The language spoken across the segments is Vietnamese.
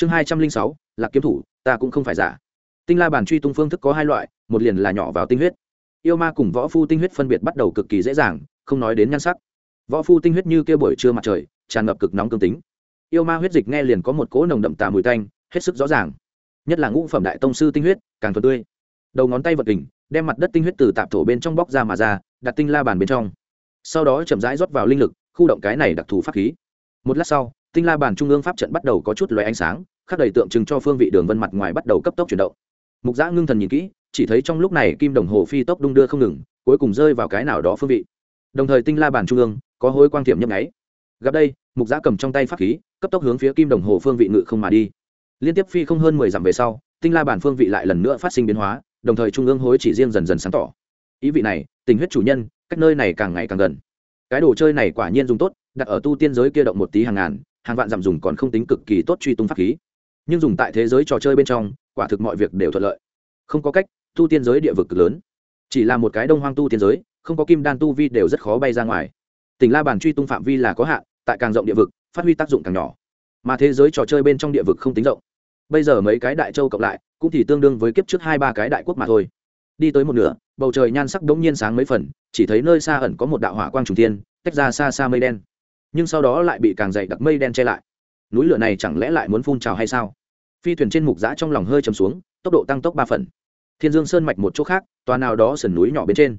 chương hai trăm linh sáu, lạc kiếm thủ, ta cũng không phải giả. Tinh la bàn truy tung phương thức có hai loại, một liền là nhỏ vào tinh huyết. Yêu ma cùng võ phu tinh huyết phân biệt bắt đầu cực kỳ dễ dàng, không nói đến nhan sắc. Võ phu tinh huyết như kia buổi trưa mặt trời, tràn ngập cực nóng cương tính. Yêu ma huyết dịch nghe liền có một cỗ nồng đậm tà mùi tanh, hết sức rõ ràng. Nhất là ngũ phẩm đại tông sư tinh huyết, càng thuần tươi. Đầu ngón tay vật kình, đem mặt đất tinh huyết từ tạp thổ bên trong bóc ra mà ra, đặt tinh la bàn bên trong. Sau đó chậm rãi rót vào linh lực, khu động cái này đặc thù pháp khí một lát sau, tinh la bàn trung ương pháp trận bắt đầu có chút loé ánh sáng, khắc đầy tượng trưng cho phương vị đường vân mặt ngoài bắt đầu cấp tốc chuyển động. Mục giã ngưng thần nhìn kỹ, chỉ thấy trong lúc này kim đồng hồ phi tốc đung đưa không ngừng, cuối cùng rơi vào cái nào đó phương vị. Đồng thời tinh la bàn trung ương có hối quang thiểm nhấp nháy. Gặp đây, mục giã cầm trong tay pháp khí, cấp tốc hướng phía kim đồng hồ phương vị ngự không mà đi. Liên tiếp phi không hơn mười dặm về sau, tinh la bàn phương vị lại lần nữa phát sinh biến hóa, đồng thời trung ương hối chỉ riêng dần dần sáng tỏ. Ý vị này, tình huyết chủ nhân, cách nơi này càng ngày càng gần. Cái đồ chơi này quả nhiên dùng tốt đặt ở tu tiên giới kia động một tí hàng ngàn, hàng vạn dặm dùng còn không tính cực kỳ tốt truy tung pháp khí. Nhưng dùng tại thế giới trò chơi bên trong, quả thực mọi việc đều thuận lợi. Không có cách, tu tiên giới địa vực cực lớn. Chỉ là một cái đông hoang tu tiên giới, không có kim đan tu vi đều rất khó bay ra ngoài. Tỉnh la bàn truy tung phạm vi là có hạn, tại càng rộng địa vực, phát huy tác dụng càng nhỏ. Mà thế giới trò chơi bên trong địa vực không tính rộng. Bây giờ mấy cái đại châu cộng lại, cũng thì tương đương với kiếp trước hai ba cái đại quốc mà thôi. Đi tới một nửa, bầu trời nhan sắc đống nhiên sáng mấy phần, chỉ thấy nơi xa ẩn có một đạo hỏa quang trùng thiên, tách ra xa xa mây đen nhưng sau đó lại bị càng dày đặc mây đen che lại. Núi lửa này chẳng lẽ lại muốn phun trào hay sao? Phi thuyền trên mục giã trong lòng hơi chầm xuống, tốc độ tăng tốc ba phần. Thiên dương sơn mạch một chỗ khác, tòa nào đó sườn núi nhỏ bên trên.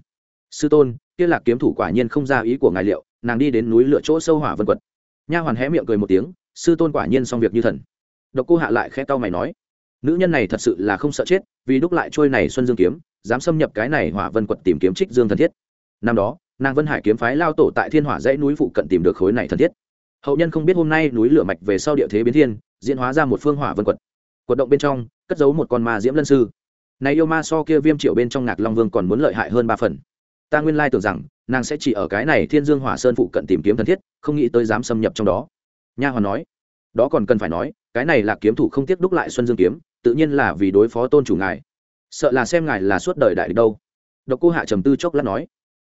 Sư tôn, kia lạc kiếm thủ quả nhiên không ra ý của ngài liệu, nàng đi đến núi lửa chỗ sâu hỏa vân quật. Nha hoàn hé miệng cười một tiếng, sư tôn quả nhiên xong việc như thần. Độc cô hạ lại khẽ tao mày nói, nữ nhân này thật sự là không sợ chết, vì đúc lại trôi này xuân dương kiếm, dám xâm nhập cái này hỏa vân quật tìm kiếm trích dương thần thiết. Năm đó nàng vân hải kiếm phái lao tổ tại thiên hỏa dãy núi phụ cận tìm được khối này thần thiết. Hậu nhân không biết hôm nay núi lửa mạch về sau địa thế biến thiên, diễn hóa ra một phương hỏa vân quật. Quật động bên trong, cất giấu một con ma diễm lân sư. Này yêu ma so kia viêm triệu bên trong ngạc long vương còn muốn lợi hại hơn ba phần. Ta nguyên lai tưởng rằng, nàng sẽ chỉ ở cái này thiên dương hỏa sơn phụ cận tìm kiếm thần thiết, không nghĩ tới dám xâm nhập trong đó. Nha hoàn nói, đó còn cần phải nói, cái này là kiếm thủ không tiếc đúc lại xuân dương kiếm, tự nhiên là vì đối phó tôn chủ ngài. Sợ là xem ngài là suốt đời đại đâu. Độc cô hạ trầm tư chốc lát nói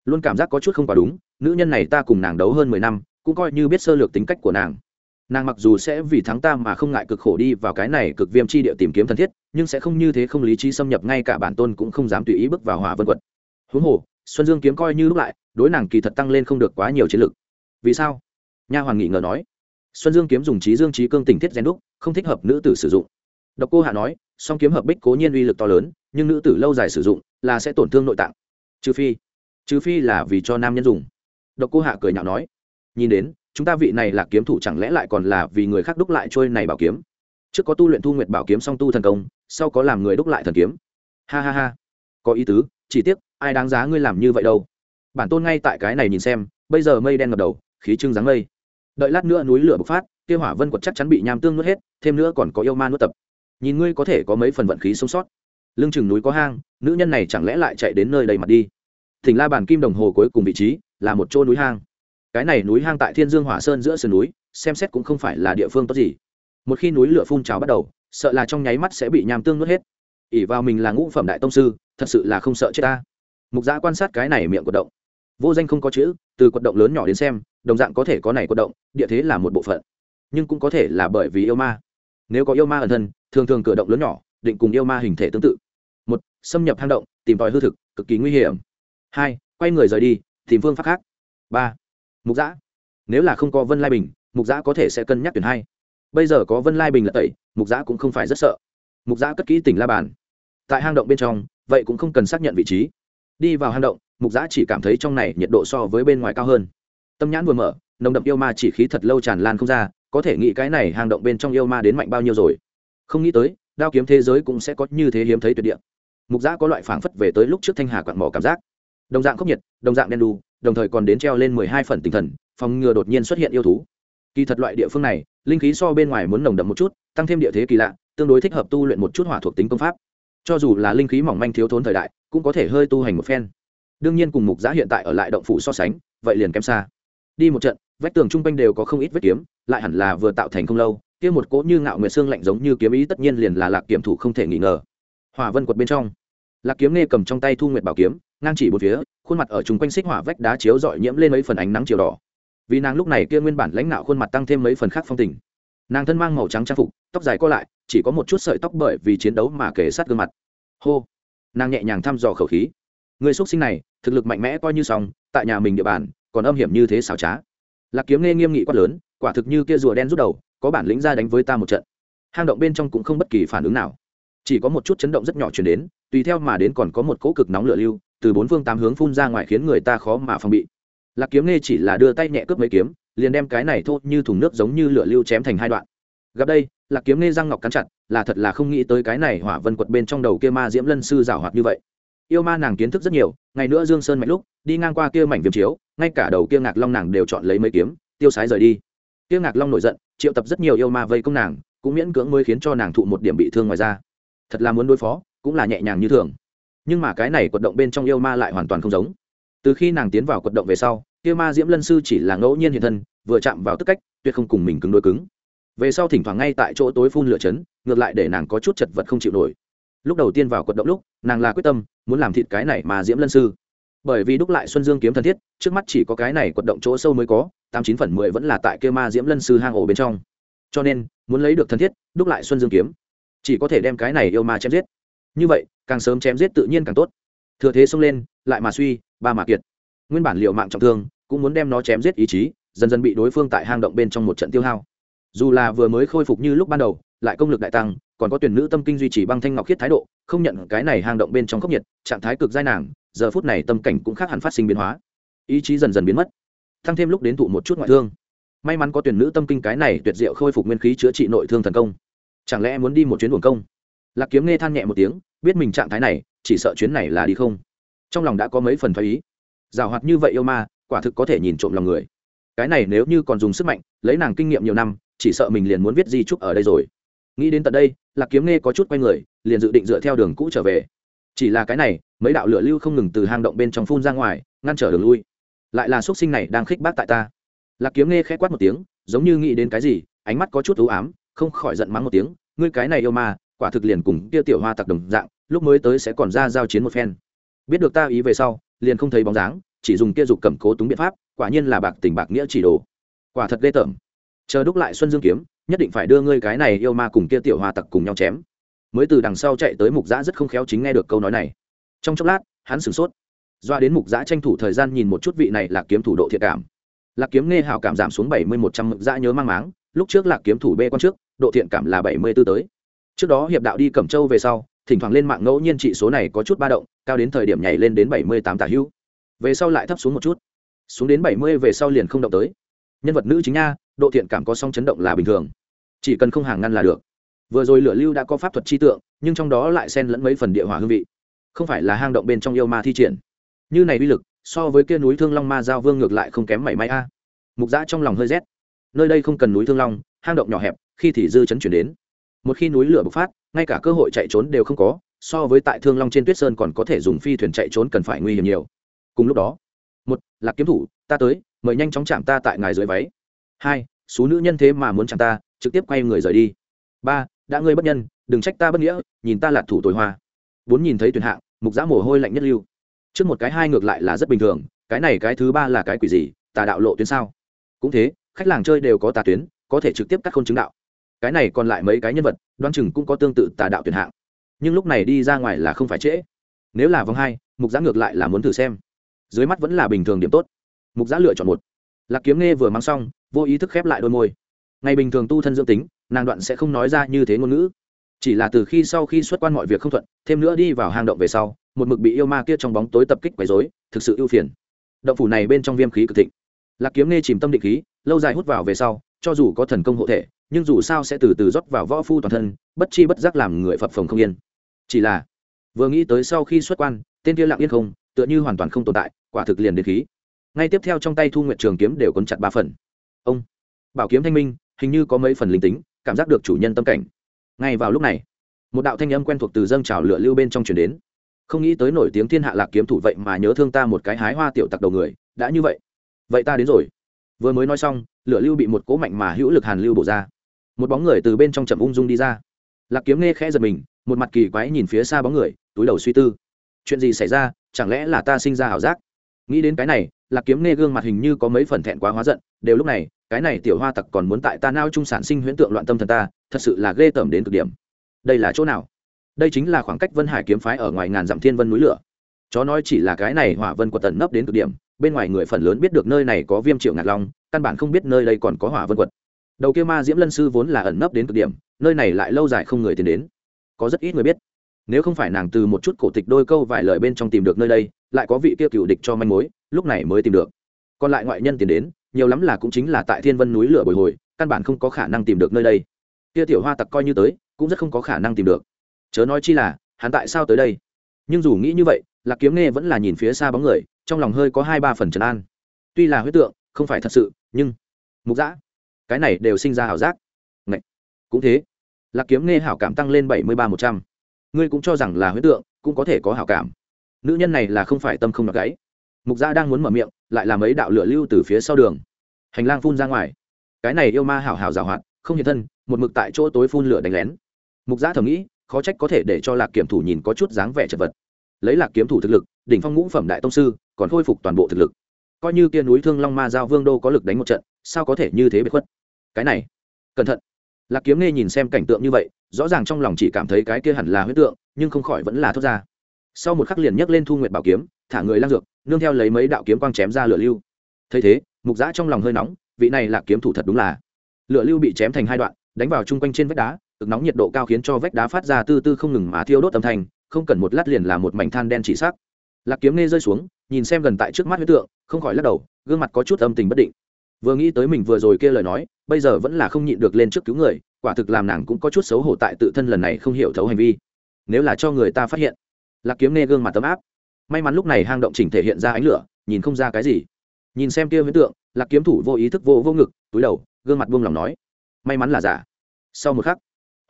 luôn cảm giác có chút không quá đúng, nữ nhân này ta cùng nàng đấu hơn mười năm, cũng coi như biết sơ lược tính cách của nàng. Nàng mặc dù sẽ vì thắng ta mà không ngại cực khổ đi vào cái này cực viêm chi địa tìm kiếm thân thiết, nhưng sẽ không như thế không lý trí xâm nhập ngay cả bản tôn cũng không dám tùy ý bước vào hỏa vân quật huống hồ, xuân dương kiếm coi như lúc lại, đối nàng kỳ thật tăng lên không được quá nhiều chiến lực. Vì sao? Nha hoàng nghị ngờ nói. Xuân dương kiếm dùng trí dương trí cương tình thiết gen đúc, không thích hợp nữ tử sử dụng. Độc cô hạ nói, song kiếm hợp bích cố nhiên uy lực to lớn, nhưng nữ tử lâu dài sử dụng là sẽ tổn thương nội tạng. Trừ phi trừ phi là vì cho nam nhân dùng. Độc cô hạ cười nhạo nói, nhìn đến, chúng ta vị này là kiếm thủ chẳng lẽ lại còn là vì người khác đúc lại trôi này bảo kiếm? Trước có tu luyện thu nguyệt bảo kiếm song tu thần công, sau có làm người đúc lại thần kiếm. Ha ha ha. Có ý tứ, chỉ tiếc, ai đáng giá ngươi làm như vậy đâu. Bản tôn ngay tại cái này nhìn xem, bây giờ mây đen ngập đầu, khí trưng dáng mây. Đợi lát nữa núi lửa bộc phát tiêu hỏa vân quật chắc chắn bị nham tương nuốt hết, thêm nữa còn có yêu ma nuốt tập. Nhìn ngươi có thể có mấy phần vận khí sống sót. Lưng chừng núi có hang, nữ nhân này chẳng lẽ lại chạy đến nơi đầy mặt đi? Thỉnh la bàn kim đồng hồ cuối cùng vị trí là một chỗ núi hang. Cái này núi hang tại thiên dương hỏa sơn giữa sườn núi, xem xét cũng không phải là địa phương tốt gì. Một khi núi lửa phun trào bắt đầu, sợ là trong nháy mắt sẽ bị nham tương nuốt hết. Ỉ vào mình là ngũ phẩm đại tông sư, thật sự là không sợ chết ta. Mục giã quan sát cái này miệng quật động. Vô danh không có chữ, từ quật động lớn nhỏ đến xem, đồng dạng có thể có này quật động, địa thế là một bộ phận. Nhưng cũng có thể là bởi vì yêu ma. Nếu có yêu ma ẩn thân, thường thường cửa động lớn nhỏ, định cùng yêu ma hình thể tương tự. Một, xâm nhập hang động, tìm tòi hư thực, cực kỳ nguy hiểm hai, quay người rời đi, tìm phương pháp khác. Ba, mục giã. Nếu là không có vân lai bình, mục giã có thể sẽ cân nhắc tuyển hai. Bây giờ có vân lai bình là tẩy, mục giã cũng không phải rất sợ. Mục giã cất kỹ tỉnh la bàn. Tại hang động bên trong, vậy cũng không cần xác nhận vị trí. Đi vào hang động, mục giã chỉ cảm thấy trong này nhiệt độ so với bên ngoài cao hơn. Tâm nhãn vừa mở, nồng đậm yêu ma chỉ khí thật lâu tràn lan không ra, có thể nghĩ cái này hang động bên trong yêu ma đến mạnh bao nhiêu rồi. Không nghĩ tới, đao kiếm thế giới cũng sẽ có như thế hiếm thấy tuyệt địa. Mục giã có loại phảng phất về tới lúc trước thanh hà quặn mỏ cảm giác đồng dạng khốc nhiệt, đồng dạng đen đu, đồng thời còn đến treo lên mười hai phần tinh thần, phòng ngừa đột nhiên xuất hiện yêu thú. Kỳ thật loại địa phương này, linh khí so bên ngoài muốn nồng đậm một chút, tăng thêm địa thế kỳ lạ, tương đối thích hợp tu luyện một chút hỏa thuộc tính công pháp. Cho dù là linh khí mỏng manh thiếu thốn thời đại, cũng có thể hơi tu hành một phen. Đương nhiên cùng mục giã hiện tại ở lại động phủ so sánh, vậy liền kém xa. Đi một trận, vách tường chung quanh đều có không ít vết kiếm, lại hẳn là vừa tạo thành không lâu, kia một cỗ như ngạo nguyệt xương lạnh giống như kiếm ý tất nhiên liền là lạc kiểm thủ không thể nghi ngờ. Hỏa vân quật bên trong, lạc kiếm nghe cầm trong tay thu nguyệt bảo kiếm ngang chỉ một phía, khuôn mặt ở chung quanh xích hỏa vách đá chiếu dọi nhiễm lên mấy phần ánh nắng chiều đỏ. Vì nàng lúc này kia nguyên bản lãnh nạo khuôn mặt tăng thêm mấy phần khác phong tình. Nàng thân mang màu trắng trang phục, tóc dài co lại, chỉ có một chút sợi tóc bởi vì chiến đấu mà kể sát gương mặt. Hô! Nàng nhẹ nhàng thăm dò khẩu khí. Người xuất sinh này, thực lực mạnh mẽ coi như xong, tại nhà mình địa bàn, còn âm hiểm như thế xảo trá. Lạc kiếm nghe nghiêm nghị quát lớn, quả thực như kia rùa đen rút đầu, có bản lĩnh ra đánh với ta một trận. Hang động bên trong cũng không bất kỳ phản ứng nào. Chỉ có một chút chấn động rất nhỏ chuyển đến, tùy theo mà đến còn có một cỗ cực nóng lửa lưu từ bốn phương tám hướng phun ra ngoài khiến người ta khó mà phòng bị. Lạc kiếm nghe chỉ là đưa tay nhẹ cướp mấy kiếm, liền đem cái này thô như thùng nước giống như lửa lưu chém thành hai đoạn. Gặp đây, lạc kiếm nghe răng ngọc cắn chặt, là thật là không nghĩ tới cái này hỏa vân quật bên trong đầu kia ma diễm lân sư rào hoạt như vậy. Yêu ma nàng kiến thức rất nhiều, ngày nữa dương sơn mạnh lúc, đi ngang qua kia mảnh viêm chiếu, ngay cả đầu kia ngạc long nàng đều chọn lấy mấy kiếm, tiêu sái rời đi. Kia ngạc long nổi giận, triệu tập rất nhiều yêu ma vây công nàng, cũng miễn cưỡng mới khiến cho nàng thụ một điểm bị thương ngoài ra thật là muốn đối phó, cũng là nhẹ nhàng như thường nhưng mà cái này quật động bên trong yêu ma lại hoàn toàn không giống. Từ khi nàng tiến vào quật động về sau kia ma diễm lân sư chỉ là ngẫu nhiên hiện thân, vừa chạm vào tức cách, tuyệt không cùng mình cứng đôi cứng. Về sau thỉnh thoảng ngay tại chỗ tối phun lửa chấn, ngược lại để nàng có chút chật vật không chịu nổi. Lúc đầu tiên vào quật động lúc, nàng là quyết tâm, muốn làm thịt cái này mà diễm lân sư. Bởi vì đúc lại xuân dương kiếm thân thiết, trước mắt chỉ có cái này quật động chỗ sâu mới có, tám chín phần mười vẫn là tại kia ma diễm lân sư hang ổ bên trong. Cho nên, muốn lấy được thân thiết, đúc lại xuân dương kiếm. Chỉ có thể đem cái này yêu ma chém giết như vậy, càng sớm chém giết tự nhiên càng tốt. Thừa thế xông lên, lại mà suy, ba mà kiệt. Nguyên bản liệu mạng trọng thương, cũng muốn đem nó chém giết ý chí, dần dần bị đối phương tại hang động bên trong một trận tiêu hao. Dù là vừa mới khôi phục như lúc ban đầu, lại công lực đại tăng, còn có tuyển nữ tâm kinh duy trì băng thanh ngọc khiết thái độ, không nhận cái này hang động bên trong khốc nhiệt, trạng thái cực dai nàng, giờ phút này tâm cảnh cũng khác hẳn phát sinh biến hóa. Ý chí dần dần biến mất tăng thêm lúc đến tụ một chút ngoại thương. May mắn có tuyển nữ tâm kinh cái này tuyệt diệu khôi phục nguyên khí chữa trị nội thương thần công. Chẳng lẽ muốn đi một chuyến buồng công? Lạc kiếm nghe than nhẹ một tiếng biết mình trạng thái này, chỉ sợ chuyến này là đi không. Trong lòng đã có mấy phần thoái ý. Rào hoạt như vậy yêu ma, quả thực có thể nhìn trộm lòng người. Cái này nếu như còn dùng sức mạnh, lấy nàng kinh nghiệm nhiều năm, chỉ sợ mình liền muốn viết di trúc ở đây rồi. Nghĩ đến tận đây, lạc kiếm nghe có chút quay người, liền dự định dựa theo đường cũ trở về. Chỉ là cái này, mấy đạo lửa lưu không ngừng từ hang động bên trong phun ra ngoài, ngăn trở đường lui. Lại là x u ấ t sinh này đang khích bác tại ta. Lạc kiếm nghe k h ẽ quát một tiếng, giống như nghĩ đến cái gì, ánh mắt có chút ưu ám, không khỏi giận mắng một tiếng, ngươi cái này yêu ma quả thực liền cùng kia tiểu hoa tặc đồng dạng, lúc mới tới sẽ còn ra giao chiến một phen. Biết được ta ý về sau, liền không thấy bóng dáng, chỉ dùng kia dục cầm cố túng biện pháp, quả nhiên là bạc tình bạc nghĩa chỉ đồ. Quả thật ghê tởm. Chờ đúc lại xuân dương kiếm, nhất định phải đưa ngươi cái này yêu ma cùng kia tiểu hoa tặc cùng nhau chém. Mới từ đằng sau chạy tới mục giã rất không khéo chính nghe được câu nói này. Trong chốc lát, hắn sửng sốt. Doa đến mục giã tranh thủ thời gian nhìn một chút vị này là kiếm thủ độ thiệt cảm. Lạc kiếm nghe hào cảm giảm xuống bảy mươi một trăm mục giã nhớ mang máng, lúc trước lạc kiếm thủ b quan trước, độ thiện cảm là bảy mươi b ố tới trước đó hiệp đạo đi cẩm châu về sau, thỉnh thoảng lên mạng ngẫu nhiên trị số này có chút ba động, cao đến thời điểm nhảy lên đến bảy mươi tám tả hữu. Về sau lại thấp xuống một chút. Xuống đến bảy mươi về sau liền không động tới. Nhân vật nữ chính nha, độ thiện cảm có song chấn động là bình thường. Chỉ cần không hàng ngăn là được. Vừa rồi lửa lưu đã có pháp thuật chi tượng, nhưng trong đó lại xen lẫn mấy phần địa hỏa hương vị. Không phải là hang động bên trong yêu ma thi triển. Như này uy lực, so với kia núi thương long ma giao vương ngược lại không kém mảy may a. Mục giã trong lòng hơi rét. Nơi đây không cần núi thương long, hang động nhỏ hẹp, khi thì dư chấn chuyển đến một khi núi lửa bộc phát, ngay cả cơ hội chạy trốn đều không có, so với tại thương long trên tuyết sơn còn có thể dùng phi thuyền chạy trốn cần phải nguy hiểm nhiều. Cùng lúc đó, một là kiếm thủ, ta tới, mời nhanh chóng chạm ta tại ngài dưới váy. Hai số nữ nhân thế mà muốn chạm ta, trực tiếp quay người rời đi. Ba, đã ngươi bất nhân, đừng trách ta bất nghĩa, nhìn ta là thủ tồi hoa. Bốn nhìn thấy tuyển hạng, mục giã mồ hôi lạnh nhất lưu. Trước một cái hai ngược lại là rất bình thường, cái này cái thứ ba là cái quỷ gì, tà đạo lộ tuyến sao? Cũng thế, khách làng chơi đều có tà tuyến, có thể trực tiếp cắt k h ô n chứng đạo cái này còn lại mấy cái nhân vật đoan chừng cũng có tương tự tà đạo tuyển hạng. Nhưng lúc này đi ra ngoài là không phải trễ. Nếu là vòng hai, mục giã ngược lại là muốn thử xem. Dưới mắt vẫn là bình thường điểm tốt. Mục giã lựa chọn một. Lạc kiếm nghe vừa mang xong, vô ý thức khép lại đôi môi. Ngày bình thường tu thân dưỡng tính, nàng đoạn sẽ không nói ra như thế ngôn ngữ. Chỉ là từ khi sau khi xuất quan mọi việc không thuận, thêm nữa đi vào hang động về sau, một mực bị yêu ma kia trong bóng tối tập kích quấy dối thực sự ưu phiền. Động phủ này bên trong viêm khí cực thịnh. Lạc kiếm nghe chìm tâm định khí, lâu dài hút vào về sau cho dù có thần công hộ thể, nhưng dù sao sẽ từ từ rót vào võ phu toàn thân, bất chi bất giác làm người phập phồng không yên. Chỉ là, vừa nghĩ tới sau khi xuất quan, tên kia lặng yên không, tựa như hoàn toàn không tồn tại, quả thực liền đến khí. Ngay tiếp theo trong tay thu nguyện trường kiếm đều quấn chặt ba phần. Ông, bảo kiếm thanh minh, hình như có mấy phần linh tính, cảm giác được chủ nhân tâm cảnh. Ngay vào lúc này, một đạo thanh âm quen thuộc từ dâng trào lửa lưu bên trong chuyển đến. Không nghĩ tới nổi tiếng thiên hạ lạc kiếm thủ vậy mà nhớ thương ta một cái hái hoa tiểu tặc đầu người, đã như vậy. Vậy ta đến rồi. Vừa mới nói xong lửa lưu bị một cố mạnh mà hữu lực hàn lưu bổ ra. Một bóng người từ bên trong chậm ung dung đi ra. Lạc kiếm nghe khẽ giật mình, một mặt kỳ quái nhìn phía xa bóng người, túi đầu suy tư. Chuyện gì xảy ra? Chẳng lẽ là ta sinh ra ảo giác? Nghĩ đến cái này, lạc kiếm nghe gương mặt hình như có mấy phần thẹn quá hóa giận, đều lúc này, cái này tiểu hoa tặc còn muốn tại ta nao trung sản sinh huyễn tượng loạn tâm thần ta, thật sự là ghê tởm đến cực điểm. Đây là chỗ nào? Đây chính là khoảng cách vân hải kiếm phái ở ngoài ngàn dặm thiên vân núi lửa. Chó nói chỉ là cái này hỏa vân quật tận nấp đến cực điểm bên ngoài người phần lớn biết được nơi này có viêm triệu ngạt long, căn bản không biết nơi đây còn có hỏa vân quật. Đầu kia ma diễm lân sư vốn là ẩn nấp đến cực điểm, nơi này lại lâu dài không người tiến đến. Có rất ít người biết. Nếu không phải nàng từ một chút cổ tịch đôi câu vài lời bên trong tìm được nơi đây, lại có vị kia cựu địch cho manh mối, lúc này mới tìm được. Còn lại ngoại nhân tiến đến, nhiều lắm là cũng chính là tại thiên vân núi lửa bồi hồi, căn bản không có khả năng tìm được nơi đây. Kia tiểu hoa tặc coi như tới, cũng rất không có khả năng tìm được. Chớ nói chi là, hắn tại sao tới đây? Nhưng dù nghĩ như vậy, lạc kiếm nghe vẫn là nhìn phía xa bóng người trong lòng hơi có hai ba phần trấn an. Tuy là huyết tượng, không phải thật sự, nhưng mục giã cái này đều sinh ra ảo giác. Ngậy! cũng thế. Lạc kiếm nghe hảo cảm tăng lên bảy mươi ba một trăm. Ngươi cũng cho rằng là huyết tượng, cũng có thể có hảo cảm. Nữ nhân này là không phải tâm không mặc gáy mục giã đang muốn mở miệng, lại làm ấy đạo lửa lưu từ phía sau đường. Hành lang phun ra ngoài. Cái này yêu ma hảo hảo rào hoạt, không hiện thân, một mực tại chỗ tối phun lửa đánh lén. Mục giã thầm nghĩ, khó trách có thể để cho lạc kiểm thủ nhìn có chút dáng vẻ chật vật lấy lạc kiếm thủ thực lực, đỉnh phong ngũ phẩm đại tông sư, còn khôi phục toàn bộ thực lực. Coi như kia núi thương long ma giao vương đô có lực đánh một trận, sao có thể như thế bị khuất? Cái này, cẩn thận. Lạc kiếm nghe nhìn xem cảnh tượng như vậy, rõ ràng trong lòng chỉ cảm thấy cái kia hẳn là huyết tượng, nhưng không khỏi vẫn là thốt ra. Sau một khắc liền nhấc lên thu nguyệt bảo kiếm, thả người lang dược, nương theo lấy mấy đạo kiếm quang chém ra lửa lưu. Thấy thế, mục giã trong lòng hơi nóng, vị này là kiếm thủ thật đúng là. Lửa lưu bị chém thành hai đoạn, đánh vào chung quanh trên vách đá, cực nóng nhiệt độ cao khiến cho vách đá phát ra tư tư không ngừng mà thiêu đốt âm thanh không cần một lát liền là một mảnh than đen chỉ sắc. Lạc kiếm nghe rơi xuống, nhìn xem gần tại trước mắt huyết tượng, không khỏi lắc đầu, gương mặt có chút âm tình bất định. Vừa nghĩ tới mình vừa rồi kia lời nói, bây giờ vẫn là không nhịn được lên trước cứu người, quả thực làm nàng cũng có chút xấu hổ tại tự thân lần này không hiểu thấu hành vi. Nếu là cho người ta phát hiện, lạc kiếm nghe gương mặt tấm áp. May mắn lúc này hang động chỉnh thể hiện ra ánh lửa, nhìn không ra cái gì. Nhìn xem kia huyễn tượng, lạc kiếm thủ vô ý thức vô vô ngực, túi đầu, gương mặt buông lòng nói, may mắn là giả. Sau một khắc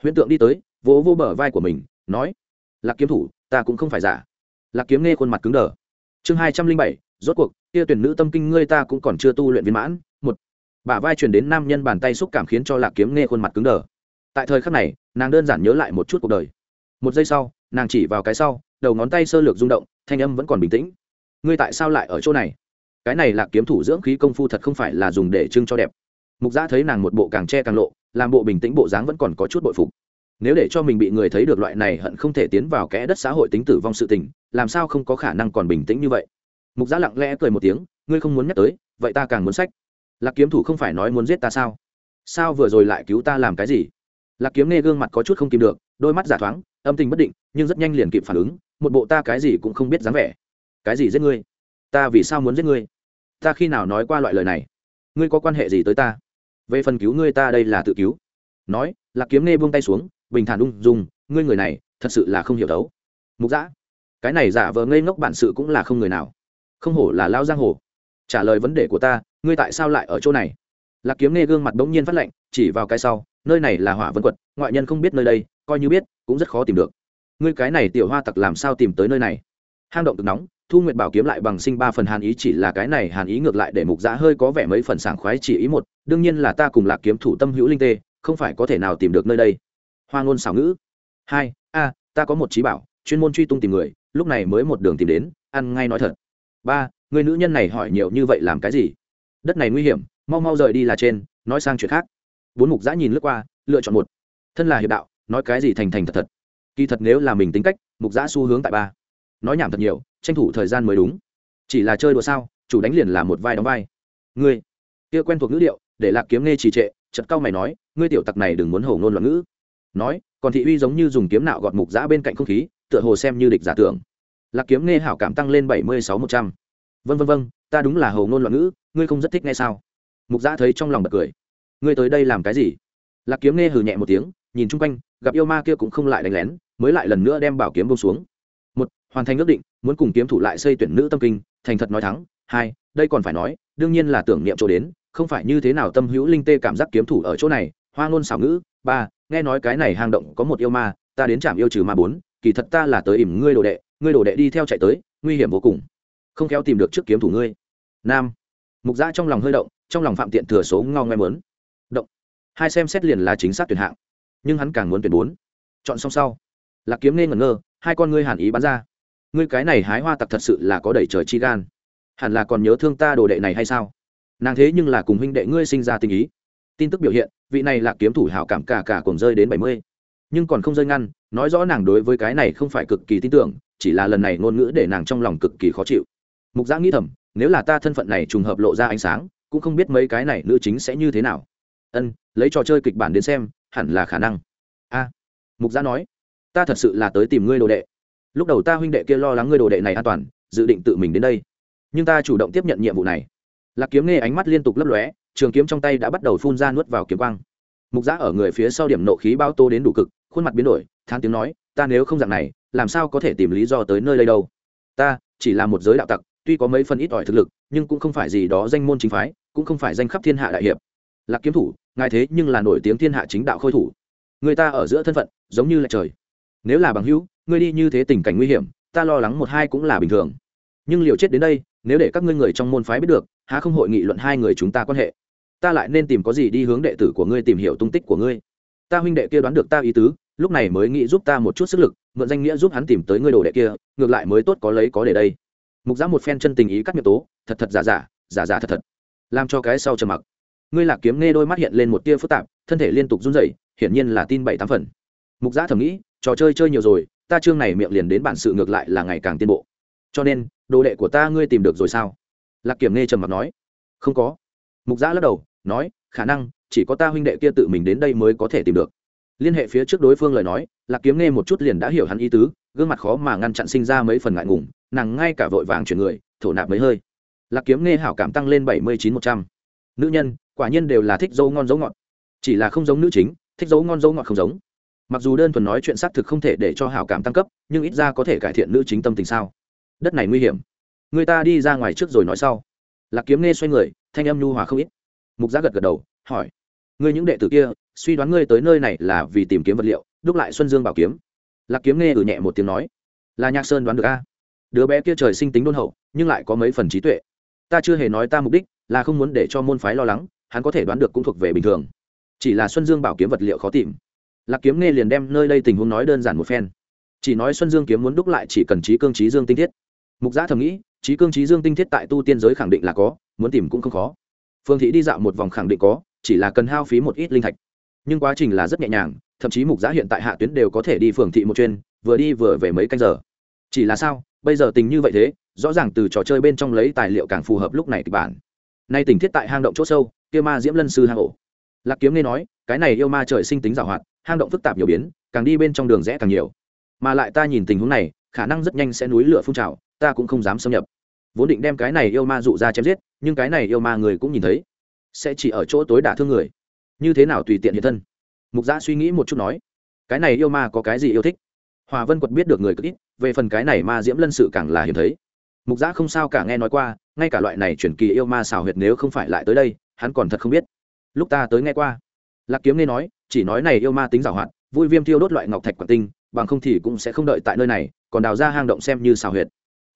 huyễn tượng đi tới, vỗ vô bờ vai của mình, nói lạc kiếm thủ, ta cũng không phải giả. Lạc kiếm nghe khuôn mặt cứng đờ. Chương hai trăm linh bảy, rốt cuộc, kia tuyển nữ tâm kinh ngươi ta cũng còn chưa tu luyện viên mãn. Một, bả vai truyền đến nam nhân bàn tay xúc cảm khiến cho lạc kiếm nghe khuôn mặt cứng đờ. Tại thời khắc này, nàng đơn giản nhớ lại một chút cuộc đời. Một giây sau, nàng chỉ vào cái sau, đầu ngón tay sơ lược rung động, thanh âm vẫn còn bình tĩnh. Ngươi tại sao lại ở chỗ này? Cái này là kiếm thủ dưỡng khí công phu thật không phải là dùng để trưng cho đẹp. Mục giã thấy nàng một bộ càng che càng lộ, làm bộ bình tĩnh bộ dáng vẫn còn có chút bội phục nếu để cho mình bị người thấy được loại này hận không thể tiến vào kẽ đất xã hội tính tử vong sự tình, làm sao không có khả năng còn bình tĩnh như vậy? Mục giã lặng lẽ cười một tiếng, ngươi không muốn nhắc tới, vậy ta càng muốn sách. Lạc kiếm thủ không phải nói muốn giết ta sao? Sao vừa rồi lại cứu ta làm cái gì? Lạc kiếm nghe gương mặt có chút không kìm được, đôi mắt giả thoáng, âm tình bất định, nhưng rất nhanh liền kịp phản ứng, một bộ ta cái gì cũng không biết dáng vẻ. Cái gì giết ngươi? Ta vì sao muốn giết ngươi? Ta khi nào nói qua loại lời này? Ngươi có quan hệ gì tới ta? Về phần cứu ngươi ta đây là tự cứu. Nói, lạc kiếm nghe buông tay xuống bình thản ung dung, ngươi người này, thật sự là không hiểu đấu. Mục giã cái này giả vờ ngây ngốc bản sự cũng là không người nào. Không hổ là lao giang hồ. Trả lời vấn đề của ta, ngươi tại sao lại ở chỗ này? Lạc kiếm nghe gương mặt bỗng nhiên phát lệnh chỉ vào cái sau, nơi này là hỏa vân quật, ngoại nhân không biết nơi đây, coi như biết, cũng rất khó tìm được. Ngươi cái này tiểu hoa tặc làm sao tìm tới nơi này? Hang động cực nóng, thu nguyệt bảo kiếm lại bằng sinh ba phần hàn ý chỉ là cái này hàn ý ngược lại để mục giã hơi có vẻ mấy phần sảng khoái chỉ ý một, đương nhiên là ta cùng lạc kiếm thủ tâm hữu linh tê, không phải có thể nào tìm được nơi đây hoa ngôn xảo ngữ. Hai, a, ta có một trí bảo, chuyên môn truy tung tìm người, lúc này mới một đường tìm đến, ăn ngay nói thật. Ba, người nữ nhân này hỏi nhiều như vậy làm cái gì? Đất này nguy hiểm, mau mau rời đi là trên, nói sang chuyện khác. Bốn mục giã nhìn lướt qua, lựa chọn một. Thân là hiệp đạo, nói cái gì thành thành thật thật. Kỳ thật nếu là mình tính cách, mục giã xu hướng tại ba. Nói nhảm thật nhiều, tranh thủ thời gian mới đúng. Chỉ là chơi đùa sao, chủ đánh liền là một vai đóng vai. Ngươi, kia quen thuộc ngữ điệu, để lạc kiếm nghe trì trệ chật cao mày nói, ngươi tiểu tặc này đừng muốn hầu ngôn loạn ngữ nói, còn thị uy giống như dùng kiếm nạo gọt mục giã bên cạnh không khí, tựa hồ xem như địch giả tưởng. Lạc kiếm nghe hảo cảm tăng lên bảy mươi sáu một trăm. Vân vân vân ta đúng là hầu ngôn loạn ngữ, ngươi không rất thích nghe sao? Mục giã thấy trong lòng bật cười. Ngươi tới đây làm cái gì? Lạc kiếm nghe hừ nhẹ một tiếng, nhìn chung quanh, gặp yêu ma kia cũng không lại đánh lén, mới lại lần nữa đem bảo kiếm bông xuống. Một, hoàn thành ước định, muốn cùng kiếm thủ lại xây tuyển nữ tâm kinh, thành thật nói thắng. Hai, đây còn phải nói, đương nhiên là tưởng niệm chỗ đến, không phải như thế nào tâm hữu linh tê cảm giác kiếm thủ ở chỗ này, hoa ngôn xảo ngữ. Ba nghe nói cái này hang động có một yêu ma, ta đến trạm yêu trừ ma bốn, kỳ thật ta là tới ỉm ngươi đồ đệ, ngươi đồ đệ đi theo chạy tới, nguy hiểm vô cùng. Không khéo tìm được trước kiếm thủ ngươi. Nam. Mục giã trong lòng hơi động, trong lòng phạm tiện thừa số ngao ngoe mớn động. Hai xem xét liền là chính xác tuyển hạng. Nhưng hắn càng muốn tuyển bốn. Chọn xong sau. Lạc kiếm nên ngẩn ngơ, hai con ngươi hàn ý bắn ra. Ngươi cái này hái hoa tặc thật sự là có đẩy trời chi gan. Hẳn là còn nhớ thương ta đồ đệ này hay sao? Nàng thế nhưng là cùng huynh đệ ngươi sinh ra tình ý tin tức biểu hiện, vị này là kiếm thủ hảo cảm cả cả cùng rơi đến bảy mươi. Nhưng còn không rơi ngăn, nói rõ nàng đối với cái này không phải cực kỳ tin tưởng, chỉ là lần này ngôn ngữ để nàng trong lòng cực kỳ khó chịu. Mục giã nghĩ thầm, nếu là ta thân phận này trùng hợp lộ ra ánh sáng, cũng không biết mấy cái này nữ chính sẽ như thế nào. Ân, lấy trò chơi kịch bản đến xem, hẳn là khả năng. A, mục giã nói, ta thật sự là tới tìm ngươi đồ đệ. Lúc đầu ta huynh đệ kia lo lắng ngươi đồ đệ này an toàn, dự định tự mình đến đây. Nhưng ta chủ động tiếp nhận nhiệm vụ này. Lạc kiếm nghe ánh mắt liên tục lấp lóe trường kiếm trong tay đã bắt đầu phun ra nuốt vào kiếm quang. Mục giã ở người phía sau điểm nộ khí bao tô đến đủ cực, khuôn mặt biến đổi than tiếng nói, ta nếu không dạng này, làm sao có thể tìm lý do tới nơi đây đâu? Ta chỉ là một giới đạo tặc, tuy có mấy phần ít ỏi thực lực, nhưng cũng không phải gì đó danh môn chính phái, cũng không phải danh khắp thiên hạ đại hiệp. Lạc kiếm thủ, ngài thế nhưng là nổi tiếng thiên hạ chính đạo khôi thủ. Người ta ở giữa thân phận, giống như là trời. Nếu là bằng hữu, ngươi đi như thế tình cảnh nguy hiểm, ta lo lắng một hai cũng là bình thường. Nhưng liều chết đến đây, nếu để các ngươi người trong môn phái biết được, há không hội nghị luận hai người chúng ta quan hệ? Ta lại nên tìm có gì đi hướng đệ tử của ngươi tìm hiểu tung tích của ngươi. Ta huynh đệ kia đoán được ta ý tứ, lúc này mới nghĩ giúp ta một chút sức lực, mượn danh nghĩa giúp hắn tìm tới ngươi đồ đệ kia, ngược lại mới tốt có lấy có để đây. Mục giã một phen chân tình ý cắt miệng tố, thật thật giả giả giả giả thật thật. Làm cho cái sau trầm mặc. Ngươi lạc kiếm nghe đôi mắt hiện lên một tia phức tạp, thân thể liên tục run rẩy, hiển nhiên là tin bảy tám phần. Mục giã thầm nghĩ, trò chơi chơi nhiều rồi, ta chương này miệng liền đến bản sự ngược lại là ngày càng tiến bộ. Cho nên, đồ đệ của ta ngươi tìm được rồi sao? Lạc kiểm nghe trầm mặc nói, không có mục giã lắc đầu, nói, khả năng, chỉ có ta huynh đệ kia tự mình đến đây mới có thể tìm được. Liên hệ phía trước đối phương lời nói, lạc kiếm nghe một chút liền đã hiểu hắn ý tứ, gương mặt khó mà ngăn chặn sinh ra mấy phần ngại ngùng, nàng ngay cả vội vàng chuyển người, thổ nạp mấy hơi. Lạc kiếm nghe hảo cảm tăng lên bảy mươi chín một trăm. Nữ nhân, quả nhiên đều là thích dấu ngon dấu ngọt. Chỉ là không giống nữ chính, thích dấu ngon dấu ngọt không giống. Mặc dù đơn thuần nói chuyện xác thực không thể để cho hảo cảm tăng cấp, nhưng ít ra có thể cải thiện nữ chính tâm tình sao? Đất này nguy hiểm. Người ta đi ra ngoài trước rồi nói sau lạc kiếm nghe xoay người, thanh âm nhu hòa không ít. Mục giác gật gật đầu, hỏi, ngươi những đệ tử kia, suy đoán ngươi tới nơi này là vì tìm kiếm vật liệu, đúc lại xuân dương bảo kiếm. Lạc kiếm nghe ử nhẹ một tiếng nói, là nhạc sơn đoán được a. Đứa bé kia trời sinh tính đôn hậu, nhưng lại có mấy phần trí tuệ. Ta chưa hề nói ta mục đích, là không muốn để cho môn phái lo lắng, hắn có thể đoán được cũng thuộc về bình thường. Chỉ là xuân dương bảo kiếm vật liệu khó tìm. Lạc kiếm nghe liền đem nơi đây tình huống nói đơn giản một phen. Chỉ nói xuân dương kiếm muốn đúc lại chỉ cần trí cương trí dương tinh thiết. Mục giã thầm nghĩ trí cương trí dương tinh thiết tại tu tiên giới khẳng định là có, muốn tìm cũng không khó. Phương thị đi dạo một vòng khẳng định có, chỉ là cần hao phí một ít linh thạch. Nhưng quá trình là rất nhẹ nhàng, thậm chí mục giã hiện tại hạ tuyến đều có thể đi phường thị một chuyên vừa đi vừa về mấy canh giờ. Chỉ là sao, bây giờ tình như vậy thế, rõ ràng từ trò chơi bên trong lấy tài liệu càng phù hợp lúc này kịch bản. Nay tình thiết tại hang động c h ỗ sâu, kia ma diễm lân sư hang ổ. Lạc kiếm nghe nói, cái này yêu ma trời sinh tính giảo hoạt, hang động phức tạp nhiều biến, càng đi bên trong đường rẽ càng nhiều. Mà lại ta nhìn tình huống này khả năng rất nhanh sẽ núi lửa phun trào, ta cũng không dám xâm nhập. Vốn định đem cái này yêu ma dụ ra chém giết, nhưng cái này yêu ma người cũng nhìn thấy, sẽ chỉ ở chỗ tối đả thương người. Như thế nào tùy tiện hiện thân? Mục giã suy nghĩ một chút nói, cái này yêu ma có cái gì yêu thích? Hòa vân quật biết được người cực ít, về phần cái này ma diễm lân sự càng là hiếm thấy. Mục giã không sao cả nghe nói qua, ngay cả loại này chuyển kỳ yêu ma xào huyệt nếu không phải lại tới đây, hắn còn thật không biết. Lúc ta tới nghe qua, lạc kiếm nghe nói, chỉ nói này yêu ma tính giảo hoạt, vui viêm thiêu đốt loại ngọc thạch quả tinh, bằng không thì cũng sẽ không đợi tại nơi này còn đào ra hang động xem như xào huyệt.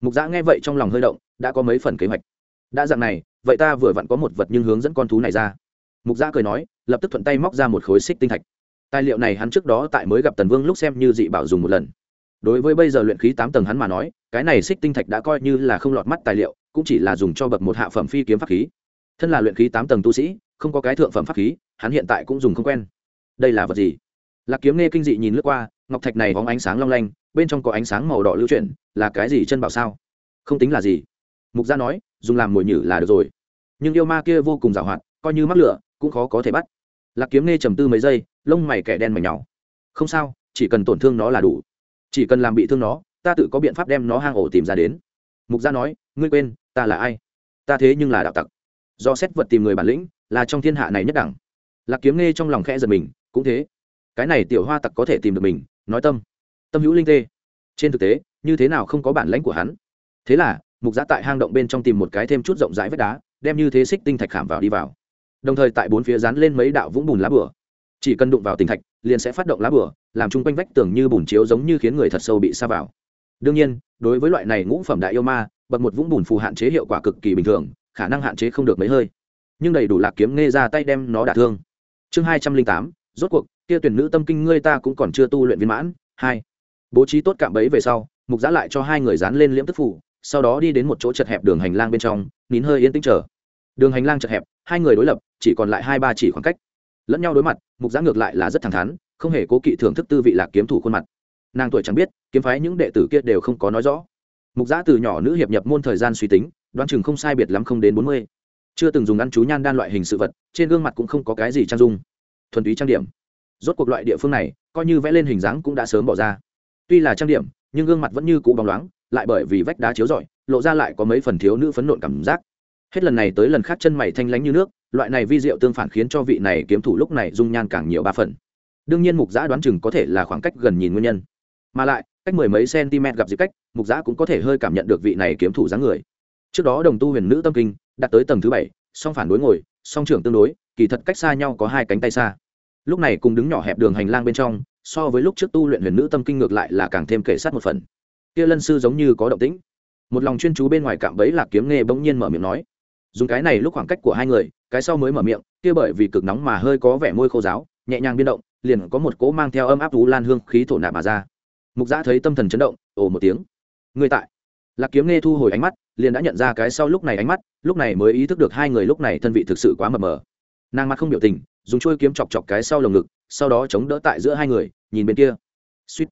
Mục giã nghe vậy trong lòng hơi động, đã có mấy phần kế hoạch. Đã dạng này, vậy ta vừa vặn có một vật nhưng hướng dẫn con thú này ra. Mục giã cười nói, lập tức thuận tay móc ra một khối xích tinh thạch. Tài liệu này hắn trước đó tại mới gặp tần vương lúc xem như dị bảo dùng một lần. Đối với bây giờ luyện khí tám tầng hắn mà nói, cái này xích tinh thạch đã coi như là không lọt mắt tài liệu, cũng chỉ là dùng cho bậc một hạ phẩm phi kiếm pháp khí. Thân là luyện khí tám tầng tu sĩ, không có cái thượng phẩm pháp khí, hắn hiện tại cũng dùng không quen. Đây là vật gì? Lạc kiếm nghe kinh dị nhìn lướt qua, ngọc thạch này có ánh sáng long lanh bên trong có ánh sáng màu đỏ lưu chuyển, là cái gì chân bảo sao? Không tính là gì. Mục gia nói, dùng làm mồi nhử là được rồi. Nhưng yêu ma kia vô cùng giảo hoạt, coi như mắc lửa, cũng khó có thể bắt. Lạc kiếm nghe trầm tư mấy giây, lông mày kẻ đen mày nhỏ không sao, chỉ cần tổn thương nó là đủ. Chỉ cần làm bị thương nó, ta tự có biện pháp đem nó hang ổ tìm ra đến. Mục gia nói, ngươi quên, ta là ai? Ta thế nhưng là đạo tặc. Do xét vật tìm người bản lĩnh, là trong thiên hạ này nhất đẳng. Lạc kiếm nghe trong lòng khẽ giật mình, cũng thế. Cái này tiểu hoa tặc có thể tìm được mình, nói tâm tâm hữu linh tê. Trên thực tế, như thế nào không có bản lãnh của hắn? Thế là, mục giã tại hang động bên trong tìm một cái thêm chút rộng rãi vách đá, đem như thế xích tinh thạch khảm vào đi vào. Đồng thời tại bốn phía dán lên mấy đạo vũng bùn lá bửa. Chỉ cần đụng vào tinh thạch, liền sẽ phát động lá bửa, làm chung quanh vách tường như bùn chiếu giống như khiến người thật sâu bị xa vào. Đương nhiên, đối với loại này ngũ phẩm đại yêu ma bật một vũng bùn phù hạn chế hiệu quả cực kỳ bình thường, khả năng hạn chế không được mấy hơi. Nhưng đầy đủ lạc kiếm nghe ra tay đem nó đả thương. Chương hai trăm linh tám, rốt cuộc, kia tuyển nữ tâm kinh ngươi ta cũng còn chưa tu luyện viên mãn. Hai bố trí tốt cạm bẫy về sau, mục giã lại cho hai người dán lên liễm tức phủ, sau đó đi đến một chỗ chật hẹp đường hành lang bên trong, nín hơi yên tĩnh chờ. Đường hành lang chật hẹp, hai người đối lập, chỉ còn lại hai ba chỉ khoảng cách. Lẫn nhau đối mặt, mục giã ngược lại là rất thẳng thắn, không hề cố kỵ thưởng thức tư vị lạc kiếm thủ khuôn mặt. Nàng tuổi chẳng biết, kiếm phái những đệ tử kia đều không có nói rõ. Mục giã từ nhỏ nữ hiệp nhập môn thời gian suy tính, đoán chừng không sai biệt lắm không đến bốn mươi. Chưa từng dùng ăn chú nhan đan loại hình sự vật, trên gương mặt cũng không có cái gì trang dung. Thuần túy trang điểm. Rốt cuộc loại địa phương này, coi như vẽ lên hình dáng cũng đã sớm bỏ ra tuy là trang điểm, nhưng gương mặt vẫn như cũ bóng loáng, lại bởi vì vách đá chiếu rọi, lộ ra lại có mấy phần thiếu nữ phấn nộn cảm giác. Hết lần này tới lần khác chân mày thanh lánh như nước, loại này vi diệu tương phản khiến cho vị này kiếm thủ lúc này dung nhan càng nhiều ba phần. Đương nhiên mục giã đoán chừng có thể là khoảng cách gần nhìn nguyên nhân. Mà lại, cách mười mấy cm gặp dịp cách, mục giã cũng có thể hơi cảm nhận được vị này kiếm thủ dáng người. Trước đó đồng tu huyền nữ tâm kinh, đạt tới tầng thứ bảy, song phản đối ngồi, song trưởng tương đối, kỳ thật cách xa nhau có hai cánh tay xa. Lúc này cùng đứng nhỏ hẹp đường hành lang bên trong so với lúc trước tu luyện huyền nữ tâm kinh ngược lại là càng thêm kể sát một phần. Kia lân sư giống như có động tĩnh. Một lòng chuyên chú bên ngoài cạm bẫy lạc kiếm nghe bỗng nhiên mở miệng nói. Dùng cái này lúc khoảng cách của hai người, cái sau mới mở miệng, kia bởi vì cực nóng mà hơi có vẻ môi khô giáo nhẹ nhàng biên động, liền có một cỗ mang theo âm áp thú lan hương khí thổ nạp mà ra. Mục giã thấy tâm thần chấn động, ồ một tiếng. Người tại. Lạc kiếm nghe thu hồi ánh mắt, liền đã nhận ra cái sau lúc này ánh mắt, lúc này mới ý thức được hai người lúc này thân vị thực sự quá mờ mờ. Nàng mặt không biểu tình dùng trôi kiếm chọc chọc cái sau lồng ngực, sau đó chống đỡ tại giữa hai người, nhìn bên kia. Suýt.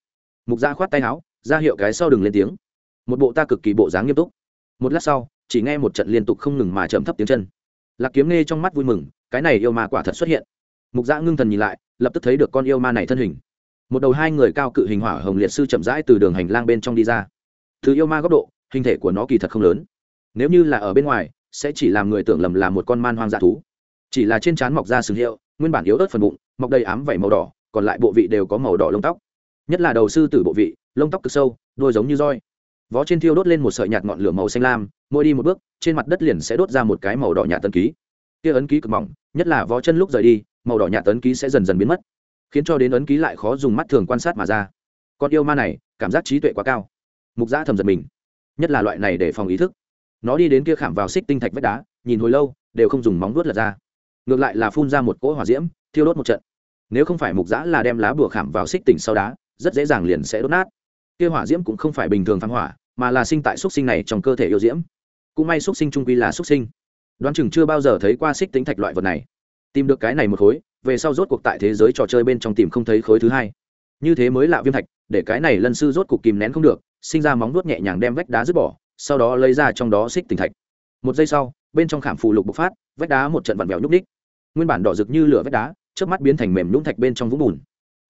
Mục gia khoát tay áo, ra hiệu cái sau đừng lên tiếng. Một bộ ta cực kỳ bộ dáng nghiêm túc. Một lát sau, chỉ nghe một trận liên tục không ngừng mà chậm thấp tiếng chân. Lạc kiếm nghe trong mắt vui mừng, cái này yêu ma quả thật xuất hiện. Mục gia ngưng thần nhìn lại, lập tức thấy được con yêu ma này thân hình. Một đầu hai người cao cự hình hỏa hồng liệt sư chậm rãi từ đường hành lang bên trong đi ra. Thứ yêu ma góc độ, hình thể của nó kỳ thật không lớn. Nếu như là ở bên ngoài, sẽ chỉ làm người tưởng lầm là một con man hoang dã thú chỉ là trên trán mọc ra sừng hiệu, nguyên bản yếu ớt phần bụng, mọc đầy ám vảy màu đỏ, còn lại bộ vị đều có màu đỏ lông tóc. Nhất là đầu sư tử bộ vị, lông tóc cực sâu, đôi giống như roi. Vó trên thiêu đốt lên một sợi nhạt ngọn lửa màu xanh lam, mỗi đi một bước, trên mặt đất liền sẽ đốt ra một cái màu đỏ nhạt tân ký. Kia ấn ký cực mỏng, nhất là vó chân lúc rời đi, màu đỏ nhạt tân ký sẽ dần dần biến mất, khiến cho đến ấn ký lại khó dùng mắt thường quan sát mà ra. Con yêu ma này, cảm giác trí tuệ quá cao. Mục giã thầm giật mình. Nhất là loại này để phòng ý thức. Nó đi đến kia khảm vào xích tinh thạch vách đá, nhìn hồi lâu, đều không dùng móng vuốt lật ra ngược lại là phun ra một cỗ hỏa diễm, thiêu đốt một trận. Nếu không phải mục giã là đem lá bùa khảm vào xích tỉnh sau đá, rất dễ dàng liền sẽ đốt nát. Kia hỏa diễm cũng không phải bình thường phán hỏa, mà là sinh tại xúc sinh này trong cơ thể yêu diễm. Cũng may xúc sinh trung quy là xúc sinh. Đoán chừng chưa bao giờ thấy qua xích tính thạch loại vật này. Tìm được cái này một khối, về sau rốt cuộc tại thế giới trò chơi bên trong tìm không thấy khối thứ hai. Như thế mới lạ viêm thạch, để cái này lân sư rốt cuộc kìm nén không được, sinh ra móng vuốt nhẹ nhàng đem vách đá dứt bỏ, sau đó lấy ra trong đó xích tinh thạch. Một giây sau, bên trong khảm phù lục bộc phát, vách đá một trận vặn vẹo nhúc ních nguyên bản đỏ rực như lửa vách đá trước mắt biến thành mềm nhũng thạch bên trong vũng bùn.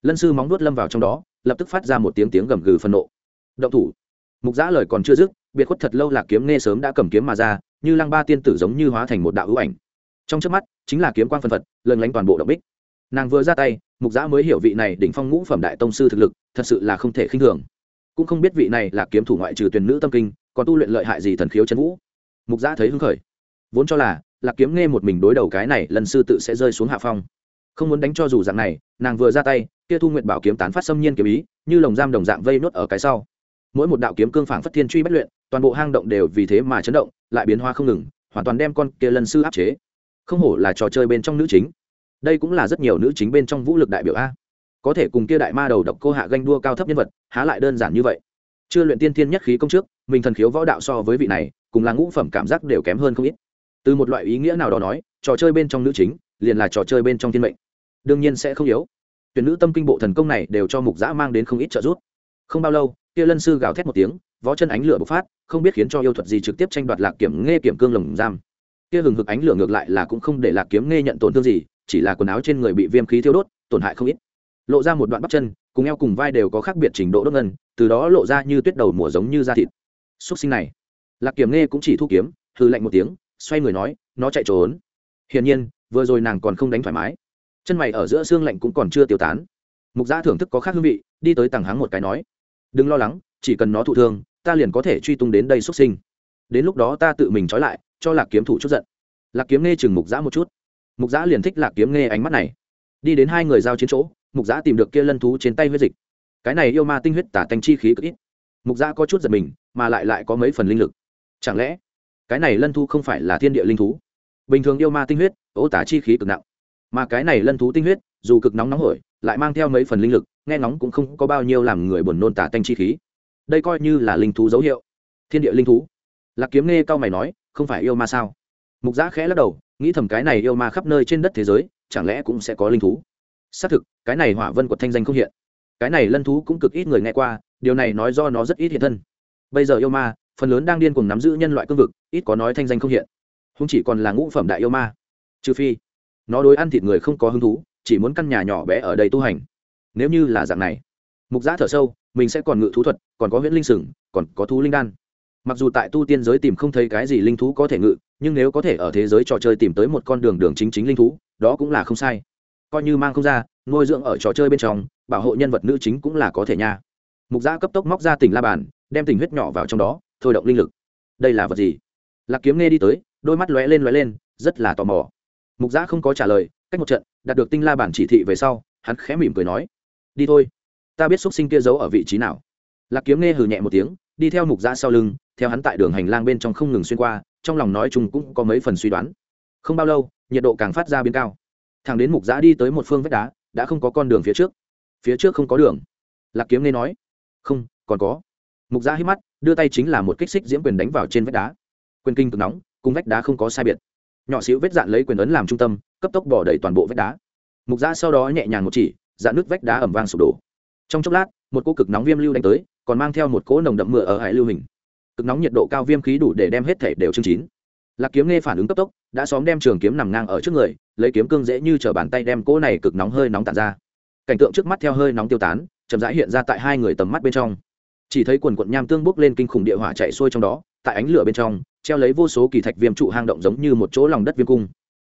Lân sư móng nuốt lâm vào trong đó, lập tức phát ra một tiếng tiếng gầm gừ phân nộ. Động thủ. Mục giã lời còn chưa dứt, biệt khuất thật lâu là kiếm nghe sớm đã cầm kiếm mà ra, như lăng ba tiên tử giống như hóa thành một đạo hữu ảnh. Trong trước mắt, chính là kiếm quang phân phật lần lánh toàn bộ động bích. Nàng vừa ra tay, mục giã mới hiểu vị này đỉnh phong ngũ phẩm đại tông sư thực lực, thật sự là không thể khinh thường. Cũng không biết vị này là kiếm thủ ngoại trừ tuyển nữ tâm kinh, còn tu luyện lợi hại gì thần khiếu chân vũ. Mục giã thấy hứng khởi. Vốn cho là lạc kiếm nghe một mình đối đầu cái này, lần sư tự sẽ rơi xuống hạ phong. Không muốn đánh cho dù dạng này, nàng vừa ra tay, kia thu nguyện bảo kiếm tán phát xâm nhiên kiếm ý, như lồng giam đồng dạng vây nốt ở cái sau. Mỗi một đạo kiếm cương phảng phất thiên truy bất luyện, toàn bộ hang động đều vì thế mà chấn động, lại biến hoa không ngừng, hoàn toàn đem con kia lần sư áp chế. Không hổ là trò chơi bên trong nữ chính. Đây cũng là rất nhiều nữ chính bên trong vũ lực đại biểu a. Có thể cùng kia đại ma đầu độc cô hạ ganh đua cao thấp nhân vật, há lại đơn giản như vậy. Chưa luyện tiên thiên nhất khí công trước, mình thần khiếu võ đạo so với vị này, cùng là ngũ phẩm cảm giác đều kém hơn không ít từ một loại ý nghĩa nào đó nói, trò chơi bên trong nữ chính, liền là trò chơi bên trong thiên mệnh. Đương nhiên sẽ không yếu. Tuyển nữ tâm kinh bộ thần công này đều cho mục giã mang đến không ít trợ giúp. Không bao lâu, kia lân sư gào thét một tiếng, võ chân ánh lửa bộc phát, không biết khiến cho yêu thuật gì trực tiếp tranh đoạt lạc kiểm nghe kiểm cương lồng giam. Kia hừng hực ánh lửa ngược lại là cũng không để lạc kiếm nghe nhận tổn thương gì, chỉ là quần áo trên người bị viêm khí thiêu đốt, tổn hại không ít. Lộ ra một đoạn bắp chân, cùng eo cùng vai đều có khác biệt trình độ đốt ngân, từ đó lộ ra như tuyết đầu mùa giống như da thịt. Xúc sinh này, lạc kiểm nghe cũng chỉ thu kiếm hư lạnh một tiếng xoay người nói, nó chạy trốn. Hiển nhiên, vừa rồi nàng còn không đánh thoải mái. Chân mày ở giữa xương lạnh cũng còn chưa tiêu tán. Mục gia thưởng thức có khác hương vị, đi tới tầng hắng một cái nói, đừng lo lắng, chỉ cần nó thụ thương, ta liền có thể truy tung đến đây xuất sinh. Đến lúc đó ta tự mình trói lại, cho lạc kiếm thủ chút giận. Lạc kiếm nghe chừng mục giã một chút. Mục giã liền thích lạc kiếm nghe ánh mắt này. Đi đến hai người giao chiến chỗ, mục giã tìm được kia lân thú trên tay huyết dịch. Cái này yêu ma tinh huyết tả tanh chi khí cực ít. Mục giã có chút giật mình, mà lại lại có mấy phần linh lực. Chẳng lẽ cái này lân thu không phải là thiên địa linh thú. Bình thường yêu ma tinh huyết, ố tả chi khí cực nặng. Mà cái này lân thú tinh huyết, dù cực nóng nóng hổi, lại mang theo mấy phần linh lực, nghe nóng cũng không có bao nhiêu làm người buồn nôn tả tanh chi khí. Đây coi như là linh thú dấu hiệu. Thiên địa linh thú. Lạc kiếm nghe cao mày nói, không phải yêu ma sao? Mục giã khẽ lắc đầu, nghĩ thầm cái này yêu ma khắp nơi trên đất thế giới, chẳng lẽ cũng sẽ có linh thú? Xác thực, cái này hỏa vân của thanh danh không hiện. Cái này lân thú cũng cực ít người nghe qua, điều này nói do nó rất ít hiện thân. Bây giờ yêu ma phần lớn đang điên cùng nắm giữ nhân loại cương vực, ít có nói thanh danh không hiện. Không chỉ còn là ngũ phẩm đại yêu ma. Trừ phi, nó đối ăn thịt người không có hứng thú, chỉ muốn căn nhà nhỏ bé ở đây tu hành. Nếu như là dạng này, mục giã thở sâu, mình sẽ còn ngự thú thuật, còn có huyễn linh sừng, còn có thú linh đan. Mặc dù tại tu tiên giới tìm không thấy cái gì linh thú có thể ngự, nhưng nếu có thể ở thế giới trò chơi tìm tới một con đường đường chính chính linh thú, đó cũng là không sai. Coi như mang không ra, nuôi dưỡng ở trò chơi bên trong, bảo hộ nhân vật nữ chính cũng là có thể nha. Mục giã cấp tốc móc ra tỉnh la bàn, đem tình huyết nhỏ vào trong đó thôi động linh lực. Đây là vật gì? Lạc kiếm nghe đi tới, đôi mắt lóe lên lóe lên, rất là tò mò. Mục giã không có trả lời, cách một trận, đạt được tinh la bản chỉ thị về sau, hắn khẽ mỉm cười nói, đi thôi, ta biết x sinh kia giấu ở vị trí nào. Lạc kiếm nghe hừ nhẹ một tiếng, đi theo mục giã sau lưng, theo hắn tại đường hành lang bên trong không ngừng xuyên qua, trong lòng nói chung cũng có mấy phần suy đoán. Không bao lâu, nhiệt độ càng phát ra biến cao. Thằng đến mục giã đi tới một phương vách đá, đã không có con đường phía trước. Phía trước không có đường. Lạc kiếm nghe nói, không, còn có mục giã hít mắt, đưa tay chính là một kích xích diễm quyền đánh vào trên vách đá. Quyền kinh cực nóng, cùng vách đá không có sai biệt. Nhỏ xíu vết dạn lấy quyền ấn làm trung tâm, cấp tốc bỏ đầy toàn bộ vách đá. Mục giã sau đó nhẹ nhàng một chỉ, dạn nước vách đá ẩm vang sụp đổ. Trong chốc lát, một cô cực nóng viêm lưu đánh tới, còn mang theo một cỗ nồng đậm mưa ở hải lưu hình. Cực nóng nhiệt độ cao viêm khí đủ để đem hết thể đều chương chín. Lạc kiếm nghe phản ứng cấp tốc, đã xóm đem trường kiếm nằm ngang ở trước người, lấy kiếm cương dễ như chở bàn tay đem cỗ này cực nóng hơi nóng tàn ra. Cảnh tượng trước mắt theo hơi nóng tiêu tán, chậm rãi hiện ra tại hai người tầm mắt bên trong chỉ thấy quần quận nham tương bốc lên kinh khủng địa hỏa chạy xuôi trong đó, tại ánh lửa bên trong, treo lấy vô số kỳ thạch viêm trụ hang động giống như một chỗ lòng đất viêm cung.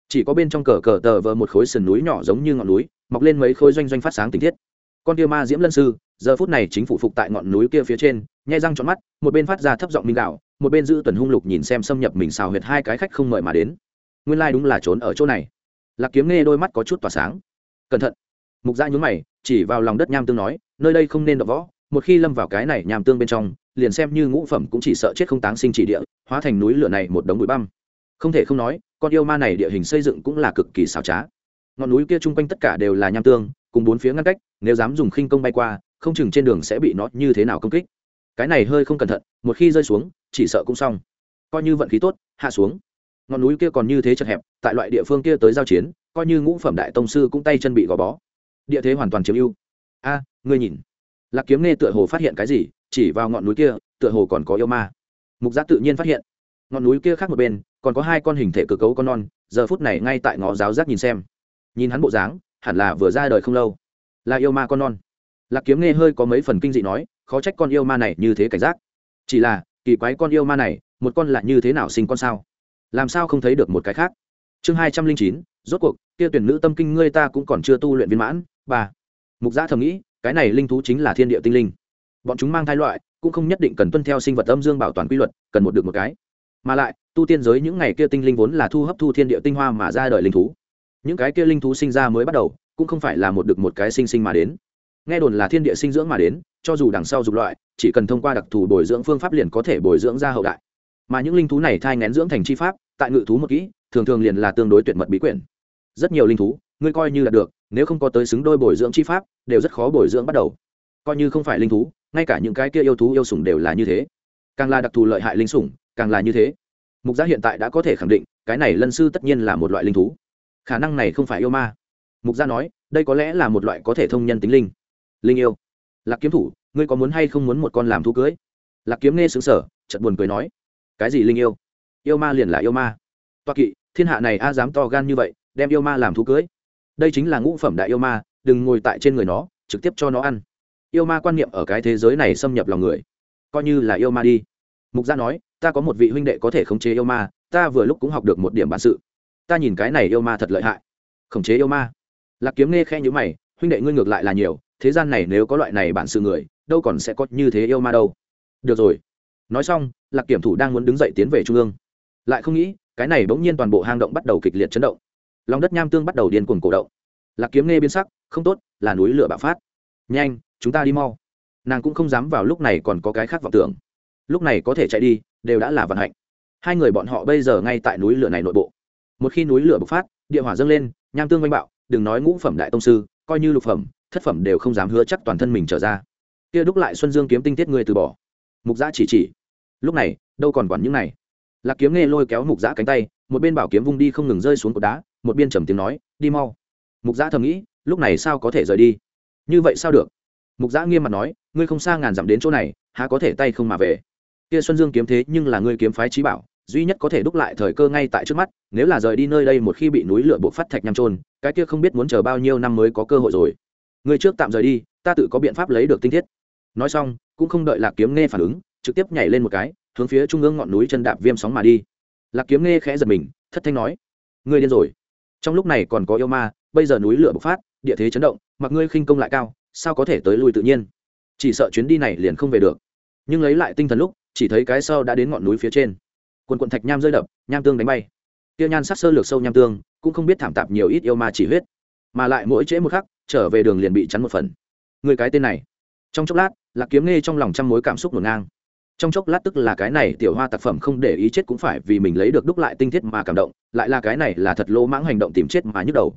Chỉ có bên trong cờ cờ tờ vờ một khối sườn núi nhỏ giống như ngọn núi, mọc lên mấy khối doanh doanh phát sáng tình thiết. Con kia ma diễm lân sư, giờ phút này chính phủ phục tại ngọn núi kia phía trên, nhai răng trọn mắt, một bên phát ra thấp giọng minh đạo, một bên giữ tuần hung lục nhìn xem xâm nhập mình xào huyệt hai cái khách không mời mà đến. Nguyên lai đúng là trốn ở chỗ này. Lạc kiếm nghe đôi mắt có chút tỏa sáng. Cẩn thận. Mục dạ gia nhún mày, chỉ vào lòng đất nham tương nói, nơi đây không nên đập võ một khi lâm vào cái này nhàm tương bên trong, liền xem như ngũ phẩm cũng chỉ sợ chết không táng sinh chỉ địa, hóa thành núi lửa này một đống bụi băm. Không thể không nói, con yêu ma này địa hình xây dựng cũng là cực kỳ xảo trá. Ngọn núi kia chung quanh tất cả đều là nham tương, cùng bốn phía ngăn cách, nếu dám dùng khinh công bay qua, không chừng trên đường sẽ bị nó như thế nào công kích. Cái này hơi không cẩn thận, một khi rơi xuống, chỉ sợ cũng xong. Coi như vận khí tốt, hạ xuống. Ngọn núi kia còn như thế chật hẹp, tại loại địa phương kia tới giao chiến, coi như ngũ phẩm đại tông sư cũng tay chân bị gò bó. Địa thế hoàn toàn chiếm ưu. A, ngươi nhìn lạc kiếm nghe tựa hồ phát hiện cái gì, chỉ vào ngọn núi kia, tựa hồ còn có yêu ma. Mục giác tự nhiên phát hiện. Ngọn núi kia khác một bên, còn có hai con hình thể cơ cấu con non, giờ phút này ngay tại ngõ giáo giác nhìn xem. Nhìn hắn bộ dáng, hẳn là vừa ra đời không lâu. Là yêu ma con non. Lạc kiếm nghe hơi có mấy phần kinh dị nói, khó trách con yêu ma này như thế cảnh giác. Chỉ là, kỳ quái con yêu ma này, một con lại như thế nào sinh con sao? Làm sao không thấy được một cái khác? Chương hai trăm linh chín, rốt cuộc, kia tuyển nữ tâm kinh ngươi ta cũng còn chưa tu luyện viên mãn ba mục gia thầm nghĩ cái này linh thú chính là thiên địa tinh linh. Bọn chúng mang thai loại, cũng không nhất định cần tuân theo sinh vật âm dương bảo toàn quy luật, cần một được một cái. Mà lại, tu tiên giới những ngày kia tinh linh vốn là thu hấp thu thiên địa tinh hoa mà ra đời linh thú. Những cái kia linh thú sinh ra mới bắt đầu, cũng không phải là một được một cái sinh sinh mà đến. Nghe đồn là thiên địa sinh dưỡng mà đến, cho dù đằng sau dục loại, chỉ cần thông qua đặc thù bồi dưỡng phương pháp liền có thể bồi dưỡng ra hậu đại. Mà những linh thú này thai ngén dưỡng thành chi pháp, tại ngự thú một kỹ, thường thường liền là tương đối tuyệt mật bí quyển. Rất nhiều linh thú, ngươi coi như là được nếu không có tới xứng đôi bồi dưỡng chi pháp, đều rất khó bồi dưỡng bắt đầu. Coi như không phải linh thú, ngay cả những cái kia yêu thú yêu sủng đều là như thế. Càng là đặc thù lợi hại linh sủng, càng là như thế. Mục giá hiện tại đã có thể khẳng định, cái này lân sư tất nhiên là một loại linh thú. Khả năng này không phải yêu ma. Mục gia nói, đây có lẽ là một loại có thể thông nhân tính linh. Linh yêu. Lạc kiếm thủ, ngươi có muốn hay không muốn một con làm thú cưới? Lạc kiếm nghe xứng sở chật buồn cười nói, cái gì linh yêu? Yêu ma liền là yêu ma. Toa kỵ, thiên hạ này a dám to gan như vậy, đem yêu ma làm thú cưới? Đây chính là ngũ phẩm đại yêu ma, đừng ngồi tại trên người nó, trực tiếp cho nó ăn. Yêu ma quan niệm ở cái thế giới này xâm nhập lòng người. Coi như là yêu ma đi. Mục gia nói, ta có một vị huynh đệ có thể khống chế yêu ma, ta vừa lúc cũng học được một điểm bản sự. Ta nhìn cái này yêu ma thật lợi hại. Khống chế yêu ma. Lạc kiếm nghe khe nhữ mày, huynh đệ ngươi ngược lại là nhiều, thế gian này nếu có loại này bản sự người, đâu còn sẽ có như thế yêu ma đâu. Được rồi. Nói xong, lạc kiểm thủ đang muốn đứng dậy tiến về trung ương. Lại không nghĩ, cái này bỗng nhiên toàn bộ hang động bắt đầu kịch liệt chấn động lòng đất nham tương bắt đầu điên cuồng cổ động. Lạc kiếm nghe biến sắc, không tốt, là núi lửa bạo phát. Nhanh, chúng ta đi mau. Nàng cũng không dám vào lúc này còn có cái khác vọng tưởng. Lúc này có thể chạy đi, đều đã là vận hạnh. Hai người bọn họ bây giờ ngay tại núi lửa này nội bộ. Một khi núi lửa bộc phát, địa hỏa dâng lên, nham tương oanh bạo, đừng nói ngũ phẩm đại tông sư, coi như lục phẩm, thất phẩm đều không dám hứa chắc toàn thân mình trở ra. Kia đúc lại xuân dương kiếm tinh tiết người từ bỏ. Mục giã chỉ chỉ. Lúc này, đâu còn quản những này? Lạc kiếm nghe lôi kéo mục giã cánh tay, một bên bảo kiếm vung đi không ngừng rơi xuống cột đá một bên trầm tiếng nói, đi mau. Mục giã thầm nghĩ, lúc này sao có thể rời đi? Như vậy sao được? Mục giã nghiêm mặt nói, ngươi không xa ngàn dặm đến chỗ này, há có thể tay không mà về? Kia xuân dương kiếm thế nhưng là ngươi kiếm phái trí bảo, duy nhất có thể đúc lại thời cơ ngay tại trước mắt, nếu là rời đi nơi đây một khi bị núi lửa buộc phát thạch nham trôn cái kia không biết muốn chờ bao nhiêu năm mới có cơ hội rồi. Ngươi trước tạm rời đi, ta tự có biện pháp lấy được tinh thiết. Nói xong, cũng không đợi lạc kiếm nghe phản ứng, trực tiếp nhảy lên một cái, hướng phía trung ương ngọn núi chân đạp viêm sóng mà đi. Lạc kiếm nghe khẽ giật mình, thất thanh nói, ngươi điên rồi trong lúc này còn có yêu ma, bây giờ núi lửa bộc phát, địa thế chấn động, mặc ngươi khinh công lại cao, sao có thể tới lui tự nhiên? Chỉ sợ chuyến đi này liền không về được. Nhưng lấy lại tinh thần lúc, chỉ thấy cái sau đã đến ngọn núi phía trên. Quần quận thạch nham rơi đập, nham tương đánh bay. Tiêu nhan sát sơ lược sâu nham tương, cũng không biết thảm tạp nhiều ít yêu ma chỉ huyết. Mà lại mỗi trễ một khắc, trở về đường liền bị chắn một phần. Người cái tên này. Trong chốc lát, lạc kiếm nghe trong lòng trăm mối cảm xúc ngổn ngang trong chốc lát tức là cái này tiểu hoa tác phẩm không để ý chết cũng phải vì mình lấy được đúc lại tinh thiết mà cảm động, lại là cái này là thật lỗ mãng hành động tìm chết mà nhức đầu.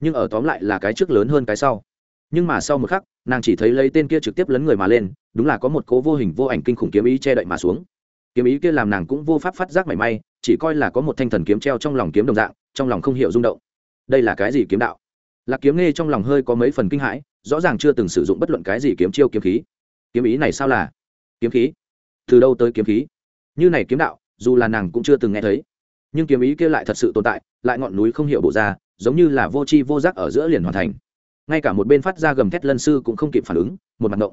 Nhưng ở tóm lại là cái trước lớn hơn cái sau. Nhưng mà sau một khắc, nàng chỉ thấy lấy tên kia trực tiếp lấn người mà lên, đúng là có một cố vô hình vô ảnh kinh khủng kiếm ý che đậy mà xuống. Kiếm ý kia làm nàng cũng vô pháp phát giác mảy may, chỉ coi là có một thanh thần kiếm treo trong lòng kiếm đồng dạng, trong lòng không hiểu rung động. Đây là cái gì kiếm đạo? Lạc kiếm nghe trong lòng hơi có mấy phần kinh hãi, rõ ràng chưa từng sử dụng bất luận cái gì kiếm chiêu kiếm khí. Kiếm ý này sao là? Kiếm khí? Từ đâu tới kiếm khí? Như này kiếm đạo, dù là nàng cũng chưa từng nghe thấy. Nhưng kiếm ý kia lại thật sự tồn tại, lại ngọn núi không hiểu bộ ra, giống như là vô tri vô giác ở giữa liền hoàn thành. Ngay cả một bên phát ra gầm thét lân sư cũng không kịp phản ứng, một mặt động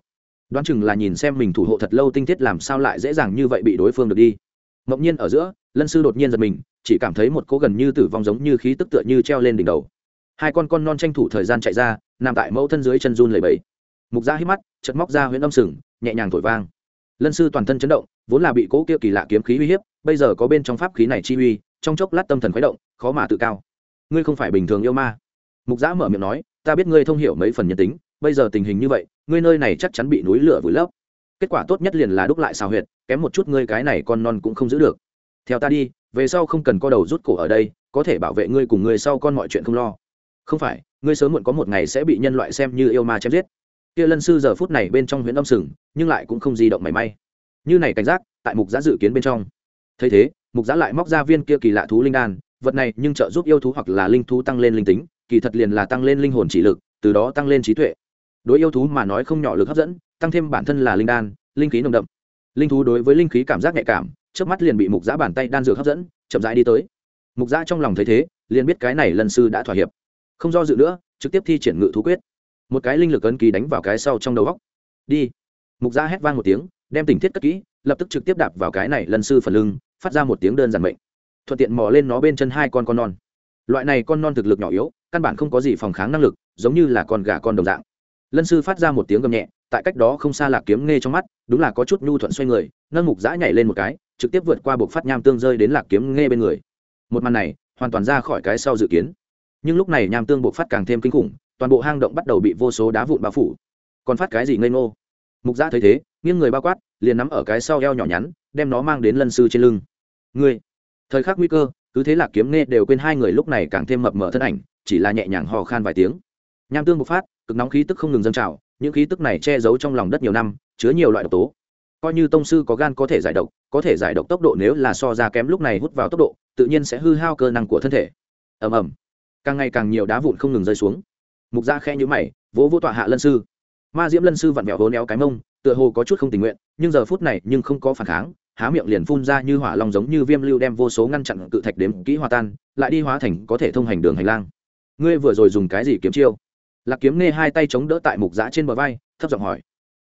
đoán chừng là nhìn xem mình thủ hộ thật lâu tinh thiết làm sao lại dễ dàng như vậy bị đối phương được đi. Mộng nhiên ở giữa, lân sư đột nhiên giật mình, chỉ cảm thấy một cố gần như tử vong giống như khí tức tựa như treo lên đỉnh đầu. Hai con con non tranh thủ thời gian chạy ra, nằm tại mẫu thân dưới chân run lầy bẫy mục ra hít mắt chật móc ra huyện âm sừng, nhẹ nhàng thổi vang lân sư toàn thân chấn động, vốn là bị cỗ kia kỳ lạ kiếm khí uy hiếp, bây giờ có bên trong pháp khí này chi uy, trong chốc lát tâm thần khuấy động, khó mà tự cao. Ngươi không phải bình thường yêu ma. Mục giã mở miệng nói, ta biết ngươi thông hiểu mấy phần nhân tính, bây giờ tình hình như vậy, ngươi nơi này chắc chắn bị núi lửa vùi lấp. Kết quả tốt nhất liền là đúc lại xào huyệt, kém một chút ngươi cái này con non cũng không giữ được. Theo ta đi, về sau không cần co đầu rút cổ ở đây, có thể bảo vệ ngươi cùng ngươi sau con mọi chuyện không lo. Không phải, ngươi sớm muộn có một ngày sẽ bị nhân loại xem như yêu ma chém giết kia lân sư giờ phút này bên trong huyện âm sừng, nhưng lại cũng không di động mảy may. Như này cảnh giác, tại mục giã dự kiến bên trong. Thấy thế, mục giã lại móc ra viên kia kỳ lạ thú linh đan, vật này nhưng trợ giúp yêu thú hoặc là linh thú tăng lên linh tính, kỳ thật liền là tăng lên linh hồn chỉ lực, từ đó tăng lên trí tuệ. Đối yêu thú mà nói không nhỏ lực hấp dẫn, tăng thêm bản thân là linh đan, linh khí nồng đậm. Linh thú đối với linh khí cảm giác nhạy cảm trước mắt liền bị mục giã bàn tay đan dược hấp dẫn, chậm rãi đi tới. Mục giã trong lòng thấy thế, liền biết cái này lần sư đã thỏa hiệp. Không do dự nữa, trực tiếp thi triển ngự thú quyết một cái linh lực ấn ký đánh vào cái sau trong đầu góc. Đi. Mục gia hét vang một tiếng, đem tình thiết cất kỹ, lập tức trực tiếp đạp vào cái này lần sư phần lưng, phát ra một tiếng đơn giản mệnh. Thuận tiện mò lên nó bên chân hai con con non. Loại này con non thực lực nhỏ yếu, căn bản không có gì phòng kháng năng lực, giống như là con gà con đồng dạng. Lân sư phát ra một tiếng gầm nhẹ, tại cách đó không xa lạc kiếm nghe trong mắt, đúng là có chút nhu thuận xoay người, nâng mục giã nhảy lên một cái, trực tiếp vượt qua buộc phát nham tương rơi đến lạc kiếm nghe bên người. Một màn này, hoàn toàn ra khỏi cái sau dự kiến. Nhưng lúc này nham tương buộc phát càng thêm kinh khủng toàn bộ hang động bắt đầu bị vô số đá vụn bao phủ. Còn phát cái gì ngây ngô? Mục gia thấy thế, nghiêng người bao quát, liền nắm ở cái sau eo nhỏ nhắn, đem nó mang đến lân sư trên lưng. Ngươi, thời khắc nguy cơ, cứ thế là kiếm nghe đều quên hai người lúc này càng thêm mập mờ thân ảnh, chỉ là nhẹ nhàng hò khan vài tiếng. Nham tương bộc phát, cực nóng khí tức không ngừng dâng trào, những khí tức này che giấu trong lòng đất nhiều năm, chứa nhiều loại độc tố. Coi như tông sư có gan có thể giải độc, có thể giải độc tốc độ nếu là so ra kém lúc này hút vào tốc độ, tự nhiên sẽ hư hao cơ năng của thân thể. Ầm ầm. Càng ngày càng nhiều đá vụn không ngừng rơi xuống mục gia khe nhữ mày, vỗ vô tọa hạ lân sư. Ma diễm lân sư vặn vẹo hố néo cái mông, tựa hồ có chút không tình nguyện, nhưng giờ phút này nhưng không có phản kháng, há miệng liền phun ra như hỏa long giống như viêm lưu đem vô số ngăn chặn cự thạch đếm kỹ hòa tan, lại đi hóa thành có thể thông hành đường hành lang. Ngươi vừa rồi dùng cái gì kiếm chiêu? Lạc kiếm nghe hai tay chống đỡ tại mục giã trên bờ vai, thấp giọng hỏi.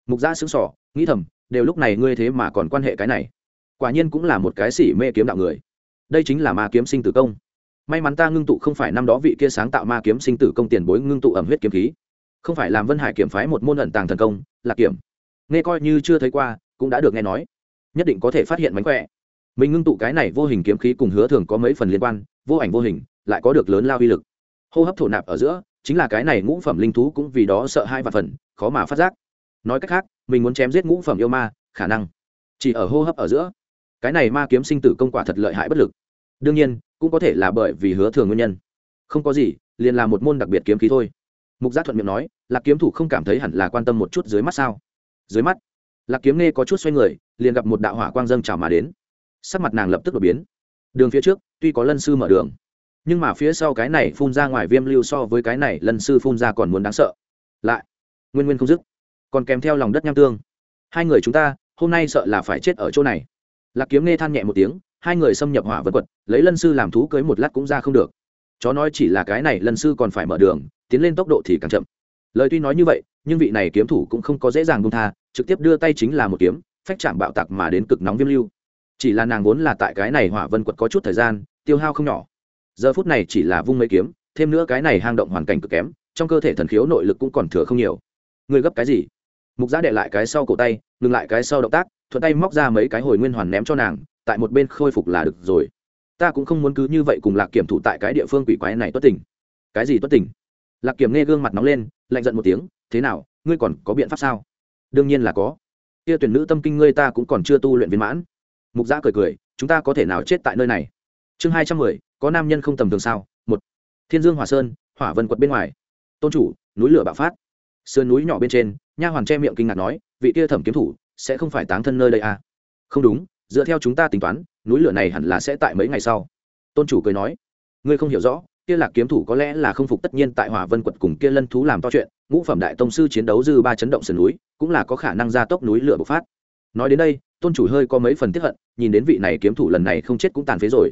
Mục giã sững sỏ nghĩ thầm, đều lúc này ngươi thế mà còn quan hệ cái này. Quả nhiên cũng là một cái xỉ mê kiếm đạo người. Đây chính là ma kiếm sinh tử công may mắn ta ngưng tụ không phải năm đó vị kia sáng tạo ma kiếm sinh tử công tiền bối ngưng tụ ẩm huyết kiếm khí. Không phải làm vân hải kiểm phái một môn ẩn tàng thần công, là kiểm. Nghe coi như chưa thấy qua, cũng đã được nghe nói. Nhất định có thể phát hiện mánh khỏe. Mình ngưng tụ cái này vô hình kiếm khí cùng hứa thường có mấy phần liên quan, vô ảnh vô hình, lại có được lớn lao uy lực. Hô hấp thổ nạp ở giữa, chính là cái này ngũ phẩm linh thú cũng vì đó sợ hai và phần, khó mà phát giác. Nói cách khác, mình muốn chém giết ngũ phẩm yêu ma, khả năng chỉ ở hô hấp ở giữa. Cái này ma kiếm sinh tử công quả thật lợi hại bất lực đương nhiên, cũng có thể là bởi vì hứa thường nguyên nhân. Không có gì, liền là một môn đặc biệt kiếm khí thôi. Mục giác thuận miệng nói, lạc kiếm thủ không cảm thấy hẳn là quan tâm một chút dưới mắt sao? Dưới mắt, lạc kiếm nghe có chút xoay người, liền gặp một đạo hỏa quang dâng trào mà đến. Sắc mặt nàng lập tức đột biến. Đường phía trước, tuy có lân sư mở đường, nhưng mà phía sau cái này phun ra ngoài viêm lưu so với cái này lân sư phun ra còn muốn đáng sợ. Lại, nguyên nguyên không dứt, còn kèm theo lòng đất nham tương. Hai người chúng ta, hôm nay sợ là phải chết ở chỗ này. Lạc kiếm nghe than nhẹ một tiếng hai người xâm nhập hỏa vân quật, lấy lân sư làm thú cưới một lát cũng ra không được. Chó nói chỉ là cái này lân sư còn phải mở đường, tiến lên tốc độ thì càng chậm. Lời tuy nói như vậy, nhưng vị này kiếm thủ cũng không có dễ dàng bông tha, trực tiếp đưa tay chính là một kiếm, phách chạm bạo tạc mà đến cực nóng viêm lưu. Chỉ là nàng vốn là tại cái này hỏa vân quật có chút thời gian, tiêu hao không nhỏ. Giờ phút này chỉ là vung mấy kiếm, thêm nữa cái này hang động hoàn cảnh cực kém, trong cơ thể thần khiếu nội lực cũng còn thừa không nhiều. Người gấp cái gì? Mục giã đệ lại cái sau cổ tay, ngừng lại cái sau động tác, thuận tay móc ra mấy cái hồi nguyên hoàn ném cho nàng tại một bên khôi phục là được rồi. Ta cũng không muốn cứ như vậy cùng lạc kiểm thủ tại cái địa phương quỷ quái này tuất tỉnh cái gì tuất tỉnh lạc kiểm nghe gương mặt nóng lên, lạnh giận một tiếng, thế nào, ngươi còn có biện pháp sao? Đương nhiên là có. Kia tuyển nữ tâm kinh ngươi ta cũng còn chưa tu luyện viên mãn. Mục giã cười cười, chúng ta có thể nào chết tại nơi này? Chương hai trăm mười, có nam nhân không tầm thường sao? Một, thiên dương hòa sơn, hỏa vân quật bên ngoài. Tôn chủ, núi lửa bạo phát. Sườn núi nhỏ bên trên, nha hoàn che miệng kinh ngạc nói, vị kia thẩm kiếm thủ sẽ không phải táng thân nơi đây à? không đúng dựa theo chúng ta tính toán, núi lửa này hẳn là sẽ tại mấy ngày sau. Tôn chủ cười nói, ngươi không hiểu rõ, kia lạc kiếm thủ có lẽ là không phục tất nhiên tại hỏa vân quật cùng kia lân thú làm to chuyện, ngũ phẩm đại tông sư chiến đấu dư ba chấn động sườn núi, cũng là có khả năng gia tốc núi lửa bộc phát. Nói đến đây, tôn chủ hơi có mấy phần tiếp hận, nhìn đến vị này kiếm thủ lần này không chết cũng tàn phế rồi.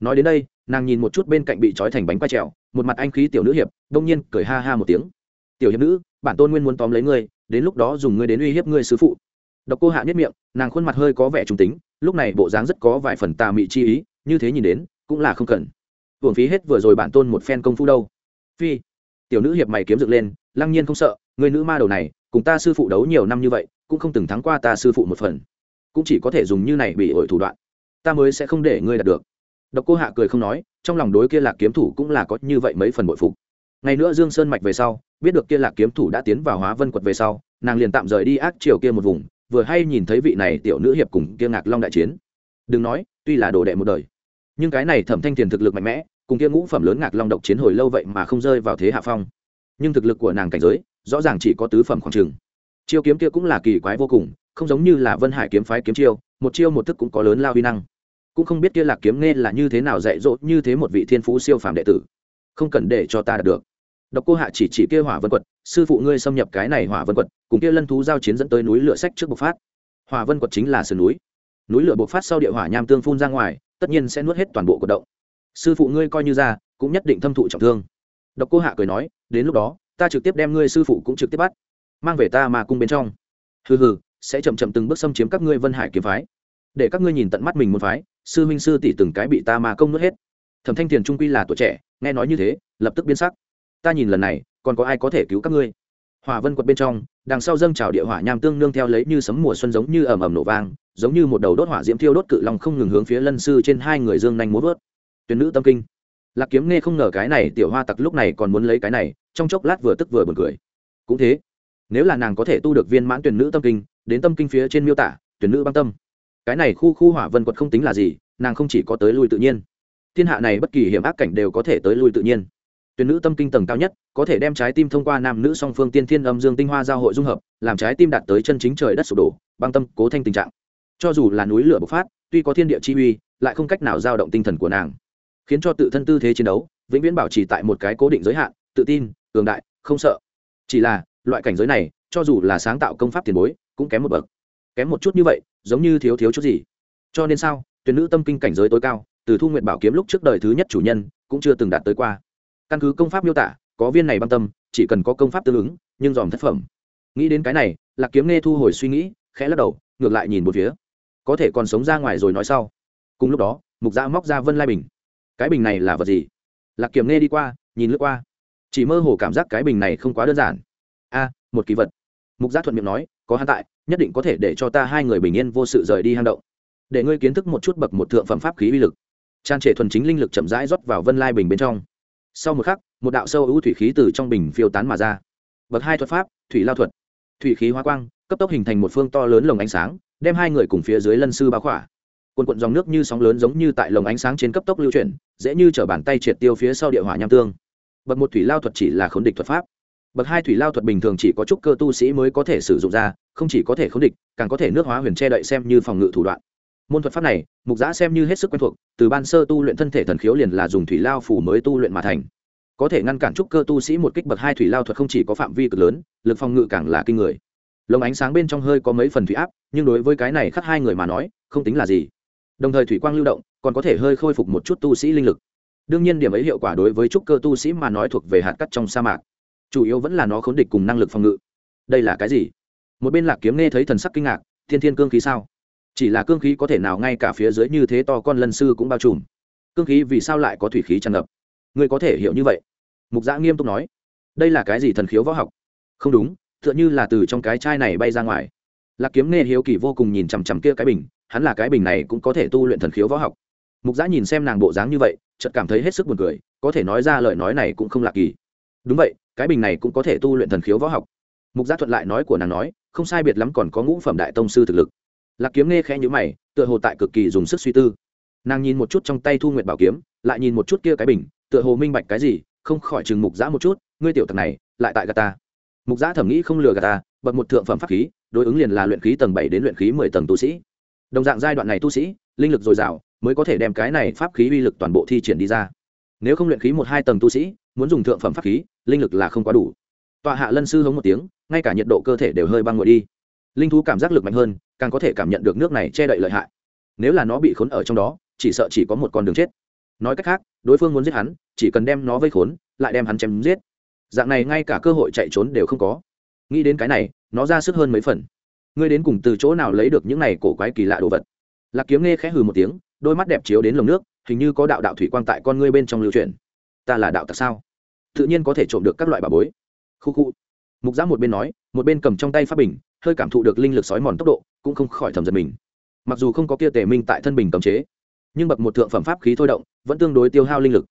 Nói đến đây, nàng nhìn một chút bên cạnh bị trói thành bánh quay trèo, một mặt anh khí tiểu nữ hiệp, đông nhiên cười ha ha một tiếng. Tiểu hiệp nữ, bản tôn nguyên muốn tóm lấy ngươi, đến lúc đó dùng ngươi đến uy hiếp ngươi sư phụ. Độc cô hạ nhất miệng, nàng khuôn mặt hơi có vẻ trung tính lúc này bộ dáng rất có vài phần tà mị chi ý, như thế nhìn đến, cũng là không cần. Hưởng phí hết vừa rồi bản tôn một phen công phu đâu. Phi, tiểu nữ hiệp mày kiếm dựng lên, lăng nhiên không sợ, người nữ ma đầu này, cùng ta sư phụ đấu nhiều năm như vậy, cũng không từng thắng qua ta sư phụ một phần. Cũng chỉ có thể dùng như này bị ổi thủ đoạn. Ta mới sẽ không để ngươi đạt được. Độc cô hạ cười không nói, trong lòng đối kia lạc kiếm thủ cũng là có như vậy mấy phần bội phục. Ngày nữa dương sơn mạch về sau, biết được kia lạc kiếm thủ đã tiến vào hóa vân quật về sau, nàng liền tạm rời đi ác triều kia một vùng vừa hay nhìn thấy vị này tiểu nữ hiệp cùng kia ngạc long đại chiến. Đừng nói, tuy là đồ đệ một đời, nhưng cái này thẩm thanh tiền thực lực mạnh mẽ, cùng kia ngũ phẩm lớn ngạc long độc chiến hồi lâu vậy mà không rơi vào thế hạ phong. Nhưng thực lực của nàng cảnh giới, rõ ràng chỉ có tứ phẩm khoảng trường. Chiêu kiếm kia cũng là kỳ quái vô cùng, không giống như là vân hải kiếm phái kiếm chiêu, một chiêu một thức cũng có lớn lao huy năng. Cũng không biết kia lạc kiếm nghe là như thế nào dạy dỗ như thế một vị thiên phú siêu phàm đệ tử. Không cần để cho ta đạt được độc cô hạ chỉ chỉ kia hỏa vân quật, sư phụ ngươi xâm nhập cái này hỏa vân quật, cùng kia lân thú giao chiến dẫn tới núi lửa sách trước bộc phát. Hỏa vân quật chính là sườn núi. Núi lửa bộc phát sau địa hỏa nham tương phun ra ngoài, tất nhiên sẽ nuốt hết toàn bộ cột động. Sư phụ ngươi coi như ra, cũng nhất định thâm thụ trọng thương. Độc cô hạ cười nói, đến lúc đó, ta trực tiếp đem ngươi sư phụ cũng trực tiếp bắt, mang về ta mà cung bên trong. Hừ hừ, sẽ chậm chậm từng bước xâm chiếm các ngươi vân hải kiếm phái. Để các ngươi nhìn tận mắt mình muốn phái, sư huynh sư tỷ từng cái bị ta mà công nuốt hết. Thẩm thanh tiền trung quy là tuổi trẻ, nghe nói như thế, lập tức biến sắc ta nhìn lần này, còn có ai có thể cứu các ngươi? Hỏa vân quật bên trong, đằng sau dâng trào địa hỏa nham tương nương theo lấy như sấm mùa xuân giống như ầm ầm nổ vang, giống như một đầu đốt hỏa diễm thiêu đốt cự long không ngừng hướng phía lân sư trên hai người dương nhanh muốn vớt. Tuyển nữ tâm kinh. Lạc kiếm nghe không ngờ cái này tiểu hoa tặc lúc này còn muốn lấy cái này, trong chốc lát vừa tức vừa buồn cười. Cũng thế, nếu là nàng có thể tu được viên mãn tuyển nữ tâm kinh, đến tâm kinh phía trên miêu tả, tuyển nữ băng tâm. Cái này khu khu hỏa vân quật không tính là gì, nàng không chỉ có tới lui tự nhiên. Thiên hạ này bất kỳ hiểm ác cảnh đều có thể tới lui tự nhiên tuyển nữ tâm kinh tầng cao nhất, có thể đem trái tim thông qua nam nữ song phương tiên thiên âm dương tinh hoa giao hội dung hợp, làm trái tim đạt tới chân chính trời đất sụp đổ, băng tâm, cố thanh tình trạng. Cho dù là núi lửa bộc phát, tuy có thiên địa chi uy, lại không cách nào giao động tinh thần của nàng, khiến cho tự thân tư thế chiến đấu vĩnh viễn bảo trì tại một cái cố định giới hạn, tự tin, cường đại, không sợ. Chỉ là, loại cảnh giới này, cho dù là sáng tạo công pháp tiền bối, cũng kém một bậc. Kém một chút như vậy, giống như thiếu thiếu chút gì. Cho nên sao, tuyển nữ tâm kinh cảnh giới tối cao, từ thu nguyện bảo kiếm lúc trước đời thứ nhất chủ nhân, cũng chưa từng đạt tới qua căn cứ công pháp miêu tả, có viên này băng tâm, chỉ cần có công pháp tương ứng, nhưng dòm thất phẩm. Nghĩ đến cái này, lạc kiếm nghe thu hồi suy nghĩ, khẽ lắc đầu, ngược lại nhìn một phía. Có thể còn sống ra ngoài rồi nói sau. Cùng lúc đó, mục gia móc ra vân lai bình. Cái bình này là vật gì? Lạc kiếm nghe đi qua, nhìn lướt qua. Chỉ mơ hồ cảm giác cái bình này không quá đơn giản. A, một kỳ vật. Mục gia thuận miệng nói, có hắn tại, nhất định có thể để cho ta hai người bình yên vô sự rời đi hang động. Để ngươi kiến thức một chút bậc một thượng phẩm pháp khí uy lực. Tràn trề thuần chính linh lực chậm rãi rót vào vân lai bình bên trong sau một khắc, một đạo sâu ưu thủy khí từ trong bình phiêu tán mà ra. Bậc hai thuật pháp, thủy lao thuật. Thủy khí hóa quang, cấp tốc hình thành một phương to lớn lồng ánh sáng, đem hai người cùng phía dưới lân sư bá khỏa. Quần quận dòng nước như sóng lớn giống như tại lồng ánh sáng trên cấp tốc lưu chuyển, dễ như chở bàn tay triệt tiêu phía sau địa hỏa nham tương. Bậc một thủy lao thuật chỉ là khốn địch thuật pháp. Bậc hai thủy lao thuật bình thường chỉ có chút cơ tu sĩ mới có thể sử dụng ra, không chỉ có thể khốn địch, càng có thể nước hóa huyền che đậy xem như phòng ngự thủ đoạn môn thuật pháp này, mục giã xem như hết sức quen thuộc, từ ban sơ tu luyện thân thể thần khiếu liền là dùng thủy lao phủ mới tu luyện mà thành. Có thể ngăn cản trúc cơ tu sĩ một kích bậc hai thủy lao thuật không chỉ có phạm vi cực lớn, lực phòng ngự càng là kinh người. Lồng ánh sáng bên trong hơi có mấy phần thủy áp, nhưng đối với cái này khắc hai người mà nói, không tính là gì. Đồng thời thủy quang lưu động, còn có thể hơi khôi phục một chút tu sĩ linh lực. Đương nhiên điểm ấy hiệu quả đối với trúc cơ tu sĩ mà nói thuộc về hạt cắt trong sa mạc. Chủ yếu vẫn là nó khốn địch cùng năng lực phòng ngự. Đây là cái gì? Một bên lạc kiếm nghe thấy thần sắc kinh ngạc, thiên thiên cương khí sao? Chỉ là cương khí có thể nào ngay cả phía dưới như thế to con lân sư cũng bao trùm. Cương khí vì sao lại có thủy khí tràn ngập? Ngươi có thể hiểu như vậy? Mục giã nghiêm túc nói. Đây là cái gì thần khiếu võ học? Không đúng t h ư ợ n h ư là từ trong cái chai này bay ra ngoài. Lạc kiếm nghe hiếu kỳ vô cùng nhìn chằm chằm kia cái bình, hắn là cái bình này cũng có thể tu luyện thần khiếu võ học. Mục giã nhìn xem nàng bộ dáng như vậy, chợt cảm thấy hết sức buồn cười, có thể nói ra lời nói này cũng không lạc kỳ. Đúng vậy, cái bình này cũng có thể tu luyện thần khiếu võ học. Mục giã thuận lại nói của nàng nói, không sai biệt lắm còn có ngũ phẩm đại tông sư thực lực lạc kiếm nghe khẽ nhữ mày, tựa hồ tại cực kỳ dùng sức suy tư. Nàng nhìn một chút trong tay thu nguyện bảo kiếm, lại nhìn một chút kia cái bình, tựa hồ minh bạch cái gì, không khỏi chừng mục giã một chút, ngươi tiểu tặc này, lại tại gà ta. Mục giã thẩm nghĩ không lừa gà ta, bật một thượng phẩm pháp khí, đối ứng liền là luyện khí tầng bảy đến luyện khí mười tầng tu sĩ. Đồng dạng giai đoạn này tu sĩ, linh lực dồi dào, mới có thể đem cái này pháp khí uy lực toàn bộ thi triển đi ra. Nếu không luyện khí một hai tầng tu sĩ, muốn dùng thượng phẩm pháp khí, linh lực là không quá đủ. Tọa hạ lân sư hống một tiếng, ngay cả nhiệt độ cơ thể đều hơi băng ngồi đi. Linh thú cảm giác lực mạnh hơn càng có thể cảm nhận được nước này che đậy lợi hại. Nếu là nó bị khốn ở trong đó, chỉ sợ chỉ có một con đường chết. Nói cách khác, đối phương muốn giết hắn, chỉ cần đem nó vây khốn, lại đem hắn chém giết. Dạng này ngay cả cơ hội chạy trốn đều không có. Nghĩ đến cái này, nó ra sức hơn mấy phần. Ngươi đến cùng từ chỗ nào lấy được những này cổ quái kỳ lạ đồ vật? Lạc kiếm nghe khẽ hừ một tiếng, đôi mắt đẹp chiếu đến lồng nước, hình như có đạo đạo thủy quang tại con ngươi bên trong lưu truyền ta là đạo tặc sao? Tự nhiên có thể trộm được các loại bà bối. Khu khu. Mục giã một bên nói, một bên cầm trong tay pháp bình hơi cảm thụ được linh lực sói mòn tốc độ, cũng không khỏi thầm giật mình. Mặc dù không có kia tề minh tại thân bình cấm chế, nhưng bậc một thượng phẩm pháp khí thôi động vẫn tương đối tiêu hao linh lực.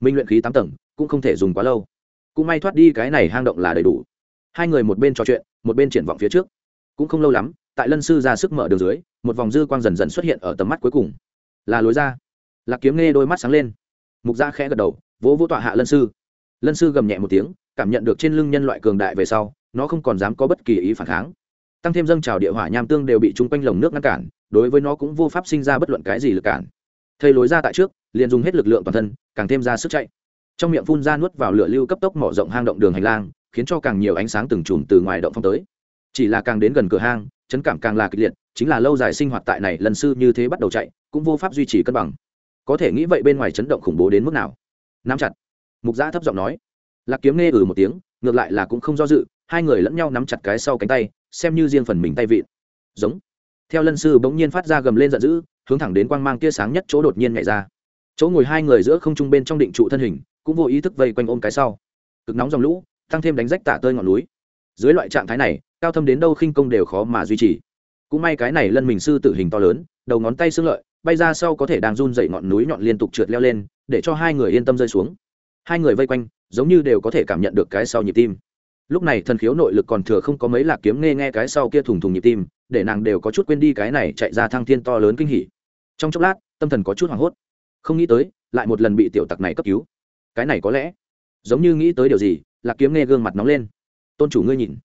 Minh luyện khí tám tầng, cũng không thể dùng quá lâu. Cũng may thoát đi cái này hang động là đầy đủ. Hai người một bên trò chuyện, một bên triển vọng phía trước. Cũng không lâu lắm, tại lân sư ra sức mở đường dưới, một vòng dư quang dần dần xuất hiện ở tầm mắt cuối cùng. Là lối ra. Lạc kiếm nghe đôi mắt sáng lên. Mục gia khẽ gật đầu, vỗ vỗ tọa hạ lân sư. Lân sư gầm nhẹ một tiếng, cảm nhận được trên lưng nhân loại cường đại về sau, nó không còn dám có bất kỳ ý phản kháng tăng thêm dâng trào địa hỏa nham tương đều bị chung quanh lồng nước ngăn cản, đối với nó cũng vô pháp sinh ra bất luận cái gì lực cản. Thầy lối ra tại trước, liền dùng hết lực lượng toàn thân, càng thêm ra sức chạy. Trong miệng phun ra nuốt vào lửa lưu cấp tốc mở rộng hang động đường hành lang, khiến cho càng nhiều ánh sáng từng chùm từ ngoài động phong tới. Chỉ là càng đến gần cửa hang, chấn cảm càng là kịch liệt, chính là lâu dài sinh hoạt tại này lần sư như thế bắt đầu chạy, cũng vô pháp duy trì cân bằng. Có thể nghĩ vậy bên ngoài chấn động khủng bố đến mức nào? Nắm chặt. Mục giã thấp giọng nói. Lạc kiếm nghe ừ một tiếng, ngược lại là cũng không do dự, hai người lẫn nhau nắm chặt cái sau cánh tay xem như riêng phần mình tay vịn. Giống. Theo lân sư bỗng nhiên phát ra gầm lên giận dữ, hướng thẳng đến quang mang tia sáng nhất chỗ đột nhiên nhảy ra. Chỗ ngồi hai người giữa không trung bên trong định trụ thân hình, cũng vô ý thức vây quanh ôm cái sau. Cực nóng dòng lũ, tăng thêm đánh rách tả tơi ngọn núi. Dưới loại trạng thái này, cao thâm đến đâu khinh công đều khó mà duy trì. Cũng may cái này lân mình sư tử hình to lớn, đầu ngón tay xương lợi, bay ra sau có thể đang run dậy ngọn núi nhọn liên tục trượt leo lên, để cho hai người yên tâm rơi xuống. Hai người vây quanh, giống như đều có thể cảm nhận được cái sau nhịp tim lúc này thần khiếu nội lực còn thừa không có mấy lạc kiếm nghe nghe cái sau kia thùng thùng nhịp tim, để nàng đều có chút quên đi cái này chạy ra thăng thiên to lớn kinh hỉ. Trong chốc lát, tâm thần có chút hoảng hốt. Không nghĩ tới, lại một lần bị tiểu tặc này cấp cứu. Cái này có lẽ, giống như nghĩ tới điều gì, lạc kiếm nghe gương mặt nóng lên. Tôn chủ ngươi nhìn.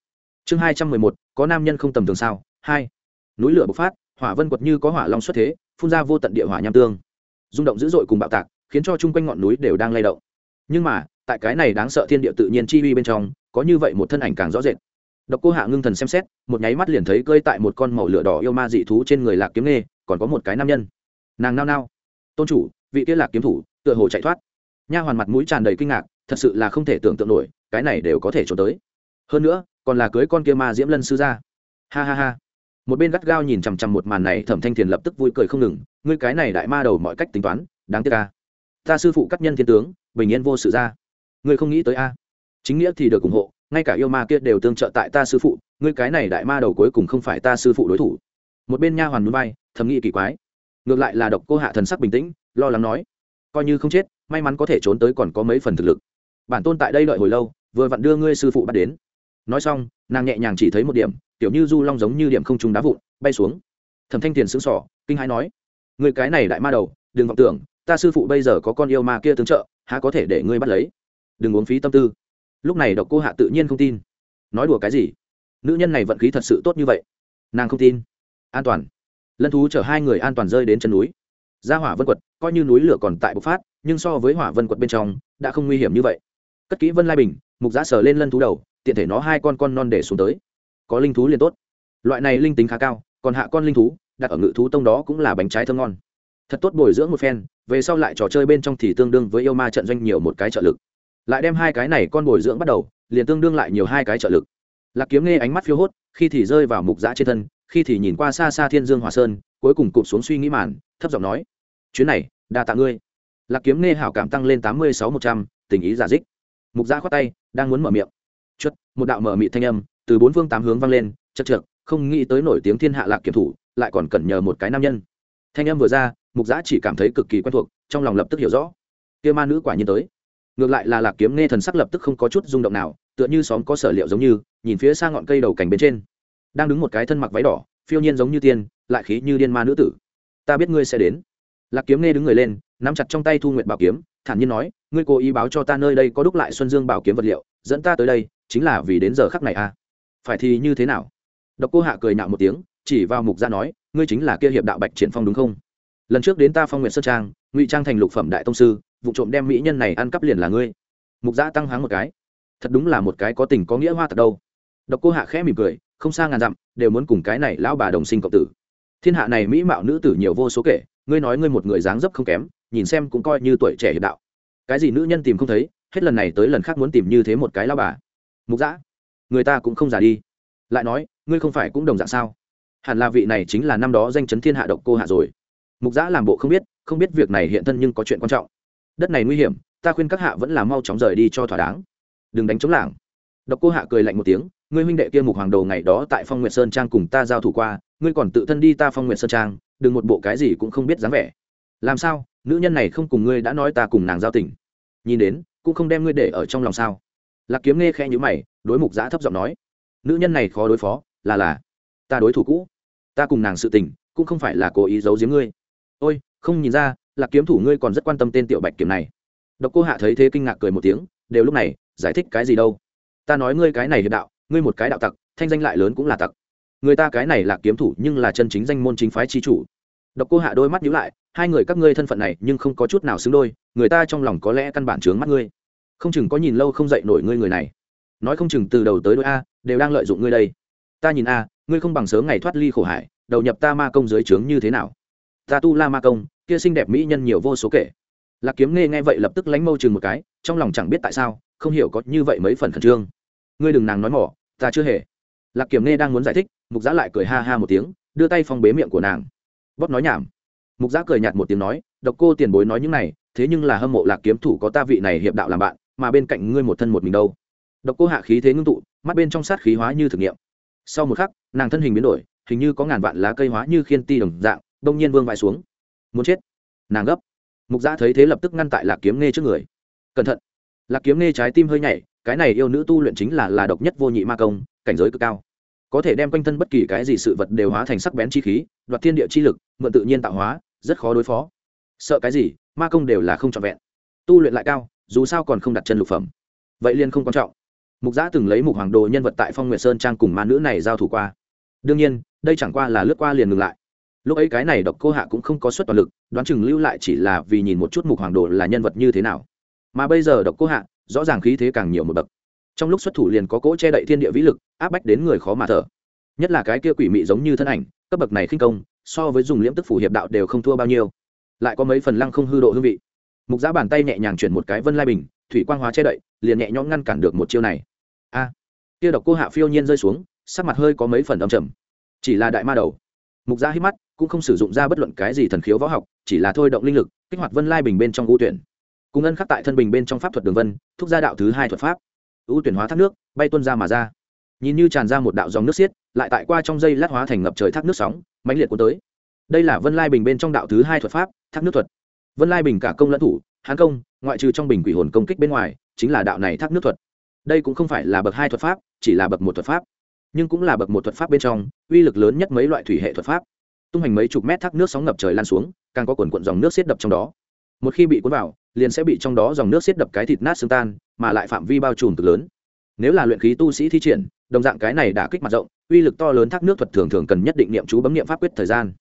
Chương hai trăm mười một, có nam nhân không tầm thường sao? Hai. Núi lửa bộc phát, hỏa vân quật như có hỏa long xuất thế, phun ra vô tận địa hỏa nham tương. Rung động dữ dội cùng bạo tạc, khiến cho chung quanh ngọn núi đều đang lay động. Nhưng mà, tại cái này đáng sợ thiên địa tự nhiên chi uy bên trong có như vậy một thân ảnh càng rõ rệt. Độc cô hạ ngưng thần xem xét, một nháy mắt liền thấy cơi tại một con màu lửa đỏ yêu ma dị thú trên người lạc kiếm nghê, còn có một cái nam nhân. Nàng nao nao. Tôn chủ, vị kia lạc kiếm thủ, tựa hồ chạy thoát. Nha hoàn mặt mũi tràn đầy kinh ngạc, thật sự là không thể tưởng tượng nổi, cái này đều có thể trốn tới. Hơn nữa, còn là cưới con kia ma diễm lân sư ra ha ha ha. Một bên gắt gao nhìn chằm chằm một màn này, thẩm thanh thiền lập tức vui cười không ngừng, ngươi cái này đại ma đầu mọi cách tính toán, đáng tiếc ca ta sư phụ cắt nhân thiên tướng, bình yên vô sự ra. Ngươi không nghĩ tới a chính nghĩa thì được ủng hộ, ngay cả yêu ma kia đều tương trợ tại ta sư phụ, ngươi cái này đại ma đầu cuối cùng không phải ta sư phụ đối thủ. Một bên nha hoàn núi bay, thầm nghĩ kỳ quái. Ngược lại là độc cô hạ thần sắc bình tĩnh, lo lắng nói, coi như không chết, may mắn có thể trốn tới còn có mấy phần thực lực. Bản tôn tại đây đợi hồi lâu, vừa vặn đưa ngươi sư phụ bắt đến. Nói xong, nàng nhẹ nhàng chỉ thấy một điểm tiểu như du long giống như điểm không trúng đá vụn, bay xuống. Thẩm thanh tiền sững sỏ kinh hãi nói người cái này đại ma đầu, đừng vọng tưởng, ta sư phụ bây giờ có con yêu ma kia tương trợ, há có thể để ngươi bắt lấy? Đừng uống phí tâm tư lúc này độc cô hạ tự nhiên không tin. Nói đùa cái gì? Nữ nhân này vận khí thật sự tốt như vậy. Nàng không tin. An toàn. Lân thú chở hai người an toàn rơi đến chân núi. Ra hỏa vân quật, coi như núi lửa còn tại bộc phát, nhưng so với hỏa vân quật bên trong, đã không nguy hiểm như vậy. Cất kỹ vân lai bình, mục giã sờ lên lân thú đầu, tiện thể nó hai con con non để xuống tới. Có linh thú liền tốt. Loại này linh tính khá cao, còn hạ con linh thú, đặt ở ngự thú tông đó cũng là bánh trái thơm ngon. Thật tốt bồi dưỡng một phen, về sau lại trò chơi bên trong thì tương đương với yêu ma trận doanh nhiều một cái trợ lực lại đem hai cái này con bồi dưỡng bắt đầu, liền tương đương lại nhiều hai cái trợ lực. Lạc kiếm nghe ánh mắt phiêu hốt, khi thì rơi vào mục giã trên thân, khi thì nhìn qua xa xa thiên dương hòa sơn, cuối cùng cụp xuống suy nghĩ màn, thấp giọng nói, chuyến này, đa tạ ngươi. Lạc kiếm nghe hảo cảm tăng lên tám mươi sáu một trăm, tình ý giả dích. Mục giã khoát tay, đang muốn mở miệng. Chất một đạo mở mị thanh âm từ bốn phương tám hướng vang lên chật trượt không nghĩ tới nổi tiếng thiên hạ lạc kiếm thủ, lại còn cần nhờ một cái nam nhân. Thanh âm vừa ra, mục giã chỉ cảm thấy cực kỳ quen thuộc, trong lòng lập tức hiểu rõ. Kia ma nữ quả nhiên tới ngược lại là lạc kiếm nghe thần sắc lập tức không có chút rung động nào, tựa như xóm có sở liệu giống như, nhìn phía xa ngọn cây đầu cành bên trên. Đang đứng một cái thân mặc váy đỏ, phiêu nhiên giống như tiên, lại khí như điên ma nữ tử. Ta biết ngươi sẽ đến. Lạc kiếm nghe đứng người lên, nắm chặt trong tay thu nguyện bảo kiếm, thản nhiên nói, ngươi cố ý báo cho ta nơi đây có đúc lại xuân dương bảo kiếm vật liệu, dẫn ta tới đây, chính là vì đến giờ khắc này à. Phải thì như thế nào? Độc cô hạ cười nạo một tiếng, chỉ vào mục ra nói, ngươi chính là kia hiệp đạo bạch triển phong đúng không? Lần trước đến ta phong nguyện sơn trang, ngụy trang thành lục phẩm đại tông sư vụ trộm đem mỹ nhân này ăn cắp liền là ngươi. Mục gia tăng háng một cái. Thật đúng là một cái có tình có nghĩa hoa thật đâu. Độc cô hạ khẽ mỉm cười, không xa ngàn dặm, đều muốn cùng cái này lão bà đồng sinh cộng tử. Thiên hạ này mỹ mạo nữ tử nhiều vô số kể, ngươi nói ngươi một người dáng dấp không kém, nhìn xem cũng coi như tuổi trẻ hiệp đạo. Cái gì nữ nhân tìm không thấy, hết lần này tới lần khác muốn tìm như thế một cái lão bà. Mục giã người ta cũng không già đi. Lại nói, ngươi không phải cũng đồng dạng sao? Hẳn là vị này chính là năm đó danh chấn thiên hạ độc cô hạ rồi. Mục giã làm bộ không biết không biết việc này hiện thân nhưng có chuyện quan trọng đất này nguy hiểm, ta khuyên các hạ vẫn là mau chóng rời đi cho thỏa đáng. Đừng đánh chống lảng. Độc cô hạ cười lạnh một tiếng, ngươi huynh đệ kia mục hoàng đầu ngày đó tại phong nguyệt sơn trang cùng ta giao thủ qua, ngươi còn tự thân đi ta phong nguyệt sơn trang, đừng một bộ cái gì cũng không biết dáng vẻ. Làm sao? Nữ nhân này không cùng ngươi đã nói ta cùng nàng giao tình. Nhìn đến, cũng không đem ngươi để ở trong lòng sao? Lạc kiếm nghe khe nhữ mày, đối mục giã thấp giọng nói, nữ nhân này khó đối phó, là là, ta đối thủ cũ. Ta cùng nàng sự tình, cũng không phải là cố ý giấu giếm ngươi. Ôi, không nhìn ra lạc kiếm thủ ngươi còn rất quan tâm tên tiểu bạch kiểm này. Độc cô hạ thấy thế kinh ngạc cười một tiếng, đều lúc này, giải thích cái gì đâu? Ta nói ngươi cái này hiệp đạo, ngươi một cái đạo tặc, thanh danh lại lớn cũng là tặc. Người ta cái này là kiếm thủ nhưng là chân chính danh môn chính phái chi chủ. Độc cô hạ đôi mắt nhíu lại, hai người các ngươi thân phận này nhưng không có chút nào xứng đôi, người ta trong lòng có lẽ căn bản chướng mắt ngươi. Không chừng có nhìn lâu không dậy nổi ngươi người này. Nói không chừng từ đầu tới đôi a, đều đang lợi dụng ngươi đây. Ta nhìn a, ngươi không bằng sớm ngày thoát ly khổ hải, đầu nhập ta ma công dưới trướng như thế nào? Ta tu la ma công kia xinh đẹp mỹ nhân nhiều vô số kể. Lạc kiếm nghe nghe vậy lập tức lánh mâu chừng một cái, trong lòng chẳng biết tại sao, không hiểu có như vậy mấy phần khẩn trương. Ngươi đừng nàng nói mỏ, ta chưa hề. Lạc kiếm nghe đang muốn giải thích, mục giã lại cười ha ha một tiếng, đưa tay phong bế miệng của nàng. Bóp nói nhảm. Mục giã cười nhạt một tiếng nói, độc cô tiền bối nói những này, thế nhưng là hâm mộ lạc kiếm thủ có ta vị này hiệp đạo làm bạn, mà bên cạnh ngươi một thân một mình đâu. Độc cô hạ khí thế ngưng tụ, mắt bên trong sát khí hóa như thực nghiệm. Sau một khắc, nàng thân hình biến đổi, hình như có ngàn vạn lá cây hóa như khiên ti đồng dạng, đông nhiên vương vãi xuống muốn chết. Nàng gấp. Mục gia thấy thế lập tức ngăn tại lạc kiếm nghe trước người. Cẩn thận. Lạc kiếm nghe trái tim hơi nhảy, cái này yêu nữ tu luyện chính là là độc nhất vô nhị ma công, cảnh giới cực cao. Có thể đem quanh thân bất kỳ cái gì sự vật đều hóa thành sắc bén chi khí, đoạt thiên địa chi lực, mượn tự nhiên tạo hóa, rất khó đối phó. Sợ cái gì, ma công đều là không trọn vẹn. Tu luyện lại cao, dù sao còn không đặt chân lục phẩm. Vậy liền không quan trọng. Mục giã từng lấy mục hoàng đồ nhân vật tại phong nguyệt sơn trang cùng ma nữ này giao thủ qua. Đương nhiên, đây chẳng qua là lướt qua liền ngừng lại lúc ấy cái này độc cô hạ cũng không có suất toàn lực, đoán chừng lưu lại chỉ là vì nhìn một chút mục hoàng đồ là nhân vật như thế nào. Mà bây giờ độc cô hạ, rõ ràng khí thế càng nhiều một bậc. Trong lúc xuất thủ liền có cỗ che đậy thiên địa vĩ lực, áp bách đến người khó mà thở. Nhất là cái kia quỷ mị giống như thân ảnh, cấp bậc này khinh công, so với dùng liễm tức phủ hiệp đạo đều không thua bao nhiêu. Lại có mấy phần lăng không hư độ hương vị. Mục giá bàn tay nhẹ nhàng chuyển một cái vân lai bình, thủy quang hóa che đậy, liền nhẹ nhõm ngăn cản được một chiêu này. A! Kia độc cô hạ phiêu nhiên rơi xuống, sắc mặt hơi có mấy phần âm trầm. Chỉ là đại ma đầu. Mục giá hít mắt cũng không sử dụng ra bất luận cái gì thần khiếu võ học, chỉ là thôi động linh lực, kích hoạt vân lai bình bên trong ưu tuyển. Cùng ân khắc tại thân bình bên trong pháp thuật đường vân, thúc gia đạo thứ hai thuật pháp. Ưu tuyển hóa thác nước, bay tuân ra mà ra. Nhìn như tràn ra một đạo dòng nước xiết, lại tại qua trong dây lát hóa thành ngập trời thác nước sóng, mãnh liệt cuốn tới. Đây là vân lai bình bên trong đạo thứ hai thuật pháp, thác nước thuật. Vân lai bình cả công lẫn thủ, hán công, ngoại trừ trong bình quỷ hồn công kích bên ngoài, chính là đạo này thác nước thuật. Đây cũng không phải là bậc hai thuật pháp, chỉ là bậc một thuật pháp. Nhưng cũng là bậc một thuật pháp bên trong, uy lực lớn nhất mấy loại thủy hệ thuật pháp tung hành mấy chục mét thác nước sóng ngập trời lan xuống, càng có quần quận dòng nước xiết đập trong đó. Một khi bị cuốn vào, liền sẽ bị trong đó dòng nước xiết đập cái thịt nát xương tan, mà lại phạm vi bao trùm cực lớn. Nếu là luyện khí tu sĩ thi triển, đồng dạng cái này đã kích mặt rộng, uy lực to lớn thác nước thuật thường thường cần nhất định niệm chú bấm niệm pháp quyết thời gian.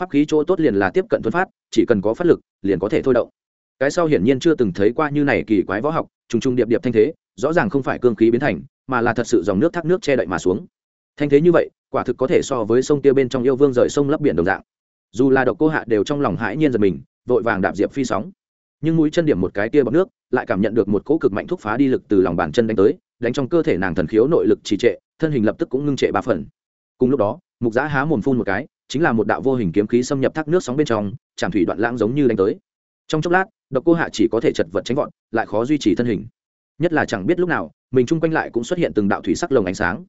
Pháp khí chỗ tốt liền là tiếp cận thuấn phát, chỉ cần có phát lực, liền có thể thôi động. Cái sau hiển nhiên chưa từng thấy qua như này kỳ quái võ học, trùng trùng điệp điệp thanh thế, rõ ràng không phải cương khí biến thành, mà là thật sự dòng nước thác nước che đậy mà xuống thanh thế như vậy quả thực có thể so với sông kia bên trong yêu vương rời sông lấp biển đồng dạng. Dù là độc cô hạ đều trong lòng hãi nhiên giật mình vội vàng đạp diệp phi sóng. Nhưng mũi chân điểm một cái tia bọc nước lại cảm nhận được một cỗ cực mạnh thúc phá đi lực từ lòng bàn chân đánh tới đánh trong cơ thể nàng thần khiếu nội lực trì trệ thân hình lập tức cũng ngưng trệ ba phần. Cùng lúc đó mục giã há mồm phun một cái chính là một đạo vô hình kiếm khí xâm nhập thác nước sóng bên trong tràn thủy đoạn lãng giống như đánh tới. Trong chốc lát độc cô hạ chỉ có thể chật vật tránh gọn, lại khó duy trì thân hình. Nhất là chẳng biết lúc nào mình chung quanh lại cũng xuất hiện từng đạo thủy sắc lồng ánh sáng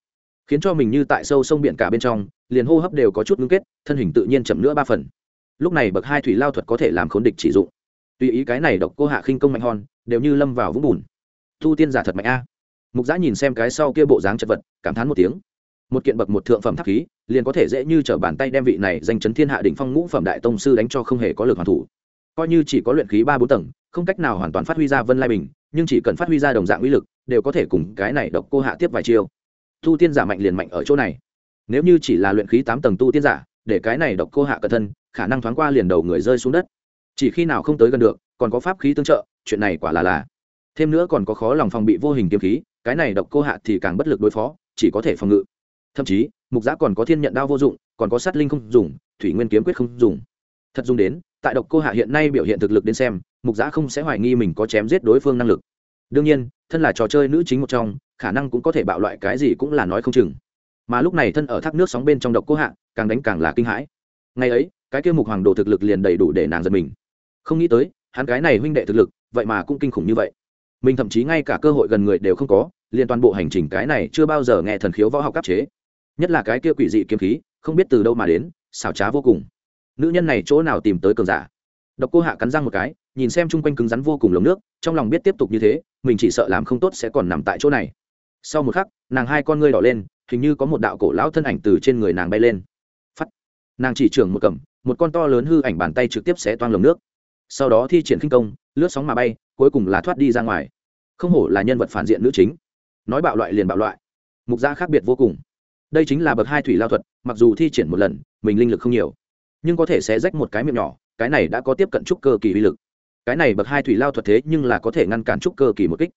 khiến cho mình như tại sâu sông biển cả bên trong, liền hô hấp đều có chút ngưng kết, thân hình tự nhiên chậm nữa ba phần. Lúc này bậc hai thủy lao thuật có thể làm khốn địch chỉ dụng. Tùy ý cái này độc cô hạ khinh công mạnh hòn, đều như lâm vào vũng bùn. Thu tiên giả thật mạnh a. Mục giã nhìn xem cái sau kia bộ dáng chật vật, cảm thán một tiếng. Một kiện bậc một thượng phẩm tháp khí, liền có thể dễ như t r ở bàn tay đem vị này danh chấn thiên hạ đỉnh phong ngũ phẩm đại tông sư đánh cho không hề có lực hoàn thủ. Coi như chỉ có luyện khí ba bốn tầng, không cách nào hoàn toàn phát huy ra vân lai bình, nhưng chỉ cần phát huy ra đồng dạng uy lực, đều có thể cùng cái này độc cô hạ tiếp vài chiêu tu tiên giả mạnh liền mạnh ở chỗ này. Nếu như chỉ là luyện khí tám tầng tu tiên giả, để cái này độc cô hạ cẩn thân, khả năng thoáng qua liền đầu người rơi xuống đất. Chỉ khi nào không tới gần được, còn có pháp khí tương trợ, chuyện này quả là là. Thêm nữa còn có khó lòng phòng bị vô hình kiếm khí, cái này độc cô hạ thì càng bất lực đối phó, chỉ có thể phòng ngự. Thậm chí, mục giã còn có thiên nhận đao vô dụng, còn có sát linh không dùng, thủy nguyên kiếm quyết không dùng. Thật dùng đến, tại độc cô hạ hiện nay biểu hiện thực lực đến xem, mục giã không sẽ hoài nghi mình có chém giết đối phương năng lực đương nhiên, thân là trò chơi nữ chính một trong, khả năng cũng có thể bạo loại cái gì cũng là nói không chừng. Mà lúc này thân ở thác nước sóng bên trong độc cô hạ, càng đánh càng là kinh hãi. Ngày ấy, cái kia mục hoàng đồ thực lực liền đầy đủ để nàng giật mình. Không nghĩ tới, hắn cái này huynh đệ thực lực, vậy mà cũng kinh khủng như vậy. Mình thậm chí ngay cả cơ hội gần người đều không có, liền toàn bộ hành trình cái này chưa bao giờ nghe thần khiếu võ học áp chế. Nhất là cái kia quỷ dị kiếm khí, không biết từ đâu mà đến, xảo trá vô cùng. Nữ nhân này chỗ nào tìm tới cường giả? Độc cô hạ cắn răng một cái, nhìn xem chung quanh cứng rắn vô cùng lồng nước, trong lòng biết tiếp tục như thế, mình chỉ sợ làm không tốt sẽ còn nằm tại chỗ này. Sau một khắc, nàng hai con ngươi đỏ lên, hình như có một đạo cổ lão thân ảnh từ trên người nàng bay lên. Phắt. Nàng chỉ trưởng một cầm, một con to lớn hư ảnh bàn tay trực tiếp xé toang lồng nước. Sau đó thi triển khinh công, lướt sóng mà bay, cuối cùng là thoát đi ra ngoài. Không hổ là nhân vật phản diện nữ chính. Nói bạo loại liền bạo loại. Mục gia khác biệt vô cùng. Đây chính là bậc hai thủy lao thuật, mặc dù thi triển một lần, mình linh lực không nhiều, nhưng có thể sẽ rách một cái miệng nhỏ cái này đã có tiếp cận trúc cơ kỳ uy lực. Cái này bậc hai thủy lao thuật thế nhưng là có thể ngăn cản trúc cơ kỳ một kích.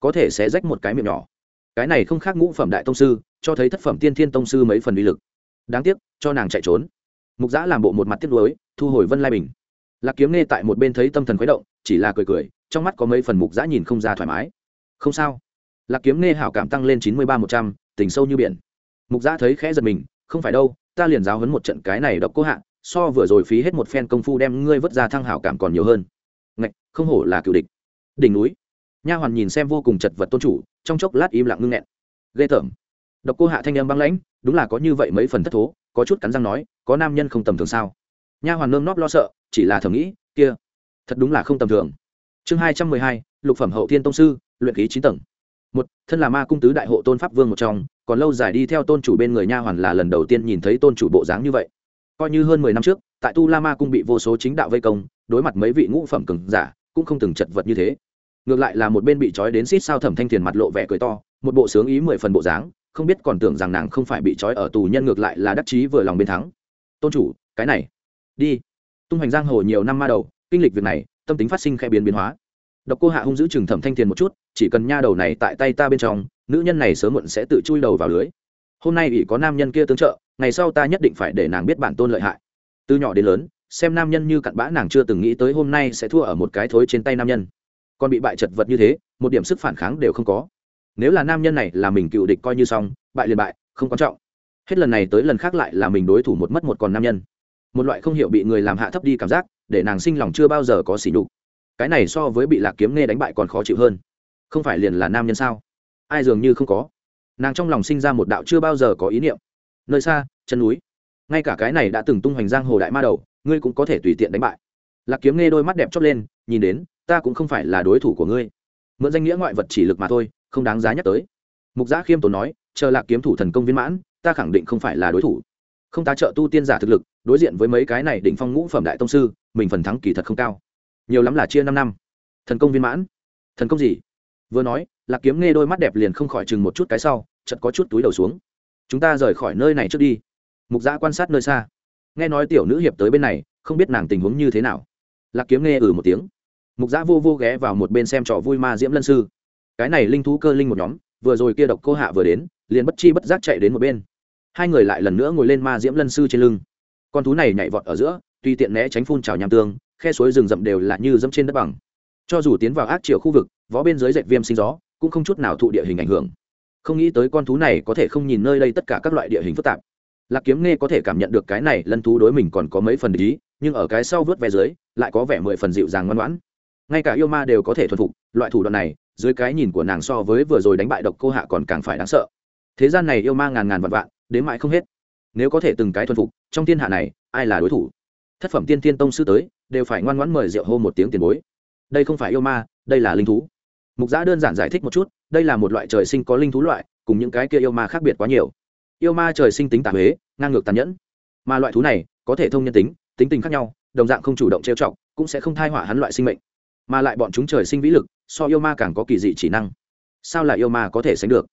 Có thể sẽ rách một cái miệng nhỏ. Cái này không khác ngũ phẩm đại tông sư, cho thấy thất phẩm tiên thiên tông sư mấy phần uy lực. Đáng tiếc, cho nàng chạy trốn. Mục giã làm bộ một mặt tiếc nuối, thu hồi vân lai bình. Lạc kiếm nghe tại một bên thấy tâm thần khuấy động, chỉ là cười cười, trong mắt có mấy phần mục giã nhìn không ra thoải mái. Không sao. Lạc kiếm nghe hảo cảm tăng lên chín mươi ba một trăm, tình sâu như biển. Mục giã thấy khẽ giật mình, không phải đâu, ta liền giáo hấn một trận cái này độc cố hạ so vừa rồi phí hết một phen công phu đem ngươi vớt ra thăng hảo cảm còn nhiều hơn. Ngạch, không hổ là cựu địch. Đỉnh núi. Nha hoàn nhìn xem vô cùng chật vật tôn chủ, trong chốc lát im lặng ngưng nghẹn. Ghê tởm. Độc cô hạ thanh em băng lãnh, đúng là có như vậy mấy phần thất thố, có chút cắn răng nói, có nam nhân không tầm thường sao? Nha hoàn nơm nóp lo sợ, chỉ là thầm nghĩ, kia, thật đúng là không tầm thường. Chương hai trăm mười hai, lục phẩm hậu thiên tông sư, luyện khí chín tầng. Một, thân là ma cung tứ đại hộ tôn pháp vương một trong, còn lâu dài đi theo tôn chủ bên người nha hoàn là lần đầu tiên nhìn thấy tôn chủ bộ dáng như vậy coi như hơn mười năm trước, tại tu la ma cung bị vô số chính đạo vây công, đối mặt mấy vị ngũ phẩm cường giả, cũng không từng chật vật như thế. Ngược lại là một bên bị trói đến xít sao thẩm thanh thiền mặt lộ vẻ cười to, một bộ sướng ý mười phần bộ dáng, không biết còn tưởng rằng nàng không phải bị trói ở tù nhân ngược lại là đắc chí vừa lòng bên thắng. Tôn chủ, cái này, đi. Tung hoành giang hồ nhiều năm ma đầu, kinh lịch việc này, tâm tính phát sinh khẽ biến biến hóa. Độc cô hạ hung giữ chừng thẩm thanh thiền một chút, chỉ cần nha đầu này tại tay ta bên trong, nữ nhân này sớm muộn sẽ tự chui đầu vào lưới. Hôm nay ỷ có nam nhân kia tương trợ ngày sau ta nhất định phải để nàng biết bản tôn lợi hại. Từ nhỏ đến lớn, xem nam nhân như cặn bã nàng chưa từng nghĩ tới hôm nay sẽ thua ở một cái thối trên tay nam nhân. Còn bị bại chật vật như thế, một điểm sức phản kháng đều không có. Nếu là nam nhân này là mình cựu địch coi như xong, bại liền bại, không quan trọng. Hết lần này tới lần khác lại là mình đối thủ một mất một còn nam nhân. Một loại không hiểu bị người làm hạ thấp đi cảm giác, để nàng sinh lòng chưa bao giờ có xỉ đục cái này so với bị lạc kiếm nghe đánh bại còn khó chịu hơn. Không phải liền là nam nhân sao? Ai dường như không có. Nàng trong lòng sinh ra một đạo chưa bao giờ có ý niệm nơi xa, chân núi. Ngay cả cái này đã từng tung hoành giang hồ đại ma đầu, ngươi cũng có thể tùy tiện đánh bại. Lạc kiếm nghe đôi mắt đẹp chót lên, nhìn đến, ta cũng không phải là đối thủ của ngươi. Mượn danh nghĩa ngoại vật chỉ lực mà thôi, không đáng giá nhắc tới. Mục giã khiêm tốn nói, chờ lạc kiếm thủ thần công viên mãn, ta khẳng định không phải là đối thủ. Không tá trợ tu tiên giả thực lực, đối diện với mấy cái này đỉnh phong ngũ phẩm đại tông sư, mình phần thắng kỳ thật không cao. Nhiều lắm là chia năm năm. Thần công viên mãn. Thần công gì? Vừa nói, lạc kiếm nghe đôi mắt đẹp liền không khỏi chừng một chút cái sau chật có chút túi đầu xuống chúng ta rời khỏi nơi này trước đi. Mục giã quan sát nơi xa. Nghe nói tiểu nữ hiệp tới bên này, không biết nàng tình huống như thế nào. Lạc kiếm nghe ừ một tiếng. Mục giã vô vô ghé vào một bên xem trò vui ma diễm lân sư. Cái này linh thú cơ linh một nhóm, vừa rồi kia độc cô hạ vừa đến, liền bất chi bất giác chạy đến một bên. Hai người lại lần nữa ngồi lên ma diễm lân sư trên lưng. Con thú này nhảy vọt ở giữa, tuy tiện né tránh phun trào nham tương, khe suối rừng rậm đều là như dẫm trên đất bằng. Cho dù tiến vào ác chiều khu vực vó bên dưới dệt viêm sinh gió, cũng không chút nào thụ địa hình ảnh hưởng không nghĩ tới con thú này có thể không nhìn nơi đây tất cả các loại địa hình phức tạp. Lạc kiếm nghe có thể cảm nhận được cái này lân thú đối mình còn có mấy phần ý, nhưng ở cái sau vớt ve dưới, lại có vẻ mười phần dịu dàng ngoan ngoãn. Ngay cả yêu ma đều có thể thuần phục, loại thủ đoạn này, dưới cái nhìn của nàng so với vừa rồi đánh bại độc cô hạ còn càng phải đáng sợ. Thế gian này yêu ma ngàn ngàn vạn vạn, đến mãi không hết. Nếu có thể từng cái thuần phục, trong thiên hạ này, ai là đối thủ? Thất phẩm tiên tiên tông sư tới, đều phải ngoan ngoãn mời rượu hô một tiếng tiền bối. Đây không phải yêu ma, đây là linh thú mục giã đơn giản giải thích một chút, đây là một loại trời sinh có linh thú loại, cùng những cái kia yêu ma khác biệt quá nhiều. Yêu ma trời sinh tính tà huế ngang ngược tàn nhẫn. Mà loại thú này, có thể thông nhân tính tính tình khác nhau, đồng dạng không chủ động trêu chọc, cũng sẽ không thai họa hắn loại sinh mệnh. Mà lại bọn chúng trời sinh vĩ lực, so yêu ma càng có kỳ dị chỉ năng. Sao lại yêu ma có thể sánh được?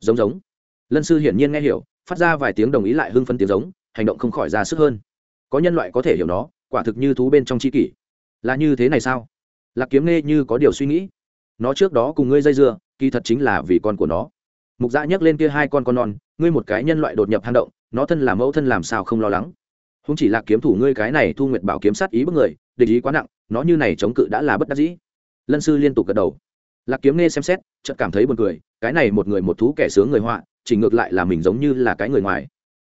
Giống giống. Lân sư hiển nhiên nghe hiểu, phát ra vài tiếng đồng ý lại hưng phân tiếng giống, hành động không khỏi ra sức hơn. Có nhân loại có thể hiểu nó, quả thực như thú bên trong c h i kỷ. Là như thế này sao? Lạc kiếm nghe như có điều suy nghĩ nó trước đó cùng ngươi dây dưa, kỳ thật chính là vì con của nó. Mục dạ nhắc lên kia hai con con non, ngươi một cái nhân loại đột nhập hang động, nó thân là mẫu thân làm sao không lo lắng? Không chỉ là kiếm thủ ngươi cái này thu nguyệt bảo kiếm sát ý bức người, địch ý quá nặng, nó như này chống cự đã là bất đắc dĩ. Lân sư liên tục gật đầu. Lạc kiếm nghe xem xét, chợt cảm thấy buồn cười, cái này một người một thú kẻ sướng người họa, chỉ ngược lại là mình giống như là cái người ngoài.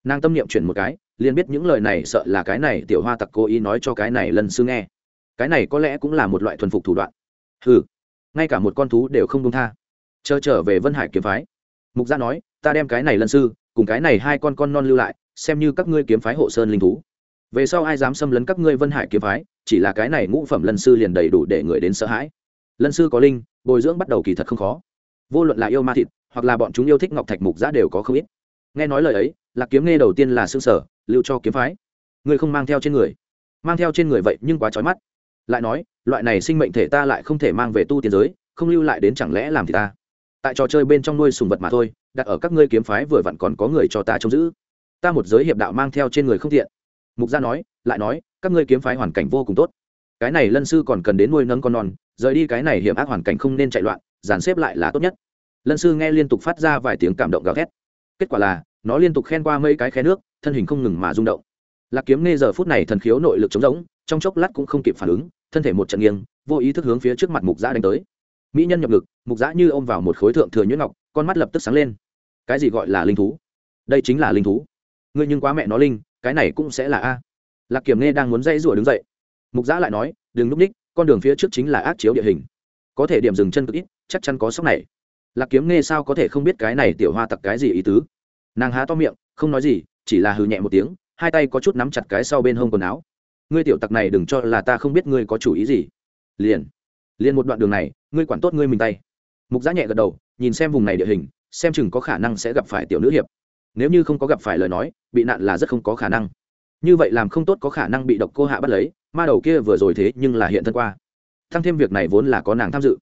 Nàng tâm niệm chuyển một cái, liền biết những lời này sợ là cái này tiểu hoa tặc cố ý nói cho cái này lân sư nghe. Cái này có lẽ cũng là một loại thuần phục thủ đoạn. Ừ ngay cả một con thú đều không đông tha. Chờ trở về vân hải kiếm phái. Mục gia nói, ta đem cái này lân sư, cùng cái này hai con con non lưu lại, xem như các ngươi kiếm phái hộ sơn linh thú. Về sau ai dám xâm lấn các ngươi vân hải kiếm phái, chỉ là cái này ngũ phẩm lân sư liền đầy đủ để người đến sợ hãi. Lân sư có linh, bồi dưỡng bắt đầu kỳ thật không khó. Vô luận là yêu ma thịt, hoặc là bọn chúng yêu thích ngọc thạch mục giã đều có không ít. Nghe nói lời ấy là kiếm nghe đầu tiên là xương sở lưu cho kiếm phái. Ngươi không mang theo trên người. Mang theo trên người vậy nhưng quá trói mắt lại nói, loại này sinh mệnh thể ta lại không thể mang về tu tiên giới, không lưu lại đến chẳng lẽ làm thì ta? Tại trò chơi bên trong nuôi sùng vật mà thôi, đặt ở các ngươi kiếm phái vừa vặn còn có người cho ta trông giữ. Ta một giới hiệp đạo mang theo trên người không thiện mục gia nói, lại nói, các ngươi kiếm phái hoàn cảnh vô cùng tốt. Cái này lân sư còn cần đến nuôi nấng con non, rời đi cái này hiểm ác hoàn cảnh không nên chạy loạn, dàn xếp lại là tốt nhất. Lân sư nghe liên tục phát ra vài tiếng cảm động gào thét. Kết quả là, nó liên tục khen qua mấy cái khe nước, thân hình không ngừng mà rung động. Lạc kiếm nghe giờ phút này thần khiếu nội lực chống rỗng, trong chốc lát cũng không kịp phản ứng thân thể một trận nghiêng, vô ý thức hướng phía trước mặt mục giã đánh tới. Mỹ nhân nhập ngực mục giã như ôm vào một khối thượng thừa nhuyễn ngọc, con mắt lập tức sáng lên. Cái gì gọi là linh thú? Đây chính là linh thú. Ngươi nhưng quá mẹ nó linh, cái này cũng sẽ là a. Lạc kiểm nghe đang muốn dây rủa đứng dậy. Mục giã lại nói, đừng núp ních, con đường phía trước chính là ác chiếu địa hình. Có thể điểm dừng chân cực ít, chắc chắn có sốc này. Lạc kiếm nghe sao có thể không biết cái này tiểu hoa tặc cái gì ý tứ? Nàng há to miệng, không nói gì, chỉ là hừ nhẹ một tiếng, hai tay có chút nắm chặt cái sau bên hông quần áo ngươi tiểu tặc này đừng cho là ta không biết ngươi có chủ ý gì. Liền liền một đoạn đường này, ngươi quản tốt ngươi mình tay. Mục giã nhẹ gật đầu, nhìn xem vùng này địa hình, xem chừng có khả năng sẽ gặp phải tiểu nữ hiệp. Nếu như không có gặp phải lời nói, bị nạn là rất không có khả năng. Như vậy làm không tốt có khả năng bị độc cô hạ bắt lấy, ma đầu kia vừa rồi thế nhưng là hiện thân qua. Thăng thêm việc này vốn là có nàng tham dự.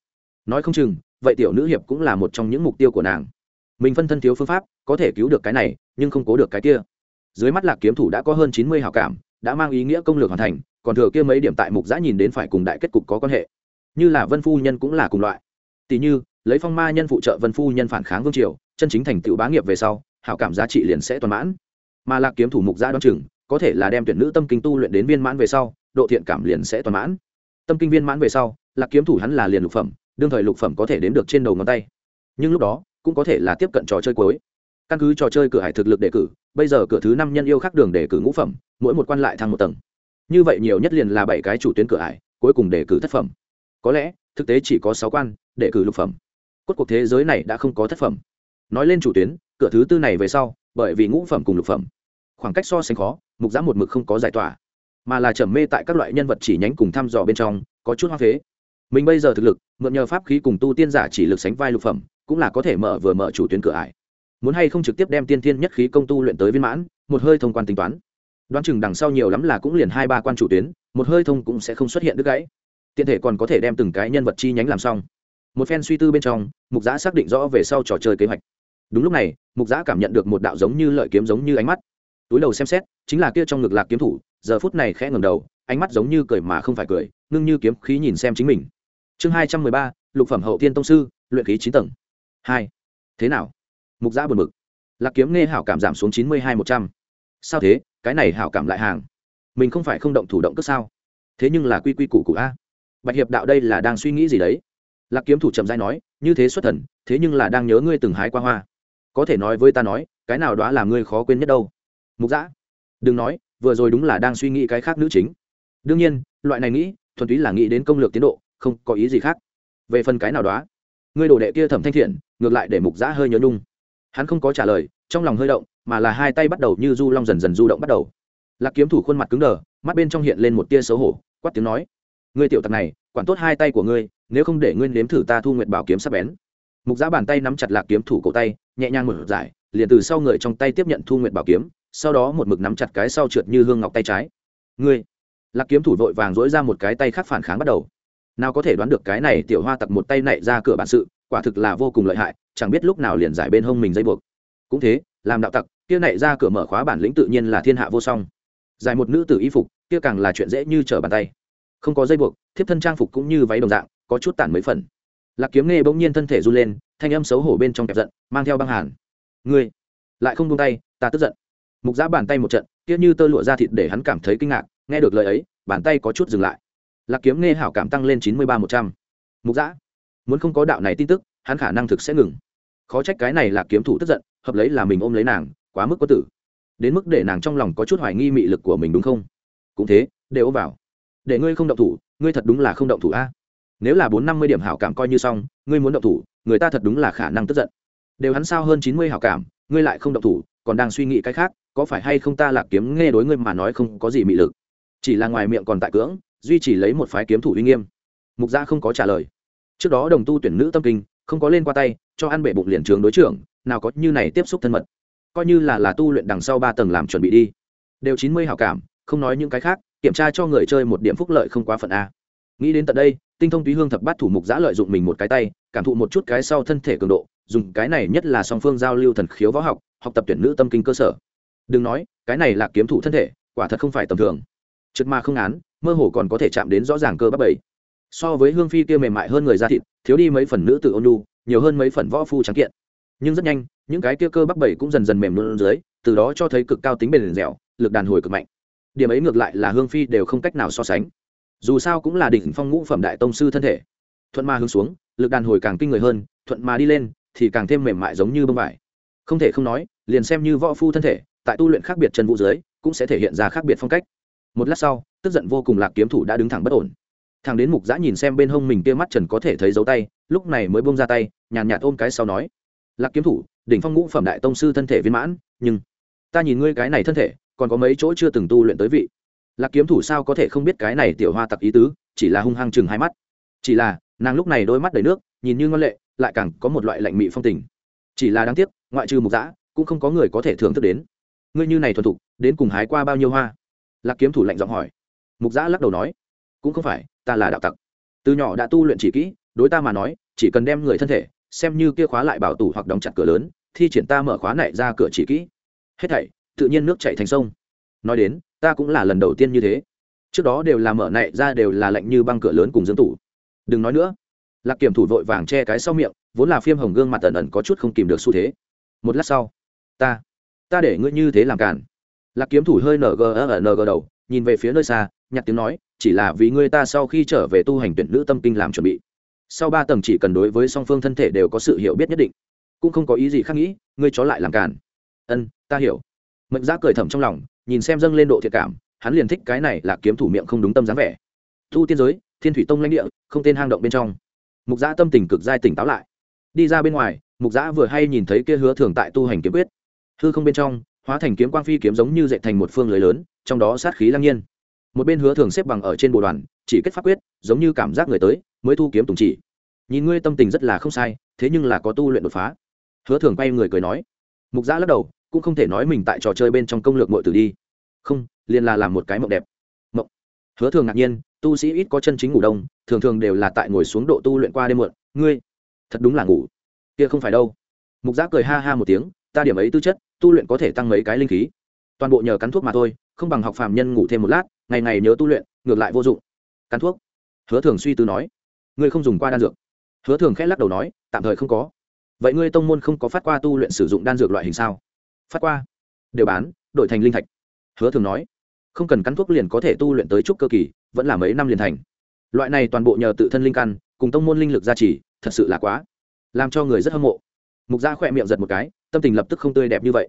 Nói không chừng, vậy tiểu nữ hiệp cũng là một trong những mục tiêu của nàng. Mình phân thân thiếu phương pháp, có thể cứu được cái này, nhưng không cố được cái kia. Dưới mắt lạc kiếm thủ đã có hơn chín mươi hào cảm đã mang ý nghĩa công lược hoàn thành, còn thừa kia mấy điểm tại mục giã nhìn đến phải cùng đại kết cục có quan hệ. Như là vân phu nhân cũng là cùng loại. Tỷ như, lấy phong ma nhân phụ trợ vân phu nhân phản kháng vương triều, chân chính thành tựu bá nghiệp về sau, hảo cảm giá trị liền sẽ toàn mãn. Mà lạc kiếm thủ mục giã đoán chừng, có thể là đem tuyển nữ tâm kinh tu luyện đến viên mãn về sau, độ thiện cảm liền sẽ toàn mãn. Tâm kinh viên mãn về sau, lạc kiếm thủ hắn là liền lục phẩm, đương thời lục phẩm có thể đến được trên đầu ngón tay. Nhưng lúc đó, cũng có thể là tiếp cận trò chơi cuối căn cứ trò chơi cửa hải thực lực đề cử, bây giờ cửa thứ năm nhân yêu khác đường đề cử ngũ phẩm, mỗi một quan lại thăng một tầng. Như vậy nhiều nhất liền là bảy cái chủ tuyến cửa hải, cuối cùng đề cử thất phẩm. Có lẽ, thực tế chỉ có sáu quan, đề cử lục phẩm. Cốt cuộc thế giới này đã không có thất phẩm. Nói lên chủ tuyến, cửa thứ tư này về sau, bởi vì ngũ phẩm cùng lục phẩm. Khoảng cách so sánh khó, mục giã một mực không có giải tỏa. Mà là trầm mê tại các loại nhân vật chỉ nhánh cùng thăm dò bên trong, có chút hoang phế. Mình bây giờ thực lực, mượn nhờ pháp khí cùng tu tiên giả chỉ lực sánh vai lục phẩm, cũng là có thể mở vừa mở chủ tuyến cửa ải muốn hay không trực tiếp đem tiên thiên nhất khí công tu luyện tới viên mãn, một hơi thông quan tính toán. Đoán chừng đằng sau nhiều lắm là cũng liền hai ba quan chủ tuyến, một hơi thông cũng sẽ không xuất hiện đứt gãy. Tiện thể còn có thể đem từng cái nhân vật chi nhánh làm xong. Một phen suy tư bên trong, mục giã xác định rõ về sau trò chơi kế hoạch. Đúng lúc này, mục giã cảm nhận được một đạo giống như lợi kiếm giống như ánh mắt. Túi đầu xem xét, chính là kia trong ngực lạc kiếm thủ, giờ phút này khẽ ngầm đầu, ánh mắt giống như cười mà không phải cười, ngưng như kiếm khí nhìn xem chính mình. Chương hai trăm mười ba, lục phẩm hậu thiên tông sư, luyện khí chín tầng. Hai. Thế nào? Mục giã buồn mực. Lạc kiếm nghe hảo cảm giảm xuống chín mươi hai một trăm. Sao thế? Cái này hảo cảm lại hàng. Mình không phải không động thủ động cất sao? Thế nhưng là quy quy củ cụ a. Bạch hiệp đạo đây là đang suy nghĩ gì đấy? Lạc kiếm thủ trầm dai nói, như thế xuất thần, thế nhưng là đang nhớ ngươi từng hái qua hoa. Có thể nói với ta nói, cái nào đó là ngươi khó quên nhất đâu. Mục giã, đừng nói, vừa rồi đúng là đang suy nghĩ cái khác nữ chính. Đương nhiên, loại này nghĩ, thuần túy là nghĩ đến công lược tiến độ, không có ý gì khác. Về phần cái nào đó, ngươi đồ đệ kia thẩm thanh thiện, ngược lại để mục giã hơi nhớ nhung hắn không có trả lời, trong lòng hơi động, mà là hai tay bắt đầu như du long dần dần du động bắt đầu. Lạc kiếm thủ khuôn mặt cứng đờ, mắt bên trong hiện lên một tia xấu hổ, quát tiếng nói, ngươi tiểu tặc này, quản tốt hai tay của ngươi, nếu không để ngươi nếm thử ta thu nguyện bảo kiếm sắp bén. Mục giã bàn tay nắm chặt lạc kiếm thủ cổ tay, nhẹ nhàng mở giải, liền từ sau người trong tay tiếp nhận thu nguyện bảo kiếm, sau đó một mực nắm chặt cái sau trượt như hương ngọc tay trái. Ngươi? Lạc kiếm thủ vội vàng dỗi ra một cái tay khác phản kháng bắt đầu. Nào có thể đoán được cái này tiểu hoa tặc một tay nạy ra cửa bản sự, quả thực là vô cùng lợi hại chẳng biết lúc nào liền giải bên hông mình dây buộc. Cũng thế, làm đạo tặc, kia nảy ra cửa mở khóa bản lĩnh tự nhiên là thiên hạ vô song. Giải một nữ tử y phục, kia càng là chuyện dễ như trở bàn tay. Không có dây buộc, thiếp thân trang phục cũng như váy đồng dạng, có chút tản mấy phần. Lạc kiếm nghe bỗng nhiên thân thể run lên, thanh âm xấu hổ bên trong kẹp giận, mang theo băng hàn. Ngươi! Lại không buông tay, ta tức giận. Mục giã bàn tay một trận, kia như tơ lụa ra thịt để hắn cảm thấy kinh ngạc, nghe được lời ấy, bàn tay có chút dừng lại. Lạc kiếm nghe hảo cảm tăng lên chín mươi ba một trăm. Mục giã, muốn không có đạo này tin tức hắn khả năng thực sẽ ngừng. Khó trách cái này là kiếm thủ tức giận, hợp lấy là mình ôm lấy nàng, quá mức có tử. Đến mức để nàng trong lòng có chút hoài nghi mị lực của mình đúng không? Cũng thế đều ôm vào. Để ngươi không động thủ, ngươi thật đúng là không động thủ a. Nếu là bốn năm mươi điểm hảo cảm coi như xong, ngươi muốn động thủ, người ta thật đúng là khả năng tức giận. Đều hắn sao hơn chín mươi hảo cảm, ngươi lại không động thủ, còn đang suy nghĩ cái khác, có phải hay không ta là kiếm nghe đối ngươi mà nói không có gì mị lực? Chỉ là ngoài miệng còn tại cưỡng, duy chỉ lấy một phái kiếm thủ uy nghiêm. Mục gia không có trả lời. Trước đó đồng tu tuyển nữ tâm kinh không có lên qua tay, cho ăn bể bụng liền trường đối trưởng, nào có như này tiếp xúc thân mật. Coi như là là tu luyện đằng sau ba tầng làm chuẩn bị đi. Đều chín mươi hảo cảm, không nói những cái khác, kiểm tra cho người chơi một điểm phúc lợi không quá phận a. Nghĩ đến tận đây, tinh thông túy hương thập bát thủ mục giã lợi dụng mình một cái tay, cảm thụ một chút cái sau thân thể cường độ, dùng cái này nhất là song phương giao lưu thần khiếu võ học học tập tuyển nữ tâm kinh cơ sở. Đừng nói, cái này là kiếm thủ thân thể, quả thật không phải tầm thường. Trực ma không án, mơ hồ còn có thể chạm đến rõ ràng cơ bắp bảy so với hương phi kia mềm mại hơn người da thịt thiếu đi mấy phần nữ tự ôn nhu, nhiều hơn mấy phần võ phu trắng kiện. Nhưng rất nhanh, những cái kia cơ bắp bảy cũng dần dần mềm luôn dưới, từ đó cho thấy cực cao tính bền dẻo, lực đàn hồi cực mạnh. Điểm ấy ngược lại là hương phi đều không cách nào so sánh. Dù sao cũng là đỉnh phong ngũ phẩm đại tông sư thân thể. Thuận ma hướng xuống, lực đàn hồi càng kinh người hơn, thuận ma đi lên, thì càng thêm mềm mại giống như bông vải. Không thể không nói, liền xem như võ phu thân thể, tại tu luyện khác biệt chân vũ dưới, cũng sẽ thể hiện ra khác biệt phong cách. Một lát sau, tức giận vô cùng lạc kiếm thủ đã đứng thẳng bất ổn thằng đến mục giã nhìn xem bên hông mình kia mắt trần có thể thấy dấu tay, lúc này mới bông ra tay, nhàn nhạt ôm cái sau nói, lạc kiếm thủ, đỉnh phong ngũ phẩm đại tông sư thân thể viên mãn, nhưng ta nhìn ngươi cái này thân thể, còn có mấy chỗ chưa từng tu luyện tới vị. Lạc kiếm thủ sao có thể không biết cái này tiểu hoa tặc ý tứ, chỉ là hung hăng chừng hai mắt. Chỉ là, nàng lúc này đôi mắt đầy nước, nhìn như ngon lệ, lại càng có một loại lạnh mị phong tình. Chỉ là đáng tiếc, ngoại trừ mục giã, cũng không có người có thể thưởng thức đến. Ngươi như này thuần thục, đến cùng hái qua bao nhiêu hoa? Lạc kiếm thủ lạnh giọng hỏi. Mục giã lắc đầu nói cũng không phải, ta là đạo tặc. Từ nhỏ đã tu luyện chỉ kỹ, đối ta mà nói, chỉ cần đem người thân thể, xem như kia khóa lại bảo tủ hoặc đóng chặt cửa lớn, thi triển ta mở khóa này ra cửa chỉ kỹ. Hết thảy, tự nhiên nước chảy thành sông. Nói đến, ta cũng là lần đầu tiên như thế. Trước đó đều là mở này ra đều là lạnh như băng cửa lớn cùng dương tủ. Đừng nói nữa. Lạc kiểm thủ vội vàng che cái sau miệng, vốn là phim hồng gương mặt ẩn ẩn có chút không kìm được xu thế. Một lát sau, ta ta để ngươi như thế làm cản lạc kiếm thủ hơi ng ở ng đầu, nhìn về phía nơi xa, nhặt tiếng nói chỉ là vì ngươi ta sau khi trở về tu hành tuyển nữ tâm kinh làm chuẩn bị. Sau ba tầng chỉ cần đối với song phương thân thể đều có sự hiểu biết nhất định. Cũng không có ý gì khác nghĩ, ngươi chó lại làm cản ân, ta hiểu. Mệnh giác cười thầm trong lòng, nhìn xem dâng lên độ thiệt cảm, hắn liền thích cái này là kiếm thủ miệng không đúng tâm dáng vẻ. Thu tiên giới, thiên thủy tông lãnh địa, không tên hang động bên trong. Mục giã tâm tình cực dai tỉnh táo lại. Đi ra bên ngoài, mục giã vừa hay nhìn thấy kia hứa thường tại tu hành kiếm quyết. Hư không bên trong, hóa thành kiếm quang phi kiếm giống như dạy thành một phương lưới lớn, trong đó sát khí lăng nhiên một bên hứa thường xếp bằng ở trên bộ đoàn, chỉ kết pháp quyết, giống như cảm giác người tới, mới thu kiếm tùng chỉ. Nhìn ngươi tâm tình rất là không sai, thế nhưng là có tu luyện đột phá. Hứa thường quay người cười nói. Mục giã lắc đầu, cũng không thể nói mình tại trò chơi bên trong công lược mọi tử đi. Không, liền là làm một cái mộng đẹp. Mộng. Hứa thường ngạc nhiên, tu sĩ ít có chân chính ngủ đông, thường thường đều là tại ngồi xuống độ tu luyện qua đêm muộn. Ngươi, thật đúng là ngủ. Kia không phải đâu. Mục giác cười ha ha một tiếng, ta điểm ấy tư chất, tu luyện có thể tăng mấy cái linh khí. Toàn bộ nhờ cắn thuốc mà thôi không bằng học phạm nhân ngủ thêm một lát, ngày ngày nhớ tu luyện, ngược lại vô dụng. Cắn thuốc. Hứa thường suy tư nói, ngươi không dùng qua đan dược. Hứa thường khẽ lắc đầu nói, tạm thời không có. Vậy ngươi tông môn không có phát qua tu luyện sử dụng đan dược loại hình sao? Phát qua. Đều bán, đổi thành linh thạch. Hứa thường nói, không cần cắn thuốc liền có thể tu luyện tới trúc cơ kỳ, vẫn là mấy năm liền thành. Loại này toàn bộ nhờ tự thân linh căn, cùng tông môn linh lực gia trì, thật sự là quá, làm cho người rất hâm mộ. Mục gia khỏe miệng giật một cái, tâm tình lập tức không tươi đẹp như vậy.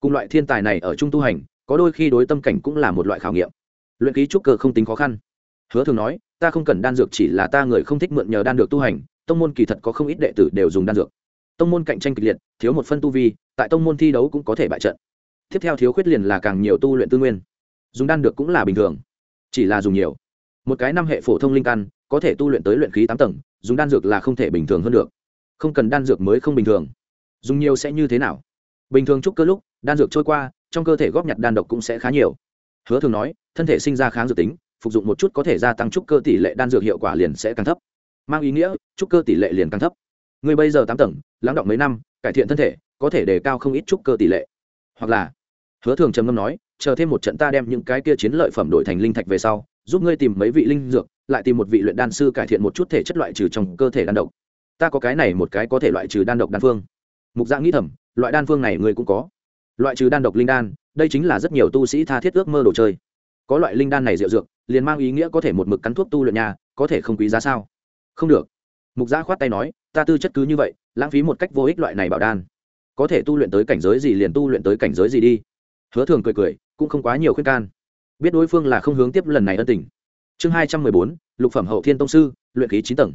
Cùng loại thiên tài này ở trung tu hành có đôi khi đối tâm cảnh cũng là một loại khảo nghiệm. Luyện ký trúc cơ không tính khó khăn. Hứa thường nói, ta không cần đan dược, chỉ là ta người không thích mượn nhờ đan được tu hành, tông môn kỳ thật có không ít đệ tử đều dùng đan dược. Tông môn cạnh tranh kịch liệt, thiếu một phân tu vi, tại tông môn thi đấu cũng có thể bại trận. Tiếp theo thiếu khuyết liền là càng nhiều tu luyện tư nguyên. Dùng đan được cũng là bình thường, chỉ là dùng nhiều. Một cái năm hệ phổ thông linh căn, có thể tu luyện tới luyện khí tám tầng, dùng đan dược là không thể bình thường hơn được. Không cần đan dược mới không bình thường. Dùng nhiều sẽ như thế nào? Bình thường chúc cơ lúc, đan dược trôi qua trong cơ thể góp nhặt đan độc cũng sẽ khá nhiều. Hứa thường nói, thân thể sinh ra kháng dược tính, phục dụng một chút có thể gia tăng trúc cơ tỷ lệ đan dược hiệu quả liền sẽ càng thấp. Mang ý nghĩa, trúc cơ tỷ lệ liền càng thấp. Người bây giờ tám tầng, lắng động mấy năm, cải thiện thân thể, có thể đề cao không ít trúc cơ tỷ lệ. Hoặc là, hứa thường trầm ngâm nói, chờ thêm một trận ta đem những cái kia chiến lợi phẩm đổi thành linh thạch về sau, giúp ngươi tìm mấy vị linh dược, lại tìm một vị luyện đan sư cải thiện một chút thể chất loại trừ trong cơ thể đan độc. Ta có cái này một cái có thể loại trừ đan độc đan phương. Mục dạng nghĩ thầm, loại đan phương này ngươi cũng có loại trừ đan độc linh đan, đây chính là rất nhiều tu sĩ tha thiết ước mơ đồ chơi. Có loại linh đan này rượu dược, liền mang ý nghĩa có thể một mực cắn thuốc tu luyện nhà, có thể không quý giá sao? Không được. Mục gia khoát tay nói, ta tư chất cứ như vậy, lãng phí một cách vô ích loại này bảo đan. Có thể tu luyện tới cảnh giới gì liền tu luyện tới cảnh giới gì đi. Hứa thường cười cười, cũng không quá nhiều khuyên can. Biết đối phương là không hướng tiếp lần này ân tình. Chương hai trăm mười bốn, lục phẩm hậu thiên tông sư, luyện khí chín tầng.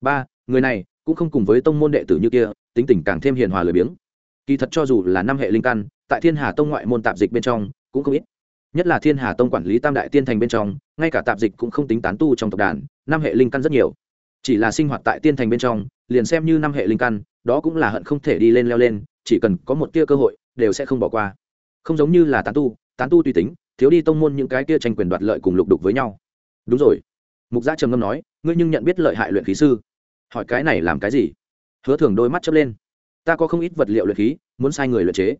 Ba, người này cũng không cùng với tông môn đệ tử như kia, tính tình càng thêm hiền hòa lười biếng. Kỳ thật cho dù là năm hệ linh căn tại thiên hà tông ngoại môn tạp dịch bên trong cũng không ít. Nhất là thiên hà tông quản lý tam đại tiên thành bên trong, ngay cả tạp dịch cũng không tính tán tu trong tộc đàn, năm hệ linh căn rất nhiều. Chỉ là sinh hoạt tại tiên thành bên trong, liền xem như năm hệ linh căn, đó cũng là hận không thể đi lên leo lên, chỉ cần có một tia cơ hội, đều sẽ không bỏ qua. Không giống như là tán tu tán tu tùy tính, thiếu đi tông môn những cái tia tranh quyền đoạt lợi cùng lục đục với nhau. Đúng rồi. Mục gia trầm ngâm nói, ngươi nhưng nhận biết lợi hại luyện khí sư. Hỏi cái này làm cái gì? Hứa thường đôi mắt chớp lên. Ta có không ít vật liệu luyện khí, muốn sai người luyện chế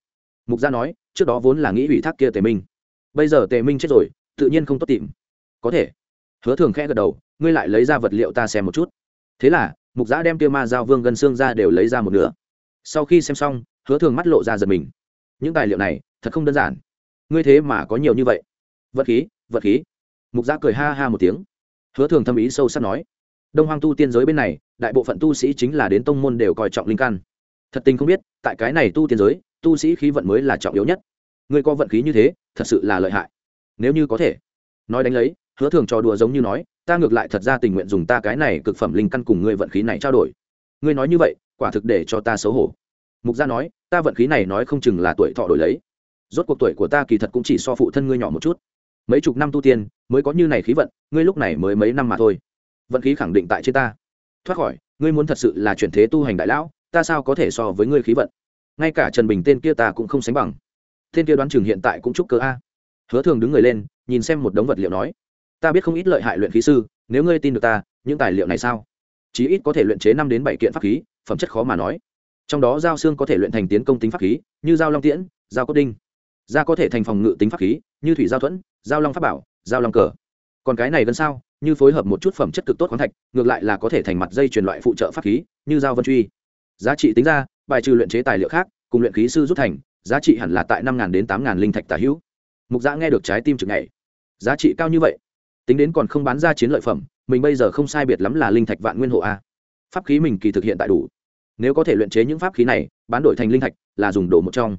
mục gia nói, trước đó vốn là nghĩ ủy thác kia tề minh. Bây giờ tề minh chết rồi, tự nhiên không tốt tìm. Có thể. Hứa thường khẽ gật đầu, ngươi lại lấy ra vật liệu ta xem một chút. Thế là, mục giã đem kia ma giao vương gần xương ra đều lấy ra một nửa. Sau khi xem xong, hứa thường mắt lộ ra giật mình. Những tài liệu này, thật không đơn giản. Ngươi thế mà có nhiều như vậy. Vật khí vật khí. Mục giã cười ha ha một tiếng. Hứa thường thâm ý sâu sắc nói. Đông hoang tu tiên giới bên này, đại bộ phận tu sĩ chính là đến tông môn đều coi trọng linh căn. Thật tình không biết, tại cái này tu tiên giới tu sĩ khí vận mới là trọng yếu nhất. Ngươi có vận khí như thế, thật sự là lợi hại. Nếu như có thể, nói đánh lấy, hứa thường trò đùa giống như nói, ta ngược lại thật ra tình nguyện dùng ta cái này cực phẩm linh căn cùng ngươi vận khí này trao đổi. Ngươi nói như vậy, quả thực để cho ta xấu hổ. Mục gia nói, ta vận khí này nói không chừng là tuổi thọ đổi lấy. Rốt cuộc tuổi của ta kỳ thật cũng chỉ so phụ thân ngươi nhỏ một chút. Mấy chục năm tu tiên, mới có như này khí vận, ngươi lúc này mới mấy năm mà thôi. Vận khí khẳng định tại trên ta. Thoát khỏi, ngươi muốn thật sự là chuyển thế tu hành đại lão, ta sao có thể so với ngươi khí vận? Ngay cả trần bình tên kia ta cũng không sánh bằng. Tên kia đoán chừng hiện tại cũng chúc cơ a. Hứa thường đứng người lên, nhìn xem một đống vật liệu nói, ta biết không ít lợi hại luyện khí sư, nếu ngươi tin được ta, những tài liệu này sao? Chí ít có thể luyện chế năm đến bảy kiện pháp khí, phẩm chất khó mà nói. Trong đó dao xương có thể luyện thành tiến công tính pháp khí, như dao long tiễn dao cốt đinh. Da có thể thành phòng ngự tính pháp khí, như thủy giao thuẫn, giao long pháp bảo, giao long cờ. Còn cái này gần sao, như phối hợp một chút phẩm chất cực tốt khoáng thạch, ngược lại là có thể thành mặt dây truyền loại phụ trợ pháp khí, như dao vân truy giá trị tính ra, bài trừ luyện chế tài liệu khác, cùng luyện khí sư rút thành, giá trị hẳn là tại năm đến tám linh thạch tả hữu. Mục giã nghe được trái tim chực này giá trị cao như vậy? Tính đến còn không bán ra chiến lợi phẩm, mình bây giờ không sai biệt lắm là linh thạch vạn nguyên hộ a. Pháp khí mình kỳ thực hiện tại đủ. Nếu có thể luyện chế những pháp khí này, bán đổi thành linh thạch, là dùng đồ một trong.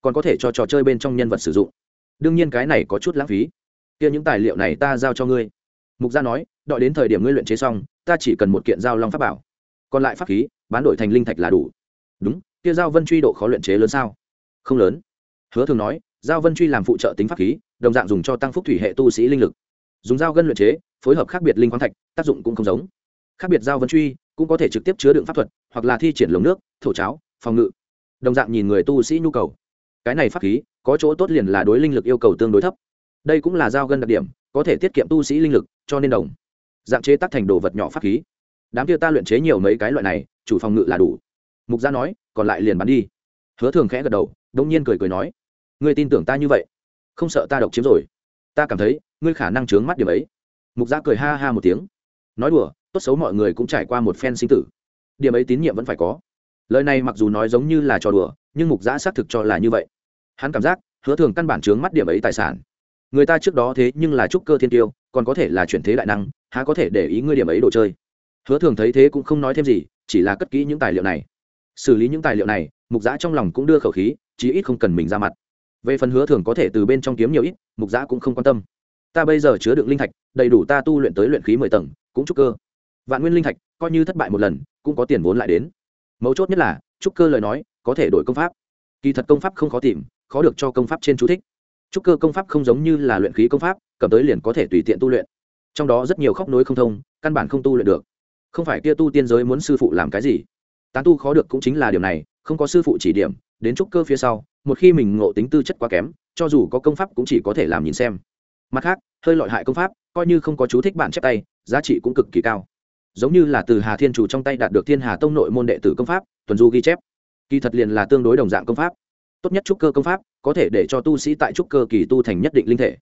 Còn có thể cho trò chơi bên trong nhân vật sử dụng. Đương nhiên cái này có chút lãng phí. Kia những tài liệu này ta giao cho ngươi. Mục gia nói, đợi đến thời điểm ngươi luyện chế xong, ta chỉ cần một kiện giao long pháp bảo. Còn lại pháp khí bán đổi thành linh thạch là đủ. Đúng, kia giao vân truy độ khó luyện chế lớn sao? Không lớn. Hứa thường nói, giao vân truy làm phụ trợ tính pháp khí, đồng dạng dùng cho tăng phúc thủy hệ tu sĩ linh lực. Dùng dao gân luyện chế, phối hợp khác biệt linh khoáng thạch, tác dụng cũng không giống. Khác biệt dao vân truy, cũng có thể trực tiếp chứa đựng pháp thuật, hoặc là thi triển lồng nước, thổ cháo, phòng ngự. Đồng dạng nhìn người tu sĩ nhu cầu. Cái này pháp khí, có chỗ tốt liền là đối linh lực yêu cầu tương đối thấp. Đây cũng là dao gân đặc điểm, có thể tiết kiệm tu sĩ linh lực, cho nên đồng. Dạng chế tác thành đồ vật nhỏ pháp khí. Đám kia ta luyện chế nhiều mấy cái loại này chủ phòng ngự là đủ. Mục gia nói, còn lại liền bán đi. Hứa thường khẽ gật đầu, đông nhiên cười cười nói, ngươi tin tưởng ta như vậy? Không sợ ta độc chiếm rồi. Ta cảm thấy, ngươi khả năng chướng mắt điểm ấy. Mục Gia cười ha ha một tiếng. Nói đùa, tốt xấu mọi người cũng trải qua một phen sinh tử. Điểm ấy tín nhiệm vẫn phải có. Lời này mặc dù nói giống như là trò đùa, nhưng mục giã xác thực cho là như vậy. Hắn cảm giác, hứa thường căn bản chướng mắt điểm ấy tài sản. Người ta trước đó thế nhưng là trúc cơ thiên tiêu, còn có thể là chuyển thế đại năng, há có thể để ý ngươi điểm ấy đồ chơi? Hứa thường thấy thế cũng không nói thêm gì, chỉ là cất kỹ những tài liệu này. Xử lý những tài liệu này, mục giã trong lòng cũng đưa khẩu khí, chí ít không cần mình ra mặt. Về phần hứa thường có thể từ bên trong kiếm nhiều ít, mục giã cũng không quan tâm. Ta bây giờ chứa đựng linh thạch, đầy đủ ta tu luyện tới luyện khí mười tầng, cũng trúc cơ. Vạn nguyên linh thạch, coi như thất bại một lần, cũng có tiền vốn lại đến. Mấu chốt nhất là trúc cơ lời nói, có thể đổi công pháp. Kỳ thật công pháp không khó tìm, khó được cho công pháp trên chú thích. Trúc cơ công pháp không giống như là luyện khí công pháp, cầm tới liền có thể tùy tiện tu luyện. Trong đó rất nhiều khóc nối không thông, căn bản không tu luyện được không phải kia tu tiên giới muốn sư phụ làm cái gì? Tán tu khó được cũng chính là điều này, không có sư phụ chỉ điểm, đến trúc cơ phía sau, một khi mình ngộ tính tư chất quá kém, cho dù có công pháp cũng chỉ có thể làm nhìn xem. Mặt khác, hơi lọi hại công pháp, coi như không có chú thích bản chép tay, giá trị cũng cực kỳ cao. Giống như là từ hà thiên chủ trong tay đạt được thiên hà tông nội môn đệ tử công pháp, tuần du ghi chép. Kỳ thật liền là tương đối đồng dạng công pháp. Tốt nhất trúc cơ công pháp, có thể để cho tu sĩ tại trúc cơ kỳ tu thành nhất định linh thể.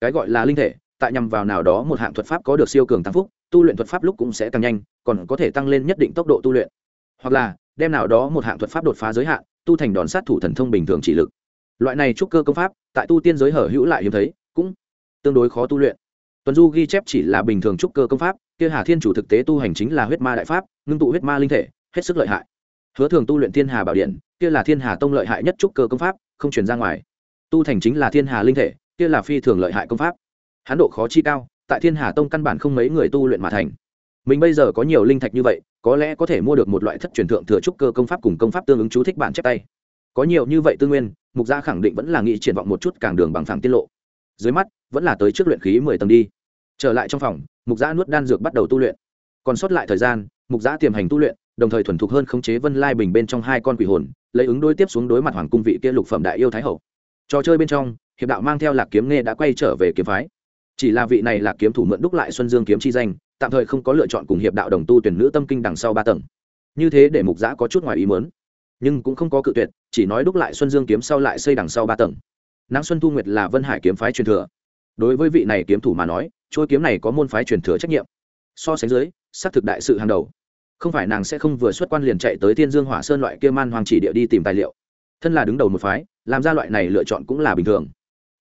Cái gọi là linh thể, tại nhằm vào nào đó một hạng thuật pháp có được siêu cường tăng phúc tu luyện thuật pháp lúc cũng sẽ tăng nhanh, còn có thể tăng lên nhất định tốc độ tu luyện. Hoặc là, đem nào đó một hạng thuật pháp đột phá giới hạn, tu thành đòn sát thủ thần thông bình thường chỉ lực. Loại này trúc cơ công pháp, tại tu tiên giới hở hữu lại hiếm thấy, cũng tương đối khó tu luyện. Tuần du ghi chép chỉ là bình thường trúc cơ công pháp, kia hà thiên chủ thực tế tu hành chính là huyết ma đại pháp, ngưng tụ huyết ma linh thể, hết sức lợi hại. Hứa thường tu luyện thiên hà bảo điện, kia là thiên hà tông lợi hại nhất trúc cơ công pháp, không truyền ra ngoài. Tu thành chính là thiên hà linh thể, kia là phi thường lợi hại công pháp. Hán độ khó chi cao tại thiên hà tông căn bản không mấy người tu luyện mà thành. Mình bây giờ có nhiều linh thạch như vậy, có lẽ có thể mua được một loại thất truyền thượng thừa trúc cơ công pháp cùng công pháp tương ứng chú thích bản chép tay. Có nhiều như vậy tư nguyên, mục gia khẳng định vẫn là nghĩ triển vọng một chút càng đường bằng phẳng tiết lộ. Dưới mắt, vẫn là tới trước luyện khí mười tầng đi. Trở lại trong phòng, mục gia nuốt đan dược bắt đầu tu luyện. Còn sót lại thời gian, mục gia tiềm hành tu luyện, đồng thời thuần thục hơn khống chế vân lai bình bên trong hai con quỷ hồn, lấy ứng đối tiếp xuống đối mặt hoàng cung vị kia lục phẩm đại yêu thái hậu. Trò chơi bên trong, hiệp đạo mang theo lạc kiếm nghe đã quay trở về kiếm phái chỉ là vị này là kiếm thủ mượn đúc lại xuân dương kiếm chi danh, tạm thời không có lựa chọn cùng hiệp đạo đồng tu tuyển nữ tâm kinh đằng sau ba tầng. Như thế để mục giã có chút ngoài ý mớn nhưng cũng không có cự tuyệt, chỉ nói đúc lại xuân dương kiếm sau lại xây đằng sau ba tầng. Nắng xuân thu nguyệt là vân hải kiếm phái truyền thừa. Đối với vị này kiếm thủ mà nói trôi kiếm này có môn phái truyền thừa trách nhiệm. So sánh dưới, xác thực đại sự hàng đầu. Không phải nàng sẽ không vừa xuất quan liền chạy tới thiên dương hỏa sơn loại kia man hoàng chỉ địa đi tìm tài liệu. Thân là đứng đầu một phái, làm ra loại này lựa chọn cũng là bình thường.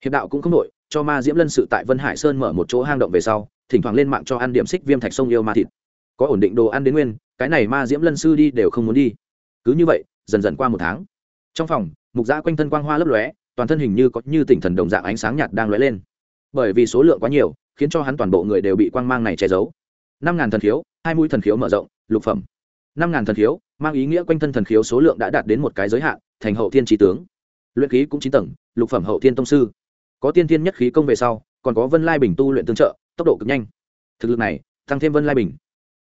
Hiệp đạo cũng không nội cho ma diễm lân sự tại vân hải sơn mở một chỗ hang động về sau, thỉnh thoảng lên mạng cho ăn điểm xích viêm thạch sông yêu ma thịt. Có ổn định đồ ăn đến nguyên, cái này ma diễm lân sư đi đều không muốn đi. Cứ như vậy, dần dần qua một tháng. Trong phòng, mục giã quanh thân quang hoa lấp lóe, toàn thân hình như có như tỉnh thần đồng dạng ánh sáng nhạt đang lóe lên. Bởi vì số lượng quá nhiều, khiến cho hắn toàn bộ người đều bị quang mang này che giấu. Năm ngàn thần khiếu, hai mũi thần khiếu mở rộng, lục phẩm. Năm ngàn thần khiếu, mang ý nghĩa quanh thân thần khiếu số lượng đã đạt đến một cái giới hạn, thành hậu thiên trí tướng. Luyện khí cũng chín tầng, lục phẩm hậu thiên tông sư có tiên thiên nhất khí công về sau, còn có vân lai bình tu luyện tương trợ, tốc độ cực nhanh. Thực lực này, tăng thêm vân lai bình.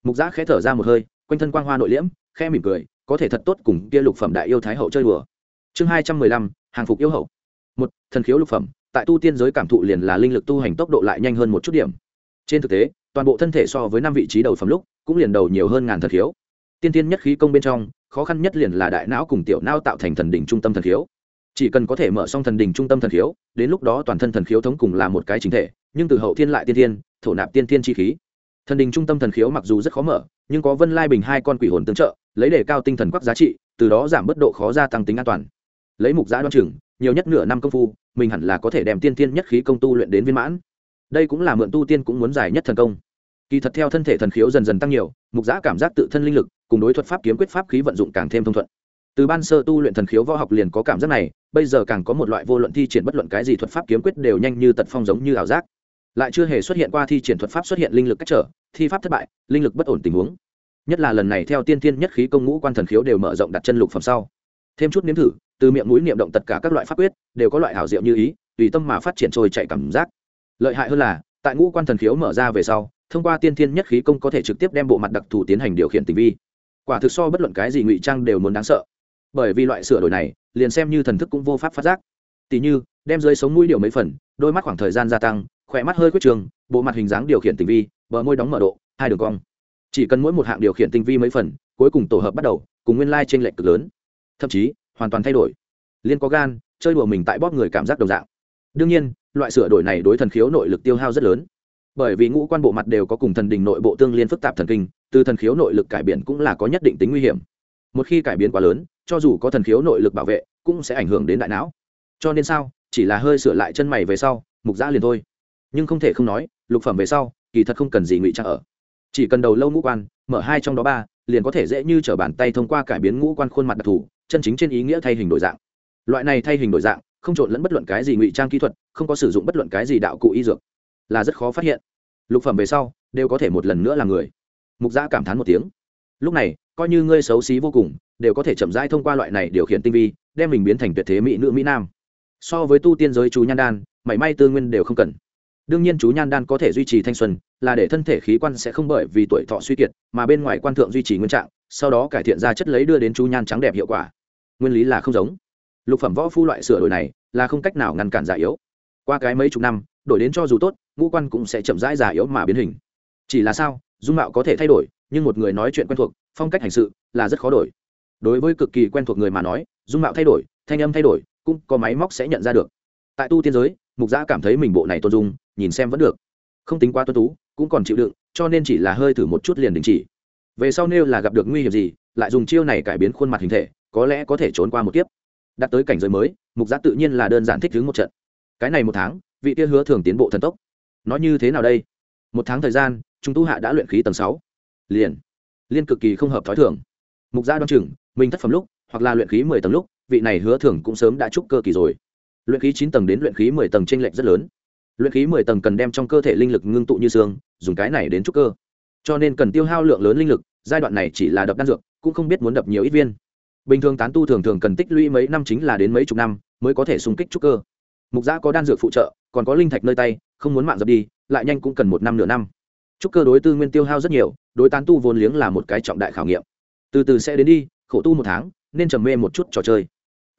Mục giã khẽ thở ra một hơi, quanh thân quang hoa nội liễm, khẽ mỉm cười, có thể thật tốt cùng kia lục phẩm đại yêu thái hậu chơi đùa. Chương hai trăm mười lăm, hàng phục yêu hậu. Một, thần khiếu lục phẩm, tại tu tiên giới cảm thụ liền là linh lực tu hành tốc độ lại nhanh hơn một chút điểm. Trên thực tế, toàn bộ thân thể so với năm vị trí đầu phẩm lúc, cũng liền đầu nhiều hơn ngàn thần khiếu. Tiên tiên nhất khí công bên trong, khó khăn nhất liền là đại não cùng tiểu não tạo thành thần đỉnh trung tâm thần khiếu chỉ cần có thể mở xong thần đình trung tâm thần khiếu, đến lúc đó toàn thân thần khiếu thống cùng là một cái chính thể, nhưng từ hậu thiên lại tiên thiên, thổ nạp tiên thiên chi khí. Thần đình trung tâm thần khiếu mặc dù rất khó mở, nhưng có vân lai bình hai con quỷ hồn tương trợ, lấy đề cao tinh thần quắc giá trị, từ đó giảm bất độ khó gia tăng tính an toàn. Lấy mục giã đoan chừng, nhiều nhất nửa năm công phu, mình hẳn là có thể đem tiên tiên nhất khí công tu luyện đến viên mãn. Đây cũng là mượn tu tiên cũng muốn giải nhất thần công. Kỳ thật theo thân thể thần khiếu dần dần tăng nhiều, mục giã cảm giác tự thân linh lực, cùng đối thuật pháp kiếm quyết pháp khí vận dụng càng thêm thông thuận từ ban sơ tu luyện thần khiếu võ học liền có cảm giác này, bây giờ càng có một loại vô luận thi triển bất luận cái gì thuật pháp kiếm quyết đều nhanh như tật phong giống như ảo giác. Lại chưa hề xuất hiện qua thi triển thuật pháp xuất hiện linh lực cách trở, thi pháp thất bại, linh lực bất ổn tình huống. Nhất là lần này theo tiên thiên nhất khí công ngũ quan thần khiếu đều mở rộng đặt chân lục phẩm sau. Thêm chút nếm thử, từ miệng mũi niệm động tất cả các loại pháp quyết, đều có loại hảo diệu như ý, tùy tâm mà phát triển trôi chạy cảm giác. Lợi hại hơn là, tại ngũ quan thần khiếu mở ra về sau, thông qua tiên thiên nhất khí công có thể trực tiếp đem bộ mặt đặc thù tiến hành điều khiển tình vi. Quả thực so bất luận cái gì ngụy trang đều muốn đáng sợ bởi vì loại sửa đổi này, liền xem như thần thức cũng vô pháp phát giác. Tỉ như, đem dưới sống mũi điều mấy phần, đôi mắt khoảng thời gian gia tăng, khỏe mắt hơi quyết trường, bộ mặt hình dáng điều khiển tinh vi, bờ môi đóng mở độ, hai đường cong. Chỉ cần mỗi một hạng điều khiển tinh vi mấy phần, cuối cùng tổ hợp bắt đầu, cùng nguyên lai trên lệnh cực lớn. Thậm chí, hoàn toàn thay đổi. Liên có gan, chơi đùa mình tại bóp người cảm giác đồng dạng. Đương nhiên, loại sửa đổi này đối thần khiếu nội lực tiêu hao rất lớn. Bởi vì ngũ quan bộ mặt đều có cùng thần đình nội bộ tương liên phức tạp thần kinh, từ thần khiếu nội lực cải biến cũng là có nhất định tính nguy hiểm một khi cải biến quá lớn, cho dù có thần khiếu nội lực bảo vệ, cũng sẽ ảnh hưởng đến đại não. Cho nên sao? Chỉ là hơi sửa lại chân mày về sau, mục giã liền thôi. Nhưng không thể không nói, lục phẩm về sau, kỳ thật không cần gì ngụy trang ở. Chỉ cần đầu lâu ngũ quan, mở hai trong đó ba, liền có thể dễ như t r ở bàn tay thông qua cải biến ngũ quan khuôn mặt đặc thù, chân chính trên ý nghĩa thay hình đổi dạng. Loại này thay hình đổi dạng, không trộn lẫn bất luận cái gì ngụy trang kỹ thuật, không có sử dụng bất luận cái gì đạo cụ y dược. Là rất khó phát hiện. Lục phẩm về sau, đều có thể một lần nữa là người. Mục giã cảm thán một tiếng. Lúc này coi như ngươi xấu xí vô cùng, đều có thể chậm rãi thông qua loại này điều khiển tinh vi, đem mình biến thành tuyệt thế mỹ nữ mỹ nam. So với tu tiên giới chú nhan đan, mảy may tư nguyên đều không cần. Đương nhiên chú nhan đan có thể duy trì thanh xuân, là để thân thể khí quan sẽ không bởi vì tuổi thọ suy kiệt mà bên ngoài quan thượng duy trì nguyên trạng, sau đó cải thiện ra chất lấy đưa đến chú nhan trắng đẹp hiệu quả. Nguyên lý là không giống. Lục phẩm võ phu loại sửa đổi này là không cách nào ngăn cản già yếu. Qua cái mấy chục năm, đổi đến cho dù tốt, ngũ quan cũng sẽ chậm rãi già yếu mà biến hình. Chỉ là sao? Dung mạo có thể thay đổi, nhưng một người nói chuyện quen thuộc, phong cách hành sự là rất khó đổi. Đối với cực kỳ quen thuộc người mà nói, dung mạo thay đổi, thanh âm thay đổi, cũng có máy móc sẽ nhận ra được. Tại tu tiên giới, mục giã cảm thấy mình bộ này tôn dung, nhìn xem vẫn được. Không tính quá tuân tú, cũng còn chịu đựng, cho nên chỉ là hơi thử một chút liền đình chỉ. Về sau nêu là gặp được nguy hiểm gì, lại dùng chiêu này cải biến khuôn mặt hình thể, có lẽ có thể trốn qua một kiếp. Đạt tới cảnh giới mới, mục giã tự nhiên là đơn giản thích đứng một trận. Cái này một tháng, vị tia hứa thường tiến bộ thần tốc. Nói như thế nào đây? Một tháng thời gian Trung tu hạ đã luyện khí tầng sáu. Liền. Liên cực kỳ không hợp thói thường. Mục gia đoan chừng, mình thất phẩm lúc, hoặc là luyện khí mười tầng lúc, vị này hứa thưởng cũng sớm đã trúc cơ kỳ rồi. Luyện khí chín tầng đến luyện khí mười tầng t r ê n lệch rất lớn. Luyện khí mười tầng cần đem trong cơ thể linh lực ngưng tụ như xương, dùng cái này đến trúc cơ. Cho nên cần tiêu hao lượng lớn linh lực, giai đoạn này chỉ là đập đan dược, cũng không biết muốn đập nhiều ít viên. Bình thường tán tu thường thường cần tích lũy mấy năm chính là đến mấy chục năm, mới có thể xung kích trúc cơ. Mục giã có đan dược phụ trợ, còn có linh thạch nơi tay, không muốn mạng dập đi, lại nhanh cũng cần một năm nửa năm trúc cơ đối tư nguyên tiêu hao rất nhiều, đối tán tu vốn liếng là một cái trọng đại khảo nghiệm. Từ từ sẽ đến đi, khổ tu một tháng, nên trầm mê một chút trò chơi.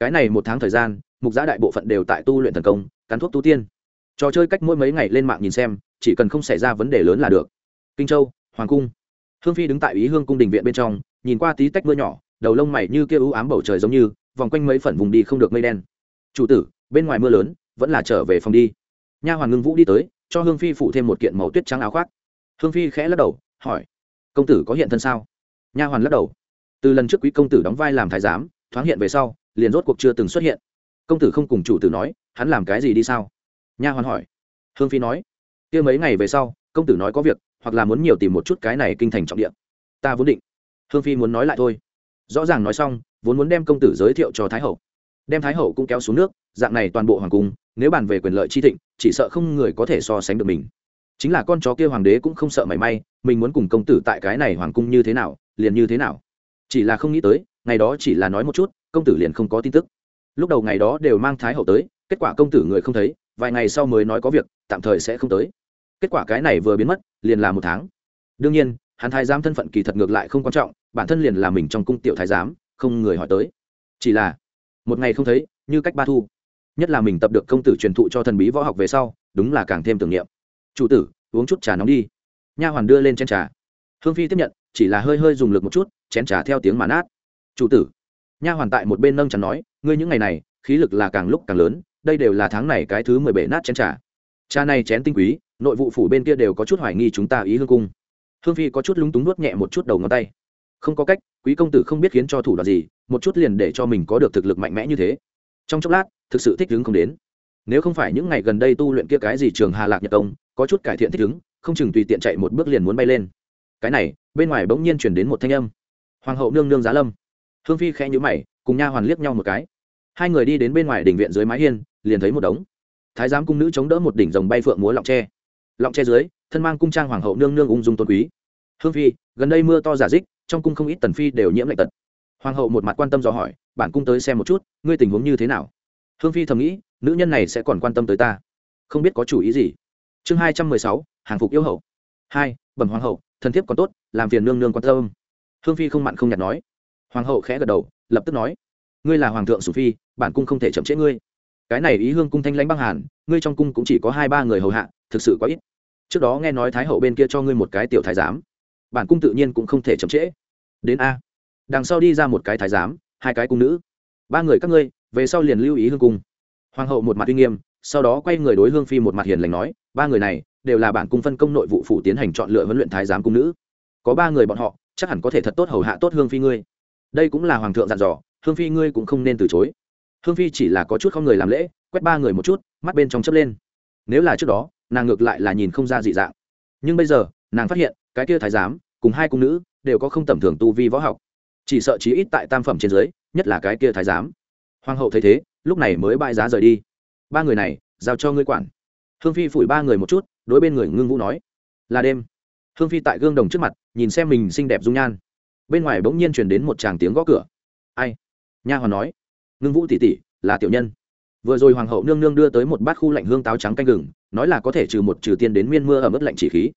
Cái này một tháng thời gian, mục giã đại bộ phận đều tại tu luyện thần công, cắn thuốc tu tiên. Trò chơi cách mỗi mấy ngày lên mạng nhìn xem, chỉ cần không xảy ra vấn đề lớn là được. Kinh châu, hoàng cung. Hương phi đứng tại ý hương cung đình viện bên trong, nhìn qua tí tách mưa nhỏ, đầu lông mày như kia ưu ám bầu trời giống như, vòng quanh mấy phần vùng đi không được mây đen. Chủ tử, bên ngoài mưa lớn, vẫn là trở về phòng đi. Nha hoàn ngưng vũ đi tới, cho hương phi phụ thêm một kiện màu tuyết trắng áo khoác hương phi khẽ lắc đầu, hỏi, công tử có hiện thân sao? Nha hoàn lắc đầu, từ lần trước quý công tử đóng vai làm thái giám, thoáng hiện về sau, liền rốt cuộc chưa từng xuất hiện. Công tử không cùng chủ tử nói, hắn làm cái gì đi sao? Nha hoàn hỏi, hương phi nói, kia mấy ngày về sau, công tử nói có việc, hoặc là muốn nhiều tìm một chút cái này kinh thành trọng địa. Ta vốn định. Hương phi muốn nói lại thôi. Rõ ràng nói xong, vốn muốn đem công tử giới thiệu cho thái hậu. Đem thái hậu cũng kéo xuống nước, dạng này toàn bộ hoàng cung, nếu bàn về quyền lợi chi thịnh, chỉ sợ không người có thể so sánh được mình chính là con chó kia hoàng đế cũng không sợ mảy may, mình muốn cùng công tử tại cái này hoàng cung như thế nào, liền như thế nào. Chỉ là không nghĩ tới, ngày đó chỉ là nói một chút, công tử liền không có tin tức. Lúc đầu ngày đó đều mang thái hậu tới, kết quả công tử người không thấy, vài ngày sau mới nói có việc, tạm thời sẽ không tới. Kết quả cái này vừa biến mất, liền là một tháng. Đương nhiên, hắn thái giám thân phận kỳ thật ngược lại không quan trọng, bản thân liền là mình trong cung tiểu thái giám, không người hỏi tới. Chỉ là, một ngày không thấy, như cách ba thu. Nhất là mình tập được công tử truyền thụ cho thần bí võ học về sau, đúng là càng thêm tưởng niệm chủ tử, uống chút trà nóng đi. Nha hoàn đưa lên chén trà. Hương phi tiếp nhận, chỉ là hơi hơi dùng lực một chút, chén trà theo tiếng mà nát. Chủ tử. Nha hoàn tại một bên nâng chắn nói, ngươi những ngày này, khí lực là càng lúc càng lớn, đây đều là tháng này cái thứ mười bể nát chén trà. Trà này chén tinh quý, nội vụ phủ bên kia đều có chút hoài nghi chúng ta ý hương cung. Hương phi có chút lúng túng nuốt nhẹ một chút đầu ngón tay. Không có cách, quý công tử không biết khiến cho thủ đoạn gì, một chút liền để cho mình có được thực lực mạnh mẽ như thế. Trong chốc lát, thực sự thích hứng không đến. Nếu không phải những ngày gần đây tu luyện kia cái gì trường hà lạc nhật công có chút cải thiện thích ứng, không chừng tùy tiện chạy một bước liền muốn bay lên. Cái này, bên ngoài bỗng nhiên chuyển đến một thanh âm. Hoàng hậu nương nương giá lâm. Hương phi khẽ nhữ mày, cùng nha hoàn liếc nhau một cái. Hai người đi đến bên ngoài đình viện dưới mái hiên, liền thấy một đống. Thái giám cung nữ chống đỡ một đỉnh rồng bay phượng múa lọng tre. Lọng tre dưới, thân mang cung trang hoàng hậu nương nương ung dung tôn quý. Hương phi, gần đây mưa to giả dích, trong cung không ít tần phi đều nhiễm lạnh tật. Hoàng hậu một mặt quan tâm dò hỏi, bản cung tới xem một chút, ngươi tình huống như thế nào? Hương phi thầm nghĩ, nữ nhân này sẽ còn quan tâm tới ta. Không biết có chủ ý gì chương hai trăm mười sáu, hàng phục yêu hậu. Hai, bẩm hoàng hậu, thần thiếp còn tốt, làm phiền nương nương quan tâm. Hương phi không mặn không nhạt nói. Hoàng hậu khẽ gật đầu, lập tức nói. Ngươi là hoàng thượng sủ phi, bản cung không thể chậm trễ ngươi. Cái này ý hương cung thanh lãnh băng hàn, ngươi trong cung cũng chỉ có hai ba người hầu hạ, thực sự quá ít. Trước đó nghe nói thái hậu bên kia cho ngươi một cái tiểu thái giám, bản cung tự nhiên cũng không thể chậm trễ. Đến a. Đằng sau đi ra một cái thái giám, hai cái cung nữ. Ba người các ngươi, về sau liền lưu ý hương cung. Hoàng hậu một mặt uy nghiêm sau đó quay người đối hương phi một mặt hiền lành nói, ba người này đều là bản cung phân công nội vụ phủ tiến hành chọn lựa huấn luyện thái giám cung nữ. Có ba người bọn họ, chắc hẳn có thể thật tốt hầu hạ tốt hương phi ngươi. Đây cũng là hoàng thượng dặn dò, hương phi ngươi cũng không nên từ chối. Hương phi chỉ là có chút không người làm lễ, quét ba người một chút, mắt bên trong chớp lên. Nếu là trước đó, nàng ngược lại là nhìn không ra dị dạng. Nhưng bây giờ, nàng phát hiện, cái kia thái giám, cùng hai cung nữ, đều có không tầm thường tu vi võ học. Chỉ sợ chí ít tại tam phẩm trên dưới, nhất là cái kia thái giám. Hoàng hậu thấy thế, lúc này mới bại giá rời đi ba người này, giao cho ngươi quản. Hương phi phủi ba người một chút, đối bên người ngưng vũ nói, là đêm. Hương phi tại gương đồng trước mặt, nhìn xem mình xinh đẹp dung nhan. Bên ngoài bỗng nhiên chuyển đến một tràng tiếng gõ cửa. Ai? Nha hoàn nói, ngưng vũ tỉ tỉ là tiểu nhân. Vừa rồi hoàng hậu nương nương đưa tới một bát khu lạnh hương táo trắng canh gừng, nói là có thể trừ một trừ tiên đến miên mưa ở mức lạnh chỉ khí.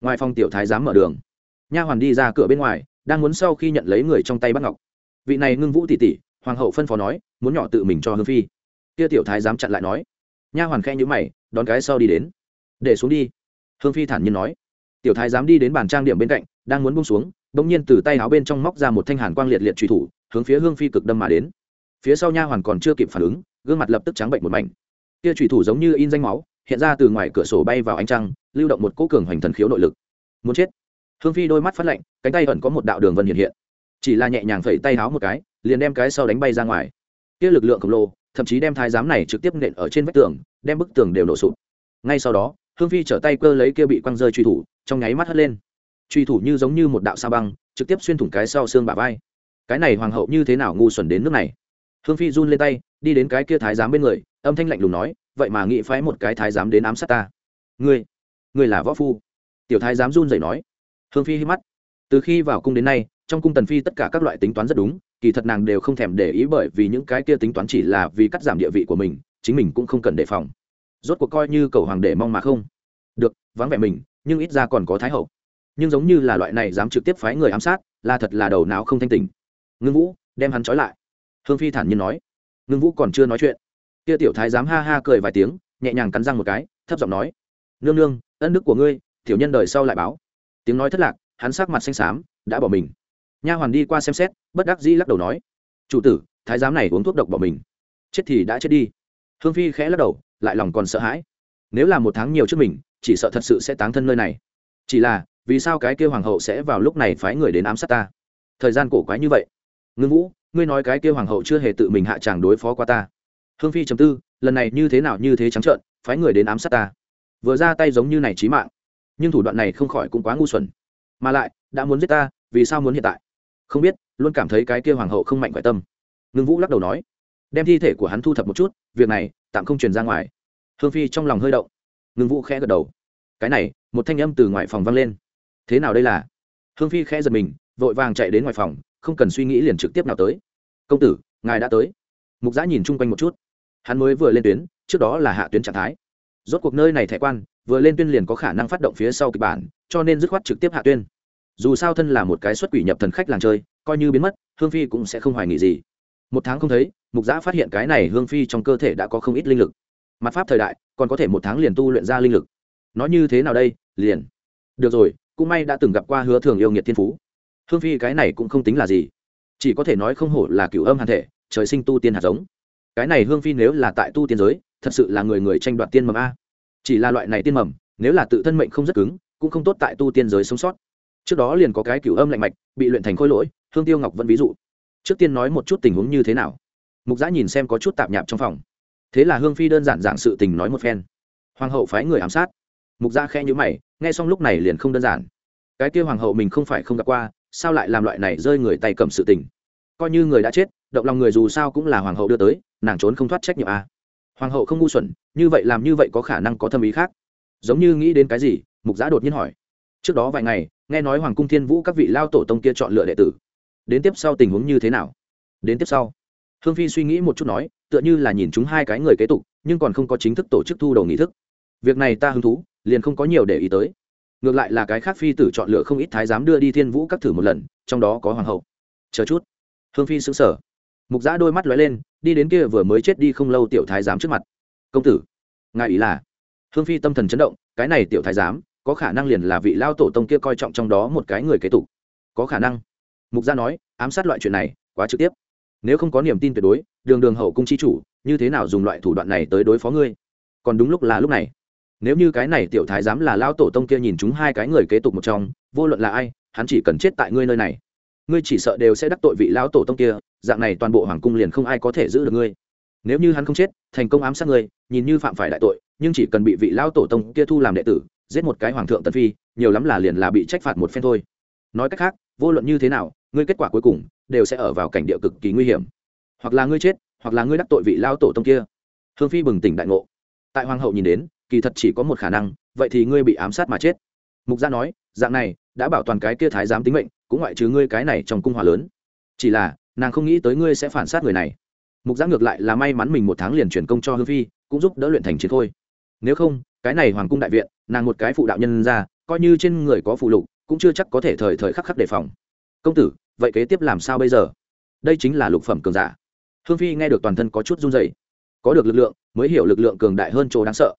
Ngoài phòng tiểu thái dám mở đường. Nha hoàn đi ra cửa bên ngoài, đang muốn sau khi nhận lấy người trong tay bắt ngọc. Vị này ngưng vũ tỉ tỉ hoàng hậu phân phó nói, muốn nhỏ tự mình cho hương phi kia tiểu thái dám chặn lại nói. Nha hoàn khe nhữ mày, đón cái sau đi đến. Để xuống đi. Hương phi thản nhiên nói. Tiểu thái dám đi đến bàn trang điểm bên cạnh, đang muốn bung xuống, bỗng nhiên từ tay áo bên trong móc ra một thanh hàn quang liệt liệt truy thủ, hướng phía hương phi cực đâm mà đến. Phía sau nha hoàn còn chưa kịp phản ứng, gương mặt lập tức trắng bệnh một mảnh. Kia truy thủ giống như in danh máu, hiện ra từ ngoài cửa sổ bay vào ánh trăng, lưu động một cỗ cường hoành thần khiếu nội lực. Muốn chết. Hương phi đôi mắt phát lạnh, cánh tay ẩn có một đạo đường vân hiện hiện. Chỉ là nhẹ nhàng phẩy tay háo một cái, liền đem cái sau đánh bay ra ngoài. Kia lực lượng khổng lồ thậm chí đem thái giám này trực tiếp nện ở trên vách tường, đem bức tường đều nổ sụp. Ngay sau đó, hương phi trở tay cơ lấy kia bị quăng rơi truy thủ, trong nháy mắt hất lên. Truy thủ như giống như một đạo sa băng, trực tiếp xuyên thủng cái sau xương bả vai. Cái này hoàng hậu như thế nào ngu xuẩn đến nước này? Hương phi run lên tay, đi đến cái kia thái giám bên người, âm thanh lạnh lùng nói, vậy mà nghĩ phái một cái thái giám đến ám sát ta. Ngươi ngươi là võ phu? Tiểu thái giám run dậy nói. Hương phi hít mắt. Từ khi vào cung đến nay, trong cung tần phi tất cả các loại tính toán rất đúng kỳ thật nàng đều không thèm để ý bởi vì những cái kia tính toán chỉ là vì cắt giảm địa vị của mình, chính mình cũng không cần đề phòng. Rốt cuộc coi như cầu hoàng để mong mà không. Được, vắng vẻ mình, nhưng ít ra còn có thái hậu. Nhưng giống như là loại này dám trực tiếp phái người ám sát, là thật là đầu não không thanh tình ngưng vũ, đem hắn trói lại. Hương phi thản nhiên nói. Ngưng vũ còn chưa nói chuyện. Kia tiểu thái dám ha ha cười vài tiếng, nhẹ nhàng cắn răng một cái, thấp giọng nói. Nương nương, ân đức của ngươi, tiểu nhân đời sau lại báo. Tiếng nói thất lạc, hắn sắc mặt xanh xám, đã bỏ mình nha hoàn đi qua xem xét, bất đắc dĩ lắc đầu nói, chủ tử, thái giám này uống thuốc độc bỏ mình, chết thì đã chết đi. Hương phi khẽ lắc đầu, lại lòng còn sợ hãi. Nếu là một tháng nhiều trước mình, chỉ sợ thật sự sẽ táng thân nơi này. Chỉ là, vì sao cái kêu hoàng hậu sẽ vào lúc này phái người đến ám sát ta? Thời gian cổ quái như vậy. Ngưng vũ, ngươi nói cái kêu hoàng hậu chưa hề tự mình hạ tràng đối phó qua ta. Hương phi chấm tư, lần này như thế nào như thế trắng trợn, phái người đến ám sát ta. Vừa ra tay giống như này trí mạng. Nhưng thủ đoạn này không khỏi cũng quá ngu xuẩn. Mà lại, đã muốn giết ta, vì sao muốn hiện tại? Không biết, luôn cảm thấy cái kia hoàng hậu không mạnh khỏe tâm. Ngưng vũ lắc đầu nói, đem thi thể của hắn thu thập một chút, việc này tạm không truyền ra ngoài. Hương phi trong lòng hơi động. Ngưng vũ khẽ gật đầu. Cái này, một thanh âm từ ngoài phòng vang lên. Thế nào đây là? Hương phi khẽ giật mình, vội vàng chạy đến ngoài phòng, không cần suy nghĩ liền trực tiếp nào tới. Công tử, ngài đã tới. Mục giã nhìn chung quanh một chút. Hắn mới vừa lên tuyến, trước đó là hạ tuyến trạng thái. Rốt cuộc nơi này thẻ quan, vừa lên tuyên liền có khả năng phát động phía sau kịch bản, cho nên dứt khoát trực tiếp hạ tuyên dù sao thân là một cái xuất quỷ nhập thần khách làng chơi, coi như biến mất, hương phi cũng sẽ không hoài nghị gì. Một tháng không thấy, mục giã phát hiện cái này hương phi trong cơ thể đã có không ít linh lực. Mặt pháp thời đại, còn có thể một tháng liền tu luyện ra linh lực. Nó như thế nào đây? Liền. Được rồi, cũng may đã từng gặp qua hứa thường yêu nghiệt thiên phú. Hương phi cái này cũng không tính là gì. Chỉ có thể nói không hổ là cựu âm hàn thể, trời sinh tu tiên hạt giống. Cái này hương phi nếu là tại tu tiên giới, thật sự là người người tranh đoạt tiên mầm a. Chỉ là loại này tiên mầm, nếu là tự thân mệnh không rất cứng, cũng không tốt tại tu tiên giới sống sót trước đó liền có cái cửu âm lạnh mạch, bị luyện thành khối lỗi, hương tiêu ngọc vẫn ví dụ. Trước tiên nói một chút tình huống như thế nào. Mục giã nhìn xem có chút tạp nhạp trong phòng. Thế là hương phi đơn giản giảng sự tình nói một phen. Hoàng hậu phái người ám sát. Mục giã khe nhữ mày, nghe xong lúc này liền không đơn giản. Cái kia hoàng hậu mình không phải không gặp qua, sao lại làm loại này rơi người tay cầm sự tình? Coi như người đã chết, động lòng người dù sao cũng là hoàng hậu đưa tới, nàng trốn không thoát trách nhiệm a à. hoàng hậu không ngu xuẩn, như vậy làm như vậy có khả năng có thâm ý khác. Giống như nghĩ đến cái gì, mục giã đột nhiên hỏi. Trước đó vài ngày nghe nói hoàng cung thiên vũ các vị lao tổ tông kia chọn lựa đệ tử. Đến tiếp sau tình huống như thế nào? Đến tiếp sau, hương phi suy nghĩ một chút nói, tựa như là nhìn chúng hai cái người kế tục, nhưng còn không có chính thức tổ chức thu đầu nghị thức. Việc này ta hứng thú, liền không có nhiều để ý tới. Ngược lại là cái khác phi tử chọn lựa không ít thái giám đưa đi thiên vũ các thử một lần, trong đó có hoàng hậu. Chờ chút. Hương phi xứng sở mục giã đôi mắt lóe lên, đi đến kia vừa mới chết đi không lâu tiểu thái giám trước mặt. Công tử. Ngài ý là? Hương phi tâm thần chấn động, cái này tiểu thái giám có khả năng liền là vị lao tổ tông kia coi trọng trong đó một cái người kế tục. Có khả năng. Mục gia nói, ám sát loại chuyện này, quá trực tiếp. Nếu không có niềm tin tuyệt đối, đường đường hậu cung chi chủ, như thế nào dùng loại thủ đoạn này tới đối phó ngươi? Còn đúng lúc là lúc này. Nếu như cái này tiểu thái giám là lao tổ tông kia nhìn chúng hai cái người kế tục một trong, vô luận là ai, hắn chỉ cần chết tại ngươi nơi này. Ngươi chỉ sợ đều sẽ đắc tội vị lão tổ tông kia, dạng này toàn bộ hoàng cung liền không ai có thể giữ được ngươi. Nếu như hắn không chết, thành công ám sát ngươi, nhìn như phạm phải đại tội, nhưng chỉ cần bị vị lão tổ tông kia thu làm đệ tử giết một cái hoàng thượng tần phi, nhiều lắm là liền là bị trách phạt một phen thôi. Nói cách khác, vô luận như thế nào, ngươi kết quả cuối cùng đều sẽ ở vào cảnh địa cực kỳ nguy hiểm. Hoặc là ngươi chết, hoặc là ngươi đắc tội vị lao tổ tông kia. Hương phi bừng tỉnh đại ngộ. Tại hoàng hậu nhìn đến, kỳ thật chỉ có một khả năng, vậy thì ngươi bị ám sát mà chết. Mục gia nói, dạng này, đã bảo toàn cái kia thái giám tính mệnh, cũng ngoại trừ ngươi cái này trong cung hòa lớn. Chỉ là, nàng không nghĩ tới ngươi sẽ phản sát người này. Mục gia ngược lại là may mắn mình một tháng liền chuyển công cho hương phi, cũng giúp đỡ luyện thành chiến thôi. Nếu không, cái này hoàng cung đại viện nàng một cái phụ đạo nhân ra, coi như trên người có phụ lục, cũng chưa chắc có thể thời thời khắc khắc đề phòng. Công tử, vậy kế tiếp làm sao bây giờ? Đây chính là lục phẩm cường giả. Hương phi nghe được toàn thân có chút run dày có được lực lượng, mới hiểu lực lượng cường đại hơn chỗ đáng sợ.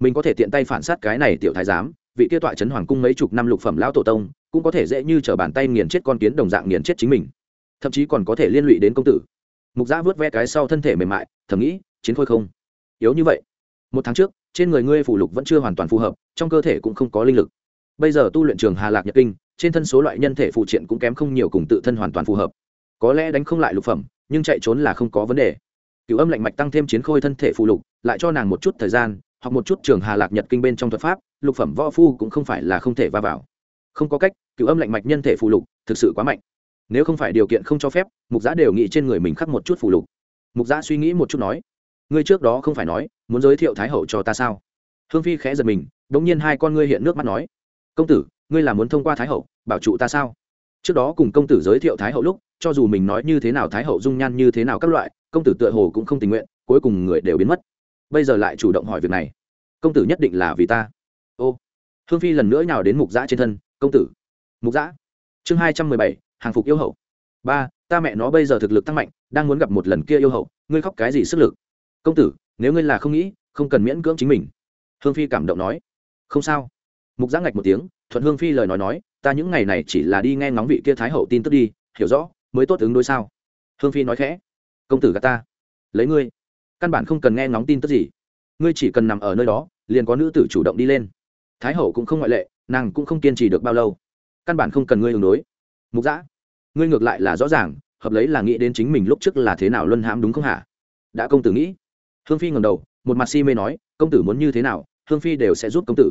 Mình có thể tiện tay phản sát cái này tiểu thái giám, vị kia tọa trấn hoàng cung mấy chục năm lục phẩm lão tổ tông, cũng có thể dễ như t bàn tay nghiền chết con kiến đồng dạng nghiền chết chính mình. Thậm chí còn có thể liên lụy đến công tử. Mục giã vớt ve cái sau thân thể mềm mại, thầm nghĩ, chiến khôi không? Yếu như vậy. Một tháng trước trên người ngươi phụ lục vẫn chưa hoàn toàn phù hợp, trong cơ thể cũng không có linh lực. Bây giờ tu luyện trường hà lạc nhật kinh, trên thân số loại nhân thể phụ triện cũng kém không nhiều cùng tự thân hoàn toàn phù hợp. Có lẽ đánh không lại lục phẩm, nhưng chạy trốn là không có vấn đề. Cựu âm lạnh mạch tăng thêm chiến khôi thân thể phụ lục, lại cho nàng một chút thời gian hoặc một chút trường hà lạc nhật kinh bên trong thuật pháp, lục phẩm võ phu cũng không phải là không thể va vào. Không có cách cựu âm lạnh mạch nhân thể phụ lục thực sự quá mạnh. Nếu không phải điều kiện không cho phép, mục giã đều nghĩ trên người mình khắc một chút phụ lục. Mục giã suy nghĩ một chút nói ngươi trước đó không phải nói, muốn giới thiệu thái hậu cho ta sao? Hương phi khẽ giật mình đ ỗ n g nhiên hai con ngươi hiện nước mắt nói, công tử, ngươi là muốn thông qua thái hậu, bảo trụ ta sao? Trước đó cùng công tử giới thiệu thái hậu lúc, cho dù mình nói như thế nào thái hậu dung nhan như thế nào các loại, công tử tựa hồ cũng không tình nguyện, cuối cùng người đều biến mất. Bây giờ lại chủ động hỏi việc này. Công tử nhất định là vì ta. Ô. Hương phi lần nữa nào đến mục giã trên thân, công tử. Mục giã chương hai trăm mười bảy, hàng phục yêu hậu. Ba, ta mẹ nó bây giờ thực lực tăng mạnh, đang muốn gặp một lần kia yêu hậu, ngươi khóc cái gì sức lực? Công tử, nếu ngươi là không nghĩ, không cần miễn cưỡng chính mình. Hương phi cảm động nói. Không sao. Mục giã ngạch một tiếng, thuận hương phi lời nói nói, ta những ngày này chỉ là đi nghe ngóng vị kia thái hậu tin tức đi, hiểu rõ, mới tốt ứng đối sao? Hương phi nói khẽ. Công tử gà ta. Lấy ngươi. Căn bản không cần nghe ngóng tin tức gì. Ngươi chỉ cần nằm ở nơi đó, liền có nữ tử chủ động đi lên. Thái hậu cũng không ngoại lệ, nàng cũng không kiên trì được bao lâu. Căn bản không cần ngươi ứng đối. Mục giã. Ngươi ngược lại là rõ ràng, hợp lấy là nghĩ đến chính mình lúc trước là thế nào luân hãm đúng không hả? Đã công tử nghĩ hương phi ngầm đầu, một mặt si mê nói, công tử muốn như thế nào, hương phi đều sẽ giúp công tử.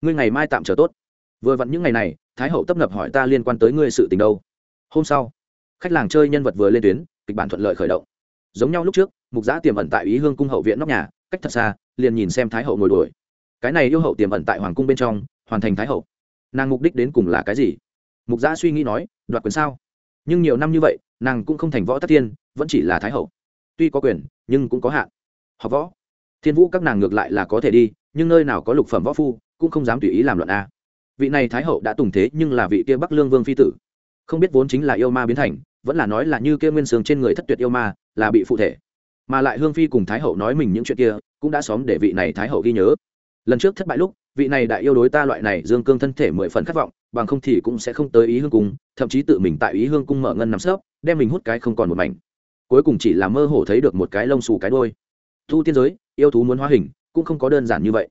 Ngươi ngày mai tạm trở tốt. Vừa vặn những ngày này, thái hậu tấp nập hỏi ta liên quan tới ngươi sự tình đâu. Hôm sau, khách làng chơi nhân vật vừa lên tuyến, kịch bản thuận lợi khởi động. Giống nhau lúc trước, mục giã tiềm ẩn tại ý hương cung hậu viện nóc nhà, cách thật xa, liền nhìn xem thái hậu ngồi đuổi. Cái này yêu hậu tiềm ẩn tại hoàng cung bên trong, hoàn thành thái hậu. Nàng mục đích đến cùng là cái gì? Mục giã suy nghĩ nói, đoạt quyền sao? Nhưng nhiều năm như vậy, nàng cũng không thành võ tắc thiên vẫn chỉ là thái hậu. Tuy có quyền, nhưng cũng có hạn học võ. Thiên vũ các nàng ngược lại là có thể đi, nhưng nơi nào có lục phẩm võ phu, cũng không dám tùy ý làm luận a. Vị này thái hậu đã tùng thế, nhưng là vị kia bắc lương vương phi tử. Không biết vốn chính là yêu ma biến thành, vẫn là nói là như kia nguyên sướng trên người thất tuyệt yêu ma, là bị phụ thể. Mà lại hương phi cùng thái hậu nói mình những chuyện kia, cũng đã xóm để vị này thái hậu ghi nhớ. Lần trước thất bại lúc, vị này đại yêu đối ta loại này dương cương thân thể mười phần khát vọng, bằng không thì cũng sẽ không tới ý hương cung, thậm chí tự mình tại ý hương cung mở ngân nằm sớp đem mình hút cái không còn một mảnh. Cuối cùng chỉ là mơ hồ thấy được một cái lông xù cái đôi thu tiên giới, yêu thú muốn hóa hình, cũng không có đơn giản như vậy.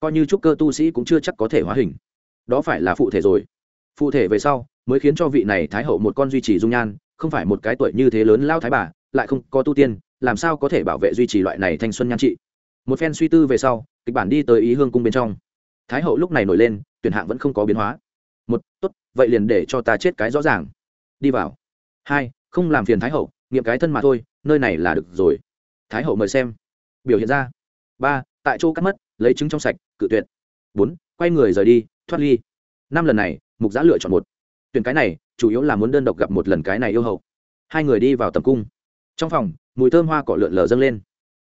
Coi như trúc cơ tu sĩ cũng chưa chắc có thể hóa hình. Đó phải là phụ thể rồi. Phụ thể về sau, mới khiến cho vị này thái hậu một con duy trì dung nhan, không phải một cái tuổi như thế lớn lao thái bà, lại không có tu tiên, làm sao có thể bảo vệ duy trì loại này thanh xuân nhan trị? Một phen suy tư về sau, kịch bản đi tới ý hương cung bên trong. Thái hậu lúc này nổi lên, tuyển hạng vẫn không có biến hóa. Một, tốt, vậy liền để cho ta chết cái rõ ràng. Đi vào. Hai, không làm phiền thái hậu, nghiệm cái thân mà thôi, nơi này là được rồi. Thái hậu mời xem biểu hiện ra. Ba, tại chỗ cắt mất, lấy trứng trong sạch, cự tuyệt. Bốn, quay người rời đi, thoát ly. Năm lần này, mục giã lựa chọn một. Tuyển cái này, chủ yếu là muốn đơn độc gặp một lần cái này yêu hậu hai người đi vào tầm cung. Trong phòng, mùi thơm hoa cỏ lượn lờ dâng lên.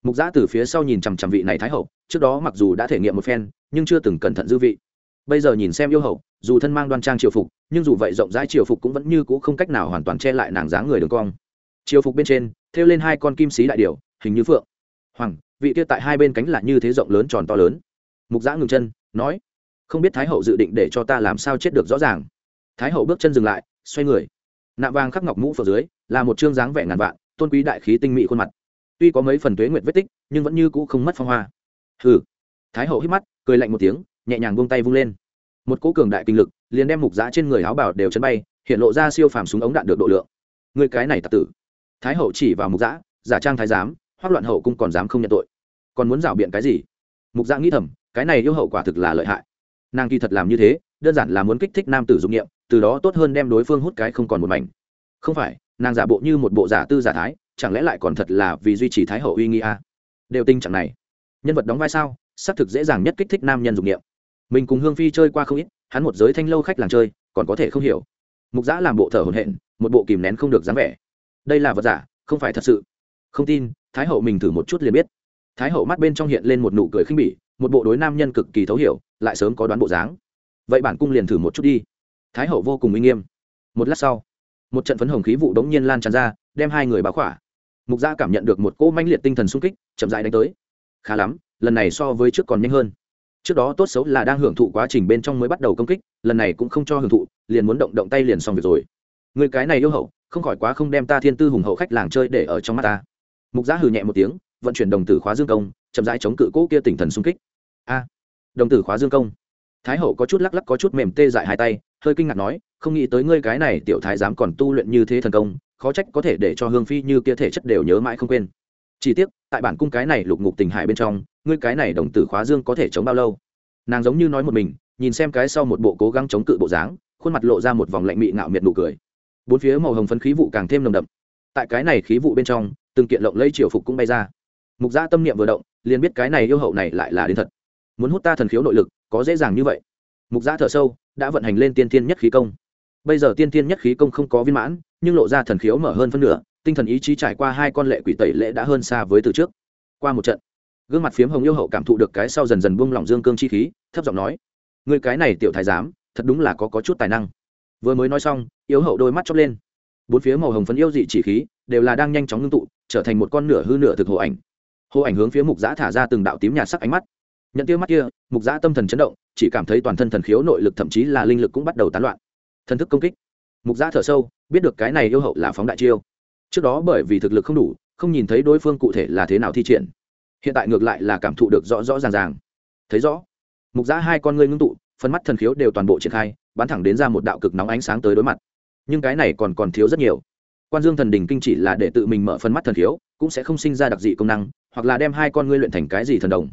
Mục giã từ phía sau nhìn chằm chằm vị này thái hậu, trước đó mặc dù đã thể nghiệm một phen, nhưng chưa từng cẩn thận dư vị. Bây giờ nhìn xem yêu hậu dù thân mang đoan trang triều phục, nhưng dù vậy rộng rãi triều phục cũng vẫn như c ũ không cách nào hoàn toàn che lại nàng dáng người đường cong. Triều phục bên trên, thêu lên hai con kim sĩ đại điều hình như phượng. Hoàng vị kia tại hai bên cánh là như thế rộng lớn tròn to lớn. Mục giã ngừng chân, nói, không biết thái hậu dự định để cho ta làm sao chết được rõ ràng. Thái hậu bước chân dừng lại, xoay người. Nạm vàng khắc ngọc mũ phở dưới, là một chương dáng vẻ ngàn vạn, tôn quý đại khí tinh mỹ khuôn mặt. Tuy có mấy phần tuế nguyệt vết tích, nhưng vẫn như cũ không mất phong hoa. Hừ. Thái hậu hít mắt, cười lạnh một tiếng, nhẹ nhàng buông tay vung lên. Một cỗ cường đại kinh lực liền đem mục giã trên người áo bảo đều chấn bay, hiện lộ ra siêu phàm súng ống đạn được độ lượng. Người cái này tặc tử. Thái hậu chỉ vào mục giã, giả trang thái giám hoác loạn hậu cung còn dám không nhận tội còn muốn rảo biện cái gì mục Giang nghĩ thầm, cái này yêu hậu quả thực là lợi hại. Nàng kỳ thật làm như thế, đơn giản là muốn kích thích nam tử dụng nghiệm từ đó tốt hơn đem đối phương hút cái không còn một mảnh. Không phải, nàng giả bộ như một bộ giả tư giả thái, chẳng lẽ lại còn thật là vì duy trì thái hậu uy nghi a? À? đều tình trạng này. Nhân vật đóng vai sao, xác thực dễ dàng nhất kích thích nam nhân dụng nghiệm mình cùng hương phi chơi qua không ít, hắn một giới thanh lâu khách làng chơi, còn có thể không hiểu. Mục giã làm bộ thở hồn hện một bộ kìm nén không được dáng vẻ. Đây là vật giả, không phải thật sự không tin, thái hậu mình thử một chút liền biết. Thái hậu mắt bên trong hiện lên một nụ cười khinh bỉ, một bộ đối nam nhân cực kỳ thấu hiểu, lại sớm có đoán bộ dáng. Vậy bản cung liền thử một chút đi. Thái hậu vô cùng uy nghiêm. Một lát sau, một trận phấn hồng khí vụ đống nhiên lan tràn ra, đem hai người báo khỏa. Mục gia cảm nhận được một cỗ manh liệt tinh thần sung kích, chậm dại đánh tới. Khá lắm, lần này so với trước còn nhanh hơn. Trước đó tốt xấu là đang hưởng thụ quá trình bên trong mới bắt đầu công kích, lần này cũng không cho hưởng thụ, liền muốn động động tay liền xong việc rồi. Người cái này yêu hậu, không khỏi quá không đem ta thiên tư hùng hậu khách làng chơi để ở trong mắt ta mục gia hừ nhẹ một tiếng, vận chuyển đồng tử khóa dương công, chậm rãi chống cự cỗ kia tỉnh thần sung kích. A, đồng tử khóa dương công. Thái hậu có chút lắc lắc, có chút mềm tê dại hai tay, hơi kinh ngạc nói, không nghĩ tới ngươi cái này tiểu thái dám còn tu luyện như thế thần công, khó trách có thể để cho hương phi như kia thể chất đều nhớ mãi không quên. Chỉ tiếc, tại bản cung cái này lục ngục tình hải bên trong, ngươi cái này đồng tử khóa dương có thể chống bao lâu? Nàng giống như nói một mình, nhìn xem cái sau một bộ cố gắng chống cự bộ dáng, khuôn mặt lộ ra một vòng lạnh mị ngạo miệt nụ cười. Bốn phía màu hồng phấn khí vụ càng thêm nồng đậm. Tại cái này khí vụ bên trong từng kiện lộng lây triều phục cũng bay ra. Mục gia tâm niệm vừa động liền biết cái này yêu hậu này lại là đến thật. Muốn hút ta thần khiếu nội lực có dễ dàng như vậy. Mục gia thở sâu đã vận hành lên tiên tiên nhất khí công. Bây giờ tiên tiên nhất khí công không có viên mãn nhưng lộ ra thần khiếu mở hơn phân nửa tinh thần ý chí trải qua hai con lệ quỷ tẩy lễ đã hơn xa với từ trước. Qua một trận gương mặt phiếm hồng yêu hậu cảm thụ được cái sau dần dần buông lỏng dương cương chi khí thấp giọng nói người cái này tiểu thái giám thật đúng là có, có chút tài năng. Vừa mới nói xong yêu hậu đôi mắt chóc lên bốn phía màu hồng phấn yêu dị chỉ khí đều là đang nhanh chóng ngưng tụ, trở thành một con nửa hư nửa thực hồ ảnh. Hồ ảnh hướng phía mục giã thả ra từng đạo tím nhạt sắc ánh mắt. Nhận tiêu mắt kia, mục giã tâm thần chấn động, chỉ cảm thấy toàn thân thần khiếu nội lực thậm chí là linh lực cũng bắt đầu tán loạn. Thần thức công kích. Mục giã thở sâu, biết được cái này yêu hậu là phóng đại chiêu. Trước đó bởi vì thực lực không đủ, không nhìn thấy đối phương cụ thể là thế nào thi triển. Hiện tại ngược lại là cảm thụ được rõ rõ ràng ràng. Thấy rõ, mục giã hai con ngươi ngưng tụ, phần mắt thần khiếu đều toàn bộ triển khai, bắn thẳng đến ra một đạo cực nóng ánh sáng tới đối mặt nhưng cái này còn còn thiếu rất nhiều. Quan dương thần đình kinh chỉ là để tự mình mở phần mắt thần thiếu, cũng sẽ không sinh ra đặc dị công năng hoặc là đem hai con ngươi luyện thành cái gì thần đồng.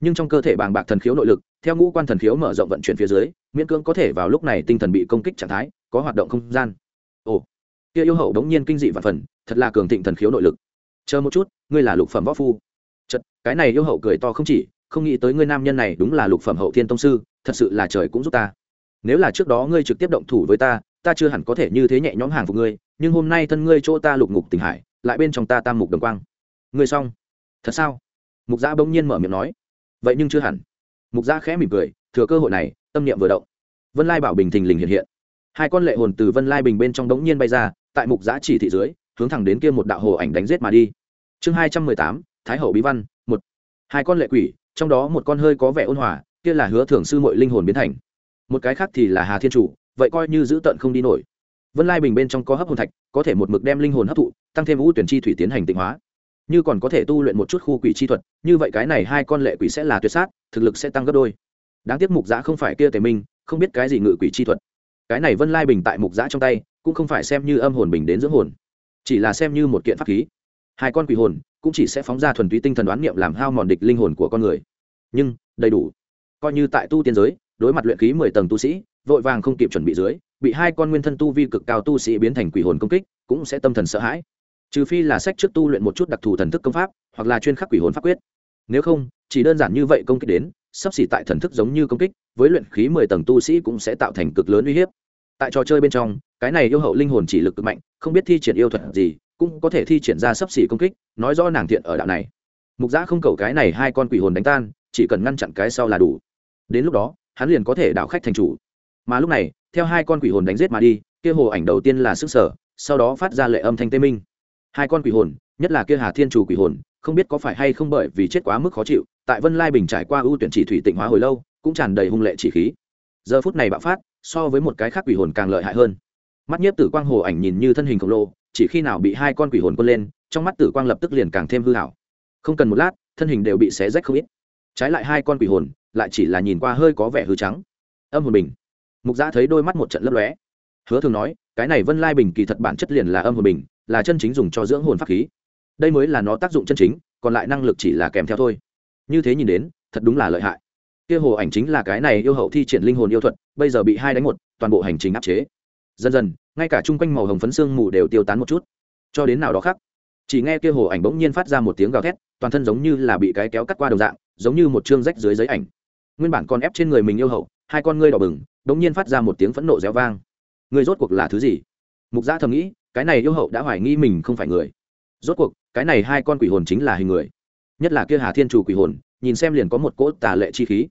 Nhưng trong cơ thể bàng bạc thần khiếu nội lực theo ngũ quan thần khiếu mở rộng vận chuyển phía dưới miễn cưỡng có thể vào lúc này tinh thần bị công kích trạng thái có hoạt động không gian. Ồ kia yêu hậu đống nhiên kinh dị và phần thật là cường thịnh thần khiếu nội lực. Chờ một chút ngươi là lục phẩm võ phu. Chật cái này yêu hậu cười to không chỉ không nghĩ tới ngươi nam nhân này đúng là lục phẩm hậu thiên tông sư thật sự là trời cũng giúp ta. Nếu là trước đó ngươi trực tiếp động thủ với ta ta chưa hẳn có thể như thế nhẹ nhõm hàng phục ngươi, nhưng hôm nay thân ngươi chỗ ta lục ngục tình hải, lại bên trong ta tam mục đồng quang. Ngươi xong. Thật sao? Mục giã bỗng nhiên mở miệng nói. Vậy nhưng chưa hẳn. Mục giã khẽ mỉm cười, thừa cơ hội này, tâm niệm vừa động. Vân lai bảo bình thình lình hiện hiện. Hai con lệ hồn từ vân lai bình bên trong đống nhiên bay ra, tại mục giã chỉ thị dưới, hướng thẳng đến kia một đạo hồ ảnh đánh giết mà đi. Chương hai trăm mười tám, thái hậu bí văn, một. Hai con lệ quỷ, trong đó một con hơi có vẻ ôn hòa, kia là hứa thưởng sư mội linh hồn biến thành. Một cái khác thì là hà thiên chủ vậy coi như giữ tận không đi nổi. Vân lai bình bên trong có hấp hồn thạch, có thể một mực đem linh hồn hấp thụ, tăng thêm vũ tuyển chi thủy tiến hành tịnh hóa. Như còn có thể tu luyện một chút khu quỷ chi thuật, như vậy cái này hai con lệ quỷ sẽ là tuyệt sát, thực lực sẽ tăng gấp đôi. Đáng tiếc mục giã không phải kia tề minh, không biết cái gì ngự quỷ chi thuật. Cái này vân lai bình tại mục giã trong tay, cũng không phải xem như âm hồn bình đến dưỡng hồn, chỉ là xem như một kiện pháp khí. Hai con quỷ hồn cũng chỉ sẽ phóng ra thuần túy tinh thần đoán niệm làm hao mòn địch linh hồn của con người. Nhưng, đầy đủ. Coi như tại tu tiên giới đối mặt luyện khí mười tầng tu sĩ, vội vàng không kịp chuẩn bị dưới, bị hai con nguyên thân tu vi cực cao tu sĩ biến thành quỷ hồn công kích, cũng sẽ tâm thần sợ hãi. Trừ phi là sách trước tu luyện một chút đặc thù thần thức công pháp, hoặc là chuyên khắc quỷ hồn pháp quyết. Nếu không, chỉ đơn giản như vậy công kích đến, sắp xỉ tại thần thức giống như công kích, với luyện khí mười tầng tu sĩ cũng sẽ tạo thành cực lớn uy hiếp. Tại trò chơi bên trong, cái này yêu hậu linh hồn chỉ lực cực mạnh, không biết thi triển yêu thuật gì, cũng có thể thi triển ra sắp xỉ công kích, nói rõ nàng thiện ở đạo này. Mục giã không cầu cái này hai con quỷ hồn đánh tan, chỉ cần ngăn chặn cái sau là đủ. Đến lúc đó hắn liền có thể đạo khách thành chủ. Mà lúc này, theo hai con quỷ hồn đánh giết mà đi, kia hồ ảnh đầu tiên là sức sở, sau đó phát ra lệ âm thanh tê minh. Hai con quỷ hồn, nhất là kia hà thiên chủ quỷ hồn, không biết có phải hay không bởi vì chết quá mức khó chịu, tại vân lai bình trải qua ưu tuyển chỉ thủy tịnh hóa hồi lâu, cũng tràn đầy hung lệ chỉ khí. Giờ phút này bạo phát, so với một cái khác quỷ hồn càng lợi hại hơn. Mắt nhiếp tử quang hồ ảnh nhìn như thân hình khổng lồ, chỉ khi nào bị hai con quỷ hồn quân lên, trong mắt tử quang lập tức liền càng thêm hư hảo không cần một lát, thân hình đều bị xé rách không ít trái lại hai con quỷ hồn, lại chỉ là nhìn qua hơi có vẻ hư trắng. Âm hồn bình. Mục giã thấy đôi mắt một trận lấp lóe. Hứa thường nói, cái này vân lai bình kỳ thật bản chất liền là âm hồn bình, là chân chính dùng cho dưỡng hồn pháp khí. Đây mới là nó tác dụng chân chính, còn lại năng lực chỉ là kèm theo thôi. Như thế nhìn đến, thật đúng là lợi hại. Kia hồ ảnh chính là cái này yêu hậu thi triển linh hồn yêu thuật, bây giờ bị hai đánh một, toàn bộ hành trình áp chế. Dần dần, ngay cả chung quanh màu hồng phấn xương mù đều tiêu tán một chút. Cho đến nào đó khác, chỉ nghe kia hồ ảnh bỗng nhiên phát ra một tiếng gào thét, toàn thân giống như là bị cái kéo cắt qua đồng dạng giống như một chương rách dưới giấy ảnh. Nguyên bản còn ép trên người mình yêu hậu, hai con ngươi đỏ bừng bỗng nhiên phát ra một tiếng phẫn nộ réo vang. Người rốt cuộc là thứ gì? Mục gia thầm nghĩ, cái này yêu hậu đã hoài nghi mình không phải người. Rốt cuộc, cái này hai con quỷ hồn chính là hình người. Nhất là kia hà thiên chủ quỷ hồn, nhìn xem liền có một cỗ tà lệ chi khí.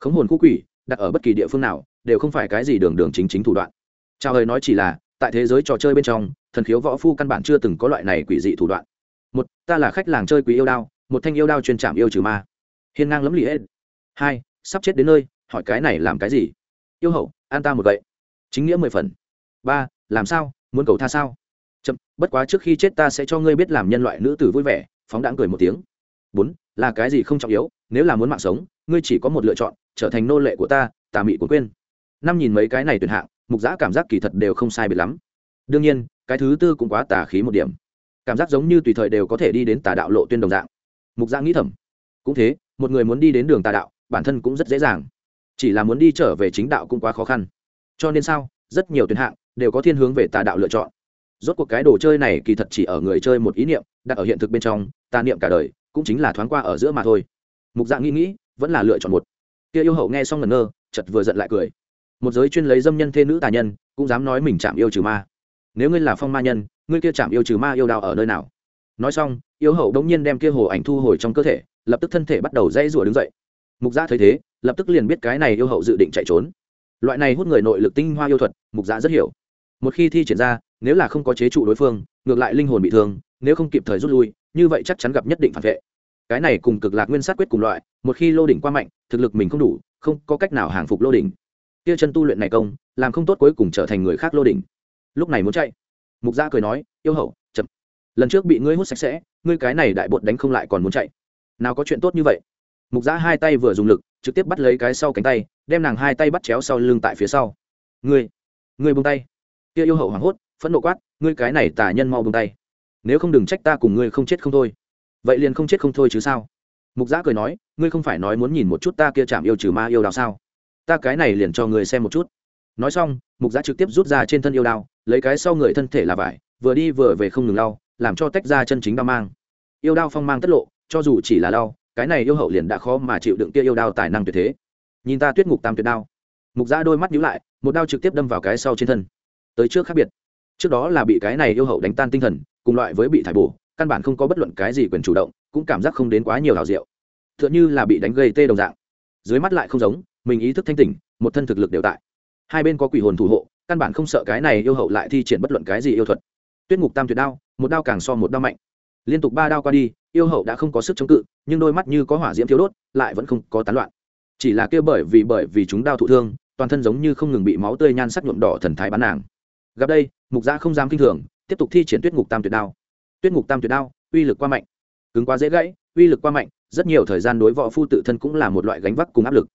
Khống hồn khu quỷ, đặt ở bất kỳ địa phương nào, đều không phải cái gì đường đường chính chính thủ đoạn. Chào hời nói chỉ là, tại thế giới trò chơi bên trong, thần khiếu võ phu căn bản chưa từng có loại này quỷ dị thủ đoạn. Một, ta là khách làng chơi quỷ yêu đao, một thanh yêu đao chuyên trảm yêu trừ ma hiên ngang lấm lì hết. Hai, sắp chết đến nơi, hỏi cái này làm cái gì? Yêu hậu, an ta một vậy chính nghĩa mười phần. Ba, làm sao? Muốn cầu tha sao? Chậm, bất quá trước khi chết ta sẽ cho ngươi biết làm nhân loại nữ tử vui vẻ, phóng đãng cười một tiếng. Bốn, là cái gì không trọng yếu, nếu là muốn mạng sống, ngươi chỉ có một lựa chọn, trở thành nô lệ của ta, tà mị của quên. Năm nhìn mấy cái này tuyệt hạng, mục giã cảm giác kỳ thật đều không sai biệt lắm. Đương nhiên, cái thứ tư cũng quá tà khí một điểm. Cảm giác giống như tùy thời đều có thể đi đến tà đạo lộ tuyên đồng dạng. Mục giã nghĩ thầm. Cũng thế một người muốn đi đến đường tà đạo, bản thân cũng rất dễ dàng. Chỉ là muốn đi trở về chính đạo cũng quá khó khăn. Cho nên sao, rất nhiều tuyến hạng đều có thiên hướng về tà đạo lựa chọn. Rốt cuộc cái đồ chơi này kỳ thật chỉ ở người chơi một ý niệm, đặt ở hiện thực bên trong, tà niệm cả đời cũng chính là thoáng qua ở giữa mà thôi. Mục dạng nghĩ nghĩ, vẫn là lựa chọn một. Kia yêu hậu nghe xong ngẩn ngơ chật vừa giận lại cười. Một giới chuyên lấy dâm nhân thê nữ tà nhân, cũng dám nói mình chạm yêu trừ ma. Nếu ngươi là phong ma nhân, ngươi kia chạm yêu trừ ma yêu đào ở nơi nào? Nói xong, yêu hậu đống nhiên đem kia hồ ảnh thu hồi trong cơ thể lập tức thân thể bắt đầu dây rủa đứng dậy. Mục gia thấy thế, lập tức liền biết cái này yêu hậu dự định chạy trốn. Loại này hút người nội lực tinh hoa yêu thuật, mục gia rất hiểu. Một khi thi triển ra, nếu là không có chế trụ đối phương, ngược lại linh hồn bị thương, nếu không kịp thời rút lui, như vậy chắc chắn gặp nhất định phản vệ. Cái này cùng cực lạc nguyên sát quyết cùng loại, một khi lô đỉnh qua mạnh, thực lực mình không đủ, không có cách nào hàng phục lô đỉnh. Kia chân tu luyện này công, làm không tốt cuối cùng trở thành người khác lô đỉnh. Lúc này muốn chạy, mục gia cười nói, yêu hậu, chậm. Lần trước bị ngươi hút sạch sẽ, ngươi cái này đại bột đánh không lại còn muốn chạy nào có chuyện tốt như vậy? Mục giã hai tay vừa dùng lực, trực tiếp bắt lấy cái sau cánh tay, đem nàng hai tay bắt chéo sau lưng tại phía sau. Ngươi ngươi buông tay. Kia yêu hậu hoảng hốt, phẫn nộ quát, ngươi cái này tả nhân mau buông tay. Nếu không đừng trách ta cùng ngươi không chết không thôi. Vậy liền không chết không thôi chứ sao? Mục giã cười nói, ngươi không phải nói muốn nhìn một chút ta kia chạm yêu trừ ma yêu đào sao? Ta cái này liền cho ngươi xem một chút. Nói xong, mục giã trực tiếp rút ra trên thân yêu đao, lấy cái sau người thân thể là vải, vừa đi vừa về không ngừng lau, làm cho tách ra chân chính đao mang. Yêu đao phong mang tất lộ cho dù chỉ là đau, cái này yêu hậu liền đã khó mà chịu đựng kia yêu đao tài năng tuyệt thế. Nhìn ta tuyết ngục tam tuyệt đao. Mục giã đôi mắt nhíu lại, một đao trực tiếp đâm vào cái sau trên thân. Tới trước khác biệt. Trước đó là bị cái này yêu hậu đánh tan tinh thần, cùng loại với bị thải bổ, căn bản không có bất luận cái gì quyền chủ động, cũng cảm giác không đến quá nhiều hào diệu. T h ư ợ n như là bị đánh gây tê đồng dạng. Dưới mắt lại không giống, mình ý thức thanh tỉnh, một thân thực lực đều tại. Hai bên có quỷ hồn thủ hộ, căn bản không sợ cái này yêu hậu lại thi triển bất luận cái gì yêu thuật. Tuyết ngục tam tuyệt đao, một đao càng so một đao mạnh liên tục ba đao qua đi yêu hậu đã không có sức chống cự nhưng đôi mắt như có hỏa diễm thiếu đốt lại vẫn không có tán loạn. Chỉ là kêu bởi vì bởi vì chúng đao thụ thương toàn thân giống như không ngừng bị máu tươi nhan sắc nhuộm đỏ thần thái bán nàng. Gặp đây mục gia không dám kinh thường tiếp tục thi triển tuyết ngục tam tuyệt đao. Tuyết ngục tam tuyệt đao uy lực qua mạnh. Cứng quá dễ gãy uy lực qua mạnh rất nhiều thời gian đối võ phu tự thân cũng là một loại gánh vác cùng áp lực.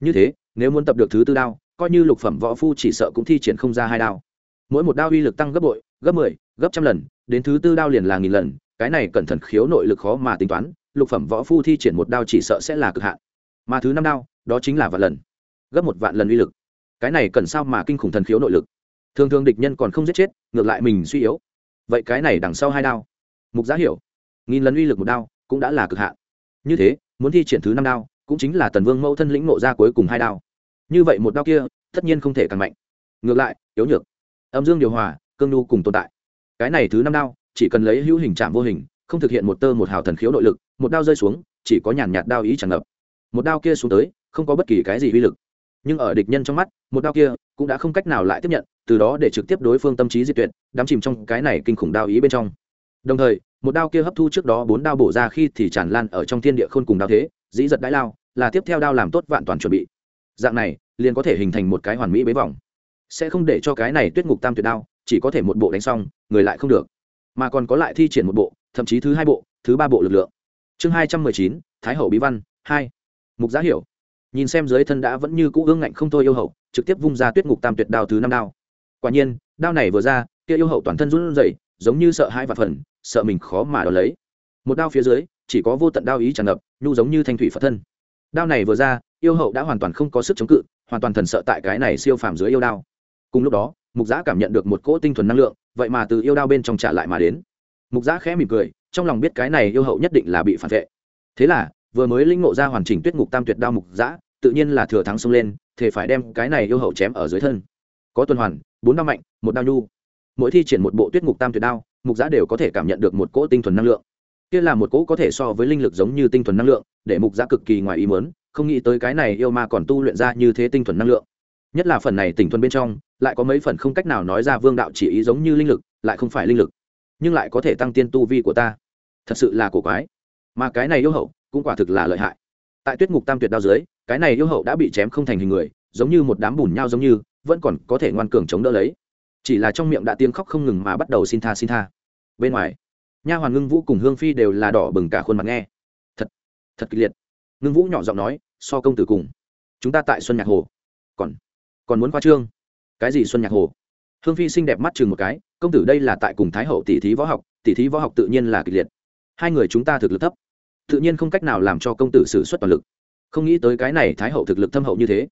Như thế nếu muốn tập được thứ tư đao coi như lục phẩm võ phu chỉ sợ cũng thi triển không ra hai đao. Mỗi một đao uy lực tăng gấp bội gấp mười 10, gấp trăm lần đến thứ tư đao liền là nghìn lần cái này cẩn thận khiếu nội lực khó mà tính toán, lục phẩm võ phu thi triển một đao chỉ sợ sẽ là cực hạn. Mà thứ năm đao, đó chính là vạn lần. Gấp một vạn lần uy lực. Cái này cần sao mà kinh khủng thần khiếu nội lực? Thường thường địch nhân còn không giết chết, ngược lại mình suy yếu. Vậy cái này đằng sau hai đao. Mục giá hiểu. Nghìn lần uy lực một đao cũng đã là cực hạn. Như thế, muốn thi triển thứ năm đao cũng chính là tần vương mẫu thân lĩnh nộ ra cuối cùng hai đao. Như vậy một đao kia, tất nhiên không thể càng mạnh. Ngược lại, yếu nhược. Âm dương điều hòa, cương nhu cùng tồn tại. Cái này thứ năm đao chỉ cần lấy hữu hình chạm vô hình, không thực hiện một tơ một hào thần khiếu nội lực, một đao rơi xuống, chỉ có nhàn nhạt đao ý tràn ngập. Một đao kia xuống tới, không có bất kỳ cái gì uy lực. Nhưng ở địch nhân trong mắt, một đao kia cũng đã không cách nào lại tiếp nhận, từ đó để trực tiếp đối phương tâm trí diệt tuyệt, đắm chìm trong cái này kinh khủng đao ý bên trong. Đồng thời, một đao kia hấp thu trước đó bốn đao bổ ra khi thì tràn lan ở trong thiên địa khôn cùng đao thế, dĩ giật đãi lao, là tiếp theo đao làm tốt vạn toàn chuẩn bị. Dạng này, liền có thể hình thành một cái hoàn mỹ bế vòng. Sẽ không để cho cái này tuyết ngục tam tuyệt đao, chỉ có thể một bộ đánh xong, người lại không được mà còn có lại thi triển một bộ, thậm chí thứ hai bộ, thứ ba bộ lực lượng. Chương hai trăm mười chín, thái hậu bí văn, hai. Mục giá hiểu. Nhìn xem dưới thân đã vẫn như cũ ương ngạnh không thôi yêu hậu, trực tiếp vung ra tuyết ngục tam tuyệt đao thứ năm đao. Quả nhiên, đao này vừa ra, kia yêu hậu toàn thân run rẩy, giống như sợ hai và phần, sợ mình khó mà đo lấy. Một đao phía dưới, chỉ có vô tận đao ý tràn ngập, nhu giống như thanh thủy phật thân. Đao này vừa ra, yêu hậu đã hoàn toàn không có sức chống cự, hoàn toàn thần sợ tại cái này siêu phàm dưới yêu đao. Cùng lúc đó, mục giã cảm nhận được một cỗ tinh thuần năng lượng vậy mà từ yêu đao bên trong trả lại mà đến. Mục giã khẽ mỉm cười, trong lòng biết cái này yêu hậu nhất định là bị phản vệ. Thế là, vừa mới linh ngộ ra hoàn chỉnh tuyết ngục tam tuyệt đao mục giã, tự nhiên là thừa thắng xông lên thể phải đem cái này yêu hậu chém ở dưới thân. Có tuần hoàn, bốn đao mạnh, một đao nhu. Mỗi thi triển một bộ tuyết ngục tam tuyệt đao, mục giã đều có thể cảm nhận được một cỗ tinh thuần năng lượng. Kia là một cỗ có thể so với linh lực giống như tinh thuần năng lượng, để mục giã cực kỳ ngoài ý mớn không nghĩ tới cái này yêu ma còn tu luyện ra như thế tinh thuần năng lượng nhất là phần này tỉnh thuần bên trong, lại có mấy phần không cách nào nói ra vương đạo chỉ ý giống như linh lực, lại không phải linh lực, nhưng lại có thể tăng tiên tu vi của ta. Thật sự là cổ quái. Mà cái này yêu hậu, cũng quả thực là lợi hại. Tại tuyết ngục tam tuyệt đao dưới, cái này yêu hậu đã bị chém không thành hình người, giống như một đám bùn nhau giống như, vẫn còn có thể ngoan cường chống đỡ lấy. Chỉ là trong miệng đã tiếng khóc không ngừng mà bắt đầu xin tha xin tha. Bên ngoài, nha hoàn ngưng vũ cùng hương phi đều là đỏ bừng cả khuôn mặt nghe. Thật thật kịch liệt. Ngưng vũ nhỏ giọng nói, so công tử cùng, chúng ta tại xuân nhạc hồ. Còn còn muốn qua trương. Cái gì xuân nhạc hồ? Hương phi xinh đẹp mắt chừng một cái, công tử đây là tại cùng thái hậu tỷ thí võ học, tỷ thí võ học tự nhiên là kịch liệt. Hai người chúng ta thực lực thấp, tự nhiên không cách nào làm cho công tử xử suất toàn lực. Không nghĩ tới cái này thái hậu thực lực thâm hậu như thế.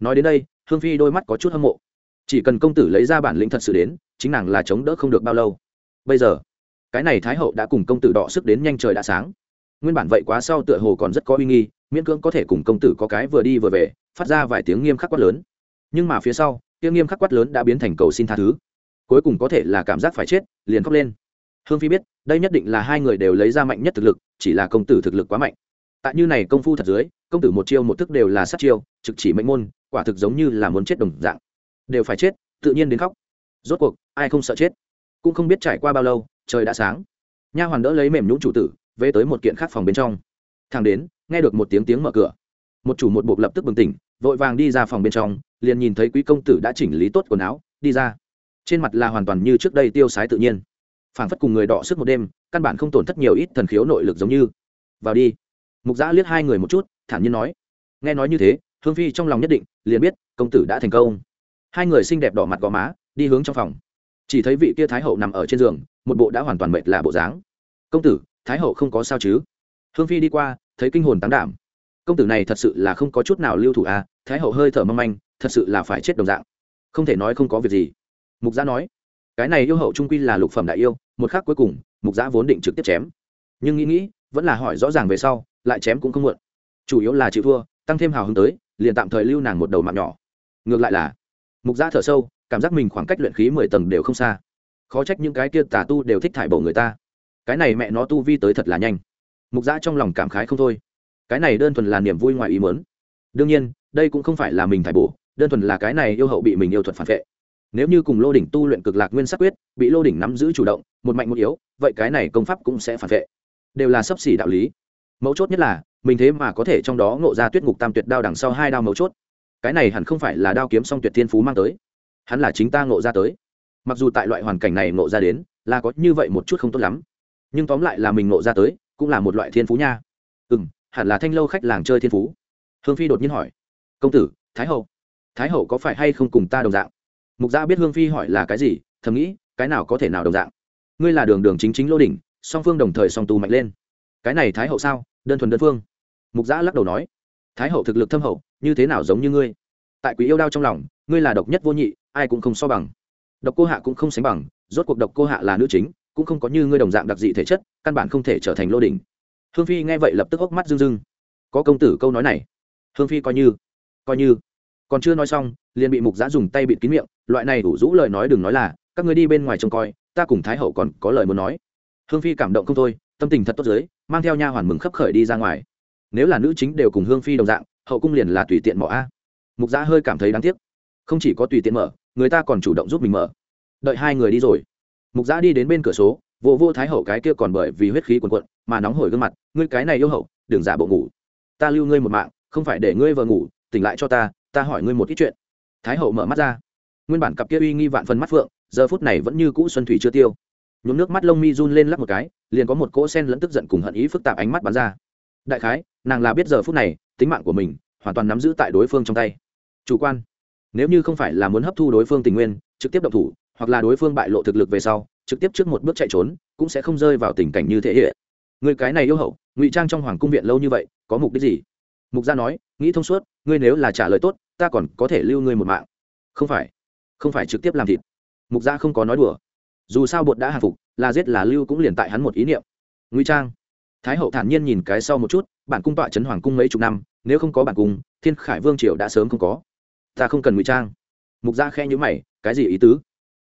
Nói đến đây, hương phi đôi mắt có chút hâm mộ. Chỉ cần công tử lấy ra bản lĩnh thật sự đến, chính nàng là chống đỡ không được bao lâu. Bây giờ, cái này thái hậu đã cùng công tử đọ sức đến nhanh trời đã sáng. Nguyên bản vậy quá sau tựa hồ còn rất có uy nghi, miễn cưỡng có thể cùng công tử có cái vừa đi vừa về, phát ra vài tiếng nghiêm khắc quát lớn nhưng mà phía sau tiếng nghiêm khắc quát lớn đã biến thành cầu xin tha thứ. Cuối cùng có thể là cảm giác phải chết, liền khóc lên. Hương phi biết, đây nhất định là hai người đều lấy ra mạnh nhất thực lực, chỉ là công tử thực lực quá mạnh. Tại như này công phu thật dưới, công tử một chiêu một thức đều là sát chiêu, trực chỉ mệnh môn, quả thực giống như là muốn chết đồng dạng. Đều phải chết, tự nhiên đến khóc. Rốt cuộc, ai không sợ chết? Cũng không biết trải qua bao lâu, trời đã sáng. Nha hoàn đỡ lấy mềm nhũng chủ tử, về tới một kiện khác phòng bên trong. Thằng đến, nghe được một tiếng tiếng mở cửa. Một chủ một buộc lập tức bừng tỉnh, vội vàng đi ra phòng bên trong liền nhìn thấy quý công tử đã chỉnh lý tốt quần áo, đi ra. Trên mặt là hoàn toàn như trước đây tiêu sái tự nhiên. Phảng phất cùng người đọ sức một đêm, căn bản không tổn thất nhiều ít thần khiếu nội lực giống như. Vào đi. Mục giã liếc hai người một chút, thản nhiên nói. Nghe nói như thế, hương phi trong lòng nhất định, liền biết, công tử đã thành công. Hai người xinh đẹp đỏ mặt gò má, đi hướng trong phòng. Chỉ thấy vị kia thái hậu nằm ở trên giường, một bộ đã hoàn toàn mệt là bộ dáng. Công tử, thái hậu không có sao chứ? Hương phi đi qua, thấy kinh hồn tán đảm. Công tử này thật sự là không có chút nào lưu thủ à thái hậu hơi thở mâm anh thật sự là phải chết đồng dạng. Không thể nói không có việc gì. Mục giã nói, cái này yêu hậu trung quy là lục phẩm đại yêu, một khác cuối cùng, mục giã vốn định trực tiếp chém. Nhưng nghĩ nghĩ, vẫn là hỏi rõ ràng về sau, lại chém cũng không muộn. Chủ yếu là chịu thua, tăng thêm hào hứng tới, liền tạm thời lưu nàng một đầu mạng nhỏ. Ngược lại là, mục giã thở sâu, cảm giác mình khoảng cách luyện khí mười tầng đều không xa. Khó trách những cái kia tà tu đều thích thải bổ người ta. Cái này mẹ nó tu vi tới thật là nhanh. Mục giã trong lòng cảm khái không thôi. Cái này đơn thuần là niềm vui ngoài ý mớn đương nhiên, đây cũng không phải là mình thải bổ đơn thuần là cái này yêu hậu bị mình yêu thuật phản vệ. Nếu như cùng lô đỉnh tu luyện cực lạc nguyên sắc quyết, bị lô đỉnh nắm giữ chủ động, một mạnh một yếu, vậy cái này công pháp cũng sẽ phản vệ. Đều là sấp xỉ đạo lý. Mấu chốt nhất là, mình thế mà có thể trong đó ngộ ra tuyết ngục tam tuyệt đao đằng sau hai đao mấu chốt. Cái này hẳn không phải là đao kiếm song tuyệt thiên phú mang tới. Hắn là chính ta ngộ ra tới. Mặc dù tại loại hoàn cảnh này ngộ ra đến, là có như vậy một chút không tốt lắm. Nhưng tóm lại là mình ngộ ra tới, cũng là một loại thiên phú nha. Ừ m hẳn là thanh lâu khách làng chơi thiên phú. Hương phi đột nhiên hỏi. Công tử, thái hậu thái hậu có phải hay không cùng ta đồng dạng? Mục gia biết hương phi hỏi là cái gì, thầm nghĩ, cái nào có thể nào đồng dạng? Ngươi là đường đường chính chính lô đỉnh, song phương đồng thời song tù mạnh lên. Cái này thái hậu sao? Đơn thuần đơn phương. Mục giã lắc đầu nói. Thái hậu thực lực thâm hậu, như thế nào giống như ngươi? Tại quý yêu đao trong lòng, ngươi là độc nhất vô nhị, ai cũng không so bằng. Độc cô hạ cũng không sánh bằng, rốt cuộc độc cô hạ là nữ chính, cũng không có như ngươi đồng dạng đặc dị thể chất, căn bản không thể trở thành lô đỉnh. Hương phi nghe vậy lập tức hốc mắt rưng rưng. Có công tử câu nói này. Hương phi coi như coi như còn chưa nói xong, liền bị mục giã dùng tay bịt kín miệng, loại này đủ rũ lời nói đừng nói là, các ngươi đi bên ngoài trông coi, ta cùng thái hậu còn có lời muốn nói. Hương phi cảm động không thôi, tâm tình thật tốt dưới, mang theo nha hoàn mừng khấp khởi đi ra ngoài. Nếu là nữ chính đều cùng hương phi đồng dạng, hậu cung liền là tùy tiện mở a. Mục giã hơi cảm thấy đáng tiếc. Không chỉ có tùy tiện mở, người ta còn chủ động giúp mình mở. Đợi hai người đi rồi, mục giã đi đến bên cửa số, vô vô thái hậu cái kia còn bởi vì huyết khí quần quận mà nóng hổi gương mặt, ngươi cái này yêu hậu, đừng giả bộ ngủ. Ta lưu ngươi một mạng, không phải để ngươi vợ ngủ, tỉnh lại cho ta ta hỏi ngươi một ít chuyện. Thái hậu mở mắt ra. Nguyên bản cặp kia uy nghi vạn phần mắt phượng, giờ phút này vẫn như cũ xuân thủy chưa tiêu. Nhuốm nước mắt lông mi run lên lắp một cái, liền có một cỗ sen lẫn tức giận cùng hận ý phức tạp ánh mắt bắn ra. Đại khái, nàng là biết giờ phút này, tính mạng của mình hoàn toàn nắm giữ tại đối phương trong tay. Chủ quan, nếu như không phải là muốn hấp thu đối phương tình nguyên, trực tiếp động thủ, hoặc là đối phương bại lộ thực lực về sau, trực tiếp trước một bước chạy trốn, cũng sẽ không rơi vào tình cảnh như thế hệ. Người cái này yêu hậu, ngụy trang trong hoàng cung viện lâu như vậy, có mục đích gì? Mục gia nói, nghĩ thông suốt, ngươi nếu là trả lời tốt, ta còn có thể lưu ngươi một mạng. Không phải không phải trực tiếp làm thịt. Mục gia không có nói đùa. Dù sao bột đã hạ phục, là giết là lưu cũng liền tại hắn một ý niệm. Ngụy trang. Thái hậu thản nhiên nhìn cái sau một chút, bản cung tọa trấn hoàng cung mấy chục năm, nếu không có bản cung, thiên khải vương triều đã sớm không có. Ta không cần ngụy trang. Mục gia khe nhữ mày, cái gì ý tứ?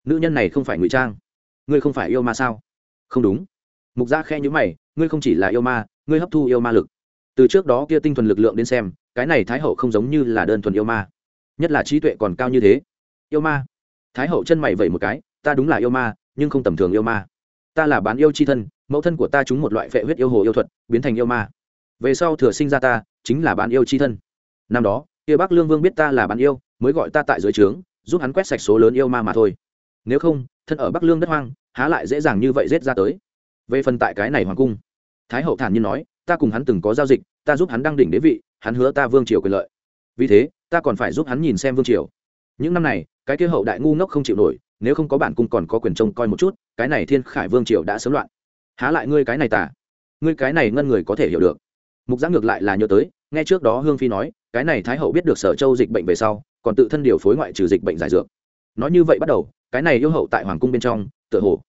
Nữ nhân này không phải ngụy trang. Ngươi không phải yêu ma sao? Không đúng. Mục gia khe nhữ mày, ngươi không chỉ là yêu ma, ngươi hấp thu yêu ma lực từ trước đó kia tinh thuần lực lượng đến xem, cái này thái hậu không giống như là đơn thuần yêu ma. Nhất là trí tuệ còn cao như thế. Yêu ma. Thái hậu chân mày vẩy một cái, ta đúng là yêu ma, nhưng không tầm thường yêu ma. Ta là bán yêu c h i thân, mẫu thân của ta trúng một loại phệ huyết yêu hồ yêu thuật, biến thành yêu ma. Về sau thừa sinh ra ta, chính là bán yêu c h i thân. Năm đó, kia bắc lương vương biết ta là bán yêu, mới gọi ta tại dưới trướng, giúp hắn quét sạch số lớn yêu ma mà thôi. Nếu không, thân ở bắc lương đất hoang, há lại dễ dàng như vậy rết ra tới. Về phần tại cái này hoàng cung, thái hậu thản nhiên nói ta cùng hắn từng có giao dịch, ta giúp hắn đăng đỉnh đế vị, hắn hứa ta vương triều quyền lợi. Vì thế, ta còn phải giúp hắn nhìn xem vương triều. Những năm này, cái kia hậu đại ngu ngốc không chịu nổi, nếu không có bản cung còn có quyền trông coi một chút, cái này thiên khải vương triều đã sớm loạn. Há lại ngươi cái này tả ngươi cái này ngân người có thể hiểu được. Mục giã ngược lại là nhớ tới, nghe trước đó hương phi nói, cái này thái hậu biết được sở châu dịch bệnh về sau, còn tự thân điều phối ngoại trừ dịch bệnh giải dược. Nói như vậy bắt đầu, cái này yêu hậu tại hoàng cung bên trong, tựa hồ,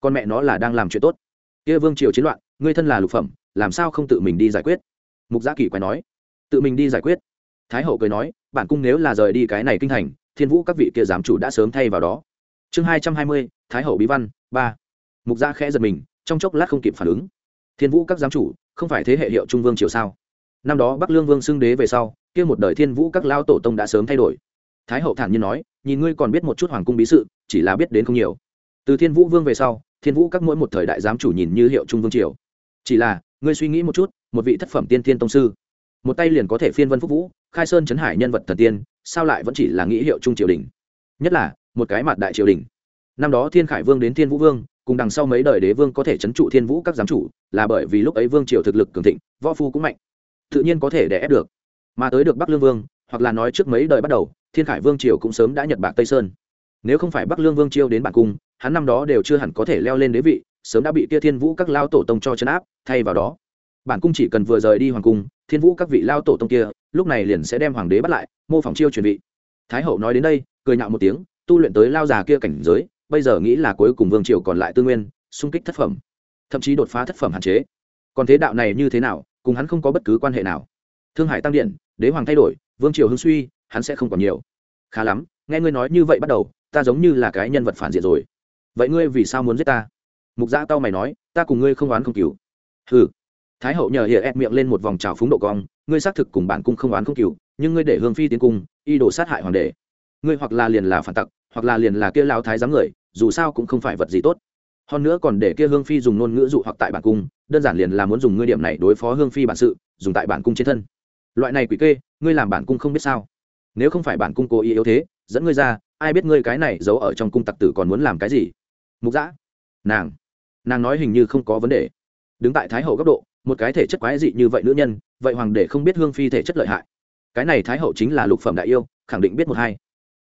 con mẹ nó là đang làm chuyện tốt. Kia vương triều chiến loạn, ngươi thân là lục phẩm làm sao không tự mình đi giải quyết? Mục Gia kỳ quay nói. Tự mình đi giải quyết. Thái hậu cười nói, bản cung nếu là rời đi cái này kinh thành, thiên vũ các vị kia giám chủ đã sớm thay vào đó. Chương hai trăm hai mươi, thái hậu bí văn, ba. Mục gia khẽ giật mình, trong chốc lát không kịp phản ứng. Thiên vũ các giám chủ, không phải thế hệ hiệu trung vương triều sao? Năm đó bắc lương vương xưng đế về sau, kia một đời thiên vũ các lao tổ tông đã sớm thay đổi. Thái hậu thản nhiên nói, nhìn ngươi còn biết một chút hoàng cung bí sự, chỉ là biết đến không nhiều. Từ thiên vũ vương về sau, thiên vũ các mỗi một thời đại giám chủ nhìn như hiệu trung vương triều. Chỉ là ngươi suy nghĩ một chút, một vị thất phẩm tiên thiên tông sư. Một tay liền có thể phiên vân phúc vũ, khai sơn chấn hải nhân vật thần tiên, sao lại vẫn chỉ là nghĩ hiệu trung triều đình? Nhất là, một cái mặt đại triều đình. Năm đó thiên khải vương đến thiên vũ vương, cùng đằng sau mấy đời đế vương có thể chấn trụ thiên vũ các giám chủ, là bởi vì lúc ấy vương triều thực lực cường thịnh, võ phu cũng mạnh. Tự nhiên có thể đè ép được. Mà tới được bắc lương vương, hoặc là nói trước mấy đời bắt đầu, thiên khải vương triều cũng sớm đã nhật bạc tây sơn. Nếu không phải bắc lương vương chiêu đến bản cung, hắn năm đó đều chưa hẳn có thể leo lên đế vị sớm đã bị kia thiên vũ các lao tổ tông cho chấn áp, thay vào đó, bản cung chỉ cần vừa rời đi hoàng cung, thiên vũ các vị lao tổ tông kia, lúc này liền sẽ đem hoàng đế bắt lại, mô phỏng chiêu chuẩn bị thái hậu nói đến đây, cười nhạo một tiếng, tu luyện tới lao già kia cảnh giới, bây giờ nghĩ là cuối cùng vương triều còn lại tư nguyên, xung kích thất phẩm, thậm chí đột phá thất phẩm hạn chế. Còn thế đạo này như thế nào, cùng hắn không có bất cứ quan hệ nào. Thương hải tăng điện, đế hoàng thay đổi, vương triều hưng suy, hắn sẽ không còn nhiều. Khá lắm, nghe ngươi nói như vậy bắt đầu, ta giống như là cái nhân vật phản diện rồi. Vậy ngươi vì sao muốn giết ta? Mục gia tao mày nói, ta cùng ngươi không oán không cứu hừ. Thái hậu nhờ hiệa ép miệng lên một vòng trào phúng độ cong, ngươi xác thực cùng bản cung không oán không cứu nhưng ngươi để hương phi tiến cung, y đổ sát hại hoàng đế. Ngươi hoặc là liền là phản tặc, hoặc là liền là kia lao thái giám người, dù sao cũng không phải vật gì tốt. Hơn nữa còn để kia hương phi dùng ngôn ngữ dụ hoặc tại bản cung, đơn giản liền là muốn dùng ngươi điểm này đối phó hương phi bản sự, dùng tại bản cung trên thân. Loại này quỷ kê, ngươi làm bản cung không biết sao. Nếu không phải bản cung cố ý yếu thế, dẫn ngươi ra, ai biết ngươi cái này giấu ở trong cung tặc tử còn muốn làm cái gì? Mục dã nàng nàng nói hình như không có vấn đề. Đứng tại thái hậu góc độ, một cái thể chất quái dị như vậy nữ nhân, vậy hoàng đệ không biết hương phi thể chất lợi hại. Cái này thái hậu chính là lục phẩm đại yêu, khẳng định biết một hai.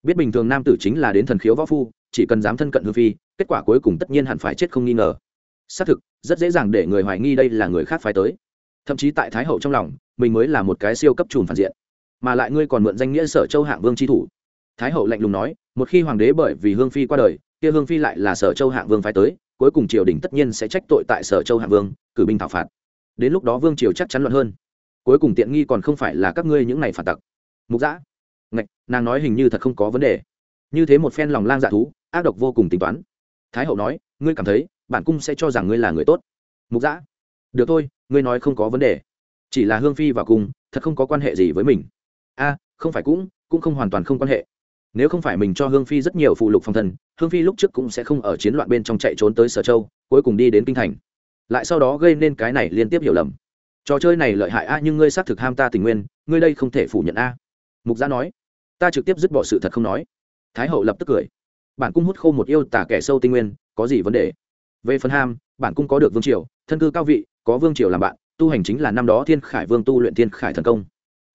Biết bình thường nam tử chính là đến thần khiếu võ phu, chỉ cần dám thân cận hương phi, kết quả cuối cùng tất nhiên hẳn phải chết không nghi ngờ. Xác thực, rất dễ dàng để người hoài nghi đây là người khác phải tới. Thậm chí tại thái hậu trong lòng, mình mới là một cái siêu cấp trùm phản diện. Mà lại ngươi còn mượn danh nghĩa sở châu hạng vương tri thủ. Thái hậu lạnh lùng nói, một khi hoàng đế bởi vì hương phi qua đời, kia hương phi lại là sở châu hạng vương phái tới cuối cùng triều đình tất nhiên sẽ trách tội tại sở châu Hạ vương, cử binh thảo phạt. Đến lúc đó vương triều chắc chắn luận hơn. Cuối cùng tiện nghi còn không phải là các ngươi những này phản tặc. Mục giã ngạch, nàng nói hình như thật không có vấn đề. Như thế một phen lòng lang dạ thú, ác độc vô cùng tính toán. Thái hậu nói, ngươi cảm thấy, bản cung sẽ cho rằng ngươi là người tốt. Mục giã được thôi, ngươi nói không có vấn đề. Chỉ là hương phi và cung, thật không có quan hệ gì với mình. A, không phải cũng cũng không hoàn toàn không quan hệ nếu không phải mình cho hương phi rất nhiều phụ lục phong thần hương phi lúc trước cũng sẽ không ở chiến loạn bên trong chạy trốn tới sở châu, cuối cùng đi đến kinh thành. Lại sau đó gây nên cái này liên tiếp hiểu lầm. Trò chơi này lợi hại a, nhưng ngươi xác thực ham ta tình nguyên, ngươi đây không thể phủ nhận a. Mục gia nói. Ta trực tiếp dứt bỏ sự thật không nói. Thái hậu lập tức cười. Bản cung hút khô một yêu tả kẻ sâu tinh nguyên, có gì vấn đề? Về phần ham, bản cung có được vương triều, thân cư cao vị, có vương triều làm bạn, tu hành chính là năm đó thiên khải vương tu luyện thiên khải thần công.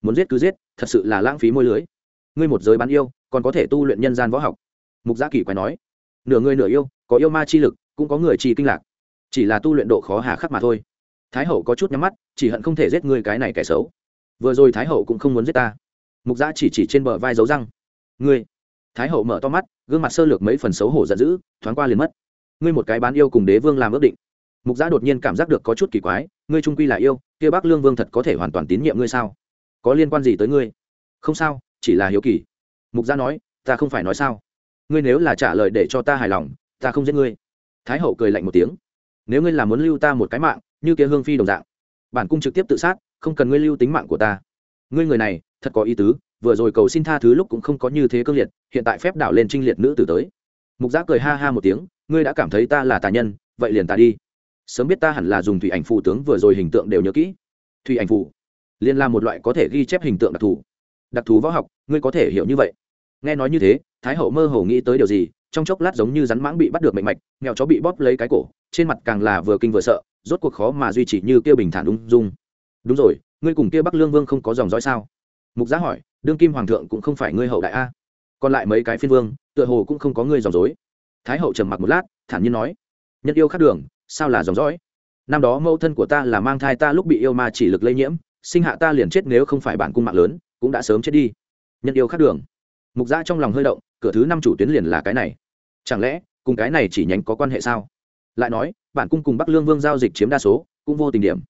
Muốn giết cứ giết, thật sự là lãng phí môi lưới ngươi một giới bán yêu, còn có thể tu luyện nhân gian võ học. Mục giã kỳ quái nói, nửa người nửa yêu, có yêu ma chi lực, cũng có người chi kinh lạc. Chỉ là tu luyện độ khó hà khắc mà thôi. Thái hậu có chút nhắm mắt, chỉ hận không thể giết ngươi cái này kẻ xấu. Vừa rồi thái hậu cũng không muốn giết ta. Mục giã chỉ chỉ trên bờ vai dấu răng. Ngươi. Thái hậu mở to mắt, gương mặt sơ lược mấy phần xấu hổ giận dữ, thoáng qua liền mất. Ngươi một cái bán yêu cùng đế vương làm ước định. Mục giã đột nhiên cảm giác được có chút kỳ quái, ngươi trung quy là yêu, kia bác lương vương thật có thể hoàn toàn tín nhiệm ngươi sao? Có liên quan gì tới ngươi? Không sao chỉ là hiếu kỳ. Mục gia nói, ta không phải nói sao? Ngươi nếu là trả lời để cho ta hài lòng, ta không giết ngươi. Thái hậu cười lạnh một tiếng, nếu ngươi là muốn lưu ta một cái mạng, như kia hương phi đồng dạng, bản cung trực tiếp tự sát, không cần ngươi lưu tính mạng của ta. Ngươi người này, thật có ý tứ, vừa rồi cầu xin tha thứ lúc cũng không có như thế cương liệt, hiện tại phép đảo lên trinh liệt nữ tử tới. Mục giã cười ha ha một tiếng, ngươi đã cảm thấy ta là tà nhân, vậy liền ta đi. Sớm biết ta hẳn là dùng thủy ảnh phù tướng vừa rồi hình tượng đều nhớ kỹ. Thủy ảnh phù liên là một loại có thể ghi chép hình tượng đặc thù đặc thù võ học, ngươi có thể hiểu như vậy. Nghe nói như thế, thái hậu mơ hồ nghĩ tới điều gì, trong chốc lát giống như rắn mãng bị bắt được mạnh mạch nghèo chó bị bóp lấy cái cổ, trên mặt càng là vừa kinh vừa sợ, rốt cuộc khó mà duy trì như kia bình thản ung dung. Đúng rồi, ngươi cùng kia bắc lương vương không có dòng dõi sao? Mục giá hỏi, đương kim hoàng thượng cũng không phải ngươi hậu đại a. Còn lại mấy cái phiên vương, tựa hồ cũng không có ngươi dòng dối. Thái hậu trầm mặc một lát, thản nhiên nói nhân yêu khác đường, sao là dòng dõi? Năm đó mẫu thân của ta là mang thai ta lúc bị yêu ma chỉ lực lây nhiễm, sinh hạ ta liền chết nếu không phải bản cung mạng lớn cũng đã sớm chết đi. Nhân yêu khác đường. Mục giã trong lòng hơi động, cửa thứ năm chủ tuyến liền là cái này. Chẳng lẽ, cùng cái này chỉ nhánh có quan hệ sao? Lại nói, bản cung cùng bắc lương vương giao dịch chiếm đa số, cũng vô tình điểm.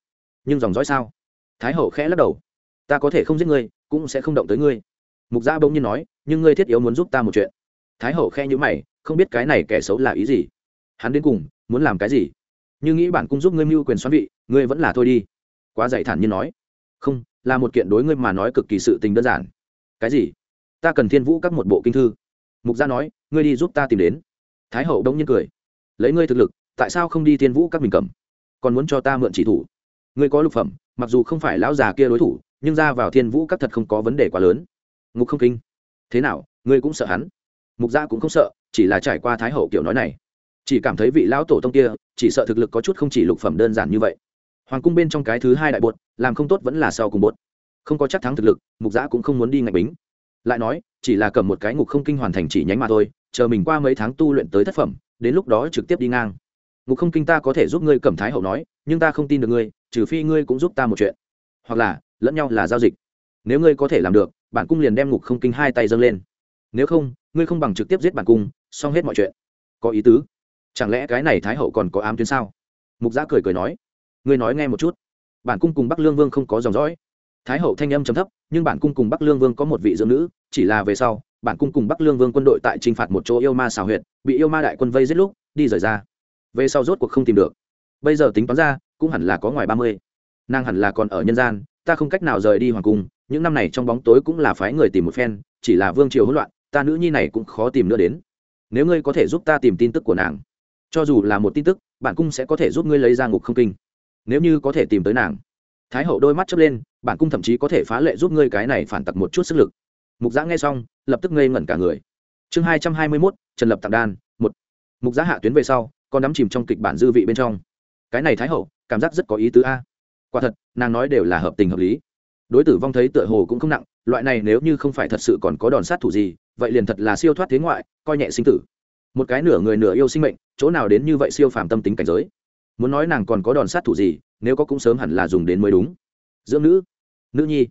Nhưng dòng dõi sao? Thái hậu khẽ lắc đầu. Ta có thể không giết ngươi, cũng sẽ không động tới ngươi. Mục gia bỗng nhiên nói, nhưng ngươi thiết yếu muốn giúp ta một chuyện. Thái hậu khe nhữ mày, không biết cái này kẻ xấu là ý gì. Hắn đến cùng, muốn làm cái gì? Như nghĩ bản cung giúp ngươi mưu quyền xoắn vị, ngươi vẫn là thôi đi. Quá dạy thản nhiên nói. Không là một kiện đối ngươi mà nói cực kỳ sự tình đơn giản. Cái gì? Ta cần thiên vũ các một bộ kinh thư. Mục gia nói, ngươi đi giúp ta tìm đến. Thái hậu đông nhiên cười. Lấy ngươi thực lực, tại sao không đi thiên vũ các mình cầm? Còn muốn cho ta mượn chỉ thủ. Ngươi có lục phẩm, mặc dù không phải lão già kia đối thủ, nhưng ra vào thiên vũ các thật không có vấn đề quá lớn. Ngục không kinh. Thế nào, ngươi cũng sợ hắn? Mục gia cũng không sợ, chỉ là trải qua thái hậu kiểu nói này. Chỉ cảm thấy vị lão tổ tông kia, chỉ sợ thực lực có chút không chỉ lục phẩm đơn giản như vậy hoàng cung bên trong cái thứ hai đại bột, làm không tốt vẫn là sau cùng bột. Không có chắc thắng thực lực, mục giã cũng không muốn đi ngạch bính. Lại nói, chỉ là cầm một cái ngục không kinh hoàn thành chỉ nhánh mà thôi, chờ mình qua mấy tháng tu luyện tới thất phẩm, đến lúc đó trực tiếp đi ngang. Ngục không kinh ta có thể giúp ngươi cầm thái hậu nói, nhưng ta không tin được ngươi, trừ phi ngươi cũng giúp ta một chuyện. Hoặc là, lẫn nhau là giao dịch. Nếu ngươi có thể làm được, bản cung liền đem ngục không kinh hai tay dâng lên. Nếu không, ngươi không bằng trực tiếp giết bản cung, xong hết mọi chuyện. Có ý tứ. Chẳng lẽ cái này thái hậu còn có ám tuyến sao? Mục giã cười cười nói ngươi nói nghe một chút. Bản cung cùng bắc lương vương không có dòng dõi. Thái hậu thanh âm chấm thấp, nhưng bản cung cùng bắc lương vương có một vị dưỡng nữ, chỉ là về sau, bản cung cùng bắc lương vương quân đội tại t r i n h phạt một chỗ yêu ma xào huyệt, bị yêu ma đại quân vây giết lúc, đi rời ra. Về sau rốt cuộc không tìm được. Bây giờ tính toán ra, cũng hẳn là có ngoài ba mươi. Nàng hẳn là còn ở nhân gian, ta không cách nào rời đi hoàng cung, những năm này trong bóng tối cũng là phái người tìm một phen, chỉ là vương triều hỗn loạn, ta nữ nhi này cũng khó tìm nữa đến. Nếu ngươi có thể giúp ta tìm tin tức của nàng, cho dù là một tin tức, bản cung sẽ có thể giúp ngươi lấy ra ngục không kinh nếu như có thể tìm tới nàng. Thái hậu đôi mắt chớp lên, bản cung thậm chí có thể phá lệ giúp ngươi cái này phản tặc một chút sức lực. Mục giã nghe xong, lập tức ngây ngẩn cả người. Chương hai trăm hai mươi mốt, trần lập tặng đan, một. Mục giã hạ tuyến về sau, còn đắm chìm trong kịch bản dư vị bên trong. Cái này thái hậu, cảm giác rất có ý tứ a. Quả thật, nàng nói đều là hợp tình hợp lý. Đối tử vong thấy tựa hồ cũng không nặng, loại này nếu như không phải thật sự còn có đòn sát thủ gì, vậy liền thật là siêu thoát thế ngoại, coi nhẹ sinh tử. Một cái nửa người nửa yêu sinh mệnh, chỗ nào đến như vậy siêu phàm tâm tính cảnh giới muốn nói nàng còn có đòn sát thủ gì, nếu có cũng sớm hẳn là dùng đến mới đúng. Dưỡng nữ nữ nhi,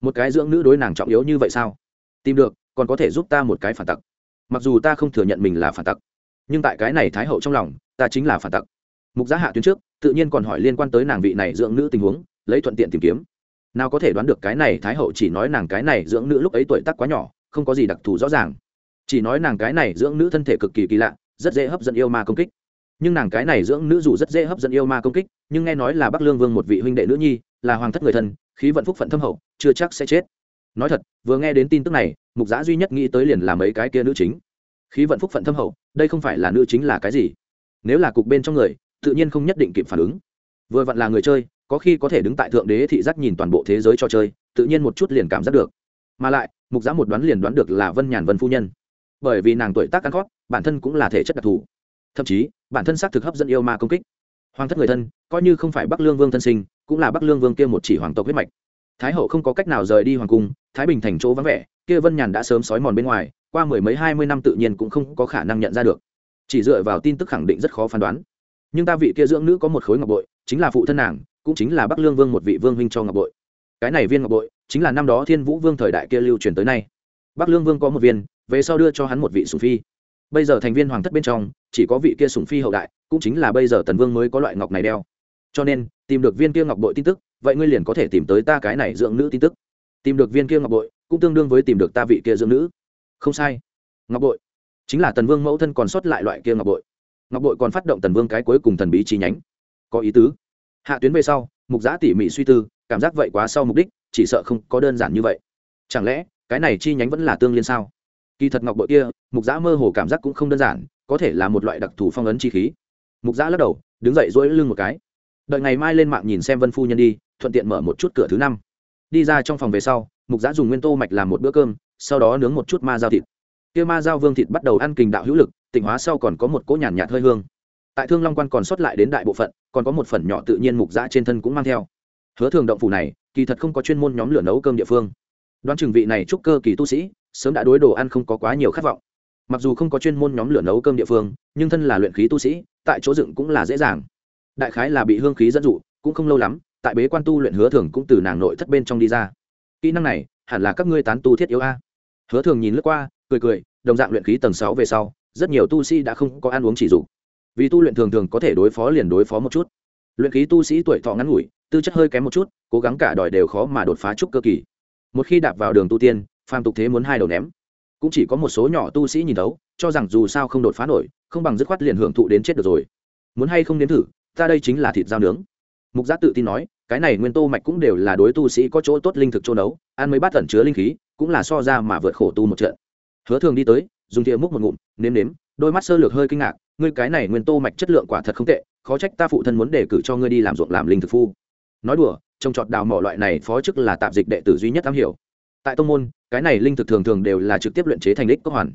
một cái dưỡng nữ đối nàng trọng yếu như vậy sao? Tìm được, còn có thể giúp ta một cái phản tặc. Mặc dù ta không thừa nhận mình là phản tặc, nhưng tại cái này thái hậu trong lòng, ta chính là phản tặc. Mục giá hạ tuyến trước, tự nhiên còn hỏi liên quan tới nàng vị này dưỡng nữ tình huống, lấy thuận tiện tìm kiếm. Nào có thể đoán được cái này thái hậu chỉ nói nàng cái này dưỡng nữ lúc ấy tuổi tác quá nhỏ, không có gì đặc thù rõ ràng. Chỉ nói nàng cái này dưỡng nữ thân thể cực kỳ kỳ lạ, rất dễ hấp dẫn yêu ma công kích nhưng nàng cái này dưỡng nữ dù rất dễ hấp dẫn yêu ma công kích, nhưng nghe nói là bắc lương vương một vị huynh đệ nữ nhi, là hoàng thất người thân, khí vận phúc phận thâm hậu, chưa chắc sẽ chết. Nói thật, vừa nghe đến tin tức này, mục giã duy nhất nghĩ tới liền là mấy cái kia nữ chính. Khí vận phúc phận thâm hậu, đây không phải là nữ chính là cái gì? Nếu là cục bên trong người, tự nhiên không nhất định kịp phản ứng. Vừa vặn là người chơi, có khi có thể đứng tại thượng đế thị giác nhìn toàn bộ thế giới cho chơi, tự nhiên một chút liền cảm giác được. Mà lại, mục giã một đoán liền đoán được là vân nhàn vân phu nhân. Bởi vì nàng tuổi tác căn khót bản thân cũng là thể chất đặc thù thậm chí, bản thân xác thực hấp dẫn yêu ma công kích. Hoàng thất người thân, coi như không phải bắc lương vương thân sinh, cũng là bắc lương vương kia một chỉ hoàng tộc huyết mạch. Thái hậu không có cách nào rời đi hoàng cung, thái bình thành chỗ vắng vẻ, kia vân nhàn đã sớm sói mòn bên ngoài, qua mười mấy hai mươi năm tự nhiên cũng không có khả năng nhận ra được. Chỉ dựa vào tin tức khẳng định rất khó phán đoán. Nhưng ta vị kia dưỡng nữ có một khối ngọc bội, chính là phụ thân nàng, cũng chính là bắc lương vương một vị vương huynh cho ngọc bội. Cái này viên ngọc bội, chính là năm đó thiên vũ vương thời đại kia lưu truyền tới nay. Bắc lương vương có một viên, về sau đưa cho hắn một vị sùng phi bây giờ thành viên hoàng thất bên trong, chỉ có vị kia sùng phi hậu đại, cũng chính là bây giờ tần vương mới có loại ngọc này đeo. Cho nên, tìm được viên kia ngọc bội tin tức, vậy ngươi liền có thể tìm tới ta cái này dưỡng nữ tin tức. Tìm được viên kia ngọc bội, cũng tương đương với tìm được ta vị kia dưỡng nữ. Không sai. Ngọc bội. Chính là tần vương mẫu thân còn sót lại loại kia ngọc bội. Ngọc bội còn phát động tần vương cái cuối cùng thần bí chi nhánh. Có ý tứ. Hạ tuyến về sau, mục giã tỉ mỉ suy tư, cảm giác vậy quá sau mục đích, chỉ sợ không có đơn giản như vậy. Chẳng lẽ, cái này chi nhánh vẫn là tương liên sao? Kỳ thật ngọc bội kia mục giã mơ hồ cảm giác cũng không đơn giản có thể là một loại đặc thù phong ấn chi khí. Mục giã lắc đầu đứng dậy dỗi lưng một cái. Đợi ngày mai lên mạng nhìn xem vân phu nhân đi thuận tiện mở một chút cửa thứ năm. Đi ra trong phòng về sau mục giã dùng nguyên tô mạch làm một bữa cơm sau đó nướng một chút ma dao thịt. Kia ma dao vương thịt bắt đầu ăn kình đạo hữu lực tỉnh hóa sau còn có một cỗ nhàn nhạt, hơi hương. Tại thương long quan còn sót lại đến đại bộ phận còn có một phần nhỏ tự nhiên mục giã trên thân cũng mang theo. Hứa thường động phủ này kỳ thật không có chuyên môn nhóm lửa nấu cơm địa phương. Đoán chừng vị này chúc cơ kỳ tu sĩ sớm đã đối đồ ăn không có quá nhiều khát vọng. Mặc dù không có chuyên môn nhóm lửa nấu cơm địa phương, nhưng thân là luyện khí tu sĩ, tại chỗ dựng cũng là dễ dàng. Đại khái là bị hương khí dẫn dụ, cũng không lâu lắm, tại bế quan tu luyện hứa thường cũng từ nàng nội thất bên trong đi ra. Kỹ năng này, hẳn là các ngươi tán tu thiết yếu a. Hứa thường nhìn lướt qua, cười cười, đồng dạng luyện khí tầng sáu về sau, rất nhiều tu sĩ đã không có ăn uống chỉ dục. Vì tu luyện thường thường có thể đối phó liền đối phó một chút. Luyện khí tu sĩ tuổi thọ ngắn ngủi, tư chất hơi kém một chút, cố gắng cả đòi đều khó mà đột phá trúc cơ kỳ. Một khi đạp vào đường tu tiên phàm tục thế muốn hai đầu ném. Cũng chỉ có một số nhỏ tu sĩ nhìn thấu, cho rằng dù sao không đột phá nổi, không bằng dứt khoát liền hưởng thụ đến chết được rồi. Muốn hay không đến thử, ta đây chính là thịt dao nướng. Mục giác tự tin nói, cái này nguyên tô mạch cũng đều là đối tu sĩ có chỗ tốt linh thực chỗ nấu, ăn mấy bát tẩn chứa linh khí, cũng là so ra mà vượt khổ tu một trận. Hứa thường đi tới, dùng thìa múc một ngụm, nếm nếm, đôi mắt sơ lược hơi kinh ngạc, ngươi cái này nguyên tô mạch chất lượng quả thật không tệ, khó trách ta phụ thân muốn đề cử cho ngươi đi làm ruộng làm linh thực phu. Nói đùa, trồng trọt đào mỏ loại này phó chức là tạp dịch đệ tử duy nhất am hiểu tại tông môn, cái này linh thực thường thường đều là trực tiếp luyện chế thành đích cốc hoàn.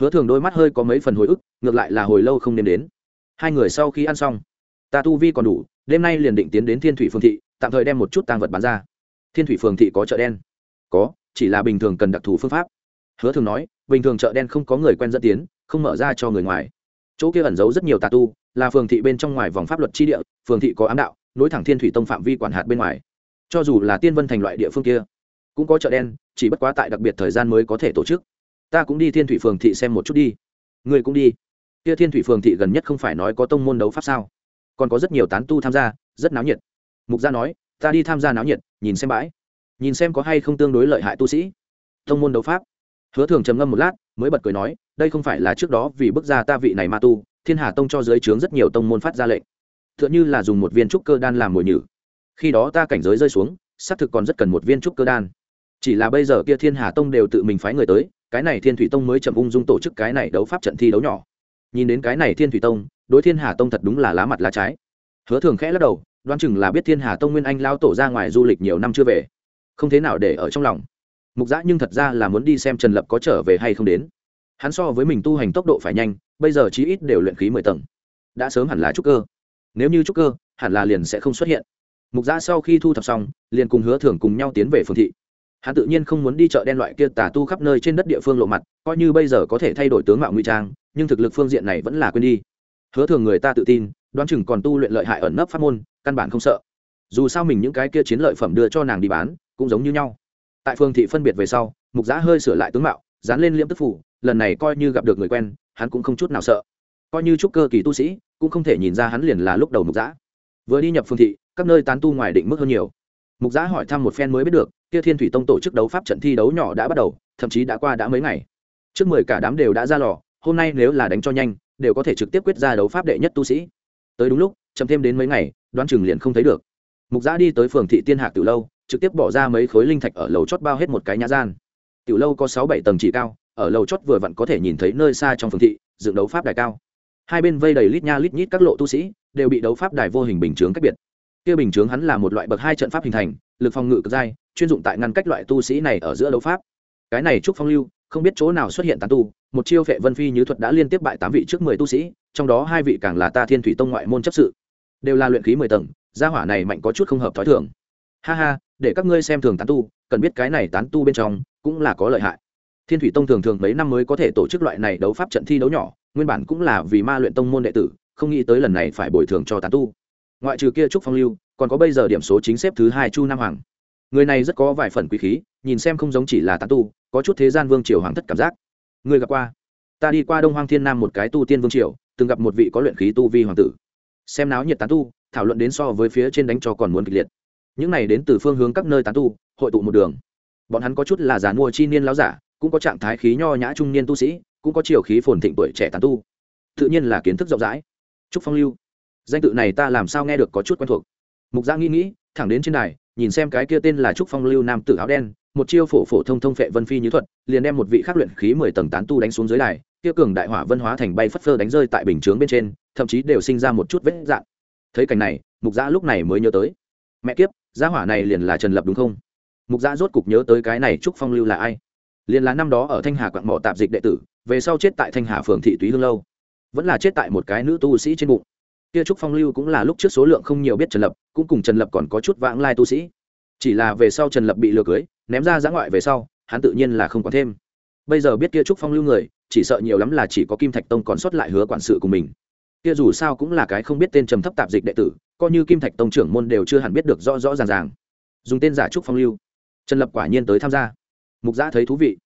Hứa thường đôi mắt hơi có mấy phần hồi ức, ngược lại là hồi lâu không nên đến. Hai người sau khi ăn xong, ta tu vi còn đủ, đêm nay liền định tiến đến thiên thủy phương thị, tạm thời đem một chút tăng vật bán ra. Thiên thủy phường thị có chợ đen. Có, chỉ là bình thường cần đặc thù phương pháp. Hứa thường nói, bình thường chợ đen không có người quen dẫn tiến, không mở ra cho người ngoài. Chỗ kia ẩn giấu rất nhiều tà tu, là phường thị bên trong ngoài vòng pháp luật tri địa, phường thị có ám đạo, nối thẳng thiên thủy tông phạm vi quản hạt bên ngoài. Cho dù là tiên vân thành loại địa phương kia cũng có chợ đen, chỉ bất quá tại đặc biệt thời gian mới có thể tổ chức. Ta cũng đi thiên thủy phường thị xem một chút đi. Người cũng đi. Kia thiên thủy phường thị gần nhất không phải nói có tông môn đấu pháp sao? Còn có rất nhiều tán tu tham gia, rất náo nhiệt. Mục gia nói, ta đi tham gia náo nhiệt, nhìn xem bãi. Nhìn xem có hay không tương đối lợi hại tu sĩ. Tông môn đấu pháp. Hứa thường trầm ngâm một lát, mới bật cười nói, đây không phải là trước đó vì bức ra ta vị này ma tu, thiên hà tông cho giới trướng rất nhiều tông môn phát ra lệnh. T h ư ợ n h ư là dùng một viên trúc cơ đan làm mồi nhử. Khi đó ta cảnh giới rơi xuống, xác thực còn rất cần một viên trúc cơ đan chỉ là bây giờ kia thiên hà tông đều tự mình phái người tới, cái này thiên thủy tông mới chậm ung dung tổ chức cái này đấu pháp trận thi đấu nhỏ. Nhìn đến cái này thiên thủy tông, đối thiên hà tông thật đúng là lá mặt lá trái. Hứa thường khẽ lắc đầu, đoán chừng là biết thiên hà tông nguyên anh lao tổ ra ngoài du lịch nhiều năm chưa về. Không thế nào để ở trong lòng. Mục giã nhưng thật ra là muốn đi xem trần lập có trở về hay không đến. Hắn so với mình tu hành tốc độ phải nhanh, bây giờ chí ít đều luyện khí mười tầng. Đã sớm hẳn là trúc cơ. Nếu như trúc cơ, hẳn là liền sẽ không xuất hiện. Mục giã sau khi thu thập xong, liền cùng hứa thường cùng nhau tiến về phương thị hắn tự nhiên không muốn đi chợ đen loại kia tà tu khắp nơi trên đất địa phương lộ mặt, coi như bây giờ có thể thay đổi tướng mạo ngụy trang, nhưng thực lực phương diện này vẫn là quên đi. Hứa thường người ta tự tin, đoán chừng còn tu luyện lợi hại ẩn nấp pháp môn, căn bản không sợ. Dù sao mình những cái kia chiến lợi phẩm đưa cho nàng đi bán, cũng giống như nhau. Tại phương thị phân biệt về sau, mục giã hơi sửa lại tướng mạo, dán lên liễm tức phủ, lần này coi như gặp được người quen, hắn cũng không chút nào sợ. Coi như trúc cơ kỳ tu sĩ, cũng không thể nhìn ra hắn liền là lúc đầu mục giã. Vừa đi nhập phương thị, các nơi tán tu ngoài định mức hơn nhiều mục giã hỏi thăm một phen mới biết được, kia thiên thủy tông tổ chức đấu pháp trận thi đấu nhỏ đã bắt đầu, thậm chí đã qua đã mấy ngày. Trước mười cả đám đều đã ra lò, hôm nay nếu là đánh cho nhanh, đều có thể trực tiếp quyết ra đấu pháp đệ nhất tu sĩ. Tới đúng lúc, chậm thêm đến mấy ngày, đoán chừng liền không thấy được. Mục giã đi tới phường thị tiên hạc từ lâu, trực tiếp bỏ ra mấy khối linh thạch ở lầu chót bao hết một cái nhã gian. Tiểu lâu có sáu bảy tầng chỉ cao, ở lầu chót vừa vặn có thể nhìn thấy nơi xa trong phường thị, dựng đấu pháp đài cao. Hai bên vây đầy lít nha lít nhít các lộ tu sĩ, đều bị đấu pháp đài vô hình bình chướng cách biệt kia bình chướng hắn là một loại bậc hai trận pháp hình thành, lực phòng ngự cực dai, chuyên dụng tại ngăn cách loại tu sĩ này ở giữa đấu pháp. Cái này trúc phong lưu, không biết chỗ nào xuất hiện tán tu, một chiêu phệ vân phi như thuật đã liên tiếp bại tám vị trước mười tu sĩ, trong đó hai vị càng là ta thiên thủy tông ngoại môn chấp sự. Đều là luyện khí mười tầng, gia hỏa này mạnh có chút không hợp thói thường. Ha ha, để các ngươi xem thường tán tu, cần biết cái này tán tu bên trong cũng là có lợi hại. Thiên thủy tông thường thường mấy năm mới có thể tổ chức loại này đấu pháp trận thi đấu nhỏ, nguyên bản cũng là vì ma luyện tông môn đệ tử, không nghĩ tới lần này phải bồi thường cho tán tu ngoại trừ kia trúc phong lưu, còn có bây giờ điểm số chính xếp thứ hai chu nam hoàng. Người này rất có vài phần quý khí, nhìn xem không giống chỉ là tán tu, có chút thế gian vương triều hoàng thất cảm giác. Người gặp qua? Ta đi qua đông hoang thiên nam một cái tu tiên vương triều, từng gặp một vị có luyện khí tu vi hoàng tử. Xem náo nhiệt tán tu, thảo luận đến so với phía trên đánh cho còn muốn kịch liệt. Những này đến từ phương hướng các nơi tán tu, hội tụ một đường. Bọn hắn có chút là giàn mua chi niên láo giả, cũng có trạng thái khí nho nhã trung niên tu sĩ, cũng có chiều khí phồn thịnh tuổi trẻ tán tu. Tự nhiên là kiến thức rộng rãi. Trúc phong lưu danh tự này ta làm sao nghe được có chút quen thuộc. Mục giang nghĩ nghĩ, thẳng đến trên đài, nhìn xem cái kia tên là trúc phong lưu nam tử áo đen, một chiêu phổ phổ thông thông phệ vân phi như thuật, liền đem một vị khắc luyện khí mười tầng tán tu đánh xuống dưới đài, kia cường đại hỏa vân hóa thành bay phất phơ đánh rơi tại bình chướng bên trên, thậm chí đều sinh ra một chút vết dạn thấy cảnh này, mục giã lúc này mới nhớ tới. Mẹ kiếp, gia hỏa này liền là trần lập đúng không? Mục giã rốt cục nhớ tới cái này trúc phong lưu là ai. Liền là năm đó ở thanh hà quặng mỏ tạp dịch đệ tử, về sau chết tại thanh hà phường thị túy hương lâu. Vẫn là chết tại một cái nữ tu sĩ trên bụng kia trúc phong lưu cũng là lúc trước số lượng không nhiều biết trần lập, cũng cùng trần lập còn có chút vãng lai tu sĩ. Chỉ là về sau trần lập bị lừa cưới, ném ra giã ngoại về sau, hắn tự nhiên là không có thêm. Bây giờ biết kia trúc phong lưu người, chỉ sợ nhiều lắm là chỉ có kim thạch tông còn sót lại hứa quản sự của mình. Kia dù sao cũng là cái không biết tên trầm thấp tạp dịch đệ tử, coi như kim thạch tông trưởng môn đều chưa hẳn biết được rõ rõ ràng ràng. Dùng tên giả trúc phong lưu. Trần lập quả nhiên tới tham gia. Mục giã thấy thú vị.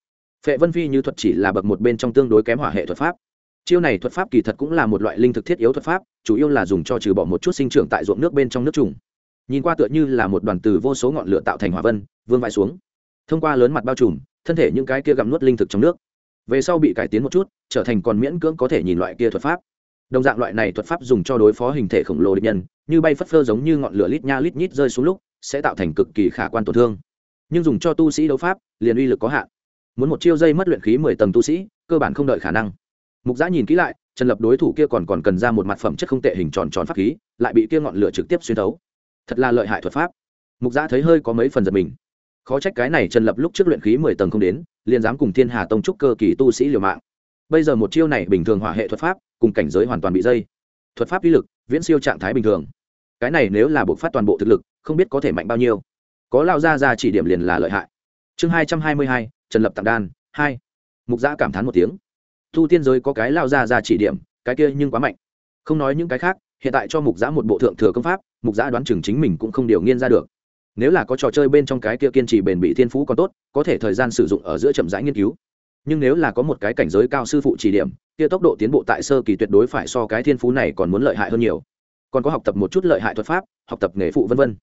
Phệ vân phi như thuật chỉ là bậc một bên trong tương đối kém hỏa hệ thuật pháp chiêu này thuật pháp kỳ thật cũng là một loại linh thực thiết yếu thuật pháp, chủ yếu là dùng cho trừ bỏ một chút sinh trưởng tại ruộng nước bên trong nước trùng. Nhìn qua tựa như là một đoàn từ vô số ngọn lửa tạo thành hỏa vân, vương vãi xuống. Thông qua lớn mặt bao trùm, thân thể những cái kia gặm nuốt linh thực trong nước. Về sau bị cải tiến một chút, trở thành còn miễn cưỡng có thể nhìn loại kia thuật pháp. Đồng dạng loại này thuật pháp dùng cho đối phó hình thể khổng lồ địch nhân, như bay phất phơ giống như ngọn lửa lít nha lít nhít rơi xuống lúc, sẽ tạo thành cực kỳ khả quan tổn thương. Nhưng dùng cho tu sĩ đấu pháp, liền uy lực có hạn. Muốn một chiêu dây mất luyện khí mười tầng tu sĩ, cơ bản không đợi khả năng mục giã nhìn kỹ lại, trần lập đối thủ kia còn còn cần ra một mặt phẩm chất không tệ hình tròn tròn pháp khí, lại bị kia ngọn lửa trực tiếp xuyên thấu. Thật là lợi hại thuật pháp. Mục giã thấy hơi có mấy phần giật mình. Khó trách cái này trần lập lúc trước luyện khí mười tầng không đến, liền dám cùng thiên hà tông trúc cơ kỳ tu sĩ liều mạng. Bây giờ một chiêu này bình thường hỏa hệ thuật pháp, cùng cảnh giới hoàn toàn bị dây. Thuật pháp uy lực, viễn siêu trạng thái bình thường. Cái này nếu là buộc phát toàn bộ thực lực, không biết có thể mạnh bao nhiêu. Có lao ra ra chỉ điểm liền là lợi hại. Chương hai trăm hai mươi hai, trần lập tặng đan, hai. Mục giã cảm thán một tiếng thu tiên giới có cái lao ra ra chỉ điểm, cái kia nhưng quá mạnh. Không nói những cái khác, hiện tại cho mục giã một bộ thượng thừa công pháp, mục giã đoán chừng chính mình cũng không điều nghiên ra được. Nếu là có trò chơi bên trong cái kia kiên trì bền bỉ thiên phú còn tốt, có thể thời gian sử dụng ở giữa chậm rãi nghiên cứu. Nhưng nếu là có một cái cảnh giới cao sư phụ chỉ điểm, kia tốc độ tiến bộ tại sơ kỳ tuyệt đối phải so cái thiên phú này còn muốn lợi hại hơn nhiều. Còn có học tập một chút lợi hại thuật pháp, học tập nghề phụ vân vân.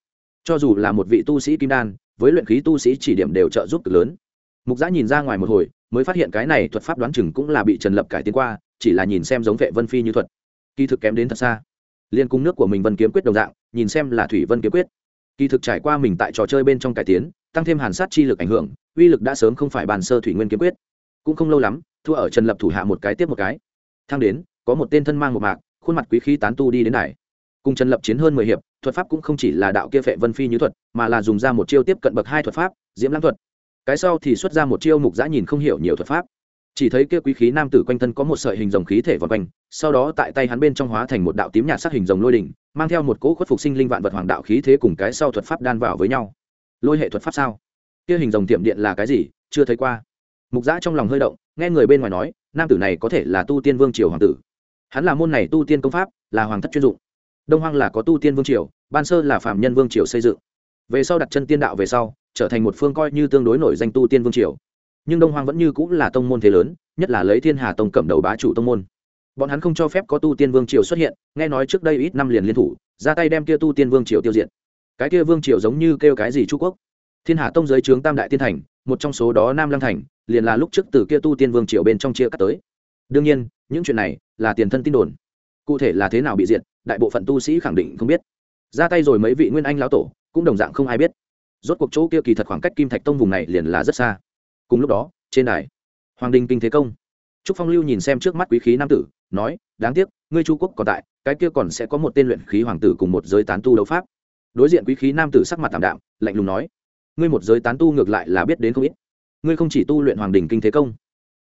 Cho dù là một vị tu sĩ kim đan, với luyện khí tu sĩ chỉ điểm đều trợ giúp cực lớn. Mục giã nhìn ra ngoài một hồi mới phát hiện cái này thuật pháp đoán chừng cũng là bị trần lập cải tiến qua, chỉ là nhìn xem giống vệ vân phi như thuật. Kỳ thực kém đến thật xa. Liên cung nước của mình vân kiếm quyết đồng dạng, nhìn xem là thủy vân kiếm quyết. Kỳ thực trải qua mình tại trò chơi bên trong cải tiến, tăng thêm hàn sát chi lực ảnh hưởng, uy lực đã sớm không phải bàn sơ thủy nguyên kiếm quyết. Cũng không lâu lắm, thua ở trần lập thủ hạ một cái tiếp một cái. Thang đến, có một tên thân mang một mạc, khuôn mặt quý khí tán tu đi đến này cùng trần lập chiến hơn mười hiệp, thuật pháp cũng không chỉ là đạo kia phệ vân phi như thuật, mà là dùng ra một chiêu tiếp cận bậc hai thuật pháp, diễm lãng thuật cái sau thì xuất ra một chiêu mục giã nhìn không hiểu nhiều thuật pháp. Chỉ thấy kia quý khí nam tử quanh thân có một sợi hình rồng khí thể vòng quanh, sau đó tại tay hắn bên trong hóa thành một đạo tím nhạt sắc hình rồng lôi đỉnh, mang theo một cỗ khuất phục sinh linh vạn vật hoàng đạo khí thế cùng cái sau thuật pháp đan vào với nhau. Lôi hệ thuật pháp sao? Kia hình rồng tiệm điện là cái gì? Chưa thấy qua. Mục giã trong lòng hơi động, nghe người bên ngoài nói, nam tử này có thể là tu tiên vương triều hoàng tử. Hắn là môn này tu tiên công pháp, là hoàng thất chuyên dụng. Đông hoang là có tu tiên vương triều, ban sơ là phạm nhân vương triều xây dựng. Về sau đặt chân tiên đạo về sau trở thành một phương coi như tương đối nổi danh tu tiên vương triều. Nhưng đông hoang vẫn như cũng là tông môn thế lớn, nhất là lấy thiên hà tông cầm đầu bá chủ tông môn. Bọn hắn không cho phép có tu tiên vương triều xuất hiện, nghe nói trước đây ít năm liền liên thủ, ra tay đem kia tu tiên vương triều tiêu diệt. Cái kia vương triều giống như kêu cái gì trung quốc? Thiên hà tông giới trướng tam đại tiên thành, một trong số đó nam lăng thành, liền là lúc trước từ kia tu tiên vương triều bên trong chia cắt tới. Đương nhiên, những chuyện này là tiền thân tin đồn. Cụ thể là thế nào bị diệt, đại bộ phận tu sĩ khẳng định không biết. Ra tay rồi mấy vị nguyên anh lão tổ, cũng đồng dạng không ai biết rốt cuộc chỗ kia kỳ thật khoảng cách kim thạch tông vùng này liền là rất xa. Cùng lúc đó, trên đài, hoàng đình kinh thế công. Trúc phong lưu nhìn xem trước mắt quý khí nam tử, nói, đáng tiếc, ngươi chu quốc còn tại, cái kia còn sẽ có một tên luyện khí hoàng tử cùng một giới tán tu đấu pháp. Đối diện quý khí nam tử sắc mặt tảm đạm, lạnh lùng nói, ngươi một giới tán tu ngược lại là biết đến không ít. Ngươi không chỉ tu luyện hoàng đình kinh thế công,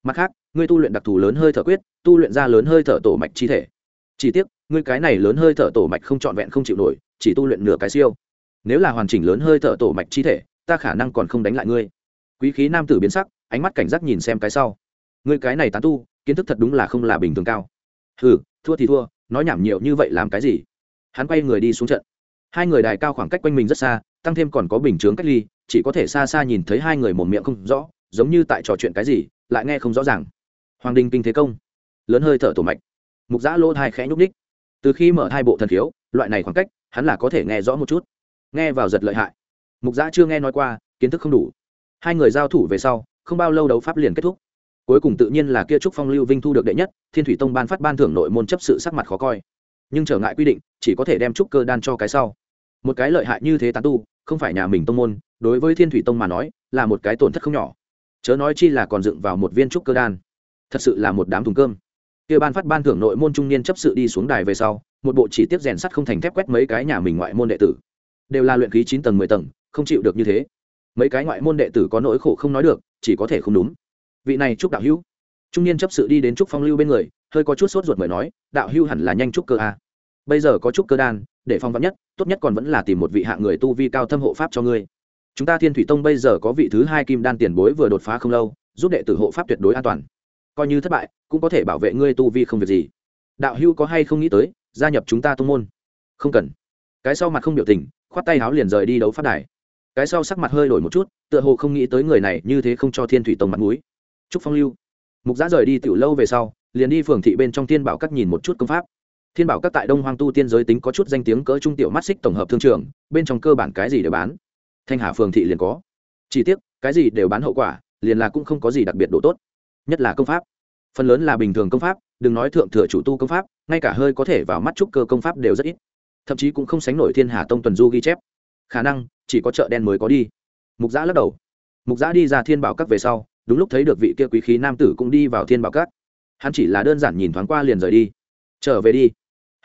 mặt khác, ngươi tu luyện đặc thù lớn hơi thở quyết, tu luyện ra lớn hơi thở tổ mạch chi thể. Chỉ tiếc, ngươi cái này lớn hơi thở tổ mạch không trọn vẹn không chịu nổi, chỉ tu luyện nửa cái siêu nếu là hoàn chỉnh lớn hơi thở tổ mạch chi thể, ta khả năng còn không đánh lại ngươi. Quý khí nam tử biến sắc, ánh mắt cảnh giác nhìn xem cái sau. Ngươi cái này tán tu, kiến thức thật đúng là không là bình thường cao. Ừ thua thì thua, nói nhảm nhiều như vậy làm cái gì? Hắn quay người đi xuống trận. Hai người đài cao khoảng cách quanh mình rất xa, tăng thêm còn có bình chướng cách ly, chỉ có thể xa xa nhìn thấy hai người một miệng không rõ, giống như tại trò chuyện cái gì, lại nghe không rõ ràng. Hoàng đình kinh thế công. Lớn hơi thở tổ mạch. Mục giã lỗ thai khẽ nhúc ních từ khi mở hai bộ thần khiếu, loại này khoảng cách, hắn là có thể nghe rõ một chút nghe vào giật lợi hại. Mục giã chưa nghe nói qua, kiến thức không đủ. Hai người giao thủ về sau, không bao lâu đấu pháp liền kết thúc. Cuối cùng tự nhiên là kia trúc phong lưu vinh thu được đệ nhất, thiên thủy tông ban phát ban thưởng nội môn chấp sự sắc mặt khó coi. Nhưng trở ngại quy định, chỉ có thể đem trúc cơ đan cho cái sau. Một cái lợi hại như thế tán tu, không phải nhà mình tông môn, đối với thiên thủy tông mà nói, là một cái tổn thất không nhỏ. Chớ nói chi là còn dựng vào một viên trúc cơ đan. Thật sự là một đám thùng cơm. Kia ban phát ban thưởng nội môn trung niên chấp sự đi xuống đài về sau, một bộ chỉ tiếp rèn sắt không thành thép quét mấy cái nhà mình ngoại môn đệ tử đều là luyện khí chín tầng mười tầng, không chịu được như thế. Mấy cái ngoại môn đệ tử có nỗi khổ không nói được, chỉ có thể không đúng. Vị này chúc đạo hữu. Trung niên chấp sự đi đến trúc phong lưu bên người, hơi có chút sốt ruột mời nói, đạo hữu hẳn là nhanh trúc cơ a. Bây giờ có trúc cơ đan, để phong vắn nhất, tốt nhất còn vẫn là tìm một vị hạ người tu vi cao thâm hộ pháp cho ngươi. Chúng ta thiên thủy tông bây giờ có vị thứ hai kim đan tiền bối vừa đột phá không lâu, giúp đệ tử hộ pháp tuyệt đối an toàn. Coi như thất bại, cũng có thể bảo vệ ngươi tu vi không việc gì. Đạo hữu có hay không nghĩ tới, gia nhập chúng ta tông môn? Không cần. Cái sau mặt không biểu tình khoát tay áo liền rời đi đấu phát đài. Cái sau sắc mặt hơi đổi một chút, tựa hồ không nghĩ tới người này như thế không cho thiên thủy tông mặt mũi. Trúc phong lưu. Mục giã rời đi tiểu lâu về sau, liền đi phường thị bên trong thiên bảo các nhìn một chút công pháp. Thiên bảo các tại đông hoang tu tiên giới tính có chút danh tiếng cỡ trung tiểu mắt xích tổng hợp thương trường, bên trong cơ bản cái gì đều bán. Thanh hà phường thị liền có. Chỉ tiếc, cái gì đều bán hậu quả, liền là cũng không có gì đặc biệt độ tốt. Nhất là công pháp. Phần lớn là bình thường công pháp, đừng nói thượng thừa chủ tu công pháp, ngay cả hơi có thể vào mắt trúc cơ công pháp đều rất ít thậm chí cũng không sánh nổi thiên hà tông tuần du ghi chép khả năng chỉ có chợ đen mới có đi mục giã lắc đầu mục giã đi ra thiên bảo các về sau đúng lúc thấy được vị kia quý khí nam tử cũng đi vào thiên bảo các hắn chỉ là đơn giản nhìn thoáng qua liền rời đi trở về đi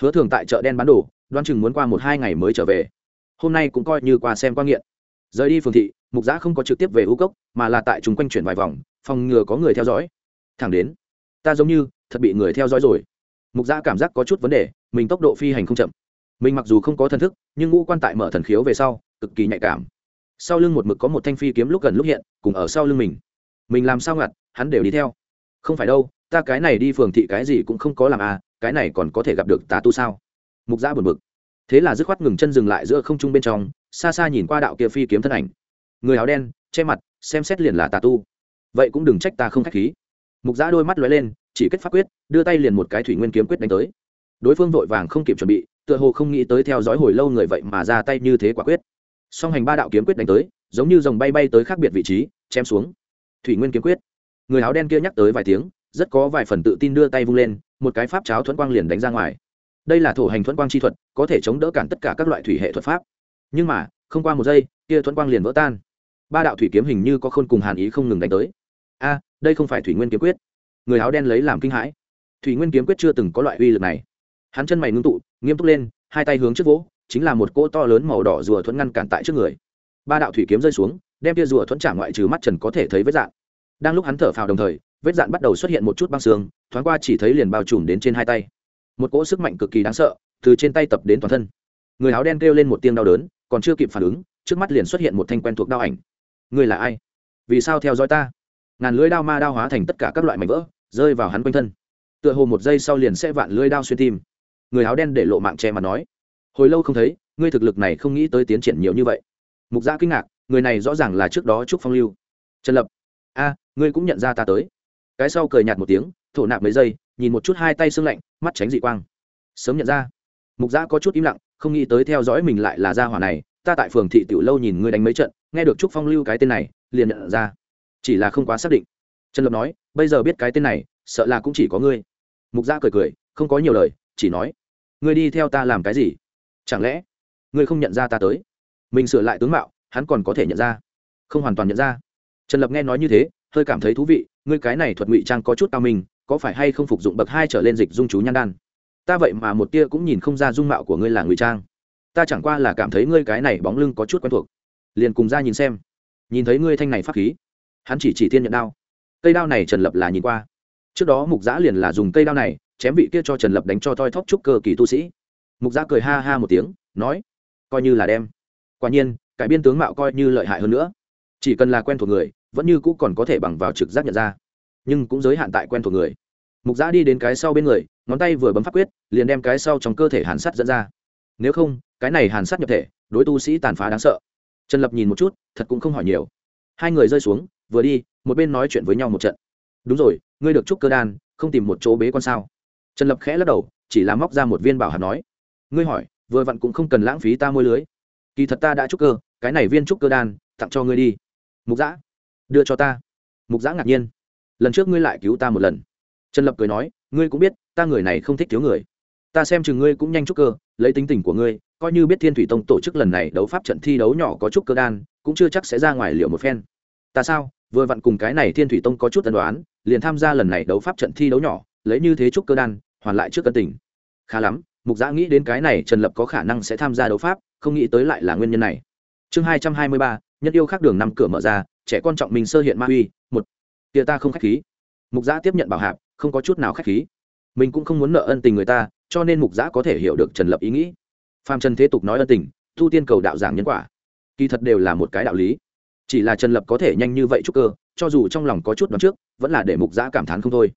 hứa thường tại chợ đen bán đồ đoan chừng muốn qua một hai ngày mới trở về hôm nay cũng coi như qua xem qua nghiện rời đi phường thị mục giã không có trực tiếp về u cốc mà là tại chúng quanh chuyển vài vòng phòng ngừa có người theo dõi thẳng đến ta giống như thật bị người theo dõi rồi mục giã cảm giác có chút vấn đề mình tốc độ phi hành không chậm mình mặc dù không có thần thức, nhưng ngũ quan tại mở thần khiếu về sau, cực kỳ nhạy cảm. Sau lưng một mực có một thanh phi kiếm lúc gần lúc hiện, cùng ở sau lưng mình. Mình làm sao ngặt, hắn đều đi theo. Không phải đâu, ta cái này đi phường thị cái gì cũng không có làm à cái này còn có thể gặp được tà tu sao? Mục giã buồn bực. Thế là dứt khoát ngừng chân dừng lại giữa không trung bên trong, xa xa nhìn qua đạo kia phi kiếm thân ảnh. Người áo đen, che mặt, xem xét liền là tà tu. Vậy cũng đừng trách ta không k h á c h khí. Mục giã đôi mắt lóe lên, chỉ kết pháp quyết, đưa tay liền một cái thủy nguyên kiếm quyết đánh tới. Đối phương vội vàng không kịp chuẩn bị tựa hồ không nghĩ tới theo dõi hồi lâu người vậy mà ra tay như thế quả quyết. Song hành ba đạo kiếm quyết đánh tới, giống như dòng bay bay tới khác biệt vị trí, chém xuống. Thủy nguyên kiếm quyết. Người áo đen kia nhắc tới vài tiếng, rất có vài phần tự tin đưa tay vung lên, một cái pháp cháo thuẫn quang liền đánh ra ngoài. Đây là thổ hành thuẫn quang chi thuật, có thể chống đỡ cản tất cả các loại thủy hệ thuật pháp. Nhưng mà, không qua một giây, kia thuẫn quang liền vỡ tan. Ba đạo thủy kiếm hình như có khôn cùng hàn ý không ngừng đánh tới. A, đây không phải thủy nguyên kiếm quyết. Người áo đen lấy làm kinh hãi. Thủy nguyên kiếm quyết chưa từng có loại uy lực này. Hắn chân mày ngưng tụ nghiêm túc lên, hai tay hướng trước vỗ, chính là một cỗ to lớn màu đỏ rùa thuẫn ngăn cản tại trước người. Ba đạo thủy kiếm rơi xuống, đem tia rùa thuẫn trả ngoại trừ mắt trần có thể thấy vết dạn. Đang lúc hắn thở phào đồng thời, vết dạn bắt đầu xuất hiện một chút băng xương, thoáng qua chỉ thấy liền bao trùm đến trên hai tay. Một cỗ sức mạnh cực kỳ đáng sợ, từ trên tay tập đến toàn thân. Người áo đen kêu lên một tiếng đau đớn, còn chưa kịp phản ứng, trước mắt liền xuất hiện một thanh quen thuộc đao ảnh. Người là ai? Vì sao theo dõi ta? Ngàn lưỡi đao ma đao hóa thành tất cả các loại mảnh vỡ, rơi vào hắn quanh thân. Tựa hồ một giây sau liền sẽ vạn lưỡi đao xuyên tim người áo đen để lộ mạng che mà nói, hồi lâu không thấy, ngươi thực lực này không nghĩ tới tiến triển nhiều như vậy. Mục gia kinh ngạc, người này rõ ràng là trước đó trúc phong lưu. Trần lập, a, ngươi cũng nhận ra ta tới. Cái sau cười nhạt một tiếng, thổ nạp mấy giây, nhìn một chút hai tay xương lạnh, mắt tránh dị quang. Sớm nhận ra. Mục gia có chút im lặng, không nghĩ tới theo dõi mình lại là gia hỏa này, ta tại phường thị tiểu lâu nhìn ngươi đánh mấy trận, nghe được trúc phong lưu cái tên này, liền nhận ra. Chỉ là không quá xác định. Trần lập nói, bây giờ biết cái tên này, sợ là cũng chỉ có ngươi. Mục gia cười cười, không có nhiều lời chỉ nói, ngươi đi theo ta làm cái gì? Chẳng lẽ ngươi không nhận ra ta tới? Mình sửa lại tướng mạo, hắn còn có thể nhận ra? Không hoàn toàn nhận ra. Trần lập nghe nói như thế, hơi cảm thấy thú vị, ngươi cái này thuật ngụy trang có chút cao mình có phải hay không phục dụng bậc hai trở lên dịch dung chú nhan đan? Ta vậy mà một tia cũng nhìn không ra dung mạo của ngươi là ngụy trang. Ta chẳng qua là cảm thấy ngươi cái này bóng lưng có chút quen thuộc. Liền cùng ra nhìn xem. Nhìn thấy ngươi thanh này pháp khí, hắn chỉ chỉ thiên nhận đao. Cây đao này trần lập là nhìn qua. Trước đó mục giã liền là dùng cây đao này chém vị kia cho trần lập đánh cho toi thóp trúc cơ kỳ tu sĩ. Mục giã cười ha ha một tiếng, nói, coi như là đem. Quả nhiên, cải biên tướng mạo coi như lợi hại hơn nữa. Chỉ cần là quen thuộc người, vẫn như cũ còn có thể bằng vào trực giác nhận ra. Nhưng cũng giới hạn tại quen thuộc người. Mục giã đi đến cái sau bên người, ngón tay vừa bấm pháp quyết, liền đem cái sau trong cơ thể hàn sắt dẫn ra. Nếu không, cái này hàn sắt nhập thể, đối tu sĩ tàn phá đáng sợ. Trần lập nhìn một chút, thật cũng không hỏi nhiều. Hai người rơi xuống, vừa đi, một bên nói chuyện với nhau một trận. Đúng rồi, ngươi được trúc cơ đan, không tìm một chỗ bế con sao? Trần lập khẽ lắc đầu, chỉ là móc ra một viên bảo hạt nói, ngươi hỏi, vừa vặn cũng không cần lãng phí ta môi lưới. Kỳ thật ta đã trúc cơ, cái này viên trúc cơ đan, tặng cho ngươi đi. Mục giã đưa cho ta. Mục giã ngạc nhiên, lần trước ngươi lại cứu ta một lần. Trần lập cười nói, ngươi cũng biết, ta người này không thích thiếu người. Ta xem chừng ngươi cũng nhanh trúc cơ, lấy tính tình của ngươi, coi như biết thiên thủy tông tổ chức lần này đấu pháp trận thi đấu nhỏ có trúc cơ đan, cũng chưa chắc sẽ ra ngoài liệu một phen. Ta sao, vừa vặn cùng cái này thiên thủy tông có chút tần đoán liền tham gia lần này đấu pháp trận thi đấu nhỏ, lấy như thế trúc cơ đan hoàn lại trước cân tình. Khá lắm, mục giã nghĩ đến cái này trần lập có khả năng sẽ tham gia đấu pháp, không nghĩ tới lại là nguyên nhân này. Chương hai trăm hai mươi ba, nhân yêu khác đường năm cửa mở ra, trẻ con trọng mình sơ hiện ma uy, một. Tia ta không k h á c h khí. Mục giã tiếp nhận bảo hạp, không có chút nào k h á c h khí. Mình cũng không muốn nợ ân tình người ta, cho nên mục giã có thể hiểu được trần lập ý nghĩ. Phạm trần thế tục nói ân tình thu tiên cầu đạo giảng nhân quả. Kỳ thật đều là một cái đạo lý. Chỉ là trần lập có thể nhanh như vậy chúc cơ, cho dù trong lòng có chút đoán trước, vẫn là để mục giã cảm thán không thôi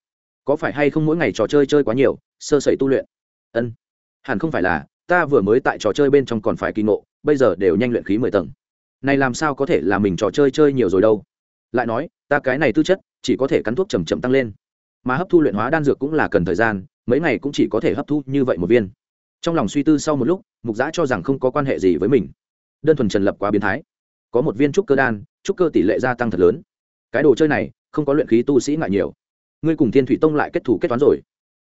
có phải hay không mỗi ngày trò chơi chơi quá nhiều, sơ sẩy tu luyện? Ân. Hẳn không phải là, ta vừa mới tại trò chơi bên trong còn phải kỳ ngộ, bây giờ đều nhanh luyện khí mười tầng. Này làm sao có thể là mình trò chơi chơi nhiều rồi đâu? Lại nói, ta cái này tư chất, chỉ có thể cắn thuốc chầm chậm tăng lên. Mà hấp thu luyện hóa đan dược cũng là cần thời gian, mấy ngày cũng chỉ có thể hấp thu như vậy một viên. Trong lòng suy tư sau một lúc, mục giã cho rằng không có quan hệ gì với mình. Đơn thuần trần lập quá biến thái. Có một viên trúc cơ đan, trúc cơ tỷ lệ gia tăng thật lớn. Cái đồ chơi này, không có luyện khí tu sĩ ngại nhiều ngươi cùng thiên thủy tông lại kết thủ kết toán rồi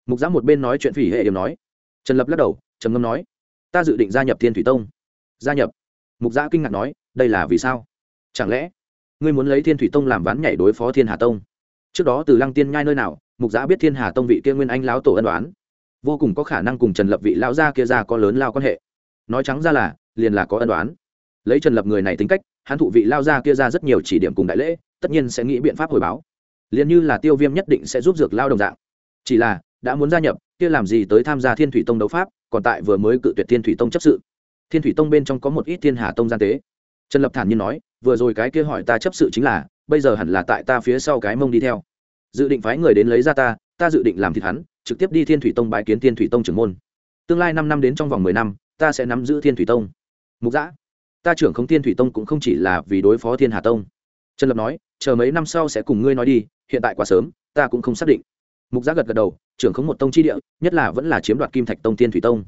mục giã một bên nói chuyện phỉ hệ điểm nói trần lập lắc đầu trầm ngâm nói ta dự định gia nhập thiên thủy tông gia nhập mục giã kinh ngạc nói đây là vì sao chẳng lẽ ngươi muốn lấy thiên thủy tông làm ván nhảy đối phó thiên hà tông trước đó từ lăng tiên nhai nơi nào mục giã biết thiên hà tông vị kia nguyên anh lão tổ ân đoán vô cùng có khả năng cùng trần lập vị lão gia kia ra có lớn lao quan hệ nói trắng ra là liền là có ân đoán lấy trần lập người này tính cách hắn thụ vị lao gia kia ra rất nhiều chỉ điểm cùng đại lễ tất nhiên sẽ nghĩ biện pháp hồi báo liền như là tiêu viêm nhất định sẽ giúp dược lao đồng dạng. Chỉ là, đã muốn gia nhập, kia làm gì tới tham gia thiên thủy tông đấu pháp, còn tại vừa mới cự tuyệt thiên thủy tông chấp sự. Thiên thủy tông bên trong có một ít thiên hà tông gian tế. Trần lập thản nhiên nói, vừa rồi cái kia hỏi ta chấp sự chính là, bây giờ hẳn là tại ta phía sau cái mông đi theo. Dự định phái người đến lấy ra ta ta dự định làm thịt hắn, trực tiếp đi thiên thủy tông bái kiến thiên thủy tông trưởng môn. Tương lai năm năm đến trong vòng mười năm, ta sẽ nắm giữ thiên thủy tông. Mục giã ta trưởng không thiên thủy tông cũng không chỉ là vì đối phó thiên hà tông. Trần lập nói, chờ mấy năm sau sẽ cùng ngươi nói đi hiện tại quá sớm, ta cũng không xác định. Mục giác gật gật đầu, trưởng không một tông chi địa, nhất là vẫn là chiếm đoạt kim thạch tông tiên thủy tông.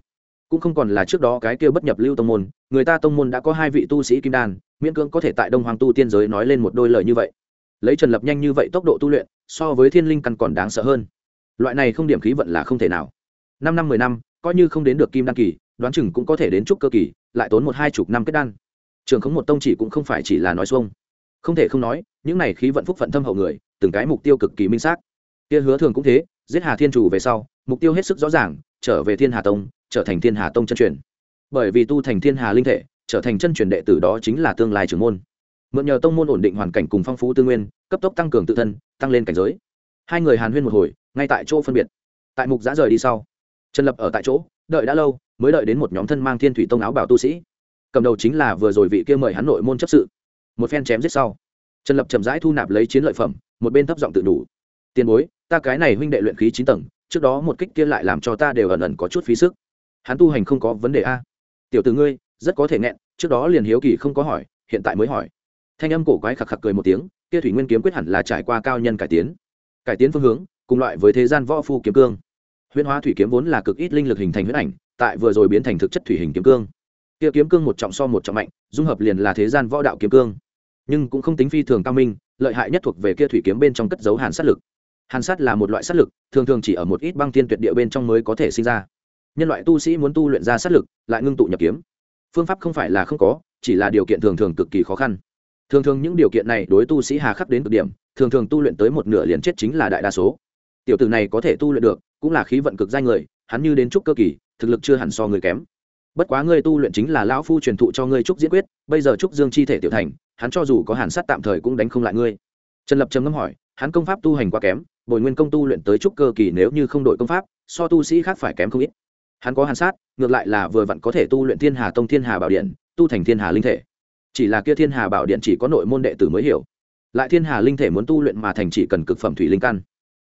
Cũng không còn là trước đó cái kia bất nhập lưu tông môn, người ta tông môn đã có hai vị tu sĩ kim đan, miễn cưỡng có thể tại đông hoàng tu tiên giới nói lên một đôi lời như vậy. Lấy trần lập nhanh như vậy tốc độ tu luyện, so với thiên linh căn còn đáng sợ hơn. Loại này không điểm khí vận là không thể nào. Năm năm mười năm, coi như không đến được kim đan kỳ, đoán chừng cũng có thể đến trúc cơ kỳ, lại tốn một hai chục năm kết đan. Trường khống một tông chỉ cũng không phải chỉ là nói xuông. Không thể không nói, những này khí vận phúc phận thâm hậu người từng cái mục tiêu cực kỳ minh xác. Kia hứa thường cũng thế, giết hà thiên chủ về sau, mục tiêu hết sức rõ ràng, trở về thiên hà tông, trở thành thiên hà tông chân truyền. Bởi vì tu thành thiên hà linh thể, trở thành chân truyền đệ tử đó chính là tương lai trưởng môn. Mượn nhờ tông môn ổn định hoàn cảnh cùng phong phú tư nguyên, cấp tốc tăng cường tự thân, tăng lên cảnh giới. Hai người hàn huyên một hồi, ngay tại chỗ phân biệt. Tại mục giã rời đi sau, trần lập ở tại chỗ, đợi đã lâu, mới đợi đến một nhóm thân mang thiên thủy tông áo bảo tu sĩ. Cầm đầu chính là vừa rồi vị kia mời hắn nội môn chấp sự. Một phen chém giết sau trần lập chậm rãi thu nạp lấy chiến lợi phẩm, một bên thấp giọng tự đủ tiền bối, ta cái này huynh đệ luyện khí chín tầng, trước đó một kích kia lại làm cho ta đều ẩn ẩn có chút phí sức. Hắn tu hành không có vấn đề a. Tiểu từ ngươi, rất có thể nghẹn, trước đó liền hiếu kỳ không có hỏi, hiện tại mới hỏi. Thanh âm cổ quái khạc khạc cười một tiếng, kia thủy nguyên kiếm quyết hẳn là trải qua cao nhân cải tiến. Cải tiến phương hướng, cùng loại với thế gian võ phu kiếm cương. Huyễn hóa thủy kiếm vốn là cực ít linh lực hình thành huyễn ảnh, tại vừa rồi biến thành thực chất thủy hình kiếm cương. Kia kiếm cương một trọng so một trọng mạnh, dung hợp liền là thế gian võ đạo kiếm cương nhưng cũng không tính phi thường cao minh, lợi hại nhất thuộc về kia thủy kiếm bên trong cất dấu hàn sát lực. Hàn sát là một loại sát lực, thường thường chỉ ở một ít băng thiên tuyệt địa bên trong mới có thể sinh ra. Nhân loại tu sĩ muốn tu luyện ra sát lực, lại ngưng tụ nhập kiếm. Phương pháp không phải là không có, chỉ là điều kiện thường thường cực kỳ khó khăn. Thường thường những điều kiện này đối tu sĩ hà khắc đến cực điểm, thường thường tu luyện tới một nửa liền chết chính là đại đa số. Tiểu tử này có thể tu luyện được, cũng là khí vận cực danh người, hắn như đến trúc cơ kỳ, thực lực chưa hẳn so người kém. Bất quá ngươi tu luyện chính là lão phu truyền thụ cho ngươi trúc diễn quyết, bây giờ trúc dương chi thể tiểu thành hắn cho dù có hàn sát tạm thời cũng đánh không lại ngươi. Trần lập trầm ngâm hỏi, hắn công pháp tu hành quá kém, bồi nguyên công tu luyện tới trúc cơ kỳ nếu như không đội công pháp, so tu sĩ khác phải kém không ít. Hắn có hàn sát, ngược lại là vừa vặn có thể tu luyện thiên hà tông, thiên hà bảo điện, tu thành thiên hà linh thể. Chỉ là kia thiên hà bảo điện chỉ có nội môn đệ tử mới hiểu. Lại thiên hà linh thể muốn tu luyện mà thành chỉ cần cực phẩm thủy linh căn.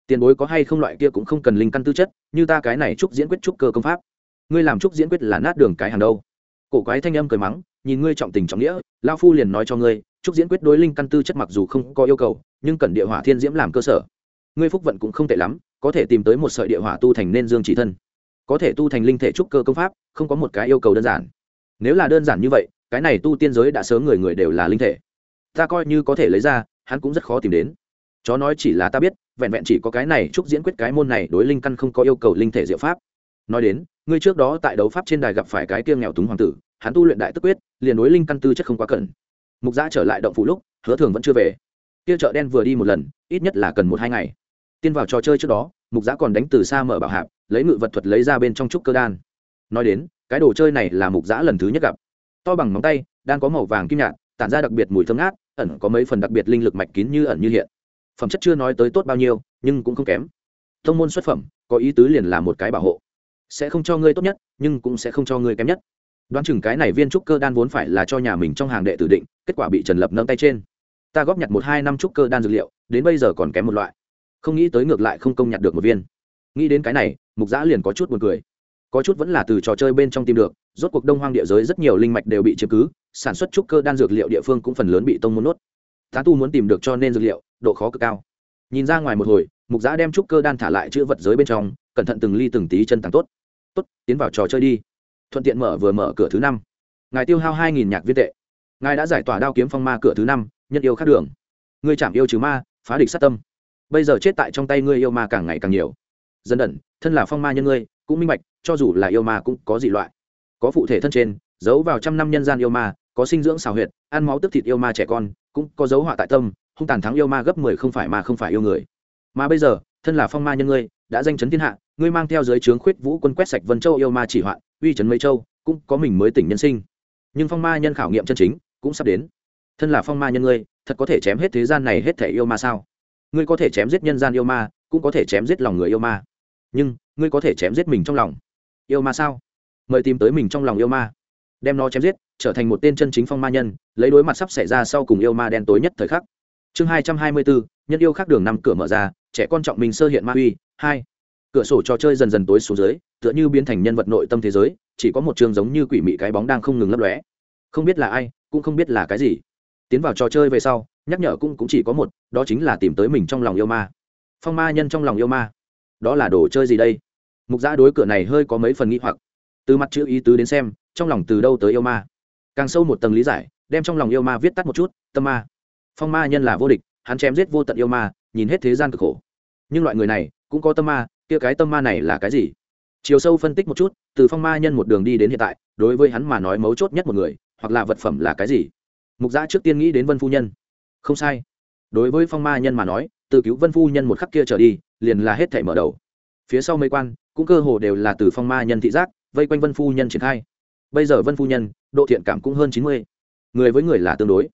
Tiền bối có hay không loại kia cũng không cần linh căn tư chất, như ta cái này trúc diễn quyết trúc cơ công pháp. Ngươi làm trúc diễn quyết là nát đường cái hàng đâu. Cổ quái thanh âm cười mắng nhìn ngươi trọng tình trọng nghĩa lao phu liền nói cho ngươi trúc diễn quyết đối linh căn tư chất mặc dù không có yêu cầu, nhưng cần địa hỏa thiên diễm làm cơ sở. Ngươi phúc vận cũng không tệ lắm, có thể tìm tới một sợi địa hỏa tu thành nên dương chỉ thân. Có thể tu thành linh thể trúc cơ công pháp, không có một cái yêu cầu đơn giản. Nếu là đơn giản như vậy, cái này tu tiên giới đã sớm người người đều là linh thể. Ta coi như có thể lấy ra, hắn cũng rất khó tìm đến. Chó nói chỉ là ta biết, vẹn vẹn chỉ có cái này trúc diễn quyết cái môn này đối linh căn không có yêu cầu linh thể diệu pháp. Nói đến, ngươi trước đó tại đấu pháp trên đài gặp phải cái kia nghèo túng hoàng tử hắn tu luyện đại tức quyết, liền đối linh căn tư chất không quá cần mục giã trở lại động phủ lúc, hứa thường vẫn chưa về. Kia chợ đen vừa đi một lần, ít nhất là cần một hai ngày. Tiên vào trò chơi trước đó, mục giã còn đánh từ xa mở bảo hạp, lấy ngự vật thuật lấy ra bên trong trúc cơ đan. Nói đến, cái đồ chơi này là mục giã lần thứ nhất gặp. To bằng móng tay, đan có màu vàng kim nhạt, tản ra đặc biệt mùi thơm ngát, ẩn có mấy phần đặc biệt linh lực mạch kín như ẩn như hiện. Phẩm chất chưa nói tới tốt bao nhiêu, nhưng cũng không kém. Thông môn xuất phẩm, có ý tứ liền là một cái bảo hộ. Sẽ không cho ngươi tốt nhất, nhưng cũng sẽ không cho ngươi kém nhất đoán chừng cái này viên trúc cơ đan vốn phải là cho nhà mình trong hàng đệ tử định, kết quả bị trần lập nâng tay trên. Ta góp nhặt một hai năm trúc cơ đan dược liệu, đến bây giờ còn kém một loại. Không nghĩ tới ngược lại không công nhặt được một viên. Nghĩ đến cái này, mục giã liền có chút b u ồ n cười. Có chút vẫn là từ trò chơi bên trong tìm được, rốt cuộc đông hoang địa giới rất nhiều linh mạch đều bị chiếm cứ, sản xuất trúc cơ đan dược liệu địa phương cũng phần lớn bị tông muốn nốt. Tá tu muốn tìm được cho nên dược liệu, độ khó cực cao. Nhìn ra ngoài một hồi, mục giã đem trúc cơ đan thả lại chữ vật giới bên trong, cẩn thận từng ly từng tí chân tàng tốt. Tốt, tiến vào trò chơi đi thuận tiện mở vừa mở cửa thứ năm. Ngài tiêu hao hai nghìn nhạc viên tệ. Ngài đã giải tỏa đao kiếm phong ma cửa thứ năm, nhân yêu khắc đường. Ngươi chạm yêu trừ ma, phá địch sát tâm. Bây giờ chết tại trong tay ngươi yêu ma càng ngày càng nhiều. Dân đẩn thân là phong ma nhân ngươi, cũng minh bạch, cho dù là yêu ma cũng có dị loại. Có phụ thể thân trên, giấu vào trăm năm nhân gian yêu ma, có sinh dưỡng xào huyệt, ăn máu tức thịt yêu ma trẻ con, cũng có dấu họa tại tâm, hung tàn thắng yêu ma gấp mười không phải mà không phải yêu người. Mà bây giờ, thân là phong ma nhân ngươi, đã danh chấn thiên hạ, ngươi mang theo giới trướng khuyết vũ quân quét sạch vân châu yêu ma chỉ hoạn uy trấn mấy châu, cũng có mình mới tỉnh nhân sinh. Nhưng phong ma nhân khảo nghiệm chân chính cũng sắp đến. Thân là phong ma nhân ngươi, thật có thể chém hết thế gian này hết thể yêu ma sao? Ngươi có thể chém giết nhân gian yêu ma, cũng có thể chém giết lòng người yêu ma. Nhưng, ngươi có thể chém giết mình trong lòng yêu ma sao? Mời tìm tới mình trong lòng yêu ma. Đem nó chém giết, trở thành một tên chân chính phong ma nhân, lấy đối mặt sắp xảy ra sau cùng yêu ma đen tối nhất thời khắc. Chương hai trăm hai mươi bốn nhân yêu khác đường năm cửa mở ra, trẻ con trọng mình sơ hiện ma uy, hai. Cửa sổ trò chơi dần dần tối xuống dưới tựa như biến thành nhân vật nội tâm thế giới chỉ có một trường giống như quỷ mị cái bóng đang không ngừng lấp lóe. Không biết là ai cũng không biết là cái gì. Tiến vào trò chơi về sau nhắc nhở cũng, cũng chỉ có một đó chính là tìm tới mình trong lòng yêu ma. Phong ma nhân trong lòng yêu ma. Đó là đồ chơi gì đây? Mục giã đối cửa này hơi có mấy phần nghĩ hoặc. Từ mặt chữ ý tứ đến xem trong lòng từ đâu tới yêu ma? Càng sâu một tầng lý giải đem trong lòng yêu ma viết tắt một chút tâm ma. Phong ma nhân là vô địch hắn chém giết vô tận yêu ma nhìn hết thế gian cực khổ. Nhưng loại người này cũng có tâm ma kia cái tâm ma này là cái gì? Chiều sâu phân tích một chút, từ phong ma nhân một đường đi đến hiện tại, đối với hắn mà nói mấu chốt nhất một người, hoặc là vật phẩm là cái gì? Mục giã trước tiên nghĩ đến vân phu nhân. Không sai. Đối với phong ma nhân mà nói, từ cứu vân phu nhân một khắc kia trở đi, liền là hết thể mở đầu. Phía sau mấy quan, cũng cơ hồ đều là từ phong ma nhân thị giác, vây quanh vân phu nhân triển khai. Bây giờ vân phu nhân, độ thiện cảm cũng hơn chín mươi. Người với người là tương đối.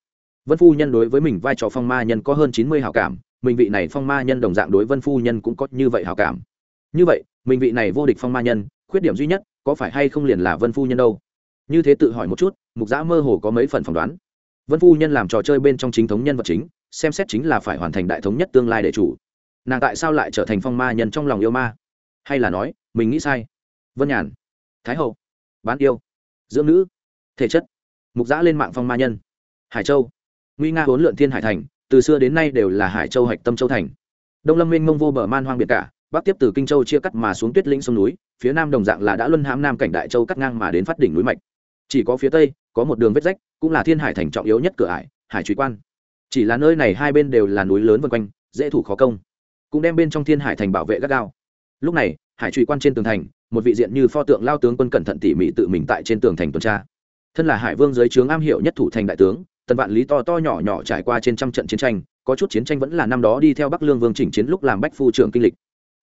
Vân phu nhân đối với mình vai trò phong ma nhân có hơn chín mươi hào cảm, mình vị này phong ma nhân đồng dạng đối vân phu nhân cũng có như vậy hào cảm như vậy, mình vị này vô địch phong ma nhân, khuyết điểm duy nhất có phải hay không liền là vân phu nhân đâu? Như thế tự hỏi một chút, mục giã mơ hồ có mấy phần phỏng đoán. Vân phu nhân làm trò chơi bên trong chính thống nhân vật chính, xem xét chính là phải hoàn thành đại thống nhất tương lai để chủ. Nàng tại sao lại trở thành phong ma nhân trong lòng yêu ma? Hay là nói, mình nghĩ sai? Vân nhàn, thái hậu, bán yêu, dưỡng nữ, thể chất, mục giã lên mạng phong ma nhân. Hải châu, nguy nga huấn lượn thiên hải thành, từ xưa đến nay đều là hải châu hạch tâm châu thành. Đông lâm minh mông vô bờ man hoang biệt cả bắc tiếp từ kinh châu chia cắt mà xuống tuyết lĩnh sông núi, phía nam đồng dạng là đã luân hãm nam cảnh đại châu cắt ngang mà đến phát đỉnh núi mạch. Chỉ có phía tây, có một đường vết rách, cũng là thiên hải thành trọng yếu nhất cửa ải, hải truy quan. Chỉ là nơi này hai bên đều là núi lớn vân quanh, dễ thủ khó công. Cũng đem bên trong thiên hải thành bảo vệ gắt gao. Lúc này, hải truy quan trên tường thành, một vị diện như pho tượng lao tướng quân cẩn thận tỉ mỉ tự mình tại trên tường thành tuần tra. Thân là hải vương dưới trướng am hiệu nhất thủ thành đại tướng, tần vạn lý to to nhỏ nhỏ trải qua trên trăm trận chiến tranh, có chút chiến tranh vẫn là năm đó đi theo bắc lương vương chỉnh chiến lúc làm bách phu trưởng kinh lịch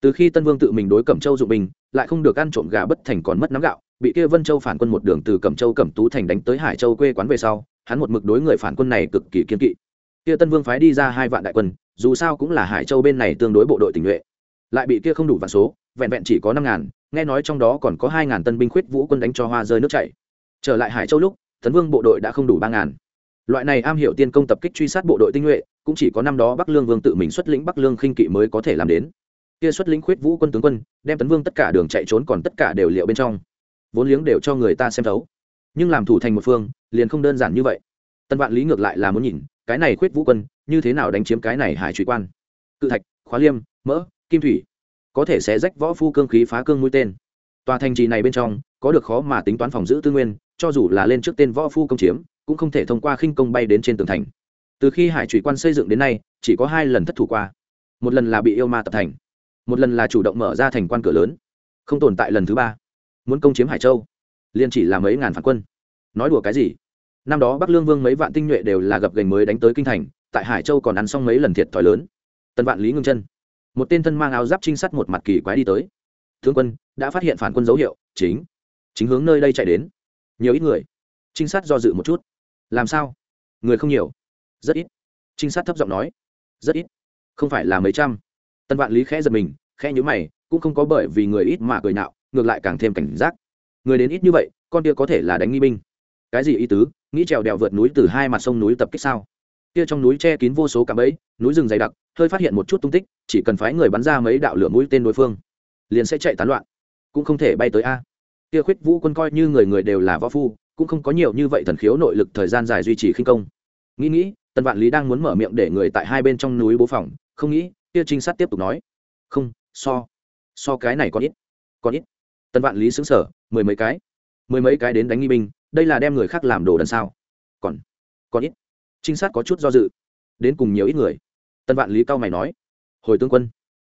từ khi tân vương tự mình đối cẩm châu dụng bình lại không được ăn trộm gà bất thành còn mất nắm gạo, bị kia vân châu phản quân một đường từ cẩm châu cẩm tú thành đánh tới hải châu quê quán về sau, hắn một mực đối người phản quân này cực kỳ kiên kỵ. Kia tân vương phái đi ra hai vạn đại quân, dù sao cũng là hải châu bên này tương đối bộ đội tình nhuệ. Lại bị kia không đủ vạn số, vẹn vẹn chỉ có năm ngàn, nghe nói trong đó còn có hai ngàn tân binh khuyết vũ quân đánh cho hoa rơi nước chảy. Trở lại hải châu lúc tấn vương bộ đội đã không đủ ba ngàn. Loại này am hiểu tiên công tập kích truy sát bộ đội tinh nhuệ, cũng chỉ có năm đó bắc lương vương tự mình xuất lĩnh bắc lương khinh kỵ mới có thể làm đến kia xuất lĩnh khuyết vũ quân tướng quân, đem tấn vương tất cả đường chạy trốn còn tất cả đều liệu bên trong. Vốn liếng đều cho người ta xem thấu. Nhưng làm thủ thành một phương, liền không đơn giản như vậy. Tân vạn lý ngược lại là muốn nhìn, cái này khuyết vũ quân, như thế nào đánh chiếm cái này hải truy quan. Cự thạch, khóa liêm, mỡ, kim thủy. Có thể sẽ rách võ phu cương khí phá cương mũi tên. Tòa thành trì này bên trong, có được khó mà tính toán phòng giữ tư nguyên, cho dù là lên trước tên võ phu công chiếm, cũng không thể thông qua khinh công bay đến trên tường thành. Từ khi hải trụy quan xây dựng đến nay, chỉ có hai lần thất thủ qua. Một lần là bị yêu ma tập thành một lần là chủ động mở ra thành quan cửa lớn, không tồn tại lần thứ ba. Muốn công chiếm hải châu, liền chỉ là mấy ngàn phản quân. Nói đùa cái gì? Năm đó bắc lương vương mấy vạn tinh nhuệ đều là gập gành mới đánh tới kinh thành, tại hải châu còn ăn xong mấy lần thiệt thòi lớn. Tân vạn lý ngưng chân. Một tên thân mang áo giáp trinh sát một mặt kỳ quái đi tới. Thương quân, đã phát hiện phản quân dấu hiệu, chính chính hướng nơi đây chạy đến. Nhiều ít người. Trinh sát do dự một chút. Làm sao? Người không nhiều. Rất ít. Trinh sát thấp giọng nói. Rất ít. Không phải là mấy trăm. Tần vạn lý khẽ giật mình, khẽ nhữ mày, cũng không có bởi vì người ít mà cười nạo ngược lại càng thêm cảnh giác. Người đến ít như vậy, con kia có thể là đánh nghi binh. Cái gì ý tứ, nghĩ trèo đèo vượt núi từ hai mặt sông núi tập kích sao? Kia trong núi che kín vô số cạm bẫy, núi rừng dày đặc, hơi phát hiện một chút tung tích, chỉ cần phái người bắn ra mấy đạo lửa mũi tên đối phương, liền sẽ chạy tán loạn. Cũng không thể bay tới a. Kia khuyết vũ quân coi như người người đều là võ phu, cũng không có nhiều như vậy thần khiếu nội lực thời gian dài duy trì khinh công. Nghĩ nghĩ tần vạn lý đang muốn mở miệng để người tại hai bên trong núi bố phòng, không nghĩ kia trinh sát tiếp tục nói. Không, so so cái này còn ít còn ít. Tân vạn lý xứng sở mười mấy cái, mười mấy cái đến đánh nghi binh, đây là đem người khác làm đồ đần sao? Còn còn ít. Trinh sát có chút do dự, đến cùng nhiều ít người. Tân vạn lý cao mày nói. Hồi tướng quân,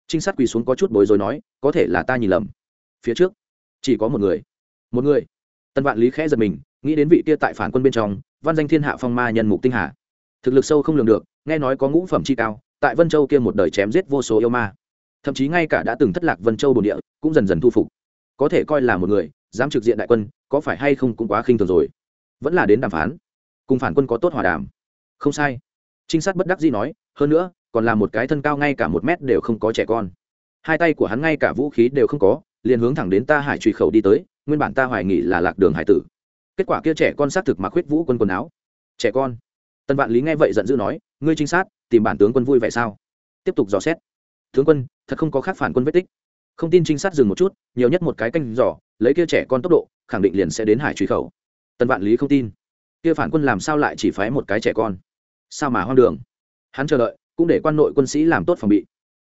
trinh sát quỳ xuống có chút bối rối nói, có thể là ta nhìn lầm. Phía trước, chỉ có một người một người. Tân vạn lý khẽ giật mình, nghĩ đến vị kia tại phản quân bên trong, văn danh thiên hạ phong ma nhân mục tinh hà. Thực lực sâu không lường được, nghe nói có ngũ phẩm chi cao tại vân châu kia một đời chém giết vô số yêu ma. Thậm chí ngay cả đã từng thất lạc vân châu bồn địa, cũng dần dần thu phục. Có thể coi là một người, dám trực diện đại quân, có phải hay không cũng quá khinh thường rồi. Vẫn là đến đàm phán. Cùng phản quân có tốt hòa đàm. Không sai. Trinh sát bất đắc dĩ nói, hơn nữa, còn là một cái thân cao ngay cả một mét đều không có trẻ con. Hai tay của hắn ngay cả vũ khí đều không có, liền hướng thẳng đến ta hải Truy khẩu đi tới, nguyên bản ta hoài nghị là lạc đường hải tử. Kết quả kia trẻ con xác thực mặc huyết vũ quân quần áo. Trẻ con. Tân vạn lý nghe vậy giận dữ nói, ngươi trinh sát tìm bản tướng quân vui vẻ sao? Tiếp tục dò xét. Tướng quân, thật không có khác phản quân vết tích. Không tin trinh sát dừng một chút, nhiều nhất một cái canh giỏ lấy kia trẻ con tốc độ, khẳng định liền sẽ đến hải truy khẩu. Tân vạn lý không tin. Kia phản quân làm sao lại chỉ phái một cái trẻ con? Sao mà hoang đường? Hắn chờ đợi, cũng để quan nội quân sĩ làm tốt phòng bị.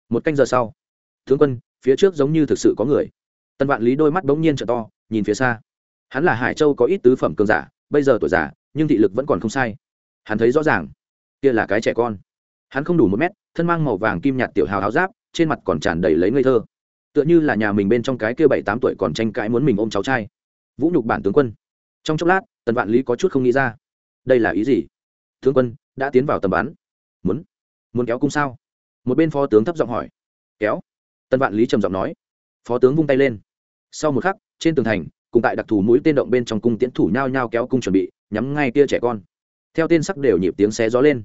Một canh giờ sau, tướng quân, phía trước giống như thực sự có người. Tân vạn lý đôi mắt bỗng nhiên t to, nhìn phía xa. Hắn là hải châu có ít tứ phẩm cường giả, bây giờ tuổi già, nhưng thị lực vẫn còn không sai. Hắn thấy rõ ràng, kia là cái trẻ con hắn không đủ một mét, thân mang màu vàng kim nhạt tiểu hào áo giáp, trên mặt còn tràn đầy lấy ngây thơ. Tựa như là nhà mình bên trong cái kia bảy tám tuổi còn tranh cãi muốn mình ôm cháu trai. Vũ nhục bản tướng quân. Trong chốc lát, tần vạn lý có chút không nghĩ ra. Đây là ý gì? Tướng quân, đã tiến vào tầm bắn. Muốn? Muốn kéo cung sao? Một bên phó tướng thấp giọng hỏi. Kéo. Tần vạn lý trầm giọng nói. Phó tướng vung tay lên. Sau một khắc, trên tường thành, cùng tại đặc thù mũi tên động bên trong cung tiễn thủ nhao nhao kéo cung chuẩn bị, nhắm ngay kia trẻ con. Theo tên sắc đều nhịp tiếng xé gió lên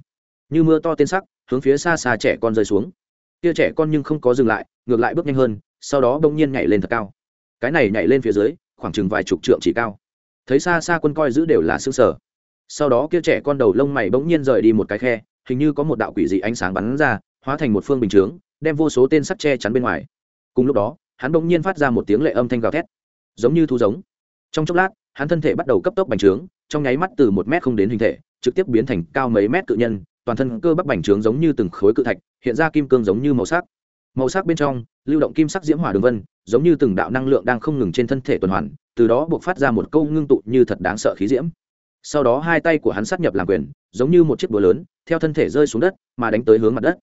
như mưa to tên sắc, hướng phía xa xa trẻ con rơi xuống. Kia trẻ con nhưng không có dừng lại, ngược lại bước nhanh hơn, sau đó bỗng nhiên nhảy lên thật cao. Cái này nhảy lên phía dưới, khoảng chừng vài chục trượng chỉ cao. Thấy xa xa quân coi giữ đều là xương sở sau đó kia trẻ con đầu lông mày bỗng nhiên rời đi một cái khe, hình như có một đạo quỷ dị ánh sáng bắn ra, hóa thành một phương bình chướng, đem vô số tên sắt che chắn bên ngoài. Cùng lúc đó, hắn bỗng nhiên phát ra một tiếng lệ âm thanh gào thét. Giống như thu giống. Trong chốc lát, hắn thân thể bắt đầu cấp tốc bành trướng, trong nháy mắt từ một mét không đến hình thể, trực tiếp biến thành cao mấy mét cự nhân toàn thân cơ bắp bành trướng giống như từng khối cự thạch, hiện ra kim cương giống như màu sắc. Màu sắc bên trong, lưu động kim sắc diễm hỏa đường vân, giống như từng đạo năng lượng đang không ngừng trên thân thể tuần hoàn, từ đó buộc phát ra một câu ngưng tụ như thật đáng sợ khí diễm. Sau đó hai tay của hắn sát nhập làm quyền, giống như một chiếc búa lớn, theo thân thể rơi xuống đất, mà đánh tới hướng mặt đất.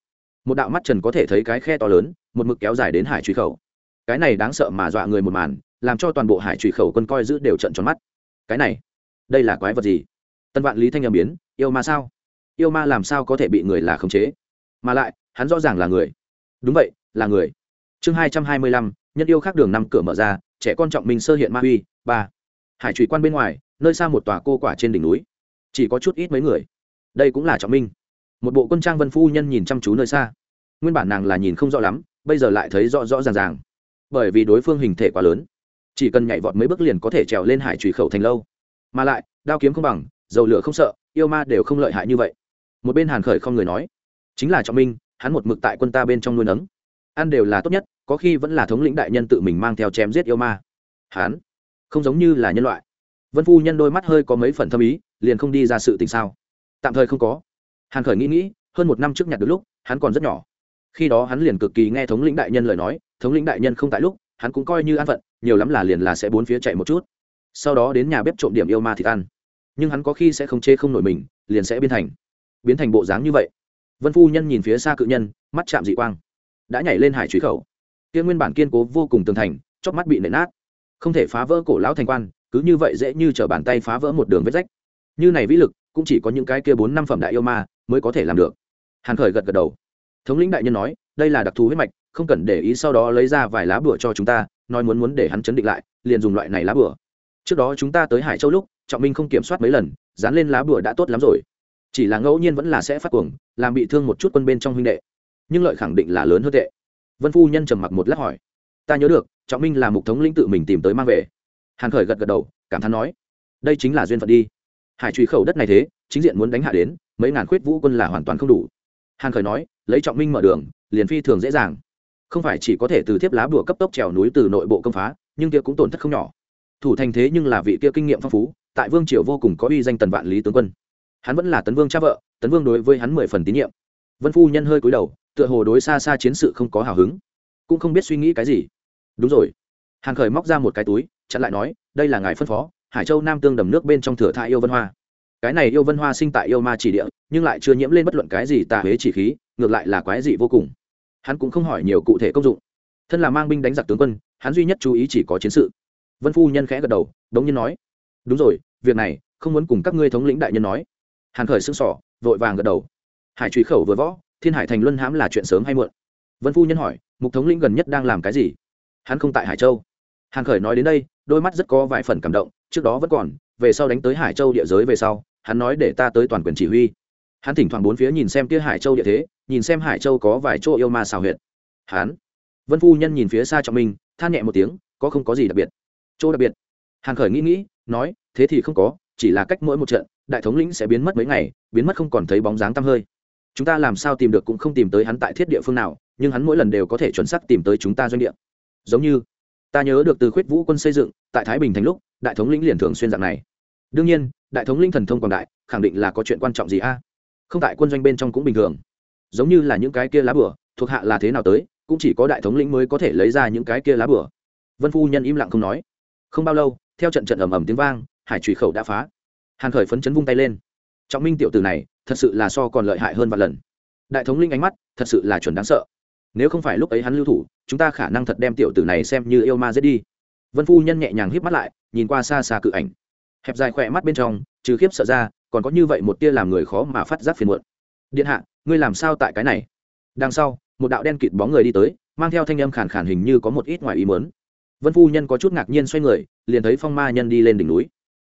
Một đạo mắt trần có thể thấy cái khe to lớn, một mực kéo dài đến hải truy khẩu. Cái này đáng sợ mà dọa người một màn, làm cho toàn bộ hải truy khẩu quân coi giữ đều trận tròn mắt. Cái này, đây là quái vật gì? Tân vạn lý thanh âm biến, yêu ma sao? Yêu ma làm sao có thể bị người là khống chế? Mà lại, hắn rõ ràng là người. Đúng vậy, là người. Chương hai trăm hai mươi lăm, nhân yêu khác đường năm cửa mở ra, trẻ con trọng minh sơ hiện ma uy ba. Hải trụy quan bên ngoài, nơi xa một tòa cô quả trên đỉnh núi. Chỉ có chút ít mấy người. Đây cũng là trọng minh. Một bộ quân trang vân phu nhân nhìn chăm chú nơi xa. Nguyên bản nàng là nhìn không rõ lắm, bây giờ lại thấy rõ rõ ràng ràng. Bởi vì đối phương hình thể quá lớn. Chỉ cần nhảy vọt mấy bước liền có thể trèo lên hải trùy khẩu thành lâu. Mà lại, đao kiếm không bằng, dầu lửa không sợ, yêu ma đều không lợi hại như vậy một bên hàn khởi không người nói, chính là trọng minh, hắn một mực tại quân ta bên trong nuôi nấng. Ăn đều là tốt nhất, có khi vẫn là thống lĩnh đại nhân tự mình mang theo chém giết yêu ma. Hắn, không giống như là nhân loại. Vân phu nhân đôi mắt hơi có mấy phần thâm ý, liền không đi ra sự tình sao? Tạm thời không có. Hàn khởi nghĩ nghĩ, hơn một năm trước nhặt được lúc, hắn còn rất nhỏ. Khi đó hắn liền cực kỳ nghe thống lĩnh đại nhân lời nói, thống lĩnh đại nhân không tại lúc, hắn cũng coi như an phận, nhiều lắm là liền là sẽ bốn phía chạy một chút. Sau đó đến nhà bếp trộm điểm yêu ma thịt ăn. Nhưng hắn có khi sẽ không chê không nổi mình, liền sẽ biến thành biến thành bộ dáng như vậy. Vân phu nhân nhìn phía xa cự nhân, mắt chạm dị quang. Đã nhảy lên hải truy khẩu. Kia nguyên bản kiên cố vô cùng tường thành, chóp mắt bị nện nát. Không thể phá vỡ cổ lão thành quan, cứ như vậy dễ như t r ở bàn tay phá vỡ một đường vết rách. Như này vĩ lực, cũng chỉ có những cái kia bốn năm phẩm đại yêu ma mới có thể làm được. Hàn khởi gật gật đầu. Thống lĩnh đại nhân nói, đây là đặc thù huyết mạch, không cần để ý sau đó lấy ra vài lá bửa cho chúng ta, nói muốn muốn để hắn chấn định lại, liền dùng loại này lá bửa trước đó chúng ta tới hải châu lúc, trọng minh không kiểm soát mấy lần, dán lên lá bửa đã tốt lắm rồi chỉ là ngẫu nhiên vẫn là sẽ phát cuồng, làm bị thương một chút quân bên trong huynh đệ. Nhưng lợi khẳng định là lớn hơn tệ. Vân phu nhân trầm mặc một lát hỏi. Ta nhớ được, trọng minh là mục thống lĩnh tự mình tìm tới mang về. Hàn khởi gật gật đầu, cảm thán nói. Đây chính là duyên phận đi. Hải truy khẩu đất này thế, chính diện muốn đánh hạ đến, mấy ngàn khuyết vũ quân là hoàn toàn không đủ. Hàn khởi nói, lấy trọng minh mở đường, liền phi thường dễ dàng. Không phải chỉ có thể từ thiếp lá bùa cấp tốc trèo núi từ nội bộ công phá, nhưng kia cũng tổn thất không nhỏ. Thủ thành thế nhưng là vị kia kinh nghiệm phong phú, tại vương triều vô cùng có uy danh tần vạn lý tướng quân hắn vẫn là tấn vương cha vợ, tấn vương đối với hắn mười phần tín nhiệm. Vân phu nhân hơi cúi đầu, tựa hồ đối xa xa chiến sự không có hào hứng. Cũng không biết suy nghĩ cái gì. Đúng rồi. Hàng khởi móc ra một cái túi, chặn lại nói, đây là ngài phân phó, hải châu nam tương đầm nước bên trong thừa thai yêu vân hoa. Cái này yêu vân hoa sinh tại yêu ma chỉ địa, nhưng lại chưa nhiễm lên bất luận cái gì tà huế chỉ khí, ngược lại là quái dị vô cùng. Hắn cũng không hỏi nhiều cụ thể công dụng. Thân là mang binh đánh giặc tướng quân, hắn duy nhất chú ý chỉ có chiến sự. Vân phu nhân khẽ gật đầu, đống nhiên nói, đúng rồi, việc này không muốn cùng các ngươi thống lĩnh đại nhân nói hàn khởi sưng sỏ vội vàng gật đầu. Hải truy khẩu vừa võ, thiên hải thành luân hãm là chuyện sớm hay muộn? Vân phu nhân hỏi, mục thống lĩnh gần nhất đang làm cái gì? Hắn không tại hải châu. Hàn khởi nói đến đây, đôi mắt rất có vài phần cảm động, trước đó vẫn còn, về sau đánh tới hải châu địa giới về sau, hắn nói để ta tới toàn quyền chỉ huy. Hắn thỉnh thoảng bốn phía nhìn xem kia hải châu địa thế, nhìn xem hải châu có vài chỗ yêu ma xào huyệt. Hắn, vân phu nhân nhìn phía xa trọng minh than nhẹ một tiếng, có không có gì đặc biệt? Chỗ đặc biệt? Hàn khởi nghĩ nghĩ, nói, thế thì không có chỉ là cách mỗi một trận, đại thống lĩnh sẽ biến mất mấy ngày, biến mất không còn thấy bóng dáng tăm hơi. Chúng ta làm sao tìm được cũng không tìm tới hắn tại thiết địa phương nào, nhưng hắn mỗi lần đều có thể chuẩn xác tìm tới chúng ta doanh địa. Giống như, ta nhớ được từ khuyết vũ quân xây dựng, tại thái bình thành lúc, đại thống lĩnh liền thường xuyên dạng này. Đương nhiên, đại thống lĩnh thần thông quảng đại, khẳng định là có chuyện quan trọng gì a? À? Không tại quân doanh bên trong cũng bình thường. Giống như là những cái kia lá bửa, thuộc hạ là thế nào tới, cũng chỉ có đại thống lĩnh mới có thể lấy ra những cái kia lá bửa. Vân phu nhân im lặng không nói. Không bao lâu, theo trận trận ầm ầm tiếng vang hải trùy khẩu đã phá. Hàn khởi phấn chấn vung tay lên. Trọng minh tiểu tử này, thật sự là so còn lợi hại hơn vài lần. Đại thống linh ánh mắt, thật sự là chuẩn đáng sợ. Nếu không phải lúc ấy hắn lưu thủ, chúng ta khả năng thật đem tiểu tử này xem như yêu ma dễ đi. Vân phu nhân nhẹ nhàng híp mắt lại, nhìn qua xa xa cự ảnh. Hẹp dài khỏe mắt bên trong, trừ khiếp sợ ra, còn có như vậy một tia làm người khó mà phát giác phiền muộn. Điện hạ, ngươi làm sao tại cái này? Đằng sau, một đạo đen kịt bóng người đi tới, mang theo thanh âm khàn khàn hình như có một ít ngoài ý mớn vân phu nhân có chút ngạc nhiên xoay người, liền thấy phong ma nhân đi lên đỉnh núi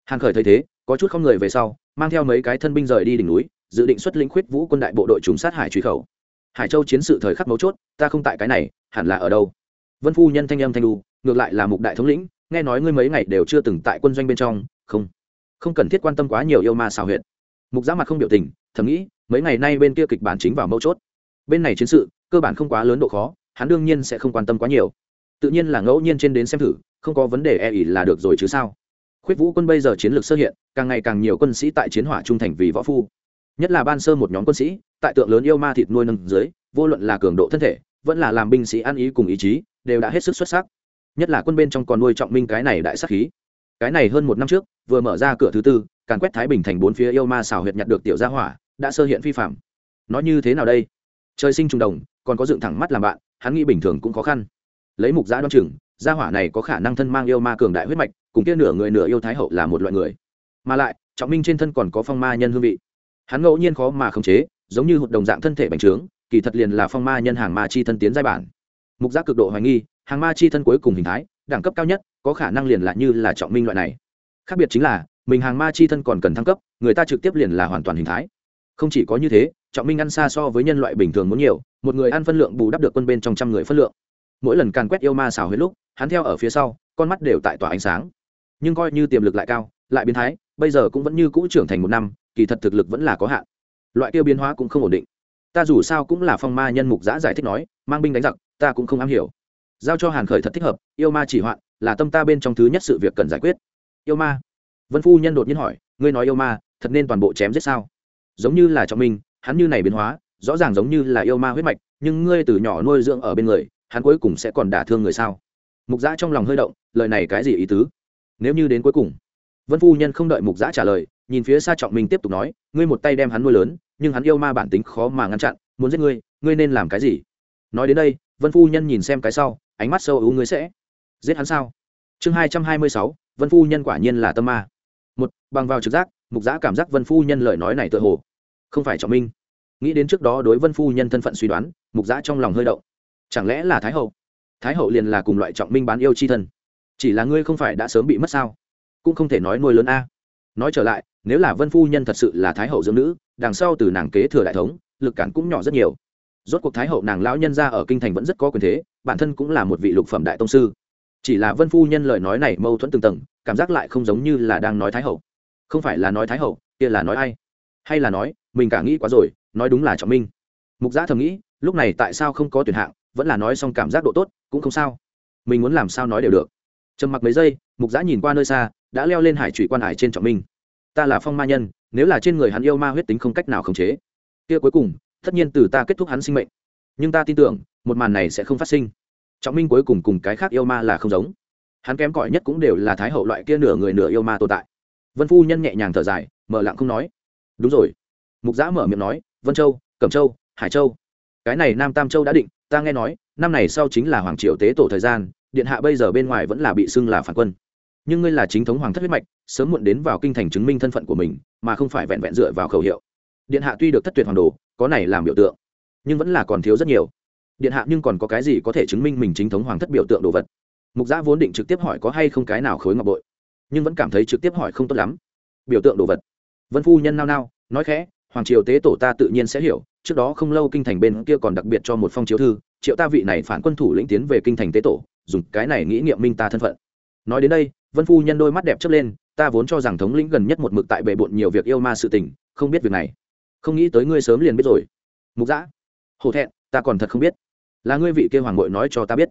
hàn khởi thấy thế, có chút không người về sau, mang theo mấy cái thân binh rời đi đỉnh núi, dự định xuất lĩnh khuyết vũ quân đại bộ đội chúng sát hải truy khẩu. Hải châu chiến sự thời khắc mấu chốt, ta không tại cái này, hẳn là ở đâu? Vân phu nhân thanh âm thanh đu ngược lại là mục đại thống lĩnh, nghe nói ngươi mấy ngày đều chưa từng tại quân doanh bên trong, không không cần thiết quan tâm quá nhiều yêu ma xào huyệt. Mục giá mặt không biểu tình, thầm nghĩ, mấy ngày nay bên kia kịch bản chính vào mấu chốt. Bên này chiến sự, cơ bản không quá lớn độ khó, hắn đương nhiên sẽ không quan tâm quá nhiều. Tự nhiên là ngẫu nhiên trên đến xem thử, không có vấn đề e ỉ là được rồi chứ sao? Khuyết vũ quân bây giờ chiến lược sơ hiện, càng ngày càng nhiều quân sĩ tại chiến hỏa trung thành vì võ phu. Nhất là ban sơ một nhóm quân sĩ, tại tượng lớn yêu ma thịt nuôi nâng dưới, vô luận là cường độ thân thể, vẫn là làm binh sĩ ăn ý cùng ý chí, đều đã hết sức xuất sắc. Nhất là quân bên trong còn nuôi trọng minh cái này đại sắc khí. Cái này hơn một năm trước, vừa mở ra cửa thứ tư, càn quét thái bình thành bốn phía yêu ma xào huyệt nhặt được tiểu gia hỏa, đã sơ hiện phi phạm. Nó như thế nào đây? Trời sinh trùng đồng, còn có dựng thẳng mắt làm bạn, hắn nghĩ bình thường cũng khó khăn. Lấy mục giã đoan chừng gia hỏa này có khả năng thân mang yêu ma cường đại huyết mạch, cùng kia nửa người nửa yêu thái hậu là một loại người. Mà lại, trọng minh trên thân còn có phong ma nhân hương vị. Hắn ngẫu nhiên khó mà khống chế, giống như hụt đồng dạng thân thể bành trướng, kỳ thật liền là phong ma nhân hàng ma chi thân tiến giai bản. Mục giác cực độ hoài nghi, hàng ma chi thân cuối cùng hình thái, đẳng cấp cao nhất, có khả năng liền là như là trọng minh loại này. Khác biệt chính là, mình hàng ma chi thân còn cần thăng cấp, người ta trực tiếp liền là hoàn toàn hình thái. Không chỉ có như thế, trọng minh ăn xa so với nhân loại bình thường muốn nhiều, một người ăn phân lượng bù đắp được quân bên trong trăm người phân lượng. Mỗi lần càn quét yêu ma xào huyết lúc hắn theo ở phía sau, con mắt đều tại tỏa ánh sáng. Nhưng coi như tiềm lực lại cao, lại biến thái, bây giờ cũng vẫn như cũ trưởng thành một năm, kỳ thật thực lực vẫn là có hạn. Loại kia biến hóa cũng không ổn định. Ta dù sao cũng là phong ma nhân mục giã giải thích nói, mang binh đánh giặc, ta cũng không am hiểu. Giao cho hàn khởi thật thích hợp, yêu ma chỉ hoạn, là tâm ta bên trong thứ nhất sự việc cần giải quyết. Yêu ma? Vân phu nhân đột nhiên hỏi, ngươi nói yêu ma, thật nên toàn bộ chém giết sao? Giống như là trọng minh, hắn như này biến hóa, rõ ràng giống như là yêu ma huyết mạch, nhưng ngươi từ nhỏ nuôi dưỡng ở bên người, hắn cuối cùng sẽ còn đả thương người sao? Mục giã trong lòng hơi động, lời này cái gì ý tứ? Nếu như đến cuối cùng, vân phu nhân không đợi mục giã trả lời, nhìn phía xa trọng minh tiếp tục nói, ngươi một tay đem hắn nuôi lớn, nhưng hắn yêu ma bản tính khó mà ngăn chặn, muốn giết ngươi ngươi nên làm cái gì? Nói đến đây, vân phu nhân nhìn xem cái sau, ánh mắt sâu ưu ngươi sẽ giết hắn sao? Chương hai trăm hai mươi sáu, vân phu nhân quả nhiên là tâm ma. Một, bằng vào trực giác, mục giã cảm giác vân phu nhân lời nói này tựa hồ không phải trọng minh. Nghĩ đến trước đó đối vân phu nhân thân phận suy đoán, mục giã trong lòng hơi động. Chẳng lẽ là thái hậu? Thái hậu liền là cùng loại trọng minh bán yêu chi thân. Chỉ là ngươi không phải đã sớm bị mất sao? Cũng không thể nói nuôi lớn a. Nói trở lại, nếu là vân phu nhân thật sự là thái hậu dưỡng nữ, đằng sau từ nàng kế thừa đại thống, lực cản cũng nhỏ rất nhiều. Rốt cuộc thái hậu nàng lão nhân ra ở kinh thành vẫn rất có quyền thế, bản thân cũng là một vị lục phẩm đại tông sư. Chỉ là vân phu nhân lời nói này mâu thuẫn từng tầng, cảm giác lại không giống như là đang nói thái hậu. Không phải là nói thái hậu, kia là nói ai? Hay là nói, mình cả nghĩ quá rồi, nói đúng là trọng minh. Mục giã thầm nghĩ, lúc này tại sao không có tuyển hạng vẫn là nói xong cảm giác độ tốt, cũng không sao. Mình muốn làm sao nói đều được. Trầm mặc mấy giây, mục giã nhìn qua nơi xa, đã leo lên hải trụy quan hải trên trọng minh. Ta là phong ma nhân, nếu là trên người hắn yêu ma huyết tính không cách nào khống chế, kia cuối cùng, tất nhiên từ ta kết thúc hắn sinh mệnh. Nhưng ta tin tưởng, một màn này sẽ không phát sinh. Trọng minh cuối cùng cùng cái khác yêu ma là không giống. Hắn kém cỏi nhất cũng đều là thái hậu loại kia nửa người nửa yêu ma tồn tại. Vân phu nhân nhẹ nhàng thở dài, mở lặng không nói. Đúng rồi. Mục giã mở miệng nói, vân châu, cẩm châu, hải châu cái này nam tam châu đã định, ta nghe nói, năm này sau chính là hoàng triều tế tổ thời gian, điện hạ bây giờ bên ngoài vẫn là bị xưng là phản quân. Nhưng ngươi là chính thống hoàng thất huyết mạch, sớm muộn đến vào kinh thành chứng minh thân phận của mình, mà không phải vẹn vẹn dựa vào khẩu hiệu. Điện hạ tuy được thất tuyệt hoàng đồ, có này làm biểu tượng, nhưng vẫn là còn thiếu rất nhiều. Điện hạ nhưng còn có cái gì có thể chứng minh mình chính thống hoàng thất biểu tượng đồ vật? Mục giã vốn định trực tiếp hỏi có hay không cái nào khối ngọc bội, nhưng vẫn cảm thấy trực tiếp hỏi không tốt lắm. Biểu tượng đồ vật. Vân phu nhân nao nao, nói khẽ, hoàng triều tế tổ ta tự nhiên sẽ hiểu trước đó không lâu kinh thành bên kia còn đặc biệt cho một phong chiếu thư, triệu ta vị này phản quân thủ lĩnh tiến về kinh thành tế tổ, dùng cái này nghĩ nghiệm minh ta thân phận. Nói đến đây, vân phu nhân đôi mắt đẹp chớp lên, ta vốn cho rằng thống lĩnh gần nhất một mực tại bệ bộn nhiều việc yêu ma sự tình, không biết việc này. Không nghĩ tới ngươi sớm liền biết rồi. Mục giã hổ thẹn, ta còn thật không biết. Là ngươi vị kia hoàng ngội nói cho ta biết.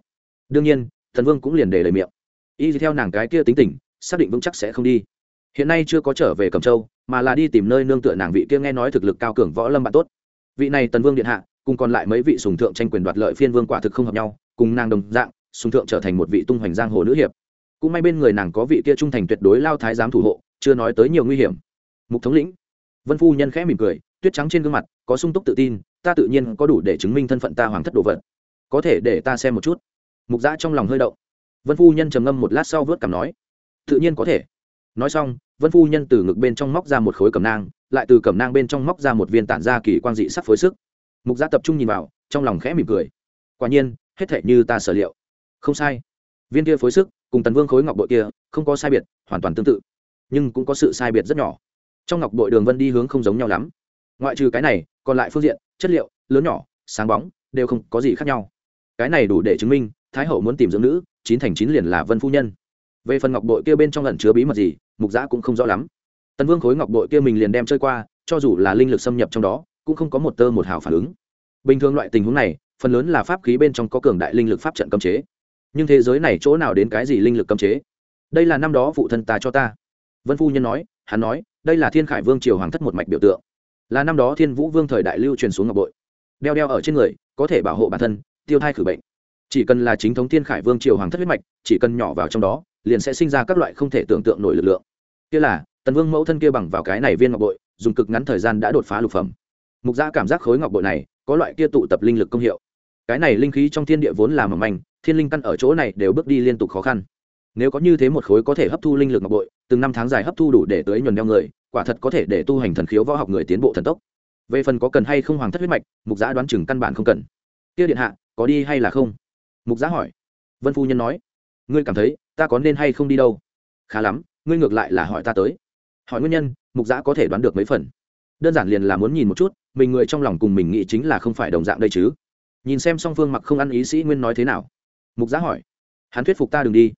Đương nhiên, thần vương cũng liền để lời miệng. Y theo nàng cái kia tính tình, xác định vững chắc sẽ không đi. Hiện nay chưa có trở về cẩm châu, mà là đi tìm nơi nương tựa nàng vị kia nghe nói thực lực cao cường võ lâm bạn tốt vị này tần vương điện hạ, cùng còn lại mấy vị sùng thượng tranh quyền đoạt lợi phiên vương quả thực không hợp nhau, cùng nàng đồng dạng, sùng thượng trở thành một vị tung hoành giang hồ nữ hiệp. Cũng may bên người nàng có vị kia trung thành tuyệt đối lao thái giám thủ hộ, chưa nói tới nhiều nguy hiểm. Mục thống lĩnh. Vân phu nhân khẽ mỉm cười, tuyết trắng trên gương mặt, có sung túc tự tin, ta tự nhiên có đủ để chứng minh thân phận ta hoàng thất đồ vật. Có thể để ta xem một chút. Mục giã trong lòng hơi động. Vân phu nhân trầm ngâm một lát sau vớt cảm nói, tự nhiên có thể. Nói xong vân phu nhân từ ngực bên trong móc ra một khối cẩm nang, lại từ cẩm nang bên trong móc ra một viên tản ra kỳ quang dị sắc phối sức. Mục Gia tập trung nhìn vào, trong lòng khẽ mỉm cười. Quả nhiên, hết thể như ta sở liệu. Không sai. Viên kia phối sức, cùng tần vương khối ngọc bội kia, không có sai biệt, hoàn toàn tương tự, nhưng cũng có sự sai biệt rất nhỏ. Trong ngọc bội đường vân đi hướng không giống nhau lắm. Ngoại trừ cái này, còn lại phương diện, chất liệu, lớn nhỏ, sáng bóng, đều không có gì khác nhau. Cái này đủ để chứng minh, thái hậu muốn tìm dưỡng nữ, chín thành chín liền là vân phu nhân về phần ngọc bội kia bên trong lần chứa bí mật gì, mục giã cũng không rõ lắm. Tần vương khối ngọc bội kia mình liền đem chơi qua, cho dù là linh lực xâm nhập trong đó, cũng không có một tơ một hào phản ứng. Bình thường loại tình huống này, phần lớn là pháp khí bên trong có cường đại linh lực pháp trận cấm chế. Nhưng thế giới này chỗ nào đến cái gì linh lực cấm chế? Đây là năm đó phụ thân ta cho ta. Vân phu nhân nói, hắn nói, đây là thiên khải vương triều hoàng thất một mạch biểu tượng. Là năm đó thiên vũ vương thời đại lưu truyền xuống ngọc bội. Đeo đeo ở trên người, có thể bảo hộ bản thân, tiêu thai khử bệnh. Chỉ cần là chính thống thiên khải vương triều hoàng thất huyết mạch, chỉ cần nhỏ vào trong đó liền sẽ sinh ra các loại không thể tưởng tượng nổi lực lượng. Kia là, tần vương mẫu thân kia bằng vào cái này viên ngọc bội, dùng cực ngắn thời gian đã đột phá lục phẩm. Mục gia cảm giác khối ngọc bội này, có loại kia tụ tập linh lực công hiệu. Cái này linh khí trong thiên địa vốn là mầm manh, thiên linh căn ở chỗ này đều bước đi liên tục khó khăn. Nếu có như thế một khối có thể hấp thu linh lực ngọc bội, từng năm tháng dài hấp thu đủ để tới nhuần đeo người, quả thật có thể để tu hành thần khiếu võ học người tiến bộ thần tốc. Về phần có cần hay không hoàng thất huyết mạch, mục giã đoán chừng căn bản không cần. Kia điện hạ, có đi hay là không? Mục giã hỏi. Vân phu nhân nói. Ngươi cảm thấy ta có nên hay không đi đâu? Khá lắm, ngươi ngược lại là hỏi ta tới. Hỏi nguyên nhân, mục giã có thể đoán được mấy phần. Đơn giản liền là muốn nhìn một chút, mình người trong lòng cùng mình nghĩ chính là không phải đồng dạng đây chứ. Nhìn xem song phương mặc không ăn ý sĩ nguyên nói thế nào. Mục giã hỏi. Hắn thuyết phục ta đừng đi.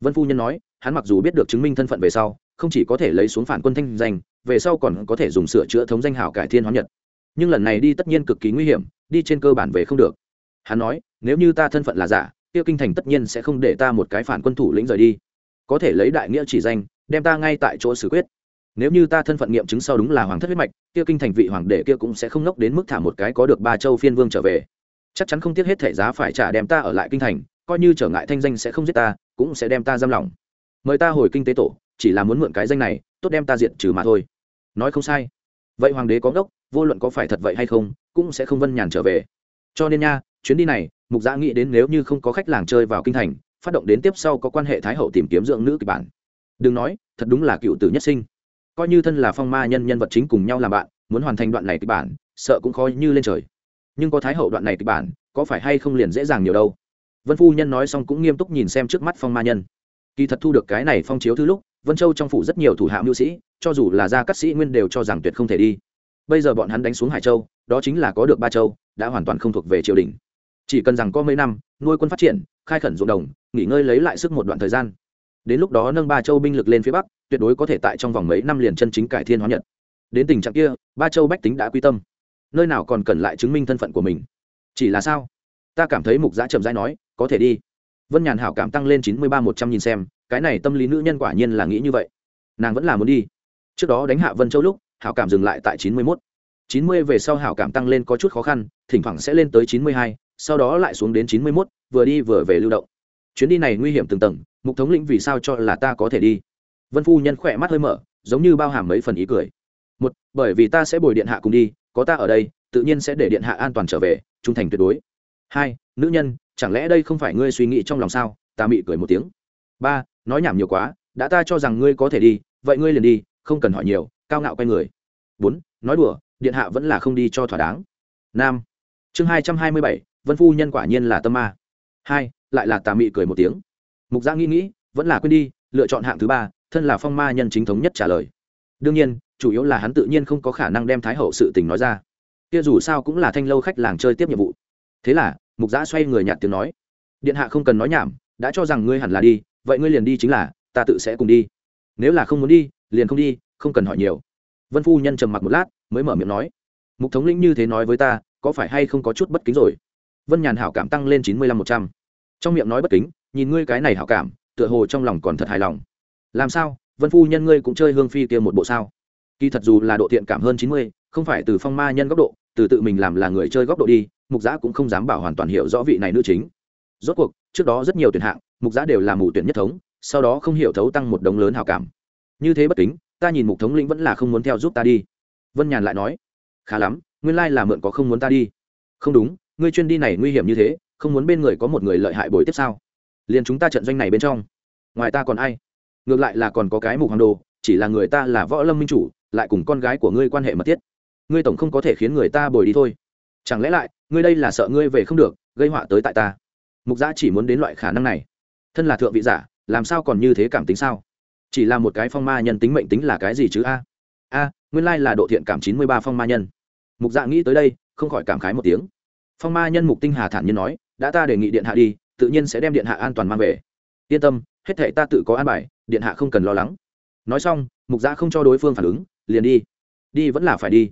Vân phu nhân nói, hắn mặc dù biết được chứng minh thân phận về sau, không chỉ có thể lấy xuống phản quân thanh danh, về sau còn có thể dùng sửa chữa thống danh hảo cải thiên hóa nhật. Nhưng lần này đi tất nhiên cực kỳ nguy hiểm, đi trên cơ bản về không được. Hắn nói, nếu như ta thân phận là giả tiêu kinh thành tất nhiên sẽ không để ta một cái phản quân thủ lĩnh rời đi. Có thể lấy đại nghĩa chỉ danh, đem ta ngay tại chỗ xử quyết. Nếu như ta thân phận nghiệm chứng sau đúng là hoàng thất huyết mạch, tiêu kinh thành vị hoàng đệ kia cũng sẽ không ngốc đến mức thả một cái có được ba châu phiên vương trở về. Chắc chắn không tiếc hết thể giá phải trả đem ta ở lại kinh thành, coi như trở ngại thanh danh sẽ không giết ta, cũng sẽ đem ta giam lỏng. Mời ta hồi kinh tế tổ, chỉ là muốn mượn cái danh này, tốt đem ta diện trừ mà thôi. Nói không sai. Vậy hoàng đế có ngốc, vô luận có phải thật vậy hay không, cũng sẽ không vân nhàn trở về. Cho nên nha, chuyến đi này mục giã nghĩ đến nếu như không có khách làng chơi vào kinh thành, phát động đến tiếp sau có quan hệ thái hậu tìm kiếm dưỡng nữ kịch bản. Đừng nói, thật đúng là cựu tử nhất sinh. Coi như thân là phong ma nhân nhân vật chính cùng nhau làm bạn, muốn hoàn thành đoạn này kịch bản, sợ cũng khó như lên trời. Nhưng có thái hậu đoạn này kịch bản, có phải hay không liền dễ dàng nhiều đâu? Vân phu nhân nói xong cũng nghiêm túc nhìn xem trước mắt phong ma nhân. Kỳ thật thu được cái này phong chiếu thứ lúc, vân châu trong phủ rất nhiều thủ hạ mưu sĩ, cho dù là gia cát sĩ nguyên đều cho rằng tuyệt không thể đi. Bây giờ bọn hắn đánh xuống hải châu, đó chính là có được ba châu, đã hoàn toàn không thuộc về triều đình chỉ cần rằng có mấy năm, nuôi quân phát triển, khai khẩn ruộng đồng, nghỉ ngơi lấy lại sức một đoạn thời gian. Đến lúc đó nâng ba châu binh lực lên phía bắc, tuyệt đối có thể tại trong vòng mấy năm liền chân chính cải thiên hóa nhật. Đến tình trạng kia, ba châu bách tính đã quy tâm. Nơi nào còn cần lại chứng minh thân phận của mình? Chỉ là sao? Ta cảm thấy mục giã trầm rãi nói, có thể đi. Vân nhàn hảo cảm tăng lên chín mươi ba một trăm nhìn xem, cái này tâm lý nữ nhân quả nhiên là nghĩ như vậy. Nàng vẫn là muốn đi. Trước đó đánh hạ vân châu lúc, hảo cảm dừng lại tại chín mươi mốt. chín mươi về sau hảo cảm tăng lên có chút khó khăn, thỉnh thoảng sẽ lên tới chín mươi hai sau đó lại xuống đến chín mươi mốt, vừa đi vừa về lưu động. Chuyến đi này nguy hiểm từng tầng, mục thống lĩnh vì sao cho là ta có thể đi? Vân phu nhân khỏe mắt hơi mở, giống như bao hàm mấy phần ý cười. Một, bởi vì ta sẽ bồi điện hạ cùng đi, có ta ở đây, tự nhiên sẽ để điện hạ an toàn trở về, trung thành tuyệt đối. Hai, nữ nhân, chẳng lẽ đây không phải ngươi suy nghĩ trong lòng sao? Ta mị cười một tiếng. Ba, nói nhảm nhiều quá, đã ta cho rằng ngươi có thể đi, vậy ngươi liền đi, không cần hỏi nhiều, cao ngạo quay người. Bốn, nói đùa, điện hạ vẫn là không đi cho thỏa đáng. Năm chương hai trăm hai mươi bảy vân phu nhân quả nhiên là tâm ma. Hai, lại là tà mị cười một tiếng. Mục giã nghĩ nghĩ, vẫn là quên đi, lựa chọn hạng thứ ba, thân là phong ma nhân chính thống nhất trả lời. Đương nhiên, chủ yếu là hắn tự nhiên không có khả năng đem thái hậu sự tình nói ra. Kia dù sao cũng là thanh lâu khách làng chơi tiếp nhiệm vụ. Thế là, mục giã xoay người nhạt tiếng nói. Điện hạ không cần nói nhảm, đã cho rằng ngươi hẳn là đi, vậy ngươi liền đi chính là, ta tự sẽ cùng đi. Nếu là không muốn đi, liền không đi, không cần hỏi nhiều. Vân phu nhân trầm mặc một lát, mới mở miệng nói. Mục thống lĩnh như thế nói với ta, có phải hay không có chút bất kính rồi? Vân nhàn hảo cảm tăng lên chín mươi lăm một trăm. Trong miệng nói bất kính, nhìn ngươi cái này hảo cảm, tựa hồ trong lòng còn thật hài lòng. Làm sao, vân phu nhân ngươi cũng chơi hương phi kia một bộ sao? Kỳ thật dù là độ thiện cảm hơn chín mươi, không phải từ phong ma nhân góc độ, từ tự mình làm là người chơi góc độ đi, mục giã cũng không dám bảo hoàn toàn hiểu rõ vị này nữ chính. Rốt cuộc, trước đó rất nhiều tuyển hạng, mục giã đều là mù tuyển nhất thống, sau đó không hiểu thấu tăng một đống lớn hào cảm. Như thế bất kính, ta nhìn mục thống lĩnh vẫn là không muốn theo giúp ta đi. Vân nhàn lại nói, khá lắm, nguyên lai là mượn có không muốn ta đi. Không đúng ngươi chuyên đi này nguy hiểm như thế, không muốn bên người có một người lợi hại bồi tiếp sao? Liền chúng ta trận doanh này bên trong, ngoài ta còn ai? Ngược lại là còn có cái mục hoàng đồ, chỉ là người ta là võ lâm minh chủ, lại cùng con gái của ngươi quan hệ mật thiết. Ngươi tổng không có thể khiến người ta bồi đi thôi. Chẳng lẽ lại, ngươi đây là sợ ngươi về không được, gây họa tới tại ta? Mục gia chỉ muốn đến loại khả năng này. Thân là thượng vị giả, làm sao còn như thế cảm tính sao? Chỉ là một cái phong ma nhân tính mệnh tính là cái gì chứ a? A, nguyên lai là độ thiện cảm chín mươi ba phong ma nhân. Mục dạ nghĩ tới đây, không khỏi cảm khái một tiếng phong ma nhân mục tinh hà thản nhiên nói, đã ta đề nghị điện hạ đi, tự nhiên sẽ đem điện hạ an toàn mang về. Yên tâm, hết thể ta tự có an bài, điện hạ không cần lo lắng. Nói xong, mục gia không cho đối phương phản ứng, liền đi. Đi vẫn là phải đi.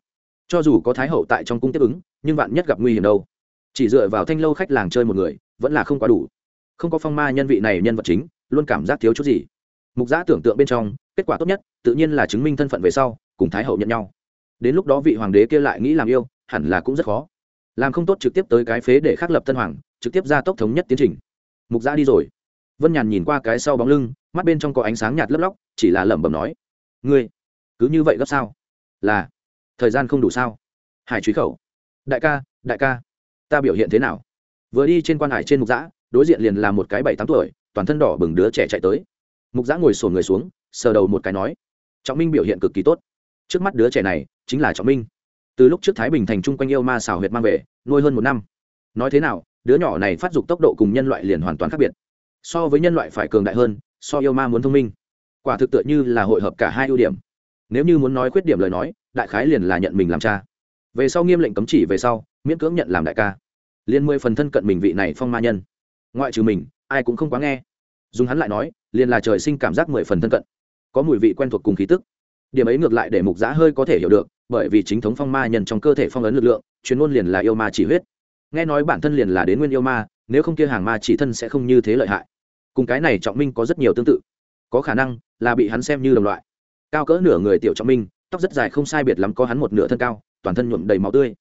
Cho dù có thái hậu tại trong cung tiếp ứng, nhưng vạn nhất gặp nguy hiểm đâu. Chỉ dựa vào thanh lâu khách làng chơi một người, vẫn là không quá đủ. Không có phong ma nhân vị này nhân vật chính, luôn cảm giác thiếu chút gì. Mục giã tưởng tượng bên trong, kết quả tốt nhất, tự nhiên là chứng minh thân phận về sau, cùng thái hậu nhận nhau. Đến lúc đó vị hoàng đế kia lại nghĩ làm yêu, hẳn là cũng rất khó làm không tốt trực tiếp tới cái phế để khắc lập tân hoàng, trực tiếp ra tốc thống nhất tiến trình. Mục giã đi rồi. Vân nhàn nhìn qua cái sau bóng lưng, mắt bên trong có ánh sáng nhạt lấp lóc, chỉ là lẩm bẩm nói, ngươi, cứ như vậy gấp sao? Là, thời gian không đủ sao? Hải truy khẩu, đại ca đại ca, ta biểu hiện thế nào? Vừa đi trên quan hải trên mục giã đối diện liền là một cái bảy tám tuổi, toàn thân đỏ bừng đứa trẻ chạy tới. Mục giã ngồi sổn người xuống, sờ đầu một cái nói, trọng minh biểu hiện cực kỳ tốt. Trước mắt đứa trẻ này chính là trọng minh từ lúc trước thái bình thành chung quanh yêu ma xào huyệt mang về, nuôi hơn một năm. Nói thế nào, đứa nhỏ này phát dục tốc độ cùng nhân loại liền hoàn toàn khác biệt. So với nhân loại phải cường đại hơn, so yêu ma muốn thông minh. Quả thực tựa như là hội hợp cả hai ưu điểm. Nếu như muốn nói khuyết điểm lời nói, đại khái liền là nhận mình làm cha. Về sau nghiêm lệnh cấm chỉ về sau, miễn cưỡng nhận làm đại ca. Liền mười phần thân cận mình vị này phong ma nhân. Ngoại trừ mình, ai cũng không quá nghe. Dùng hắn lại nói, liền là trời sinh cảm giác mười phần thân cận. Có mùi vị quen thuộc cùng khí tức điểm ấy ngược lại để mục giã hơi có thể hiểu được, bởi vì chính thống phong ma nhân trong cơ thể phong ấn lực lượng, chuyên môn liền là yêu ma chỉ huyết. Nghe nói bản thân liền là đến nguyên yêu ma, nếu không kia hàng ma chỉ thân sẽ không như thế lợi hại. Cùng cái này trọng minh có rất nhiều tương tự. Có khả năng là bị hắn xem như đồng loại. Cao cỡ nửa người tiểu trọng minh, tóc rất dài không sai biệt lắm có hắn một nửa thân cao, toàn thân nhuộm đầy máu tươi.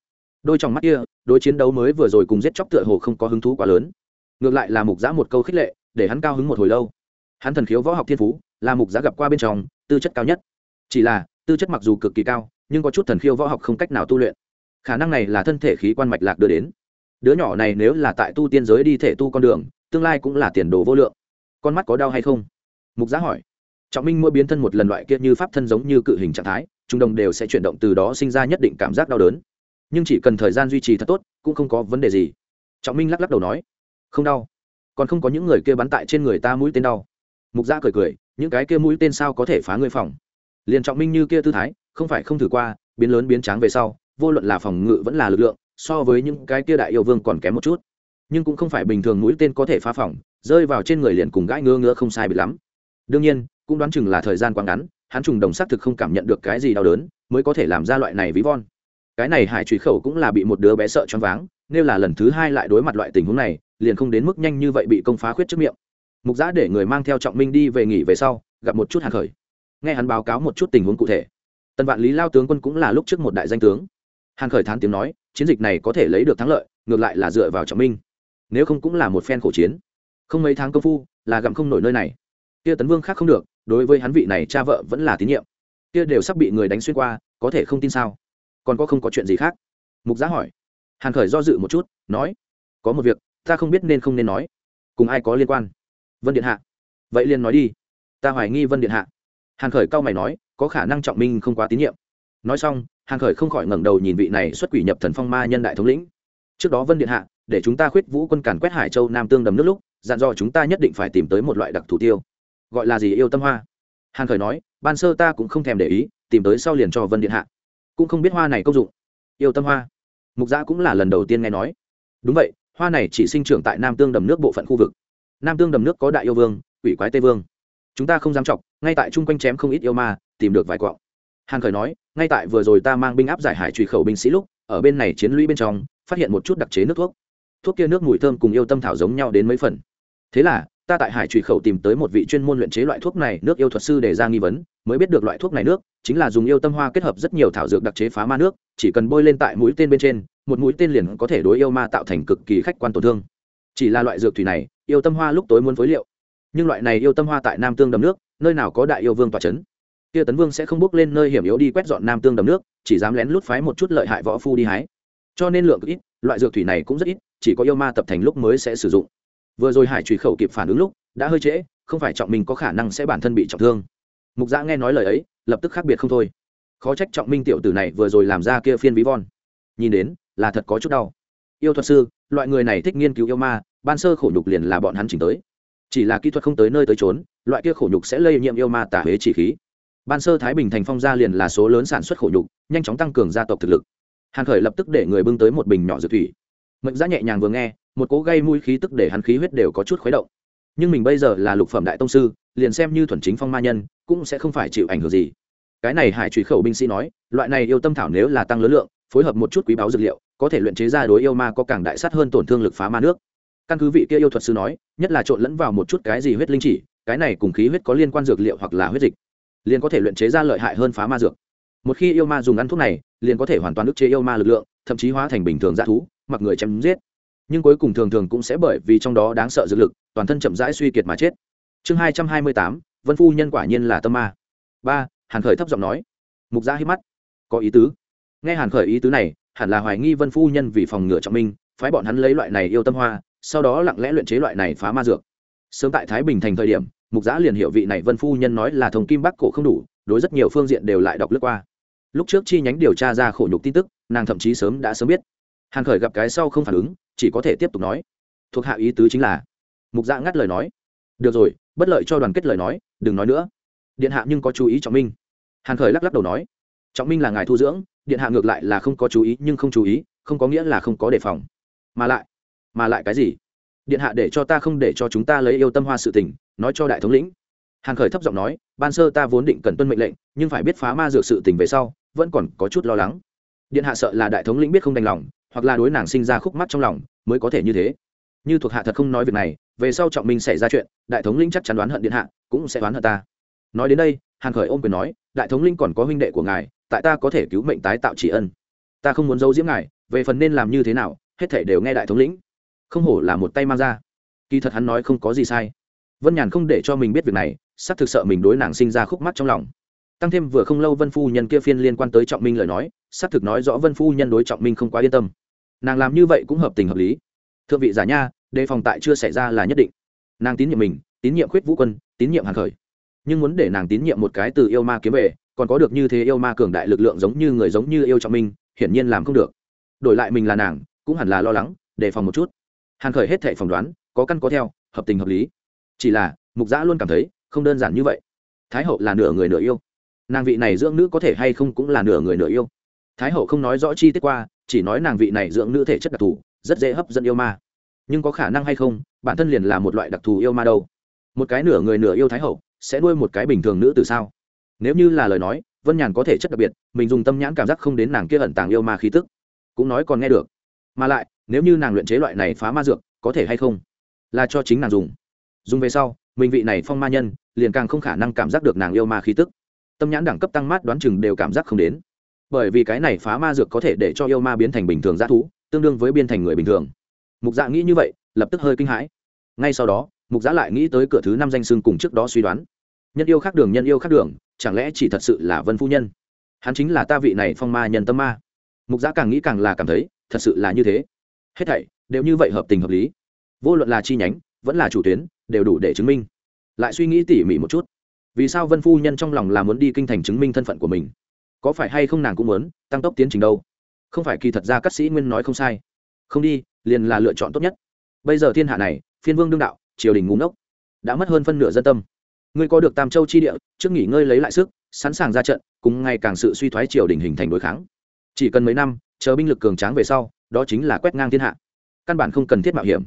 Đôi trong mắt kia, đối chiến đấu mới vừa rồi cùng giết chóc tựa hồ không có hứng thú quá lớn. Ngược lại là mục giã một câu khích lệ, để hắn cao hứng một hồi lâu. Hắn thần khiếu võ học thiên phú, là mục giã gặp qua bên trong, tư chất cao nhất chỉ là, tư chất mặc dù cực kỳ cao, nhưng có chút thần khiêu võ học không cách nào tu luyện. Khả năng này là thân thể khí quan mạch lạc đưa đến. Đứa nhỏ này nếu là tại tu tiên giới đi thể tu con đường, tương lai cũng là tiền đồ vô lượng. Con mắt có đau hay không? Mục giá hỏi. Trọng minh mỗi biến thân một lần loại kia như pháp thân giống như cự hình trạng thái trung đồng đều sẽ chuyển động từ đó sinh ra nhất định cảm giác đau đớn. Nhưng chỉ cần thời gian duy trì thật tốt, cũng không có vấn đề gì. Trọng minh lắc lắc đầu nói. Không đau. Còn không có những người kia bắn tại trên người ta mũi tên đau. Mục gia cười cười, những cái kia mũi tên sao có thể phá ngươi phòng? Liền trọng minh như kia tư thái, không phải không thử qua, biến lớn biến tráng về sau, vô luận là phòng ngự vẫn là lực lượng, so với những cái kia đại yêu vương còn kém một chút. Nhưng cũng không phải bình thường mũi tên có thể phá phòng, rơi vào trên người liền cùng gãi ngứa ngứa không sai bị lắm. Đương nhiên, cũng đoán chừng là thời gian quá ngắn, hắn trùng đồng xác thực không cảm nhận được cái gì đau đớn, mới có thể làm ra loại này ví von. Cái này hải trùy khẩu cũng là bị một đứa bé sợ choáng váng, nếu là lần thứ hai lại đối mặt loại tình huống này, liền không đến mức nhanh như vậy bị công phá khuyết trước miệng. Mục giã để người mang theo trọng minh đi về nghỉ về sau, gặp một chút hàn khởi nghe hắn báo cáo một chút tình huống cụ thể. Tần vạn lý lao tướng quân cũng là lúc trước một đại danh tướng. Hàn khởi thán tiếng nói, chiến dịch này có thể lấy được thắng lợi, ngược lại là dựa vào trọng minh. Nếu không cũng là một phen khổ chiến. Không mấy tháng công phu, là gặm không nổi nơi này. Kia tấn vương khác không được, đối với hắn vị này cha vợ vẫn là tín nhiệm. Kia đều sắp bị người đánh xuyên qua, có thể không tin sao? Còn có không có chuyện gì khác? Mục giá hỏi. Hàn khởi do dự một chút, nói, có một việc, ta không biết nên không nên nói. Cùng ai có liên quan? Vân điện hạ. Vậy liền nói đi. Ta hoài nghi vân điện hạ hàn khởi cao mày nói, có khả năng trọng minh không quá tín nhiệm. Nói xong, hàn khởi không khỏi ngẩng đầu nhìn vị này xuất quỷ nhập thần phong ma nhân đại thống lĩnh. Trước đó vân điện hạ, để chúng ta khuyết vũ quân càn quét hải châu nam tương đầm nước lúc, dặn dò chúng ta nhất định phải tìm tới một loại đặc thủ tiêu. Gọi là gì? Yêu tâm hoa. Hàn khởi nói, ban sơ ta cũng không thèm để ý, tìm tới sau liền cho vân điện hạ. Cũng không biết hoa này công dụng. Yêu tâm hoa. Mục gia cũng là lần đầu tiên nghe nói. Đúng vậy, hoa này chỉ sinh trưởng tại nam tương đầm nước bộ phận khu vực. Nam tương đầm nước có đại yêu vương, quỷ quái tây vương. Chúng ta không dám chọc ngay tại chung quanh chém không ít yêu ma, tìm được vài quọng hàn khởi nói, ngay tại vừa rồi ta mang binh áp giải hải truy khẩu binh sĩ lúc, ở bên này chiến lũy bên trong, phát hiện một chút đặc chế nước thuốc. Thuốc kia nước mùi thơm cùng yêu tâm thảo giống nhau đến mấy phần. Thế là, ta tại hải truy khẩu tìm tới một vị chuyên môn luyện chế loại thuốc này, nước yêu thuật sư để ra nghi vấn, mới biết được loại thuốc này nước, chính là dùng yêu tâm hoa kết hợp rất nhiều thảo dược đặc chế phá ma nước, chỉ cần bôi lên tại mũi tên bên trên, một mũi tên liền có thể đối yêu ma tạo thành cực kỳ khách quan tổn thương. Chỉ là loại dược thủy này, yêu tâm hoa lúc tối muốn phối liệu. Nhưng loại này yêu tâm hoa tại nam tương đầm nước nơi nào có đại yêu vương tòa c h ấ n kia tấn vương sẽ không bước lên nơi hiểm yếu đi quét dọn nam tương đầm nước, chỉ dám lén lút phái một chút lợi hại võ phu đi hái. Cho nên lượng ít, loại dược thủy này cũng rất ít, chỉ có yêu ma tập thành lúc mới sẽ sử dụng. Vừa rồi hải trùy khẩu kịp phản ứng lúc, đã hơi trễ, không phải trọng minh có khả năng sẽ bản thân bị trọng thương. Mục giã nghe nói lời ấy, lập tức khác biệt không thôi. Khó trách trọng minh tiểu tử này vừa rồi làm ra kia phiên ví von. Nhìn đến, là thật có chút đau. Yêu thuật sư, loại người này thích nghiên cứu yêu ma, ban sơ khổ nhục liền là bọn hắn chỉnh tới chỉ là kỹ thuật không tới nơi tới trốn loại kia khổ nhục sẽ lây nhiễm yêu ma tả huế chỉ khí. Ban sơ thái bình thành phong gia liền là số lớn sản xuất khổ nhục, nhanh chóng tăng cường gia tộc thực lực. Hàn khởi lập tức để người bưng tới một bình nhỏ dược thủy. Mệnh giá nhẹ nhàng vừa nghe, một cố gây mũi khí tức để hắn khí huyết đều có chút khuấy động. Nhưng mình bây giờ là lục phẩm đại tông sư, liền xem như thuần chính phong ma nhân, cũng sẽ không phải chịu ảnh hưởng gì. Cái này hải truy khẩu binh sĩ nói, loại này yêu tâm thảo nếu là tăng lớn lượng, phối hợp một chút quý báo dược liệu, có thể luyện chế ra đối yêu ma có càng đại sát hơn tổn thương lực phá ma nước căn cứ vị kia yêu thuật sư nói, nhất là trộn lẫn vào một chút cái gì huyết linh chỉ, cái này cùng khí huyết có liên quan dược liệu hoặc là huyết dịch, liền có thể luyện chế ra lợi hại hơn phá ma dược. Một khi yêu ma dùng ăn thuốc này, liền có thể hoàn toàn ức chế yêu ma lực lượng, thậm chí hóa thành bình thường dã thú, mặc người chém giết. Nhưng cuối cùng thường thường cũng sẽ bởi vì trong đó đáng sợ dược lực, toàn thân chậm rãi suy kiệt mà chết. Chương hai trăm hai mươi tám, vân phu nhân quả nhiên là tâm ma. Ba, hàn khởi thấp giọng nói. Mục gia hít mắt. Có ý tứ. Nghe hàn khởi ý tứ này, hẳn là hoài nghi vân phu nhân vì phòng ngừa trọng minh, phái bọn hắn lấy loại này yêu tâm hoa sau đó lặng lẽ luyện chế loại này phá ma dược. Sớm tại thái bình thành thời điểm, mục giã liền hiệu vị này vân phu nhân nói là thông kim bắc cổ không đủ, đối rất nhiều phương diện đều lại đọc lướt qua. Lúc trước chi nhánh điều tra ra khổ nhục tin tức, nàng thậm chí sớm đã sớm biết. Hàn khởi gặp cái sau không phản ứng, chỉ có thể tiếp tục nói. Thuộc hạ ý tứ chính là, mục dạ ngắt lời nói. Được rồi, bất lợi cho đoàn kết lời nói, đừng nói nữa. Điện hạ nhưng có chú ý trọng minh. Hàn khởi lắc lắc đầu nói. Trọng minh là ngài thu dưỡng, điện hạ ngược lại là không có chú ý, nhưng không chú ý, không có nghĩa là không có đề phòng. Mà lại mà lại cái gì? Điện hạ để cho ta không để cho chúng ta lấy yêu tâm hoa sự tình, nói cho đại thống lĩnh. Hàn khởi thấp giọng nói, ban sơ ta vốn định cần tuân mệnh lệnh, nhưng phải biết phá ma dược sự tình về sau, vẫn còn có chút lo lắng. Điện hạ sợ là đại thống lĩnh biết không đành lòng, hoặc là đối nàng sinh ra khúc mắt trong lòng, mới có thể như thế. Như thuộc hạ thật không nói việc này, về sau trọng minh xảy ra chuyện, đại thống lĩnh chắc chắn đoán hận điện hạ, cũng sẽ đoán hận ta. Nói đến đây hàn khởi ôm quyền nói, đại thống linh còn có huynh đệ của ngài, tại ta có thể cứu mệnh tái tạo chỉ ân. Ta không muốn giấu diễm ngài, về phần nên làm như thế nào, hết thể đều nghe đại thống lĩnh không hổ là một tay mang ra. Kỳ thật hắn nói không có gì sai. Vân nhàn không để cho mình biết việc này sắp thực sợ mình đối nàng sinh ra khúc mắt trong lòng. Tăng thêm vừa không lâu vân phu nhân kia phiên liên quan tới trọng minh lời nói sắp thực nói rõ vân phu nhân đối trọng minh không quá yên tâm. Nàng làm như vậy cũng hợp tình hợp lý. Thượng vị giả nha, đề phòng tại chưa xảy ra là nhất định. Nàng tín nhiệm mình, tín nhiệm khuyết vũ quân, tín nhiệm hàng khởi. Nhưng muốn để nàng tín nhiệm một cái từ yêu ma kiếm về, còn có được như thế yêu ma cường đại lực lượng giống như người giống như yêu trọng minh, hiển nhiên làm không được. Đổi lại mình là nàng, cũng hẳn là lo lắng, đề phòng một chút hàn khởi hết thệ phỏng đoán, có căn có theo, hợp tình hợp lý. Chỉ là, mục giã luôn cảm thấy, không đơn giản như vậy. Thái hậu là nửa người nửa yêu. Nàng vị này dưỡng nữ có thể hay không cũng là nửa người nửa yêu. Thái hậu không nói rõ chi tiết qua, chỉ nói nàng vị này dưỡng nữ thể chất đặc thù, rất dễ hấp dẫn yêu ma. Nhưng có khả năng hay không, bản thân liền là một loại đặc thù yêu ma đâu. Một cái nửa người nửa yêu thái hậu, sẽ nuôi một cái bình thường nữ từ sao? Nếu như là lời nói, vân nhàn có thể chất đặc biệt, mình dùng tâm nhãn cảm giác không đến nàng kia ẩn tàng yêu ma khí tức. Cũng nói còn nghe được mà lại, nếu như nàng luyện chế loại này phá ma dược, có thể hay không? Là cho chính nàng dùng. Dùng về sau, mình vị này phong ma nhân, liền càng không khả năng cảm giác được nàng yêu ma khí tức. Tâm nhãn đẳng cấp tăng mát đoán chừng đều cảm giác không đến. Bởi vì cái này phá ma dược có thể để cho yêu ma biến thành bình thường g thú, tương đương với biên thành người bình thường. Mục dạ nghĩ như vậy, lập tức hơi kinh hãi. Ngay sau đó, mục dạ lại nghĩ tới cửa thứ năm danh xưng cùng trước đó suy đoán. Nhân yêu khác đường, nhân yêu khác đường, chẳng lẽ chỉ thật sự là vân phu nhân? Hắn chính là ta vị này phong ma nhân tâm ma. Mục dạ càng nghĩ càng là cảm thấy thật sự là như thế. Hết thảy đều như vậy hợp tình hợp lý. Vô luận là chi nhánh, vẫn là chủ tuyến, đều đủ để chứng minh. Lại suy nghĩ tỉ mỉ một chút. Vì sao vân phu nhân trong lòng là muốn đi kinh thành chứng minh thân phận của mình? Có phải hay không nàng cũng muốn tăng tốc tiến trình đâu? Không phải kỳ thật ra các sĩ nguyên nói không sai. Không đi, liền là lựa chọn tốt nhất. Bây giờ thiên hạ này, phiên vương đương đạo, triều đình ngu ngốc. Đã mất hơn phân nửa dân tâm. Ngươi có được tam châu chi địa, trước nghỉ ngơi lấy lại sức, sẵn sàng ra trận, cùng ngày càng sự suy thoái triều đình hình thành đối kháng. Chỉ cần mấy năm chờ binh lực cường tráng về sau, đó chính là quét ngang thiên hạ. Căn bản không cần thiết mạo hiểm.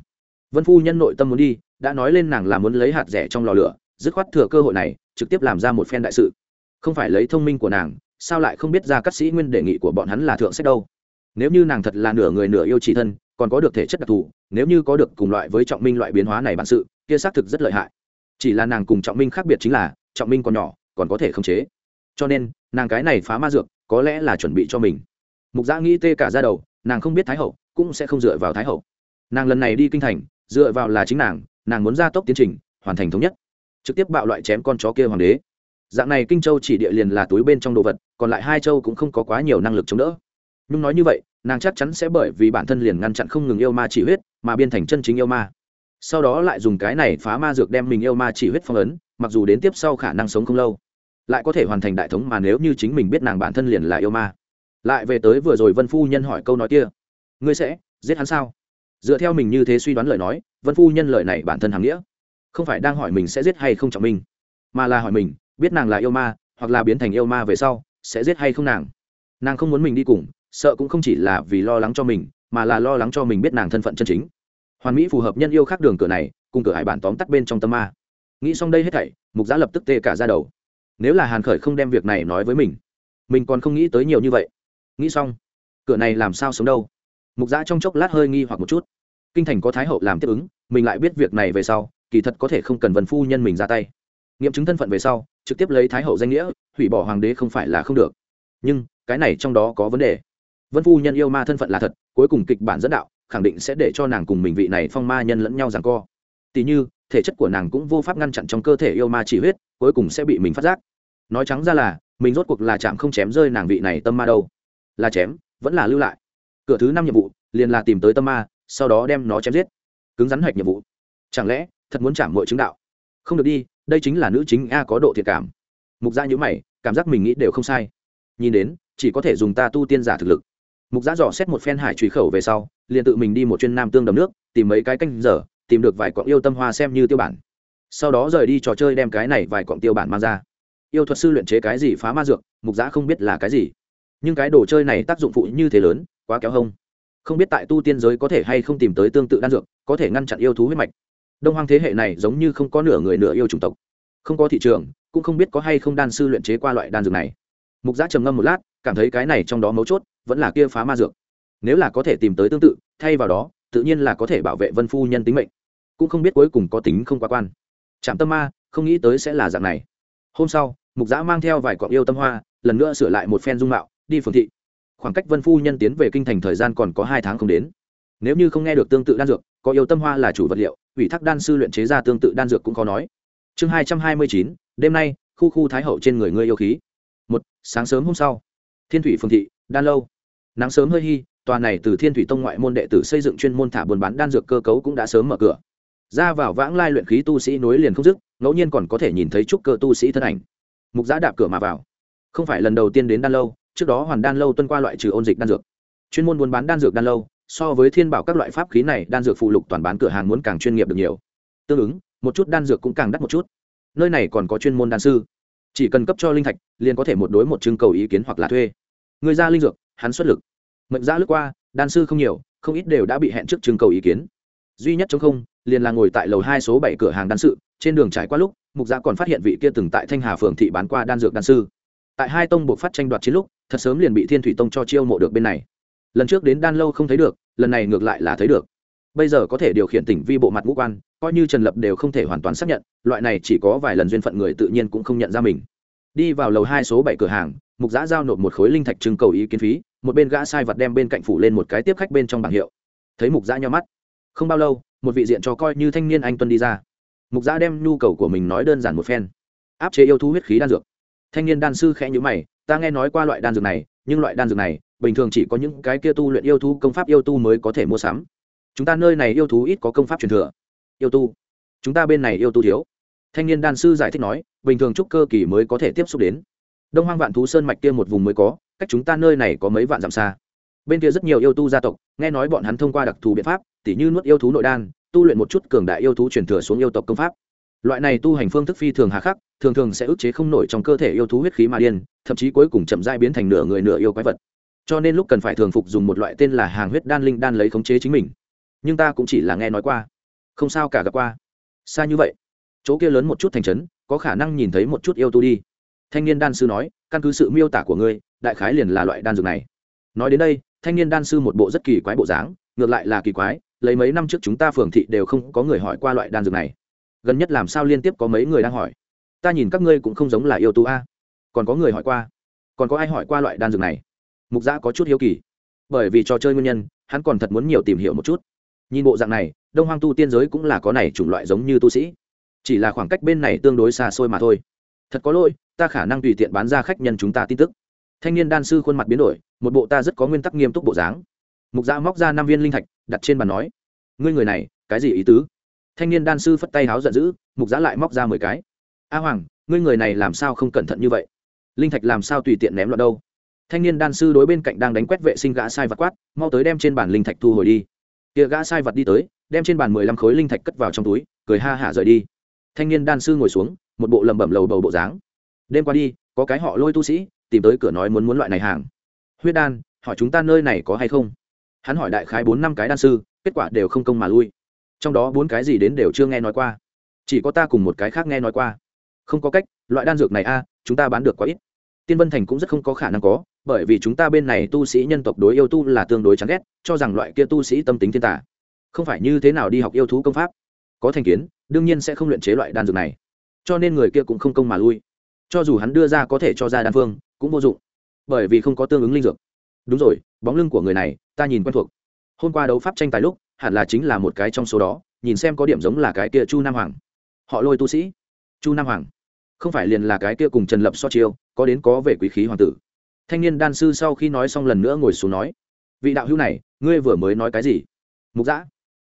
Vân phu nhân nội tâm muốn đi, đã nói lên nàng là muốn lấy hạt rẻ trong lò lửa, dứt khoát thừa cơ hội này, trực tiếp làm ra một phen đại sự. Không phải lấy thông minh của nàng, sao lại không biết ra các sĩ nguyên đề nghị của bọn hắn là thượng sách đâu? Nếu như nàng thật là nửa người nửa yêu chỉ thân, còn có được thể chất đặc thù, nếu như có được cùng loại với trọng minh loại biến hóa này bản sự, kia xác thực rất lợi hại. Chỉ là nàng cùng trọng minh khác biệt chính là, trọng minh còn nhỏ, còn có thể khống chế. Cho nên, nàng cái này phá ma dược, có lẽ là chuẩn bị cho mình mục giã nghĩ tê cả ra đầu, nàng không biết thái hậu, cũng sẽ không dựa vào thái hậu. Nàng lần này đi kinh thành, dựa vào là chính nàng nàng muốn gia tốc tiến trình, hoàn thành thống nhất. Trực tiếp bạo loại chém con chó kia hoàng đế. Dạng này kinh châu chỉ địa liền là túi bên trong đồ vật, còn lại hai châu cũng không có quá nhiều năng lực chống đỡ. Nhung nói như vậy, nàng chắc chắn sẽ bởi vì bản thân liền ngăn chặn không ngừng yêu ma chỉ huyết, mà biên thành chân chính yêu ma. Sau đó lại dùng cái này phá ma dược đem mình yêu ma chỉ huyết phong ấn, mặc dù đến tiếp sau khả năng sống không lâu, lại có thể hoàn thành đại thống mà nếu như chính mình biết nàng bản thân liền là yêu ma lại về tới vừa rồi vân phu nhân hỏi câu nói kia. Ngươi sẽ giết hắn sao? Dựa theo mình như thế suy đoán lời nói, vân phu nhân lời này bản thân hàm nghĩa. Không phải đang hỏi mình sẽ giết hay không trọng minh mà là hỏi mình, biết nàng là yêu ma, hoặc là biến thành yêu ma về sau, sẽ giết hay không nàng. Nàng không muốn mình đi cùng, sợ cũng không chỉ là vì lo lắng cho mình, mà là lo lắng cho mình biết nàng thân phận chân chính. Hoàn mỹ phù hợp nhân yêu khác đường cửa này, cùng cửa hải bản tóm tắt bên trong tâm ma. Nghĩ xong đây hết thảy, mục giã lập tức tê cả ra đầu. Nếu là hàn khởi không đem việc này nói với mình mình còn không nghĩ tới nhiều như vậy nghĩ xong, cửa này làm sao sống đâu? Mục giã trong chốc lát hơi nghi hoặc một chút. Kinh thành có thái hậu làm tiếp ứng, mình lại biết việc này về sau, kỳ thật có thể không cần vần phu nhân mình ra tay. Nghiệm chứng thân phận về sau, trực tiếp lấy thái hậu danh nghĩa, hủy bỏ hoàng đế không phải là không được. Nhưng, cái này trong đó có vấn đề. Vân phu nhân yêu ma thân phận là thật, cuối cùng kịch bản dẫn đạo, khẳng định sẽ để cho nàng cùng mình vị này phong ma nhân lẫn nhau rằng co. Tỉ như, thể chất của nàng cũng vô pháp ngăn chặn trong cơ thể yêu ma chỉ huyết, cuối cùng sẽ bị mình phát giác. Nói trắng ra là, mình rốt cuộc là chạm không chém rơi nàng vị này tâm ma đâu là chém, vẫn là lưu lại. Cửa thứ năm nhiệm vụ, liền là tìm tới tâm ma, sau đó đem nó chém giết. Cứng rắn hoạch nhiệm vụ. Chẳng lẽ, thật muốn chạm mọi chứng đạo? Không được đi, đây chính là nữ chính a có độ thiệt cảm. Mục dạ gia nhữ mày, cảm giác mình nghĩ đều không sai. Nhìn đến, chỉ có thể dùng ta tu tiên giả thực lực. Mục gia dò xét một phen hải trùy khẩu về sau, liền tự mình đi một chuyên nam tương đầm nước, tìm mấy cái canh dở tìm được vài quặng yêu tâm hoa xem như tiêu bản. Sau đó rời đi trò chơi đem cái này vài quặng tiêu bản mang ra. Yêu thuật sư luyện chế cái gì phá ma dược, mục giã không biết là cái gì nhưng cái đồ chơi này tác dụng phụ như thế lớn, quá kéo hông. Không biết tại tu tiên giới có thể hay không tìm tới tương tự đan dược, có thể ngăn chặn yêu thú huyết mạch. Đông hoang thế hệ này giống như không có nửa người nửa yêu chủng tộc. Không có thị trường, cũng không biết có hay không đan sư luyện chế qua loại đan dược này. Mục giã trầm ngâm một lát, cảm thấy cái này trong đó mấu chốt, vẫn là kia phá ma dược. Nếu là có thể tìm tới tương tự, thay vào đó, tự nhiên là có thể bảo vệ vân phu nhân tính mệnh. Cũng không biết cuối cùng có tính không quá quan. Trạm tâm ma, không nghĩ tới sẽ là dạng này. Hôm sau, mục giã mang theo vài cọng yêu tâm hoa, lần nữa sửa lại một phen dung mạo đi phường thị. Khoảng cách vân phu nhân tiến về kinh thành thời gian còn có hai tháng không đến. Nếu như không nghe được tương tự đan dược, có yêu tâm hoa là chủ vật liệu, ủy thác đan sư luyện chế ra tương tự đan dược cũng có nói. Chương hai trăm hai mươi chín, đêm nay, khu khu thái hậu trên người ngươi yêu khí. Một, sáng sớm hôm sau, thiên thủy phường thị, đan lâu. Nắng sớm hơi hy tòa này từ thiên thủy tông ngoại môn đệ tử xây dựng chuyên môn thả buôn bán đan dược cơ cấu cũng đã sớm mở cửa. Ra vào vãng lai luyện khí tu sĩ nối liền không dứt, ngẫu nhiên còn có thể nhìn thấy trúc cơ tu sĩ thân ảnh. Mục giã đạp cửa mà vào. Không phải lần đầu tiên đến đan lâu trước đó hoàn đan lâu tuân qua loại trừ ôn dịch đan dược. Chuyên môn buôn bán đan dược đan lâu, so với thiên bảo các loại pháp khí này, đan dược phụ lục toàn bán cửa hàng muốn càng chuyên nghiệp được nhiều. Tương ứng, một chút đan dược cũng càng đắt một chút. Nơi này còn có chuyên môn đan sư. Chỉ cần cấp cho linh thạch, liền có thể một đối một trưng cầu ý kiến hoặc là thuê. Người ra linh dược, hắn xuất lực. Mệnh giá lướt qua, đan sư không nhiều, không ít đều đã bị hẹn trước trưng cầu ý kiến. Duy nhất trong không, liền là ngồi tại lầu hai số bảy cửa hàng đan sự, trên đường trải qua lúc, mục gia còn phát hiện vị kia từng tại thanh hà phường thị bán qua đan dược đan sư tại hai tông buộc phát tranh đoạt chiến lúc, thật sớm liền bị thiên thủy tông cho chiêu mộ được bên này. Lần trước đến đan lâu không thấy được, lần này ngược lại là thấy được. Bây giờ có thể điều khiển tỉnh vi bộ mặt ngũ quan, coi như trần lập đều không thể hoàn toàn xác nhận, loại này chỉ có vài lần duyên phận người tự nhiên cũng không nhận ra mình. Đi vào lầu hai số bảy cửa hàng, mục giã giao nộp một khối linh thạch trưng cầu ý kiến phí, một bên gã sai vật đem bên cạnh phủ lên một cái tiếp khách bên trong bảng hiệu. Thấy mục giã nhau mắt, không bao lâu, một vị diện cho coi như thanh niên anh tuân đi ra. Mục giã đem nhu cầu của mình nói đơn giản một phen. Áp chế yêu thú huyết khí đan dược thanh niên đan sư khẽ nhữ mày, ta nghe nói qua loại đan dược này, nhưng loại đan dược này, bình thường chỉ có những cái kia tu luyện yêu thú, công pháp yêu tu mới có thể mua sắm. Chúng ta nơi này yêu thú ít có công pháp truyền thừa. Yêu tu? Chúng ta bên này yêu tu thiếu. Thanh niên đan sư giải thích nói, bình thường trúc cơ kỳ mới có thể tiếp xúc đến. Đông hoang vạn thú sơn mạch kia một vùng mới có, cách chúng ta nơi này có mấy vạn dặm xa. Bên kia rất nhiều yêu tu gia tộc, nghe nói bọn hắn thông qua đặc thù biện pháp, tỉ như nuốt yêu thú nội đan, tu luyện một chút cường đại yêu thú truyền thừa xuống yêu tộc công pháp loại này tu hành phương thức phi thường hà khắc, thường thường sẽ ức chế không nổi trong cơ thể yêu thú huyết khí mà điên, thậm chí cuối cùng chậm dai biến thành nửa người nửa yêu quái vật. Cho nên lúc cần phải thường phục dùng một loại tên là hàng huyết đan linh đan lấy khống chế chính mình. Nhưng ta cũng chỉ là nghe nói qua. Không sao cả gặp qua. Xa như vậy, chỗ kia lớn một chút thành trấn, có khả năng nhìn thấy một chút yêu tu đi. Thanh niên đan sư nói, căn cứ sự miêu tả của ngươi, đại khái liền là loại đan dược này. Nói đến đây, thanh niên đan sư một bộ rất kỳ quái bộ dáng, ngược lại là kỳ quái, lấy mấy năm trước chúng ta phường thị đều không có người hỏi qua loại đan dược này gần nhất làm sao liên tiếp có mấy người đang hỏi. Ta nhìn các ngươi cũng không giống là yêu tu a. Còn có người hỏi qua. Còn có ai hỏi qua loại đan dược này? Mục giã có chút hiếu kỳ. Bởi vì trò chơi nguyên nhân, hắn còn thật muốn nhiều tìm hiểu một chút. Nhìn bộ dạng này, đông hoang tu tiên giới cũng là có này chủng loại giống như tu sĩ. Chỉ là khoảng cách bên này tương đối xa xôi mà thôi. Thật có lỗi, ta khả năng tùy tiện bán ra khách nhân chúng ta tin tức. Thanh niên đan sư khuôn mặt biến đổi, một bộ ta rất có nguyên tắc nghiêm túc bộ dáng. Mục giã móc ra năm viên linh thạch, đặt trên bàn nói, ngươi người này, cái gì ý tứ? Thanh niên đan sư phất tay háo giận dữ, mục giã lại móc ra mười cái. A hoàng, ngươi người này làm sao không cẩn thận như vậy? Linh thạch làm sao tùy tiện ném loạn đâu? Thanh niên đan sư đối bên cạnh đang đánh quét vệ sinh gã sai vật quát, mau tới đem trên bàn linh thạch thu hồi đi. Kia gã sai vật đi tới, đem trên bàn mười lăm khối linh thạch cất vào trong túi, cười ha hả rời đi. Thanh niên đan sư ngồi xuống, một bộ lầm bẩm lầu bầu bộ dáng. Đêm qua đi, có cái họ lôi tu sĩ, tìm tới cửa nói muốn muốn loại này hàng. Huyết đan, hỏi chúng ta nơi này có hay không? Hắn hỏi đại khái bốn năm cái đan sư, kết quả đều không công mà lui trong đó bốn cái gì đến đều chưa nghe nói qua. Chỉ có ta cùng một cái khác nghe nói qua. Không có cách, loại đan dược này a, chúng ta bán được quá ít. Tiên vân thành cũng rất không có khả năng có, bởi vì chúng ta bên này tu sĩ nhân tộc đối yêu tu là tương đối chán ghét, cho rằng loại kia tu sĩ tâm tính thiên tả không phải như thế nào đi học yêu thú công pháp. Có thành kiến, đương nhiên sẽ không luyện chế loại đan dược này. Cho nên người kia cũng không công mà lui. Cho dù hắn đưa ra có thể cho ra đan phương, cũng vô dụng. Bởi vì không có tương ứng linh dược. Đúng rồi, bóng lưng của người này, ta nhìn quen thuộc. Hôm qua đấu pháp tranh tài lúc hẳn là chính là một cái trong số đó, nhìn xem có điểm giống là cái kia chu nam hoàng. Họ lôi tu sĩ. Chu nam hoàng. Không phải liền là cái kia cùng trần lập so chiêu, có đến có về quý khí hoàng tử. Thanh niên đan sư sau khi nói xong lần nữa ngồi xuống nói, vị đạo hữu này, ngươi vừa mới nói cái gì? Mục giã.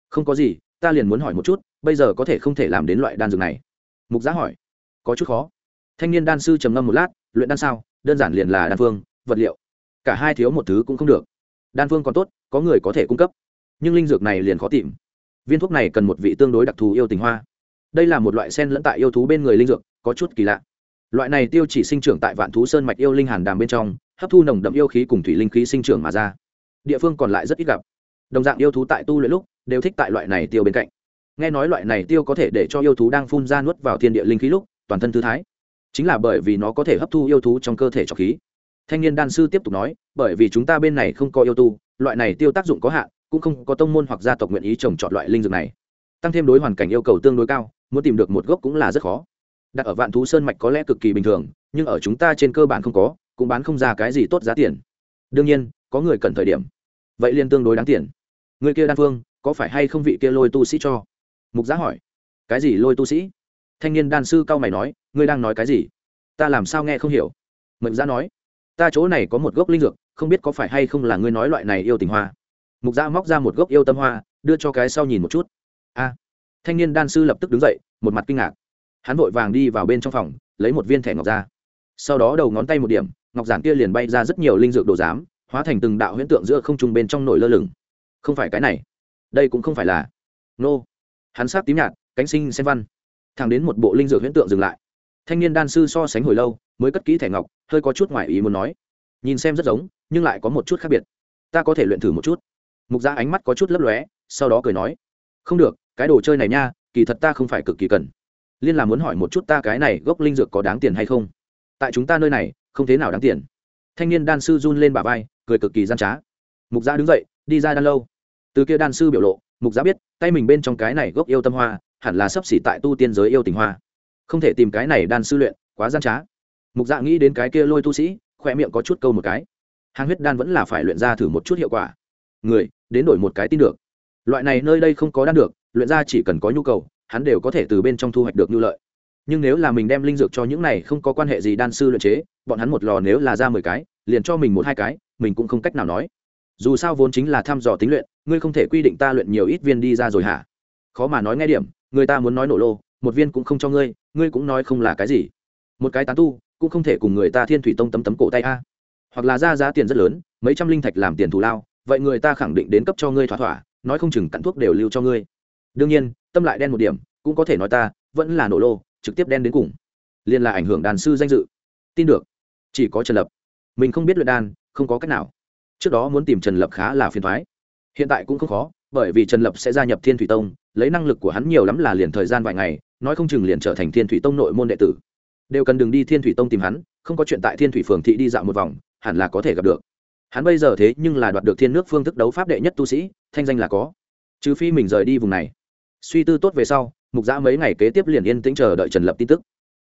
Không có gì, ta liền muốn hỏi một chút, bây giờ có thể không thể làm đến loại đan dược này? Mục giã hỏi. Có chút khó. Thanh niên đan sư trầm ngâm một lát, luyện đan sao? Đơn giản liền là đan phương, vật liệu. Cả hai thiếu một thứ cũng không được. Đan phương còn tốt, có người có thể cung cấp nhưng linh dược này liền khó tìm. Viên thuốc này cần một vị tương đối đặc thù yêu tình hoa. Đây là một loại sen lẫn tại yêu thú bên người linh dược, có chút kỳ lạ. Loại này tiêu chỉ sinh trưởng tại vạn thú sơn mạch yêu linh hàn đàm bên trong, hấp thu nồng đậm yêu khí cùng thủy linh khí sinh trưởng mà ra. Địa phương còn lại rất ít gặp. Đồng dạng yêu thú tại tu luyện lúc, đều thích tại loại này tiêu bên cạnh. Nghe nói loại này tiêu có thể để cho yêu thú đang phun ra nuốt vào thiên địa linh khí lúc, toàn thân thư thái. Chính là bởi vì nó có thể hấp thu yêu thú trong cơ thể trọc khí. Thanh niên đan sư tiếp tục nói, bởi vì chúng ta bên này không có yêu tu, loại này tiêu tác dụng có hạn cũng không có tông môn hoặc gia tộc nguyện ý trồng chọn loại linh dược này. Tăng thêm đối hoàn cảnh yêu cầu tương đối cao, muốn tìm được một gốc cũng là rất khó. Đặt ở vạn thú sơn mạch có lẽ cực kỳ bình thường, nhưng ở chúng ta trên cơ bản không có, cũng bán không ra cái gì tốt giá tiền. Đương nhiên, có người cần thời điểm. Vậy liên tương đối đáng tiền. Người kia đan phương, có phải hay không vị kia lôi tu sĩ cho? Mục giá hỏi. Cái gì lôi tu sĩ? Thanh niên đan sư cao mày nói, ngươi đang nói cái gì? Ta làm sao nghe không hiểu? Mệnh giá nói, ta chỗ này có một gốc linh dược, không biết có phải hay không là ngươi nói loại này yêu tình hoa mục gia móc ra một gốc yêu tâm hoa, đưa cho cái sau nhìn một chút. A. Thanh niên đan sư lập tức đứng dậy, một mặt kinh ngạc. Hắn vội vàng đi vào bên trong phòng, lấy một viên thẻ ngọc ra. Sau đó đầu ngón tay một điểm, ngọc giản kia liền bay ra rất nhiều linh dược đồ giám, hóa thành từng đạo huyễn tượng giữa không trung bên trong nổi lơ lửng. Không phải cái này. Đây cũng không phải là. Nô. Hắn sát tím nhạt, cánh sinh xem văn. Thẳng đến một bộ linh dược huyễn tượng dừng lại. Thanh niên đan sư so sánh hồi lâu, mới cất kỹ thẻ ngọc, hơi có chút ngoài ý muốn nói. Nhìn xem rất giống, nhưng lại có một chút khác biệt. Ta có thể luyện thử một chút mục gia ánh mắt có chút lấp lóe, sau đó cười nói, không được, cái đồ chơi này nha, kỳ thật ta không phải cực kỳ cần. Liên là muốn hỏi một chút ta cái này gốc linh dược có đáng tiền hay không? Tại chúng ta nơi này, không thế nào đáng tiền. Thanh niên đan sư run lên bà vai, cười cực kỳ gian trá. Mục gia đứng dậy, đi ra đan lâu. Từ kia đan sư biểu lộ, mục gia biết, tay mình bên trong cái này gốc yêu tâm hoa, hẳn là sấp xỉ tại tu tiên giới yêu tình hoa. Không thể tìm cái này đan sư luyện, quá gian trá. Mục dạ nghĩ đến cái kia lôi tu sĩ khoe miệng có chút câu một cái. Hàng huyết đan vẫn là phải luyện ra thử một chút hiệu quả người, đến đổi một cái tin được. Loại này nơi đây không có đan được, luyện ra chỉ cần có nhu cầu, hắn đều có thể từ bên trong thu hoạch được nhu lợi. Nhưng nếu là mình đem linh dược cho những này không có quan hệ gì đan sư luyện chế, bọn hắn một lò nếu là ra mười cái, liền cho mình một hai cái, mình cũng không cách nào nói. Dù sao vốn chính là thăm dò tính luyện, ngươi không thể quy định ta luyện nhiều ít viên đi ra rồi hả? Khó mà nói nghe điểm, người ta muốn nói nổ lô, một viên cũng không cho ngươi ngươi cũng nói không là cái gì. Một cái tán tu, cũng không thể cùng người ta thiên thủy tông tấm tấm cổ tay a. Hoặc là ra giá tiền rất lớn, mấy trăm linh thạch làm tiền thù lao vậy người ta khẳng định đến cấp cho ngươi thỏa thỏa, nói không chừng cặn thuốc đều lưu cho ngươi. Đương nhiên, tâm lại đen một điểm, cũng có thể nói ta, vẫn là nổ lô, trực tiếp đen đến cùng. Liền là ảnh hưởng đàn sư danh dự. Tin được. Chỉ có trần lập. Mình không biết luyện đan, không có cách nào. Trước đó muốn tìm trần lập khá là phiền thoái. Hiện tại cũng không khó, bởi vì trần lập sẽ gia nhập thiên thủy tông, lấy năng lực của hắn nhiều lắm là liền thời gian vài ngày, nói không chừng liền trở thành thiên thủy tông nội môn đệ tử. Đều cần đường đi thiên thủy tông tìm hắn, không có chuyện tại thiên thủy phường thị đi dạo một vòng, hẳn là có thể gặp được hắn bây giờ thế nhưng là đoạt được thiên nước phương thức đấu pháp đệ nhất tu sĩ, thanh danh là có. Trừ phi mình rời đi vùng này. Suy tư tốt về sau, mục giã mấy ngày kế tiếp liền yên tĩnh chờ đợi trần lập tin tức.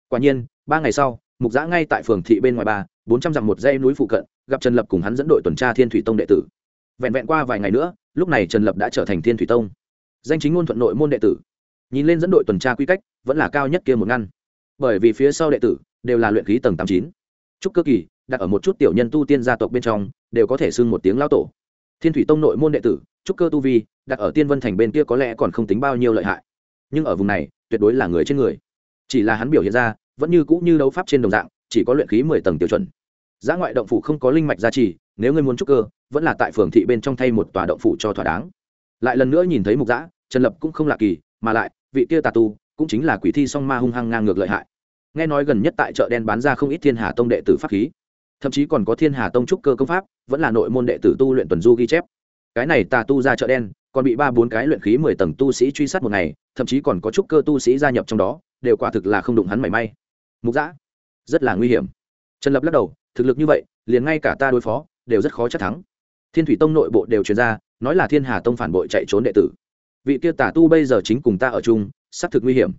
Quả nhiên, ba ngày sau, mục giã ngay tại phường thị bên ngoài ba, bốn trăm dặm một dây núi phụ cận, gặp trần lập cùng hắn dẫn đội tuần tra thiên thủy tông đệ tử. Vẹn vẹn qua vài ngày nữa, lúc này trần lập đã trở thành thiên thủy tông. Danh chính ngôn thuận nội môn đệ tử. Nhìn lên dẫn đội tuần tra quy cách, vẫn là cao nhất kia một ngăn. Bởi vì phía sau đệ tử đều là luyện khí tầng tám chín. Trúc cơ kỳ đặt ở một chút tiểu nhân tu tiên gia tộc bên trong, đều có thể xưng một tiếng lao tổ. Thiên thủy tông nội môn đệ tử, trúc cơ tu vi, đặt ở tiên vân thành bên kia có lẽ còn không tính bao nhiêu lợi hại. Nhưng ở vùng này, tuyệt đối là người trên người. Chỉ là hắn biểu hiện ra, vẫn như cũ như đấu pháp trên đồng dạng, chỉ có luyện khí mười tầng tiêu chuẩn. Giá ngoại động phủ không có linh mạch gia trì, nếu ngươi muốn trúc cơ, vẫn là tại phường thị bên trong thay một tòa động phủ cho thỏa đáng. Lại lần nữa nhìn thấy mục giã trần lập cũng không lạ kỳ, mà lại, vị kia tà tu cũng chính là quỷ thi song ma hung hăng ngang ngược lợi hại. Nghe nói gần nhất tại chợ đen bán ra không ít thiên hà tông đệ tử pháp khí thậm chí còn có thiên hà tông trúc cơ công pháp, vẫn là nội môn đệ tử tu luyện tuần du ghi chép. Cái này tà tu ra chợ đen, còn bị ba bốn cái luyện khí mười tầng tu sĩ truy sát một ngày, thậm chí còn có trúc cơ tu sĩ gia nhập trong đó, đều quả thực là không đụng hắn mảy may. Mục giã rất là nguy hiểm. Trần lập lắc đầu, thực lực như vậy, liền ngay cả ta đối phó, đều rất khó chắc thắng. Thiên thủy tông nội bộ đều truyền ra, nói là thiên hà tông phản bội chạy trốn đệ tử. Vị kia tả tu bây giờ chính cùng ta ở chung, xác thực nguy hiểm.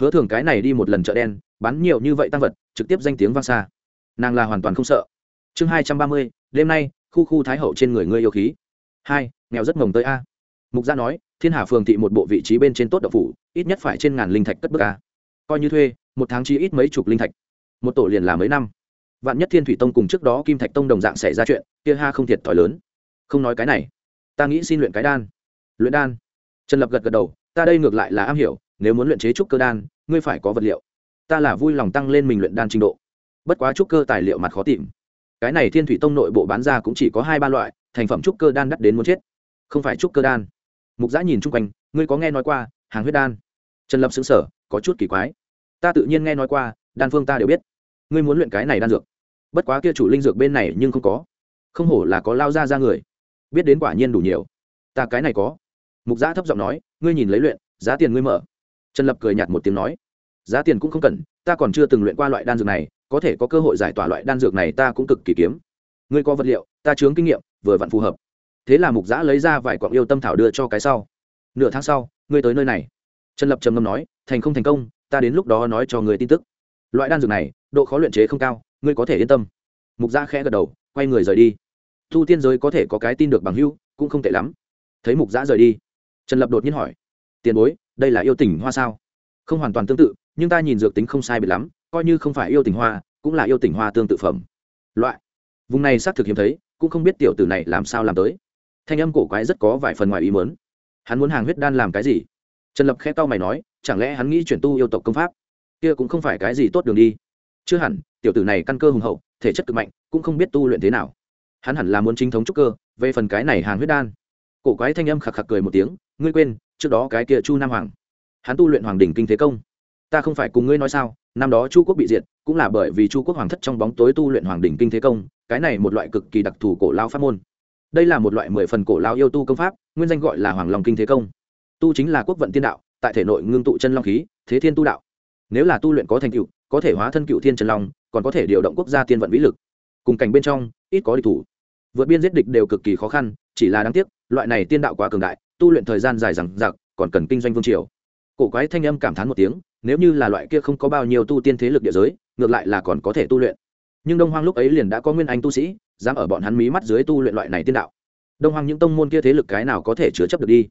Hứa thường cái này đi một lần chợ đen, bán nhiều như vậy tăng vật, trực tiếp danh tiếng vang xa nàng là hoàn toàn không sợ. Chương hai trăm ba mươi, đêm nay, khu khu thái hậu trên người ngươi yêu khí. Hai, nghèo rất mồng tới a. Mục gia nói, thiên hà phường thị một bộ vị trí bên trên tốt đậu phủ, ít nhất phải trên ngàn linh thạch cất bước a. Coi như thuê, một tháng chi ít mấy chục linh thạch. Một tổ liền là mấy năm. Vạn nhất thiên thủy tông cùng trước đó kim thạch tông đồng dạng xảy ra chuyện, kia ha không thiệt thòi lớn. Không nói cái này. Ta nghĩ xin luyện cái đan. Luyện đan. Trần lập gật gật đầu, ta đây ngược lại là am hiểu, nếu muốn luyện chế trúc cơ đan, ngươi phải có vật liệu. Ta là vui lòng tăng lên mình luyện đan trình độ bất quá trúc cơ tài liệu mặt khó tìm. Cái này thiên thủy tông nội bộ bán ra cũng chỉ có hai ba loại, thành phẩm trúc cơ đan đắt đến muốn chết. Không phải trúc cơ đan. Mục giã nhìn chung quanh, ngươi có nghe nói qua hàng huyết đan? Trần lập xứng sở có chút kỳ quái. Ta tự nhiên nghe nói qua, đan phương ta đều biết. Ngươi muốn luyện cái này đan dược. Bất quá kia chủ linh dược bên này nhưng không có. Không hổ là có lao ra ra người. Biết đến quả nhiên đủ nhiều. Ta cái này có. Mục giã thấp giọng nói, ngươi nhìn lấy luyện, giá tiền ngươi mở. Trần lập cười nhạt một tiếng nói, giá tiền cũng không cần ta còn chưa từng luyện qua loại đan dược này, có thể có cơ hội giải tỏa loại đan dược này ta cũng cực kỳ kiếm. Ngươi có vật liệu, ta chướng kinh nghiệm, vừa vặn phù hợp. Thế là mục giã lấy ra vài quặng yêu tâm thảo đưa cho cái sau. Nửa tháng sau, ngươi tới nơi này. Trần lập trầm ngâm nói, thành không thành công, ta đến lúc đó nói cho người tin tức. Loại đan dược này, độ khó luyện chế không cao, ngươi có thể yên tâm. Mục giã khẽ gật đầu, quay người rời đi. Thu tiên giới có thể có cái tin được bằng hưu cũng không tệ lắm. Thấy mục giã rời đi, trần lập đột nhiên hỏi, tiền bối, đây là yêu tình hoa sao? Không hoàn toàn tương tự nhưng ta nhìn dược tính không sai biệt lắm, coi như không phải yêu tình hoa, cũng là yêu tình hoa tương tự phẩm. Loại. Vùng này xác thực hiếm thấy, cũng không biết tiểu tử này làm sao làm tới. Thanh âm cổ quái rất có vài phần ngoài ý mớn hắn muốn hàng huyết đan làm cái gì? Trần lập khe tao mày nói, chẳng lẽ hắn nghĩ chuyển tu yêu tộc công pháp? Kia cũng không phải cái gì tốt đường đi. Chưa hẳn, tiểu tử này căn cơ hùng hậu, thể chất cực mạnh, cũng không biết tu luyện thế nào. Hắn hẳn là muốn chính thống trúc cơ, về phần cái này hàng huyết đan. Cổ quái thanh âm khạc khạc cười một tiếng, ngươi quên, trước đó cái kia chu nam hoàng. Hắn tu luyện hoàng đỉnh kinh thế công ta không phải cùng ngươi nói sao, năm đó chu quốc bị diệt, cũng là bởi vì chu quốc hoàng thất trong bóng tối tu luyện hoàng đỉnh kinh thế công, cái này một loại cực kỳ đặc thù cổ lao pháp môn. Đây là một loại mười phần cổ lao yêu tu công pháp, nguyên danh gọi là hoàng long kinh thế công. Tu chính là quốc vận tiên đạo, tại thể nội ngưng tụ chân long khí, thế thiên tu đạo. Nếu là tu luyện có thành tựu, có thể hóa thân cựu thiên trần long, còn có thể điều động quốc gia tiên vận vĩ lực. Cùng cảnh bên trong, ít có địch thủ. Vượt biên giết địch đều cực kỳ khó khăn, chỉ là đáng tiếc, loại này tiên đạo quá cường đại, tu luyện thời gian dài rằng giặc còn cần kinh doanh vương triều cổ quái thanh âm cảm thán một tiếng, nếu như là loại kia không có bao nhiêu tu tiên thế lực địa giới, ngược lại là còn có thể tu luyện. Nhưng đông hoang lúc ấy liền đã có nguyên anh tu sĩ, dám ở bọn hắn mí mắt dưới tu luyện loại này tiên đạo. Đông hoang những tông môn kia thế lực cái nào có thể chứa chấp được đi?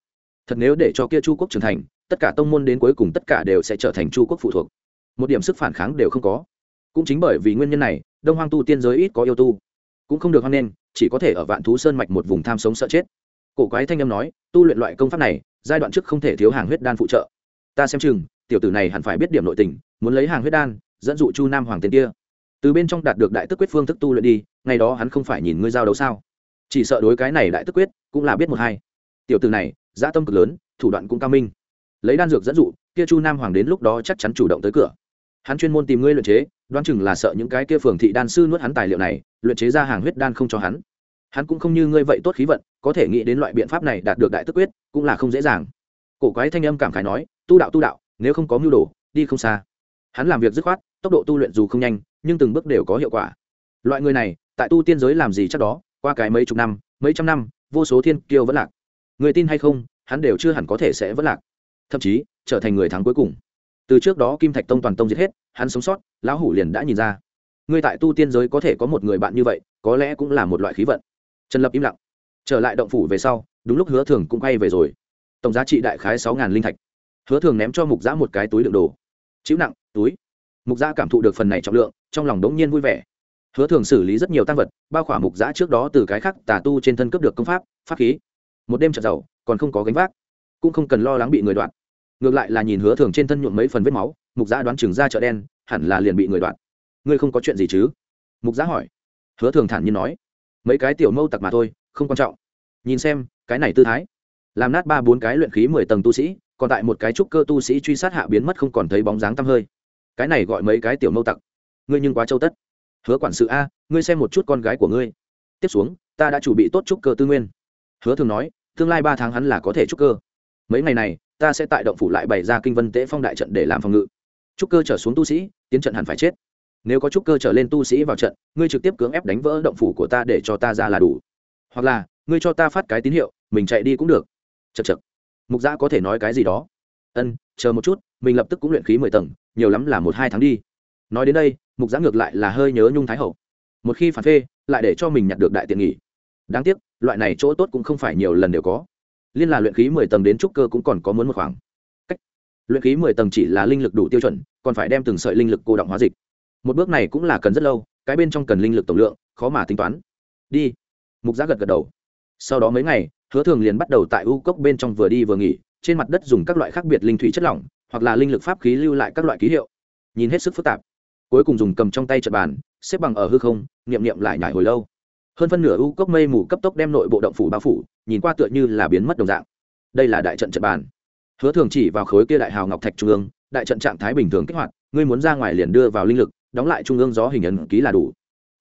Thật nếu để cho kia chu quốc trưởng thành, tất cả tông môn đến cuối cùng tất cả đều sẽ trở thành chu quốc phụ thuộc. Một điểm sức phản kháng đều không có. Cũng chính bởi vì nguyên nhân này, đông hoang tu tiên giới ít có yêu tu. Cũng không được hoan nghênh chỉ có thể ở vạn thú sơn mạch một vùng tham sống sợ chết. Cổ quái thanh âm nói, tu luyện loại công pháp này, giai đoạn trước không thể thiếu hàng huyết đan phụ trợ ta xem chừng, tiểu tử này hẳn phải biết điểm nội tình, muốn lấy hàng huyết đan, dẫn dụ chu nam hoàng tên kia. Từ bên trong đạt được đại tức quyết phương thức tu luyện đi, ngày đó hắn không phải nhìn ngươi giao đấu sao? Chỉ sợ đối cái này đại tức quyết, cũng là biết một hai. Tiểu tử này, dã tâm cực lớn, thủ đoạn cũng cao minh. Lấy đan dược dẫn dụ, kia chu nam hoàng đến lúc đó chắc chắn chủ động tới cửa. Hắn chuyên môn tìm ngươi luyện chế, đoán chừng là sợ những cái kia phường thị đan sư nuốt hắn tài liệu này, luyện chế ra hàng huyết đan không cho hắn. Hắn cũng không như ngươi vậy tốt khí vận, có thể nghĩ đến loại biện pháp này đạt được đại tức quyết, cũng là không dễ dàng cổ quái thanh âm cảm khái nói, tu đạo tu đạo, nếu không có mưu đồ, đi không xa. Hắn làm việc dứt khoát, tốc độ tu luyện dù không nhanh, nhưng từng bước đều có hiệu quả. Loại người này, tại tu tiên giới làm gì chắc đó, qua cái mấy chục năm, mấy trăm năm, vô số thiên kiêu vẫn lạc. Người tin hay không, hắn đều chưa hẳn có thể sẽ vẫn lạc. Thậm chí, trở thành người thắng cuối cùng. Từ trước đó kim thạch tông toàn tông giết hết, hắn sống sót, lão hủ liền đã nhìn ra. Ngươi tại tu tiên giới có thể có một người bạn như vậy, có lẽ cũng là một loại khí vận. Trần lập im lặng. Trở lại động phủ về sau, đúng lúc hứa thường cũng quay về rồi tổng giá trị đại khái sáu ngàn linh thạch. Hứa thường ném cho mục giã một cái túi đựng đồ. Chịu nặng, túi. Mục giã cảm thụ được phần này trọng lượng, trong lòng đống nhiên vui vẻ. Hứa thường xử lý rất nhiều tăng vật, bao khỏa mục giã trước đó từ cái khác tà tu trên thân cướp được công pháp pháp khí. Một đêm trật giàu, còn không có gánh vác. Cũng không cần lo lắng bị người đoạn ngược lại là nhìn hứa thường trên thân nhuộm mấy phần vết máu, mục giã đoán chừng ra chợ đen, hẳn là liền bị người đoạn ngươi không có chuyện gì chứ? Mục giã hỏi. Hứa thường thản nhiên nói. Mấy cái tiểu mâu tặc mà thôi, không quan trọng. Nhìn xem, cái này tư thái làm nát ba bốn cái luyện khí mười tầng tu sĩ, còn tại một cái trúc cơ tu sĩ truy sát hạ biến mất không còn thấy bóng dáng tăm hơi. Cái này gọi mấy cái tiểu mâu tặc. Ngươi nhưng quá châu tất. Hứa quản sự a, ngươi xem một chút con gái của ngươi. Tiếp xuống, ta đã chuẩn bị tốt trúc cơ tư nguyên. Hứa thường nói, tương lai ba tháng hắn là có thể trúc cơ. Mấy ngày này, ta sẽ tại động phủ lại bày ra kinh vân tế phong đại trận để làm phòng ngự. Trúc cơ trở xuống tu sĩ, tiến trận hẳn phải chết. Nếu có trúc cơ trở lên tu sĩ vào trận, ngươi trực tiếp cưỡng ép đánh vỡ động phủ của ta để cho ta ra là đủ. Hoặc là, ngươi cho ta phát cái tín hiệu, mình chạy đi cũng được chật chật. Mục giã có thể nói cái gì đó? Ân, chờ một chút, mình lập tức cũng luyện khí mười tầng, nhiều lắm là một hai tháng đi. Nói đến đây, mục giã ngược lại là hơi nhớ nhung thái hậu. Một khi phản phê, lại để cho mình nhặt được đại tiện nghỉ đáng tiếc, loại này chỗ tốt cũng không phải nhiều lần đều có. Liên là luyện khí mười tầng đến trúc cơ cũng còn có muốn một khoảng. Cách. Luyện khí mười tầng chỉ là linh lực đủ tiêu chuẩn, còn phải đem từng sợi linh lực cô động hóa dịch. Một bước này cũng là cần rất lâu, cái bên trong cần linh lực tổng lượng, khó mà tính toán. Đi. Mục giã gật gật đầu. Sau đó mấy ngày hứa thường liền bắt đầu tại u cốc bên trong vừa đi vừa nghỉ, trên mặt đất dùng các loại khác biệt linh thủy chất lỏng, hoặc là linh lực pháp khí lưu lại các loại ký hiệu. Nhìn hết sức phức tạp. Cuối cùng dùng cầm trong tay trật bàn, xếp bằng ở hư không, niệm niệm lại nhải hồi lâu. Hơn phân nửa u cốc mây mù cấp tốc đem nội bộ động phủ bao phủ, nhìn qua tựa như là biến mất đồng dạng. Đây là đại trận trận bàn. Hứa thường chỉ vào khối kia đại hào ngọc thạch trung ương, đại trận trạng thái bình thường kích hoạt, ngươi muốn ra ngoài liền đưa vào linh lực, đóng lại trung ương gió hình ấn ký là đủ.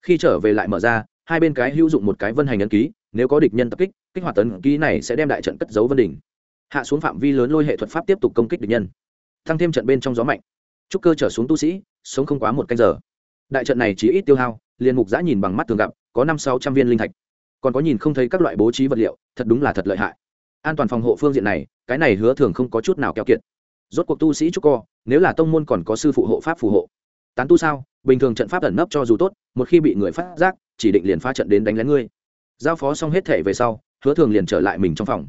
Khi trở về lại mở ra hai bên cái hữu dụng một cái vân hành ấn ký, nếu có địch nhân tập kích kích hoạt tấn ký này sẽ đem đại trận cất giấu vân đỉnh. Hạ xuống phạm vi lớn lôi hệ thuật pháp tiếp tục công kích địch nhân. Tăng thêm trận bên trong gió mạnh. Trúc cơ trở xuống tu sĩ, sống không quá một canh giờ. Đại trận này chỉ ít tiêu hao, liền mục giã nhìn bằng mắt thường gặp, có năm sáu trăm viên linh thạch. Còn có nhìn không thấy các loại bố trí vật liệu, thật đúng là thật lợi hại. An toàn phòng hộ phương diện này, cái này hứa thường không có chút nào keo kiệt. Rốt cuộc tu sĩ trúc co, nếu là tông môn còn có sư phụ hộ pháp phù hộ. Tán tu sao? Bình thường trận pháp ẩn nấp cho dù tốt, một khi bị người phát giác chỉ định liền phá trận đến đánh lén ngươi. Giao phó xong hết thể về sau, hứa thường liền trở lại mình trong phòng.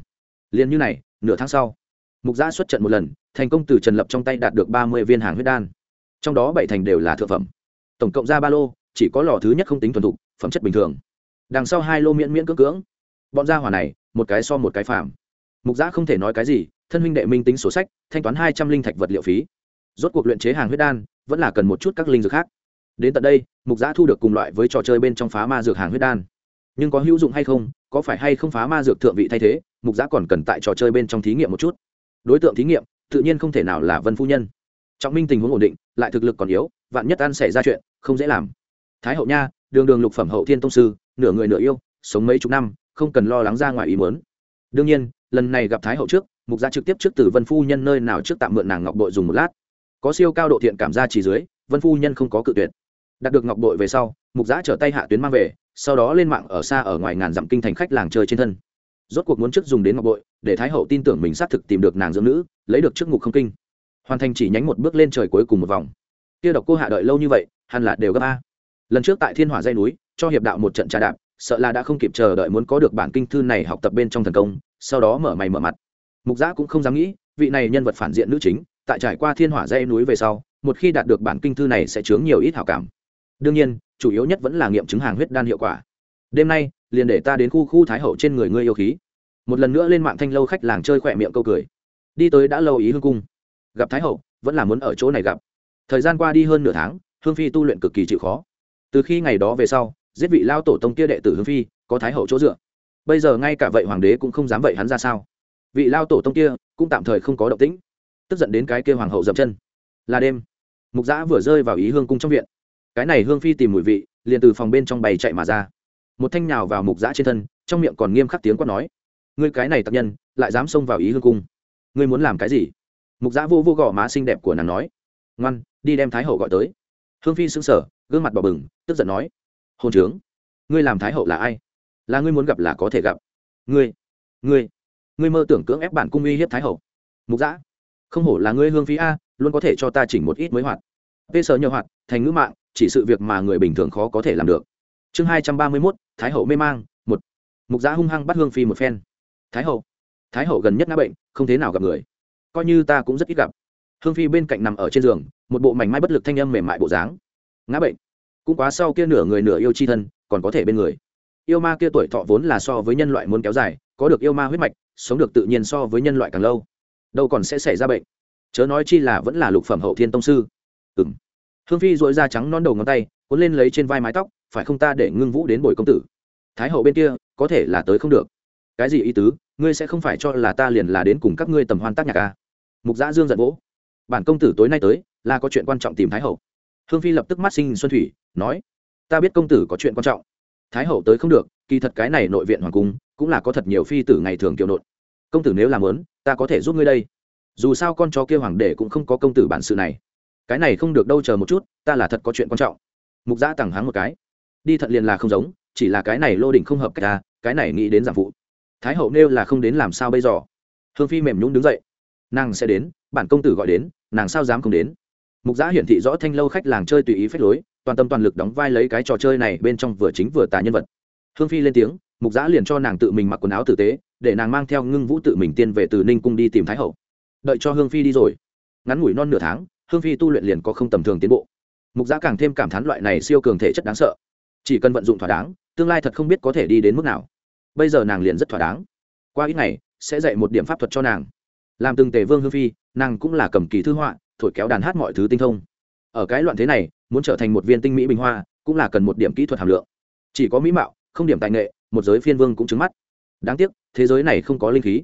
Liền như này, nửa tháng sau, mục giã xuất trận một lần, thành công từ trần lập trong tay đạt được ba mươi viên hàng huyết đan. Trong đó bảy thành đều là thượng phẩm. Tổng cộng ra ba lô, chỉ có lò thứ nhất không tính thuần thục, phẩm chất bình thường. Đằng sau hai lô miễn miễn cưỡng cưỡng. Bọn gia hỏa này, một cái so một cái phạm. mục giã không thể nói cái gì, thân huynh đệ minh tính sổ sách, thanh toán hai trăm linh thạch vật liệu phí. Rốt cuộc luyện chế hàng huyết đan, vẫn là cần một chút các linh dược khác đến tận đây, mục giã thu được cùng loại với trò chơi bên trong phá ma dược hàng huyết đan. Nhưng có hữu dụng hay không, có phải hay không phá ma dược thượng vị thay thế, mục giã còn cần tại trò chơi bên trong thí nghiệm một chút. Đối tượng thí nghiệm, tự nhiên không thể nào là vân phu nhân. Trọng minh tình huống ổn định, lại thực lực còn yếu, vạn nhất ăn xảy ra chuyện, không dễ làm. Thái hậu nha, đường đường lục phẩm hậu thiên tông sư, nửa người nửa yêu, sống mấy chục năm, không cần lo lắng ra ngoài ý muốn. Đương nhiên, lần này gặp thái hậu trước, mục gia trực tiếp trước từ vân phu nhân nơi nào trước tạm mượn nàng ngọc bội dùng một lát. Có siêu cao độ thiện cảm gia chỉ dưới, vân phu nhân không có cự tuyệt đạt được ngọc bội về sau, mục giã trở tay hạ tuyến mang về, sau đó lên mạng ở xa ở ngoài ngàn dặm kinh thành khách làng chơi trên thân. Rốt cuộc muốn trước dùng đến ngọc bội, để thái hậu tin tưởng mình xác thực tìm được nàng dưỡng nữ, lấy được chức ngục không kinh. Hoàn thành chỉ nhánh một bước lên trời cuối cùng một vòng. Kia độc cô hạ đợi lâu như vậy, hẳn là đều gấp a. Lần trước tại thiên hỏa dây núi, cho hiệp đạo một trận trà đạp, sợ là đã không kịp chờ đợi muốn có được bản kinh thư này học tập bên trong thần công, sau đó mở mày mở mặt. Mục giã cũng không dám nghĩ, vị này nhân vật phản diện nữ chính, tại trải qua thiên hỏa dây núi về sau, một khi đạt được bản kinh thư này sẽ chướng nhiều ít hảo cảm đương nhiên, chủ yếu nhất vẫn là nghiệm chứng hàng huyết đan hiệu quả. Đêm nay, liền để ta đến khu khu thái hậu trên người ngươi yêu khí. Một lần nữa lên mạng thanh lâu khách làng chơi khỏe miệng câu cười. Đi tới đã lâu ý hương cung. Gặp thái hậu, vẫn là muốn ở chỗ này gặp. Thời gian qua đi hơn nửa tháng, hương phi tu luyện cực kỳ chịu khó. Từ khi ngày đó về sau, giết vị lao tổ tông kia đệ tử hương phi, có thái hậu chỗ dựa. Bây giờ ngay cả vậy hoàng đế cũng không dám vậy hắn ra sao. Vị lao tổ tông kia, cũng tạm thời không có động tĩnh. Tức giận đến cái kia hoàng hậu dậm chân. Là đêm, mục giã vừa rơi vào ý hương cung trong viện cái này hương phi tìm mùi vị, liền từ phòng bên trong bày chạy mà ra. Một thanh nhào vào mục giã trên thân, trong miệng còn nghiêm khắc tiếng quát nói, ngươi cái này tập nhân, lại dám xông vào ý hương cung. Ngươi muốn làm cái gì? Mục giã vô vô gò má xinh đẹp của nàng nói, ngoan, đi đem thái hậu gọi tới. Hương phi xứng sở gương mặt bỏ bừng, tức giận nói hôn trướng, ngươi làm thái hậu là ai? Là ngươi muốn gặp là có thể gặp. Ngươi ngươi ngươi mơ tưởng cưỡng ép bản cung uy hiếp thái hậu. Mục giã không hổ là ngươi hương phi a, luôn có thể cho ta chỉnh một ít mới hoạt. Vê sở nhờ hoạt, thành ngữ mạng chỉ sự việc mà người bình thường khó có thể làm được. Chương hai trăm ba mươi mốt, thái hậu mê mang, một. Mục giá hung hăng bắt hương phi một phen. Thái hậu thái hậu gần nhất ngã bệnh, không thế nào gặp người. Coi như ta cũng rất ít gặp. Hương phi bên cạnh nằm ở trên giường, một bộ mảnh mai bất lực thanh âm mềm mại bộ dáng. Ngã bệnh. Cũng quá sau kia nửa người nửa yêu chi thân, còn có thể bên người. Yêu ma kia tuổi thọ vốn là so với nhân loại muốn kéo dài, có được yêu ma huyết mạch, sống được tự nhiên so với nhân loại càng lâu. Đâu còn sẽ xảy ra bệnh. Chớ nói chi là vẫn là lục phẩm hậu thiên tông sư. Ừng hương phi dội da trắng non đầu ngón tay, cuốn lên lấy trên vai mái tóc, phải không ta để ngưng vũ đến bồi công tử? Thái hậu bên kia, có thể là tới không được. Cái gì ý tứ? Ngươi sẽ không phải cho là ta liền là đến cùng các ngươi tầm hoan tác nhạc ca mục giã dương giận vỗ. Bản công tử tối nay tới, là có chuyện quan trọng tìm thái hậu. Hương phi lập tức mắt sinh xuân thủy, nói, ta biết công tử có chuyện quan trọng. Thái hậu tới không được, kỳ thật cái này nội viện hoàng cung, cũng là có thật nhiều phi tử ngày thường kiệu nộn. Công tử nếu làm lớn ta có thể giúp ngươi đây. Dù sao con chó kia hoàng đệ cũng không có công tử bản sự này cái này không được đâu chờ một chút, ta là thật có chuyện quan trọng. Mục giã tẳng háng một cái. Đi thật liền là không giống, chỉ là cái này lô đỉnh không hợp cách ta, cái này nghĩ đến giảm vụ. Thái hậu nêu là không đến làm sao bây giờ? Hương phi mềm nhún đứng dậy. Nàng sẽ đến, bản công tử gọi đến, nàng sao dám không đến? Mục giã hiển thị rõ thanh lâu khách làng chơi tùy ý phép lối, toàn tâm toàn lực đóng vai lấy cái trò chơi này bên trong vừa chính vừa tà nhân vật. Hương phi lên tiếng, mục giã liền cho nàng tự mình mặc quần áo tử tế, để nàng mang theo ngưng vũ tự mình tiên về từ ninh cung đi tìm thái hậu. Đợi cho hương phi đi rồi. Ngắn ngủi non nửa tháng hương phi tu luyện liền có không tầm thường tiến bộ. Mục giã càng thêm cảm thán loại này siêu cường thể chất đáng sợ. Chỉ cần vận dụng thỏa đáng, tương lai thật không biết có thể đi đến mức nào. Bây giờ nàng liền rất thỏa đáng. Qua ít ngày, sẽ dạy một điểm pháp thuật cho nàng. Làm từng tề vương hương phi, nàng cũng là cầm kỳ thư họa, thổi kéo đàn hát mọi thứ tinh thông. Ở cái loạn thế này, muốn trở thành một viên tinh mỹ bình hoa, cũng là cần một điểm kỹ thuật hàm lượng. Chỉ có mỹ mạo, không điểm tài nghệ, một giới phiên vương cũng trứng mắt. Đáng tiếc, thế giới này không có linh khí.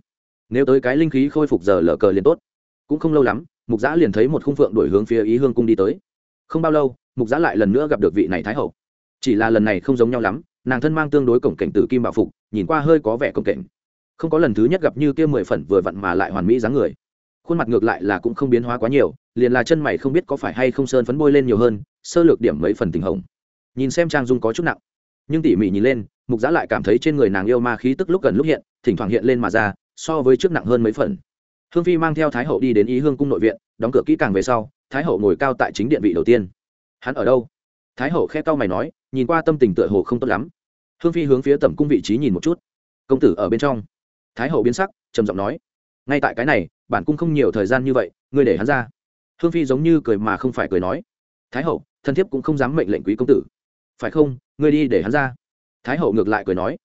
Nếu tới cái linh khí khôi phục giờ lở cờ liền tốt. Cũng không lâu lắm mục giã liền thấy một khung phượng đổi hướng phía ý hương cung đi tới. Không bao lâu, mục giã lại lần nữa gặp được vị này thái hậu. Chỉ là lần này không giống nhau lắm, nàng thân mang tương đối cổng cảnh tử kim bảo phục, nhìn qua hơi có vẻ cổng cảnh. Không có lần thứ nhất gặp như kia mười phần vừa vặn mà lại hoàn mỹ dáng người. Khuôn mặt ngược lại là cũng không biến hóa quá nhiều, liền là chân mày không biết có phải hay không sơn phấn bôi lên nhiều hơn, sơ lược điểm mấy phần tình hồng. Nhìn xem trang dung có chút nặng. Nhưng tỉ mỉ nhìn lên, mục giã lại cảm thấy trên người nàng yêu ma khí tức lúc gần lúc hiện, thỉnh thoảng hiện lên mà ra, so với trước nặng hơn mấy phần hương phi mang theo thái hậu đi đến ý hương cung nội viện, đóng cửa kỹ càng về sau, thái hậu ngồi cao tại chính điện vị đầu tiên. Hắn ở đâu? Thái hậu khe cau mày nói, nhìn qua tâm tình tựa hồ không tốt lắm. Hương phi hướng phía tẩm cung vị trí nhìn một chút. Công tử ở bên trong. Thái hậu biến sắc, trầm giọng nói, ngay tại cái này, bản cung không nhiều thời gian như vậy, ngươi để hắn ra. Hương phi giống như cười mà không phải cười nói, thái hậu thân thiếp cũng không dám mệnh lệnh quý công tử. Phải không, ngươi đi để hắn ra. Thái hậu ngược lại cười nói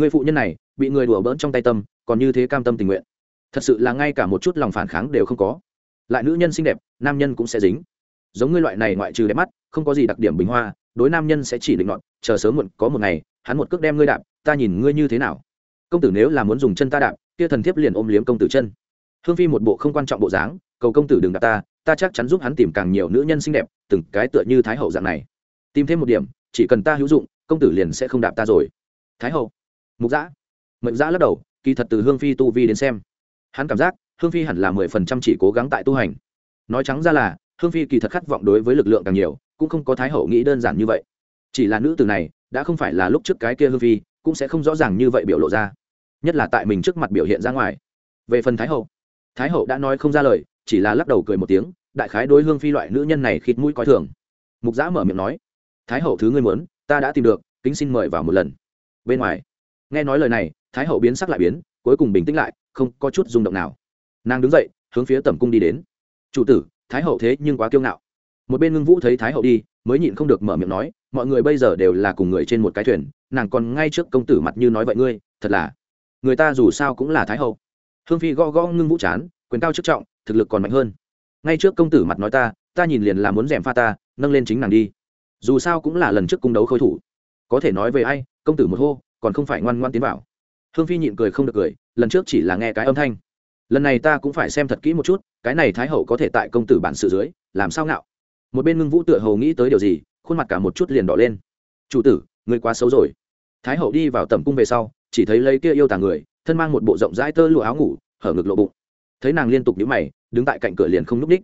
người phụ nhân này, bị người đùa bỡn trong tay tâm, còn như thế cam tâm tình nguyện thật sự là ngay cả một chút lòng phản kháng đều không có. Lại nữ nhân xinh đẹp, nam nhân cũng sẽ dính. Giống ngươi loại này ngoại trừ đẹp mắt, không có gì đặc điểm bình hoa, đối nam nhân sẽ chỉ định ngọn chờ sớm muộn, có một ngày, hắn một cước đem ngươi đạp, ta nhìn ngươi như thế nào. Công tử nếu là muốn dùng chân ta đạp, kia thần thiếp liền ôm liếm công tử chân. Hương phi một bộ không quan trọng bộ dáng, cầu công tử đừng đạp ta ta chắc chắn giúp hắn tìm càng nhiều nữ nhân xinh đẹp, từng cái tựa như thái hậu dạng này. Tìm thêm một điểm, chỉ cần ta hữu dụng, công tử liền sẽ không đạp ta rồi. Thái hậu, mục giã mệnh giã lắc đầu, kỳ thật từ hương phi tu vi đến xem hắn cảm giác, hương phi hẳn là mười phần trăm chỉ cố gắng tại tu hành. Nói trắng ra là, hương phi kỳ thật khát vọng đối với lực lượng càng nhiều, cũng không có thái hậu nghĩ đơn giản như vậy. Chỉ là nữ từ này, đã không phải là lúc trước cái kia hương phi, cũng sẽ không rõ ràng như vậy biểu lộ ra. Nhất là tại mình trước mặt biểu hiện ra ngoài. Về phần thái hậu thái hậu đã nói không ra lời, chỉ là lắc đầu cười một tiếng, đại khái đối hương phi loại nữ nhân này khịt mũi coi thường. Mục giã mở miệng nói, thái hậu thứ ngươi muốn, ta đã tìm được, kính xin mời vào một lần. Bên ngoài, nghe nói lời này, thái hậu biến sắc lại biến, cuối cùng bình tĩnh lại không có chút rung động nào. Nàng đứng dậy, hướng phía tẩm cung đi đến. Chủ tử, thái hậu thế nhưng quá kiêu ngạo. Một bên ngưng vũ thấy thái hậu đi, mới nhịn không được mở miệng nói, mọi người bây giờ đều là cùng người trên một cái thuyền, nàng còn ngay trước công tử mặt như nói vậy ngươi, thật là, người ta dù sao cũng là thái hậu. Hương phi gõ gõ ngưng vũ chán, quyền cao chức trọng, thực lực còn mạnh hơn. Ngay trước công tử mặt nói ta ta nhìn liền là muốn rèm pha ta, nâng lên chính nàng đi. Dù sao cũng là lần trước cung đấu khôi thủ. Có thể nói về ai, công tử một hô, còn không phải ngoan ngoan tiến vào hương phi nhịn cười không được cười, lần trước chỉ là nghe cái âm thanh. Lần này ta cũng phải xem thật kỹ một chút, cái này thái hậu có thể tại công tử bản sự dưới, làm sao ngạo? Một bên ngưng vũ tựa hầu nghĩ tới điều gì, khuôn mặt cả một chút liền đỏ lên. Chủ tử người quá xấu rồi. Thái hậu đi vào tầm cung về sau, chỉ thấy lấy kia yêu tàng người, thân mang một bộ rộng rãi tơ lụa áo ngủ, hở ngực lộ bụng. Thấy nàng liên tục nhíu mày, đứng tại cạnh cửa liền không núp ních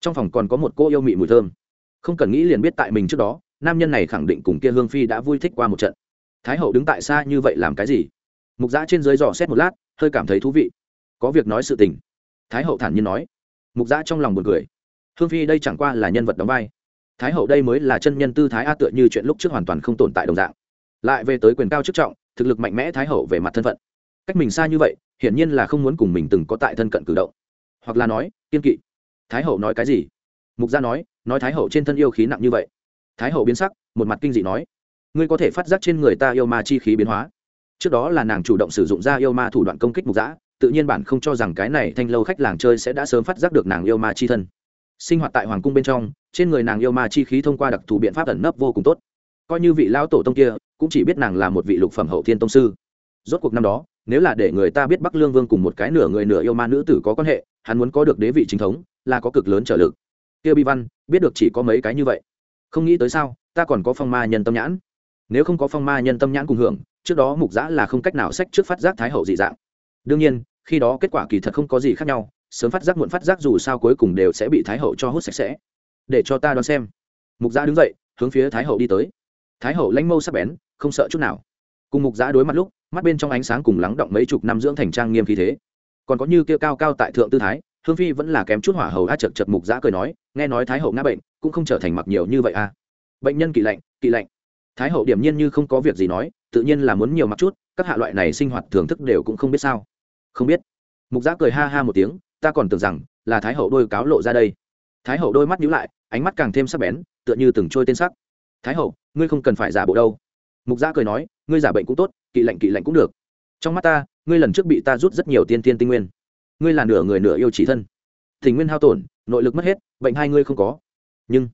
trong phòng còn có một cô yêu mị mùi thơm. Không cần nghĩ liền biết tại mình trước đó, nam nhân này khẳng định cùng kia hương phi đã vui thích qua một trận. Thái hậu đứng tại xa như vậy làm cái gì? Mục giã trên dưới dò xét một lát, hơi cảm thấy thú vị. Có việc nói sự tình. Thái hậu thản nhiên nói. Mục giã trong lòng buồn cười. Hương phi đây chẳng qua là nhân vật đóng vai. Thái hậu đây mới là chân nhân tư thái a tựa như chuyện lúc trước hoàn toàn không tồn tại đồng dạng. Lại về tới quyền cao chức trọng, thực lực mạnh mẽ thái hậu về mặt thân phận. Cách mình xa như vậy, hiển nhiên là không muốn cùng mình từng có tại thân cận cử động. Hoặc là nói, kiên kỵ. Thái hậu nói cái gì? Mục gia nói nói thái hậu trên thân yêu khí nặng như vậy. Thái hậu biến sắc, một mặt kinh dị nói. Ngươi có thể phát giác trên người ta yêu ma chi khí biến hóa trước đó là nàng chủ động sử dụng ra yêu ma thủ đoạn công kích mục giã tự nhiên bản không cho rằng cái này thanh lâu khách làng chơi sẽ đã sớm phát giác được nàng yêu ma chi thân. Sinh hoạt tại hoàng cung bên trong, trên người nàng yêu ma chi khí thông qua đặc thù biện pháp ẩn nấp vô cùng tốt. Coi như vị lão tổ tông kia, cũng chỉ biết nàng là một vị lục phẩm hậu thiên tông sư. Rốt cuộc năm đó, nếu là để người ta biết bắc lương vương cùng một cái nửa người nửa yêu ma nữ tử có quan hệ, hắn muốn có được đế vị chính thống, là có cực lớn trở lực. Kia bi văn, biết được chỉ có mấy cái như vậy. Không nghĩ tới sao, ta còn có phong ma nhân tâm nhãn nếu không có phong ma nhân tâm nhãn cùng hưởng, trước đó mục giã là không cách nào sách trước phát giác thái hậu dị dạng. Đương nhiên, khi đó kết quả kỳ thật không có gì khác nhau, sớm phát giác muộn phát giác dù sao cuối cùng đều sẽ bị thái hậu cho hút sạch sẽ. Để cho ta đoán xem. Mục giã đứng dậy, hướng phía thái hậu đi tới. Thái hậu lãnh mâu sắp bén, không sợ chút nào. Cùng mục giã đối mặt lúc, mắt bên trong ánh sáng cùng lắng động mấy chục năm dưỡng thành trang nghiêm khí thế. Còn có như kia cao cao tại thượng tư thái, hương phi vẫn là kém chút hỏa hầu a chật chật mục giã cười nói, nghe nói thái hậu ngã bệnh, cũng không trở thành mặc nhiều như vậy a bệnh nhân kỳ lạnh kỳ lạnh thái hậu điểm nhiên như không có việc gì nói, tự nhiên là muốn nhiều mặc chút, các hạ loại này sinh hoạt thưởng thức đều cũng không biết sao. Không biết. Mục giã cười ha ha một tiếng, ta còn tưởng rằng là thái hậu đôi cáo lộ ra đây. Thái hậu đôi mắt nhíu lại, ánh mắt càng thêm sắc bén, tựa như từng trôi tên sắc. Thái hậu, ngươi không cần phải giả bộ đâu. Mục giã cười nói, ngươi giả bệnh cũng tốt, kỵ lạnh kỵ lạnh cũng được. Trong mắt ta, ngươi lần trước bị ta rút rất nhiều tiên tiên tinh nguyên. Ngươi là nửa người nửa yêu chỉ thân. Tình nguyên hao tổn, nội lực mất hết, bệnh hai ngươi không có. Nhưng,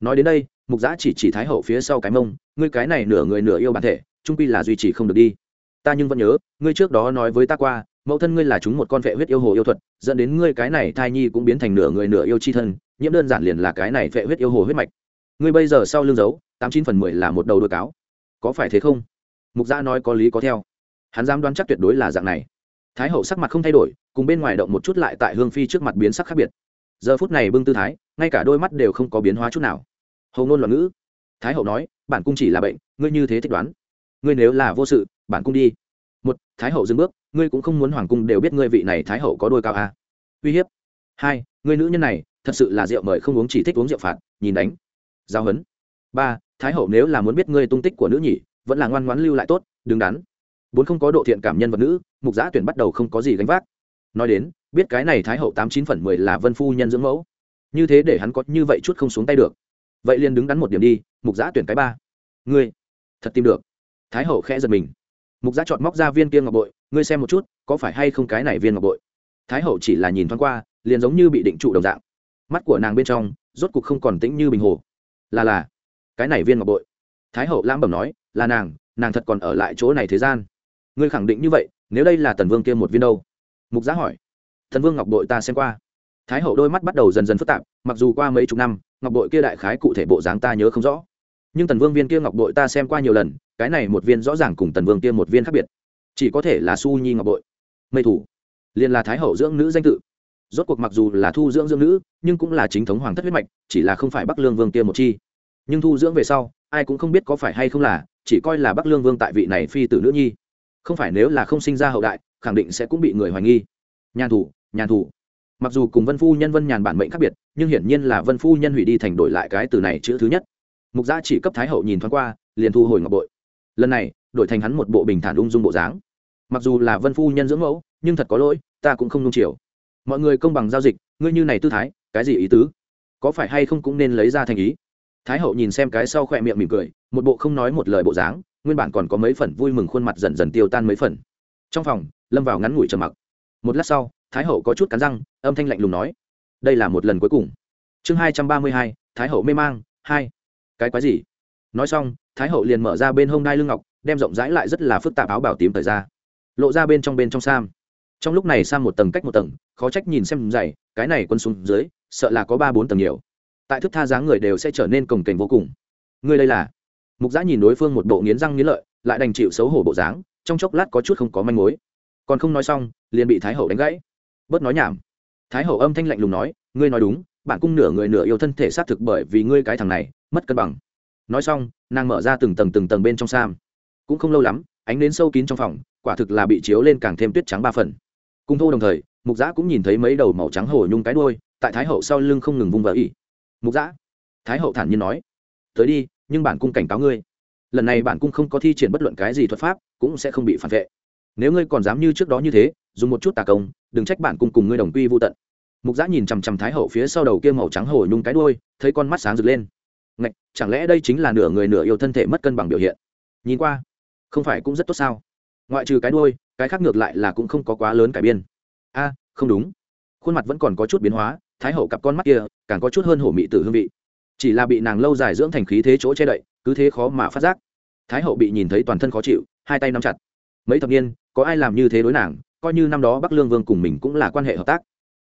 nói đến đây mục giã chỉ chỉ thái hậu phía sau cái mông, ngươi cái này nửa người nửa yêu bản thể, trung pi là duy trì không được đi. Ta nhưng vẫn nhớ, ngươi trước đó nói với ta qua, mẫu thân ngươi là chúng một con vệ huyết yêu hồ yêu thuật, dẫn đến ngươi cái này thai nhi cũng biến thành nửa người nửa yêu chi thân, nhiễm đơn giản liền là cái này vệ huyết yêu hồ huyết mạch. Ngươi bây giờ sau lưng giấu, tám chín phần mười là một đầu đôi cáo. Có phải thế không? Mục gia nói có lý có theo. Hắn dám đoán chắc tuyệt đối là dạng này. Thái hậu sắc mặt không thay đổi, cùng bên ngoài động một chút lại tại hương phi trước mặt biến sắc khác biệt. Giờ phút này bưng tư thái, ngay cả đôi mắt đều không có biến hóa chút nào hầu ngôn loạn ngữ. Thái hậu nói, bản cung chỉ là bệnh, ngươi như thế thích đoán. Ngươi nếu là vô sự, bản cung đi. Một, thái hậu dừng bước, ngươi cũng không muốn hoàng cung đều biết ngươi vị này thái hậu có đôi cao a. À. uy hiếp. Hai, ngươi nữ nhân này, thật sự là rượu mời không uống chỉ thích uống rượu phạt, nhìn đánh. Giao hấn. Ba, thái hậu nếu là muốn biết ngươi tung tích của nữ nhỉ vẫn là ngoan ngoãn lưu lại tốt, đứng đắn. Bốn, không có độ thiện cảm nhân vật nữ, mục giã tuyển bắt đầu không có gì gánh vác. Nói đến, biết cái này thái hậu tám chín phần mười là vân phu nhân dưỡng mẫu. Như thế để hắn có như vậy chút không xuống tay được vậy liền đứng đắn một điểm đi, mục giã tuyển cái ba. Ngươi, thật tìm được. Thái hậu khẽ giật mình. Mục giã chọn móc ra viên kia ngọc bội, ngươi xem một chút, có phải hay không cái này viên ngọc bội? Thái hậu chỉ là nhìn thoáng qua, liền giống như bị định trụ đồng dạng. Mắt của nàng bên trong, rốt cục không còn tĩnh như bình hồ. Là là, cái này viên ngọc bội. Thái hậu lãm bẩm nói, là nàng nàng thật còn ở lại chỗ này thế gian. Ngươi khẳng định như vậy, nếu đây là tần vương kia một viên đâu? Mục giá hỏi. Thần vương ngọc bội ta xem qua thái hậu đôi mắt bắt đầu dần dần phức tạp, mặc dù qua mấy chục năm, ngọc bội kia đại khái cụ thể bộ dáng ta nhớ không rõ. Nhưng tần vương viên kia ngọc bội ta xem qua nhiều lần, cái này một viên rõ ràng cùng tần vương kia một viên khác biệt. Chỉ có thể là su nhi ngọc bội. Mây thủ. Liền là thái hậu dưỡng nữ danh tự. Rốt cuộc mặc dù là thu dưỡng dưỡng nữ, nhưng cũng là chính thống hoàng thất huyết mạch, chỉ là không phải bắc lương vương kia một chi. Nhưng thu dưỡng về sau, ai cũng không biết có phải hay không là, chỉ coi là bắc lương vương tại vị này phi tử nữ nhi. Không phải nếu là không sinh ra hậu đại, khẳng định sẽ cũng bị người hoài nghi. Nhàn thủ nhàn thủ mặc dù cùng vân phu nhân vân nhàn bản mệnh khác biệt, nhưng hiển nhiên là vân phu nhân hủy đi thành đổi lại cái từ này chữ thứ nhất. Mục gia chỉ cấp thái hậu nhìn thoáng qua, liền thu hồi ngọc bội. Lần này, đổi thành hắn một bộ bình thản ung dung bộ dáng. Mặc dù là vân phu nhân dưỡng mẫu, nhưng thật có lỗi, ta cũng không nung chiều. Mọi người công bằng giao dịch, ngươi như này tư thái, cái gì ý tứ? Có phải hay không cũng nên lấy ra thành ý? Thái hậu nhìn xem cái sau khỏe miệng mỉm cười, một bộ không nói một lời bộ dáng, nguyên bản còn có mấy phần vui mừng khuôn mặt dần dần tiêu tan mấy phần. Trong phòng, lâm vào ngắn ngủi trầm mặc. Một lát sau thái hậu có chút cắn răng, âm thanh lạnh lùng nói, đây là một lần cuối cùng. Chương hai trăm ba mươi hai, thái hậu mê mang, hai. Cái quái gì? Nói xong, thái hậu liền mở ra bên hông đai lưng ngọc, đem rộng rãi lại rất là phức tạp áo bảo tím thời ra. Lộ ra bên trong bên trong sam. Trong lúc này sam một tầng cách một tầng, khó trách nhìn xem dày, cái này quân xuống dưới, sợ là có ba bốn tầng nhiều. Tại thức tha dáng người đều sẽ trở nên cồng kềnh vô cùng. Ngươi đây là? Mục giã nhìn đối phương một bộ nghiến răng nghiến lợi, lại đành chịu xấu hổ bộ dáng, trong chốc lát có chút không có manh mối. Còn không nói xong, liền bị thái hậu đánh gãy bớt nói nhảm. Thái hậu âm thanh lạnh lùng nói, ngươi nói đúng bạn cung nửa người nửa yêu thân thể xác thực bởi vì ngươi cái thằng này, mất cân bằng. Nói xong, nàng mở ra từng tầng từng tầng bên trong sam. Cũng không lâu lắm, ánh đến sâu kín trong phòng, quả thực là bị chiếu lên càng thêm tuyết trắng ba phần. Cung thô đồng thời, mục giã cũng nhìn thấy mấy đầu màu trắng hổ nhung cái đôi tại thái hậu sau lưng không ngừng vung vỡ ỉ. Mục giã thái hậu thản nhiên nói, tới đi, nhưng bản cung cảnh cáo ngươi, lần này bản cung không có thi triển bất luận cái gì thuật pháp, cũng sẽ không bị phản vệ. Nếu ngươi còn dám như trước đó như thế dùng một chút tà công, đừng trách bản cung cùng ngươi đồng quy vô tận. Mục giã nhìn chằm chằm thái hậu phía sau đầu kia màu trắng hổ nhung cái đôi thấy con mắt sáng rực lên. Ngạch, chẳng lẽ đây chính là nửa người nửa yêu thân thể mất cân bằng biểu hiện? Nhìn qua, không phải cũng rất tốt sao? Ngoại trừ cái đôi cái khác ngược lại là cũng không có quá lớn cải biên. A, không đúng. Khuôn mặt vẫn còn có chút biến hóa, thái hậu cặp con mắt kia càng có chút hơn hổ mị tử hương vị. Chỉ là bị nàng lâu dài dưỡng thành khí thế chỗ che đậy, cứ thế khó mà phát giác. Thái hậu bị nhìn thấy toàn thân khó chịu, hai tay nắm chặt. Mấy thập niên, có ai làm như thế đối nàng? Coi như năm đó bắc lương vương cùng mình cũng là quan hệ hợp tác.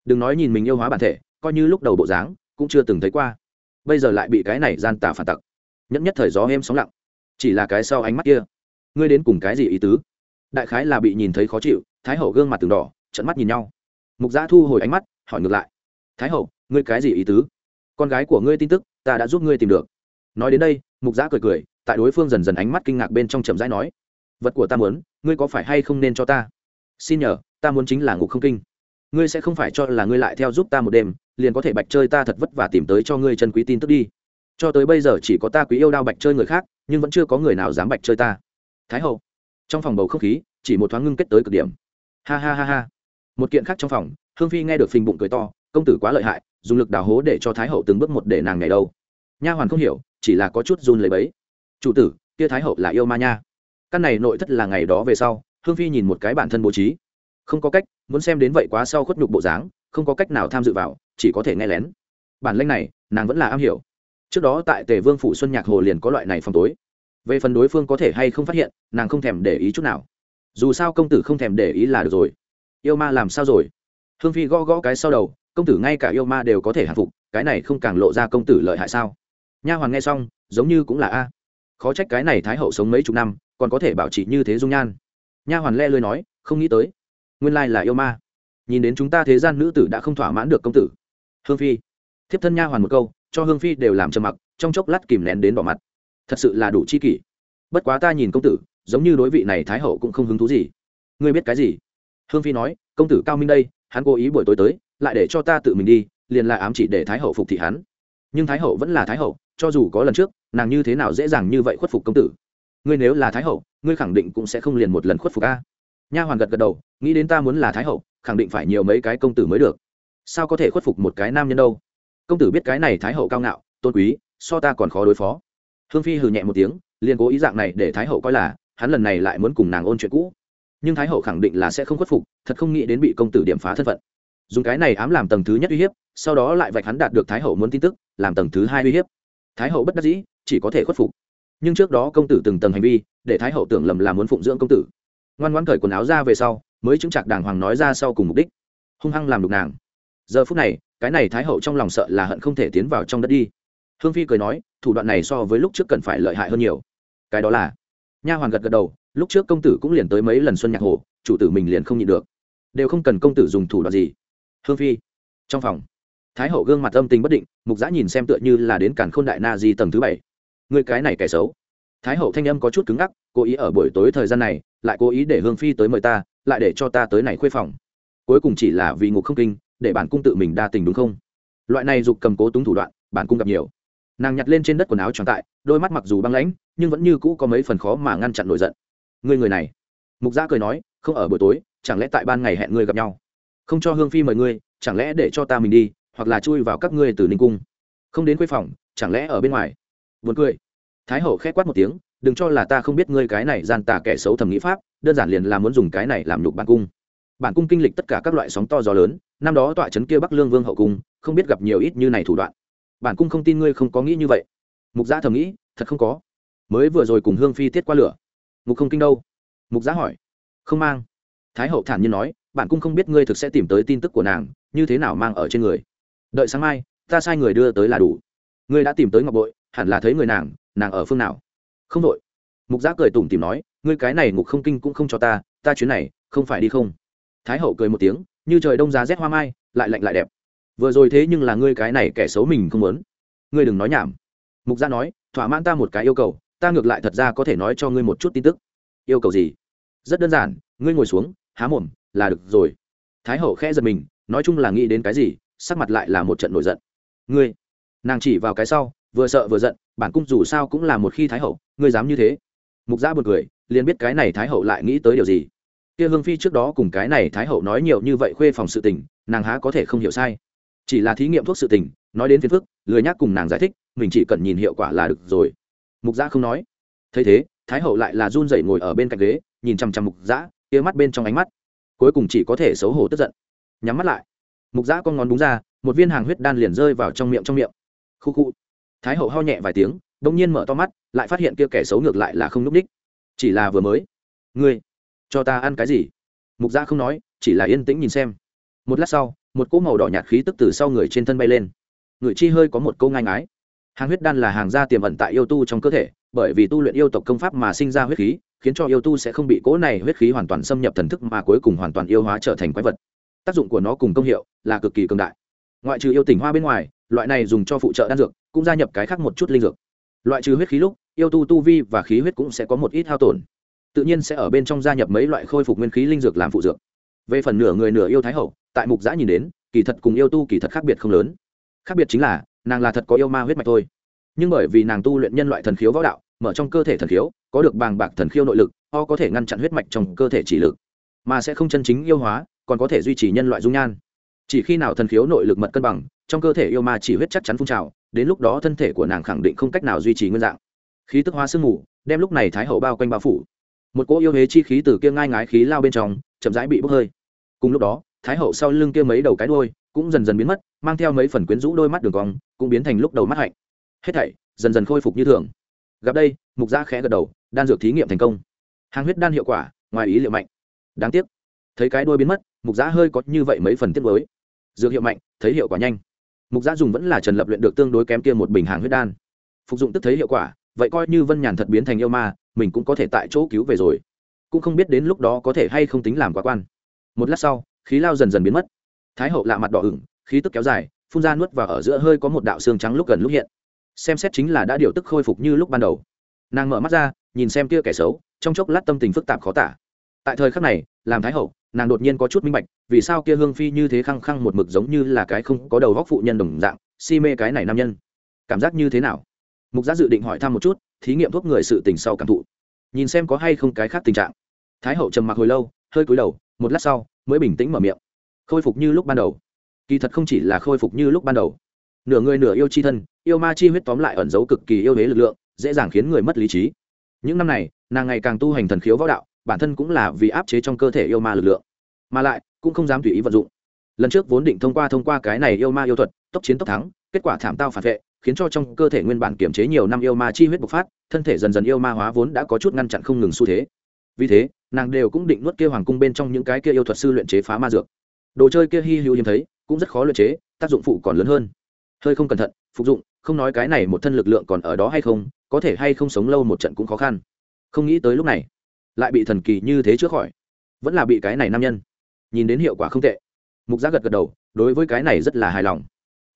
Đừng nói nhìn mình yêu hóa bản thể, coi như lúc đầu bộ dáng, cũng chưa từng thấy qua. Bây giờ lại bị cái này gian tà phản tặc nhất nhất thời gió êm sóng lặng. Chỉ là cái sau ánh mắt kia. Ngươi đến cùng cái gì ý tứ? Đại khái là bị nhìn thấy khó chịu, thái hậu gương mặt từng đỏ trận mắt nhìn nhau. Mục giã thu hồi ánh mắt, hỏi ngược lại. Thái hậu, ngươi cái gì ý tứ? Con gái của ngươi tin tức, ta đã giúp ngươi tìm được. Nói đến đây, mục giã cười cười, tại đối phương dần dần ánh mắt kinh ngạc bên trong chậm rãi nói. Vật của ta muốn, ngươi có phải hay không nên cho ta? Xin nhờ, ta muốn chính là ngục không kinh. Ngươi sẽ không phải cho là ngươi lại theo giúp ta một đêm, liền có thể bạch chơi ta thật vất vả tìm tới cho ngươi chân quý tin tức đi. Cho tới bây giờ chỉ có ta quý yêu đao bạch chơi người khác, nhưng vẫn chưa có người nào dám bạch chơi ta. Thái hậu, trong phòng bầu không khí, chỉ một thoáng ngưng kết tới cực điểm. Ha ha ha ha. Một kiện khác trong phòng, hương phi nghe được phình bụng cười to, công tử quá lợi hại, dùng lực đào hố để cho thái hậu từng bước một để nàng ngày đâu nha hoàn không hiểu, chỉ là có chút run lấy bấy chủ tử, kia thái hậu là yêu ma nha. Căn này nội thất là ngày đó về sau hương phi nhìn một cái bản thân bố trí. Không có cách, muốn xem đến vậy quá sau khuất nhục bộ dáng, không có cách nào tham dự vào, chỉ có thể nghe lén. Bản lanh này, nàng vẫn là am hiểu. Trước đó tại tề vương phủ xuân nhạc hồ liền có loại này phòng tối. Về phần đối phương có thể hay không phát hiện, nàng không thèm để ý chút nào. Dù sao công tử không thèm để ý là được rồi. Yêu ma làm sao rồi? Hương phi gõ gõ cái sau đầu, công tử ngay cả yêu ma đều có thể hạ phục, cái này không càng lộ ra công tử lợi hại sao? Nha hoàn nghe xong, giống như cũng là a. Khó trách cái này thái hậu sống mấy chục năm, còn có thể bảo trì như thế dung nhan nha hoàn le lưới nói, không nghĩ tới, nguyên lai là yêu ma. Nhìn đến chúng ta thế gian nữ tử đã không thỏa mãn được công tử. Hương phi, thiếp thân nha hoàn một câu, cho hương phi đều làm trầm mặc, trong chốc lát kìm nén đến bỏ mặt. Thật sự là đủ chi kỷ. Bất quá ta nhìn công tử, giống như đối vị này thái hậu cũng không hứng thú gì. Ngươi biết cái gì? Hương phi nói, công tử cao minh đây, hắn cố ý buổi tối tới, lại để cho ta tự mình đi, liền lại ám chỉ để thái hậu phục thị hắn. Nhưng thái hậu vẫn là thái hậu, cho dù có lần trước, nàng như thế nào dễ dàng như vậy khuất phục công tử ngươi nếu là thái hậu, ngươi khẳng định cũng sẽ không liền một lần khuất phục a. Nha hoàn gật gật đầu, nghĩ đến ta muốn là thái hậu, khẳng định phải nhiều mấy cái công tử mới được. Sao có thể khuất phục một cái nam nhân đâu? Công tử biết cái này thái hậu cao ngạo, tôn quý, so ta còn khó đối phó. Hương phi hừ nhẹ một tiếng, liền cố ý dạng này để thái hậu coi là, hắn lần này lại muốn cùng nàng ôn chuyện cũ. Nhưng thái hậu khẳng định là sẽ không khuất phục, thật không nghĩ đến bị công tử điểm phá thân phận. Dùng cái này ám làm tầng thứ nhất uy hiếp, sau đó lại vạch hắn đạt được thái hậu muốn tin tức, làm tầng thứ hai uy hiếp. Thái hậu bất đắc dĩ, chỉ có thể khuất phục nhưng trước đó công tử từng tầng hành vi, để thái hậu tưởng lầm là muốn phụng dưỡng công tử. Ngoan ngoãn cởi quần áo ra về sau, mới chứng chặt đàng hoàng nói ra sau cùng mục đích. Hung hăng làm đục nàng. Giờ phút này, cái này thái hậu trong lòng sợ là hận không thể tiến vào trong đất đi. Hương phi cười nói, thủ đoạn này so với lúc trước cần phải lợi hại hơn nhiều. Cái đó là, nha hoàn gật gật đầu, lúc trước công tử cũng liền tới mấy lần xuân nhạc hồ, chủ tử mình liền không nhịn được. Đều không cần công tử dùng thủ đoạn gì. Hương phi, trong phòng, thái hậu gương mặt âm tình bất định, mục giã nhìn xem tựa như là đến cản khôn đại na di tầng thứ bảy người cái này kẻ xấu. Thái hậu thanh âm có chút cứng ngắc, cố ý ở buổi tối thời gian này, lại cố ý để hương phi tới mời ta, lại để cho ta tới này khuê phòng. Cuối cùng chỉ là vì ngục không kinh, để bản cung tự mình đa tình đúng không? Loại này dục cầm cố túng thủ đoạn, bản cung gặp nhiều. Nàng nhặt lên trên đất quần áo tròn tại, đôi mắt mặc dù băng lãnh, nhưng vẫn như cũ có mấy phần khó mà ngăn chặn nổi giận. Người người này. Mục gia cười nói, không ở buổi tối, chẳng lẽ tại ban ngày hẹn ngươi gặp nhau? Không cho hương phi mời ngươi, chẳng lẽ để cho ta mình đi, hoặc là chui vào các ngươi từ ninh cung? Không đến khuê phòng, chẳng lẽ ở bên ngoài? Buồn cười. Thái hậu khẽ quát một tiếng, đừng cho là ta không biết ngươi cái này gian tà kẻ xấu thầm nghĩ pháp, đơn giản liền là muốn dùng cái này làm nhục bản cung. Bản cung kinh lịch tất cả các loại sóng to gió lớn, năm đó tọa trấn kia bắc lương vương hậu cung, không biết gặp nhiều ít như này thủ đoạn. Bản cung không tin ngươi không có nghĩ như vậy. Mục Giá thầm nghĩ, thật không có. Mới vừa rồi cùng hương phi tiết qua lửa. Ngục không kinh đâu? Mục Giá hỏi. Không mang. Thái hậu thản nhiên nói, bản cung không biết ngươi thực sẽ tìm tới tin tức của nàng, như thế nào mang ở trên người. Đợi sáng mai, ta sai người đưa tới là đủ. Ngươi đã tìm tới ngọc bội hẳn là thấy người nàng nàng ở phương nào? Không đội. Mục giã cười tủm tìm nói, ngươi cái này ngục không kinh cũng không cho ta ta chuyến này không phải đi không. Thái hậu cười một tiếng, như trời đông giá rét hoa mai, lại lạnh lại đẹp. Vừa rồi thế nhưng là ngươi cái này kẻ xấu mình không muốn. Ngươi đừng nói nhảm. Mục gia nói, thỏa mãn ta một cái yêu cầu, ta ngược lại thật ra có thể nói cho ngươi một chút tin tức. Yêu cầu gì? Rất đơn giản, ngươi ngồi xuống, há mồm, là được rồi. Thái hậu khẽ giật mình, nói chung là nghĩ đến cái gì, sắc mặt lại là một trận nổi giận. Ngươi, nàng chỉ vào cái sau vừa sợ vừa giận, bản cung dù sao cũng là một khi thái hậu, ngươi dám như thế. Mục gia buồn cười, liền biết cái này thái hậu lại nghĩ tới điều gì. Kia hương phi trước đó cùng cái này thái hậu nói nhiều như vậy khuê phòng sự tình, nàng há có thể không hiểu sai. Chỉ là thí nghiệm thuốc sự tình, nói đến phiền phức, lười nhắc cùng nàng giải thích, mình chỉ cần nhìn hiệu quả là được rồi. Mục gia không nói. Thấy thế, thái hậu lại là run rẩy ngồi ở bên cạnh ghế, nhìn chằm chằm mục giã, kia mắt bên trong ánh mắt, cuối cùng chỉ có thể xấu hổ tức giận. Nhắm mắt lại. Mục giã con ngón đúng ra, một viên hàng huyết đan liền rơi vào trong miệng trong miệng. Khu khu thái hậu ho nhẹ vài tiếng đ ỗ n g nhiên mở to mắt, lại phát hiện kia kẻ xấu ngược lại là không núp đích. Chỉ là vừa mới. Ngươi, cho ta ăn cái gì? Mục gia không nói, chỉ là yên tĩnh nhìn xem. Một lát sau, một cỗ màu đỏ nhạt khí tức từ sau người trên thân bay lên. Người chi hơi có một câu ngang ái hàng huyết đan là hàng da tiềm ẩn tại yêu tu trong cơ thể, bởi vì tu luyện yêu tộc công pháp mà sinh ra huyết khí, khiến cho yêu tu sẽ không bị cỗ này huyết khí hoàn toàn xâm nhập thần thức mà cuối cùng hoàn toàn yêu hóa trở thành quái vật. Tác dụng của nó cùng công hiệu là cực kỳ cường đại. Ngoại trừ yêu tỉnh hoa bên ngoài loại này dùng cho phụ trợ đan dược, cũng gia nhập cái khác một chút linh dược. Loại trừ huyết khí lúc, yêu tu tu vi và khí huyết cũng sẽ có một ít hao tổn. Tự nhiên sẽ ở bên trong gia nhập mấy loại khôi phục nguyên khí linh dược làm phụ dược. Về phần nửa người nửa yêu thái hậu, tại mục giã nhìn đến, kỳ thật cùng yêu tu kỳ thật khác biệt không lớn. Khác biệt chính là, nàng là thật có yêu ma huyết mạch thôi. Nhưng bởi vì nàng tu luyện nhân loại thần khiếu võ đạo, mở trong cơ thể thần khiếu, có được bàng bạc thần khiếu nội lực, o có thể ngăn chặn huyết mạch trong cơ thể chỉ lực. Mà sẽ không chân chính yêu hóa, còn có thể duy trì nhân loại dung nhan chỉ khi nào thần khiếu nội lực mật cân bằng, trong cơ thể yêu ma chỉ huyết chắc chắn phun trào, đến lúc đó thân thể của nàng khẳng định không cách nào duy trì nguyên dạng. Khí tức hóa sương mù, đem lúc này thái hậu bao quanh bao phủ. Một cỗ yêu hế chi khí từ kia ngai ngái khí lao bên trong, chậm rãi bị bốc hơi. Cùng lúc đó, thái hậu sau lưng kia mấy đầu cái đuôi cũng dần dần biến mất, mang theo mấy phần quyến rũ đôi mắt đường cong, cũng biến thành lúc đầu mắt hạnh. Hết thảy dần dần khôi phục như thường. Gặp đây, mục gia khẽ gật đầu, đan dược thí nghiệm thành công. Hàng huyết đan hiệu quả, ngoài ý liệu mạnh. Đáng tiếc, thấy cái đuôi biến mất, mục gia hơi có như vậy mấy phần tiết mới dược hiệu mạnh, thấy hiệu quả nhanh. Mục giã dùng vẫn là trần lập luyện được tương đối kém kia một bình hàng huyết đan. Phục dụng tức thấy hiệu quả, vậy coi như vân nhàn thật biến thành yêu ma, mình cũng có thể tại chỗ cứu về rồi. Cũng không biết đến lúc đó có thể hay không tính làm quá quan. Một lát sau, khí lao dần dần biến mất. Thái hậu lạ mặt đỏ ửng, khí tức kéo dài, phun ra nuốt vào ở giữa hơi có một đạo xương trắng lúc gần lúc hiện. Xem xét chính là đã điều tức khôi phục như lúc ban đầu. Nàng mở mắt ra, nhìn xem kia kẻ xấu, trong chốc lát tâm tình phức tạp khó tả. Tại thời khắc này, làm thái hậu nàng đột nhiên có chút minh bạch, vì sao kia hương phi như thế khăng khăng một mực giống như là cái không có đầu góc phụ nhân đồng dạng, si mê cái này nam nhân. Cảm giác như thế nào? Mục giác dự định hỏi thăm một chút, thí nghiệm thuốc người sự tình sau cảm thụ. Nhìn xem có hay không cái khác tình trạng. Thái hậu trầm mặc hồi lâu, hơi cúi đầu, một lát sau, mới bình tĩnh mở miệng. Khôi phục như lúc ban đầu. Kỳ thật không chỉ là khôi phục như lúc ban đầu. Nửa người nửa yêu chi thân, yêu ma chi huyết tóm lại ẩn giấu cực kỳ yêu hế lực lượng, dễ dàng khiến người mất lý trí. Những năm này, nàng ngày càng tu hành thần khiếu võ đạo bản thân cũng là vì áp chế trong cơ thể yêu ma lực lượng. Mà lại, cũng không dám tùy ý vận dụng. Lần trước vốn định thông qua thông qua cái này yêu ma yêu thuật, tốc chiến tốc thắng, kết quả thảm tao phản vệ, khiến cho trong cơ thể nguyên bản kiểm chế nhiều năm yêu ma chi huyết bộc phát, thân thể dần dần yêu ma hóa vốn đã có chút ngăn chặn không ngừng xu thế. Vì thế, nàng đều cũng định nuốt kia hoàng cung bên trong những cái kia yêu thuật sư luyện chế phá ma dược. Đồ chơi kia hy hữu hiếm thấy, cũng rất khó luyện chế, tác dụng phụ còn lớn hơn. Hơi không cẩn thận, phục dụng, không nói cái này một thân lực lượng còn ở đó hay không, có thể hay không sống lâu một trận cũng khó khăn. Không nghĩ tới lúc này lại bị thần kỳ như thế trước khỏi. Vẫn là bị cái này nam nhân. Nhìn đến hiệu quả không tệ. Mục giác gật gật đầu, đối với cái này rất là hài lòng.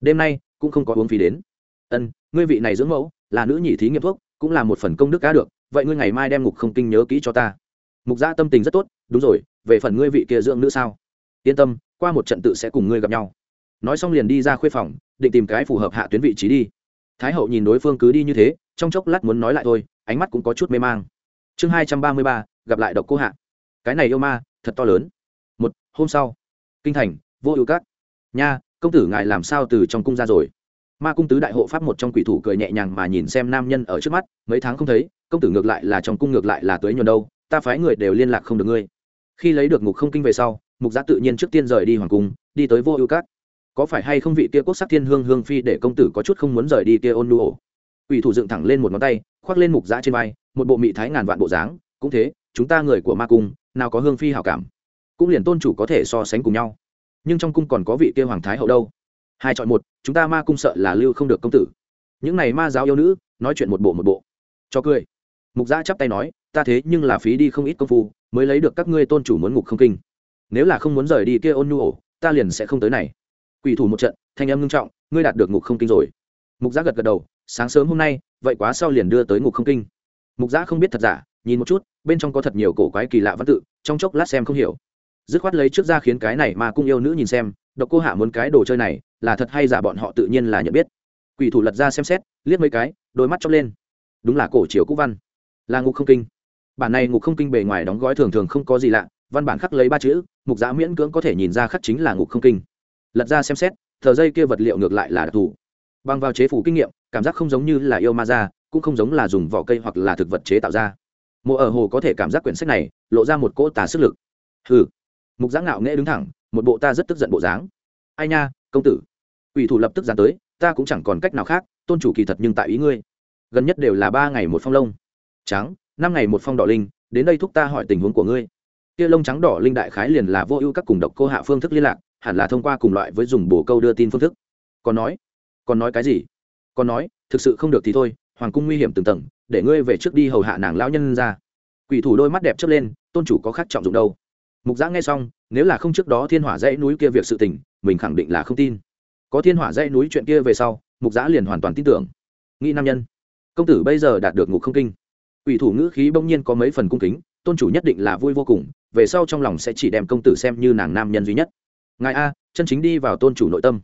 Đêm nay, cũng không có uống phí đến. Ân, ngươi vị này dưỡng mẫu, là nữ nhị thí nghiệm thuốc, cũng là một phần công đức cá được, vậy ngươi ngày mai đem ngục không kinh nhớ kỹ cho ta. Mục gia tâm tình rất tốt, đúng rồi, về phần ngươi vị kia dưỡng nữ sao? Yên tâm, qua một trận tự sẽ cùng ngươi gặp nhau. Nói xong liền đi ra khuê phòng, định tìm cái phù hợp hạ tuyến vị trí đi. Thái hậu nhìn đối phương cứ đi như thế, trong chốc lát muốn nói lại thôi, ánh mắt cũng có chút mê mang chương hai trăm ba mươi ba, gặp lại độc cô hạ. Cái này yêu ma, thật to lớn. Một, hôm sau. Kinh thành, vô ưu các. Nha, công tử ngài làm sao từ trong cung ra rồi? Ma cung tứ đại hộ pháp một trong quỷ thủ cười nhẹ nhàng mà nhìn xem nam nhân ở trước mắt, mấy tháng không thấy, công tử ngược lại là trong cung ngược lại là tới nhuần đâu, ta phái người đều liên lạc không được ngươi. Khi lấy được ngục không kinh về sau, mục giá tự nhiên trước tiên rời đi hoàng cung, đi tới vô ưu cát có phải hay không vị kia quốc sắc thiên hương hương phi để công tử có chút không muốn rời đi kia ôn nu ổ? Ủy thủ dựng thẳng lên một ngón tay, khoác lên mục giã trên vai, một bộ mị thái ngàn vạn bộ dáng, cũng thế, chúng ta người của ma cung, nào có hương phi hảo cảm. Cũng liền tôn chủ có thể so sánh cùng nhau. Nhưng trong cung còn có vị kia hoàng thái hậu đâu? Hai chọn một, chúng ta ma cung sợ là lưu không được công tử. Những này ma giáo yêu nữ, nói chuyện một bộ một bộ. Cho cười. Mục giã chắp tay nói, ta thế nhưng là phí đi không ít công phu, mới lấy được các ngươi tôn chủ muốn ngục không kinh. Nếu là không muốn rời đi kia ôn nhu ổ, ta liền sẽ không tới này. Quỷ thủ một trận, thanh âm ngưng trọng, ngươi đạt được ngục không kinh rồi. Mục gia gật gật đầu sáng sớm hôm nay, vậy quá sau liền đưa tới ngục không kinh. Mục giã không biết thật giả, nhìn một chút, bên trong có thật nhiều cổ quái kỳ lạ văn tự, trong chốc lát xem không hiểu. Dứt khoát lấy trước ra khiến cái này mà cung yêu nữ nhìn xem, độc cô hạ muốn cái đồ chơi này, là thật hay giả bọn họ tự nhiên là nhận biết. Quỷ thủ lật ra xem xét, liếc mấy cái, đôi mắt chóc lên. Đúng là cổ chiếu cũ văn. Là ngục không kinh. Bản này ngục không kinh bề ngoài đóng gói thường thường không có gì lạ, văn bản khắc lấy ba chữ, mục giá miễn cưỡng có thể nhìn ra khắc chính là ngục không kinh. Lật ra xem xét, tờ dây kia vật liệu ngược lại là đặc thù bằng vào chế phủ kinh nghiệm, cảm giác không giống như là yêu ma ra, cũng không giống là dùng vỏ cây hoặc là thực vật chế tạo ra. Mộ ở hồ có thể cảm giác quyển sách này, lộ ra một cỗ tà sức lực. Hừ. Mục giá ngạo nghễ đứng thẳng, một bộ ta rất tức giận bộ dáng. Ai nha, công tử. Ủy thủ lập tức dán tới, ta cũng chẳng còn cách nào khác, tôn chủ kỳ thật nhưng tại ý ngươi. Gần nhất đều là ba ngày một phong lông. Trắng, năm ngày một phong đỏ linh, đến đây thúc ta hỏi tình huống của ngươi. Kia lông trắng đỏ linh đại khái liền là vô ưu các cùng độc cô hạ phương thức liên lạc, hẳn là thông qua cùng loại với dùng bồ câu đưa tin phương thức. Còn nói còn nói cái gì? Còn nói, thực sự không được thì thôi, hoàng cung nguy hiểm từng tầng, để ngươi về trước đi hầu hạ nàng lão nhân ra. Quỷ thủ đôi mắt đẹp chớp lên, tôn chủ có khác trọng dụng đâu. Mục giã nghe xong, nếu là không trước đó thiên hỏa dãy núi kia việc sự tình, mình khẳng định là không tin. Có thiên hỏa dãy núi chuyện kia về sau, mục giã liền hoàn toàn tin tưởng. Nghĩ nam nhân, công tử bây giờ đạt được ngục không kinh. Quỷ thủ ngữ khí bỗng nhiên có mấy phần cung kính, tôn chủ nhất định là vui vô cùng, về sau trong lòng sẽ chỉ đem công tử xem như nàng nam nhân duy nhất. Ngài a, chân chính đi vào tôn chủ nội tâm.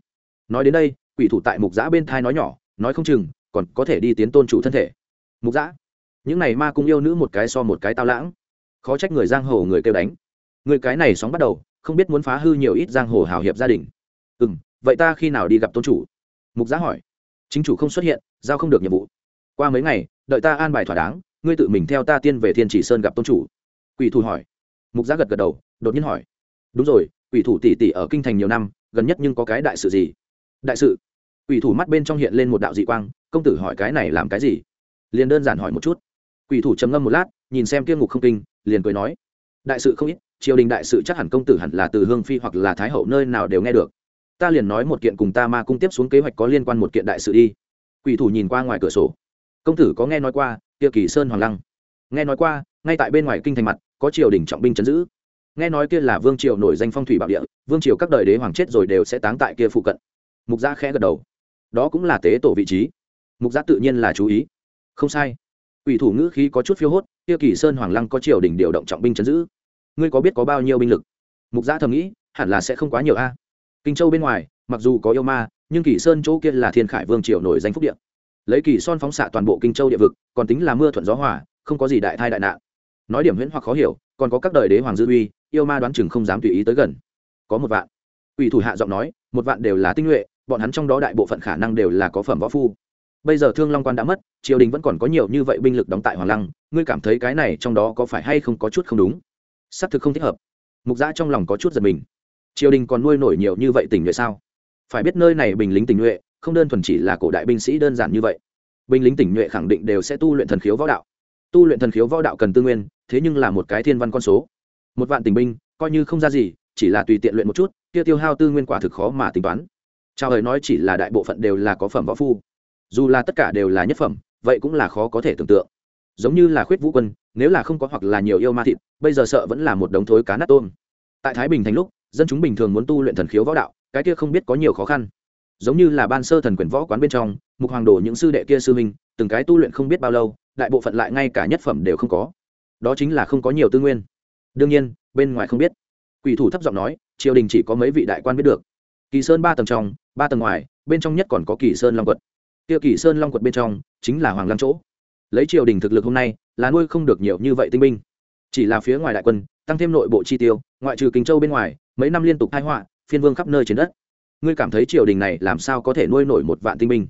Nói đến đây quỷ thủ tại mục giã bên thai nói nhỏ, nói không chừng, còn có thể đi tiến tôn chủ thân thể. Mục giã, những này ma cung yêu nữ một cái so một cái tao lãng. Khó trách người giang hồ người kêu đánh. Người cái này sóng bắt đầu, không biết muốn phá hư nhiều ít giang hồ hào hiệp gia đình. Ừ m vậy ta khi nào đi gặp tôn chủ? Mục giã hỏi. Chính chủ không xuất hiện, giao không được nhiệm vụ. Qua mấy ngày, đợi ta an bài thỏa đáng, ngươi tự mình theo ta tiên về thiên chỉ sơn gặp tôn chủ. Quỷ thủ hỏi. Mục giã gật gật đầu, đột nhiên hỏi. Đúng rồi, quỷ thủ tỷ tỷ ở kinh thành nhiều năm, gần nhất nhưng có cái đại sự gì? Đại sự. Quỷ thủ mắt bên trong hiện lên một đạo dị quang, công tử hỏi cái này làm cái gì? Liền đơn giản hỏi một chút. Quỷ thủ trầm ngâm một lát, nhìn xem kia ngục không kinh, liền cười nói. Đại sự không ít, triều đình đại sự chắc hẳn công tử hẳn là từ hương phi hoặc là thái hậu nơi nào đều nghe được. Ta liền nói một kiện cùng ta ma cung tiếp xuống kế hoạch có liên quan một kiện đại sự đi. Quỷ thủ nhìn qua ngoài cửa sổ. Công tử có nghe nói qua, kia kỳ sơn hoàng lăng? Nghe nói qua, ngay tại bên ngoài kinh thành mặt, có triều đình trọng binh chấn giữ. Nghe nói kia là vương triều nổi danh phong thủy bảo địa, vương triều các đời đế hoàng chết rồi đều sẽ táng tại kia phụ cận mục gia khẽ gật đầu. Đó cũng là tế tổ vị trí. Mục gia tự nhiên là chú ý. Không sai. Ủy thủ ngữ khí có chút phiêu hốt Tiêu kỳ sơn hoàng lăng có triều đình điều động trọng binh chấn giữ. Ngươi có biết có bao nhiêu binh lực? Mục gia thầm nghĩ, hẳn là sẽ không quá nhiều a. Kinh châu bên ngoài, mặc dù có yêu ma, nhưng kỳ sơn chỗ kia là thiên khải vương triều nổi danh phúc điện lấy kỳ son phóng xạ toàn bộ kinh châu địa vực, còn tính là mưa thuận gió hòa, không có gì đại thai đại nạn. Nói điểm huyễn hoặc khó hiểu, còn có các đời đế hoàng dư uy, yêu ma đoán chừng không dám tùy ý tới gần. Có một vạn. Ủy thủ hạ giọng nói, một vạn đều là tinh nhuệ bọn hắn trong đó đại bộ phận khả năng đều là có phẩm võ phu. Bây giờ thương long quan đã mất, triều đình vẫn còn có nhiều như vậy binh lực đóng tại hoàng lăng, ngươi cảm thấy cái này trong đó có phải hay không có chút không đúng? Xác thực không thích hợp. Mục giã trong lòng có chút giật mình. Triều đình còn nuôi nổi nhiều như vậy tình nhuệ sao? Phải biết nơi này binh lính tình nhuệ, không đơn thuần chỉ là cổ đại binh sĩ đơn giản như vậy. Binh lính tình nhuệ khẳng định đều sẽ tu luyện thần khiếu võ đạo. Tu luyện thần khiếu võ đạo cần tư nguyên, thế nhưng là một cái thiên văn con số. Một vạn tình binh, coi như không ra gì, chỉ là tùy tiện luyện một chút kia tiêu hao tư nguyên quả thực khó mà tính toán trao hời nói chỉ là đại bộ phận đều là có phẩm võ phu. Dù là tất cả đều là nhất phẩm, vậy cũng là khó có thể tưởng tượng. Giống như là khuyết vũ quân, nếu là không có hoặc là nhiều yêu ma thịt, bây giờ sợ vẫn là một đống thối cá nát tôm. Tại thái bình thành lúc, dân chúng bình thường muốn tu luyện thần khiếu võ đạo, cái kia không biết có nhiều khó khăn. Giống như là ban sơ thần quyền võ quán bên trong, mục hoàng đồ những sư đệ kia sư minh từng cái tu luyện không biết bao lâu, đại bộ phận lại ngay cả nhất phẩm đều không có. Đó chính là không có nhiều tư nguyên. Đương nhiên, bên ngoài không biết. Quỷ thủ thấp giọng nói, triều đình chỉ có mấy vị đại quan biết được kỳ sơn ba tầng trong, ba tầng ngoài, bên trong nhất còn có kỳ sơn long quật. Kia kỳ sơn long quật bên trong, chính là hoàng lăng chỗ. Lấy triều đình thực lực hôm nay, là nuôi không được nhiều như vậy tinh binh. Chỉ là phía ngoài đại quân, tăng thêm nội bộ chi tiêu, ngoại trừ kinh châu bên ngoài, mấy năm liên tục thái họa, phiên vương khắp nơi trên đất. Ngươi cảm thấy triều đình này làm sao có thể nuôi nổi một vạn tinh binh?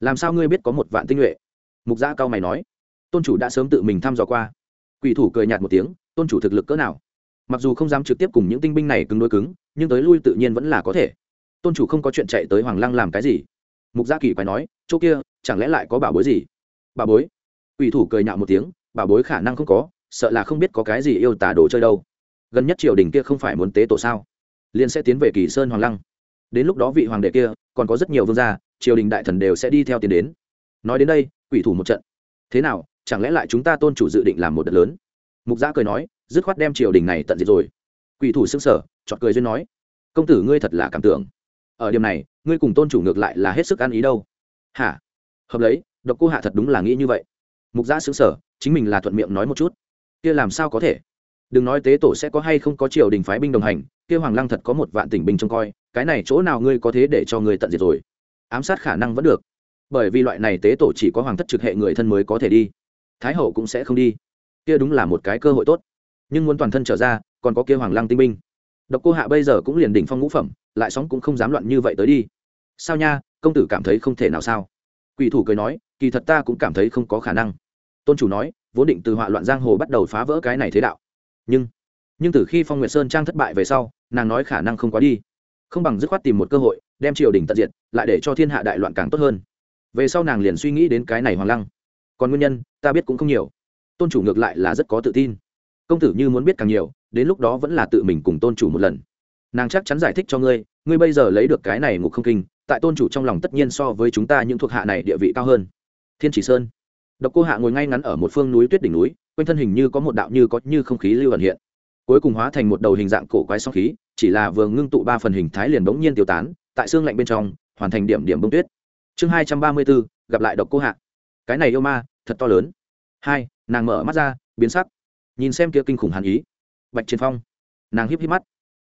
Làm sao ngươi biết có một vạn tinh nhuệ? Mục gia cao mày nói. Tôn chủ đã sớm tự mình thăm dò qua. Quỷ thủ cười nhạt một tiếng, tôn chủ thực lực cỡ nào? Mặc dù không dám trực tiếp cùng những tinh binh này cứng đôi cứng, nhưng tới lui tự nhiên vẫn là có thể tôn chủ không có chuyện chạy tới hoàng lăng làm cái gì mục gia kỳ phải nói chỗ kia chẳng lẽ lại có bảo bối gì bảo bối quỷ thủ cười nhạo một tiếng bảo bối khả năng không có sợ là không biết có cái gì yêu tả đồ chơi đâu gần nhất triều đình kia không phải muốn tế tổ sao liền sẽ tiến về kỳ sơn hoàng lăng đến lúc đó vị hoàng đệ kia còn có rất nhiều vương gia triều đình đại thần đều sẽ đi theo tiến đến nói đến đây quỷ thủ một trận thế nào chẳng lẽ lại chúng ta tôn chủ dự định làm một đợt lớn mục giã cười nói dứt khoát đem triều đình này tận diệt rồi quỷ thủ xưng sở chọn cười duyên nói công tử ngươi thật là cảm tưởng ở điểm này, ngươi cùng tôn chủ ngược lại là hết sức ăn ý đâu. Hả? Hợp lấy, độc cô hạ thật đúng là nghĩ như vậy. Mục giã xứng sở chính mình là thuận miệng nói một chút. Kia làm sao có thể? Đừng nói tế tổ sẽ có hay không có triều đình phái binh đồng hành, kia hoàng lăng thật có một vạn tỉnh binh trông coi, cái này chỗ nào ngươi có thế để cho ngươi tận diệt rồi? Ám sát khả năng vẫn được. Bởi vì loại này tế tổ chỉ có hoàng thất trực hệ người thân mới có thể đi. Thái hậu cũng sẽ không đi. Kia đúng là một cái cơ hội tốt. Nhưng muốn toàn thân trở ra, còn có kia hoàng lăng tinh binh. Độc cô hạ bây giờ cũng liền đỉnh phong ngũ phẩm lại sóng cũng không dám loạn như vậy tới đi. Sao nha, công tử cảm thấy không thể nào sao? Quỷ thủ cười nói, kỳ thật ta cũng cảm thấy không có khả năng. Tôn chủ nói, vốn định từ họa loạn giang hồ bắt đầu phá vỡ cái này thế đạo. Nhưng nhưng từ khi phong nguyệt sơn trang thất bại về sau, nàng nói khả năng không quá đi. Không bằng dứt khoát tìm một cơ hội, đem triều đình tận diệt, lại để cho thiên hạ đại loạn càng tốt hơn. Về sau nàng liền suy nghĩ đến cái này hoàng lăng. Còn nguyên nhân, ta biết cũng không nhiều. Tôn chủ ngược lại là rất có tự tin. Công tử như muốn biết càng nhiều, đến lúc đó vẫn là tự mình cùng tôn chủ một lần nàng chắc chắn giải thích cho ngươi ngươi bây giờ lấy được cái này ngục không kinh, tại tôn chủ trong lòng tất nhiên so với chúng ta những thuộc hạ này địa vị cao hơn. Thiên chỉ sơn. Độc cô hạ ngồi ngay ngắn ở một phương núi tuyết đỉnh núi, quanh thân hình như có một đạo như có như không khí lưu ẩn hiện. Cuối cùng hóa thành một đầu hình dạng cổ quái song khí, chỉ là vừa ngưng tụ ba phần hình thái liền bỗng nhiên tiêu tán, tại xương lạnh bên trong, hoàn thành điểm điểm bông tuyết. Chương hai trăm ba mươi bốn, gặp lại độc cô hạ. Cái này yêu ma, thật to lớn. Hai, nàng mở mắt ra, biến sắc. Nhìn xem kia kinh khủng hàn ý. Bạch chiến phong. Nàng híp híp mắt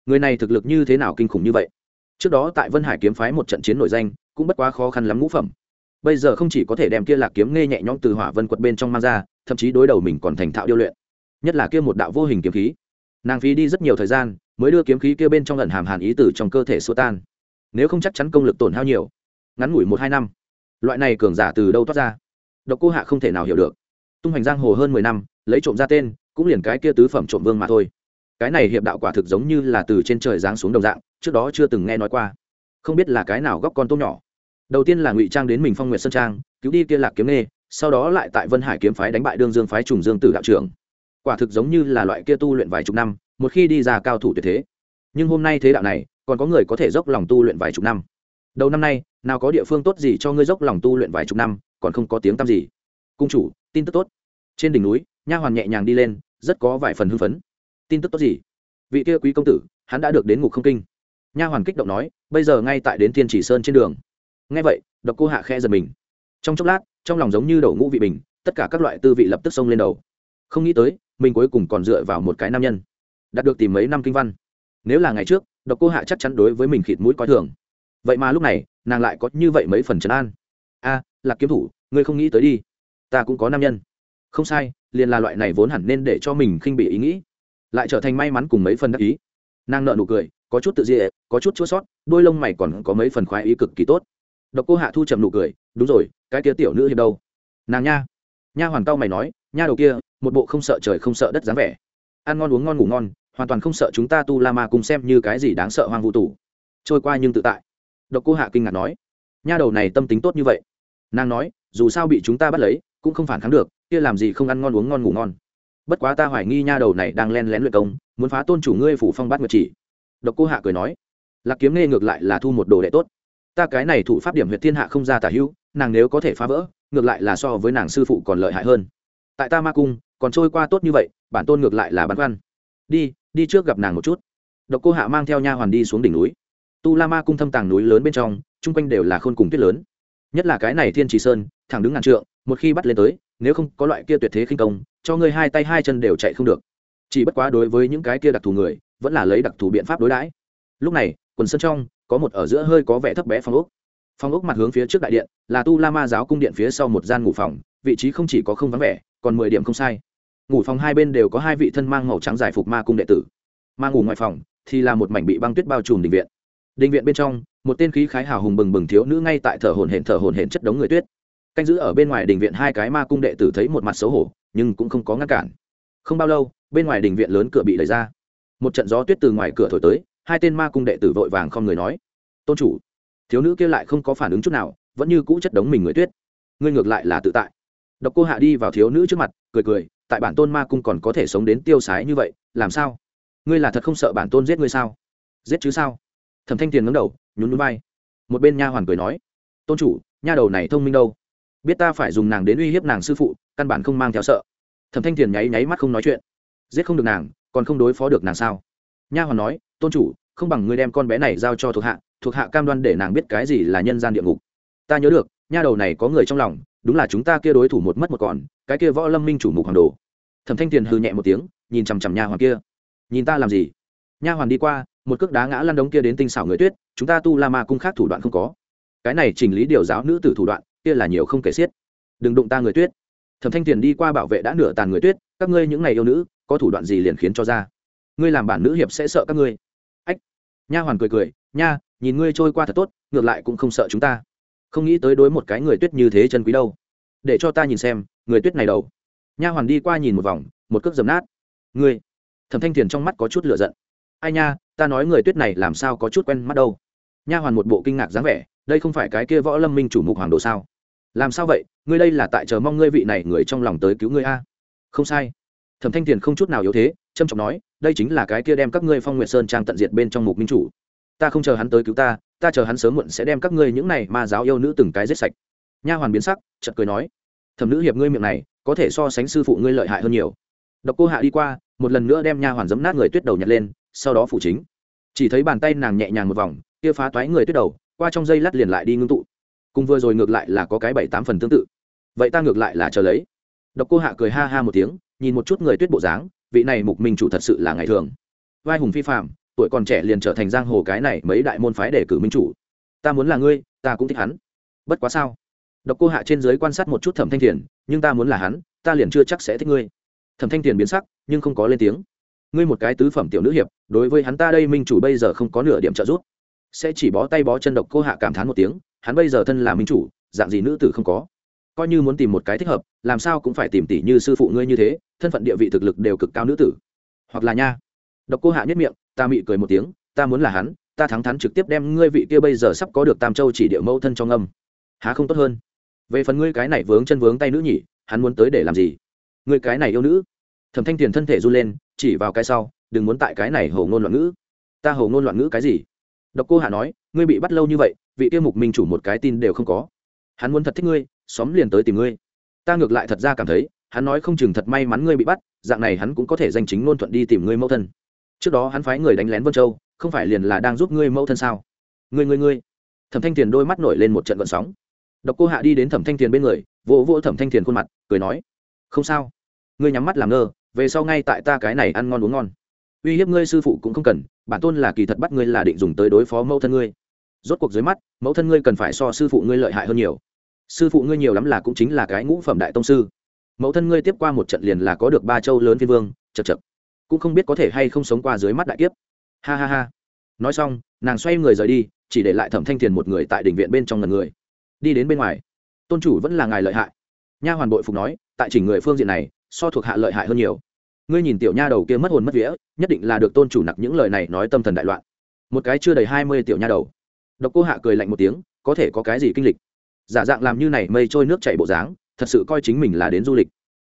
người này thực lực như thế nào kinh khủng như vậy? Trước đó tại vân hải kiếm phái một trận chiến nổi danh, cũng bất quá khó khăn lắm ngũ phẩm. Bây giờ không chỉ có thể đem kia lạc kiếm nghe nhẹ nhõm từ hỏa vân quật bên trong mang ra, thậm chí đối đầu mình còn thành thạo điêu luyện. Nhất là kia một đạo vô hình kiếm khí. Nàng phí đi rất nhiều thời gian, mới đưa kiếm khí kia bên trong lần hàm hàn ý tử trong cơ thể xua tan. Nếu không chắc chắn công lực tổn hao nhiều. Ngắn ngủi một hai năm. Loại này cường giả từ đâu toát ra? Độc cô hạ không thể nào hiểu được. Tung hoành giang hồ hơn mười năm, lấy trộm ra tên, cũng liền cái kia tứ phẩm trộm vương mà thôi cái này hiệp đạo quả thực giống như là từ trên trời giáng xuống đồng dạng, trước đó chưa từng nghe nói qua. Không biết là cái nào góc con tôm nhỏ. Đầu tiên là ngụy trang đến mình phong nguyệt sơn trang, cứu đi kia lạc kiếm nghê, sau đó lại tại vân hải kiếm phái đánh bại đương dương phái trùng dương tử đạo trưởng. Quả thực giống như là loại kia tu luyện vài chục năm, một khi đi ra cao thủ tuyệt thế. Nhưng hôm nay thế đạo này, còn có người có thể dốc lòng tu luyện vài chục năm. Đầu năm nay, nào có địa phương tốt gì cho ngươi dốc lòng tu luyện vài chục năm, còn không có tiếng tăm gì. Cung chủ, tin tức tốt. Trên đỉnh núi, nha hoàn nhẹ nhàng đi lên, rất có vài phần hưng phấn tin tức tốt gì? Vị kia quý công tử hắn đã được đến ngục không kinh. Nha hoàn kích động nói bây giờ ngay tại đến thiên chỉ sơn trên đường. Ngay vậy độc cô hạ khe giật mình. Trong chốc lát trong lòng giống như đổ ngũ vị bình tất cả các loại tư vị lập tức xông lên đầu. Không nghĩ tới mình cuối cùng còn dựa vào một cái nam nhân. Đạt được tìm mấy năm kinh văn. Nếu là ngày trước độc cô hạ chắc chắn đối với mình khịt mũi coi thường. Vậy mà lúc này nàng lại có như vậy mấy phần trấn an. A à, là kiếm thủ ngươi không nghĩ tới đi. Ta cũng có nam nhân. Không sai liền là loại này vốn hẳn nên để cho mình khinh bị ý nghĩ lại trở thành may mắn cùng mấy phần đắc ý. Nàng nợ nụ cười, có chút tự dịa có chút chua sót, đôi lông mày còn có mấy phần khoái ý cực kỳ tốt. Độc cô hạ thu trầm nụ cười, đúng rồi, cái kia tiểu nữ hiệp đâu? Nàng nha. Nha hoàn cao mày nói, nha đầu kia, một bộ không sợ trời không sợ đất dáng vẻ. Ăn ngon uống ngon ngủ ngon, hoàn toàn không sợ chúng ta tu la ma cùng xem như cái gì đáng sợ hoang vũ tủ trôi qua nhưng tự tại. Độc cô hạ kinh ngạc nói, nha đầu này tâm tính tốt như vậy. Nàng nói, dù sao bị chúng ta bắt lấy, cũng không phản kháng được, kia làm gì không ăn ngon uống ngon ngủ ngon bất quá ta hoài nghi nha đầu này đang len lén luyện công, muốn phá tôn chủ ngươi phủ phong bát nguyệt chỉ. Độc cô hạ cười nói, lạc kiếm nghe ngược lại là thu một đồ đệ tốt. Ta cái này thủ pháp điểm huyệt thiên hạ không ra tả hữu, nàng nếu có thể phá vỡ, ngược lại là so với nàng sư phụ còn lợi hại hơn. Tại ta ma cung, còn trôi qua tốt như vậy, bản tôn ngược lại là băn khoăn. Đi đi trước gặp nàng một chút. Độc cô hạ mang theo nha hoàn đi xuống đỉnh núi. Tu la ma cung thâm tàng núi lớn bên trong, chung quanh đều là khôn cùng tuyết lớn. Nhất là cái này thiên trì sơn, thẳng đứng ngàn trượng, một khi bắt lên tới nếu không có loại kia tuyệt thế khinh công, cho ngươi hai tay hai chân đều chạy không được. Chỉ bất quá đối với những cái kia đặc thù người, vẫn là lấy đặc thù biện pháp đối đãi. Lúc này, quần sân trong, có một ở giữa hơi có vẻ thấp bé phòng ốc. Phòng ốc mặt hướng phía trước đại điện, là tu la ma giáo cung điện phía sau một gian ngủ phòng, vị trí không chỉ có không vắng vẻ, còn mười điểm không sai. Ngủ phòng hai bên đều có hai vị thân mang màu trắng giải phục ma cung đệ tử. Ma ngủ ngoài phòng, thì là một mảnh bị băng tuyết bao trùm đình viện. Đình viện bên trong, một tên khí khái hào hùng bừng bừng thiếu nữ ngay tại thở hồn hển thở hồn hển chất đống người tuyết canh giữ ở bên ngoài đình viện hai cái ma cung đệ tử thấy một mặt xấu hổ, nhưng cũng không có ngăn cản. Không bao lâu, bên ngoài đình viện lớn cửa bị đẩy ra. Một trận gió tuyết từ ngoài cửa thổi tới, hai tên ma cung đệ tử vội vàng không người nói, tôn chủ, thiếu nữ kia lại không có phản ứng chút nào, vẫn như cũ chất đống mình người tuyết. Ngươi ngược lại là tự tại. Độc cô hạ đi vào thiếu nữ trước mặt, cười cười, tại bản tôn ma cung còn có thể sống đến tiêu sái như vậy, làm sao? Ngươi là thật không sợ bản tôn giết ngươi sao? Giết chứ sao? Thẩm thanh tiền ngấm đầu, nhún núi bay một bên nha hoàn cười nói, tôn chủ, nha đầu này thông minh đâu? Biết ta phải dùng nàng đến uy hiếp nàng sư phụ, căn bản không mang theo sợ. Thẩm thanh tiền nháy nháy mắt không nói chuyện. Giết không được nàng, còn không đối phó được nàng sao? Nha hoàn nói, tôn chủ, không bằng ngươi đem con bé này giao cho thuộc hạ thuộc hạ cam đoan để nàng biết cái gì là nhân gian địa ngục. Ta nhớ được, nha đầu này có người trong lòng, đúng là chúng ta kia đối thủ một mất một còn, cái kia võ lâm minh chủ mục hoàng đồ. Thẩm thanh tiền hư nhẹ một tiếng, nhìn chằm chằm nha hoàn kia. Nhìn ta làm gì? Nha hoàn đi qua, một cước đá ngã lăn đống kia đến tinh xảo người tuyết, chúng ta tu la ma cung khác thủ đoạn không có. Cái này chỉnh lý điều giáo nữ tử thủ đoạn kia là nhiều không kể xiết. Đừng đụng ta người tuyết. Thẩm thanh tiền đi qua bảo vệ đã nửa tàn người tuyết, các ngươi những ngày yêu nữ, có thủ đoạn gì liền khiến cho ra? Ngươi làm bản nữ hiệp sẽ sợ các ngươi. Ách. Nha hoàn cười cười, nha, nhìn ngươi trôi qua thật tốt, ngược lại cũng không sợ chúng ta. Không nghĩ tới đối một cái người tuyết như thế chân quý đâu. Để cho ta nhìn xem, người tuyết này đầu nha hoàn đi qua nhìn một vòng, một cước dầm nát. Ngươi. Thẩm thanh thiền trong mắt có chút lựa giận. Ai nha, ta nói người tuyết này làm sao có chút quen mắt đâu. Nha hoàn một bộ kinh ngạc dáng vẻ, đây không phải cái kia võ lâm minh chủ mục hoàng đồ sao? Làm sao vậy? Ngươi đây là tại chờ mong ngươi vị này người trong lòng tới cứu ngươi a? Không sai. Thẩm thanh thiền không chút nào yếu thế trâm trọng nói, đây chính là cái kia đem các ngươi phong nguyệt sơn trang tận diệt bên trong mục minh chủ. Ta không chờ hắn tới cứu ta ta chờ hắn sớm muộn sẽ đem các ngươi những này ma giáo yêu nữ từng cái giết sạch. Nha hoàn biến sắc, chợt cười nói, thẩm nữ hiệp ngươi miệng này, có thể so sánh sư phụ ngươi lợi hại hơn nhiều. Độc cô hạ đi qua, một lần nữa đem nha hoàn giấm nát người tuyết đầu nhặt lên, sau đó phủ chính. Chỉ thấy bàn tay nàng nhẹ nhàng một vòng, kia phá toái người tuyết đầu, qua trong dây lát liền lại đi ngưng tụ cùng vừa rồi ngược lại là có cái bảy tám phần tương tự. Vậy ta ngược lại là chờ lấy. Độc cô hạ cười ha ha một tiếng, nhìn một chút người tuyết bộ dáng, vị này mục minh chủ thật sự là ngày thường. Vai hùng phi phạm tuổi còn trẻ liền trở thành giang hồ cái này mấy đại môn phái để cử minh chủ. Ta muốn là ngươi, ta cũng thích hắn. Bất quá sao? Độc cô hạ trên giới quan sát một chút thẩm thanh thiền, nhưng ta muốn là hắn, ta liền chưa chắc sẽ thích ngươi. Thẩm thanh thiền biến sắc, nhưng không có lên tiếng. Ngươi một cái tứ phẩm tiểu nữ hiệp, đối với hắn ta đây minh chủ bây giờ không có nửa điểm trợ giúp. Sẽ chỉ bó tay bó chân độc cô hạ cảm thán một tiếng hắn bây giờ thân là minh chủ, dạng gì nữ tử không có? Coi như muốn tìm một cái thích hợp, làm sao cũng phải tìm tỷ như sư phụ ngươi như thế, thân phận địa vị thực lực đều cực cao nữ tử. Hoặc là nha. Độc cô hạ nhất miệng, ta mị cười một tiếng, ta muốn là hắn, ta thắng thắn trực tiếp đem ngươi vị kia bây giờ sắp có được tam châu chỉ địa mẫu thân trong âm. Há không tốt hơn? Về phần ngươi cái này vướng chân vướng tay nữ nhỉ, hắn muốn tới để làm gì? Ngươi cái này yêu nữ. Thẩm thanh tiền thân thể run lên, chỉ vào cái sau, đừng muốn tại cái này hầu ngôn loạn ngữ. Ta hầu ngôn loạn ngữ cái gì? Độc cô hạ nói, ngươi bị bắt lâu như vậy vị tiêu mục minh chủ một cái tin đều không có. Hắn muốn thật thích ngươi, xóm liền tới tìm ngươi. Ta ngược lại thật ra cảm thấy, hắn nói không chừng thật may mắn ngươi bị bắt, dạng này hắn cũng có thể danh chính ngôn thuận đi tìm ngươi mẫu thân. Trước đó hắn phái người đánh lén vân châu, không phải liền là đang giúp ngươi mẫu thân sao? Ngươi ngươi ngươi. Thẩm thanh tiền đôi mắt nổi lên một trận vận sóng. Độc cô hạ đi đến thẩm thanh tiền bên người, vỗ vỗ thẩm thanh tiền khuôn mặt, cười nói, không sao. Ngươi nhắm mắt làm ngơ, về sau ngay tại ta cái này ăn ngon uống ngon. Uy hiếp ngươi sư phụ cũng không cần, bản tôn là kỳ thật bắt ngươi là định dùng tới đối phó mẫu thân ngươi rốt cuộc dưới mắt, mẫu thân ngươi cần phải so sư phụ ngươi lợi hại hơn nhiều. Sư phụ ngươi nhiều lắm là cũng chính là cái ngũ phẩm đại tông sư. Mẫu thân ngươi tiếp qua một trận liền là có được ba châu lớn phiên vương, chật chật. Cũng không biết có thể hay không sống qua dưới mắt đại kiếp. Ha ha ha. Nói xong, nàng xoay người rời đi, chỉ để lại thẩm thanh thiền một người tại đỉnh viện bên trong ngần người. Đi đến bên ngoài, tôn chủ vẫn là ngài lợi hại. Nha hoàn bội phục nói, tại chỉnh người phương diện này, so thuộc hạ lợi hại hơn nhiều. Ngươi nhìn tiểu nha đầu kia mất hồn mất vía, nhất định là được tôn chủ nặc những lời này nói tâm thần đại loạn. Một cái chưa đầy hai mươi tiểu nha đầu độc cô hạ cười lạnh một tiếng, có thể có cái gì kinh lịch? Giả dạng làm như này mây trôi nước chảy bộ dáng, thật sự coi chính mình là đến du lịch.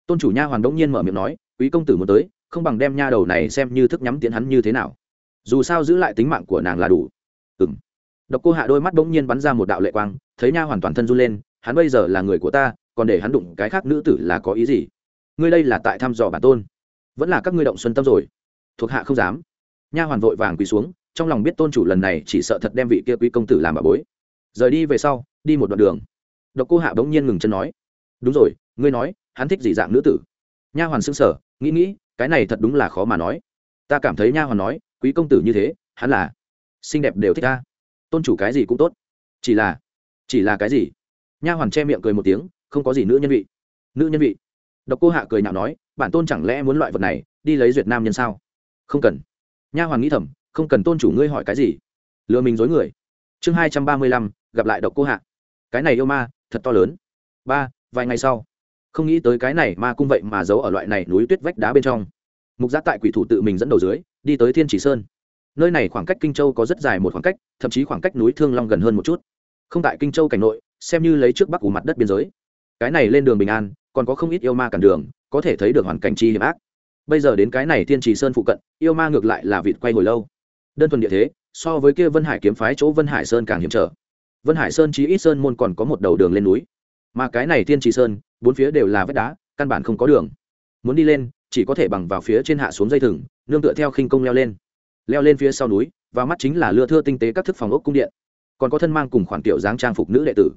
Tôn chủ nha hoàn đống nhiên mở miệng nói, quý công tử muốn tới, không bằng đem nha đầu này xem như thức nhắm tiến hắn như thế nào. Dù sao giữ lại tính mạng của nàng là đủ. Ừ m độc cô hạ đôi mắt bỗng nhiên bắn ra một đạo lệ quang, thấy nha hoàn toàn thân run lên, hắn bây giờ là người của ta, còn để hắn đụng cái khác nữ tử là có ý gì? Ngươi đây là tại thăm dò bản tôn. Vẫn là các ngươi động xuân tâm rồi. Thuộc hạ không dám. Nha hoàn vội vàng quỳ xuống trong lòng biết tôn chủ lần này chỉ sợ thật đem vị kia quý công tử làm bà bối. Rời đi về sau, đi một đoạn đường. Độc cô hạ bỗng nhiên ngừng chân nói, đúng rồi, ngươi nói, hắn thích gì dạng nữ tử? Nha hoàn xưng sở nghĩ nghĩ, cái này thật đúng là khó mà nói. Ta cảm thấy nha hoàn nói, quý công tử như thế, hắn là xinh đẹp đều thích ta. Tôn chủ cái gì cũng tốt. Chỉ là chỉ là cái gì? Nha hoàn che miệng cười một tiếng, không có gì nữ nhân vị. Nữ nhân vị? Độc cô hạ cười nhạo nói, bản tôn chẳng lẽ muốn loại vật này, đi lấy duyệt nam nhân sao? Không cần. Nha hoàn nghĩ thầm không cần tôn chủ ngươi hỏi cái gì. Lừa mình dối người. Chương hai trăm ba mươi lăm, gặp lại độc cô hạ. Cái này yêu ma, thật to lớn. Ba, vài ngày sau. Không nghĩ tới cái này ma cung vậy mà giấu ở loại này núi tuyết vách đá bên trong. Mục giác tại quỷ thủ tự mình dẫn đầu dưới, đi tới thiên chỉ sơn. Nơi này khoảng cách kinh châu có rất dài một khoảng cách, thậm chí khoảng cách núi thương long gần hơn một chút. Không tại kinh châu cảnh nội, xem như lấy trước bắc ủ mặt đất biên giới. Cái này lên đường bình an, còn có không ít yêu ma cản đường, có thể thấy được hoàn cảnh chi hiểm ác. Bây giờ đến cái này thiên trì sơn phụ cận, yêu ma ngược lại là vịt quay hồi lâu đơn thuần địa thế, so với kia vân hải kiếm phái chỗ vân hải sơn càng hiểm trở. Vân hải sơn chí ít sơn môn còn có một đầu đường lên núi. Mà cái này thiên trì sơn, bốn phía đều là vách đá, căn bản không có đường. Muốn đi lên, chỉ có thể bằng vào phía trên hạ xuống dây thừng, nương tựa theo khinh công leo lên. Leo lên phía sau núi, và mắt chính là lưa thưa tinh tế các thức phòng ốc cung điện. Còn có thân mang cùng khoản tiểu dáng trang phục nữ đệ tử.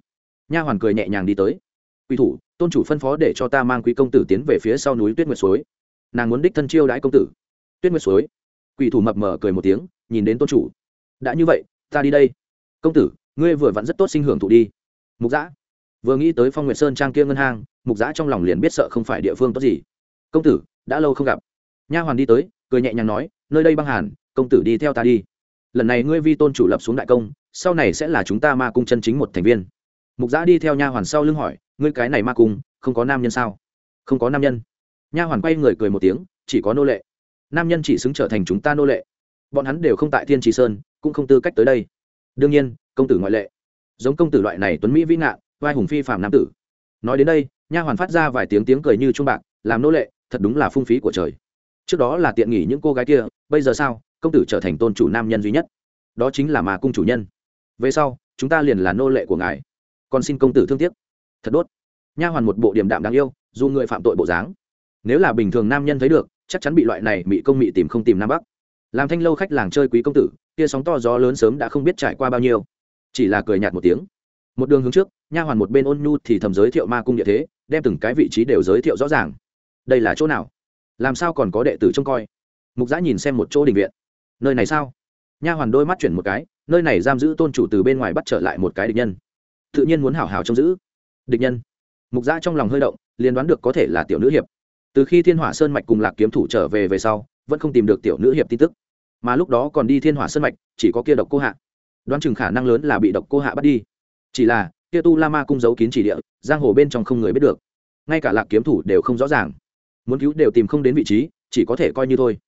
Nha hoàn cười nhẹ nhàng đi tới. Quy thủ, tôn chủ phân phó để cho ta mang quý công tử tiến về phía sau núi tuyết nguyệt suối. Nàng muốn đích thân chiêu đãi công tử. Tuyết nguyệt suối? Quỷ thủ mập mờ cười một tiếng nhìn đến tôn chủ. Đã như vậy, ta đi đây. Công tử, ngươi vừa vặn rất tốt sinh hưởng thụ đi. Mục giã vừa nghĩ tới phong nguyệt sơn trang kia ngân hàng, mục giã trong lòng liền biết sợ không phải địa phương tốt gì. Công tử, đã lâu không gặp. Nha hoàn đi tới, cười nhẹ nhàng nói, nơi đây băng hàn, công tử đi theo ta đi. Lần này ngươi vi tôn chủ lập xuống đại công, sau này sẽ là chúng ta ma cung chân chính một thành viên. Mục giã đi theo nha hoàn sau lưng hỏi, ngươi cái này ma cung, không có nam nhân sao? Không có nam nhân. Nha hoàn quay người cười một tiếng, chỉ có nô lệ. Nam nhân chỉ xứng trở thành chúng ta nô lệ bọn hắn đều không tại thiên trì sơn, cũng không tư cách tới đây. Đương nhiên, công tử ngoại lệ. Giống công tử loại này tuấn mỹ vĩ ngạ, vai hùng phi phạm nam tử. Nói đến đây, nha hoàn phát ra vài tiếng tiếng cười như trung bạc, làm nô lệ, thật đúng là phung phí của trời. Trước đó là tiện nghỉ những cô gái kia, bây giờ sao, công tử trở thành tôn chủ nam nhân duy nhất. Đó chính là mà cung chủ nhân. Về sau, chúng ta liền là nô lệ của ngài. Còn xin công tử thương tiếc. Thật đốt. Nha hoàn một bộ điểm đạm đáng yêu, dù người phạm tội bộ dáng. Nếu là bình thường nam nhân thấy được, chắc chắn bị loại này bị công mị tìm không tìm nam bắc làm thanh lâu khách làng chơi quý công tử kia sóng to gió lớn sớm đã không biết trải qua bao nhiêu. Chỉ là cười nhạt một tiếng. Một đường hướng trước, nha hoàn một bên ôn nhu thì thầm giới thiệu ma cung địa thế, đem từng cái vị trí đều giới thiệu rõ ràng. Đây là chỗ nào? Làm sao còn có đệ tử trông coi? Mục giã nhìn xem một chỗ đình viện. Nơi này sao? Nha hoàn đôi mắt chuyển một cái, nơi này giam giữ tôn chủ từ bên ngoài bắt trở lại một cái địch nhân. Tự nhiên muốn hảo hảo trông giữ. Địch nhân. Mục giã trong lòng hơi động, liền đoán được có thể là tiểu nữ hiệp. Từ khi thiên hỏa sơn mạch cùng lạc kiếm thủ trở về về sau vẫn không tìm được tiểu nữ hiệp tin tức. Mà lúc đó còn đi thiên hỏa sơn mạch, chỉ có kia độc cô hạ. Đoán chừng khả năng lớn là bị độc cô hạ bắt đi. Chỉ là, kia tu la ma cung giấu kín chỉ địa, giang hồ bên trong không người biết được. Ngay cả lạc kiếm thủ đều không rõ ràng. Muốn cứu đều tìm không đến vị trí, chỉ có thể coi như thôi.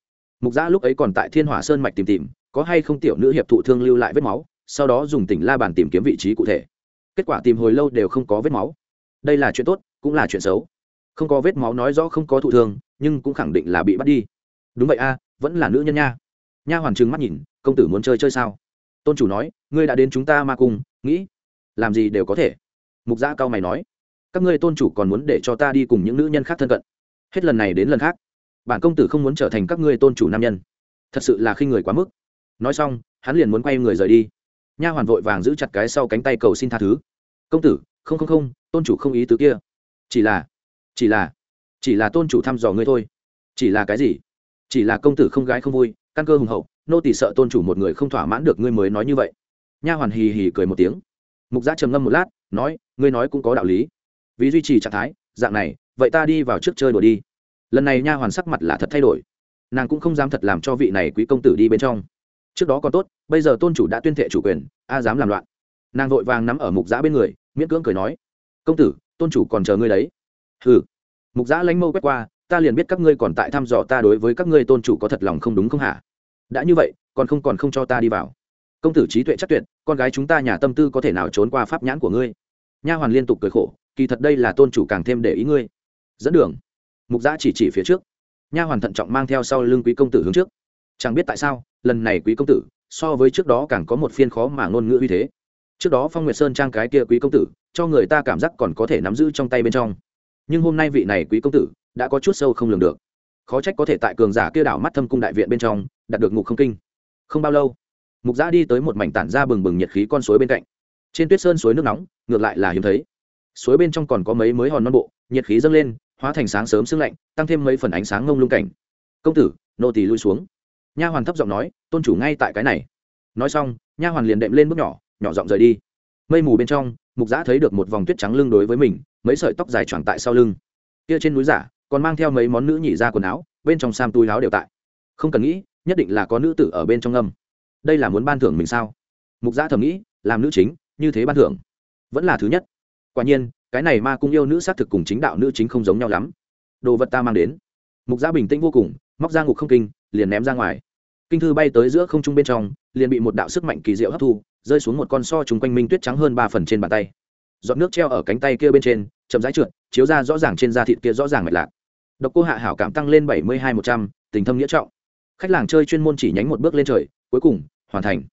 Mục giã lúc ấy còn tại thiên hỏa sơn mạch tìm tìm, có hay không tiểu nữ hiệp thụ thương lưu lại vết máu, sau đó dùng tỉnh la bàn tìm kiếm vị trí cụ thể. Kết quả tìm hồi lâu đều không có vết máu. Đây là chuyện tốt, cũng là chuyện xấu. Không có vết máu nói rõ không có thụ thương, nhưng cũng khẳng định là bị bắt đi đúng vậy a, vẫn là nữ nhân nha. Nha hoàn trừng mắt nhìn, công tử muốn chơi chơi sao? Tôn chủ nói, ngươi đã đến chúng ta ma cung, nghĩ, làm gì đều có thể. Mục gia cao mày nói, các ngươi tôn chủ còn muốn để cho ta đi cùng những nữ nhân khác thân cận. Hết lần này đến lần khác, bản công tử không muốn trở thành các ngươi tôn chủ nam nhân. Thật sự là khi người quá mức. Nói xong, hắn liền muốn quay người rời đi. Nha hoàn vội vàng giữ chặt cái sau cánh tay cầu xin tha thứ. Công tử, không không không, tôn chủ không ý tứ kia. Chỉ là chỉ là chỉ là tôn chủ thăm dò ngươi thôi. Chỉ là cái gì? Chỉ là công tử không gái không vui, căn cơ hùng hậu, nô tỷ sợ tôn chủ một người không thỏa mãn được ngươi mới nói như vậy. Nha hoàn hì hì cười một tiếng. Mục giã trầm ngâm một lát, nói, ngươi nói cũng có đạo lý. Vì duy trì trạng thái, dạng này, vậy ta đi vào trước chơi đùa đi. Lần này nha hoàn sắc mặt là thật thay đổi. Nàng cũng không dám thật làm cho vị này quý công tử đi bên trong. Trước đó còn tốt, bây giờ tôn chủ đã tuyên thệ chủ quyền, a dám làm loạn. Nàng vội vàng nắm ở mục giã bên người, miễn cưỡng cười nói, công tử, tôn chủ còn chờ ngươi đấy. Hừ. Mục giã lánh mâu quét qua ta liền biết các ngươi còn tại thăm dò ta đối với các ngươi tôn chủ có thật lòng không đúng không hả? Đã như vậy, còn không còn không cho ta đi vào. Công tử trí tuệ chắc tuyệt, con gái chúng ta nhà tâm tư có thể nào trốn qua pháp nhãn của ngươi? Nha hoàn liên tục cười khổ, kỳ thật đây là tôn chủ càng thêm để ý ngươi. Dẫn đường. Mục giã chỉ chỉ phía trước. Nha hoàn thận trọng mang theo sau lưng quý công tử hướng trước. Chẳng biết tại sao, lần này quý công tử, so với trước đó càng có một phiên khó mà ngôn ngữ uy thế. Trước đó phong nguyệt sơn trang cái kia quý công tử, cho người ta cảm giác còn có thể nắm giữ trong tay bên trong. Nhưng hôm nay vị này quý công tử đã có chút sâu không lường được. Khó trách có thể tại cường giả kia đảo mắt thâm cung đại viện bên trong, đạt được ngục không kinh. Không bao lâu, mục giã đi tới một mảnh tản ra bừng bừng nhiệt khí con suối bên cạnh. Trên tuyết sơn suối nước nóng, ngược lại là hiếm thấy. Suối bên trong còn có mấy mới hòn non bộ, nhiệt khí dâng lên, hóa thành sáng sớm sương lạnh, tăng thêm mấy phần ánh sáng ngông lung cảnh. Công tử, nô tỳ lui xuống. Nha hoàn thấp giọng nói, tôn chủ ngay tại cái này. Nói xong, nha hoàn liền đệm lên bước nhỏ nhỏ giọng rời đi. Mây mù bên trong, mục giã thấy được một vòng tuyết trắng lưng đối với mình, mấy sợi tóc dài choàng tại sau lưng. Kia trên núi giả còn mang theo mấy món nữ nhị ra quần áo, bên trong sam túi áo đều tại. Không cần nghĩ, nhất định là có nữ tử ở bên trong âm đây là muốn ban thưởng mình sao? Mục gia thầm nghĩ, làm nữ chính, như thế ban thưởng. Vẫn là thứ nhất. Quả nhiên, cái này ma cung yêu nữ xác thực cùng chính đạo nữ chính không giống nhau lắm. Đồ vật ta mang đến. Mục gia bình tĩnh vô cùng, móc ra ngục không kinh, liền ném ra ngoài. Kinh thư bay tới giữa không trung bên trong, liền bị một đạo sức mạnh kỳ diệu hấp thu, rơi xuống một con so chung quanh minh tuyết trắng hơn ba phần trên bàn tay. Giọt nước treo ở cánh tay kia bên trên, chậm rãi trượt, chiếu ra rõ ràng trên da thịt kia rõ ràng mạch lạc độc cô hạ hảo cảm tăng lên bảy mươi hai một trăm, tình thâm nghĩa trọng. Khách làng chơi chuyên môn chỉ nhánh một bước lên trời, cuối cùng, hoàn thành.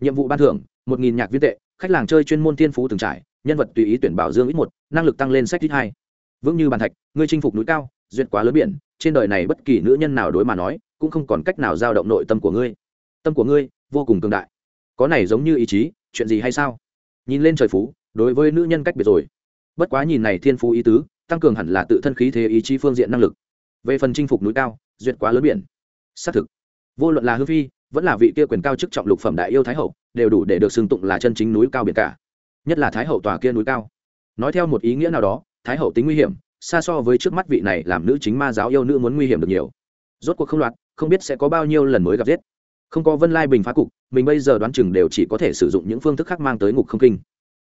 Nhiệm vụ ban thưởng, một nghìn nhạc viên tệ, khách làng chơi chuyên môn tiên phú từng trải, nhân vật tùy ý tuyển bảo dương ít một, năng lực tăng lên sách ít hai. Vững như bàn thạch ngươi chinh phục núi cao, duyệt quá lớn biển, trên đời này bất kỳ nữ nhân nào đối mà nói, cũng không còn cách nào giao động nội tâm của ngươi. Tâm của ngươi, vô cùng cường đại. Có này giống như ý chí, chuyện gì hay sao? Nhìn lên trời phú, đối với nữ nhân cách biệt rồi. Bất quá nhìn này thiên phú ý tứ tăng cường hẳn là tự thân khí thế ý chí phương diện năng lực. Về phần chinh phục núi cao, duyệt quá lớn biển. Xác thực, vô luận là hư phi, vẫn là vị kia quyền cao chức trọng lục phẩm đại yêu thái hậu, đều đủ để được xưng tụng là chân chính núi cao biển cả. Nhất là thái hậu tòa kia núi cao. Nói theo một ý nghĩa nào đó, thái hậu tính nguy hiểm, xa so với trước mắt vị này làm nữ chính ma giáo yêu nữ muốn nguy hiểm được nhiều. Rốt cuộc không loạt, không biết sẽ có bao nhiêu lần mới gặp giết. Không có vân lai bình phá cục, mình bây giờ đoán chừng đều chỉ có thể sử dụng những phương thức khác mang tới ngục không kinh.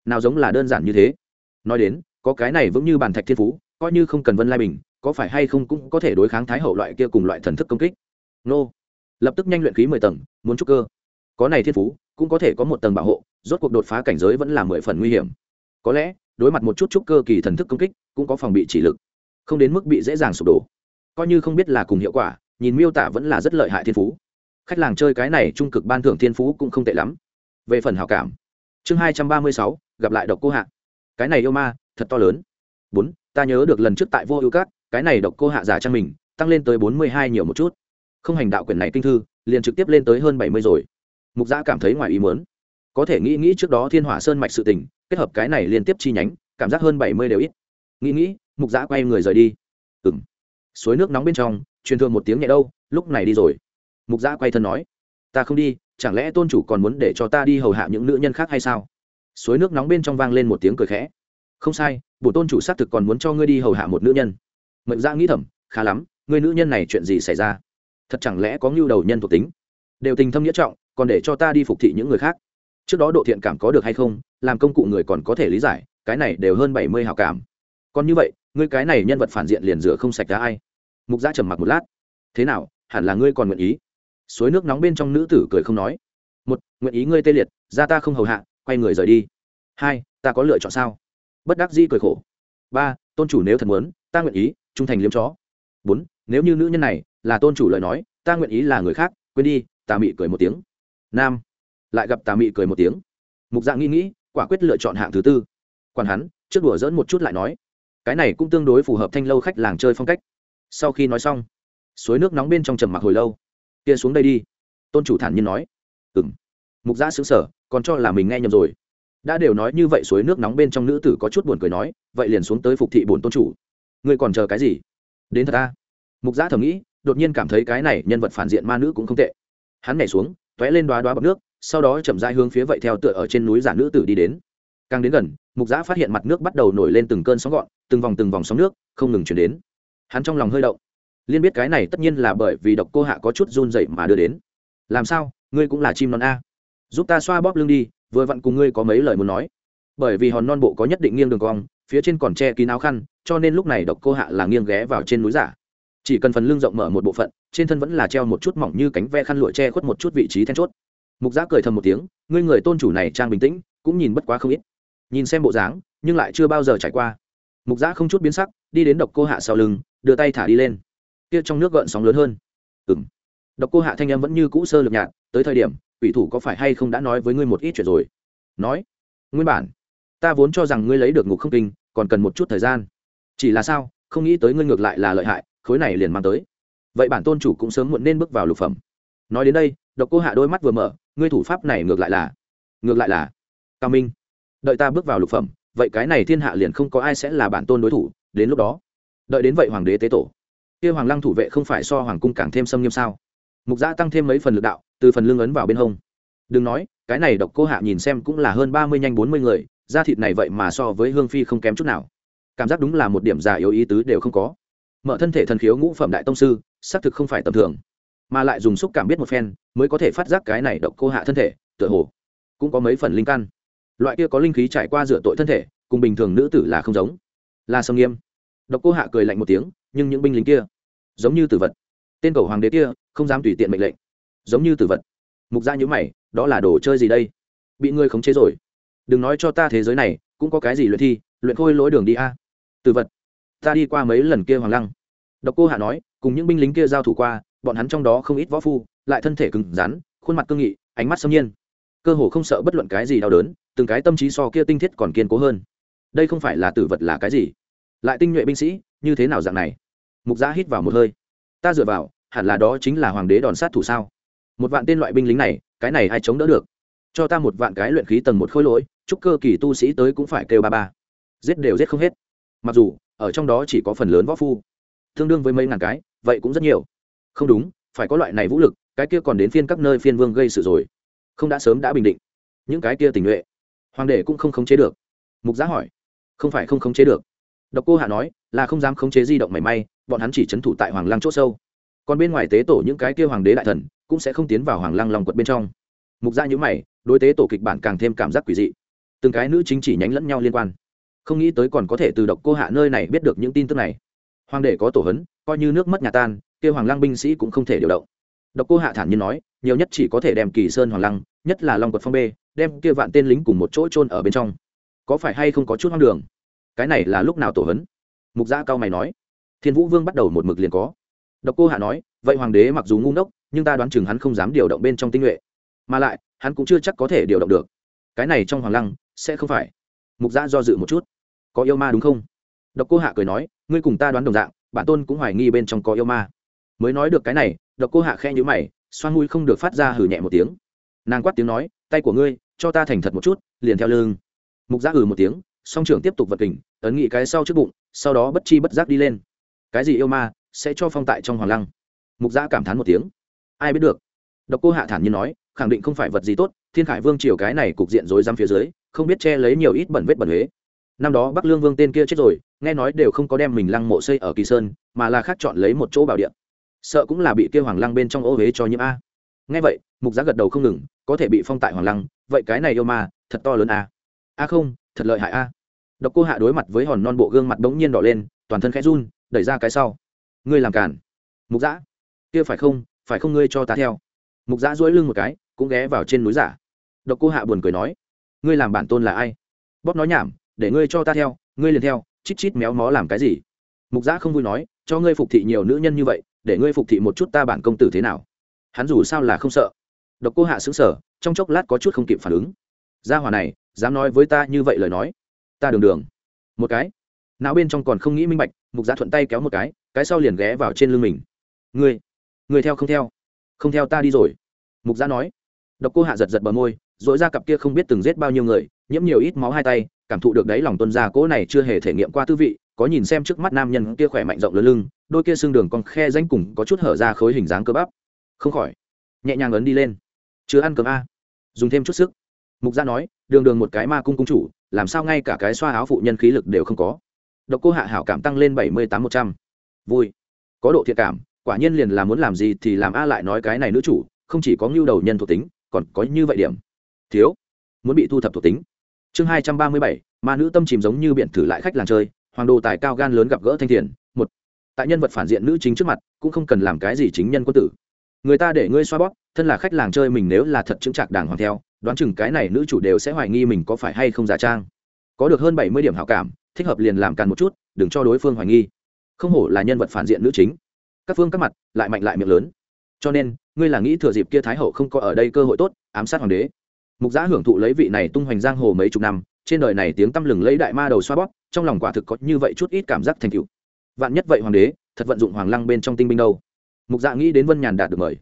Nào giống là đơn giản như thế. Nói đến có cái này vững như bàn thạch thiên phú, coi như không cần vân lai bình, có phải hay không cũng có thể đối kháng thái hậu loại kia cùng loại thần thức công kích? Nô. Lập tức nhanh luyện khí mười tầng, muốn trúc cơ. Có này thiên phú, cũng có thể có một tầng bảo hộ, rốt cuộc đột phá cảnh giới vẫn là mười phần nguy hiểm. Có lẽ, đối mặt một chút trúc cơ kỳ thần thức công kích, cũng có phòng bị chỉ lực. Không đến mức bị dễ dàng sụp đổ. Coi như không biết là cùng hiệu quả, nhìn miêu tả vẫn là rất lợi hại thiên phú. Khách làng chơi cái này trung cực ban thưởng thiên phú cũng không tệ lắm. Về phần hào cảm. Chương hai trăm ba mươi sáu, gặp lại độc cô hạ. Cái này yêu ma thật to lớn. Bốn, ta nhớ được lần trước tại vô ưu cát cái này độc cô hạ giả trang mình, tăng lên tới bốn mươi hai nhiều một chút. Không hành đạo quyển này kinh thư, liền trực tiếp lên tới hơn bảy mươi rồi. Mục giã cảm thấy ngoài ý muốn. Có thể nghĩ nghĩ trước đó thiên hỏa sơn mạch sự tình, kết hợp cái này liên tiếp chi nhánh, cảm giác hơn bảy mươi đều ít. Nghĩ nghĩ, mục giã quay người rời đi. Ừ m suối nước nóng bên trong, truyền thường một tiếng nhẹ đâu, lúc này đi rồi. Mục giã quay thân nói, ta không đi, chẳng lẽ tôn chủ còn muốn để cho ta đi hầu hạ những nữ nhân khác hay sao? Suối nước nóng bên trong vang lên một tiếng cười khẽ không sai, bổ tôn chủ xác thực còn muốn cho ngươi đi hầu hạ một nữ nhân. Mệnh giã nghĩ thầm, khá lắm người nữ nhân này chuyện gì xảy ra? Thật chẳng lẽ có ngưu đầu nhân thuộc tính? Đều tình thâm nghĩa trọng, còn để cho ta đi phục thị những người khác. Trước đó độ thiện cảm có được hay không, làm công cụ người còn có thể lý giải, cái này đều hơn bảy mươi hào cảm. Còn như vậy, ngươi cái này nhân vật phản diện liền rửa không sạch ra ai? Mục gia trầm mặc một lát. Thế nào, hẳn là ngươi còn nguyện ý? Suối nước nóng bên trong nữ tử cười không nói. Một, nguyện ý ngươi tê liệt, ra ta không hầu hạ, quay người rời đi. Hai, ta có lựa chọn sao? Bất đắc di cười khổ. Ba, tôn chủ nếu thật muốn, ta nguyện ý, trung thành liếm chó. Bốn, nếu như nữ nhân này là tôn chủ lời nói, ta nguyện ý là người khác, quên đi, tà mị cười một tiếng. Nam, lại gặp tà mị cười một tiếng. Mục dạng nghĩ nghĩ, quả quyết lựa chọn hạng thứ tư. Còn hắn, trước đùa dỡn một chút lại nói. Cái này cũng tương đối phù hợp thanh lâu khách làng chơi phong cách. Sau khi nói xong, suối nước nóng bên trong trầm mặc hồi lâu. Kia xuống đây đi. Tôn chủ thản nhiên nói. Ừ m mục giã xứng sở còn cho là mình nghe nhầm rồi đã đều nói như vậy suối nước nóng bên trong nữ tử có chút buồn cười nói, vậy liền xuống tới phục thị bổn tôn chủ. Ngươi còn chờ cái gì? Đến thật ta. Mục giã thầm nghĩ, đột nhiên cảm thấy cái này nhân vật phản diện ma nữ cũng không tệ. Hắn nhảy xuống t ó é lên đoá đoá bọc nước, sau đó chậm dai hướng phía vậy theo tựa ở trên núi giả nữ tử đi đến. Càng đến gần, mục giã phát hiện mặt nước bắt đầu nổi lên từng cơn sóng gọn, từng vòng từng vòng sóng nước không ngừng chuyển đến. Hắn trong lòng hơi động. Liên biết cái này tất nhiên là bởi vì độc cô hạ có chút run dậy mà đưa đến. Làm sao? Ngươi cũng là chim non a. Giúp ta xoa bóp lưng đi vừa vặn cùng ngươi có mấy lời muốn nói. Bởi vì hòn non bộ có nhất định nghiêng đường cong, phía trên còn che kín áo khăn, cho nên lúc này độc cô hạ là nghiêng ghé vào trên núi giả. Chỉ cần phần lưng rộng mở một bộ phận, trên thân vẫn là treo một chút mỏng như cánh ve khăn lụa che khuất một chút vị trí then chốt. Mục giã cười thầm một tiếng, ngươi người tôn chủ này trang bình tĩnh, cũng nhìn bất quá không ít. Nhìn xem bộ dáng, nhưng lại chưa bao giờ trải qua. Mục giã không chút biến sắc, đi đến độc cô hạ sau lưng, đưa tay thả đi lên. Kia trong nước gợn sóng lớn hơn. Ừng độc cô hạ thanh em vẫn như cũ sơ lược nhạt, tới thời điểm ủy thủ có phải hay không đã nói với ngươi một ít chuyện rồi? Nói. Nguyên bản, ta vốn cho rằng ngươi lấy được ngục không kinh, còn cần một chút thời gian. Chỉ là sao, không nghĩ tới ngươi ngược lại là lợi hại, khối này liền mang tới. Vậy bản tôn chủ cũng sớm muộn nên bước vào lục phẩm. Nói đến đây, độc cô hạ đôi mắt vừa mở, ngươi thủ pháp này ngược lại là, ngược lại là cao minh. Đợi ta bước vào lục phẩm, vậy cái này thiên hạ liền không có ai sẽ là bản tôn đối thủ, đến lúc đó, đợi đến vậy hoàng đế tế tổ. Kia hoàng lăng thủ vệ không phải so hoàng cung càng thêm xâm nghiêm sao? Mục gia tăng thêm mấy phần lực đạo từ phần lương ấn vào bên hông. Đừng nói, cái này độc cô hạ nhìn xem cũng là hơn ba mươi nhanh bốn mươi người, da thịt này vậy mà so với hương phi không kém chút nào. Cảm giác đúng là một điểm già yếu ý tứ đều không có. Mở thân thể thần khiếu ngũ phẩm đại tông sư, xác thực không phải tầm thường. Mà lại dùng xúc cảm biết một phen, mới có thể phát giác cái này độc cô hạ thân thể, tựa hồ cũng có mấy phần linh căn. Loại kia có linh khí trải qua rửa tội thân thể, cùng bình thường nữ tử là không giống. Là sâm nghiêm. Độc cô hạ cười lạnh một tiếng, nhưng những binh lính kia giống như tử vật. Tên cầu hoàng đế kia, không dám tùy tiện mệnh lệnh giống như tử vật. Mục gia nhữ mày, đó là đồ chơi gì đây? Bị ngươi khống chế rồi. Đừng nói cho ta thế giới này, cũng có cái gì luyện thi, luyện khôi lối đường đi a. Tử vật. Ta đi qua mấy lần kia hoàng lăng. Độc cô hạ nói, cùng những binh lính kia giao thủ qua, bọn hắn trong đó không ít võ phu, lại thân thể cứng rắn, khuôn mặt cương nghị, ánh mắt xâm nhiên. Cơ hồ không sợ bất luận cái gì đau đớn, từng cái tâm trí so kia tinh thiết còn kiên cố hơn. Đây không phải là tử vật là cái gì? Lại tinh nhuệ binh sĩ, như thế nào dạng này? Mục giã hít vào một hơi. Ta dựa vào, hẳn là đó chính là hoàng đế đòn sát thủ sao? Một vạn tên loại binh lính này cái này ai chống đỡ được? Cho ta một vạn cái luyện khí tầng một khối lỗi chúc cơ kỳ tu sĩ tới cũng phải kêu ba ba. Giết đều giết không hết. Mặc dù ở trong đó chỉ có phần lớn võ phu. Tương đương với mấy ngàn cái vậy cũng rất nhiều. Không đúng phải có loại này vũ lực cái kia còn đến phiên các nơi phiên vương gây sự rồi. Không đã sớm đã bình định. Những cái kia tình nguyện, hoàng đế cũng không khống chế được. Mục giá hỏi không phải không khống chế được. Độc cô hạ nói là không dám khống chế di động mảy may bọn hắn chỉ c h ấ n thủ tại hoàng lăng c h ỗ sâu. Còn bên ngoài tế tổ những cái kia hoàng đế đại thần cũng sẽ không tiến vào hoàng lăng lòng quật bên trong. Mục gia nhữ mày, đối tế tổ kịch bản càng thêm cảm giác quỷ dị. Từng cái nữ chính chỉ nhánh lẫn nhau liên quan. Không nghĩ tới còn có thể từ độc cô hạ nơi này biết được những tin tức này. Hoàng đệ có tổ hấn, coi như nước mất nhà tan, kia hoàng lăng binh sĩ cũng không thể điều động. Độc cô hạ thản nhiên nói, nhiều nhất chỉ có thể đem kỳ sơn hoàng lăng, nhất là long quật phong bê, đem kia vạn tên lính cùng một chỗ trôn ở bên trong. Có phải hay không có chút hoang đường? Cái này là lúc nào tổ hấn? Mục gia cao mày nói. Thiên vũ vương bắt đầu một mực liền có. Độc cô hạ nói, vậy hoàng đế mặc dù ngu ngốc nhưng ta đoán chừng hắn không dám điều động bên trong tinh nhuệ. Mà lại, hắn cũng chưa chắc có thể điều động được. Cái này trong hoàng lăng, sẽ không phải. Mục giã do dự một chút. Có yêu ma đúng không? Độc cô hạ cười nói, ngươi cùng ta đoán đồng dạng, bản tôn cũng hoài nghi bên trong có yêu ma. Mới nói được cái này, độc cô hạ khe nhữ mày, xoan mũi không được phát ra hử nhẹ một tiếng. Nàng quát tiếng nói, tay của ngươi, cho ta thành thật một chút, liền theo lưng. Mục giã hử ừ một tiếng, song trưởng tiếp tục vật kình, ấn nghị cái sau trước bụng, sau đó bất chi bất giác đi lên. Cái gì yêu ma, sẽ cho phong tại trong hoàng lăng? Mục giã cảm thán một tiếng ai biết được. Độc cô hạ thản nhiên nói, khẳng định không phải vật gì tốt, thiên khải vương triều cái này cục diện rối rắm phía dưới, không biết che lấy nhiều ít bẩn vết bẩn huế. Năm đó bắc lương vương tên kia chết rồi, nghe nói đều không có đem mình lăng mộ xây ở kỳ sơn, mà là khác chọn lấy một chỗ bảo điện sợ cũng là bị kia hoàng lăng bên trong ô huế cho nhiễm a. Nghe vậy, mục giá gật đầu không ngừng, có thể bị phong tại hoàng lăng, vậy cái này yêu ma, thật to lớn a. A không, thật lợi hại a. Độc cô hạ đối mặt với hòn non bộ gương mặt bỗng nhiên đỏ lên, toàn thân khẽ run, đẩy ra cái sau. Ngươi làm cản mục giã kia phải không? Phải không ngươi cho ta theo? Mục giã duỗi lưng một cái, cũng ghé vào trên núi giả. Độc cô hạ buồn cười nói, ngươi làm bản tôn là ai? Bóp nói nhảm, để ngươi cho ta theo, ngươi liền theo, chít chít méo mó làm cái gì? Mục giã không vui nói, cho ngươi phục thị nhiều nữ nhân như vậy, để ngươi phục thị một chút ta bản công tử thế nào? Hắn dù sao là không sợ. Độc cô hạ xứng sở trong chốc lát có chút không kịp phản ứng. Gia hòa này, dám nói với ta như vậy lời nói. Ta đường đường. Một cái. Não bên trong còn không nghĩ minh bạch, mục giá thuận tay kéo một cái cái sau liền ghé vào trên lưng mình. Ngươi. Người theo không theo? Không theo ta đi rồi. Mục gia nói. Độc cô hạ giật giật bờ môi dội ra cặp kia không biết từng giết bao nhiêu người, nhiễm nhiều ít máu hai tay, cảm thụ được đấy lòng tuân gia cỗ này chưa hề thể nghiệm qua tư vị, có nhìn xem trước mắt nam nhân kia khỏe mạnh rộng lớn lưng, đôi kia xương đường còn khe danh cùng có chút hở ra khối hình dáng cơ bắp. Không khỏi, nhẹ nhàng ấn đi lên. Chưa ăn cơm a. Dùng thêm chút sức. Mục gia nói, đường đường một cái ma cung cung chủ, làm sao ngay cả cái xoa áo phụ nhân khí lực đều không có. Độc cô hạ hảo cảm tăng lên bảy mươi tám một trăm. Vui. Có độ thiện cảm quả nhiên liền là muốn làm gì thì làm a lại nói cái này nữ chủ, không chỉ có ngưu đầu nhân thuộc tính, còn có như vậy điểm. Thiếu, muốn bị thu thập thuộc tính. Chương hai trăm ba mươi bảy, ma nữ tâm chìm giống như biển thử lại khách làng chơi, hoàng đồ tài cao gan lớn gặp gỡ thanh thiền, một. Tại nhân vật phản diện nữ chính trước mặt, cũng không cần làm cái gì chính nhân quân tử. Người ta để ngươi xoa bóp, thân là khách làng chơi mình nếu là thật chứng trạc đàng hoàng theo, đoán chừng cái này nữ chủ đều sẽ hoài nghi mình có phải hay không giả trang. Có được hơn bảy mươi điểm hảo cảm, thích hợp liền làm càn một chút, đừng cho đối phương hoài nghi. Không hổ là nhân vật phản diện nữ chính các phương các mặt lại mạnh lại miệng lớn. Cho nên, ngươi là nghĩ thừa dịp kia thái hậu không có ở đây cơ hội tốt, ám sát hoàng đế. Mục giã hưởng thụ lấy vị này tung hoành giang hồ mấy chục năm, trên đời này tiếng tăm lừng lấy đại ma đầu xoa bóp, trong lòng quả thực có như vậy chút ít cảm giác thành cựu vạn nhất vậy hoàng đế, thật vận dụng hoàng lăng bên trong tinh binh đâu? Mục dạ nghĩ đến vân nhàn đạt được mời.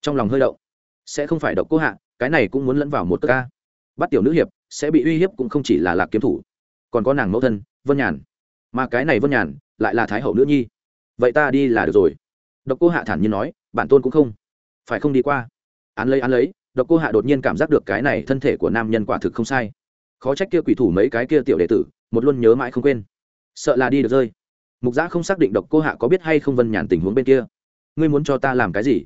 Trong lòng hơi đậu sẽ không phải độc cố hạ, cái này cũng muốn lẫn vào một ca bắt tiểu nữ hiệp, sẽ bị uy hiếp cũng không chỉ là lạc kiếm thủ. Còn có nàng mẫu thân, vân nhàn. Mà cái này vân nhàn, lại là thái hậu nữ nhi. Vậy ta đi là được rồi độc cô hạ thản nhiên nói, bản tôn cũng không phải không đi qua. Án lấy án lấy, độc cô hạ đột nhiên cảm giác được cái này thân thể của nam nhân quả thực không sai. Khó trách kia quỷ thủ mấy cái kia tiểu đệ tử, một luôn nhớ mãi không quên. Sợ là đi được rơi. Mục giã không xác định độc cô hạ có biết hay không vân nhàn tình huống bên kia. Ngươi muốn cho ta làm cái gì?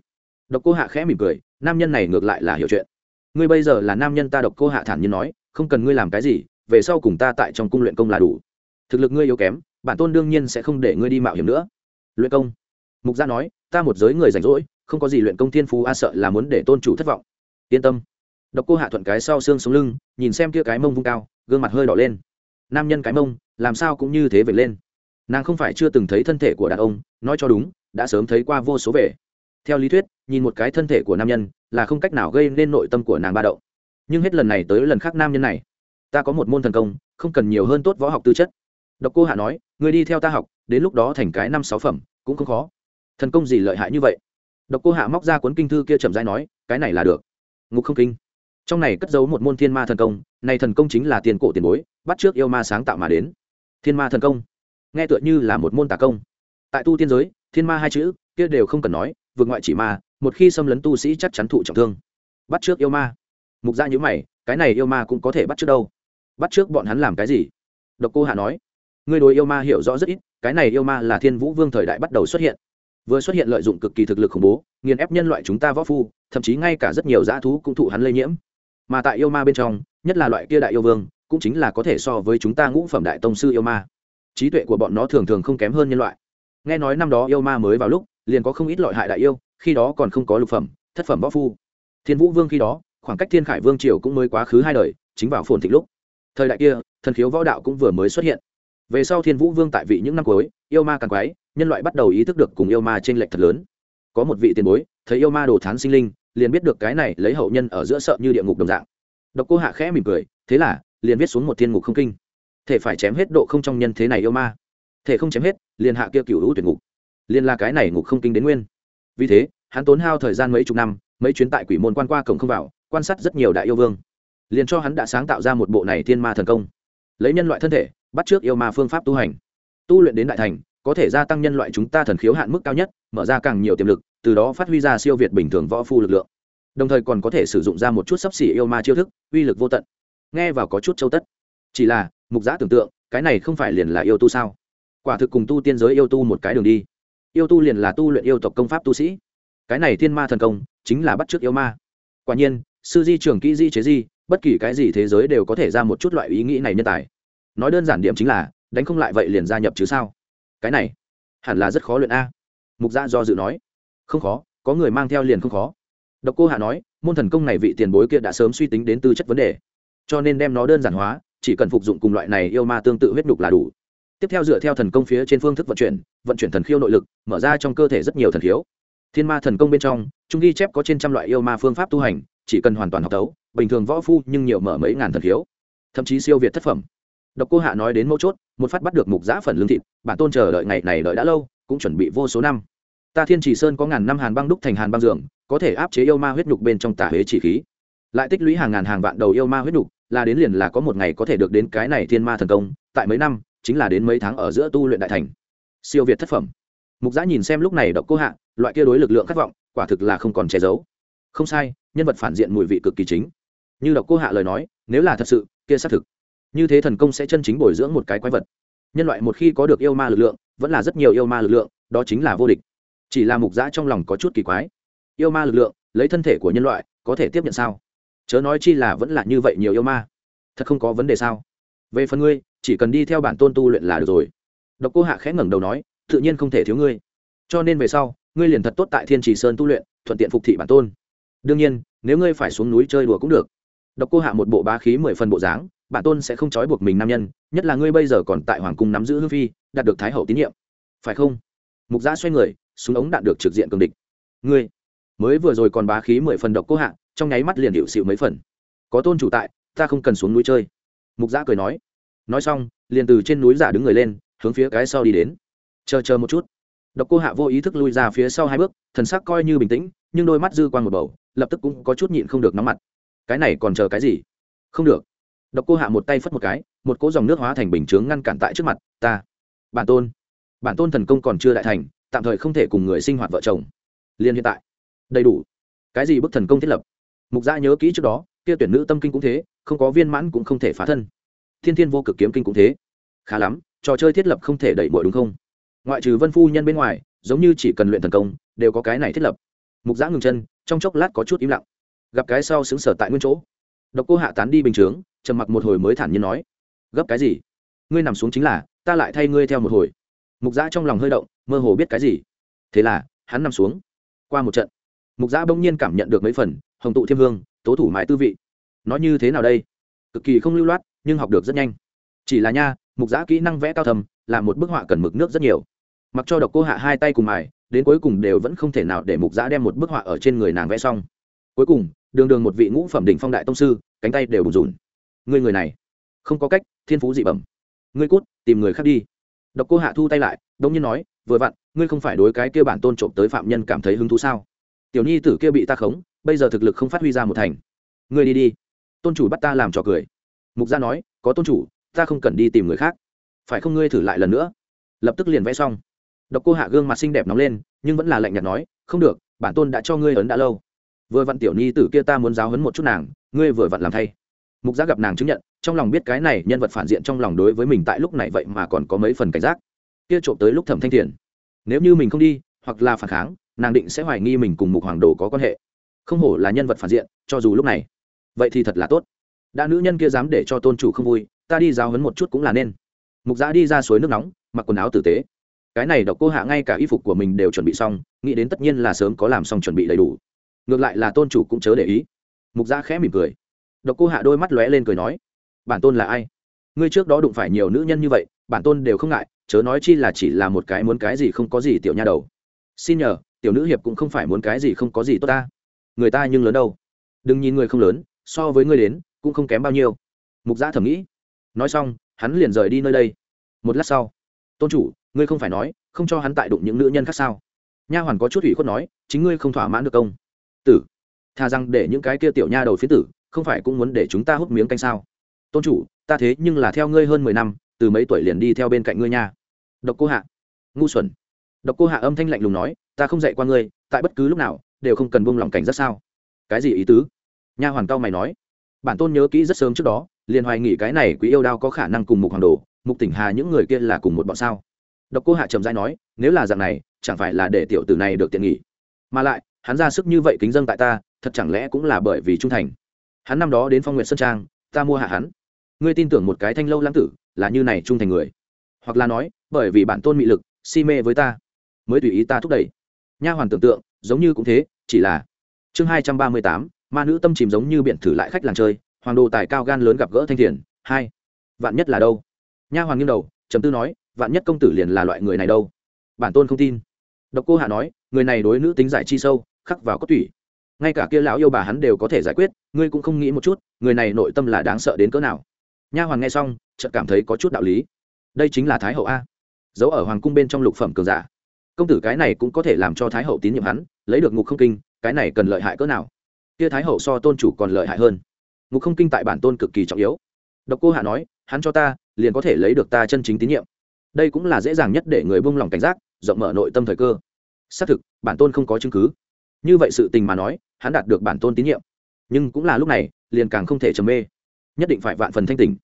Độc cô hạ khẽ mỉm cười, nam nhân này ngược lại là hiểu chuyện. Ngươi bây giờ là nam nhân ta độc cô hạ thản nhiên nói, không cần ngươi làm cái gì, về sau cùng ta tại trong cung luyện công là đủ. Thực lực ngươi yếu kém, bản tôn đương nhiên sẽ không để ngươi đi mạo hiểm nữa. Luyện công? Mục gia nói, ta một giới người rảnh rỗi, không có gì luyện công thiên phú, a sợ là muốn để tôn chủ thất vọng. Yên tâm. Độc cô hạ thuận cái sau xương sống lưng, nhìn xem kia cái mông vung cao, gương mặt hơi đỏ lên. Nam nhân cái mông, làm sao cũng như thế về lên. Nàng không phải chưa từng thấy thân thể của đàn ông, nói cho đúng, đã sớm thấy qua vô số về theo lý thuyết, nhìn một cái thân thể của nam nhân, là không cách nào gây nên nội tâm của nàng ba đậu nhưng hết lần này tới lần khác nam nhân này, ta có một môn thần công, không cần nhiều hơn tốt võ học tư chất. Độc cô hạ nói người đi theo ta học, đến lúc đó thành cái năm sáu phẩm, cũng không khó thần công gì lợi hại như vậy? Độc cô hạ móc ra cuốn kinh thư kia chậm rãi nói, cái này là được. Ngục không kinh. Trong này cất giấu một môn thiên ma thần công, này thần công chính là tiền cổ tiền bối, bắt trước yêu ma sáng tạo mà đến. Thiên ma thần công. Nghe tựa như là một môn tà công. Tại tu tiên giới, thiên ma hai chữ, kia đều không cần nói, vượt ngoại chỉ ma, một khi xâm lấn tu sĩ chắc chắn thụ trọng thương. Bắt trước yêu ma. Mục dạ gia nhữ mày, cái này yêu ma cũng có thể bắt trước đâu? Bắt trước bọn hắn làm cái gì? Độc cô hạ nói, ngươi đối yêu ma hiểu rõ rất ít, cái này yêu ma là thiên vũ vương thời đại bắt đầu xuất hiện vừa xuất hiện lợi dụng cực kỳ thực lực khủng bố, nghiền ép nhân loại chúng ta võ phu, thậm chí ngay cả rất nhiều dã thú cũng thụ hắn lây nhiễm. Mà tại yêu ma bên trong, nhất là loại kia đại yêu vương, cũng chính là có thể so với chúng ta ngũ phẩm đại tông sư yêu ma. Trí tuệ của bọn nó thường thường không kém hơn nhân loại. Nghe nói năm đó yêu ma mới vào lúc, liền có không ít loại hại đại yêu, khi đó còn không có lục phẩm, thất phẩm võ phu. Thiên vũ vương khi đó, khoảng cách thiên khải vương triều cũng mới quá khứ hai đời, chính vào phồn thịnh lúc. Thời đại kia, thần khiếu võ đạo cũng vừa mới xuất hiện về sau thiên vũ vương tại vị những năm cuối, yêu ma càng quái, nhân loại bắt đầu ý thức được cùng yêu ma t r ê n lệch thật lớn. Có một vị tiền bối, thấy yêu ma đồ thán sinh linh, liền biết được cái này lấy hậu nhân ở giữa sợ như địa ngục đồng dạng. Độc cô hạ khẽ mỉm cười, thế là, liền viết xuống một thiên ngục không kinh. Thể phải chém hết độ không trong nhân thế này yêu ma. Thể không chém hết, liền hạ kia cựu hữu tuyệt ngục. Liền là cái này ngục không kinh đến nguyên. Vì thế, hắn tốn hao thời gian mấy chục năm, mấy chuyến tại quỷ môn quan qua cổng không vào, quan sát rất nhiều đại yêu vương. Liền cho hắn đã sáng tạo ra một bộ này thiên ma thần công. Lấy nhân loại thân thể bắt trước yêu ma phương pháp tu hành. Tu luyện đến đại thành, có thể gia tăng nhân loại chúng ta thần khiếu hạn mức cao nhất, mở ra càng nhiều tiềm lực, từ đó phát huy ra siêu việt bình thường võ phu lực lượng. Đồng thời còn có thể sử dụng ra một chút sắp xỉ yêu ma chiêu thức, uy lực vô tận. Nghe vào có chút châu tất. Chỉ là, mục giã tưởng tượng, cái này không phải liền là yêu tu sao? Quả thực cùng tu tiên giới yêu tu một cái đường đi. Yêu tu liền là tu luyện yêu tộc công pháp tu sĩ. Cái này thiên ma thần công, chính là bắt t yêu ma. Quả nhiên, sư di trường kỹ di, chế di, bất kỳ cái gì thế giới đều có thể ra một chút loại ý nghĩ này nhân tài nói đơn giản điểm chính là, đánh không lại vậy liền gia nhập chứ sao? Cái này, hẳn là rất khó luyện a. Mục gia do dự nói. Không khó, có người mang theo liền không khó. Độc cô hạ nói, môn thần công này vị tiền bối kia đã sớm suy tính đến tư chất vấn đề. Cho nên đem nó đơn giản hóa, chỉ cần phục dụng cùng loại này yêu ma tương tự huyết đục là đủ. Tiếp theo dựa theo thần công phía trên phương thức vận chuyển vận chuyển thần khiêu nội lực, mở ra trong cơ thể rất nhiều thần khiếu. Thiên ma thần công bên trong chúng ghi chép có trên trăm loại yêu ma phương pháp tu hành, chỉ cần hoàn toàn học tấu bình thường võ phu nhưng nhiều mở mấy ngàn thần khiếu. Thậm chí siêu việt thất phẩm độc cô hạ nói đến mấu chốt một phát bắt được mục giã phần lương thịt bản tôn chờ đợi ngày này đợi đã lâu cũng chuẩn bị vô số năm. Ta thiên chỉ sơn có ngàn năm hàn băng đúc thành hàn băng dường, có thể áp chế yêu ma huyết nhục bên trong tả huế chỉ khí. Lại tích lũy hàng ngàn hàng vạn đầu yêu ma huyết nhục là đến liền là có một ngày có thể được đến cái này thiên ma thần công tại mấy năm chính là đến mấy tháng ở giữa tu luyện đại thành. Siêu việt thất phẩm. Mục giã nhìn xem lúc này độc cô hạ loại kia đối lực lượng khát vọng quả thực là không còn che giấu. Không sai nhân vật phản diện mùi vị cực kỳ chính. Như độc cô hạ lời nói nếu là thật sự kia xác thực như thế thần công sẽ chân chính bồi dưỡng một cái quái vật. Nhân loại một khi có được yêu ma lực lượng, vẫn là rất nhiều yêu ma lực lượng, đó chính là vô địch. Chỉ là mục giã trong lòng có chút kỳ quái. Yêu ma lực lượng, lấy thân thể của nhân loại, có thể tiếp nhận sao? Chớ nói chi là vẫn là như vậy nhiều yêu ma. Thật không có vấn đề sao? Về phần ngươi, chỉ cần đi theo bản tôn tu luyện là được rồi. Độc cô hạ khẽ ngẩng đầu nói, tự nhiên không thể thiếu ngươi. Cho nên về sau, ngươi liền thật tốt tại thiên trì sơn tu luyện, thuận tiện phục thị bản tôn. Đương nhiên, nếu ngươi phải xuống núi chơi đùa cũng được. Độc cô hạ một bộ bá khí mười phần bộ dáng bản tôn sẽ không trói buộc mình nam nhân, nhất là ngươi bây giờ còn tại hoàng cung nắm giữ hương phi, đạt được thái hậu tín nhiệm. Phải không? Mục giã xoay người, súng ống đạn được trực diện cường địch. Ngươi mới vừa rồi còn bá khí mười phần độc cô hạ, trong nháy mắt liền hiệu xịu mấy phần. Có tôn chủ tại, ta không cần xuống núi chơi. Mục giã cười nói. Nói xong, liền từ trên núi giả đứng người lên, hướng phía cái sau đi đến. Chờ chờ một chút. Độc cô hạ vô ý thức lui ra phía sau hai bước, thần sắc coi như bình tĩnh, nhưng đôi mắt dư quan một bầu, lập tức cũng có chút nhịn không được nóng mặt. Cái này còn chờ cái gì? Không được độc cô hạ một tay phất một cái, một cỗ dòng nước hóa thành bình chướng ngăn cản tại trước mặt, ta, bản tôn. Bản tôn thần công còn chưa đại thành, tạm thời không thể cùng người sinh hoạt vợ chồng. Liên hiện tại. Đầy đủ. Cái gì bức thần công thiết lập? Mục gia nhớ kỹ trước đó, kia tuyển nữ tâm kinh cũng thế, không có viên mãn cũng không thể phá thân. Thiên thiên vô cực kiếm kinh cũng thế. Khá lắm, trò chơi thiết lập không thể đẩy bội đúng không? Ngoại trừ vân phu nhân bên ngoài, giống như chỉ cần luyện thần công, đều có cái này thiết lập. Mục giã ngừng chân, trong chốc lát có chút im lặng. Gặp cái sau xứng sở tại nguyên chỗ độc cô hạ tán đi bình chướng, trầm mặc một hồi mới thản nhiên nói, gấp cái gì? Ngươi nằm xuống chính là, ta lại thay ngươi theo một hồi. Mục giã trong lòng hơi động, mơ hồ biết cái gì. Thế là, hắn nằm xuống. Qua một trận, mục giã bỗng nhiên cảm nhận được mấy phần, hồng tụ thiêm hương tố thủ mãi tư vị. Nó như thế nào đây? Cực kỳ không lưu loát, nhưng học được rất nhanh. Chỉ là nha, mục giã kỹ năng vẽ cao thầm, là một bức họa cần mực nước rất nhiều. Mặc cho độc cô hạ hai tay cùng mài, đến cuối cùng đều vẫn không thể nào để mục giã đem một bức họa ở trên người nàng vẽ xong. Cuối cùng đường đường một vị ngũ phẩm đỉnh phong đại tông sư, cánh tay đều bùn rùn. Ngươi người này, không có cách, thiên phú dị bẩm. Ngươi cút, tìm người khác đi. Độc cô hạ thu tay lại đông nhiên nói, vừa vặn, ngươi không phải đối cái kia bản tôn trộm tới phạm nhân cảm thấy hứng thú sao? Tiểu nhi tử kia bị ta khống, bây giờ thực lực không phát huy ra một thành. Ngươi đi đi. Tôn chủ bắt ta làm trò cười. Mục gia nói, có tôn chủ, ta không cần đi tìm người khác. Phải không ngươi thử lại lần nữa? Lập tức liền vẽ xong. Độc cô hạ gương mặt xinh đẹp nóng lên, nhưng vẫn là lạnh nhạt nói, không được, bản tôn đã cho ngươi ấn đã lâu vừa vặn tiểu nhi tử kia ta muốn giáo hấn một chút nàng, ngươi vừa vặn làm thay. Mục giác gặp nàng chứng nhận, trong lòng biết cái này nhân vật phản diện trong lòng đối với mình tại lúc này vậy mà còn có mấy phần cảnh giác. Kia trộm tới lúc thẩm thanh thiền. Nếu như mình không đi, hoặc là phản kháng, nàng định sẽ hoài nghi mình cùng mục hoàng đồ có quan hệ. Không hổ là nhân vật phản diện, cho dù lúc này, vậy thì thật là tốt. Đã nữ nhân kia dám để cho tôn chủ không vui, ta đi giáo hấn một chút cũng là nên. Mục giã đi ra suối nước nóng, mặc quần áo tử tế. Cái này độc cô hạ ngay cả y phục của mình đều chuẩn bị xong, nghĩ đến tất nhiên là sớm có làm xong chuẩn bị đầy đủ ngược lại là tôn chủ cũng chớ để ý. Mục gia khẽ mỉm cười. Độc cô hạ đôi mắt lóe lên cười nói, bản tôn là ai? Ngươi trước đó đụng phải nhiều nữ nhân như vậy, bản tôn đều không ngại, chớ nói chi là chỉ là một cái muốn cái gì không có gì tiểu nha đầu. Xin nhờ, tiểu nữ hiệp cũng không phải muốn cái gì không có gì tốt ta. Người ta nhưng lớn đâu? Đừng nhìn người không lớn, so với ngươi đến, cũng không kém bao nhiêu. Mục gia thầm nghĩ. Nói xong, hắn liền rời đi nơi đây. Một lát sau, tôn chủ, ngươi không phải nói, không cho hắn tại đụng những nữ nhân khác sao? Nha hoàn có chút ủy khuất nói, chính ngươi không thỏa mãn được công tử. Thà rằng để những cái kia tiểu nha đầu phía tử, không phải cũng muốn để chúng ta hút miếng canh sao? Tôn chủ, ta thế nhưng là theo ngươi hơn mười năm, từ mấy tuổi liền đi theo bên cạnh ngươi nha. Độc cô hạ. Ngu xuẩn. Độc cô hạ âm thanh lạnh lùng nói, ta không dạy qua ngươi, tại bất cứ lúc nào, đều không cần buông lỏng cảnh rất sao? Cái gì ý tứ? Nha hoàn cao mày nói. Bản tôn nhớ kỹ rất sớm trước đó, liền hoài nghĩ cái này quý yêu đao có khả năng cùng mục hoàng đồ, mục tỉnh hà những người kia là cùng một bọn sao? Độc cô hạ trầm dai nói, nếu là dạng này, chẳng phải là để tiểu tử này được tiện nghỉ mà lại hắn ra sức như vậy kính dân tại ta, thật chẳng lẽ cũng là bởi vì trung thành? Hắn năm đó đến phong nguyện sơn trang, ta mua hạ hắn. Ngươi tin tưởng một cái thanh lâu lãng tử là như này trung thành người? Hoặc là nói, bởi vì bản tôn mị lực, si mê với ta, mới tùy ý ta thúc đẩy. Nha hoàn tưởng tượng, giống như cũng thế, chỉ là chương hai trăm ba mươi tám, ma nữ tâm chìm giống như biển thử lại khách làng chơi, hoàng đồ tài cao gan lớn gặp gỡ thanh thiền, hai, vạn nhất là đâu? Nha hoàng nghiêng đầu chấm tư nói, vạn nhất công tử liền là loại người này đâu? Bản tôn không tin. Độc cô hạ nói, người này đối nữ tính giải chi sâu khắc vào cốt tủy. Ngay cả kia lão yêu bà hắn đều có thể giải quyết, ngươi cũng không nghĩ một chút, người này nội tâm là đáng sợ đến cỡ nào. Nha hoàng nghe xong, chợt cảm thấy có chút đạo lý. Đây chính là thái hậu a. Giấu ở hoàng cung bên trong lục phẩm cường giả. Công tử cái này cũng có thể làm cho thái hậu tín nhiệm hắn, lấy được ngục không kinh, cái này cần lợi hại cỡ nào? Kia thái hậu so tôn chủ còn lợi hại hơn. Ngục không kinh tại bản tôn cực kỳ trọng yếu. Độc cô hạ nói, hắn cho ta, liền có thể lấy được ta chân chính tín nhiệm. Đây cũng là dễ dàng nhất để người buông lòng cảnh giác, rộng mở nội tâm thời cơ. Xác thực, bản tôn không có chứng cứ như vậy sự tình mà nói, hắn đạt được bản tôn tín nhiệm. Nhưng cũng là lúc này, liền càng không thể trầm mê. Nhất định phải vạn phần thanh tỉnh.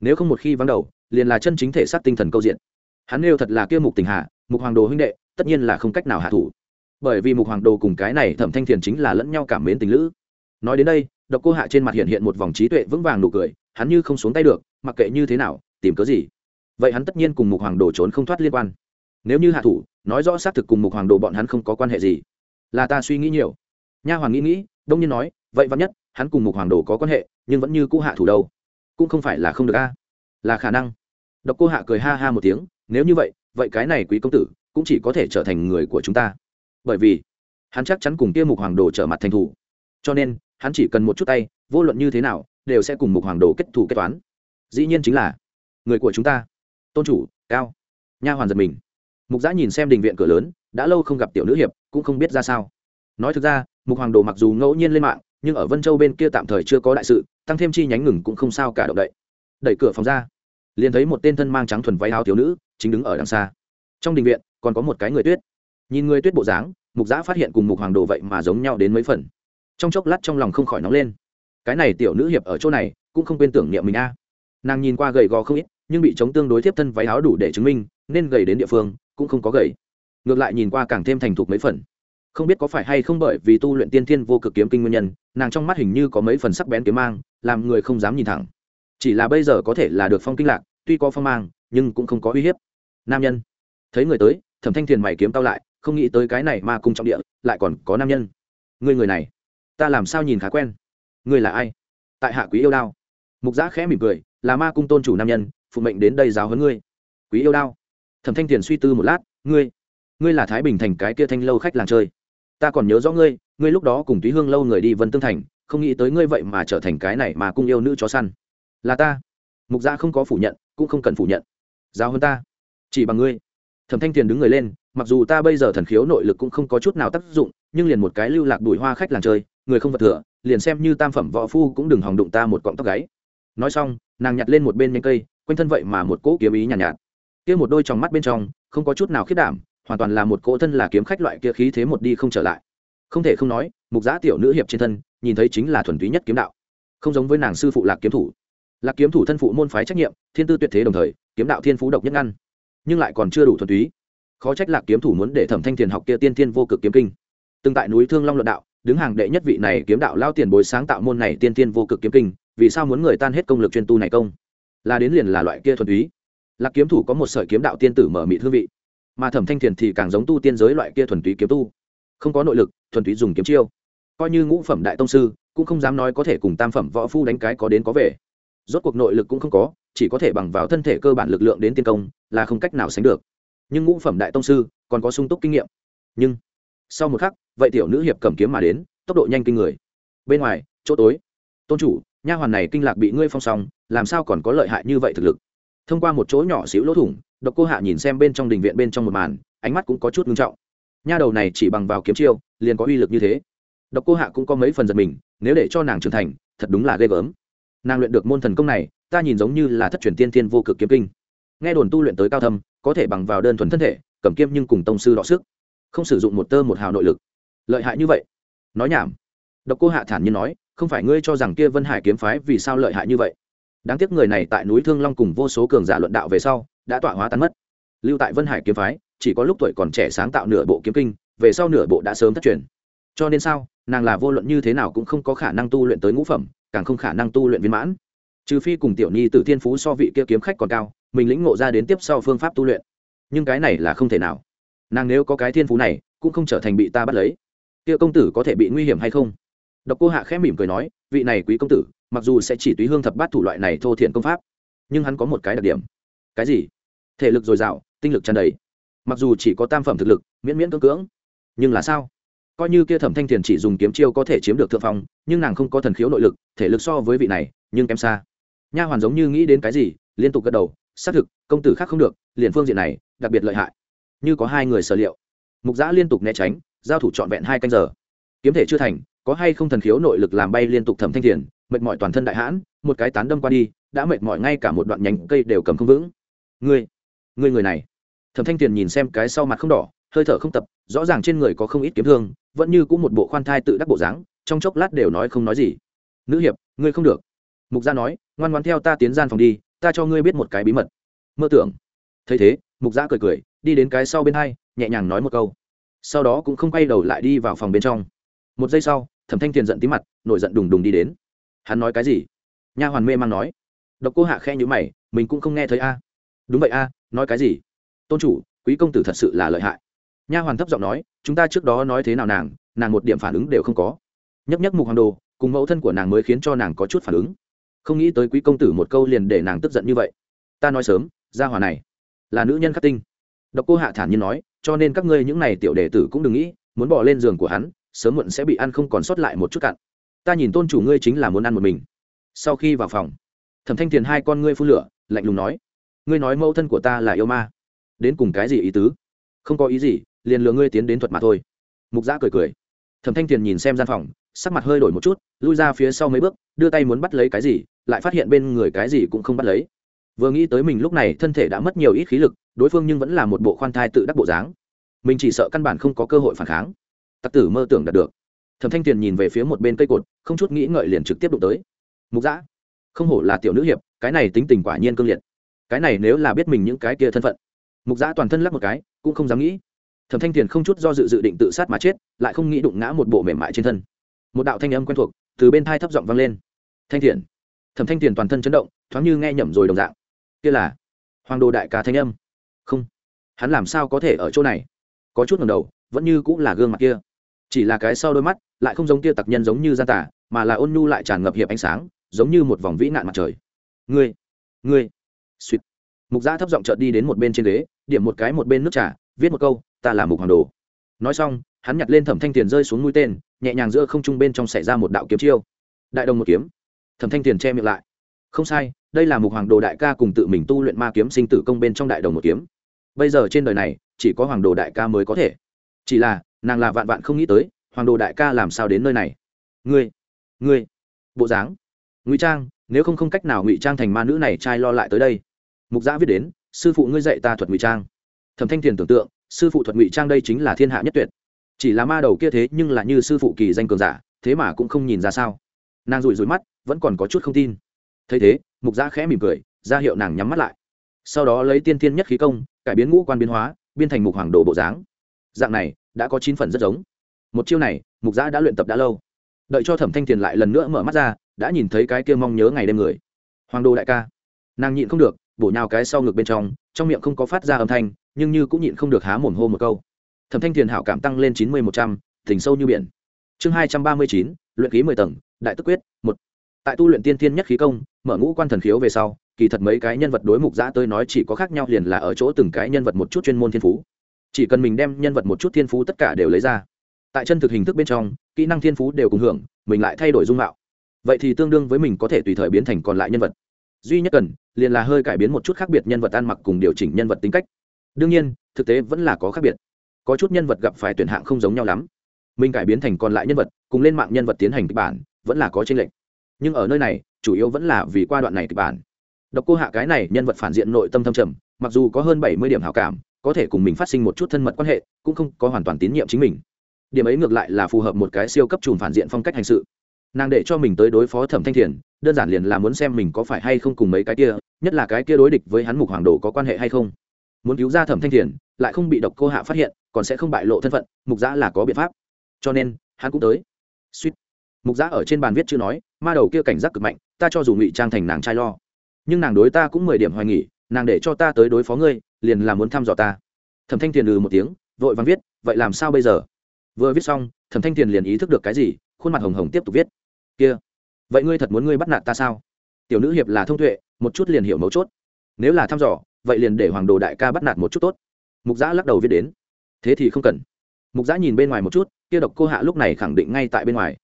Nếu không một khi vắng đầu, liền là chân chính thể xác tinh thần câu diện. Hắn nêu thật là kia mục tình hạ, mục hoàng đồ huynh đệ, tất nhiên là không cách nào hạ thủ. Bởi vì mục hoàng đồ cùng cái này thẩm thanh thiền chính là lẫn nhau cảm mến tình lữ. Nói đến đây, độc cô hạ trên mặt hiện hiện một vòng trí tuệ vững vàng nụ cười, hắn như không xuống tay được, mặc kệ như thế nào, tìm cớ gì. Vậy hắn tất nhiên cùng mục hoàng đồ trốn không thoát liên quan. Nếu như hạ thủ, nói rõ xác thực cùng mục hoàng đồ bọn hắn không có quan hệ gì là ta suy nghĩ nhiều. Nha hoàng nghĩ nghĩ, đông nhiên nói, vậy vắn nhất, hắn cùng mục hoàng đồ có quan hệ, nhưng vẫn như cũ hạ thủ đâu? Cũng không phải là không được a. Là khả năng. Độc cô hạ cười ha ha một tiếng, nếu như vậy vậy cái này quý công tử cũng chỉ có thể trở thành người của chúng ta. Bởi vì, hắn chắc chắn cùng kia mục hoàng đồ trở mặt thành thủ. Cho nên, hắn chỉ cần một chút tay, vô luận như thế nào, đều sẽ cùng mục hoàng đồ kết thủ kết toán. Dĩ nhiên chính là người của chúng ta. Tôn chủ, cao. Nha hoàn giật mình. Mục giã nhìn xem đình viện cửa lớn đã lâu không gặp tiểu nữ hiệp, cũng không biết ra sao. Nói thực ra, mục hoàng đồ mặc dù ngẫu nhiên lên mạng, nhưng ở vân châu bên kia tạm thời chưa có đại sự, tăng thêm chi nhánh ngừng cũng không sao cả động đậy. Đẩy cửa phòng ra, liền thấy một tên thân mang trắng thuần váy áo thiếu nữ, chính đứng ở đằng xa. Trong đình viện, còn có một cái người tuyết. Nhìn người tuyết bộ dáng, mục giã phát hiện cùng mục hoàng đồ vậy mà giống nhau đến mấy phần. Trong chốc lát trong lòng không khỏi nóng lên. Cái này tiểu nữ hiệp ở chỗ này, cũng không quên tưởng niệm mình a. Nàng nhìn qua gầy gò không ít, nhưng bị chống tương đối tiếp thân váy áo đủ để chứng minh, nên gầy đến địa phương, cũng không có gầy ngược lại nhìn qua càng thêm thành thục mấy phần. Không biết có phải hay không bởi vì tu luyện tiên thiên vô cực kiếm kinh nguyên nhân, nàng trong mắt hình như có mấy phần sắc bén kiếm mang, làm người không dám nhìn thẳng. Chỉ là bây giờ có thể là được phong kinh lạc, tuy có phong mang, nhưng cũng không có uy hiếp. Nam nhân. Thấy người tới, thẩm thanh thiền mày kiếm tao lại, không nghĩ tới cái này mà cùng trọng địa, lại còn có nam nhân. Người người này, ta làm sao nhìn khá quen? Người là ai? Tại hạ quý yêu đao. Mục giã khẽ mỉm cười, là ma cung tôn chủ nam nhân, phụ mệnh đến đây giáo huấn ngươi. Quý yêu đao. Thẩm thanh thiền suy tư một lát, ngươi ngươi là thái bình thành cái kia thanh lâu khách làng chơi. Ta còn nhớ rõ ngươi ngươi lúc đó cùng túy hương lâu người đi vân tương thành không nghĩ tới ngươi vậy mà trở thành cái này mà cung yêu nữ chó săn. Là ta. Mục gia không có phủ nhận cũng không cần phủ nhận. Giao hơn ta. Chỉ bằng ngươi. Thẩm thanh tiền đứng người lên mặc dù ta bây giờ thần khiếu nội lực cũng không có chút nào tác dụng nhưng liền một cái lưu lạc đùi hoa khách làng chơi người không vật thừa liền xem như tam phẩm võ phu cũng đừng hòng đụng ta một cọng tóc gáy. Nói xong nàng nhặt lên một bên nhanh cây quanh thân vậy mà một cỗ kiếm ý nhàn nhạt, nhạt. Kia một đôi trong mắt bên trong không có chút nào khiết đảm hoàn toàn là một cỗ thân là kiếm khách loại kia khí thế một đi không trở lại. Không thể không nói, mục giã tiểu nữ hiệp trên thân, nhìn thấy chính là thuần túy nhất kiếm đạo. Không giống với nàng sư phụ lạc kiếm thủ. Lạc kiếm thủ thân phụ môn phái trách nhiệm, thiên tư tuyệt thế đồng thời, kiếm đạo thiên phú độc nhất ngăn. Nhưng lại còn chưa đủ thuần túy. Khó trách lạc kiếm thủ muốn để thẩm thanh thiền học kia tiên thiên vô cực kiếm kinh. Từng tại núi thương long luận đạo, đứng hàng đệ nhất vị này kiếm đạo lao tiền bối sáng tạo môn này tiên thiên vô cực kiếm kinh, vì sao muốn người tan hết công lực chuyên tu này công? Là đến liền là loại kia thuần túy. Lạc kiếm thủ có một sợi kiếm đạo tiên tử mở mị hương vị mà thẩm thanh thiền thì càng giống tu tiên giới loại kia thuần túy kiếm tu. Không có nội lực, thuần túy dùng kiếm chiêu. Coi như ngũ phẩm đại tông sư, cũng không dám nói có thể cùng tam phẩm võ phu đánh cái có đến có về. Rốt cuộc nội lực cũng không có, chỉ có thể bằng vào thân thể cơ bản lực lượng đến tiên công, là không cách nào sánh được. Nhưng ngũ phẩm đại tông sư, còn có sung túc kinh nghiệm. Nhưng, sau một khắc, vậy tiểu nữ hiệp cầm kiếm mà đến, tốc độ nhanh kinh người. Bên ngoài, chỗ tối. Tôn chủ, nha hoàn này kinh lạc bị ngươi phong xong, làm sao còn có lợi hại như vậy thực lực? Thông qua một chỗ nhỏ xíu lỗ thủng độc cô hạ nhìn xem bên trong đình viện bên trong một màn, ánh mắt cũng có chút ngưng trọng. Nha đầu này chỉ bằng vào kiếm chiêu, liền có uy lực như thế. Độc cô hạ cũng có mấy phần giật mình, nếu để cho nàng trưởng thành, thật đúng là ghê gớm. Nàng luyện được môn thần công này, ta nhìn giống như là thất truyền tiên thiên vô cực kiếm kinh. Nghe đồn tu luyện tới cao thâm, có thể bằng vào đơn thuần thân thể, cầm kiếm nhưng cùng tông sư đọ sức, không sử dụng một tơ một hào nội lực. Lợi hại như vậy? Nói nhảm. Độc cô hạ thản nhiên nói, không phải ngươi cho rằng kia vân hải kiếm phái vì sao lợi hại như vậy? Đáng tiếc người này tại núi thương long cùng vô số cường giả luận đạo về sau đã tọa hóa tan mất. Lưu tại vân hải kiếm phái, chỉ có lúc tuổi còn trẻ sáng tạo nửa bộ kiếm kinh, về sau nửa bộ đã sớm thất truyền. Cho nên sao, nàng là vô luận như thế nào cũng không có khả năng tu luyện tới ngũ phẩm, càng không khả năng tu luyện viên mãn. Trừ phi cùng tiểu nhi t thiên phú so vị kia kiếm khách còn cao, mình lĩnh ngộ ra đến tiếp sau phương pháp tu luyện. Nhưng cái này là không thể nào. Nàng nếu có cái thiên phú này, cũng không trở thành bị ta bắt lấy. Kia công tử có thể bị nguy hiểm hay không? Độc cô hạ khẽ mỉm cười nói, vị này quý công tử, mặc dù sẽ chỉ túy hương thập bát thủ loại này thô thiện công pháp, nhưng hắn có một cái đặc điểm. Cái gì? Thể lực dồi dào, tinh lực tràn đầy. Mặc dù chỉ có tam phẩm thực lực, miễn miễn cưỡng cưỡng, nhưng là sao? Coi như kia thẩm thanh thiền chỉ dùng kiếm chiêu có thể chiếm được thượng phong, nhưng nàng không có thần khiếu nội lực, thể lực so với vị này, nhưng kém xa. Nha hoàn giống như nghĩ đến cái gì, liên tục gật đầu, xác thực, công tử khác không được, liền phương diện này, đặc biệt lợi hại. Như có hai người sở liệu. Mục giã liên tục né tránh, giao thủ trọn vẹn hai canh giờ. Kiếm thể chưa thành, có hay không thần khiếu nội lực làm bay liên tục thẩm thanh thiền, mệt mỏi toàn thân đại hãn, một cái tán đâm qua đi, đã mệt mỏi ngay cả một đoạn nhánh cây đều cầm không vững. Ngươi ngươi người này. Thẩm thanh Tiền nhìn xem cái sau mặt không đỏ, hơi thở không tập, rõ ràng trên người có không ít kiếm thương, vẫn như cũng một bộ khoan thai tự đắc bộ dáng, trong chốc lát đều nói không nói gì. Nữ hiệp, ngươi không được. Mục gia nói, ngoan ngoan theo ta tiến gian phòng đi, ta cho ngươi biết một cái bí mật. Mơ tưởng. Thấy thế, mục gia cười cười, đi đến cái sau bên hai, nhẹ nhàng nói một câu. Sau đó cũng không quay đầu lại đi vào phòng bên trong. Một giây sau, thẩm thanh tiền giận tí mặt, nổi giận đùng đùng đi đến. Hắn nói cái gì? Nha hoàn mê mang nói. Độc cô hạ khe nhữ mày, mình cũng không nghe thấy a đúng vậy a, nói cái gì? Tôn chủ, quý công tử thật sự là lợi hại. Nha hoàn thấp giọng nói, chúng ta trước đó nói thế nào nàng nàng một điểm phản ứng đều không có. Nhấp nhấp mục hoàng đồ, cùng mẫu thân của nàng mới khiến cho nàng có chút phản ứng. Không nghĩ tới quý công tử một câu liền để nàng tức giận như vậy. Ta nói sớm, gia hòa này là nữ nhân khắc tinh. Độc cô hạ thản nhiên nói, cho nên các ngươi những này tiểu đệ tử cũng đừng nghĩ, muốn bỏ lên giường của hắn, sớm muộn sẽ bị ăn không còn sót lại một chút cặn. Ta nhìn tôn chủ ngươi chính là muốn ăn một mình. Sau khi vào phòng, thẩm thanh tiền hai con ngươi phun lửa, lạnh lùng nói ngươi nói mẫu thân của ta là yêu ma. Đến cùng cái gì ý tứ? Không có ý gì, liền lừa ngươi tiến đến thuật mà thôi. Mục giã cười cười. Thẩm thanh tiền nhìn xem gian phòng, sắc mặt hơi đổi một chút, lui ra phía sau mấy bước, đưa tay muốn bắt lấy cái gì, lại phát hiện bên người cái gì cũng không bắt lấy. Vừa nghĩ tới mình lúc này thân thể đã mất nhiều ít khí lực, đối phương nhưng vẫn là một bộ khoan thai tự đắc bộ dáng. Mình chỉ sợ căn bản không có cơ hội phản kháng. Tặc tử mơ tưởng đạt được. Thẩm thanh tiền nhìn về phía một bên cây cột, không chút nghĩ ngợi liền trực tiếp đụng tới. Mục giã, không hổ là tiểu nữ hiệp, cái này tính tình quả nhiên cương liệt cái này nếu là biết mình những cái kia thân phận, mục giã toàn thân lắc một cái, cũng không dám nghĩ. Thẩm thanh thiền không chút do dự dự định tự sát mà chết, lại không nghĩ đụng ngã một bộ mềm mại trên thân. Một đạo thanh âm quen thuộc từ bên thai thấp giọng vang lên. Thanh thiền thẩm thanh thiền toàn thân chấn động, thoáng như nghe nhầm rồi đồng dạng. Kia là hoàng đồ đại ca thanh âm. Không, hắn làm sao có thể ở chỗ này? Có chút ngầm đầu, vẫn như cũng là gương mặt kia. Chỉ là cái sau đôi mắt, lại không giống kia tặc nhân giống như gian tả mà là ôn nhu lại tràn ngập hiệp ánh sáng, giống như một vòng vĩ nạn mặt trời. Ngươi ngươi suýt mục giã thấp giọng chợt đi đến một bên trên ghế, điểm một cái một bên nước trà, viết một câu, ta là mục hoàng đồ. Nói xong, hắn nhặt lên thẩm thanh tiền rơi xuống mũi tên, nhẹ nhàng giữa không trung bên trong xảy ra một đạo kiếm chiêu. Đại đồng một kiếm. Thẩm thanh tiền che miệng lại. Không sai, đây là mục hoàng đồ đại ca cùng tự mình tu luyện ma kiếm sinh tử công bên trong đại đồng một kiếm. Bây giờ trên đời này, chỉ có hoàng đồ đại ca mới có thể. Chỉ là, nàng là vạn vạn không nghĩ tới, hoàng đồ đại ca làm sao đến nơi này? Ngươi ngươi, bộ dáng, ngụy trang nếu không không cách nào ngụy trang thành ma nữ này, trai lo lại tới đây. Mục giã viết đến, sư phụ ngươi dạy ta thuật ngụy trang. Thẩm thanh thiền tưởng tượng, sư phụ thuật ngụy trang đây chính là thiên hạ nhất tuyệt. Chỉ là ma đầu kia thế nhưng là như sư phụ kỳ danh cường giả, thế mà cũng không nhìn ra sao. Nàng rủi rủi mắt, vẫn còn có chút không tin. Thấy thế, mục giã khẽ mỉm cười, ra hiệu nàng nhắm mắt lại. Sau đó lấy tiên thiên nhất khí công, cải biến ngũ quan biến hóa, biên thành mục hoàng đồ bộ dáng. Dạng này, đã có chín phần rất giống. Một chiêu này, mục giã đã luyện tập đã lâu. Đợi cho thẩm thanh tiền lại lần nữa mở mắt ra đã nhìn thấy cái kia mong nhớ ngày đêm người. Hoàng Đô đại ca. Nàng nhịn không được, bổ nhào cái sau ngực bên trong trong miệng không có phát ra âm thanh, nhưng như cũng nhịn không được há mồm hô một câu. Thẩm thanh thiền hảo cảm tăng lên chín mươi một trăm tình sâu như biển. Chương hai trăm ba mươi chín, luyện khí mười tầng, đại tức quyết, một. Tại tu luyện tiên thiên nhất khí công, mở ngũ quan thần khiếu về sau, kỳ thật mấy cái nhân vật đối mục giã tới nói chỉ có khác nhau liền là ở chỗ từng cái nhân vật một chút chuyên môn thiên phú. Chỉ cần mình đem nhân vật một chút thiên phú tất cả đều lấy ra. Tại chân thực hình thức bên trong, kỹ năng thiên phú đều cùng hưởng, mình lại thay đổi dung mạo vậy thì tương đương với mình có thể tùy thời biến thành còn lại nhân vật. Duy nhất cần, liền là hơi cải biến một chút khác biệt nhân vật ăn mặc cùng điều chỉnh nhân vật tính cách. Đương nhiên, thực tế vẫn là có khác biệt. Có chút nhân vật gặp phải tuyển hạng không giống nhau lắm. Mình cải biến thành còn lại nhân vật, cùng lên mạng nhân vật tiến hành kịch bản, vẫn là có tranh lệch. Nhưng ở nơi này, chủ yếu vẫn là vì qua đoạn này kịch bản. Độc cô hạ cái này nhân vật phản diện nội tâm thâm trầm, mặc dù có hơn bảy mươi điểm hảo cảm, có thể cùng mình phát sinh một chút thân mật quan hệ, cũng không có hoàn toàn tín nhiệm chính mình. Điểm ấy ngược lại là phù hợp một cái siêu cấp chùm phản diện phong cách hành sự nàng để cho mình tới đối phó thẩm thanh thiền, đơn giản liền là muốn xem mình có phải hay không cùng mấy cái kia, nhất là cái kia đối địch với hắn mục hoàng đồ có quan hệ hay không. Muốn cứu ra thẩm thanh thiền, lại không bị độc cô hạ phát hiện, còn sẽ không bại lộ thân phận, mục giã là có biện pháp. Cho nên, hắn cũng tới. Suýt. Mục giã ở trên bàn viết chữ nói, ma đầu kia cảnh giác cực mạnh, ta cho dù ngụy trang thành nàng trai lo. Nhưng nàng đối ta cũng mười điểm hoài nghỉ nàng để cho ta tới đối phó ngươi, liền là muốn thăm dò ta. Thẩm thanh tiền ừ một tiếng, vội vàng viết, vậy làm sao bây giờ? Vừa viết xong, thẩm thanh tiền liền ý thức được cái gì, khuôn mặt hồng hồng tiếp tục viết kia, vậy ngươi thật muốn ngươi bắt nạt ta sao? Tiểu nữ hiệp là thông tuệ, một chút liền hiểu mấu chốt. Nếu là thăm dò, vậy liền để hoàng đồ đại ca bắt nạt một chút tốt. Mục giã lắc đầu viết đến. Thế thì không cần. Mục giã nhìn bên ngoài một chút, kia độc cô hạ lúc này khẳng định ngay tại bên ngoài.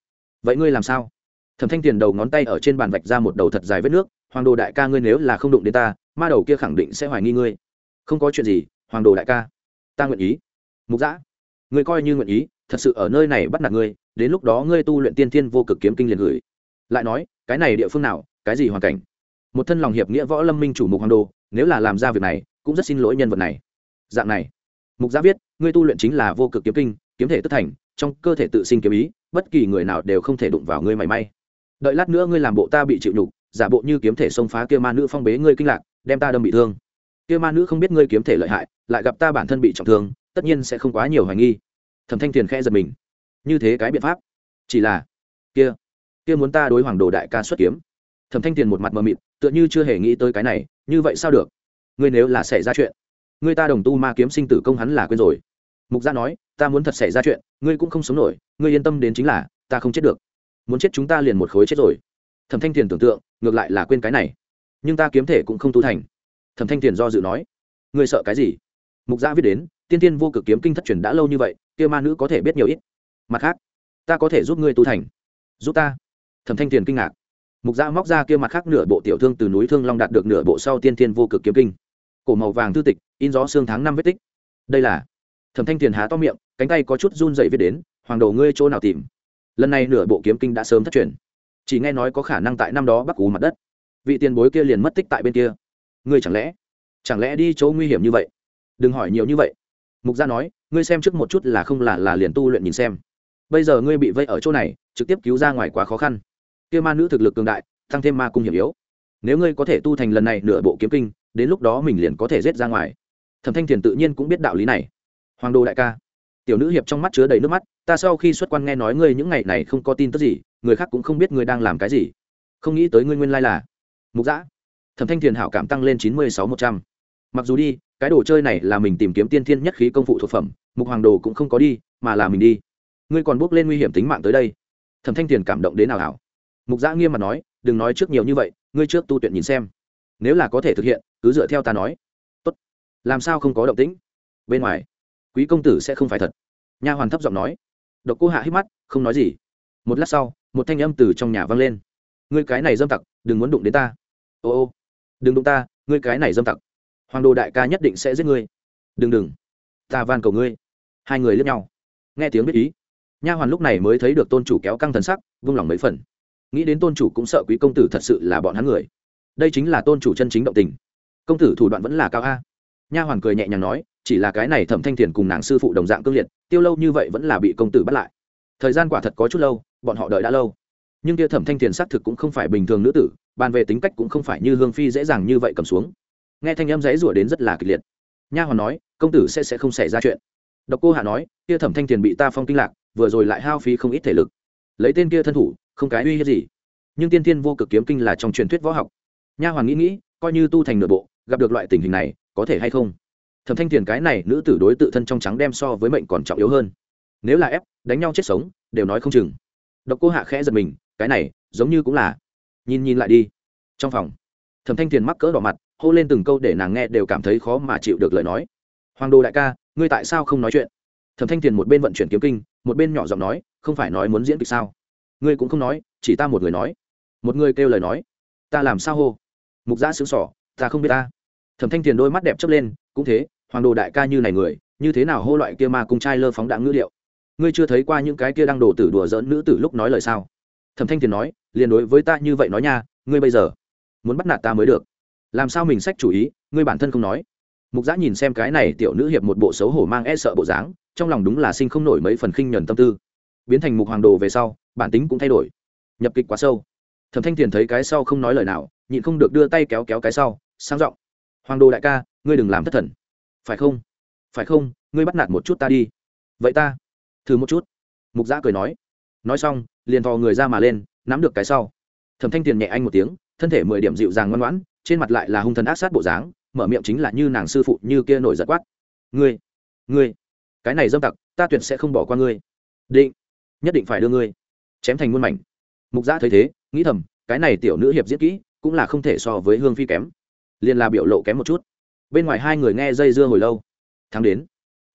Vậy ngươi làm sao? Thẩm thanh tiền đầu ngón tay ở trên bàn vạch ra một đầu thật dài vết nước, hoàng đồ đại ca ngươi nếu là không đụng đến ta, ma đầu kia khẳng định sẽ hoài nghi ngươi. Không có chuyện gì, hoàng đồ đại ca, ta nguyện ý. Mục giã ngươi coi như nguyện ý, thật sự ở nơi này bắt nạt ngươi đến lúc đó ngươi tu luyện tiên thiên vô cực kiếm kinh liền gửi. Lại nói, cái này địa phương nào, cái gì hoàn cảnh? Một thân lòng hiệp nghĩa võ lâm minh chủ mục hoàng đô, nếu là làm ra việc này, cũng rất xin lỗi nhân vật này. Dạng này, mục gia viết, ngươi tu luyện chính là vô cực kiếm kinh, kiếm thể tất thành, trong cơ thể tự sinh kiếm ý, bất kỳ người nào đều không thể đụng vào ngươi mảy may. Đợi lát nữa ngươi làm bộ ta bị chịu nhục, giả bộ như kiếm thể xông phá kia ma nữ phong bế ngươi kinh lạc, đem ta đâm bị thương. Kia ma nữ không biết ngươi kiếm thể lợi hại, lại gặp ta bản thân bị trọng thương, tất nhiên sẽ không quá nhiều hoài nghi. Thẩm thanh tiền khẽ giật mình như thế cái biện pháp. Chỉ là, kia kia muốn ta đối hoàng đồ đại ca xuất kiếm. Thẩm thanh tiền một mặt mờ mịt, tựa như chưa hề nghĩ tới cái này, như vậy sao được? Ngươi nếu là xảy ra chuyện, ngươi ta đồng tu ma kiếm sinh tử công hắn là quên rồi. Mục gia nói, ta muốn thật xảy ra chuyện, ngươi cũng không sống nổi, ngươi yên tâm đến chính là, ta không chết được. Muốn chết chúng ta liền một khối chết rồi. Thẩm thanh tiền tưởng tượng, ngược lại là quên cái này. Nhưng ta kiếm thể cũng không tu thành. Thẩm thanh tiền do dự nói, ngươi sợ cái gì? Mục gia viết đến, tiên tiên vô cực kiếm kinh thất truyền đã lâu như vậy, kia ma nữ có thể biết nhiều ít mặt khác, ta có thể giúp ngươi tu thành. Giúp ta. Thẩm thanh tiền kinh ngạc. Mục gia móc ra kia mặt khác nửa bộ tiểu thương từ núi thương long đạt được nửa bộ sau tiên Thiên vô cực kiếm kinh. Cổ màu vàng thư tịch, in gió xương tháng năm vết tích. Đây là. Thẩm thanh tiền há to miệng, cánh tay có chút run dậy viết đến, hoàng đầu ngươi chỗ nào tìm? Lần này nửa bộ kiếm kinh đã sớm thất truyền. Chỉ nghe nói có khả năng tại năm đó bắc cú mặt đất. Vị tiền bối kia liền mất tích tại bên kia. Ngươi chẳng lẽ chẳng lẽ đi chỗ nguy hiểm như vậy? Đừng hỏi nhiều như vậy. Mục gia nói, ngươi xem trước một chút là không là là liền tu luyện nhìn xem bây giờ ngươi bị vây ở chỗ này, trực tiếp cứu ra ngoài quá khó khăn. Kia ma nữ thực lực cường đại tăng thêm ma cung hiểm yếu. Nếu ngươi có thể tu thành lần này nửa bộ kiếm kinh, đến lúc đó mình liền có thể rết ra ngoài. Thẩm thanh thiền tự nhiên cũng biết đạo lý này. Hoàng đô đại ca, tiểu nữ hiệp trong mắt chứa đầy nước mắt, ta sau khi xuất quan nghe nói ngươi những ngày này không có tin tức gì, người khác cũng không biết ngươi đang làm cái gì. Không nghĩ tới ngươi nguyên lai là mục giã thẩm thanh thiền hảo cảm tăng lên chín mươi sáu một trăm. Mặc dù đi, cái đồ chơi này là mình tìm kiếm tiên thiên nhất khí công phụ thuộc phẩm, mục hoàng đồ cũng không có đi, mà là mình đi ngươi còn bước lên nguy hiểm tính mạng tới đây. Thẩm thanh thiền cảm động đến nào hảo mục giã nghiêm mặt nói, đừng nói trước nhiều như vậy, ngươi trước tu tuyển nhìn xem. Nếu là có thể thực hiện, cứ dựa theo ta nói. Tốt. Làm sao không có động tĩnh? Bên ngoài, quý công tử sẽ không phải thật. Nha hoàn thấp giọng nói. Độc cô hạ hít mắt, không nói gì. Một lát sau, một thanh âm từ trong nhà vang lên. Ngươi cái này dâm tặc, đừng muốn đụng đến ta. Ô ô. Đừng đụng ta, ngươi cái này dâm tặc. Hoàng đồ đại ca nhất định sẽ giết ngươi. Đừng đừng. Ta van cầu ngươi. Hai người lướt nhau. Nghe tiếng biết ý nha hoàn lúc này mới thấy được tôn chủ kéo căng thần sắc, vung lòng mấy phần. Nghĩ đến tôn chủ cũng sợ quý công tử thật sự là bọn hắn người. Đây chính là tôn chủ chân chính động tình. Công tử thủ đoạn vẫn là cao a. Nha hoàn cười nhẹ nhàng nói, chỉ là cái này thẩm thanh thiền cùng nàng sư phụ đồng dạng cương liệt, tiêu lâu như vậy vẫn là bị công tử bắt lại. Thời gian quả thật có chút lâu, bọn họ đợi đã lâu. Nhưng kia thẩm thanh thiền xác thực cũng không phải bình thường nữ tử, bàn về tính cách cũng không phải như hương phi dễ dàng như vậy cầm xuống. Nghe thanh âm dãy rủa đến rất là kịch liệt. Nha hoàn nói, công tử sẽ sẽ không xảy ra chuyện. Độc cô hạ nói, kia thẩm thanh thiền bị ta phong kinh lạc vừa rồi lại hao phí không ít thể lực. Lấy tên kia thân thủ, không cái uy hiếp gì. Nhưng tiên tiên vô cực kiếm kinh là trong truyền thuyết võ học. Nha hoàn nghĩ nghĩ, coi như tu thành nội bộ, gặp được loại tình hình này, có thể hay không? Thẩm thanh thiền cái này nữ tử đối tự thân trong trắng đem so với mệnh còn trọng yếu hơn. Nếu là ép, đánh nhau chết sống, đều nói không chừng. Độc cô hạ khẽ giật mình, cái này, giống như cũng là. Nhìn nhìn lại đi. Trong phòng, thẩm thanh thiền mắc cỡ đỏ mặt, hô lên từng câu để nàng nghe đều cảm thấy khó mà chịu được lời nói. Hoàng đồ đại ca, ngươi tại sao không nói chuyện? Thẩm thanh thiền một bên vận chuyển kiếm kinh, một bên nhỏ giọng nói, không phải nói muốn diễn kịch sao? Ngươi cũng không nói, chỉ ta một người nói. Một người kêu lời nói, ta làm sao hô? Mục giã xứng sỏ ta không biết ta. Thẩm thanh thiền đôi mắt đẹp chớp lên, cũng thế, hoàng đồ đại ca như này người, như thế nào hô loại kia mà cùng trai lơ phóng đạn ngữ liệu? Ngươi chưa thấy qua những cái kia đang đổ tử đùa giỡn nữ tử lúc nói lời sao? Thẩm thanh thiền nói, liền đối với ta như vậy nói nha, ngươi bây giờ muốn bắt nạt ta mới được. Làm sao mình sách chủ ý, ngươi bản thân không nói? Mục giã nhìn xem cái này tiểu nữ hiệp một bộ xấu hổ mang e sợ bộ dáng trong lòng đúng là sinh không nổi mấy phần khinh nhuần tâm tư. Biến thành mục hoàng đồ về sau, bản tính cũng thay đổi. Nhập kịch quá sâu. Thẩm thanh tiền thấy cái sau không nói lời nào, nhịn không được đưa tay kéo kéo cái sau, sang giọng. Hoàng đồ đại ca, ngươi đừng làm thất thần. Phải không? Phải không? Ngươi bắt nạt một chút ta đi. Vậy ta. Thử một chút. Mục giã cười nói. Nói xong, liền thò người ra mà lên, nắm được cái sau. Thẩm thanh tiền nhẹ anh một tiếng, thân thể mười điểm dịu dàng ngoan ngoãn, trên mặt lại là hung thần ác sát bộ dáng, mở miệng chính là như nàng sư phụ như kia nổi giật quát. Ngươi ngươi cái này dâm tặc, ta tuyệt sẽ không bỏ qua ngươi. Định, nhất định phải đưa ngươi. Chém thành muôn mảnh. Mục gia thấy thế, nghĩ thầm, cái này tiểu nữ hiệp diễn kỹ, cũng là không thể so với hương phi kém. Liền là biểu lộ kém một chút. Bên ngoài hai người nghe dây dưa hồi lâu. Thắng đến.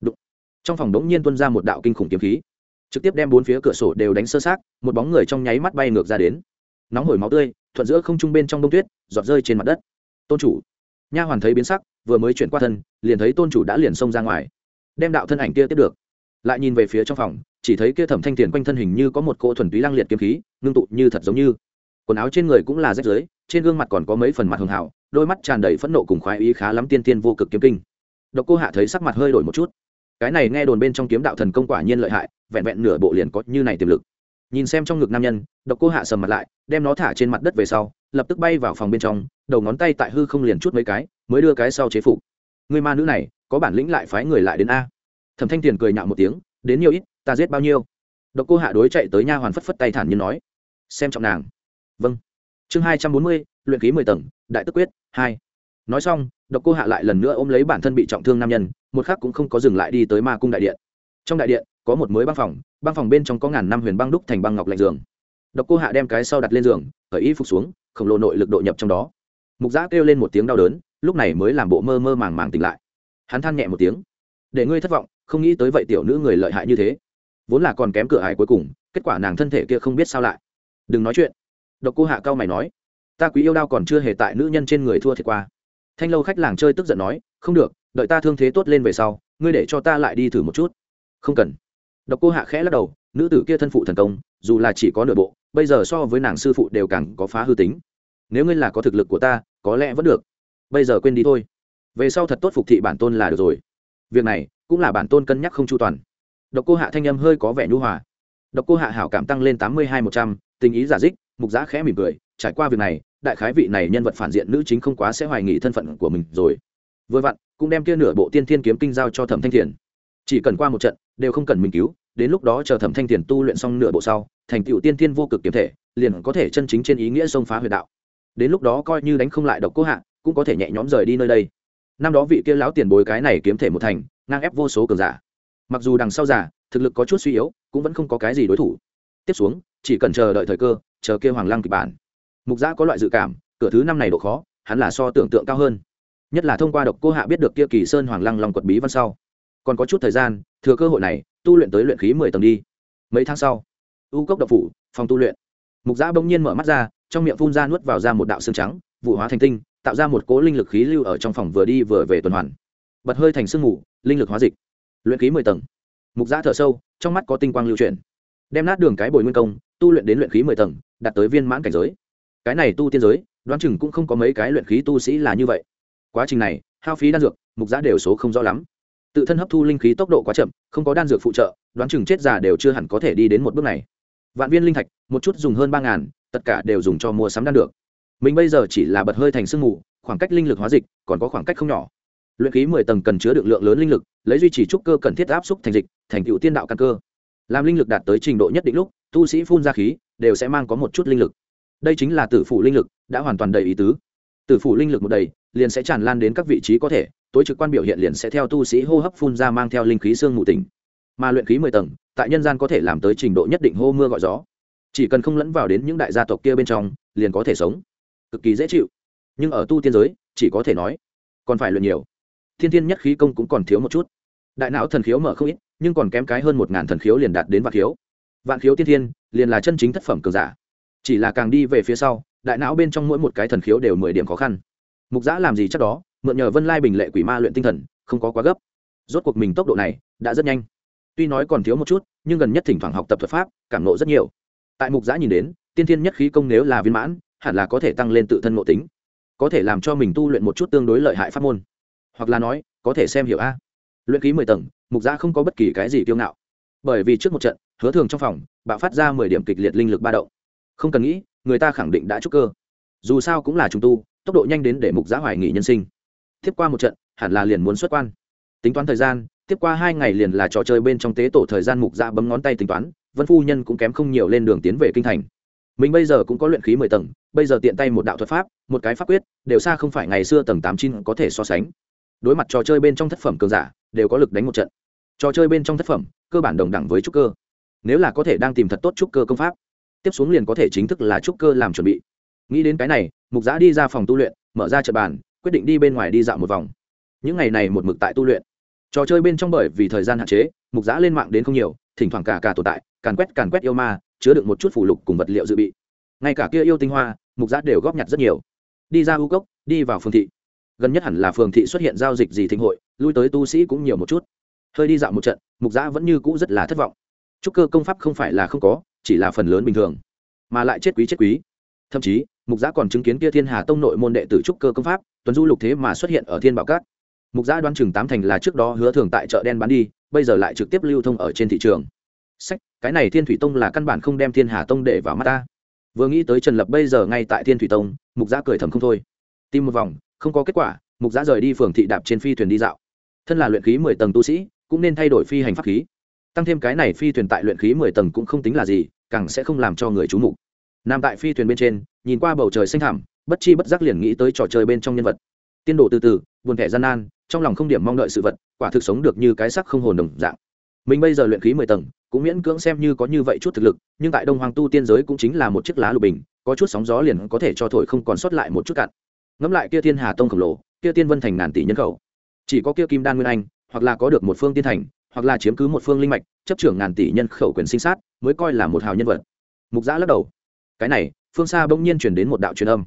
Đụng. trong phòng đống nhiên tuân ra một đạo kinh khủng kiếm khí. Trực tiếp đem bốn phía cửa sổ đều đánh sơ sát một bóng người trong nháy mắt bay ngược ra đến. Nóng hổi máu tươi, thuận giữa không trung bên trong đông tuyết, giọt rơi trên mặt đất. Tôn chủ. Nha hoàn thấy biến sắc, vừa mới chuyển qua thân, liền thấy tôn chủ đã liền xông ra ngoài đem đạo thân ảnh kia tiếp được. Lại nhìn về phía trong phòng, chỉ thấy kia thẩm thanh tiền quanh thân hình như có một cỗ thuần túy lang liệt kiếm khí, ngưng tụ như thật giống như. Quần áo trên người cũng là rách rưới, trên gương mặt còn có mấy phần mặt hường hảo, đôi mắt tràn đầy phẫn nộ cùng khoái ý khá lắm tiên tiên vô cực kiếm kinh. Độc cô hạ thấy sắc mặt hơi đổi một chút. Cái này nghe đồn bên trong kiếm đạo thần công quả nhiên lợi hại, vẹn vẹn nửa bộ liền có như này tiềm lực. Nhìn xem trong ngực nam nhân, độc cô hạ sầm mặt lại, đem nó thả trên mặt đất về sau, lập tức bay vào phòng bên trong, đầu ngón tay tại hư không liền chút mấy cái, mới đưa cái sau chế phục. Người ma nữ này có bản lĩnh lại phái người lại đến a. Thẩm thanh tiền cười nhạo một tiếng, đến nhiều ít, ta giết bao nhiêu? Độc cô hạ đối chạy tới nha hoàn phất phất tay thản nhiên nói. Xem trọng nàng. Vâng. Chương hai trăm bốn mươi, luyện ký mười tầng, đại tức quyết, hai. Nói xong, độc cô hạ lại lần nữa ôm lấy bản thân bị trọng thương nam nhân, một khắc cũng không có dừng lại đi tới ma cung đại điện. Trong đại điện, có một mới băng phòng băng phòng bên trong có ngàn năm huyền băng đúc thành băng ngọc lạnh giường. Độc cô hạ đem cái sau đặt lên giường khởi y phục xuống, khổng lồ nội lực độ nhập trong đó. Mục giã kêu lên một tiếng đau đớn, lúc này mới làm bộ mơ mơ màng màng tỉnh lại hắn than nhẹ một tiếng. Để ngươi thất vọng, không nghĩ tới vậy tiểu nữ người lợi hại như thế. Vốn là còn kém cửa hải cuối cùng, kết quả nàng thân thể kia không biết sao lại. Đừng nói chuyện. Độc cô hạ cao mày nói. Ta quý yêu đao còn chưa hề tại nữ nhân trên người thua thiệt qua. Thanh lâu khách làng chơi tức giận nói, không được, đợi ta thương thế tốt lên về sau, ngươi để cho ta lại đi thử một chút. Không cần. Độc cô hạ khẽ lắc đầu, nữ tử kia thân phụ thần công, dù là chỉ có nửa bộ, bây giờ so với nàng sư phụ đều càng có phá hư tính. Nếu ngươi là có thực lực của ta, có lẽ vẫn được. Bây giờ quên đi thôi về sau thật tốt phục thị bản tôn là được rồi. Việc này cũng là bản tôn cân nhắc không chu toàn. Độc cô hạ thanh âm hơi có vẻ nhu hòa. Độc cô hạ hảo cảm tăng lên tám mươi hai một trăm, tình ý giả dích, mục giã khẽ mỉm cười, trải qua việc này, đại khái vị này nhân vật phản diện nữ chính không quá sẽ hoài nghị thân phận của mình rồi. Vừa vặn, cũng đem kia nửa bộ tiên thiên kiếm kinh giao cho thẩm thanh thiền. Chỉ cần qua một trận, đều không cần mình cứu, đến lúc đó chờ thẩm thanh thiền tu luyện xong nửa bộ sau, thành tựu tiên thiên vô cực kiếm thể, liền có thể chân chính trên ý nghĩa xông phá huyệt đạo. Đến lúc đó coi như đánh không lại độc cô hạ, cũng có thể nhẹ nhõm rời đi nơi đây năm đó vị kia lão tiền bối cái này kiếm thể một thành, ngang ép vô số cường giả. Mặc dù đằng sau giả thực lực có chút suy yếu, cũng vẫn không có cái gì đối thủ. Tiếp xuống, chỉ cần chờ đợi thời cơ, chờ kia hoàng lăng kịch bản. Mục giã có loại dự cảm, cửa thứ năm này độ khó, hắn là so tưởng tượng cao hơn. Nhất là thông qua độc cô hạ biết được kia kỳ sơn hoàng lăng lòng quật bí văn sau. Còn có chút thời gian, thừa cơ hội này, tu luyện tới luyện khí mười tầng đi. Mấy tháng sau, u cốc độc phủ, phòng tu luyện. Mục giã bỗng nhiên mở mắt ra, trong miệng phun ra nuốt vào ra một đạo xương trắng, vụ hóa thành tinh tạo ra một cỗ linh lực khí lưu ở trong phòng vừa đi vừa về tuần hoàn. Bật hơi thành sương mù, linh lực hóa dịch. Luyện khí mười tầng. Mục giã thở sâu, trong mắt có tinh quang lưu chuyển. Đem nát đường cái bồi nguyên công, tu luyện đến luyện khí mười tầng, đạt tới viên mãn cảnh giới. Cái này tu tiên giới, đoán chừng cũng không có mấy cái luyện khí tu sĩ là như vậy. Quá trình này, hao phí đan dược, mục giã đều số không rõ lắm. Tự thân hấp thu linh khí tốc độ quá chậm, không có đan dược phụ trợ, đoán chừng chết già đều chưa hẳn có thể đi đến một bước này. Vạn viên linh thạch, một chút dùng hơn ba ngàn, tất cả đều dùng cho mua sắm đan được mình bây giờ chỉ là bật hơi thành sương mù, khoảng cách linh lực hóa dịch còn có khoảng cách không nhỏ. Luyện khí mười tầng cần chứa được lượng lớn linh lực, lấy duy trì trúc cơ cần thiết áp xúc thành dịch, thành tựu tiên đạo căn cơ. Làm linh lực đạt tới trình độ nhất định lúc, tu sĩ phun ra khí đều sẽ mang có một chút linh lực. Đây chính là tử phủ linh lực, đã hoàn toàn đầy ý tứ. Tử phủ linh lực một đầy, liền sẽ tràn lan đến các vị trí có thể, tối trực quan biểu hiện liền sẽ theo tu sĩ hô hấp phun ra mang theo linh khí xương mù tỉnh. Mà luyện khí mười tầng, tại nhân gian có thể làm tới trình độ nhất định hô mưa gọi gió. Chỉ cần không lẫn vào đến những đại gia tộc kia bên trong, liền có thể sống cực kỳ dễ chịu. Nhưng ở tu tiên giới, chỉ có thể nói, còn phải luyện nhiều. Thiên thiên nhất khí công cũng còn thiếu một chút. Đại não thần khiếu mở không ít, nhưng còn kém cái hơn một ngàn thần khiếu liền đạt đến vạn khiếu. Vạn khiếu tiên thiên, liền là chân chính thất phẩm cường giả. Chỉ là càng đi về phía sau, đại não bên trong mỗi một cái thần khiếu đều mười điểm khó khăn. Mục giã làm gì chắc đó, mượn nhờ vân lai bình lệ quỷ ma luyện tinh thần, không có quá gấp. Rốt cuộc mình tốc độ này, đã rất nhanh. Tuy nói còn thiếu một chút, nhưng gần nhất thỉnh thoảng học tập thuật pháp, cảm nộ rất nhiều. Tại mục giã nhìn đến, tiên thiên nhất khí công nếu là viên mãn hẳn là có thể tăng lên tự thân ngộ tính, có thể làm cho mình tu luyện một chút tương đối lợi hại pháp môn. Hoặc là nói, có thể xem hiểu a. Luyện ký mười tầng, mục gia không có bất kỳ cái gì kiêu ngạo. Bởi vì trước một trận, hứa thường trong phòng, bạo phát ra mười điểm kịch liệt linh lực ba động. Không cần nghĩ, người ta khẳng định đã trúc cơ. Dù sao cũng là chúng tu, tốc độ nhanh đến để mục gia hoài nghị nhân sinh. Tiếp qua một trận, hẳn là liền muốn xuất quan. Tính toán thời gian, tiếp qua hai ngày liền là trò chơi bên trong tế tổ thời gian mục gia bấm ngón tay tính toán, vân phu nhân cũng kém không nhiều lên đường tiến về kinh thành mình bây giờ cũng có luyện khí mười tầng, bây giờ tiện tay một đạo thuật pháp, một cái pháp quyết, đều xa không phải ngày xưa tầng tám chín có thể so sánh. Đối mặt trò chơi bên trong thất phẩm cường giả, đều có lực đánh một trận. Trò chơi bên trong thất phẩm, cơ bản đồng đẳng với trúc cơ. Nếu là có thể đang tìm thật tốt trúc cơ công pháp, tiếp xuống liền có thể chính thức là trúc cơ làm chuẩn bị. Nghĩ đến cái này, mục giã đi ra phòng tu luyện, mở ra trận bàn, quyết định đi bên ngoài đi dạo một vòng. Những ngày này một mực tại tu luyện. Trò chơi bên trong bởi vì thời gian hạn chế, mục giã lên mạng đến không nhiều, thỉnh thoảng cả cả tồn tại, càn quét càn quét yêu ma chứa được một chút phủ lục cùng vật liệu dự bị. Ngay cả kia yêu tinh hoa, mục giã đều góp nhặt rất nhiều. Đi ra u cốc, đi vào phường thị. Gần nhất hẳn là phường thị xuất hiện giao dịch gì thịnh hội, lui tới tu sĩ cũng nhiều một chút. Hơi đi dạo một trận, mục giã vẫn như cũ rất là thất vọng. Trúc cơ công pháp không phải là không có, chỉ là phần lớn bình thường, mà lại chết quý chết quý. Thậm chí, mục giã còn chứng kiến kia thiên hà tông nội môn đệ tử trúc cơ công pháp tuấn du lục thế mà xuất hiện ở thiên bảo cát mục giã đoan chừng tám thành là trước đó hứa thường tại chợ đen bán đi, bây giờ lại trực tiếp lưu thông ở trên thị trường sách, cái này thiên thủy tông là căn bản không đem thiên hà tông để vào mắt ta. Vừa nghĩ tới trần lập bây giờ ngay tại thiên thủy tông, mục giã cười thầm không thôi. Tìm một vòng, không có kết quả, mục giã rời đi phường thị đạp trên phi thuyền đi dạo. Thân là luyện khí mười tầng tu sĩ, cũng nên thay đổi phi hành pháp khí. Tăng thêm cái này phi thuyền tại luyện khí mười tầng cũng không tính là gì, càng sẽ không làm cho người trú mục. Nằm tại phi thuyền bên trên, nhìn qua bầu trời xanh thẳm, bất chi bất giác liền nghĩ tới trò chơi bên trong nhân vật. Tiên độ từ từ, buồn thẻ gian nan, trong lòng không điểm mong đợi sự vật, quả thực sống được như cái sắc không hồn đồng dạng. Mình bây giờ luyện khí mười tầng cũng miễn cưỡng xem như có như vậy chút thực lực, nhưng tại đông hoàng tu tiên giới cũng chính là một chiếc lá lục bình, có chút sóng gió liền có thể cho thổi không còn sót lại một chút cạn. Ngẫm lại kia thiên hà tông khổng lồ, kia tiên vân thành ngàn tỷ nhân khẩu. Chỉ có kia kim đan nguyên anh, hoặc là có được một phương tiên thành, hoặc là chiếm cứ một phương linh mạch, chấp trưởng ngàn tỷ nhân khẩu quyền sinh sát, mới coi là một hào nhân vật. Mục giã lắc đầu. Cái này, phương xa bỗng nhiên chuyển đến một đạo truyền âm.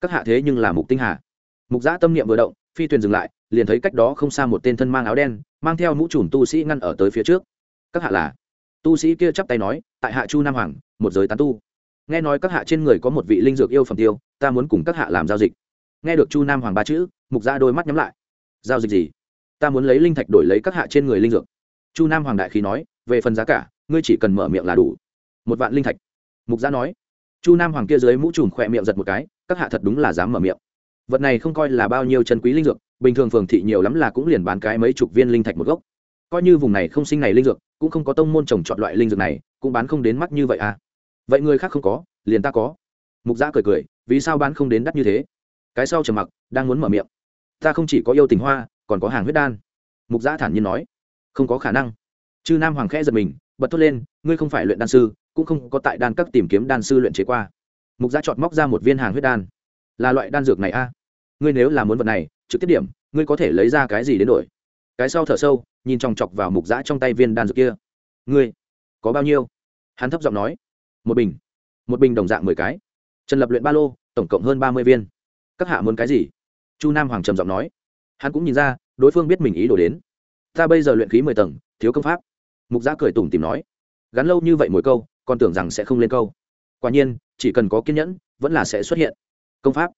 Các hạ thế nhưng là mục tinh hà. Mục giã tâm niệm vừa động, phi thuyền dừng lại, liền thấy cách đó không xa một tên thân mang áo đen, mang theo mũ trùm tu sĩ ngăn ở tới phía trước. Các hạ là? Tu sĩ kia chắp tay nói, tại hạ chu nam hoàng, một giới tán tu. Nghe nói các hạ trên người có một vị linh dược yêu phẩm tiêu, ta muốn cùng các hạ làm giao dịch. Nghe được chu nam hoàng ba chữ, mục ra đôi mắt nhắm lại. Giao dịch gì? Ta muốn lấy linh thạch đổi lấy các hạ trên người linh dược. Chu nam hoàng đại khí nói, về phần giá cả, ngươi chỉ cần mở miệng là đủ. Một vạn linh thạch. Mục gia nói. Chu nam hoàng kia dưới mũ trùm khỏe miệng giật một cái, các hạ thật đúng là dám mở miệng. Vật này không coi là bao nhiêu chân quý linh dược, bình thường phường thị nhiều lắm là cũng liền bán cái mấy chục viên linh thạch một gốc. Coi như vùng này không sinh này linh dược cũng không có tông môn trồng chọn loại linh dược này, cũng bán không đến mắt như vậy à. Vậy người khác không có, liền ta có. Mục giã cười cười, vì sao bán không đến đắt như thế? Cái sau trầm mặc đang muốn mở miệng. Ta không chỉ có yêu tình hoa, còn có hàng huyết đan. Mục giã thản nhiên nói. Không có khả năng. Chư nam hoàng khẽ giật mình, bật thốt lên, ngươi không phải luyện đan sư, cũng không có tại đan các tìm kiếm đan sư luyện chế qua. Mục giã chọn móc ra một viên hàng huyết đan. Là loại đan dược này a ngươi nếu là muốn vật này, trực tiếp điểm, ngươi có thể lấy ra cái gì đến đổi? Cái sau thở sâu nhìn chòng chọc vào mục giã trong tay viên đan dược kia. Ngươi, có bao nhiêu? Hắn thấp giọng nói. Một bình. Một bình đồng dạng mười cái. Trần lập luyện ba lô, tổng cộng hơn ba mươi viên. Các hạ muốn cái gì? Chu nam hoàng trầm giọng nói. Hắn cũng nhìn ra, đối phương biết mình ý đồ đến. Ta bây giờ luyện khí mười tầng, thiếu công pháp. Mục giã cười tủm tìm nói. Gắn lâu như vậy mỗi câu, còn tưởng rằng sẽ không lên câu. Quả nhiên, chỉ cần có kiên nhẫn, vẫn là sẽ xuất hiện. Công pháp.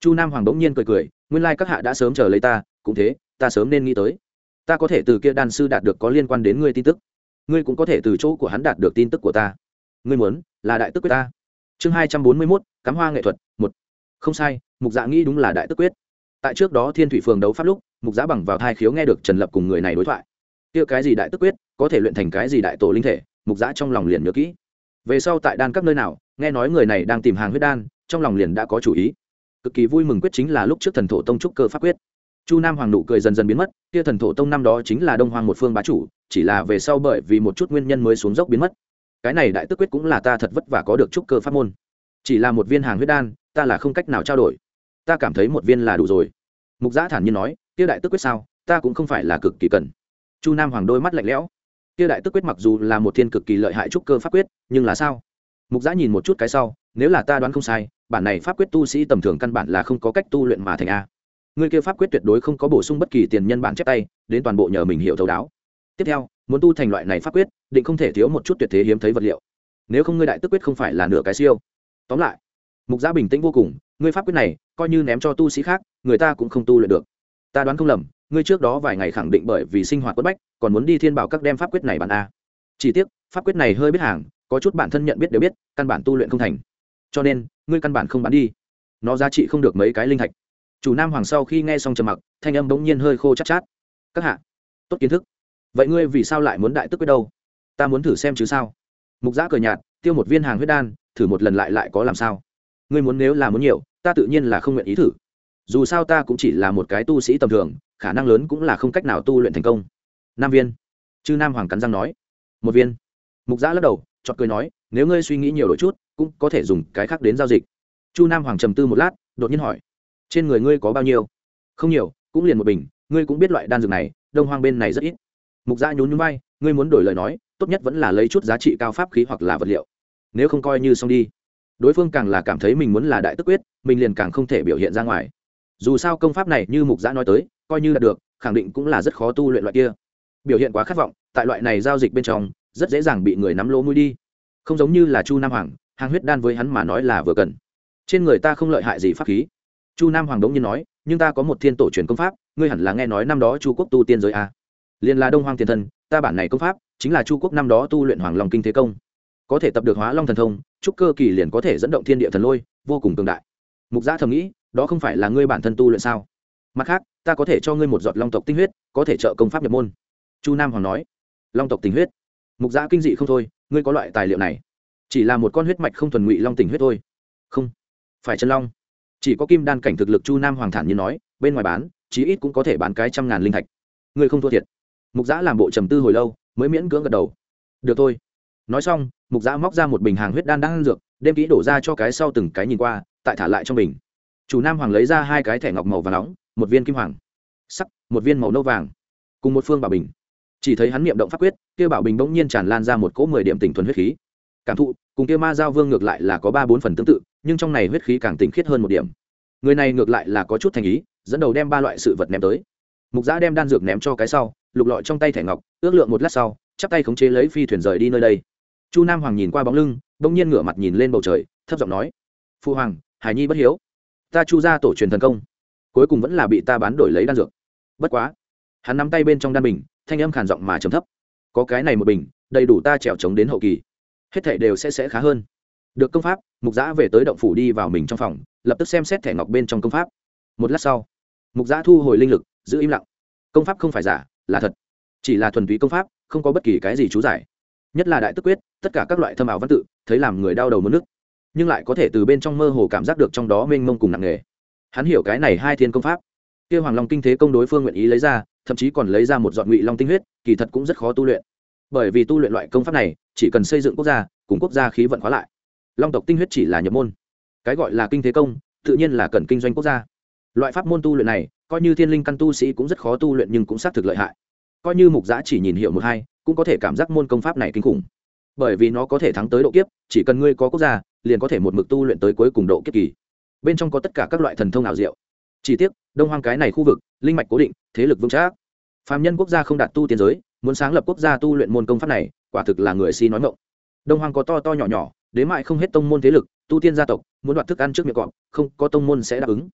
Chu nam hoàng bỗng nhiên cười cười. Nguyên lai các hạ đã sớm chờ lấy ta, cũng thế, ta sớm nên nghĩ tới ta có thể từ kia đan sư đạt được có liên quan đến ngươi tin tức. Ngươi cũng có thể từ chỗ của hắn đạt được tin tức của ta. Ngươi muốn, là đại tức quyết ta. Chương hai trăm bốn mươi mốt, cắm hoa nghệ thuật, một. Không sai, mục dạ nghĩ đúng là đại tức quyết. Tại trước đó thiên thủy phường đấu pháp lúc, mục dạ bằng vào thai khiếu nghe được trần lập cùng người này đối thoại. Kia cái gì đại tức quyết, có thể luyện thành cái gì đại tổ linh thể, mục dạ trong lòng liền nhớ kỹ. Về sau tại đan các nơi nào, nghe nói người này đang tìm hàng huyết đan, trong lòng liền đã có chủ ý. Cực kỳ vui mừng quyết chính là lúc trước thần thổ tông trúc cơ pháp quyết chu nam hoàng nụ cười dần dần biến mất, kia thần thổ tông năm đó chính là đông hoàng một phương bá chủ, chỉ là về sau bởi vì một chút nguyên nhân mới xuống dốc biến mất. Cái này đại tức quyết cũng là ta thật vất vả có được trúc cơ pháp môn. Chỉ là một viên hàng huyết đan, ta là không cách nào trao đổi. Ta cảm thấy một viên là đủ rồi. Mục giã thản nhiên nói, kia đại tức quyết sao? Ta cũng không phải là cực kỳ cần. Chu nam hoàng đôi mắt lạnh lẽo. Kia đại tức quyết mặc dù là một thiên cực kỳ lợi hại trúc cơ pháp quyết, nhưng là sao? Mục giã nhìn một chút cái sau, nếu là ta đoán không sai, bản này pháp quyết tu sĩ tầm thường căn bản là không có cách tu luyện mà thành a người kia pháp quyết tuyệt đối không có bổ sung bất kỳ tiền nhân bản chép tay, đến toàn bộ nhờ mình hiểu thấu đáo. Tiếp theo, muốn tu thành loại này pháp quyết, định không thể thiếu một chút tuyệt thế hiếm thấy vật liệu. Nếu không ngươi đại tức quyết không phải là nửa cái siêu. Tóm lại, mục gia bình tĩnh vô cùng, ngươi pháp quyết này, coi như ném cho tu sĩ khác, người ta cũng không tu luyện được. Ta đoán không lầm, ngươi trước đó vài ngày khẳng định bởi vì sinh hoạt quất bách, còn muốn đi thiên bảo các đem pháp quyết này bàn a. Chỉ tiếc, pháp quyết này hơi biết hàng, có chút bản thân nhận biết đều biết, căn bản tu luyện không thành. Cho nên, ngươi căn bản không bán đi. Nó giá trị không được mấy cái linh thạch chủ nam hoàng sau khi nghe xong trầm mặc, thanh âm bỗng nhiên hơi khô chát chát. Các hạ, tốt kiến thức. Vậy ngươi vì sao lại muốn đại tức quyết đâu? Ta muốn thử xem chứ sao? Mục giã cười nhạt, tiêu một viên hàng huyết đan, thử một lần lại lại có làm sao? Ngươi muốn nếu là muốn nhiều, ta tự nhiên là không nguyện ý thử. Dù sao ta cũng chỉ là một cái tu sĩ tầm thường, khả năng lớn cũng là không cách nào tu luyện thành công. Nam viên. Chư nam hoàng cắn răng nói. Một viên. Mục giã lắc đầu chọt cười nói, nếu ngươi suy nghĩ nhiều đôi chút, cũng có thể dùng cái khác đến giao dịch. Chu nam hoàng trầm tư một lát, đột nhiên hỏi trên người ngươi có bao nhiêu? Không nhiều, cũng liền một bình, ngươi cũng biết loại đan dược này, đông hoang bên này rất ít. Mục gia nhún nhún vai, ngươi muốn đổi lời nói, tốt nhất vẫn là lấy chút giá trị cao pháp khí hoặc là vật liệu. Nếu không coi như xong đi. Đối phương càng là cảm thấy mình muốn là đại tức quyết, mình liền càng không thể biểu hiện ra ngoài. Dù sao công pháp này như mục giã nói tới, coi như là được, khẳng định cũng là rất khó tu luyện loại kia. Biểu hiện quá khát vọng, tại loại này giao dịch bên trong, rất dễ dàng bị người nắm lỗ mũi đi. Không giống như là chu nam hoàng, hàng huyết đan với hắn mà nói là vừa cần. Trên người ta không lợi hại gì pháp khí chu nam hoàng đống nhiên nói, nhưng ta có một thiên tổ truyền công pháp, ngươi hẳn là nghe nói năm đó chu quốc tu tiên giới a à. liền là đông hoàng tiền thân ta bản này công pháp chính là chu quốc năm đó tu luyện hoàng long kinh thế công. Có thể tập được hóa long thần thông, chúc cơ kỳ liền có thể dẫn động thiên địa thần lôi, vô cùng cường đại. Mục gia thầm nghĩ, đó không phải là ngươi bản thân tu luyện sao? Mặt khác, ta có thể cho ngươi một giọt long tộc tinh huyết, có thể trợ công pháp nhập môn. Chu nam hoàng nói, long tộc tinh huyết? Mục gia kinh dị không thôi, ngươi có loại tài liệu này, chỉ là một con huyết mạch không thuần ngụy long tình huyết thôi. Không, phải chân long chỉ có kim đan cảnh thực lực chu nam hoàng thản như nói, bên ngoài bán, chí ít cũng có thể bán cái trăm ngàn linh thạch. Ngươi không thua thiệt. Mục giã làm bộ trầm tư hồi lâu, mới miễn cưỡng gật đầu. Được thôi. Nói xong, mục giã móc ra một bình hàng huyết đan đang ăn dược, đem kỹ đổ ra cho cái sau từng cái nhìn qua, tại thả lại trong bình. Chủ nam hoàng lấy ra hai cái thẻ ngọc màu và nóng, một viên kim hoàng, sắc, một viên màu nâu vàng, cùng một phương bảo bình. Chỉ thấy hắn niệm động pháp quyết, kia bảo bình bỗng nhiên tràn lan ra một cỗ mười điểm tỉnh thuần huyết khí. Cảm thụ, cùng kia ma giao vương ngược lại là có ba bốn phần tương tự nhưng trong này huyết khí càng tinh khiết hơn một điểm. Người này ngược lại là có chút thành ý, dẫn đầu đem ba loại sự vật ném tới. Mục giã đem đan dược ném cho cái sau, lục lọi trong tay thẻ ngọc, ước lượng một lát sau, chắp tay khống chế lấy phi thuyền rời đi nơi đây. Chu nam hoàng nhìn qua bóng lưng, bỗng nhiên ngửa mặt nhìn lên bầu trời, thấp giọng nói, phu hoàng, hải nhi bất hiếu. Ta chu ra tổ truyền thần công, cuối cùng vẫn là bị ta bán đổi lấy đan dược. Bất quá. Hắn nắm tay bên trong đan bình, thanh âm khàn giọng mà chấm thấp, có cái này một bình, đầy đủ ta trèo trống đến hậu kỳ. Hết thảy đều sẽ sẽ khá hơn được công pháp, mục giã về tới động phủ đi vào mình trong phòng, lập tức xem xét thẻ ngọc bên trong công pháp. Một lát sau, mục giã thu hồi linh lực, giữ im lặng. Công pháp không phải giả, là thật. Chỉ là thuần túy công pháp, không có bất kỳ cái gì chú giải. Nhất là đại tức quyết, tất cả các loại thâm ảo văn tự, thấy làm người đau đầu mất nước. Nhưng lại có thể từ bên trong mơ hồ cảm giác được trong đó mênh mông cùng nặng nghề hắn hiểu cái này hai thiên công pháp. Kia hoàng long kinh thế công đối phương nguyện ý lấy ra, thậm chí còn lấy ra một dọn ngụy long tinh huyết, kỳ thật cũng rất khó tu luyện. Bởi vì tu luyện loại công pháp này, chỉ cần xây dựng quốc gia, cùng quốc gia khí vận khóa lại long tộc tinh huyết chỉ là nhập môn. Cái gọi là kinh thế công, tự nhiên là cần kinh doanh quốc gia. Loại pháp môn tu luyện này, coi như thiên linh căn tu sĩ cũng rất khó tu luyện nhưng cũng xác thực lợi hại. Coi như mục giã chỉ nhìn hiệu một hai, cũng có thể cảm giác môn công pháp này kinh khủng. Bởi vì nó có thể thắng tới độ kiếp, chỉ cần ngươi có quốc gia, liền có thể một mực tu luyện tới cuối cùng độ kiếp kỳ. Bên trong có tất cả các loại thần thông ảo diệu. Chỉ tiếc, đông hoang cái này khu vực, linh mạch cố định, thế lực vững chắc. Phạm nhân quốc gia không đạt tu tiến giới, muốn sáng lập quốc gia tu luyện môn công pháp này, quả thực là người si nói ngộng đông hoang có to to nhỏ nhỏ đến mại không hết tông môn thế lực, tu tiên gia tộc, muốn đoạt thức ăn trước miệng cọp, không có tông môn sẽ đáp ứng.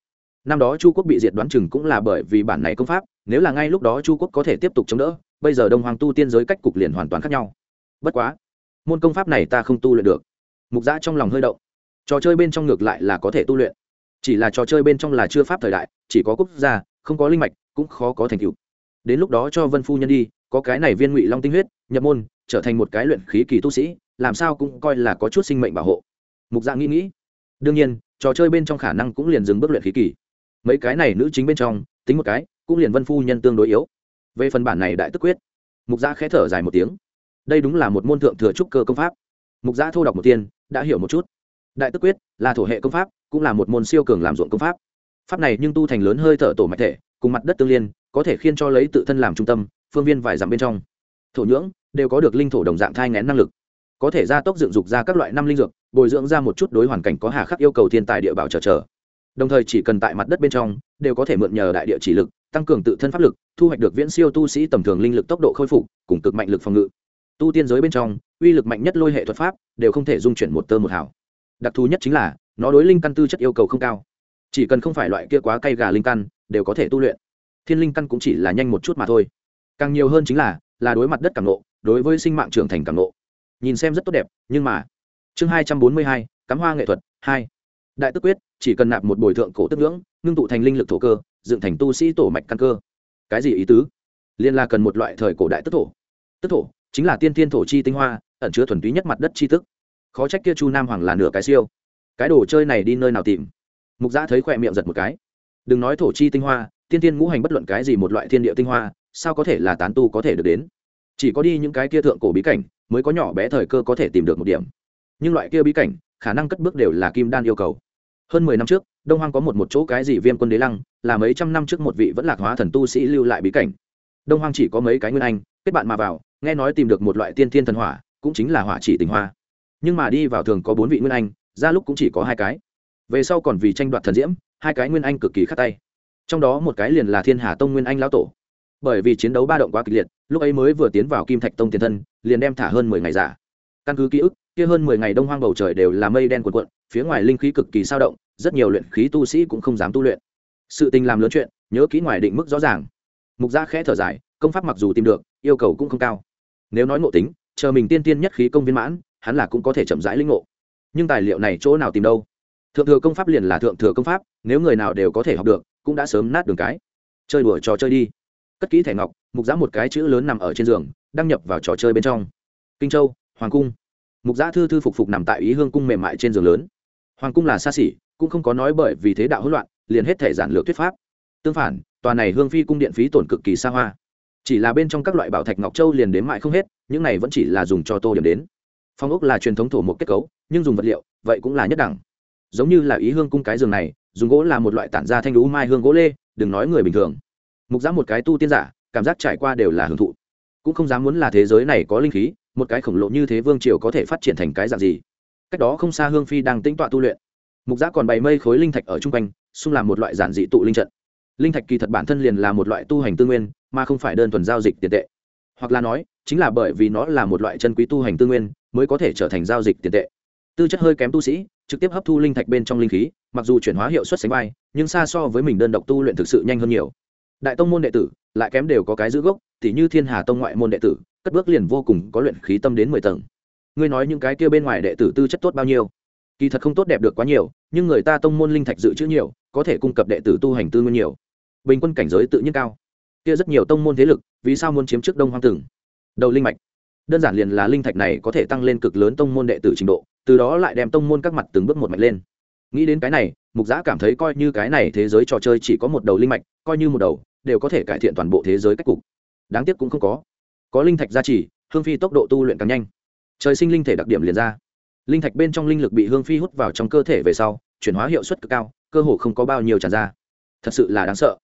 Năm đó chu quốc bị diệt đoán chừng cũng là bởi vì bản này công pháp, nếu là ngay lúc đó chu quốc có thể tiếp tục chống đỡ, bây giờ đông hoàng tu tiên giới cách cục liền hoàn toàn khác nhau. Bất quá, môn công pháp này ta không tu luyện được. Mục giã trong lòng hơi động. Trò chơi bên trong ngược lại là có thể tu luyện. Chỉ là trò chơi bên trong là chưa pháp thời đại, chỉ có quốc gia, không có linh mạch, cũng khó có thành tựu. Đến lúc đó cho vân phu nhân đi, có cái này viên ngụy long tinh huyết, nhập môn, trở thành một cái luyện khí kỳ tu sĩ làm sao cũng coi là có chút sinh mệnh bảo hộ. Mục dạ nghĩ nghĩ. Đương nhiên, trò chơi bên trong khả năng cũng liền dừng bước luyện khí kỳ. Mấy cái này nữ chính bên trong, tính một cái, cũng liền vân phu nhân tương đối yếu. Về phần bản này đại tức quyết, mục gia khẽ thở dài một tiếng. Đây đúng là một môn thượng thừa trúc cơ công pháp. Mục dạ thô đọc một tiên, đã hiểu một chút. Đại tức quyết là thổ hệ công pháp, cũng là một môn siêu cường làm ruộng công pháp. Pháp này nhưng tu thành lớn hơi thở tổ mạch thể, cùng mặt đất tương liên, có thể khiên cho lấy tự thân làm trung tâm, phương viên vài dặm bên trong. Thổ nhưỡng đều có được linh thổ đồng dạng thai ngén năng lực có thể gia tốc dựng dục ra các loại năm linh dược, bồi dưỡng ra một chút đối hoàn cảnh có hà khắc yêu cầu thiên tài địa bảo trở trở đồng thời chỉ cần tại mặt đất bên trong, đều có thể mượn nhờ đại địa chỉ lực, tăng cường tự thân pháp lực, thu hoạch được viễn siêu tu sĩ tầm thường linh lực tốc độ khôi phục, cùng cực mạnh lực phòng ngự. Tu tiên giới bên trong, uy lực mạnh nhất lôi hệ thuật pháp, đều không thể dung chuyển một tơ một hảo đặc thù nhất chính là, nó đối linh căn tư chất yêu cầu không cao. Chỉ cần không phải loại kia quá cay gà linh căn, đều có thể tu luyện. Thiên linh căn cũng chỉ là nhanh một chút mà thôi. Càng nhiều hơn chính là là đối mặt đất càng nộ đối với sinh mạng trưởng thành càng nộ nhìn xem rất tốt đẹp, nhưng mà, chương hai trăm bốn mươi hai, cắm hoa nghệ thuật, hai. Đại tức quyết, chỉ cần nạp một bồi thượng cổ tức ngưỡng, ngưng tụ thành linh lực thổ cơ, dựng thành tu sĩ tổ mạch căn cơ. Cái gì ý tứ? Liên la cần một loại thời cổ đại tức thổ. Tức thổ chính là tiên thiên thổ chi tinh hoa, ẩn chứa thuần túy nhất mặt đất chi tức. Khó trách kia chu nam hoàng là nửa cái siêu. Cái đồ chơi này đi nơi nào tìm? Mục giã thấy khỏe miệng giật một cái. Đừng nói thổ chi tinh hoa, tiên tiên ngũ hành bất luận cái gì một loại thiên địa tinh hoa, sao có thể là tán tu có thể được đến? Chỉ có đi những cái kia thượng cổ bí cảnh mới có nhỏ bé thời cơ có thể tìm được một điểm. Nhưng loại kia bí cảnh, khả năng cất bước đều là kim đan yêu cầu. Hơn mười năm trước, đông hoang có một một chỗ cái gì viêm quân đế lăng, là mấy trăm năm trước một vị vẫn lạc hóa thần tu sĩ lưu lại bí cảnh. Đông hoang chỉ có mấy cái nguyên anh, kết bạn mà vào, nghe nói tìm được một loại tiên thiên thần hỏa, cũng chính là hỏa chỉ tình hoa. Nhưng mà đi vào thường có bốn vị nguyên anh, ra lúc cũng chỉ có hai cái. Về sau còn vì tranh đoạt thần diễm, hai cái nguyên anh cực kỳ khắc tay. Trong đó một cái liền là thiên hà tông nguyên anh lão tổ bởi vì chiến đấu ba động quá kịch liệt, lúc ấy mới vừa tiến vào kim thạch tông tiền thân, liền đem thả hơn mười ngày giả. Căn cứ ký ức, kia hơn mười ngày đông hoang bầu trời đều là mây đen cuộn cuộn, phía ngoài linh khí cực kỳ sao động, rất nhiều luyện khí tu sĩ cũng không dám tu luyện. Sự tình làm lớn chuyện, nhớ kỹ ngoài định mức rõ ràng. Mục gia khẽ thở dài, công pháp mặc dù tìm được, yêu cầu cũng không cao. Nếu nói ngộ tính, chờ mình tiên tiên nhất khí công viên mãn, hắn là cũng có thể chậm rãi linh ngộ. Nhưng tài liệu này chỗ nào tìm đâu? Thượng thừa công pháp liền là thượng thừa công pháp, nếu người nào đều có thể học được, cũng đã sớm nát đường cái. Chơi đùa trò chơi đi cất kỹ thẻ ngọc, mục giã một cái chữ lớn nằm ở trên giường, đăng nhập vào trò chơi bên trong. Kinh châu, hoàng cung. Mục giã thư thư phục phục nằm tại ý hương cung mềm mại trên giường lớn. Hoàng cung là xa xỉ, cũng không có nói bởi vì thế đạo hỗn loạn, liền hết thể giản lược thuyết pháp. Tương phản, tòa này hương phi cung điện phí tổn cực kỳ xa hoa. Chỉ là bên trong các loại bảo thạch ngọc châu liền đến mại không hết, những này vẫn chỉ là dùng cho tô điểm đến. Phong ốc là truyền thống thổ một kết cấu, nhưng dùng vật liệu, vậy cũng là nhất đẳng. Giống như là ý hương cung cái giường này, dùng gỗ là một loại tản ra thanh lũ mai hương gỗ lê, đừng nói người bình thường mục giã một cái tu tiên giả, cảm giác trải qua đều là hưởng thụ. Cũng không dám muốn là thế giới này có linh khí, một cái khổng lồ như thế vương triều có thể phát triển thành cái dạng gì? Cách đó không xa hương phi đang tĩnh tọa tu luyện. Mục giã còn bày mây khối linh thạch ở chung quanh, xung làm một loại giản dị tụ linh trận. Linh thạch kỳ thật bản thân liền là một loại tu hành tư nguyên, mà không phải đơn thuần giao dịch tiền tệ. Hoặc là nói, chính là bởi vì nó là một loại chân quý tu hành tư nguyên, mới có thể trở thành giao dịch tiền tệ. Tư chất hơi kém tu sĩ, trực tiếp hấp thu linh thạch bên trong linh khí, mặc dù chuyển hóa hiệu suất sánh vai, nhưng xa so với mình đơn độc tu luyện thực sự nhanh hơn nhiều đại tông môn đệ tử, lại kém đều có cái giữ gốc t h như thiên hà tông ngoại môn đệ tử, cất bước liền vô cùng có luyện khí tâm đến mười tầng. Ngươi nói những cái kia bên ngoài đệ tử tư chất tốt bao nhiêu? Kỳ thật không tốt đẹp được quá nhiều, nhưng người ta tông môn linh thạch dự trữ nhiều, có thể cung cấp đệ tử tu hành tư nguyên nhiều. Bình quân cảnh giới tự nhiên cao. Kia rất nhiều tông môn thế lực, vì sao muốn chiếm trước đông hoang từng đầu linh mạch. Đơn giản liền là linh thạch này có thể tăng lên cực lớn tông môn đệ tử trình độ, từ đó lại đem tông môn các mặt từng bước một mạch lên. Nghĩ đến cái này, mục giã cảm thấy coi như cái này thế giới trò chơi chỉ có một đầu linh mạch coi như một đầu, đều có thể cải thiện toàn bộ thế giới cách cục. Đáng tiếc cũng không có. Có linh thạch gia trì, hương phi tốc độ tu luyện càng nhanh. Trời sinh linh thể đặc điểm liền ra. Linh thạch bên trong linh lực bị hương phi hút vào trong cơ thể về sau, chuyển hóa hiệu suất cực cao, cơ hồ không có bao nhiêu tràn ra. Thật sự là đáng sợ.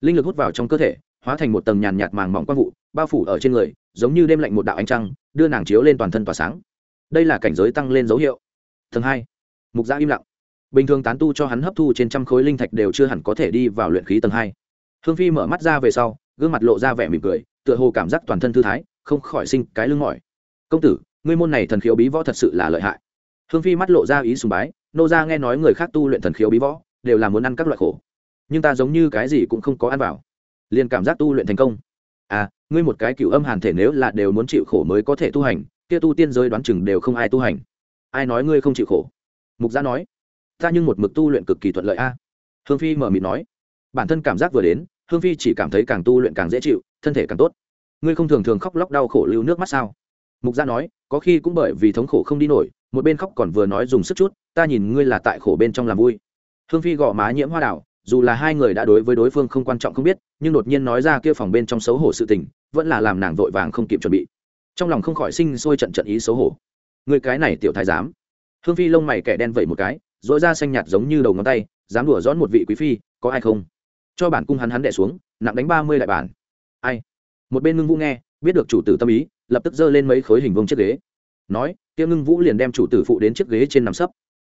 Linh lực hút vào trong cơ thể, hóa thành một tầng nhàn nhạt màng mỏng quang vụ, bao phủ ở trên người, giống như đêm lạnh một đạo ánh trăng, đưa nàng chiếu lên toàn thân tỏa sáng. Đây là cảnh giới tăng lên dấu hiệu. Tầng hai. Mục gia im lặng. Bình thường tán tu cho hắn hấp thu trên trăm khối linh thạch đều chưa hẳn có thể đi vào luyện khí tầng hai hương phi mở mắt ra về sau, gương mặt lộ ra vẻ mỉm cười, tựa hồ cảm giác toàn thân thư thái, không khỏi sinh cái lưng mỏi. Công tử, ngươi môn này thần khiếu bí võ thật sự là lợi hại. Hương phi mắt lộ ra ý sùng bái, nô ra nghe nói người khác tu luyện thần khiếu bí võ, đều là muốn ăn các loại khổ. Nhưng ta giống như cái gì cũng không có ăn vào. Liền cảm giác tu luyện thành công. À ngươi một cái cựu âm hàn thể nếu là đều muốn chịu khổ mới có thể tu hành, kia tu tiên giới đoán chừng đều không ai tu hành. Ai nói ngươi không chịu khổ? Mục gia nói. Ta nhưng một mực tu luyện cực kỳ thuận lợi a. Hương phi mở mịt nói bản thân cảm giác vừa đến, hương phi chỉ cảm thấy càng tu luyện càng dễ chịu, thân thể càng tốt. Ngươi không thường thường khóc lóc đau khổ lưu nước mắt sao? Mục gia nói, có khi cũng bởi vì thống khổ không đi nổi, một bên khóc còn vừa nói dùng sức chút, ta nhìn ngươi là tại khổ bên trong làm vui. Hương phi gõ má nhiễm hoa đảo, dù là hai người đã đối với đối phương không quan trọng không biết, nhưng đột nhiên nói ra kia phòng bên trong xấu hổ sự tình, vẫn là làm nàng vội vàng không kịp chuẩn bị. Trong lòng không khỏi sinh sôi trận trận ý xấu hổ. Người cái này tiểu thái giám. Hương phi lông mày kẻ đen vẩy một cái dỗi ra xanh nhạt giống như đầu ngón tay, dám đùa dõn một vị quý phi, có ai không? Cho bản cung hắn hắn đẻ xuống, nặng đánh ba mươi đại bản. Ai? Một bên ngưng vũ nghe, biết được chủ tử tâm ý, lập tức giơ lên mấy khối hình vông chiếc ghế. Nói Tiêu ngưng vũ liền đem chủ tử phụ đến chiếc ghế trên nằm sấp.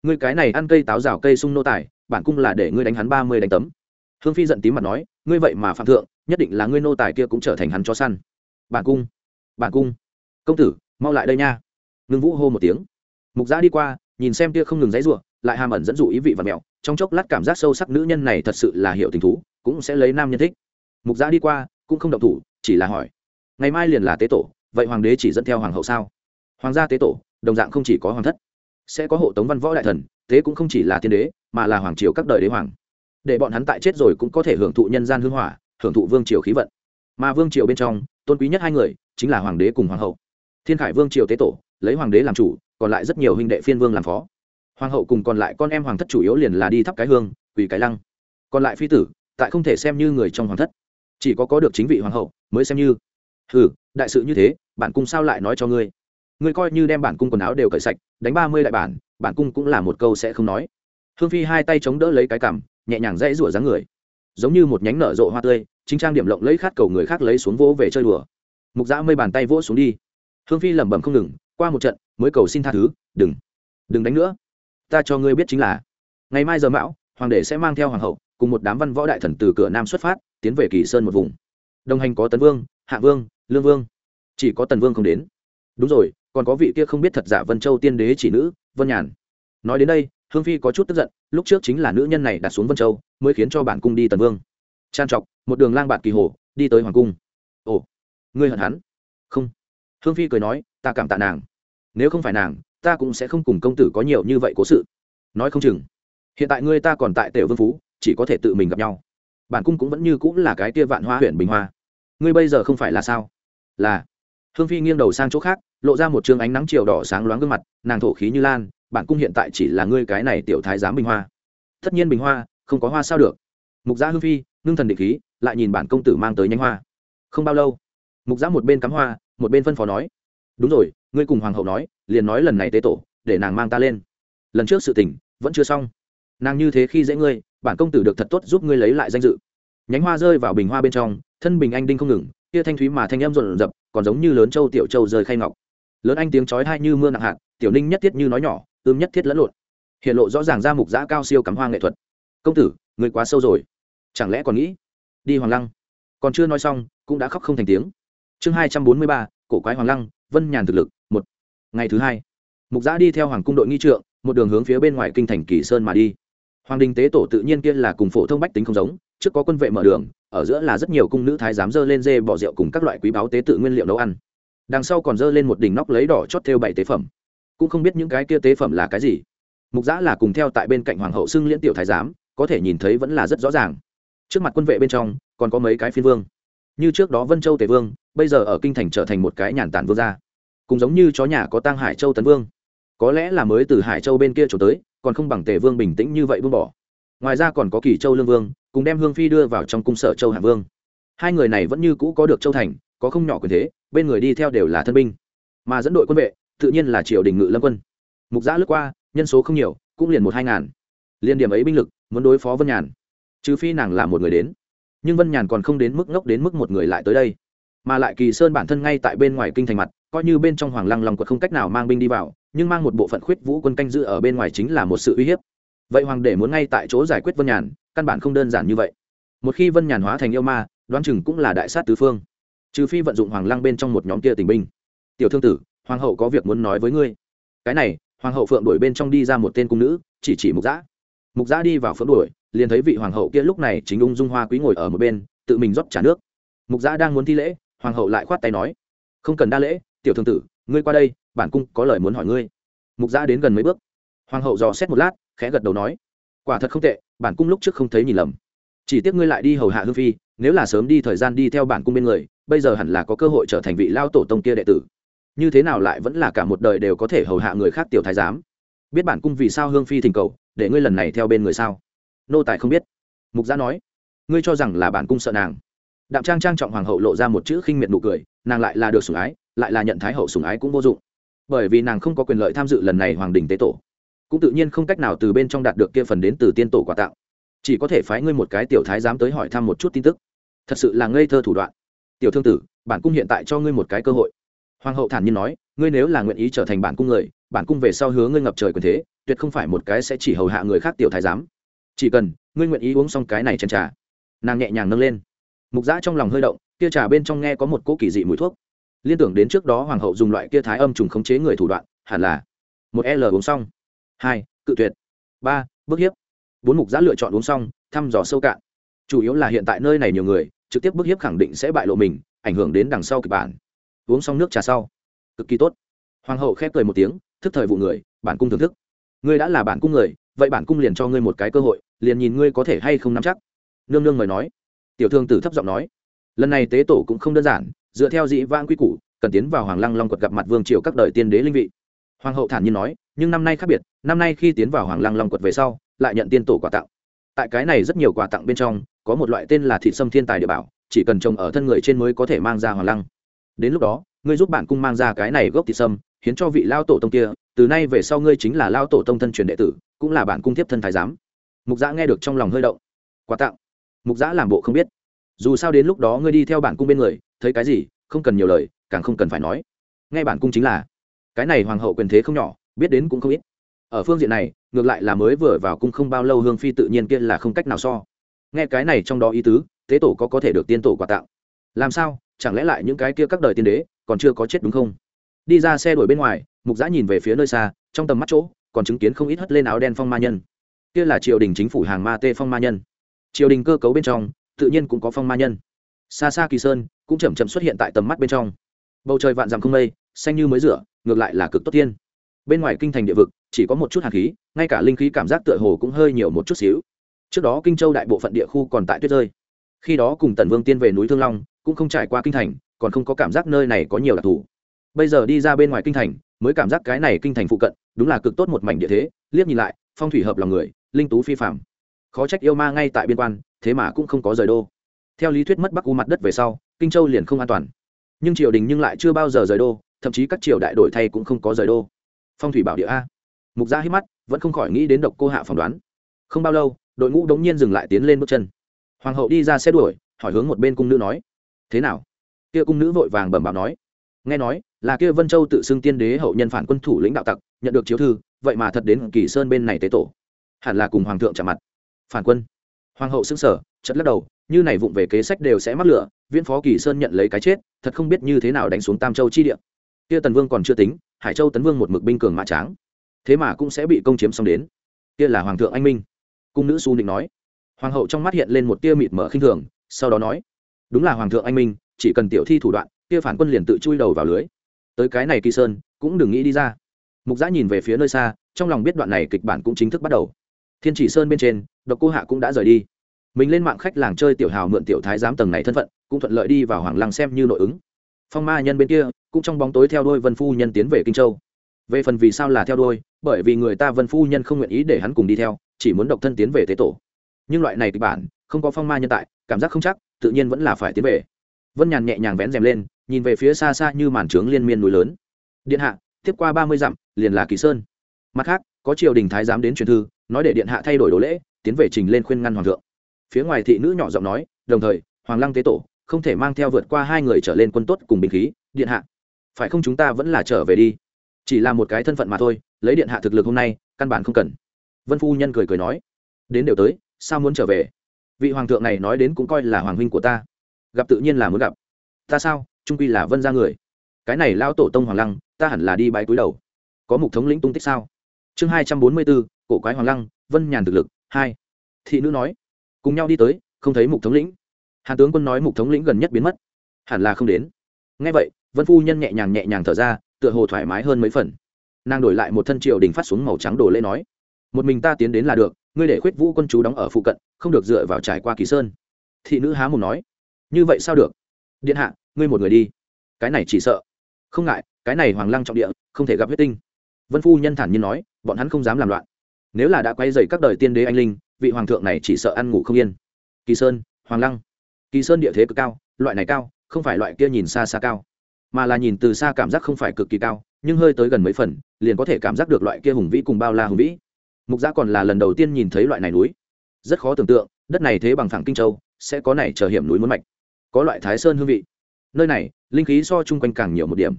Ngươi cái này ăn cây táo rào cây sung nô tài, bản cung là để ngươi đánh hắn ba mươi đánh tấm. Hương phi giận tím mặt nói, ngươi vậy mà phạm thượng, nhất định là ngươi nô tài kia cũng trở thành hắn cho săn. Bản cung bản cung. Công tử, mau lại đây nha. Ngưng vũ hô một tiếng. Mục giã đi qua, nhìn xem kia không ngừng dãy r u ộ lại hàm ẩn dẫn dụ ý vị và mẹo, trong chốc lát cảm giác sâu sắc nữ nhân này thật sự là hiểu tình thú cũng sẽ lấy nam nhân thích. Mục giã đi qua, cũng không động thủ, chỉ là hỏi, ngày mai liền là tế tổ, vậy hoàng đế chỉ dẫn theo hoàng hậu sao? Hoàng gia tế tổ, đồng dạng không chỉ có hoàng thất, sẽ có hộ tống văn võ đại thần tế cũng không chỉ là tiên đế, mà là hoàng triều các đời đế hoàng. Để bọn hắn tại chết rồi cũng có thể hưởng thụ nhân gian hương hỏa, hưởng thụ vương triều khí vận. Mà vương triều bên trong, tôn quý nhất hai người, chính là hoàng đế cùng hoàng hậu. Thiên khải vương triều tế tổ, lấy hoàng đế làm chủ, còn lại rất nhiều huynh đệ phiên vương làm phó. Hoàng hậu cùng còn lại con em hoàng thất chủ yếu liền là đi thắp cái hương, quỳ cái lăng. Còn lại phi tử tại không thể xem như người trong hoàng thất. Chỉ có có được chính vị hoàng hậu, mới xem như. Ừ đại sự như thế, bản cung sao lại nói cho ngươi? Ngươi coi như đem bản cung quần áo đều cởi sạch, đánh ba mươi đại bản bản cung cũng là một câu sẽ không nói. Hương phi hai tay chống đỡ lấy cái cằm, nhẹ nhàng dãy rủa dáng người. Giống như một nhánh nở rộ hoa tươi, chính trang điểm lộng lấy khát cầu người khác lấy xuống vỗ về chơi đùa. Mục dã mây bàn tay vỗ xuống đi. Hương phi lẩm bẩm không ngừng, qua một trận, mới cầu xin tha thứ, đừng đừng đánh nữa. Ta cho ngươi biết chính là, ngày mai giờ mão, hoàng đế sẽ mang theo hoàng hậu cùng một đám văn võ đại thần từ cửa nam xuất phát, tiến về kỳ sơn một vùng. Đồng hành có tấn vương, hạ vương, lương vương. Chỉ có tần vương không đến. Đúng rồi, còn có vị kia không biết thật giả vân châu tiên đế chỉ nữ, vân nhàn. Nói đến đây, hương phi có chút tức giận, lúc trước chính là nữ nhân này đặt xuống vân châu, mới khiến cho bản cung đi tần vương. Trang trọc, một đường lang bạt kỳ hồ, đi tới hoàng cung. Ồ, ngươi hận hắn? Không. Hương phi cười nói, ta cảm tạ nàng. Nếu không phải nàng, ta cũng sẽ không cùng công tử có nhiều như vậy cố sự. Nói không chừng. Hiện tại ngươi ta còn tại tiểu vương phú chỉ có thể tự mình gặp nhau. Bản cung cũng vẫn như cũng là cái kia vạn hoa huyện bình hoa. Ngươi bây giờ không phải là sao? Là. Hương phi nghiêng đầu sang chỗ khác, lộ ra một t ánh nắng chiều đỏ sáng loáng gương mặt, nàng thổ khí như lan, bản cung hiện tại chỉ là ngươi cái này tiểu thái giám bình hoa. Tất nhiên bình hoa, không có hoa sao được. Mục gia hương phi, ngưng thần định khí, lại nhìn bản công tử mang tới nhánh hoa. Không bao lâu, mục gia một bên cắm hoa, một bên phân phó nói. Đúng rồi, ngươi cùng hoàng hậu nói, liền nói lần này tế tổ, để nàng mang ta lên. Lần trước sự tình, vẫn chưa xong. Nàng như thế khi dễ ngươi bản công tử được thật tốt giúp ngươi lấy lại danh dự. Nhánh hoa rơi vào bình hoa bên trong, thân bình anh đinh không ngừng, kia thanh thúy mà thanh em rộn rập, còn giống như lớn châu tiểu châu rơi khay ngọc. Lớn anh tiếng chói hai như mưa nặng hạt, tiểu ninh nhất thiết như nói nhỏ, ươm nhất thiết lẫn lộn. Hiện lộ rõ ràng ra mục giã cao siêu cắm hoa nghệ thuật. Công tử người quá sâu rồi. Chẳng lẽ còn nghĩ? Đi hoàng lăng. Còn chưa nói xong, cũng đã khóc không thành tiếng. Chương hai trăm bốn mươi ba, cổ quái hoàng lăng, vân nhàn thực lực, một. Ngày thứ hai, mục giã đi theo hoàng cung đội nghi trượng, một đường hướng phía bên ngoài kinh thành kỳ sơn mà đi hoàng đình tế tổ tự nhiên kia là cùng phổ thông bách tính không giống, trước có quân vệ mở đường, ở giữa là rất nhiều cung nữ thái giám dơ lên dê bỏ rượu cùng các loại quý báo tế tự nguyên liệu nấu ăn. Đằng sau còn dơ lên một đỉnh nóc lấy đỏ chót theo bảy tế phẩm. Cũng không biết những cái kia tế phẩm là cái gì. Mục giã là cùng theo tại bên cạnh hoàng hậu xưng liễn tiểu thái giám, có thể nhìn thấy vẫn là rất rõ ràng. Trước mặt quân vệ bên trong, còn có mấy cái phiên vương. Như trước đó vân châu tề vương, bây giờ ở kinh thành trở thành một cái nhàn tản vương gia. Cùng giống như chó nhà có tăng hải châu tấn vương. Có lẽ là mới từ hải châu bên kia trổ tới còn không bằng tề vương bình tĩnh như vậy buông bỏ. Ngoài ra còn có kỳ châu lương vương, cùng đem hương phi đưa vào trong cung sở châu hạ vương. Hai người này vẫn như cũ có được châu thành, có không nhỏ quyền thế, bên người đi theo đều là thân binh. Mà dẫn đội quân vệ, tự nhiên là triều đình ngự lâm quân. Mục giã lướt qua, nhân số không nhiều, cũng liền một hai ngàn. Liên điểm ấy binh lực, muốn đối phó vân nhàn. Trừ phi nàng là một người đến. Nhưng vân nhàn còn không đến mức ngốc đến mức một người lại tới đây. Mà lại kỳ sơn bản thân ngay tại bên ngoài kinh thành mặt, coi như bên trong hoàng lăng lòng quật không cách nào mang binh đi vào nhưng mang một bộ phận khuyết vũ quân canh giữ ở bên ngoài chính là một sự uy hiếp. Vậy hoàng đế muốn ngay tại chỗ giải quyết vân nhàn, căn bản không đơn giản như vậy. Một khi vân nhàn hóa thành yêu ma, đoán chừng cũng là đại sát tứ phương. Trừ phi vận dụng hoàng lăng bên trong một nhóm kia tình binh. Tiểu thương tử, hoàng hậu có việc muốn nói với ngươi. Cái này, hoàng hậu phượng đuổi bên trong đi ra một tên cung nữ, chỉ chỉ mục giã mục giã đi vào phượng đuổi, liền thấy vị hoàng hậu kia lúc này chính ung dung hoa quý ngồi ở một bên, tự mình rót trả nước. Mục giã đang muốn thi lễ, hoàng hậu lại khoát tay nói, không cần đa lễ, tiểu thương tử, ngươi qua đây bản cung có lời muốn hỏi ngươi. Mục giã đến gần mấy bước. Hoàng hậu dò xét một lát, khẽ gật đầu nói, quả thật không tệ, bản cung lúc trước không thấy nhìn lầm. Chỉ tiếc ngươi lại đi hầu hạ hương phi, nếu là sớm đi thời gian đi theo bản cung bên người, bây giờ hẳn là có cơ hội trở thành vị lao tổ tông kia đệ tử. Như thế nào lại vẫn là cả một đời đều có thể hầu hạ người khác tiểu thái giám? Biết bản cung vì sao hương phi thỉnh cầu, để ngươi lần này theo bên người sao? Nô tài không biết. Mục gia nói, ngươi cho rằng là bản cung sợ nàng? Đạm trang trang trọng hoàng hậu lộ ra một chữ khinh miệt nụ cười, nàng lại là được sủng ái, lại là nhận thái hậu sủng ái cũng vô dụng bởi vì nàng không có quyền lợi tham dự lần này hoàng đình tế tổ. Cũng tự nhiên không cách nào từ bên trong đạt được kia phần đến từ tiên tổ quà tặng. Chỉ có thể phái ngươi một cái tiểu thái dám tới hỏi thăm một chút tin tức. Thật sự là ngây thơ thủ đoạn. Tiểu thương tử, bản cung hiện tại cho ngươi một cái cơ hội. Hoàng hậu thản nhiên nói, ngươi nếu là nguyện ý trở thành bản cung người, bản cung về sau hứa ngươi ngập trời quyền thế, tuyệt không phải một cái sẽ chỉ hầu hạ người khác tiểu thái giám. Chỉ cần, ngươi nguyện ý uống xong cái này chén trà. Nàng nhẹ nhàng nâng lên. Mục giã trong lòng hơi động, kia trà bên trong nghe có một cỗ kỳ dị mùi thuốc liên tưởng đến trước đó hoàng hậu dùng loại kia thái âm trùng khống chế người thủ đoạn, hẳn là một l uống xong. Hai, cự tuyệt. Ba, bức hiếp. Bốn mục giã lựa chọn uống xong, thăm dò sâu cạn. Chủ yếu là hiện tại nơi này nhiều người, trực tiếp bức hiếp khẳng định sẽ bại lộ mình, ảnh hưởng đến đằng sau kịch bản. Uống xong nước trà sau. Cực kỳ tốt. Hoàng hậu khép cười một tiếng, thức thời vụ người, bản cung thưởng thức. Ngươi đã là bản cung người, vậy bản cung liền cho ngươi một cái cơ hội, liền nhìn ngươi có thể hay không nắm chắc. Nương nương mời nói. Tiểu thương tử thấp giọng nói lần này tế tổ cũng không đơn giản, dựa theo dị vãng quy củ, cần tiến vào hoàng lăng long quật gặp mặt vương triều các đời tiên đế linh vị. Hoàng hậu thản nhiên nói, nhưng năm nay khác biệt, năm nay khi tiến vào hoàng lăng long quật về sau, lại nhận tiên tổ quà tặng. Tại cái này rất nhiều quà tặng bên trong, có một loại tên là thị sâm thiên tài địa bảo, chỉ cần trồng ở thân người trên mới có thể mang ra hoàng lăng. Đến lúc đó, ngươi giúp bạn cung mang ra cái này gốc thị sâm, hiến cho vị lao tổ tông kia, từ nay về sau ngươi chính là lao tổ tông thân truyền đệ tử, cũng là bạn cung tiếp thân thái giám. Mục giã nghe được trong lòng hơi động. Quà tặng. Mục giã làm bộ không biết dù sao đến lúc đó ngươi đi theo bản cung bên người, thấy cái gì, không cần nhiều lời, càng không cần phải nói. Ngay bản cung chính là, cái này hoàng hậu quyền thế không nhỏ, biết đến cũng không ít. Ở phương diện này, ngược lại là mới vừa vào cung không bao lâu hương phi tự nhiên kia là không cách nào so. Nghe cái này trong đó ý tứ, tế tổ có có thể được tiên tổ quà tặng. Làm sao, chẳng lẽ lại những cái kia các đời tiên đế còn chưa có chết đúng không? Đi ra xe đuổi bên ngoài, mục giã nhìn về phía nơi xa, trong tầm mắt chỗ, còn chứng kiến không ít hất lên áo đen phong ma nhân. Kia là triều đình chính phủ hàng ma tê phong ma nhân. Triều đình cơ cấu bên trong tự nhiên cũng có phong ma nhân. Xa xa kỳ sơn cũng chậm chậm xuất hiện tại tầm mắt bên trong. Bầu trời vạn dặm không mây, xanh như mới rửa, ngược lại là cực tốt tiên. Bên ngoài kinh thành địa vực, chỉ có một chút hạt khí, ngay cả linh khí cảm giác tựa hồ cũng hơi nhiều một chút xíu. Trước đó kinh châu đại bộ phận địa khu còn tại tuyết rơi. Khi đó cùng tần vương tiên về núi thương long, cũng không trải qua kinh thành, còn không có cảm giác nơi này có nhiều đặc thù. Bây giờ đi ra bên ngoài kinh thành, mới cảm giác cái này kinh thành phụ cận, đúng là cực tốt một mảnh địa thế. Liếc nhìn lại, phong thủy hợp lòng người, linh tú phi phạm khó trách yêu ma ngay tại biên quan thế mà cũng không có rời đô. Theo lý thuyết mất bắc u mặt đất về sau, kinh châu liền không an toàn. Nhưng triều đình nhưng lại chưa bao giờ rời đô, thậm chí các triều đại đổi thay cũng không có rời đô. Phong thủy bảo địa a. Mục gia hít mắt, vẫn không khỏi nghĩ đến độc cô hạ phỏng đoán. Không bao lâu, đội ngũ đống nhiên dừng lại tiến lên bước chân. Hoàng hậu đi ra xe đuổi, hỏi hướng một bên cung nữ nói, thế nào? Kia cung nữ vội vàng bẩm báo nói, nghe nói là kia vân châu tự xưng tiên đế hậu nhân phản quân thủ lĩnh đạo tặc, nhận được chiếu thư, vậy mà thật đến kỳ sơn bên này tế tổ. Hẳn là cùng hoàng thượng trả mặt. Phản quân? Hoàng hậu xưng sở chật lắc đầu, như này vụng về kế sách đều sẽ mắc lửa, viễn phó kỳ sơn nhận lấy cái chết, thật không biết như thế nào đánh xuống tam châu chi địa. Kia tần vương còn chưa tính, hải châu tấn vương một mực binh cường mã tráng. Thế mà cũng sẽ bị công chiếm xong đến. Kia là hoàng thượng anh minh. Cung nữ su định nói. Hoàng hậu trong mắt hiện lên một tia mịt mở khinh thường, sau đó nói. Đúng là hoàng thượng anh minh, chỉ cần tiểu thi thủ đoạn, kia phản quân liền tự chui đầu vào lưới. Tới cái này kỳ sơn, cũng đừng nghĩ đi ra. Mục giã nhìn về phía nơi xa, trong lòng biết đoạn này kịch bản cũng chính thức bắt đầu. Thiên chỉ sơn bên trên độc cô hạ cũng đã rời đi. Mình lên mạng khách làng chơi tiểu hào mượn tiểu thái giám tầng này thân phận, cũng thuận lợi đi vào hoàng lăng xem như nội ứng. Phong ma nhân bên kia, cũng trong bóng tối theo đôi vân phu nhân tiến về kinh châu. Về phần vì sao là theo đôi, bởi vì người ta vân phu nhân không nguyện ý để hắn cùng đi theo, chỉ muốn độc thân tiến về tế tổ. Nhưng loại này kịch bản, không có phong ma nhân tại, cảm giác không chắc, tự nhiên vẫn là phải tiến về. Vân nhàn nhẹ nhàng vén rèm lên, nhìn về phía xa xa như màn trướng liên miên núi lớn. Điện hạ, tiếp qua ba mươi dặm, liền là kỳ sơn. Mặt khác, có triều đình thái giám đến truyền thư, nói để điện hạ thay đổi đồ lễ tiến về trình lên khuyên ngăn hoàng thượng. Phía ngoài thị nữ nhỏ giọng nói, đồng thời, hoàng lăng tế tổ, không thể mang theo vượt qua hai người trở lên quân tốt cùng bình khí, điện hạ. Phải không chúng ta vẫn là trở về đi? Chỉ là một cái thân phận mà thôi, lấy điện hạ thực lực hôm nay, căn bản không cần. Vân phu nhân cười cười nói, đến đều tới, sao muốn trở về? Vị hoàng thượng này nói đến cũng coi là hoàng huynh của ta. Gặp tự nhiên là muốn gặp. Ta sao? Trung quy là vân ra người. Cái này lao tổ tông hoàng lăng, ta hẳn là đi bãi túi đầu. Có mục thống lĩnh tung tích sao? Chương hai trăm bốn mươi bốn, cổ quái hoàng lăng, vân nhàn thực lực hai. Thị nữ nói, cùng nhau đi tới, không thấy mục thống lĩnh. Hàn tướng quân nói mục thống lĩnh gần nhất biến mất. Hẳn là không đến. Ngay vậy, vân phu nhân nhẹ nhàng nhẹ nhàng thở ra, tựa hồ thoải mái hơn mấy phần. Nàng đổi lại một thân triều đình phát xuống màu trắng đồ lễ nói, một mình ta tiến đến là được, ngươi để khuyết vũ quân chú đóng ở phụ cận, không được dựa vào trải qua kỳ sơn. Thị nữ há mồm nói, như vậy sao được? Điện hạ, ngươi một người đi. Cái này chỉ sợ. Không ngại, cái này hoàng lăng trọng địa, không thể gặp huyết tinh. Vân phu nhân thản nhiên nói, bọn hắn không dám làm loạn nếu là đã quay dày các đời tiên đế anh linh, vị hoàng thượng này chỉ sợ ăn ngủ không yên. Kỳ sơn, hoàng lăng. Kỳ sơn địa thế cực cao, loại này cao, không phải loại kia nhìn xa xa cao. Mà là nhìn từ xa cảm giác không phải cực kỳ cao, nhưng hơi tới gần mấy phần, liền có thể cảm giác được loại kia hùng vĩ cùng bao la hùng vĩ. Mục gia còn là lần đầu tiên nhìn thấy loại này núi. Rất khó tưởng tượng, đất này thế bằng thẳng kinh châu, sẽ có này trở hiểm núi muốn mạch. Có loại thái sơn hương vị. Nơi này, linh khí so chung quanh càng nhiều một điểm.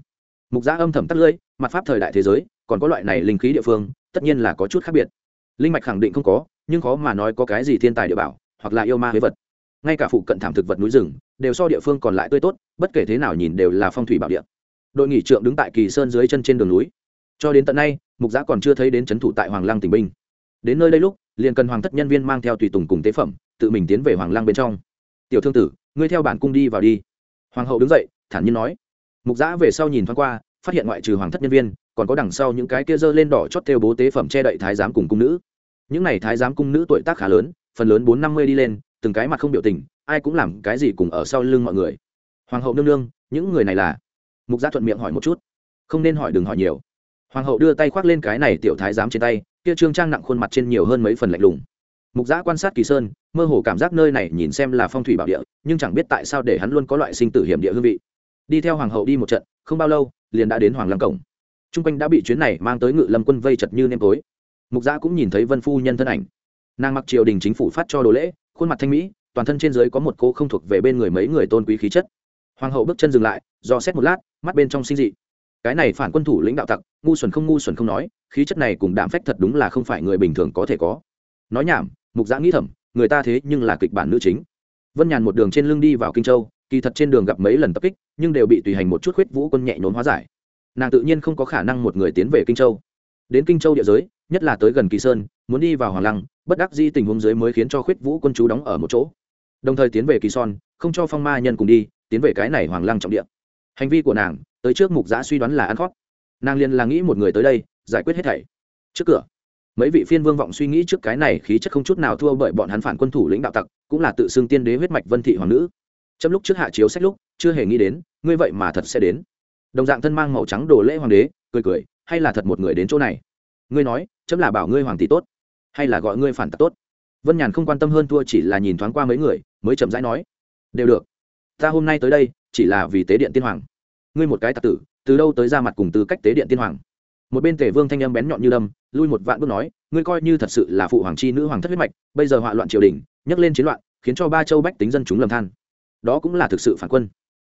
Mục gia âm thầm tắt lưỡi, mặt pháp thời đại thế giới, còn có loại này linh khí địa phương, tất nhiên là có chút khác biệt linh mạch khẳng định không có, nhưng khó mà nói có cái gì thiên tài địa bảo, hoặc là yêu ma huế vật. Ngay cả phụ cận thảm thực vật núi rừng, đều so địa phương còn lại tươi tốt, bất kể thế nào nhìn đều là phong thủy bảo địa. Đội nghỉ trượng đứng tại kỳ sơn dưới chân trên đường núi. Cho đến tận nay, mục giã còn chưa thấy đến c h ấ n thủ tại hoàng lăng tỉnh binh. Đến nơi đây lúc, liền cần hoàng thất nhân viên mang theo tùy tùng cùng tế phẩm, tự mình tiến về hoàng lăng bên trong. Tiểu thương tử, ngươi theo bản cung đi vào đi. Hoàng hậu đứng dậy, thản nhiên nói. Mục giã về sau nhìn thoáng qua, phát hiện ngoại trừ hoàng thất nhân viên còn có đằng sau những cái kia dơ lên đỏ chót theo bố tế phẩm che đậy thái giám cùng cung nữ. Những n à y thái giám cung nữ tuổi tác khá lớn, phần lớn bốn năm mươi đi lên, từng cái mặt không biểu tình, ai cũng làm cái gì cùng ở sau lưng mọi người. Hoàng hậu nương nương, những người này là? Mục gia thuận miệng hỏi một chút. Không nên hỏi đừng hỏi nhiều. Hoàng hậu đưa tay khoác lên cái này tiểu thái giám trên tay, kia trương trang nặng khuôn mặt trên nhiều hơn mấy phần lạnh lùng. Mục giã quan sát kỳ sơn, mơ hồ cảm giác nơi này nhìn xem là phong thủy bảo địa, nhưng chẳng biết tại sao để hắn luôn có loại sinh tử hiểm địa hương vị. Đi theo hoàng hậu đi một trận, không bao lâu, liền đã đến hoàng lăng cổng chung quanh đã bị chuyến này mang tới ngự lâm quân vây chật như nêm tối. Mục gia cũng nhìn thấy vân phu nhân thân ảnh. Nàng mặc triều đình chính phủ phát cho đồ lễ, khuôn mặt thanh mỹ, toàn thân trên dưới có một cô không thuộc về bên người mấy người tôn quý khí chất. Hoàng hậu bước chân dừng lại, do xét một lát, mắt bên trong sinh dị. Cái này phản quân thủ lãnh đạo tặc, ngu xuẩn không ngu xuẩn không nói, khí chất này cùng đạm phách thật đúng là không phải người bình thường có thể có. Nói nhảm, mục giã nghĩ thầm, người ta thế nhưng là kịch bản nữ chính. Vân nhàn một đường trên lưng đi vào kinh châu, kỳ thật trên đường gặp mấy lần tập kích, nhưng đều bị tùy hành một chút khuyết vũ quân nhẹ nhốn hóa giải nàng tự nhiên không có khả năng một người tiến về kinh châu. Đến kinh châu địa giới, nhất là tới gần kỳ sơn, muốn đi vào hoàng lăng, bất đắc di tình huống dưới mới khiến cho khuyết vũ quân chú đóng ở một chỗ. Đồng thời tiến về kỳ son, không cho phong ma nhân cùng đi, tiến về cái này hoàng lăng trọng địa. Hành vi của nàng, tới trước mục giã suy đoán là ăn khót. Nàng liền là nghĩ một người tới đây, giải quyết hết thảy. Trước cửa, mấy vị phiên vương vọng suy nghĩ trước cái này khí chất không chút nào thua bởi bọn hắn phản quân thủ lĩnh đạo tặc, cũng là tự xưng tiên đế huyết mạch vân thị hoàng nữ. Trong lúc trước hạ chiếu sách lúc, chưa hề nghĩ đến, ngươi vậy mà thật sẽ đến đồng dạng thân mang màu trắng đồ lễ hoàng đế, cười cười, hay là thật một người đến chỗ này? Ngươi nói, chấm là bảo ngươi hoàng tỷ tốt, hay là gọi ngươi phản tặc tốt? Vân nhàn không quan tâm hơn thua chỉ là nhìn thoáng qua mấy người, mới chậm rãi nói. Đều được. Ta hôm nay tới đây, chỉ là vì tế điện tiên hoàng. Ngươi một cái tặc tử, từ đâu tới ra mặt cùng tư cách tế điện tiên hoàng? Một bên tể vương thanh âm bén nhọn như đâm, lui một vạn bước nói, ngươi coi như thật sự là phụ hoàng chi nữ hoàng thất huyết mạch, bây giờ họa loạn triều đình, nhấc lên chiến loạn, khiến cho ba châu bách tính dân chúng lầm than. Đó cũng là thực sự phản quân.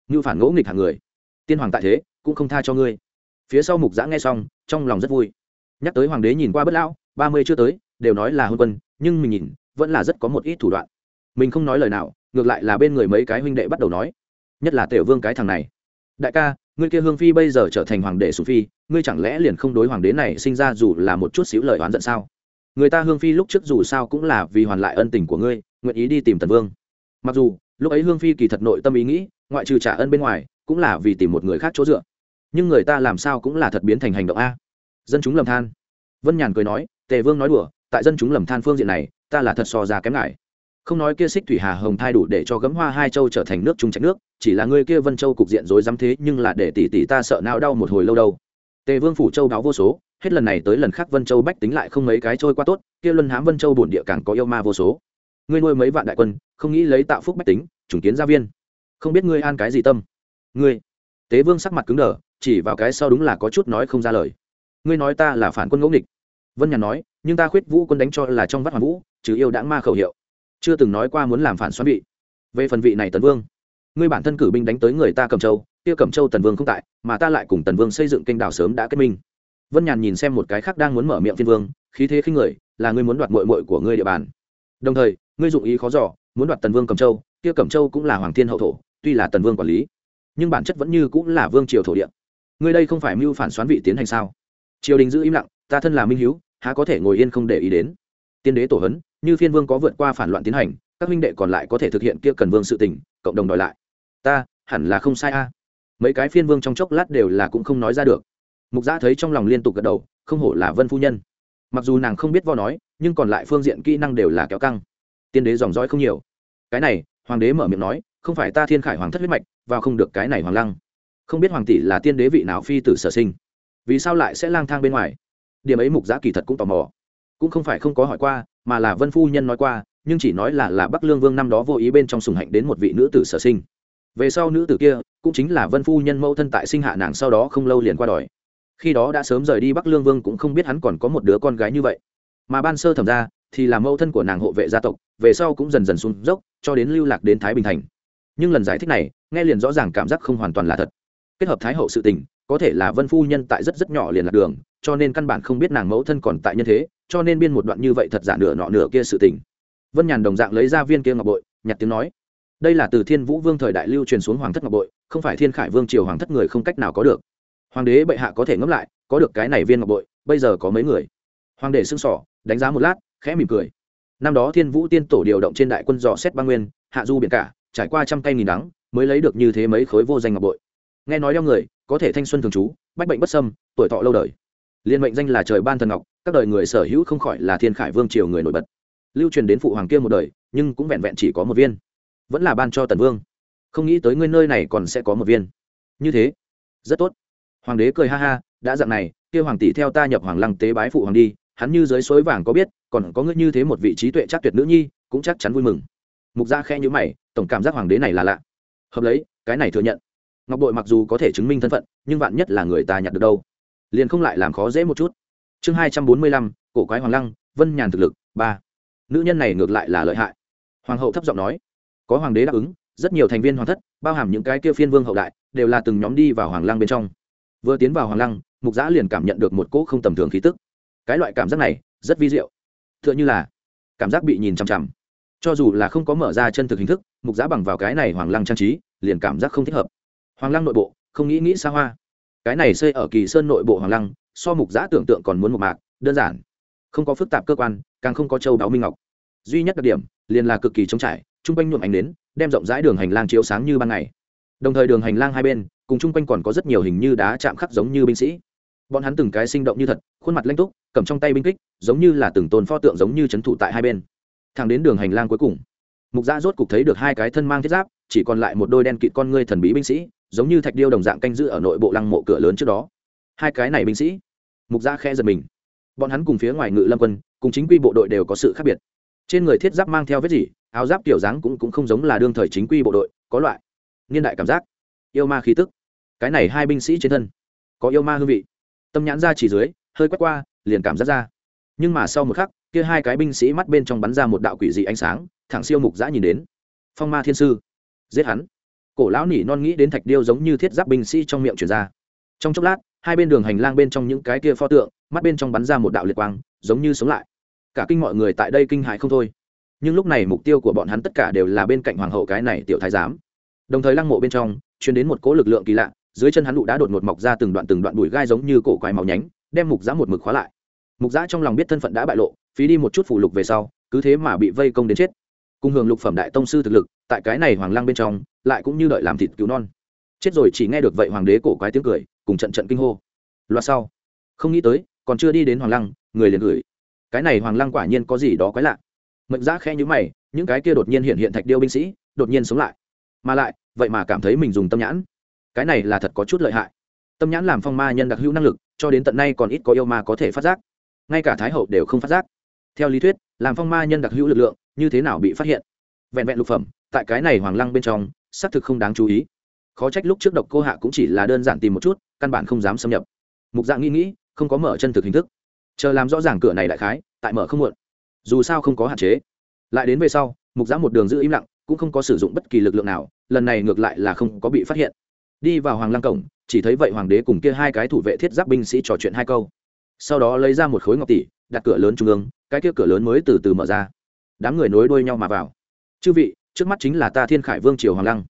Như phản ngỗ nghịch hàng người. Tiên hoàng tại thế cũng không tha cho ngươi. Phía sau mục giã nghe xong, trong lòng rất vui. Nhắc tới hoàng đế nhìn qua bất lão, ba mươi chưa tới, đều nói là hôn quân, nhưng mình nhìn, vẫn là rất có một ít thủ đoạn. Mình không nói lời nào, ngược lại là bên người mấy cái huynh đệ bắt đầu nói. Nhất là tiểu vương cái thằng này. Đại ca, ngươi kia hương phi bây giờ trở thành hoàng đế sù phi, ngươi chẳng lẽ liền không đối hoàng đế này sinh ra dù là một chút xíu lời oán giận sao? Người ta hương phi lúc trước dù sao cũng là vì hoàn lại ân tình của ngươi, nguyện ý đi tìm tần vương. Mặc dù, lúc ấy hương phi kỳ thật nội tâm ý nghĩ, ngoại trừ trả ân bên ngoài, cũng là vì tìm một người khác chỗ dựa nhưng người ta làm sao cũng là thật biến thành hành động a. Dân chúng lầm than. Vân nhàn cười nói, tề vương nói đùa, tại dân chúng lầm than phương diện này, ta là thật so ra kém ngại. Không nói kia xích thủy hà hồng thai đủ để cho gấm hoa hai châu trở thành nước trung trạch nước, chỉ là ngươi kia vân châu cục diện rối rắm thế nhưng là để tỷ tỷ ta sợ não đau một hồi lâu đâu. Tề vương phủ châu đáo vô số, hết lần này tới lần khác vân châu bách tính lại không mấy cái trôi qua tốt, kia luân hám vân châu bổn địa càng có yêu ma vô số. Ngươi nuôi mấy vạn đại quân, không nghĩ lấy tạo phúc bách tính chủng kiến gia viên. Không biết ngươi an cái gì tâm. Ngươi. Tế vương sắc mặt cứng đờ chỉ vào cái sau đúng là có chút nói không ra lời. Ngươi nói ta là phản quân ngẫu nghịch. Vân nhàn nói, nhưng ta khuyết vũ quân đánh cho là trong vắt hoàn vũ chứ yêu đãng ma khẩu hiệu. Chưa từng nói qua muốn làm phản xoắn vị. Về phần vị này tần vương, ngươi bản thân cử binh đánh tới người ta cầm châu, kia cầm châu tần vương không tại, mà ta lại cùng tần vương xây dựng kênh đảo sớm đã kết minh. Vân nhàn nhìn xem một cái khác đang muốn mở miệng Thiên vương, khí thế khinh người, là ngươi muốn đoạt mội mội của ngươi địa bàn. Đồng thời, ngươi dụng ý khó giỏ muốn đoạt tần vương cầm châu, kia cầm châu cũng là hoàng thiên hậu thổ, tuy là tần vương quản lý, nhưng bản chất vẫn như cũng là vương triều thổ địa ngươi đây không phải mưu phản xoán vị tiến hành sao? Triều đình giữ im lặng, ta thân là minh hiếu, há có thể ngồi yên không để ý đến? Tiên đế tổ hấn, như phiên vương có vượt qua phản loạn tiến hành, các huynh đệ còn lại có thể thực hiện kia cần vương sự tình, cộng đồng đòi lại. Ta, hẳn là không sai a. Mấy cái phiên vương trong chốc lát đều là cũng không nói ra được. Mục giã thấy trong lòng liên tục gật đầu, không hổ là vân phu nhân. Mặc dù nàng không biết vo nói, nhưng còn lại phương diện kỹ năng đều là kéo căng. Tiên đế dòng dõi không nhiều. Cái này, hoàng đế mở miệng nói, không phải ta thiên khải hoàng thất huyết mạch, vào không được cái này hoàng lăng không biết hoàng tỷ là tiên đế vị nào phi tử sở sinh. Vì sao lại sẽ lang thang bên ngoài? Điểm ấy mục giã kỳ thật cũng tò mò. Cũng không phải không có hỏi qua, mà là vân phu nhân nói qua, nhưng chỉ nói là là bắc lương vương năm đó vô ý bên trong sùng hạnh đến một vị nữ tử sở sinh. Về sau nữ tử kia, cũng chính là vân phu nhân mẫu thân tại sinh hạ nàng sau đó không lâu liền qua đòi khi đó đã sớm rời đi bắc lương vương cũng không biết hắn còn có một đứa con gái như vậy. Mà ban sơ thẩm ra, thì là mẫu thân của nàng hộ vệ gia tộc, về sau cũng dần dần xuống dốc, cho đến lưu lạc đến thái bình thành. Nhưng lần giải thích này, nghe liền rõ ràng cảm giác không hoàn toàn là thật kết hợp thái hậu sự tình, có thể là vân phu nhân tại rất rất nhỏ liền lạc đường, cho nên căn bản không biết nàng mẫu thân còn tại nhân thế, cho nên biên một đoạn như vậy thật giả nửa nọ nửa kia sự tình. Vân nhàn đồng dạng lấy ra viên kia ngọc bội, nhặt tiếng nói. Đây là từ thiên vũ vương thời đại lưu truyền xuống hoàng thất ngọc bội, không phải thiên khải vương triều hoàng thất người không cách nào có được. Hoàng đế bệ hạ có thể ngẫm lại, có được cái này viên ngọc bội, bây giờ có mấy người? Hoàng đế xưng sỏ đánh giá một lát, khẽ mỉm cười. Năm đó thiên vũ tiên tổ điều động trên đại quân dò xét ba nguyên, hạ du biển cả, trải qua trăm cây nghìn đắng, mới lấy được như thế mấy khối vô danh ngọc bội nghe nói đeo người, có thể thanh xuân thường trú, bách bệnh bất sâm tuổi thọ lâu đời. Liên mệnh danh là trời ban thần ngọc, các đời người sở hữu không khỏi là thiên khải vương triều người nổi bật. Lưu truyền đến phụ hoàng kia một đời, nhưng cũng vẹn vẹn chỉ có một viên. Vẫn là ban cho tần vương. Không nghĩ tới ngươi nơi này còn sẽ có một viên. Như thế, rất tốt. Hoàng đế cười ha ha, đã dặn này, kia hoàng tỷ theo ta nhập hoàng lăng tế bái phụ hoàng đi, hắn như dưới suối vàng có biết, còn có ngươi như thế một vị trí tuệ chắc tuyệt nữ nhi, cũng chắc chắn vui mừng. Mục gia khe nhữ mày, tổng cảm giác hoàng đế này là lạ. Hợp lấy, cái này thừa nhận ngọc bội mặc dù có thể chứng minh thân phận, nhưng vạn nhất là người ta nhặt được đâu? Liền không lại làm khó dễ một chút. Chương hai trăm bốn mươi lăm, cổ quái hoàng lăng, vân nhàn thực lực, ba. Nữ nhân này ngược lại là lợi hại. Hoàng hậu thấp giọng nói. Có hoàng đế đáp ứng, rất nhiều thành viên hoàng thất, bao hàm những cái kia phiên vương hậu đại, đều là từng nhóm đi vào hoàng lăng bên trong. Vừa tiến vào hoàng lăng, mục giã liền cảm nhận được một cỗ không tầm thường khí tức. Cái loại cảm giác này, rất vi diệu. T h ư ợ n h ư là cảm giác bị nhìn chằm chằm. Cho dù là không có mở ra chân thực hình thức, mục giã bằng vào cái này hoàng lăng trang trí, liền cảm giác không thích hợp hoàng lăng nội bộ, không nghĩ nghĩ xa hoa. Cái này xây ở kỳ sơn nội bộ hoàng lăng, so mục giã tưởng tượng còn muốn một mạc, đơn giản. Không có phức tạp cơ quan, càng không có châu đáo minh ngọc. Duy nhất đặc điểm, liền là cực kỳ trống trải, chung quanh nhuộm ánh đến đem rộng rãi đường hành lang chiếu sáng như ban ngày. Đồng thời đường hành lang hai bên, cùng chung quanh còn có rất nhiều hình như đá chạm khắc giống như binh sĩ. Bọn hắn từng cái sinh động như thật, khuôn mặt lanh túc, cầm trong tay binh kích, giống như là từng tôn pho tượng giống như c h ấ n thủ tại hai bên. Thẳng đến đường hành lang cuối cùng, mục gia rốt cục thấy được hai cái thân mang thiết giáp, chỉ còn lại một đôi đen kịt con ngươi thần bí binh sĩ giống như thạch điêu đồng dạng canh giữ ở nội bộ lăng mộ cửa lớn trước đó. Hai cái này binh sĩ mục gia khẽ giật mình. Bọn hắn cùng phía ngoài ngự lâm quân cùng chính quy bộ đội đều có sự khác biệt. Trên người thiết giáp mang theo vết gì áo giáp kiểu dáng cũng, cũng không giống là đương thời chính quy bộ đội có loại niên đại cảm giác. Yêu ma khí tức. Cái này hai binh sĩ trên thân có yêu ma hương vị. Tâm nhãn ra chỉ dưới hơi quét qua liền cảm giác ra. Nhưng mà sau một khắc kia hai cái binh sĩ mắt bên trong bắn ra một đạo quỷ dị ánh sáng thẳng siêu mục giã nhìn đến. Phong ma thiên sư giết hắn cổ lão nỉ non nghĩ đến thạch điêu giống như thiết giáp binh sĩ trong miệng chuyển ra. Trong chốc lát, hai bên đường hành lang bên trong những cái kia pho tượng, mắt bên trong bắn ra một đạo liệt quang, giống như sống lại. Cả kinh mọi người tại đây kinh hại không thôi. Nhưng lúc này mục tiêu của bọn hắn tất cả đều là bên cạnh hoàng hậu cái này tiểu thái giám. Đồng thời lăng mộ bên trong chuyển đến một cỗ lực lượng kỳ lạ, dưới chân hắn đụ đã đột ngột mọc ra từng đoạn từng đoạn bụi gai giống như cổ quái màu nhánh, đem mục giã một mực khóa lại. Mục giã trong lòng biết thân phận đã bại lộ, phí đi một chút phủ lục về sau, cứ thế mà bị vây công đến chết cùng hưởng lục phẩm đại tông sư thực lực, tại cái này hoàng lăng bên trong, lại cũng như đợi làm thịt cứu non. Chết rồi chỉ nghe được vậy hoàng đế cổ quái tiếng cười, cùng trận trận kinh hô. Loạt sau. Không nghĩ tới, còn chưa đi đến hoàng lăng, người liền gửi. Cái này hoàng lăng quả nhiên có gì đó quái lạ. Mệnh giá khe nhữ mày, những cái kia đột nhiên hiện hiện thạch điêu binh sĩ, đột nhiên sống lại. Mà lại, vậy mà cảm thấy mình dùng tâm nhãn. Cái này là thật có chút lợi hại. Tâm nhãn làm phong ma nhân đặc hữu năng lực, cho đến tận nay còn ít có yêu ma có thể phát giác. Ngay cả thái hậu đều không phát giác. Theo lý thuyết, làm phong ma nhân đặc hữu lực lượng như thế nào bị phát hiện? Vẹn vẹn lục phẩm, tại cái này hoàng lăng bên trong, xác thực không đáng chú ý. Khó trách lúc trước độc cô hạ cũng chỉ là đơn giản tìm một chút, căn bản không dám xâm nhập. Mục dạng nghĩ nghĩ, không có mở chân thực hình thức. Chờ làm rõ ràng cửa này đại khái, tại mở không muộn. Dù sao không có hạn chế. Lại đến về sau, mục giã một đường giữ im lặng, cũng không có sử dụng bất kỳ lực lượng nào, lần này ngược lại là không có bị phát hiện. Đi vào hoàng lăng cổng, chỉ thấy vậy hoàng đế cùng kia hai cái thủ vệ thiết giáp binh sĩ trò chuyện hai câu. Sau đó lấy ra một khối ngọc tỷ, đặt cửa lớn trung ương, cái kia cửa lớn mới từ từ mở ra đám người nối đuôi nhau mà vào. Chư vị, trước mắt chính là ta thiên khải vương triều hoàng lăng.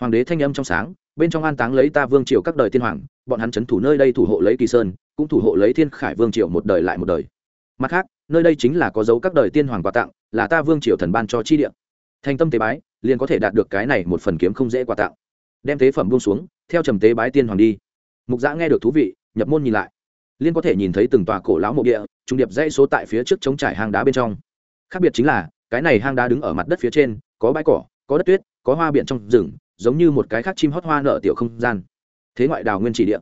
Hoàng đế thanh âm trong sáng, bên trong an táng lấy ta vương triều các đời thiên hoàng, bọn hắn c thủ nơi đây thủ hộ lấy kỳ sơn, cũng thủ hộ lấy thiên khải vương triều một đời lại một đời. Mặt khác, nơi đây chính là có dấu các đời tiên hoàng quà tặng, là ta vương triều thần ban cho chi địa. Thành tâm tế bái, liền có thể đạt được cái này một phần kiếm không dễ quà tặng. Đem tế phẩm buông xuống, theo trầm tế bái tiên hoàng đi. Mục giã nghe được thú vị, nhập môn nhìn lại. Liên có thể nhìn thấy từng tòa cổ lão mộ địa, trung điệp dãy số tại phía trước chống trải hang đá bên trong. Khác biệt chính là cái này hang đá đứng ở mặt đất phía trên, có bãi cỏ, có đất tuyết, có hoa biển trong rừng, giống như một cái khác chim hót hoa nở tiểu không gian. Thế ngoại đào nguyên chỉ địa.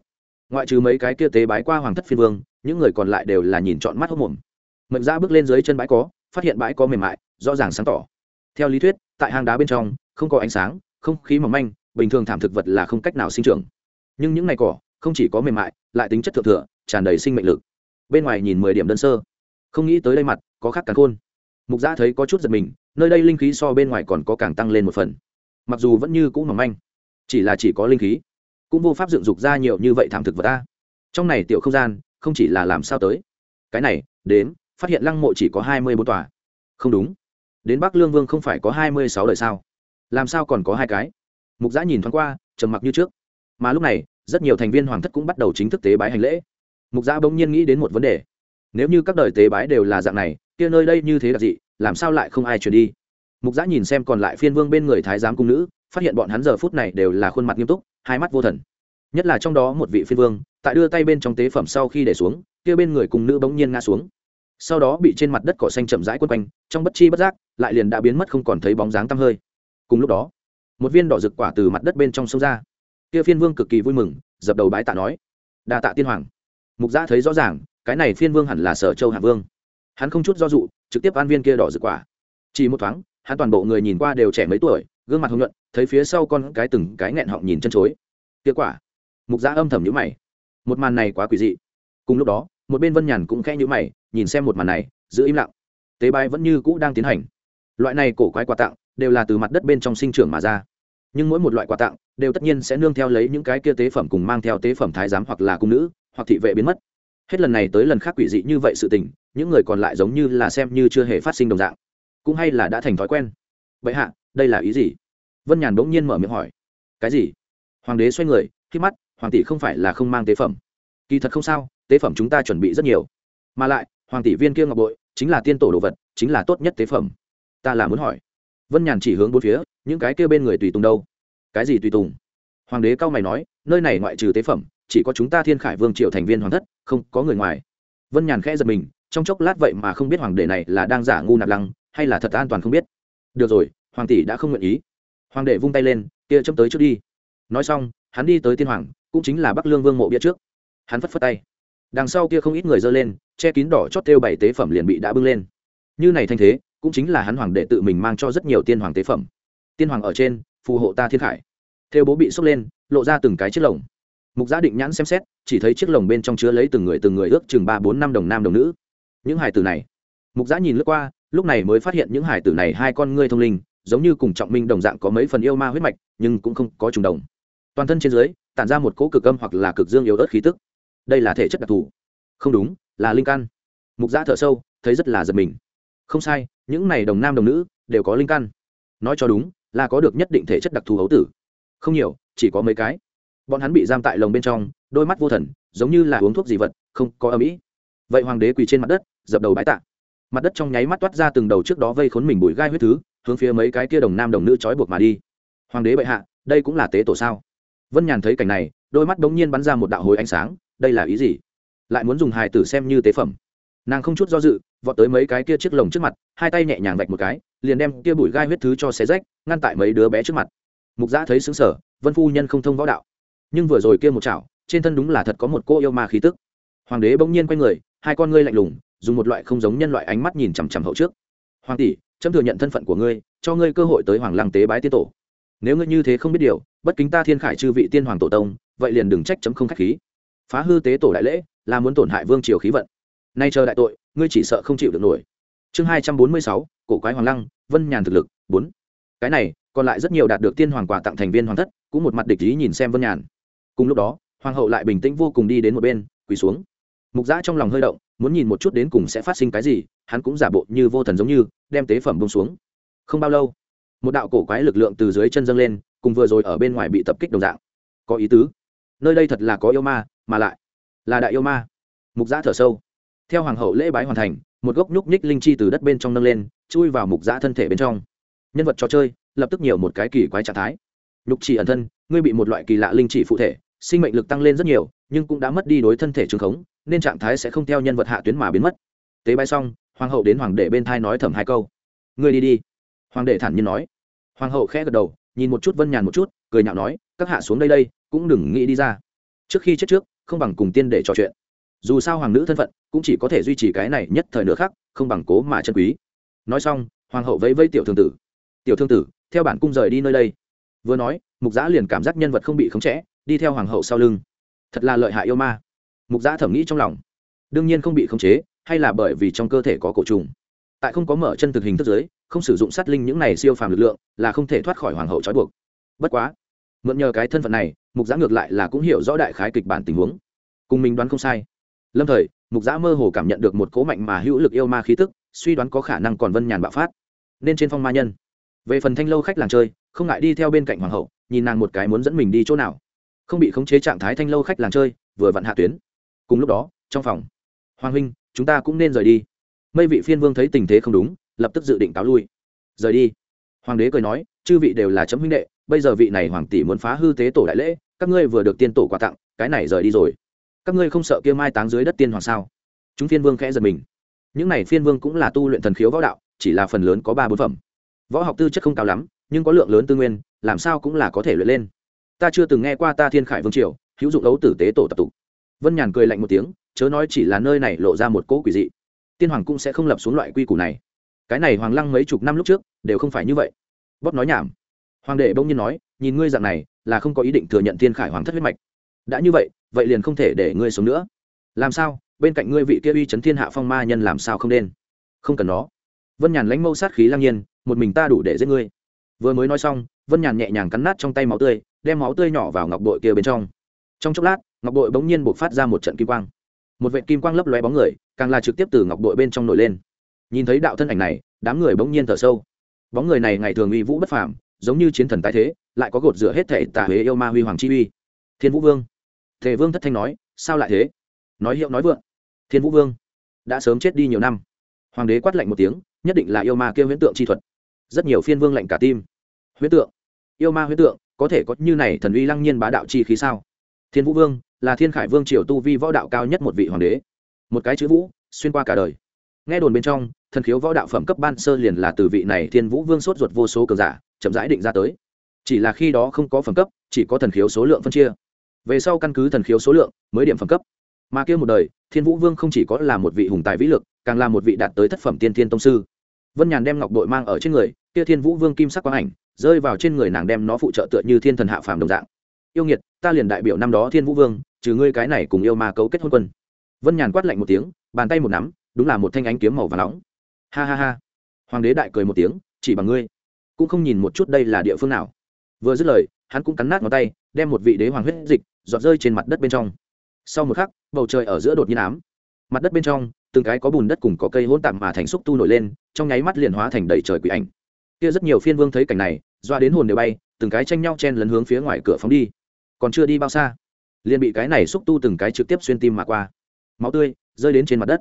Ngoại trừ mấy cái kia tế bái qua hoàng thất phiên vương, những người còn lại đều là nhìn trọn mắt hốc mồm. Mệnh ra bước lên dưới chân bãi có phát hiện bãi có mềm mại, rõ ràng sáng tỏ. Theo lý thuyết, tại hang đá bên trong, không có ánh sáng, không khí mỏng manh, bình thường thảm thực vật là không cách nào sinh trưởng. Nhưng những ngày cỏ, không chỉ có mềm mại, lại tính chất thượng thừa, tràn đầy sinh mệnh lực. Bên ngoài nhìn mười điểm đơn sơ. Không nghĩ tới đây mặt, có khác cắn khôn mục giã thấy có chút giật mình, nơi đây linh khí so bên ngoài còn có càng tăng lên một phần. Mặc dù vẫn như cũng mỏng manh, chỉ là chỉ có linh khí, cũng vô pháp dựng dục ra nhiều như vậy thảm thực vật ta. Trong này tiểu không gian, không chỉ là làm sao tới. Cái này, đến, phát hiện lăng mộ chỉ có hai mươi bốn tòa. Không đúng. Đến bắc lương vương không phải có hai mươi sáu đời sao? Làm sao còn có hai cái? Mục giã nhìn thoáng qua, trầm mặc như trước. Mà lúc này, rất nhiều thành viên hoàng thất cũng bắt đầu chính thức tế bái hành lễ. Mục giã bỗng nhiên nghĩ đến một vấn đề. Nếu như các đời tế bái đều là dạng này kia nơi đây như thế đặc dị, làm sao lại không ai chuyển đi? Mục giã nhìn xem còn lại phiên vương bên người thái giám cung nữ, phát hiện bọn hắn giờ phút này đều là khuôn mặt nghiêm túc, hai mắt vô thần. Nhất là trong đó một vị phiên vương, tại đưa tay bên trong tế phẩm sau khi để xuống, kia bên người cung nữ bỗng nhiên ngã xuống. Sau đó bị trên mặt đất cỏ xanh chậm rãi quấn quanh, trong bất chi bất giác, lại liền đã biến mất không còn thấy bóng dáng tăm hơi. Cùng lúc đó, một viên đỏ rực quả từ mặt đất bên trong sông ra. Kia phiên vương cực kỳ vui mừng, dập đầu bái tạ nói, đa tạ tiên hoàng. Mục giã thấy rõ ràng, cái này phiên vương hẳn là sở châu hạ vương hắn không chút do dụ trực tiếp an viên kia đỏ rực quả. Chỉ một thoáng, hắn toàn bộ người nhìn qua đều trẻ mấy tuổi, gương mặt hồng nhuận, thấy phía sau con cái từng cái nghẹn họng nhìn chân chối. Kết quả. Mục giã âm thầm nhữ mày. Một màn này quá quỷ dị. Cùng lúc đó, một bên vân nhàn cũng khẽ nhữ mày, nhìn xem một màn này, giữ im lặng. Tế bái vẫn như cũ đang tiến hành. Loại này cổ quái quà tặng đều là từ mặt đất bên trong sinh trưởng mà ra. Nhưng mỗi một loại quà tặng đều tất nhiên sẽ nương theo lấy những cái kia tế phẩm cùng mang theo tế phẩm thái giám hoặc là cung nữ, hoặc thị vệ biến mất hết lần này tới lần khác quỷ dị như vậy sự tình, những người còn lại giống như là xem như chưa hề phát sinh đồng dạng, cũng hay là đã thành thói quen. Vậy hạ, đây là ý gì? Vân nhàn bỗng nhiên mở miệng hỏi. Cái gì? Hoàng đế xoay người, khi mắt, hoàng tỷ không phải là không mang tế phẩm. Kỳ thật không sao, tế phẩm chúng ta chuẩn bị rất nhiều. Mà lại, hoàng tỷ viên kia ngọc bội, chính là tiên tổ đồ vật, chính là tốt nhất tế phẩm. Ta là muốn hỏi. Vân nhàn chỉ hướng bốn phía, những cái kia bên người tùy tùng đâu? Cái gì tùy tùng? Hoàng đế cao mày nói, nơi này ngoại trừ tế phẩm chỉ có chúng ta thiên khải vương triệu thành viên hoàng thất, không có người ngoài. Vân nhàn khẽ giật mình, trong chốc lát vậy mà không biết hoàng đệ này là đang giả ngu nạp lăng, hay là thật an toàn không biết. Được rồi, hoàng tỷ đã không nguyện ý. Hoàng đệ vung tay lên, kia chấm tới trước đi. Nói xong, hắn đi tới tiên hoàng, cũng chính là bắc lương vương mộ bia trước. Hắn phất phất tay. Đằng sau kia không ít người dơ lên, che kín đỏ chót thêu bảy tế phẩm liền bị đã bưng lên. Như này thanh thế, cũng chính là hắn hoàng đệ tự mình mang cho rất nhiều tiên hoàng tế phẩm. Tiên hoàng ở trên, phù hộ ta thiên khải. Thêu bố bị sốc lên, lộ ra từng cái chiếc lồng mục gia định nhãn xem xét, chỉ thấy chiếc lồng bên trong chứa lấy từng người từng người ước chừng ba bốn năm đồng nam đồng nữ. Những hải tử này. Mục gia nhìn lướt qua, lúc này mới phát hiện những hải tử này hai con ngươi thông linh, giống như cùng trọng minh đồng dạng có mấy phần yêu ma huyết mạch, nhưng cũng không có trùng đồng. Toàn thân trên dưới, tản ra một cỗ cực âm hoặc là cực dương yếu ớt khí tức. Đây là thể chất đặc thù. Không đúng, là linh căn. Mục gia thở sâu, thấy rất là giật mình. Không sai, những này đồng nam đồng nữ đều có linh căn. Nói cho đúng, là có được nhất định thể chất đặc thù hấu tử. Không nhiều, chỉ có mấy cái bọn hắn bị giam tại lồng bên trong, đôi mắt vô thần, giống như là uống thuốc gì vật, không có âm ỉ vậy hoàng đế quỳ trên mặt đất, dập đầu bái tạ. Mặt đất trong nháy mắt toát ra từng đầu trước đó vây khốn mình bụi gai huyết thứ, hướng phía mấy cái kia đồng nam đồng nữ trói buộc mà đi. Hoàng đế bệ hạ, đây cũng là tế tổ sao? Vân nhàn thấy cảnh này, đôi mắt bỗng nhiên bắn ra một đạo hồi ánh sáng, đây là ý gì? Lại muốn dùng hài tử xem như tế phẩm. Nàng không chút do dự, vọt tới mấy cái kia chiếc lồng trước mặt, hai tay nhẹ nhàng vạch một cái, liền đem kia bụi gai huyết thứ cho xé rách, ngăn tại mấy đứa bé trước mặt. Mục giã thấy xứng sở vân phu nhân không thông võ đạo nhưng vừa rồi kia một chảo, trên thân đúng là thật có một cô yêu ma khí tức. Hoàng đế bỗng nhiên quay người, hai con ngươi lạnh lùng, dùng một loại không giống nhân loại ánh mắt nhìn chằm chằm hậu trước. Hoàng tỷ trâm thừa nhận thân phận của ngươi, cho ngươi cơ hội tới hoàng lăng tế bái tiên tổ. Nếu ngươi như thế không biết điều, bất kính ta thiên khải chư vị tiên hoàng tổ tông, vậy liền đừng trách chấm không khách khí. Phá hư tế tổ đại lễ, là muốn tổn hại vương triều khí vận. Nay chờ đại tội, ngươi chỉ sợ không chịu được nổi. Chương hai trăm bốn mươi sáu, cổ quái hoàng lăng, vân nhàn thực lực, bốn. Cái này, còn lại rất nhiều đạt được tiên hoàng quà tặng thành viên hoàng thất, cũng một mặt địch ý nhìn xem vân nhàn cùng lúc đó, hoàng hậu lại bình tĩnh vô cùng đi đến một bên, quỳ xuống. Mục giã trong lòng hơi động, muốn nhìn một chút đến cùng sẽ phát sinh cái gì, hắn cũng giả bộ như vô thần giống như, đem tế phẩm bông xuống. Không bao lâu, một đạo cổ quái lực lượng từ dưới chân dâng lên, cùng vừa rồi ở bên ngoài bị tập kích đồng dạng. Có ý tứ. Nơi đây thật là có yêu ma, mà lại là đại yêu ma. Mục giã thở sâu. Theo hoàng hậu lễ bái hoàn thành, một gốc nhúc nhích linh chi từ đất bên trong nâng lên, chui vào mục giã thân thể bên trong. Nhân vật trò chơi, lập tức nhiều một cái kỳ quái trạng thái. Nhục chỉ ẩn thân, ngươi bị một loại kỳ lạ linh chỉ phụ thể sinh mệnh lực tăng lên rất nhiều, nhưng cũng đã mất đi đối thân thể trường khống, nên trạng thái sẽ không theo nhân vật hạ tuyến mà biến mất. Tế bay xong, hoàng hậu đến hoàng đệ bên thai nói thầm hai câu. Ngươi đi đi. Hoàng đệ thản nhiên nói. Hoàng hậu khẽ gật đầu, nhìn một chút vân nhàn một chút, cười nhạo nói, các hạ xuống đây đây, cũng đừng nghĩ đi ra. Trước khi chết trước, không bằng cùng tiên để trò chuyện. Dù sao hoàng nữ thân phận, cũng chỉ có thể duy trì cái này nhất thời nữa khác không bằng cố mà chân quý. Nói xong, hoàng hậu vẫy vẫy tiểu thương tử. Tiểu thương tử, theo bản cung rời đi nơi đây. Vừa nói, mục giã liền cảm giác nhân vật không bị khống chế đi theo hoàng hậu sau lưng. Thật là lợi hại yêu ma. Mục giã thẩm nghĩ trong lòng. Đương nhiên không bị khống chế, hay là bởi vì trong cơ thể có cổ trùng. Tại không có mở chân thực hình thức giới không sử dụng sát linh những này siêu phàm lực lượng, là không thể thoát khỏi hoàng hậu trói buộc. Bất quá, mượn nhờ cái thân phận này, mục giã ngược lại là cũng hiểu rõ đại khái kịch bản tình huống. Cùng mình đoán không sai. Lâm thời, mục giã mơ hồ cảm nhận được một cố mạnh mà hữu lực yêu ma khí tức, suy đoán có khả năng còn vân nhàn bạo phát. Nên trên phong ma nhân. Về phần thanh lâu khách làng chơi, không ngại đi theo bên cạnh hoàng hậu, nhìn nàng một cái muốn dẫn mình đi chỗ nào không bị khống chế trạng thái thanh lâu khách làng chơi, vừa vặn hạ tuyến. Cùng lúc đó, trong phòng, hoàng huynh, chúng ta cũng nên rời đi. Mây vị phiên vương thấy tình thế không đúng, lập tức dự định cáo lui. Rời đi. Hoàng đế cười nói, chư vị đều là chấm huynh đệ, bây giờ vị này hoàng tỷ muốn phá hư tế tổ đại lễ, các ngươi vừa được tiên tổ quà tặng, cái này rời đi rồi. Các ngươi không sợ kia mai táng dưới đất tiên hoàng sao? Chúng phiên vương khẽ giật mình. Những này phiên vương cũng là tu luyện thần khiếu võ đạo, chỉ là phần lớn có ba bốn phẩm. Võ học tư chất không cao lắm, nhưng có lượng lớn tư nguyên, làm sao cũng là có thể luyện lên ta chưa từng nghe qua ta thiên khải vương triều, hữu dụng ấu tử tế tổ tập tục. Vân nhàn cười lạnh một tiếng, chớ nói chỉ là nơi này lộ ra một cỗ quỷ dị. Tiên hoàng cũng sẽ không lập xuống loại quy củ này. Cái này hoàng lăng mấy chục năm lúc trước, đều không phải như vậy. Bóp nói nhảm. Hoàng đệ bỗng nhiên nói, nhìn ngươi dạng này, là không có ý định thừa nhận thiên khải hoàng thất huyết mạch. Đã như vậy vậy liền không thể để ngươi sống nữa. Làm sao? Bên cạnh ngươi vị kia uy chấn thiên hạ phong ma nhân làm sao không đen? Không cần nó. Vân nhàn lãnh mâu sát khí lang nhiên, một mình ta đủ để giết ngươi. Vừa mới nói xong, vân nhàn nhẹ nhàng cắn nát trong tay máu tươi đem máu tươi nhỏ vào ngọc bội kia bên trong. Trong chốc lát, ngọc bội bỗng nhiên buộc phát ra một trận kim quang. Một vệ kim quang lấp lóe bóng người, càng là trực tiếp từ ngọc bội bên trong nổi lên. Nhìn thấy đạo thân ảnh này, đám người bỗng nhiên thở sâu. Bóng người này ngày thường uy vũ bất phàm, giống như chiến thần tái thế, lại có gột rửa hết thể tà huế yêu ma huy hoàng chi uy. Thiên vũ vương. Thể vương thất thanh nói, sao lại thế? Nói hiệu nói vượng. Thiên vũ vương, đã sớm chết đi nhiều năm. Hoàng đế quát lạnh một tiếng, nhất định là yêu ma kêu huyễn tượng chi thuật. Rất nhiều phiên vương lạnh cả tim. Huyễn tượng? Yêu ma huyễn tượng? Có thể có như này thần uy lăng nhiên bá đạo chi khí sao? Thiên vũ vương, là thiên khải vương triều tu vi võ đạo cao nhất một vị hoàng đế. Một cái chữ vũ, xuyên qua cả đời. Nghe đồn bên trong, thần khiếu võ đạo phẩm cấp ban sơ liền là từ vị này thiên vũ vương sốt ruột vô số cường giả, chậm rãi định ra tới. Chỉ là khi đó không có phẩm cấp, chỉ có thần khiếu số lượng phân chia. Về sau căn cứ thần khiếu số lượng, mới điểm phẩm cấp. Mà kia một đời, thiên vũ vương không chỉ có là một vị hùng tài vĩ lực, càng là một vị đạt tới thất phẩm tiên thiên tông sư. Vân nhàn đem ngọc đội mang ở trên người, kia thiên vũ vương kim sắc quang ảnh rơi vào trên người nàng đem nó phụ trợ tựa như thiên thần hạ phàm đồng dạng. Yêu nghiệt, ta liền đại biểu năm đó thiên vũ vương, trừ ngươi cái này cùng yêu ma cấu kết hôn quân. Vân nhàn quát lạnh một tiếng, bàn tay một nắm, đúng là một thanh ánh kiếm màu và nóng. Ha ha ha. Hoàng đế đại cười một tiếng, chỉ bằng ngươi. Cũng không nhìn một chút đây là địa phương nào. Vừa dứt lời, hắn cũng cắn nát ngón tay, đem một vị đế hoàng huyết dịch, giọt rơi trên mặt đất bên trong. Sau một khắc, bầu trời ở giữa đột nhiên ám. Mặt đất bên trong, từng cái có bùn đất cùng có cây hỗn tạp mà thành xúc tu nổi lên, trong nháy mắt liền hóa thành đầy trời quỷ ảnh. Kia rất nhiều phiên vương thấy cảnh này doa đến hồn đều bay, từng cái tranh nhau chen lấn hướng phía ngoài cửa phóng đi. Còn chưa đi bao xa, liền bị cái này xúc tu từng cái trực tiếp xuyên tim mà qua. Máu tươi rơi đến trên mặt đất.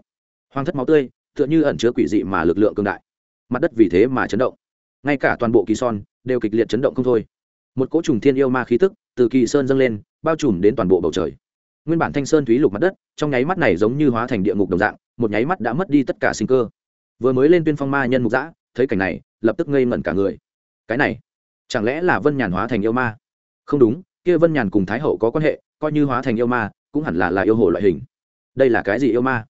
Hoang thất máu tươi tựa như ẩn chứa quỷ dị mà lực lượng cường đại. Mặt đất vì thế mà chấn động. Ngay cả toàn bộ kỳ son đều kịch liệt chấn động không thôi. Một cỗ trùng thiên yêu ma khí tức từ kỳ sơn dâng lên, bao trùm đến toàn bộ bầu trời. Nguyên bản thanh sơn thúy lục mặt đất, trong nháy mắt này giống như hóa thành địa ngục đồng dạng, một nháy mắt đã mất đi tất cả sinh cơ. Vừa mới lên tuyên phong ma nhân mục giã thấy cảnh này, lập tức ngây ngẩn cả người. Cái này chẳng lẽ là vân nhàn hóa thành yêu ma? Không đúng kia vân nhàn cùng thái hậu có quan hệ coi như hóa thành yêu ma cũng hẳn là là yêu hồ loại hình. Đây là cái gì yêu ma?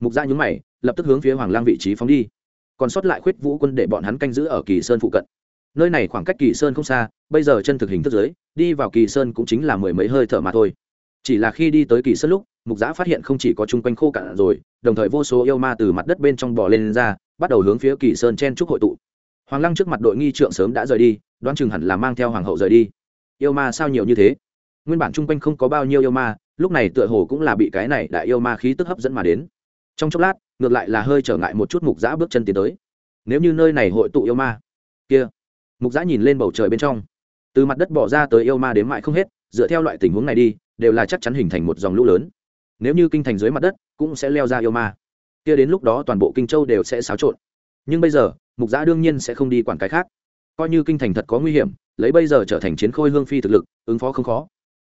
Mục dạ gia nhúng mày lập tức hướng phía hoàng lang vị trí phóng đi. Còn sót lại khuyết vũ quân để bọn hắn canh giữ ở kỳ sơn phụ cận. Nơi này khoảng cách kỳ sơn không xa bây giờ chân thực hình thức giới đi vào kỳ sơn cũng chính là mười mấy hơi thở mà thôi. Chỉ là khi đi tới kỳ sơn lúc mục giã phát hiện không chỉ có chung quanh khô cạn rồi đồng thời vô số yêu ma từ mặt đất bên trong bò lên, lên ra bắt đầu hướng phía kỳ sơn chen trúc hội tụ. Hoàng lăng trước mặt đội nghi trượng sớm đã rời đi đoán chừng hẳn là mang theo hoàng hậu rời đi. Yêu ma sao nhiều như thế? Nguyên bản chung quanh không có bao nhiêu yêu ma, lúc này tựa hồ cũng là bị cái này đại yêu ma khí tức hấp dẫn mà đến. Trong chốc lát, ngược lại là hơi trở ngại một chút mục giã bước chân tiến tới. Nếu như nơi này hội tụ yêu ma, kia, mục giã nhìn lên bầu trời bên trong. Từ mặt đất bỏ ra tới yêu ma đến mại không hết, dựa theo loại tình huống này đi, đều là chắc chắn hình thành một dòng lũ lớn. Nếu như kinh thành dưới mặt đất, cũng sẽ leo ra yêu ma. Kia đến lúc đó toàn bộ kinh châu đều sẽ xáo trộn. Nhưng bây giờ, mục giã đương nhiên sẽ không đi quản cái khác coi như kinh thành thật có nguy hiểm, lấy bây giờ trở thành chiến khôi hương phi thực lực, ứng phó không khó.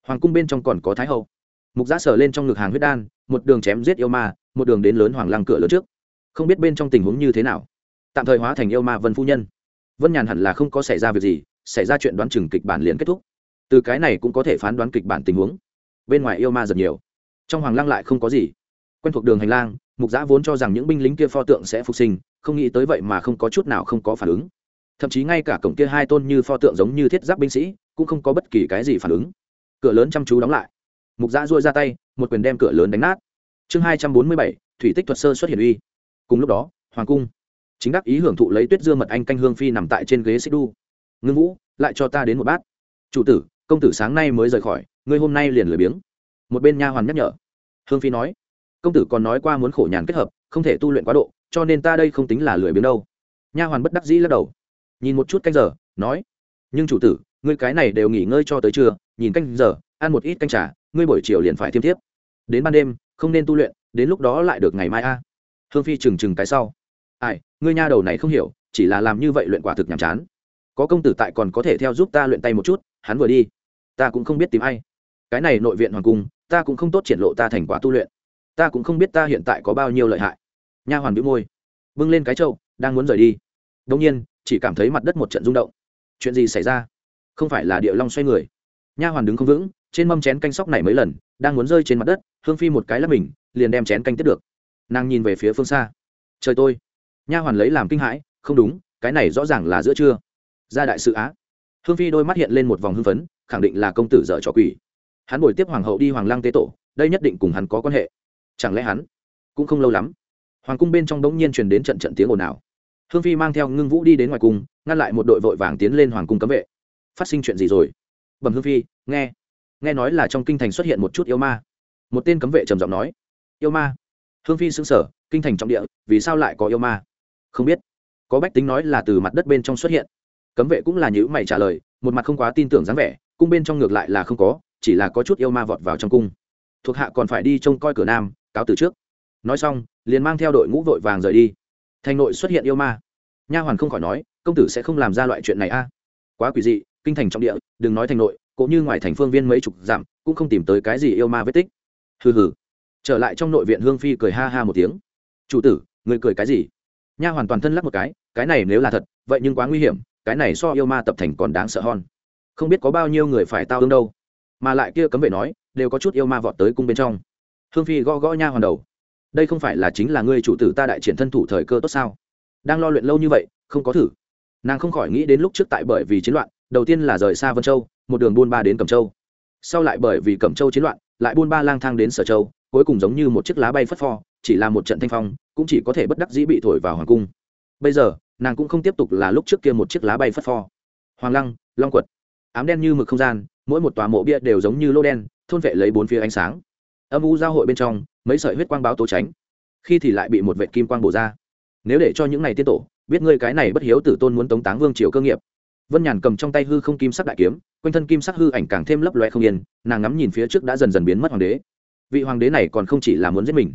Hoàng cung bên trong còn có thái hậu. Mục giã sở lên trong ngực hàng huyết đan, một đường chém giết yêu ma, một đường đến lớn hoàng lăng cửa lớn trước. Không biết bên trong tình huống như thế nào. Tạm thời hóa thành yêu ma vân phu nhân. Vân nhàn hẳn là không có xảy ra việc gì, xảy ra chuyện đoán chừng kịch bản liền kết thúc. Từ cái này cũng có thể phán đoán kịch bản tình huống. Bên ngoài yêu ma giật nhiều, trong hoàng lăng lại không có gì. Quen thuộc đường hành lang, mục giã vốn cho rằng những binh lính kia pho tượng sẽ phục sinh, không nghĩ tới vậy mà không có chút nào không có phản ứng thậm chí ngay cả cổng kia hai tôn như pho tượng giống như thiết giáp binh sĩ cũng không có bất kỳ cái gì phản ứng. Cửa lớn chăm chú đóng lại. Mục giã dôi ra tay, một quyền đem cửa lớn đánh nát. Chương hai trăm bốn mươi bảy, thủy tích thuật sơ xuất hiện uy. Cùng lúc đó, hoàng cung. Chính đắc ý hưởng thụ lấy tuyết dưa mật anh canh hương phi nằm tại trên ghế xích đu. Ngưng vũ, lại cho ta đến một bát. Chủ tử, công tử sáng nay mới rời khỏi, ngươi hôm nay liền lười biếng. Một bên nha hoàn nhắc nhở. Hương phi nói. Công tử còn nói qua muốn khổ nhàn kết hợp, không thể tu luyện quá độ, cho nên ta đây không tính là lười biếng đâu. Nha hoàn bất đắc dĩ lắc đầu nhìn một chút canh giờ, nói, nhưng chủ tử, ngươi cái này đều nghỉ ngơi cho tới trưa, nhìn canh giờ, ăn một ít canh trà, ngươi buổi chiều liền phải thiêm tiếp đến ban đêm, không nên tu luyện, đến lúc đó lại được ngày mai a. Hương phi trừng trừng cái sau, ai, ngươi nha đầu này không hiểu, chỉ là làm như vậy luyện quả thực nhàm chán. Có công tử tại còn có thể theo giúp ta luyện tay một chút, hắn vừa đi, ta cũng không biết tìm ai. Cái này nội viện hoàng cung, ta cũng không tốt triển lộ ta thành quả tu luyện. Ta cũng không biết ta hiện tại có bao nhiêu lợi hại. Nha hoàn bĩu môi, bưng lên cái trâu đang muốn rời đi. Đông nhiên chỉ cảm thấy mặt đất một trận rung động. Chuyện gì xảy ra? Không phải là địa long xoay người. Nha hoàn đứng không vững, trên mâm chén canh sóc này mấy lần, đang muốn rơi trên mặt đất, hương phi một cái lắc mình, liền đem chén canh tiếp được. Nàng nhìn về phía phương xa. Trời tôi! Nha hoàn lấy làm kinh hãi, không đúng, cái này rõ ràng là giữa trưa. Ra đại sự á. Hương phi đôi mắt hiện lên một vòng hưng phấn, khẳng định là công tử dở trò quỷ. Hắn bồi tiếp hoàng hậu đi hoàng lang tế tổ, đây nhất định cùng hắn có quan hệ. Chẳng lẽ hắn cũng không lâu lắm? Hoàng cung bên trong đống nhiên truyền đến trận trận tiếng ồn ào hương phi mang theo ngưng vũ đi đến ngoài cung, ngăn lại một đội vội vàng tiến lên hoàng cung cấm vệ. Phát sinh chuyện gì rồi? Bẩm hương phi, nghe. Nghe nói là trong kinh thành xuất hiện một chút yêu ma. Một tên cấm vệ trầm giọng nói. Yêu ma? Hương phi xứng sở kinh thành trọng địa, vì sao lại có yêu ma? Không biết. Có bách tính nói là từ mặt đất bên trong xuất hiện. Cấm vệ cũng là nhữ mày trả lời, một mặt không quá tin tưởng dáng vẻ, cung bên trong ngược lại là không có, chỉ là có chút yêu ma vọt vào trong cung. Thuộc hạ còn phải đi trông coi cửa nam, cáo từ trước. Nói xong, liền mang theo đội ngũ vội vàng rời đi thành nội xuất hiện yêu ma. Nha hoàn không khỏi nói, công tử sẽ không làm ra loại chuyện này a. Quá quỷ dị, kinh thành trọng địa, đừng nói thành nội, cũng như ngoài thành phương viên mấy chục dặm, cũng không tìm tới cái gì yêu ma vết tích. Hừ hừ. Trở lại trong nội viện hương phi cười ha ha một tiếng. Chủ tử, người cười cái gì? Nha hoàn toàn thân lắc một cái cái này nếu là thật, vậy nhưng quá nguy hiểm, cái này so yêu ma tập thành còn đáng sợ hơn. Không biết có bao nhiêu người phải tao ương đâu. Mà lại kia cấm vệ nói, đều có chút yêu ma vọt tới cung bên trong. Hương phi gõ gõ nha hoàn đầu đây không phải là chính là ngươi chủ tử ta đại triển thân thủ thời cơ tốt sao? Đang lo luyện lâu như vậy, không có thử. Nàng không khỏi nghĩ đến lúc trước tại bởi vì chiến loạn, đầu tiên là rời xa vân châu, một đường buôn ba đến cẩm châu. Sau lại bởi vì cẩm châu chiến loạn, lại buôn ba lang thang đến sở châu, cuối cùng giống như một chiếc lá bay phất phò chỉ là một trận thanh phong, cũng chỉ có thể bất đắc dĩ bị thổi vào hoàng cung. Bây giờ, nàng cũng không tiếp tục là lúc trước kia một chiếc lá bay phất phò hoàng lăng, long quật. Ám đen như mực không gian, mỗi một tòa mộ bia đều giống như lô đen, thôn vệ lấy bốn phía ánh sáng. Âm u giao hội bên trong mấy sợi huyết quang báo tố tránh. Khi thì lại bị một vệ kim quang bổ ra. Nếu để cho những này tiên tổ, biết ngươi cái này bất hiếu tử tôn muốn tống táng vương triều cơ nghiệp. Vân nhàn cầm trong tay hư không kim sắc đại kiếm, quanh thân kim sắc hư ảnh càng thêm lấp loe không yên, nàng ngắm nhìn phía trước đã dần dần biến mất hoàng đế. Vị hoàng đế này còn không chỉ là muốn giết mình,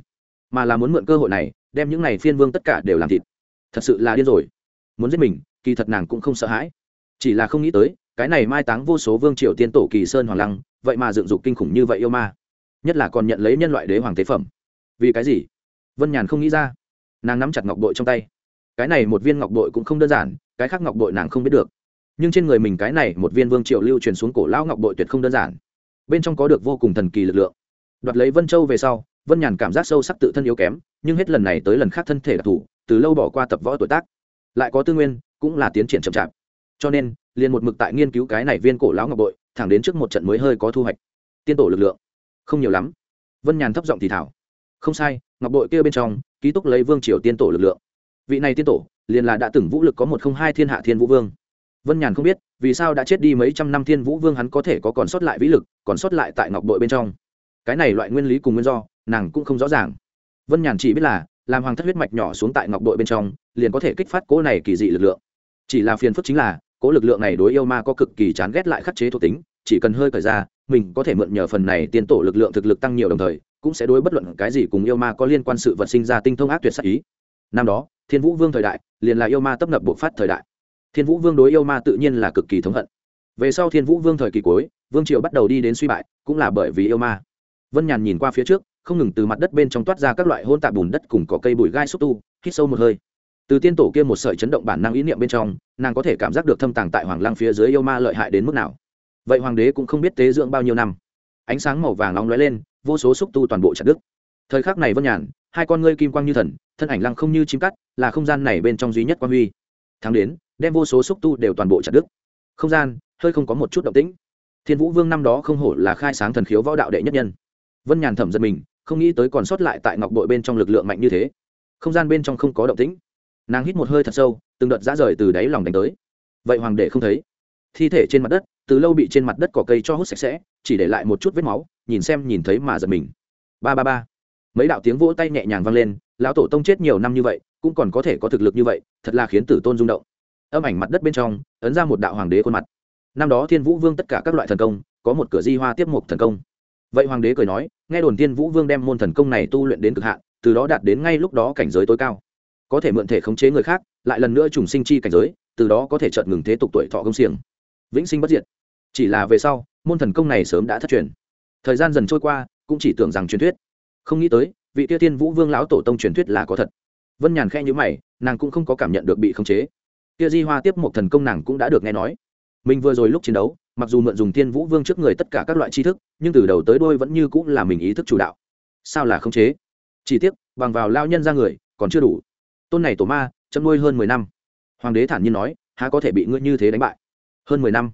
mà là muốn mượn cơ hội này, đem những này phiên vương tất cả đều làm thịt. Thật sự là điên rồi. Muốn giết mình, kỳ thật nàng cũng không sợ hãi. Chỉ là không nghĩ tới, cái này mai táng vô số vương triều tiên tổ kỳ sơn hoàng lăng, vậy mà dựng dục kinh khủng như vậy yêu ma nhất là còn nhận lấy nhân loại đế hoàng tế phẩm. Vì cái gì? Vân nhàn không nghĩ ra. Nàng nắm chặt ngọc bội trong tay. Cái này một viên ngọc bội cũng không đơn giản, cái khác ngọc bội nàng không biết được. Nhưng trên người mình cái này một viên vương triệu lưu truyền xuống cổ lão ngọc bội tuyệt không đơn giản. Bên trong có được vô cùng thần kỳ lực lượng. Đoạt lấy vân châu về sau, vân nhàn cảm giác sâu sắc tự thân yếu kém, nhưng hết lần này tới lần khác thân thể đặc thù, từ lâu bỏ qua tập võ tuổi tác. Lại có tư nguyên, cũng là tiến triển chậm chạp. Cho nên, liền một mực tại nghiên cứu cái này viên cổ lão ngọc bội, thẳng đến trước một trận mới hơi có thu hoạch. Tiên tổ lực lượng không nhiều lắm. Vân nhàn thấp giọng thì thảo. Không sai, ngọc bội kia bên trong, ký túc lấy vương triều tiên tổ lực lượng. Vị này tiên tổ, liền là đã từng vũ lực có một không hai thiên hạ thiên vũ vương. Vân nhàn không biết, vì sao đã chết đi mấy trăm năm thiên vũ vương hắn có thể có còn sót lại vĩ lực, còn sót lại tại ngọc bội bên trong. Cái này loại nguyên lý cùng nguyên do, nàng cũng không rõ ràng. Vân nhàn chỉ biết là, làm hoàng thất huyết mạch nhỏ xuống tại ngọc bội bên trong, liền có thể kích phát cỗ này kỳ dị lực lượng. Chỉ là phiền phức chính là cỗ lực lượng này đối yêu ma có cực kỳ chán ghét lại khắc chế thuộc tính, chỉ cần hơi cởi ra mình có thể mượn nhờ phần này tiên tổ lực lượng thực lực tăng nhiều đồng thời, cũng sẽ đối bất luận cái gì cùng yêu ma có liên quan sự vật sinh ra tinh thông ác tuyệt sắc ý. Năm đó, thiên vũ vương thời đại, liền là yêu ma tấp nập bộc phát thời đại. Thiên vũ vương đối yêu ma tự nhiên là cực kỳ thống hận. Về sau thiên vũ vương thời kỳ cuối, vương triều bắt đầu đi đến suy bại, cũng là bởi vì yêu ma. Vân nhàn nhìn qua phía trước, không ngừng từ mặt đất bên trong toát ra các loại hôn tạp bùn đất cùng có cây bụi gai xúc tu, hít sâu một hơi. Từ tiên tổ kia một sợi chấn động bản năng ý niệm bên trong, nàng có thể cảm giác được thâm tàng tại hoàng lang phía dưới yêu ma lợi hại đến mức nào vậy hoàng đế cũng không biết tế dưỡng bao nhiêu năm. Ánh sáng màu vàng nóng lóe lên, vô số xúc tu toàn bộ chặt đứt. Thời khắc này vân nhàn, hai con ngươi kim quang như thần, thân ảnh lăng không như chim cắt, là không gian này bên trong duy nhất quan huy. Thắng đến, đem vô số xúc tu đều toàn bộ chặt đứt. Không gian, hơi không có một chút động tĩnh. Thiên vũ vương năm đó không hổ là khai sáng thần khiếu võ đạo đệ nhất nhân. Vân nhàn thẩm giật mình, không nghĩ tới còn sót lại tại ngọc bội bên trong lực lượng mạnh như thế. Không gian bên trong không có động tĩnh. Nàng hít một hơi thật sâu, từng đợt ra rời từ đáy lòng đánh tới. Vậy hoàng đệ không thấy. Thi thể trên mặt đất từ lâu bị trên mặt đất cỏ cây cho hút sạch sẽ, chỉ để lại một chút vết máu, nhìn xem nhìn thấy mà giật mình. Ba ba ba. Mấy đạo tiếng vỗ tay nhẹ nhàng vang lên, lão tổ tông chết nhiều năm như vậy, cũng còn có thể có thực lực như vậy, thật là khiến tử tôn rung động. Âm ảnh mặt đất bên trong, ấn ra một đạo hoàng đế khuôn mặt. Năm đó thiên vũ vương tất cả các loại thần công, có một cửa di hoa tiếp mục thần công. Vậy hoàng đế cười nói, nghe đồn thiên vũ vương đem môn thần công này tu luyện đến cực hạn, từ đó đạt đến ngay lúc đó cảnh giới tối cao. Có thể mượn thể khống chế người khác, lại lần nữa trùng sinh chi cảnh giới, từ đó có thể chợt ngừng thế tục tuổi thọ công xiềng. Vĩnh sinh bất diệt chỉ là về sau, môn thần công này sớm đã thất truyền. Thời gian dần trôi qua, cũng chỉ tưởng rằng truyền thuyết. Không nghĩ tới, vị tiêu tiên vũ vương lão tổ tông truyền thuyết là có thật. Vân nhàn khe nhữ mày, nàng cũng không có cảm nhận được bị khống chế. Tia di hoa tiếp một thần công nàng cũng đã được nghe nói. Mình vừa rồi lúc chiến đấu, mặc dù mượn dùng tiên vũ vương trước người tất cả các loại tri thức, nhưng từ đầu tới đôi vẫn như cũng là mình ý thức chủ đạo. Sao là khống chế? Chỉ tiếc, bằng vào lao nhân ra người, còn chưa đủ. Tôn này tổ ma chấm nuôi hơn mười năm. Hoàng đế thản nhiên nói, há có thể bị ngươi như thế đánh bại? Hơn mười năm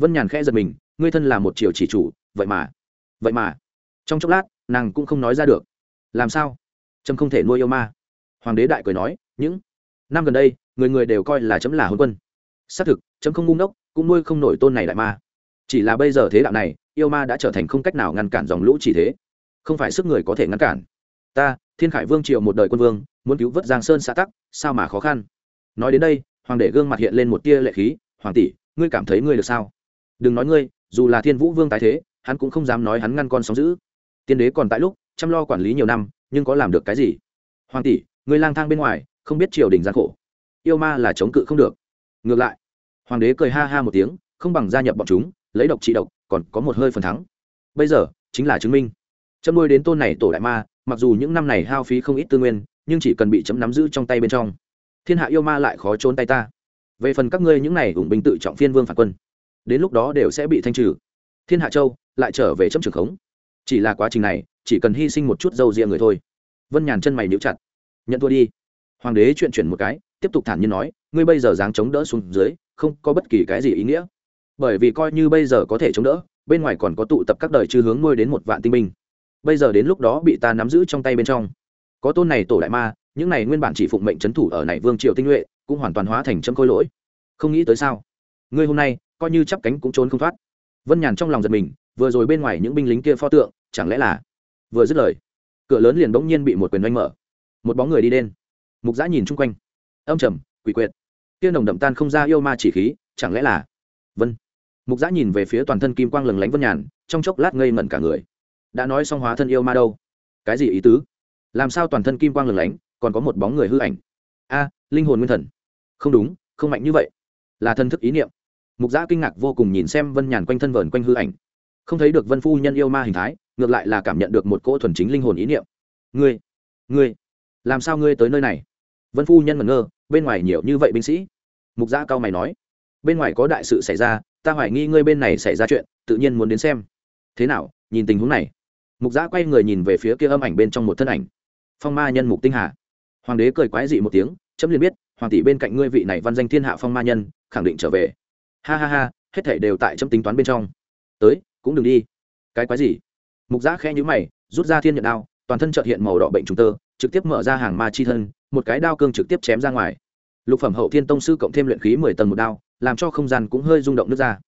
vân nhàn khẽ giật mình ngươi thân là một triều chỉ chủ vậy mà vậy mà. Trong chốc lát nàng cũng không nói ra được. Làm sao? Trâm không thể nuôi yêu ma. Hoàng đế đại cười nói những năm gần đây người người đều coi là chấm là hôn quân. Xác thực chấm không ngu ngốc, cũng nuôi không nổi tôn này đại ma. Chỉ là bây giờ thế đạo này yêu ma đã trở thành không cách nào ngăn cản dòng lũ chỉ thế. Không phải sức người có thể ngăn cản. Ta thiên khải vương triều một đời quân vương muốn cứu vớt giang sơn xã tắc sao mà khó khăn? Nói đến đây hoàng đế gương mặt hiện lên một tia lệ khí hoàng tỷ ngươi cảm thấy ngươi được sao? Đừng nói ngươi, dù là thiên vũ vương tái thế, hắn cũng không dám nói hắn ngăn con sóng giữ tiên đế còn tại lúc, chăm lo quản lý nhiều năm, nhưng có làm được cái gì? Hoàng tỷ, ngươi lang thang bên ngoài, không biết triều đình gian khổ. Yêu ma là chống cự không được. Ngược lại, hoàng đế cười ha ha một tiếng, không bằng gia nhập bọn chúng, lấy độc trị độc, còn có một hơi phần thắng. Bây giờ, chính là chứng minh. Châm nuôi đến tôn này tổ đại ma, mặc dù những năm này hao phí không ít tư nguyên, nhưng chỉ cần bị chấm nắm giữ trong tay bên trong, thiên hạ yêu ma lại khó trốn tay ta. Về phần các ngươi những này, ủng binh tự trọng phiên vương phản quân đến lúc đó đều sẽ bị thanh trừ. Thiên hạ châu lại trở về chấm trường khống. Chỉ là quá trình này, chỉ cần hy sinh một chút dâu riêng người thôi. Vân nhàn chân mày níu chặt. Nhận thua đi. Hoàng đế chuyện chuyển một cái, tiếp tục thản nhiên nói, ngươi bây giờ dáng chống đỡ xuống dưới, không có bất kỳ cái gì ý nghĩa. Bởi vì coi như bây giờ có thể chống đỡ, bên ngoài còn có tụ tập các đời chư hướng nuôi đến một vạn tinh binh. Bây giờ đến lúc đó bị ta nắm giữ trong tay bên trong. Có tôn này tổ đại ma, những này nguyên bản chỉ phụng mệnh c thủ ở này vương triều tinh nhuệ, cũng hoàn toàn hóa thành chấm khôi lỗi. Không nghĩ tới sao? Ngươi hôm nay coi như chắp cánh cũng trốn không thoát. Vân nhàn trong lòng giật mình, vừa rồi bên ngoài những binh lính kia pho tượng, chẳng lẽ là vừa dứt lời, cửa lớn liền bỗng nhiên bị một quyền đánh mở. Một bóng người đi đen mục giã nhìn chung quanh. Âm trầm, quỷ quyệt. Kia nồng đậm tan không ra yêu ma chỉ khí, chẳng lẽ là vân? Mục giã nhìn về phía toàn thân kim quang lừng lánh vân nhàn, trong chốc lát ngây ngẩn cả người. Đã nói xong hóa thân yêu ma đâu? Cái gì ý tứ? Làm sao toàn thân kim quang lừng lánh, còn có một bóng người hư ảnh? A, linh hồn nguyên thần. Không đúng, không mạnh như vậy. Là thân thức ý niệm mục giã kinh ngạc vô cùng nhìn xem vân nhàn quanh thân vờn quanh hư ảnh. Không thấy được vân phu nhân yêu ma hình thái, ngược lại là cảm nhận được một cỗ thuần chính linh hồn ý niệm. Ngươi ngươi, làm sao ngươi tới nơi này? Vân phu nhân ngẩn ngơ, bên ngoài nhiều như vậy binh sĩ. Mục giã cao mày nói, bên ngoài có đại sự xảy ra, ta hoài nghi ngươi bên này xảy ra chuyện, tự nhiên muốn đến xem. Thế nào, nhìn tình huống này? Mục giã quay người nhìn về phía kia âm ảnh bên trong một thân ảnh. Phong ma nhân mục tinh hà. Hoàng đế cười quái dị một tiếng, chấm liền biết, hoàng tỷ bên cạnh ngươi vị này văn danh thiên hạ phong ma nhân, khẳng định trở về ha ha ha, hết thể đều tại chấm tính toán bên trong. Tới, cũng đừng đi. Cái quái gì? Mục giã khe nhữ mày, rút ra thiên nhận đao, toàn thân trợt hiện màu đỏ bệnh trùng tơ, trực tiếp mở ra hàng ma chi thân, một cái đao cương trực tiếp chém ra ngoài. Lục phẩm hậu thiên tông sư cộng thêm luyện khí mười tầng một đao, làm cho không gian cũng hơi rung động nước ra.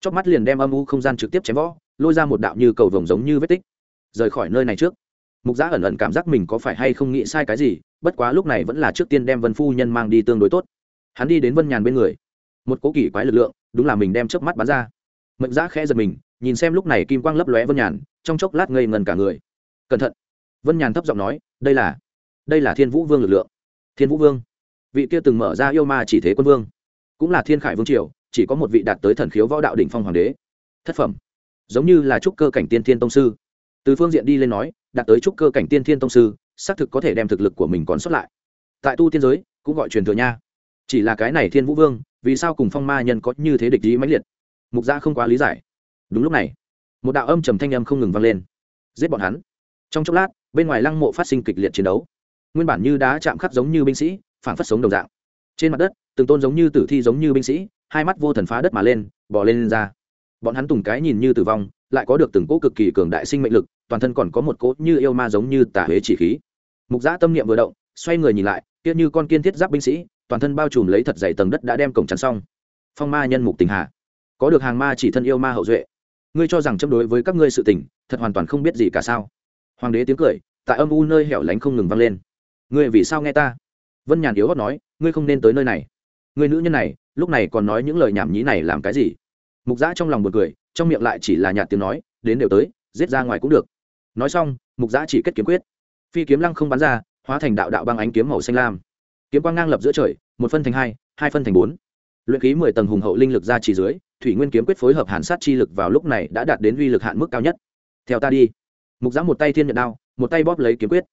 Chóc mắt liền đem âm u không gian trực tiếp chém võ lôi ra một đạo như cầu vồng giống như vết tích. Rời khỏi nơi này trước, mục giã ẩn ẩn cảm giác mình có phải hay không nghĩ sai cái gì, bất quá lúc này vẫn là trước tiên đem vân phu nhân mang đi tương đối tốt. Hắn đi đến vân nhàn bên người. Một cố kỳ quái lực lượng đúng là mình đem trước mắt bắn ra. Mệnh giã khẽ giật mình, nhìn xem lúc này kim quang lấp lóe vân nhàn, trong chốc lát ngây ngần cả người. Cẩn thận. Vân nhàn thấp giọng nói, đây là đây là thiên vũ vương lực lượng. Thiên vũ vương? Vị kia từng mở ra yêu ma chỉ thế quân vương. Cũng là thiên khải vương triều, chỉ có một vị đạt tới thần khiếu võ đạo đỉnh phong hoàng đế. Thất phẩm. Giống như là trúc cơ cảnh tiên thiên tông sư. Từ phương diện đi lên nói, đạt tới trúc cơ cảnh tiên thiên tông sư, xác thực có thể đem thực lực của mình còn xuất lại. Tại tu tiên giới, cũng gọi truyền thừa nha. Chỉ là cái này thiên vũ vương vì sao cùng phong ma nhân có như thế địch ý mãnh liệt? Mục gia không quá lý giải. Đúng lúc này một đạo âm trầm thanh âm không ngừng vang lên. Giết bọn hắn. Trong chốc lát bên ngoài lăng mộ phát sinh kịch liệt chiến đấu. Nguyên bản như đá chạm khắc giống như binh sĩ phản phất sống đồng dạng. Trên mặt đất từng tôn giống như tử thi giống như binh sĩ hai mắt vô thần phá đất mà lên bò lên, lên ra. Bọn hắn tùng cái nhìn như tử vong lại có được từng cỗ cực kỳ cường đại sinh mệnh lực toàn thân còn có một cỗ như yêu ma giống như tả huế chỉ khí. Mục giã tâm niệm vừa động xoay người nhìn lại kia như con kiên thiết giáp binh sĩ toàn thân bao trùm lấy thật dày tầng đất đã đem cổng chắn xong. Phong ma nhân mục tình hạ. Có được hàng ma chỉ thân yêu ma hậu duệ. Ngươi cho rằng châm đối với các ngươi sự tình, thật hoàn toàn không biết gì cả sao? Hoàng đế tiếng cười, tại âm u nơi hẻo lánh không ngừng vang lên. Ngươi vì sao nghe ta? Vân nhàn yếu hót nói, ngươi không nên tới nơi này. Người nữ nhân này, lúc này còn nói những lời nhảm nhí này làm cái gì? Mục giã trong lòng một cười, trong miệng lại chỉ là nhạt tiếng nói, đến đều tới, giết ra ngoài cũng được. Nói xong, mục giã chỉ kết kiếm quyết. Phi kiếm lăng không bắn ra, hóa thành đạo đạo băng ánh kiếm màu xanh lam kiếm quang ngang lập giữa trời một phân thành hai hai phân thành bốn. Luyện khí mười tầng hùng hậu linh lực ra chỉ dưới thủy nguyên kiếm quyết phối hợp hàn sát chi lực vào lúc này đã đạt đến uy lực hạn mức cao nhất. Theo ta đi. Mục giã một tay thiên nhận đao một tay bóp lấy kiếm quyết.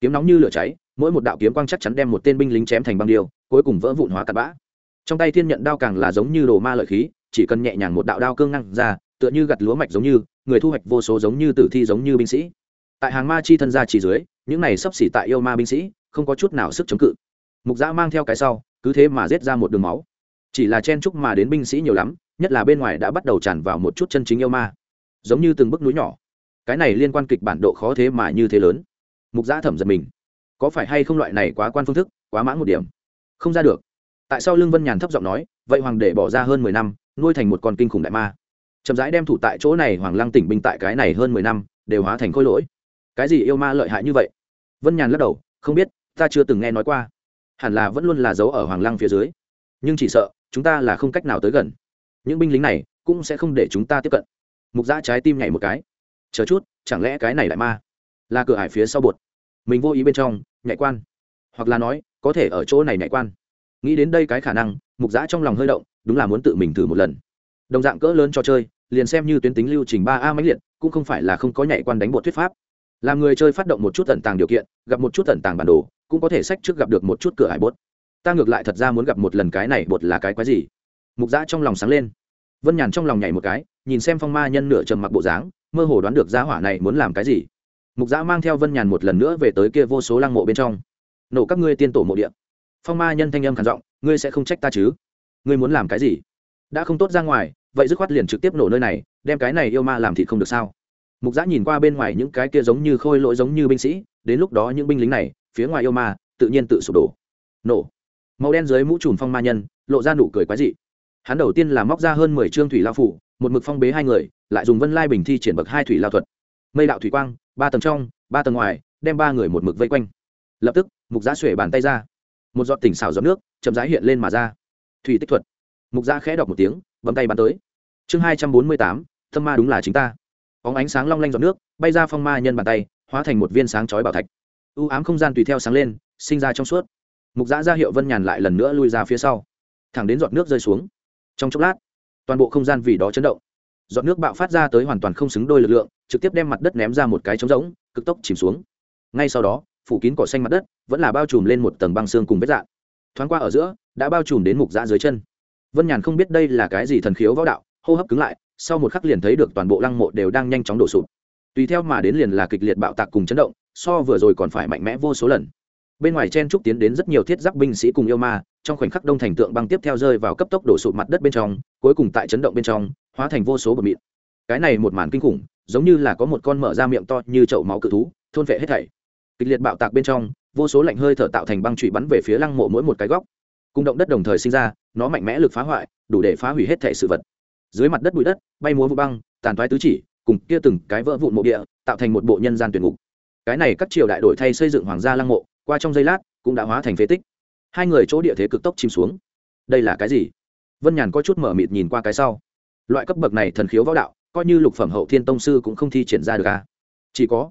Kiếm nóng như lửa cháy mỗi một đạo kiếm quang chắc chắn đem một tên binh lính chém thành băng điều, cuối cùng vỡ vụn hóa cặn bã. Trong tay thiên nhận đao càng là giống như đồ ma lợi khí chỉ cần nhẹ nhàng một đạo đao cương ngăn ra tựa như gặt lúa mạch giống như người thu hoạch vô số giống như tử thi giống như binh sĩ. Tại hàng ma chi thân ra chỉ dưới những này sắp xỉ tại yêu ma binh sĩ không có chút nào sức chống cự mục giã mang theo cái sau, cứ thế mà giết ra một đường máu. Chỉ là chen chúc mà đến binh sĩ nhiều lắm, nhất là bên ngoài đã bắt đầu tràn vào một chút chân chính yêu ma. Giống như từng bức núi nhỏ. Cái này liên quan kịch bản độ khó thế mà như thế lớn. Mục giã thẩm giật mình. Có phải hay không loại này quá quan phương thức, quá mãn một điểm? Không ra được. Tại sao lương vân nhàn thấp giọng nói, vậy hoàng để bỏ ra hơn mười năm, nuôi thành một con kinh khủng đại ma. Chậm rãi đem thủ tại chỗ này hoàng lăng tỉnh binh tại cái này hơn mười năm, đều hóa thành khôi lỗi. Cái gì yêu ma lợi hại như vậy? Vân nhàn lắc đầu, không biết, ta chưa từng nghe nói qua hẳn là vẫn luôn là giấu ở hoàng lăng phía dưới. Nhưng chỉ sợ, chúng ta là không cách nào tới gần. Những binh lính này cũng sẽ không để chúng ta tiếp cận. Mục giã trái tim nhảy một cái. Chờ chút, chẳng lẽ cái này lại ma? Là cửa hải phía sau bột. Mình vô ý bên trong nhạy quan. Hoặc là nói, có thể ở chỗ này nhạy quan. Nghĩ đến đây cái khả năng, mục giã trong lòng hơi động, đúng là muốn tự mình thử một lần. Đồng dạng cỡ lớn cho chơi, liền xem như tuyến tính lưu trình ba a máy liệt, cũng không phải là không có nhạy quan đánh bột thuyết pháp. Làm người chơi phát động một chút tận tàng điều kiện, gặp một chút tận tàng bản đồ cũng có thể sách trước gặp được một chút cửa hải bốt. Ta ngược lại thật ra muốn gặp một lần cái này bột là cái quái gì? Mục giã trong lòng sáng lên. Vân nhàn trong lòng nhảy một cái, nhìn xem phong ma nhân nửa trầm mặc bộ dáng, mơ hồ đoán được gia hỏa này muốn làm cái gì. Mục giã mang theo vân nhàn một lần nữa về tới kia vô số lăng mộ bên trong. Nổ các ngươi tiên tổ mộ địa. Phong ma nhân thanh âm khản giọng, ngươi sẽ không trách ta chứ? Ngươi muốn làm cái gì? Đã không tốt ra ngoài, vậy dứt khoát liền trực tiếp nổ nơi này, đem cái này yêu ma làm thì không được sao? Mục giã nhìn qua bên ngoài những cái kia giống như khôi lỗi giống như binh sĩ, đến lúc đó những binh lính này phía ngoài yêu ma, tự nhiên tự sụp đổ. Nổ. Màu đen dưới mũ trùm phong ma nhân, lộ ra nụ cười quái dị. Hắn đầu tiên là móc ra hơn mười chương thủy lao phủ, một mực phong bế hai người, lại dùng vân lai bình thi triển bậc hai thủy lao thuật. Mây đạo thủy quang, ba tầng trong, ba tầng ngoài, đem ba người một mực vây quanh. Lập tức, mục giã xuể bàn tay ra. Một giọt tỉnh xào giọt nước, chậm rãi hiện lên mà ra. Thủy tích thuật. Mục giã khẽ đọc một tiếng, bấm tay bắn tới. Chương hai trăm bốn mươi tám, thâm ma đúng là chính ta. Óng ánh sáng long lanh giọt nước, bay ra phong ma nhân bàn tay, hóa thành một viên sáng chói bảo thạch u ám không gian tùy theo sáng lên, sinh ra trong suốt. Mục giã ra hiệu vân nhàn lại lần nữa lui ra phía sau, thẳng đến giọt nước rơi xuống. Trong chốc lát, toàn bộ không gian vì đó chấn động. Giọt nước bạo phát ra tới hoàn toàn không xứng đôi lực lượng, trực tiếp đem mặt đất ném ra một cái trống rỗng, cực tốc chìm xuống. Ngay sau đó, phủ kín cỏ xanh mặt đất vẫn là bao trùm lên một tầng băng xương cùng vết dạng. Thoáng qua ở giữa, đã bao trùm đến mục giã dưới chân. Vân nhàn không biết đây là cái gì thần khiếu võ đạo, hô hấp cứng lại, sau một khắc liền thấy được toàn bộ lăng mộ đều đang nhanh chóng đổ sụp. Tùy theo mà đến liền là kịch liệt bạo tạc cùng chấn động so vừa rồi còn phải mạnh mẽ vô số lần. Bên ngoài chen trúc tiến đến rất nhiều thiết giáp binh sĩ cùng yêu ma, trong khoảnh khắc đông thành tượng băng tiếp theo rơi vào cấp tốc đổ sụp mặt đất bên trong, cuối cùng tại chấn động bên trong, hóa thành vô số bột mịn. Cái này một màn kinh khủng, giống như là có một con mở ra miệng to như chậu máu cự thú, thôn vệ hết thảy. Kịch liệt bạo tạc bên trong, vô số lạnh hơi thở tạo thành băng trụy bắn về phía lăng mộ mỗi một cái góc. Cung động đất đồng thời sinh ra, nó mạnh mẽ lực phá hoại, đủ để phá hủy hết thảy sự vật. Dưới mặt đất bụi đất, bay múa vụ băng, tàn thoái tứ chỉ, cùng kia từng cái vỡ vụn mộ địa, tạo thành một bộ nhân gian tuyển ngục cái này các triều đại đổi thay xây dựng hoàng gia lăng mộ, qua trong giây lát, cũng đã hóa thành phế tích. Hai người chỗ địa thế cực tốc chìm xuống. Đây là cái gì? Vân nhàn có chút mở mịt nhìn qua cái sau. Loại cấp bậc này thần khiếu võ đạo, coi như lục phẩm hậu thiên tông sư cũng không thi triển ra được à? Chỉ có,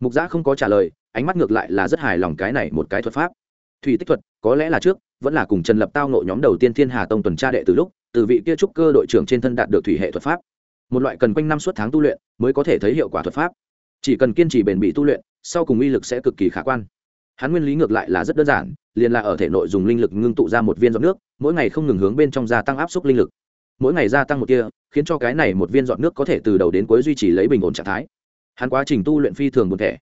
mục giã không có trả lời, ánh mắt ngược lại là rất hài lòng cái này một cái thuật pháp. Thủy tích thuật, có lẽ là trước, vẫn là cùng trần lập tao nộ nhóm đầu tiên thiên hà tông tuần tra đệ từ lúc, từ vị kia trúc cơ đội trưởng trên thân đạt được thủy hệ thuật pháp. Một loại cần quanh năm suốt tháng tu luyện mới có thể thấy hiệu quả thuật pháp. Chỉ cần kiên trì bền bỉ tu luyện sau cùng uy lực sẽ cực kỳ khả quan. Hắn nguyên lý ngược lại là rất đơn giản liền là ở thể nội dùng linh lực ngưng tụ ra một viên giọt nước mỗi ngày không ngừng hướng bên trong gia tăng áp suất linh lực. Mỗi ngày gia tăng một kia khiến cho cái này một viên giọt nước có thể từ đầu đến cuối duy trì lấy bình ổn trạng thái. Hắn quá trình tu luyện phi thường buồn thể,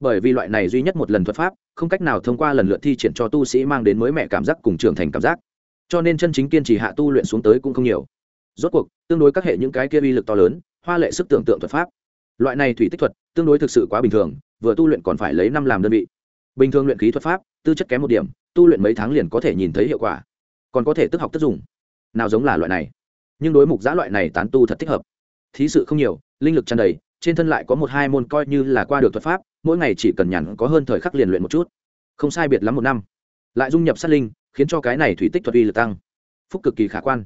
bởi vì loại này duy nhất một lần thuật pháp không cách nào thông qua lần lượt thi triển cho tu sĩ mang đến mới mẹ cảm giác cùng trưởng thành cảm giác. Cho nên chân chính kiên trì hạ tu luyện xuống tới cũng không nhiều. Rốt cuộc tương đối các hệ những cái kia uy lực to lớn hoa lệ sức tưởng tượng thuật pháp. Loại này thủy tích thuật tương đối thực sự quá bình thường vừa tu luyện còn phải lấy năm làm đơn vị. Bình thường luyện khí thuật pháp, tư chất kém một điểm, tu luyện mấy tháng liền có thể nhìn thấy hiệu quả. Còn có thể tức học tức dùng. Nào giống là loại này. Nhưng đối mục giã loại này tán tu thật thích hợp. Thí sự không nhiều, linh lực tràn đầy, trên thân lại có một hai môn coi như là qua được thuật pháp, mỗi ngày chỉ cần nhàn có hơn thời khắc liền luyện một chút. Không sai biệt lắm một năm. Lại dung nhập sát linh, khiến cho cái này thủy tích thuật uy lực tăng. Phúc cực kỳ khả quan.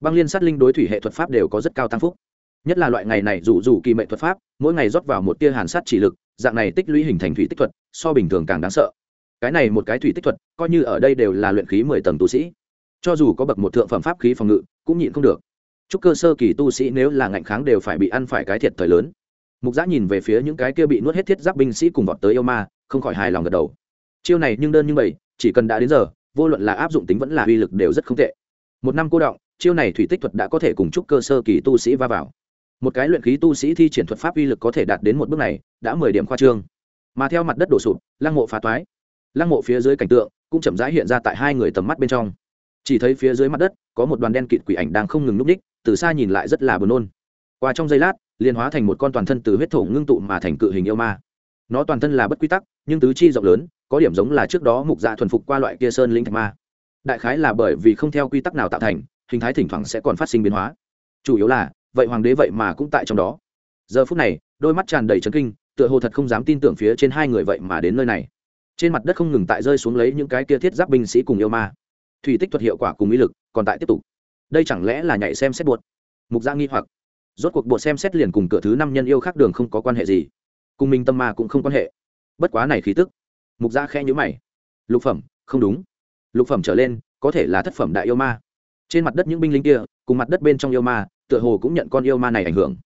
Băng liên sát linh đối thủy hệ thuật pháp đều có rất cao tăng phúc. Nhất là loại ngày này dù dù kỳ mệnh thuật pháp, mỗi ngày rót vào một tia hàn sát chỉ lực dạng này tích lũy hình thành thủy tích thuật, so bình thường càng đáng sợ. Cái này một cái thủy tích thuật, coi như ở đây đều là luyện khí mười tầng tu sĩ. Cho dù có bậc một thượng phẩm pháp khí phòng ngự, cũng nhịn không được. Chúc cơ sơ kỳ tu sĩ nếu là ngạnh kháng đều phải bị ăn phải cái thiệt thời lớn. Mục giã nhìn về phía những cái kia bị nuốt hết thiết giáp binh sĩ cùng vọt tới yêu ma, không khỏi hài lòng gật đầu. Chiêu này nhưng đơn như vậy, chỉ cần đã đến giờ, vô luận là áp dụng tính vẫn là uy lực đều rất không tệ. Một năm cô động, chiêu này thủy tích thuật đã có thể cùng chúc cơ sơ kỳ tu sĩ va vào một cái luyện khí tu sĩ thi triển thuật pháp uy lực có thể đạt đến một bước này, đã mười điểm khoa trương. Mà theo mặt đất đổ sụp, lăng mộ phá toái. Lăng mộ phía dưới cảnh tượng cũng chậm rãi hiện ra tại hai người tầm mắt bên trong. Chỉ thấy phía dưới mặt đất, có một đoàn đen kịt quỷ ảnh đang không ngừng núp đích, từ xa nhìn lại rất là buồn nôn. Qua trong giây lát, liền hóa thành một con toàn thân từ huyết thổ ngưng tụ mà thành cự hình yêu ma. Nó toàn thân là bất quy tắc, nhưng tứ chi rộng lớn, có điểm giống là trước đó mục dạ thuần phục qua loại kia sơn linh thạch ma. Đại khái là bởi vì không theo quy tắc nào tạo thành, hình thái thỉnh thoảng sẽ còn phát sinh biến hóa. Chủ yếu là vậy hoàng đế vậy mà cũng tại trong đó. Giờ phút này, đôi mắt tràn đầy trấn kinh, tựa hồ thật không dám tin tưởng phía trên hai người vậy mà đến nơi này. Trên mặt đất không ngừng tại rơi xuống lấy những cái kia thiết giáp binh sĩ cùng yêu ma. Thủy tích thuật hiệu quả cùng mỹ lực còn tại tiếp tục. Đây chẳng lẽ là nhảy xem xét buột mục gia nghi hoặc. Rốt cuộc bộ xem xét liền cùng cửa thứ năm nhân yêu khác đường không có quan hệ gì. Cùng minh tâm ma cũng không quan hệ. Bất quá này khí tức. Mục gia khe nhữ mày. Lục phẩm, không đúng. Lục phẩm trở lên, có thể là thất phẩm đại yêu ma. Trên mặt đất những binh lính kia, cùng mặt đất bên trong yêu ma tựa hồ cũng nhận con yêu ma này ảnh hưởng.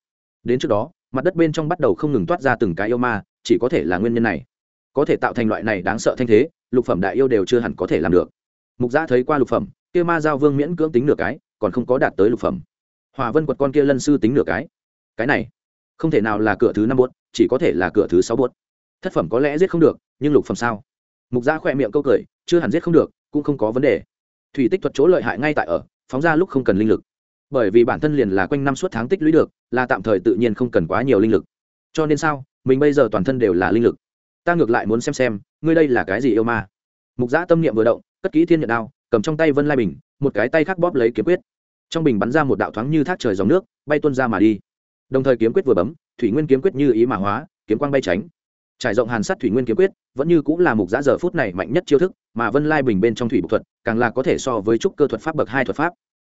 Đến trước đó, mặt đất bên trong bắt đầu không ngừng toát ra từng cái yêu ma, chỉ có thể là nguyên nhân này. Có thể tạo thành loại này đáng sợ thanh thế, lục phẩm đại yêu đều chưa hẳn có thể làm được. Mục gia thấy qua lục phẩm, kia ma giao vương miễn cưỡng tính nửa cái, còn không có đạt tới lục phẩm. Hòa vân quật con kia lân sư tính nửa cái. Cái này, không thể nào là cửa thứ năm buốt, chỉ có thể là cửa thứ sáu buốt. Thất phẩm có lẽ giết không được, nhưng lục phẩm sao? Mục gia khỏe miệng câu cười, chưa hẳn giết không được, cũng không có vấn đề. Thủy tích thuật chỗ lợi hại ngay tại ở, phóng ra lúc không cần linh lực bởi vì bản thân liền là quanh năm suốt tháng tích lũy được, là tạm thời tự nhiên không cần quá nhiều linh lực. Cho nên sao? Mình bây giờ toàn thân đều là linh lực. Ta ngược lại muốn xem xem, ngươi đây là cái gì yêu ma? Mục giã tâm niệm vừa động, cất kỹ thiên nhận đao, cầm trong tay vân lai bình, một cái tay khác bóp lấy kiếm quyết. Trong bình bắn ra một đạo thoáng như thác trời dòng nước, bay tuôn ra mà đi. Đồng thời kiếm quyết vừa bấm, thủy nguyên kiếm quyết như ý mà hóa, kiếm quang bay tránh. Trải rộng hàn sát thủy nguyên kiếm quyết, vẫn như cũng là mục giã giờ phút này mạnh nhất chiêu thức, mà vân lai bình bên trong thủy bục thuật, càng là có thể so với trúc cơ thuật pháp bậc hai thuật pháp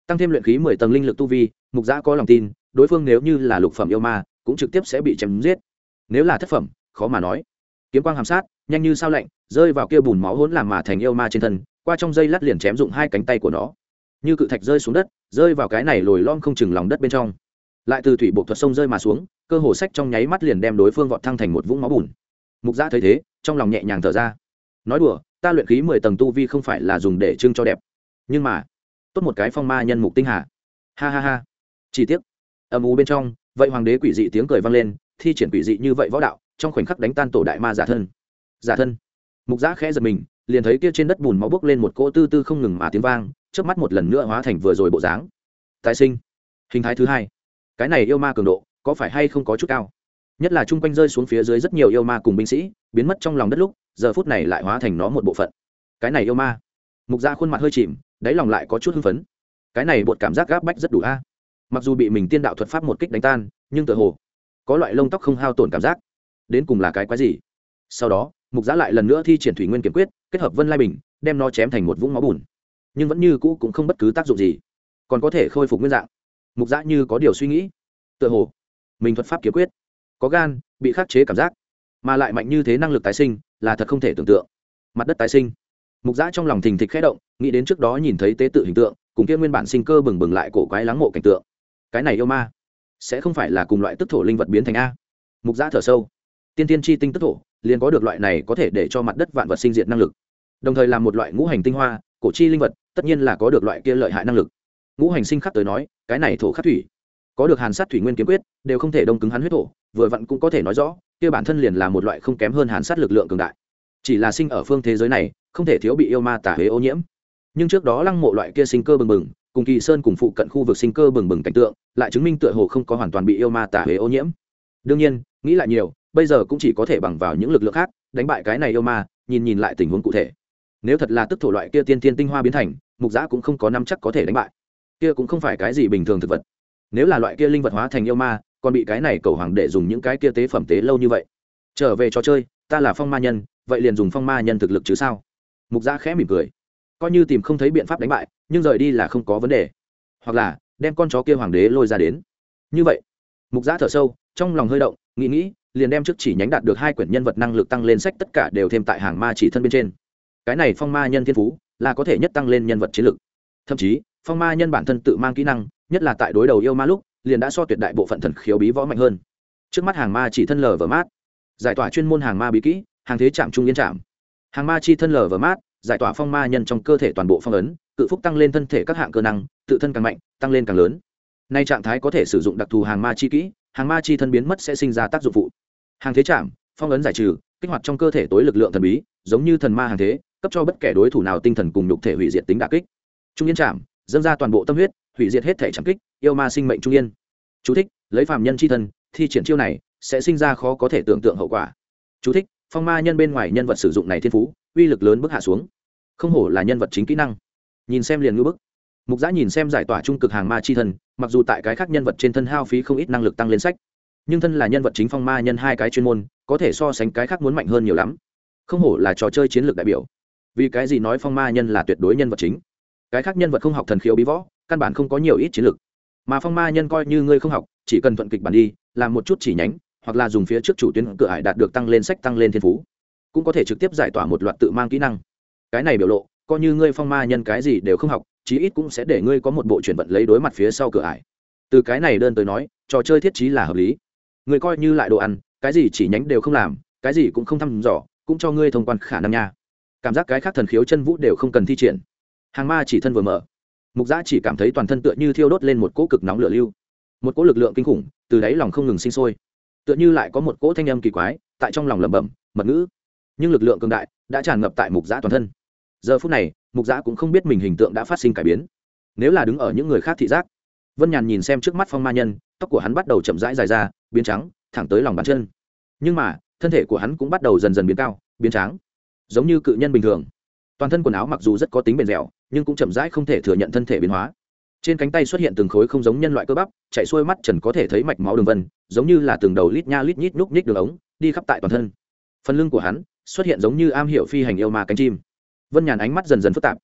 tăng thêm luyện khí mười tầng linh lực tu vi, mục giã có lòng tin, đối phương nếu như là lục phẩm yêu ma, cũng trực tiếp sẽ bị chém giết. Nếu là thất phẩm, khó mà nói. Kiếm quang hàm sát, nhanh như sao lạnh, rơi vào kia bùn máu hỗn làm mà thành yêu ma trên thân, qua trong dây lát liền chém dụng hai cánh tay của nó. Như cự thạch rơi xuống đất, rơi vào cái này lồi lom không chừng lòng đất bên trong. Lại từ thủy bộ thuật sông rơi mà xuống, cơ hồ sách trong nháy mắt liền đem đối phương vọt thăng thành một vũng máu bùn. Mục giã thấy thế, trong lòng nhẹ nhàng thở ra. Nói đùa, ta luyện khí mười tầng tu vi không phải là dùng để trưng cho đẹp. Nhưng mà tốt một cái phong ma nhân mục tinh hà. Ha ha ha. Chỉ tiếc, âm u bên trong, vậy hoàng đế quỷ dị tiếng cười vang lên, thi triển quỷ dị như vậy võ đạo, trong khoảnh khắc đánh tan tổ đại ma giả thân. Giả thân. Mục giã khẽ giật mình, liền thấy kia trên đất bùn máu bốc lên một cỗ tư tư không ngừng mà tiếng vang trước mắt một lần nữa hóa thành vừa rồi bộ dáng. Tái sinh. Hình thái thứ hai. Cái này yêu ma cường độ, có phải hay không có chút cao? Nhất là chung quanh rơi xuống phía dưới rất nhiều yêu ma cùng binh sĩ, biến mất trong lòng đất lúc, giờ phút này lại hóa thành nó một bộ phận. Cái này yêu ma. Mục gia khuôn mặt hơi chìm đáy lòng lại có chút hưng phấn. Cái này bột cảm giác gáp bách rất đủ a. Mặc dù bị mình tiên đạo thuật pháp một kích đánh tan, nhưng tự hồ có loại lông tóc không hao tổn cảm giác. Đến cùng là cái quái gì? Sau đó, mục giã lại lần nữa thi triển thủy nguyên kiếm quyết, kết hợp vân lai bình, đem nó chém thành một vũng máu bùn. Nhưng vẫn như cũ cũng không bất cứ tác dụng gì. Còn có thể khôi phục nguyên dạng. Mục giã như có điều suy nghĩ. Tựa hồ, mình thuật pháp kiếm quyết có gan, bị khắc chế cảm giác, mà lại mạnh như thế năng lực tái sinh là thật không thể tưởng tượng. Mặt đất tái sinh mục giã trong lòng thình thịch khẽ động, nghĩ đến trước đó nhìn thấy tế tự hình tượng, cùng kia nguyên bản sinh cơ bừng bừng lại cổ quái lắng mộ cảnh tượng. Cái này yêu ma, sẽ không phải là cùng loại tức thổ linh vật biến thành a. Mục giã thở sâu. Tiên tiên chi tinh tức thổ, liền có được loại này có thể để cho mặt đất vạn vật sinh diệt năng lực. Đồng thời là một loại ngũ hành tinh hoa, cổ chi linh vật, tất nhiên là có được loại kia lợi hại năng lực. Ngũ hành sinh khắc tới nói, cái này thổ khắc thủy, có được hàn sát thủy nguyên kiếm quyết, đều không thể đông cứng hắn huyết thổ, vừa vặn cũng có thể nói rõ, kia bản thân liền là một loại không kém hơn hàn sát lực lượng cường đại. Chỉ là sinh ở phương thế giới này không thể thiếu bị yêu ma tả huế ô nhiễm. Nhưng trước đó lăng mộ loại kia sinh cơ bừng bừng, cùng kỳ sơn cùng phụ cận khu vực sinh cơ bừng bừng cảnh tượng, lại chứng minh tựa hồ không có hoàn toàn bị yêu ma tả huế ô nhiễm. Đương nhiên, nghĩ lại nhiều, bây giờ cũng chỉ có thể bằng vào những lực lượng khác, đánh bại cái này yêu ma, nhìn nhìn lại tình huống cụ thể. Nếu thật là tức thổ loại kia tiên tiên tinh hoa biến thành, mục giã cũng không có năm chắc có thể đánh bại. Kia cũng không phải cái gì bình thường thực vật. Nếu là loại kia linh vật hóa thành yêu ma, còn bị cái này cầu hoàng để dùng những cái kia tế phẩm tế lâu như vậy. Trở về trò chơi, ta là phong ma nhân, vậy liền dùng phong ma nhân thực lực chứ sao? Mục gia khẽ mỉm cười. Coi như tìm không thấy biện pháp đánh bại, nhưng rời đi là không có vấn đề. Hoặc là, đem con chó kia hoàng đế lôi ra đến. Như vậy, mục gia thở sâu, trong lòng hơi động, nghĩ nghĩ, liền đem trước chỉ nhánh đạt được hai quyển nhân vật năng lực tăng lên sách tất cả đều thêm tại hàng ma chỉ thân bên trên. Cái này phong ma nhân thiên phú, là có thể nhất tăng lên nhân vật chiến lực. Thậm chí, phong ma nhân bản thân tự mang kỹ năng, nhất là tại đối đầu yêu ma lúc, liền đã so tuyệt đại bộ phận thần khiếu bí võ mạnh hơn. Trước mắt hàng ma chỉ thân lờ vờ mát. Giải tỏa chuyên môn hàng ma bí kỹ, hàng thế chạm trung yên chạm hàng ma chi thân lờ vờ mát giải tỏa phong ma nhân trong cơ thể toàn bộ phong ấn cự phúc tăng lên thân thể các hạng cơ năng tự thân càng mạnh tăng lên càng lớn. Nay trạng thái có thể sử dụng đặc thù hàng ma chi kỹ hàng ma chi thân biến mất sẽ sinh ra tác dụng phụ. Hàng thế chạm phong ấn giải trừ kích hoạt trong cơ thể tối lực lượng thần bí giống như thần ma hàng thế cấp cho bất kể đối thủ nào tinh thần cùng nhục thể hủy diệt tính đà kích. Trung yên chạm dâng ra toàn bộ tâm huyết hủy diệt hết thể trảm kích yêu ma sinh mệnh trung yên. Chú thích, lấy phàm nhân chi thân thi triển chiêu này sẽ sinh ra khó có thể tưởng tượng hậu quả. Chú thích, phong ma nhân bên ngoài nhân vật sử dụng này thiên phú, uy lực lớn bước hạ xuống. Không hổ là nhân vật chính kỹ năng. Nhìn xem liền ngưỡng bức. Mục giã nhìn xem giải tỏa trung cực hàng ma chi thân, mặc dù tại cái khác nhân vật trên thân hao phí không ít năng lực tăng lên sách, nhưng thân là nhân vật chính phong ma nhân hai cái chuyên môn, có thể so sánh cái khác muốn mạnh hơn nhiều lắm. Không hổ là trò chơi chiến lược đại biểu. Vì cái gì nói phong ma nhân là tuyệt đối nhân vật chính? Cái khác nhân vật không học thần khiếu bí võ, căn bản không có nhiều ít chiến lược. Mà phong ma nhân coi như ngươi không học, chỉ cần thuận kịch bản đi, làm một chút chỉ nhánh hoặc là dùng phía trước chủ tuyến cửa hải đạt được tăng lên sách tăng lên thiên phú, cũng có thể trực tiếp giải tỏa một loạt tự mang kỹ năng. Cái này biểu lộ, coi như ngươi phong ma nhân cái gì đều không học, chí ít cũng sẽ để ngươi có một bộ chuyển vận lấy đối mặt phía sau cửa ải. Từ cái này đơn tới nói, trò chơi thiết trí là hợp lý. Người coi như lại đồ ăn, cái gì chỉ nhánh đều không làm, cái gì cũng không thăm dò, cũng cho ngươi thông quan khả năng nha. Cảm giác cái khác thần khiếu chân vũ đều không cần thi triển. Hàng ma chỉ thân vừa mở. Mục giã chỉ cảm thấy toàn thân tựa như thiêu đốt lên một cỗ cực nóng lửa lưu. Một cỗ lực lượng kinh khủng, từ đáy lòng không ngừng sinh sôi tựa như lại có một cỗ thanh âm kỳ quái, tại trong lòng lẩm bẩm, mật ngữ. Nhưng lực lượng cường đại đã tràn ngập tại mục giã toàn thân. Giờ phút này, mục giã cũng không biết mình hình tượng đã phát sinh cải biến. Nếu là đứng ở những người khác thị giác, vân nhàn nhìn xem trước mắt phong ma nhân, tóc của hắn bắt đầu chậm rãi dài ra, biến trắng, thẳng tới lòng bàn chân. Nhưng mà, thân thể của hắn cũng bắt đầu dần dần biến cao, biến trắng, giống như cự nhân bình thường. Toàn thân quần áo mặc dù rất có tính bền dẻo, nhưng cũng chậm rãi không thể thừa nhận thân thể biến hóa trên cánh tay xuất hiện từng khối không giống nhân loại cơ bắp, chạy xuôi mắt trần có thể thấy mạch máu đường vân, giống như là từng đầu lít nha lít nhít nhúc nhích đường ống, đi khắp tại toàn thân. Phần lưng của hắn xuất hiện giống như am hiểu phi hành yêu ma cánh chim. Vân nhàn ánh mắt dần dần phức tạp.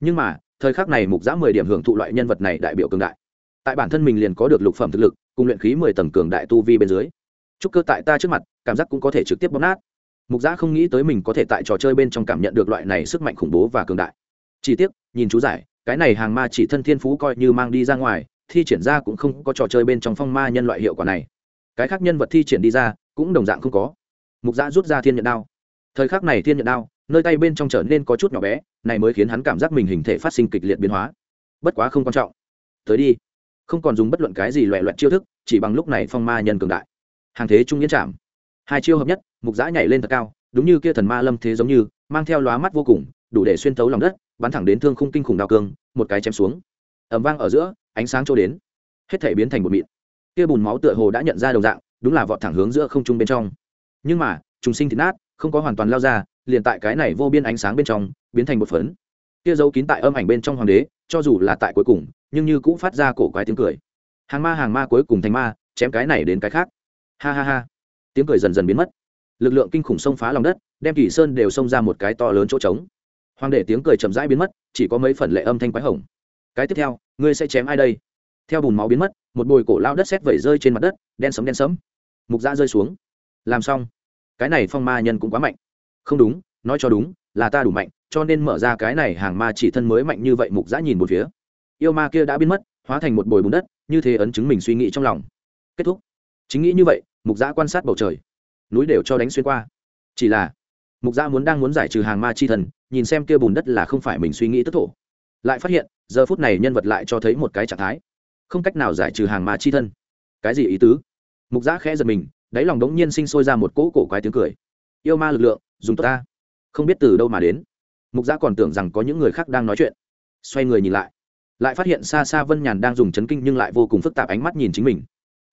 Nhưng mà, thời khắc này mục giã mười điểm hưởng thụ loại nhân vật này đại biểu cường đại. Tại bản thân mình liền có được lục phẩm thực lực, cùng luyện khí mười tầng cường đại tu vi bên dưới. Trúc cơ tại ta trước mặt, cảm giác cũng có thể trực tiếp bóp nát. Mục giã không nghĩ tới mình có thể tại trò chơi bên trong cảm nhận được loại này sức mạnh khủng bố và cường đại. Chỉ tiếc, nhìn chú giải cái này hàng ma chỉ thân thiên phú coi như mang đi ra ngoài, thi triển ra cũng không có trò chơi bên trong phong ma nhân loại hiệu quả này. Cái khác nhân vật thi triển đi ra, cũng đồng dạng không có. Mục giã rút ra thiên nhận đao. Thời khắc này thiên nhận đao, nơi tay bên trong trở nên có chút nhỏ bé, này mới khiến hắn cảm giác mình hình thể phát sinh kịch liệt biến hóa. Bất quá không quan trọng. Tới đi. Không còn dùng bất luận cái gì loẹ loẹt chiêu thức, chỉ bằng lúc này phong ma nhân cường đại. Hàng thế trung yên chạm hai chiêu hợp nhất, mục giã nhảy lên thật cao, đúng như kia thần ma lâm thế giống như, mang theo lóa mắt vô cùng, đủ để xuyên thấu lòng đất bắn thẳng đến thương khung kinh khủng đao cương, một cái chém xuống. Ẩm vang ở giữa, ánh sáng trôi đến. Hết thể biến thành một mịn. Kia bùn máu tựa hồ đã nhận ra đồng dạng, đúng là vọt thẳng hướng giữa không trung bên trong. Nhưng mà, trùng sinh thịt nát, không có hoàn toàn lao ra, liền tại cái này vô biên ánh sáng bên trong, biến thành một phấn. Kia giấu kín tại âm ảnh bên trong hoàng đế, cho dù là tại cuối cùng, nhưng như cũng phát ra cổ quái tiếng cười. Hàng ma hàng ma cuối cùng thành ma, chém cái này đến cái khác. Ha ha ha. Tiếng cười dần dần biến mất. Lực lượng kinh khủng xông phá lòng đất, đem kỳ sơn đều xông ra một cái to lớn chỗ trống hoàng đệ tiếng cười chậm rãi biến mất, chỉ có mấy phần lệ âm thanh quái hồng. Cái tiếp theo, ngươi sẽ chém ai đây? Theo bùn máu biến mất, một bồi cổ lao đất xét vẩy rơi trên mặt đất, đen sấm đen sấm mục da rơi xuống. Làm xong. Cái này phong ma nhân cũng quá mạnh. Không đúng, nói cho đúng, là ta đủ mạnh, cho nên mở ra cái này hàng ma chỉ thân mới mạnh như vậy, mục giã nhìn một phía. Yêu ma kia đã biến mất, hóa thành một bồi bùn đất, như thế ấn chứng mình suy nghĩ trong lòng. Kết thúc. Chính nghĩ như vậy, mục giã quan sát bầu trời. Núi đều cho đánh xuyên qua. Chỉ là, mục giã muốn đang muốn giải trừ hàng ma chi thần nhìn xem kia bùn đất là không phải mình suy nghĩ tức thổ. Lại phát hiện, giờ phút này nhân vật lại cho thấy một cái trạng thái. Không cách nào giải trừ hàng ma chi thân. Cái gì ý tứ? Mục giã khẽ giật mình, đáy lòng đống nhiên sinh sôi ra một cỗ cổ quái tiếng cười. Yêu ma lực lượng, dùng tốt ta. Không biết từ đâu mà đến. Mục giã còn tưởng rằng có những người khác đang nói chuyện. Xoay người nhìn lại. Lại phát hiện xa xa vân nhàn đang dùng chấn kinh nhưng lại vô cùng phức tạp ánh mắt nhìn chính mình.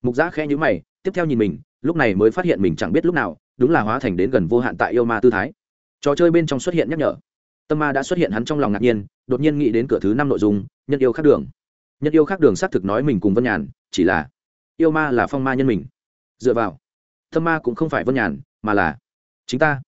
Mục giã khẽ nhữ mày, tiếp theo nhìn mình, lúc này mới phát hiện mình chẳng biết lúc nào, đúng là hóa thành đến gần vô hạn tại yêu ma tư thái trò chơi bên trong xuất hiện nhắc nhở. Tâm ma đã xuất hiện hắn trong lòng ngạc nhiên, đột nhiên nghĩ đến cửa thứ năm nội dung, nhân yêu khác đường. Nhân yêu khác đường xác thực nói mình cùng vân nhàn, chỉ là yêu ma là phong ma nhân mình. Dựa vào, tâm ma cũng không phải vân nhàn, mà là chính ta.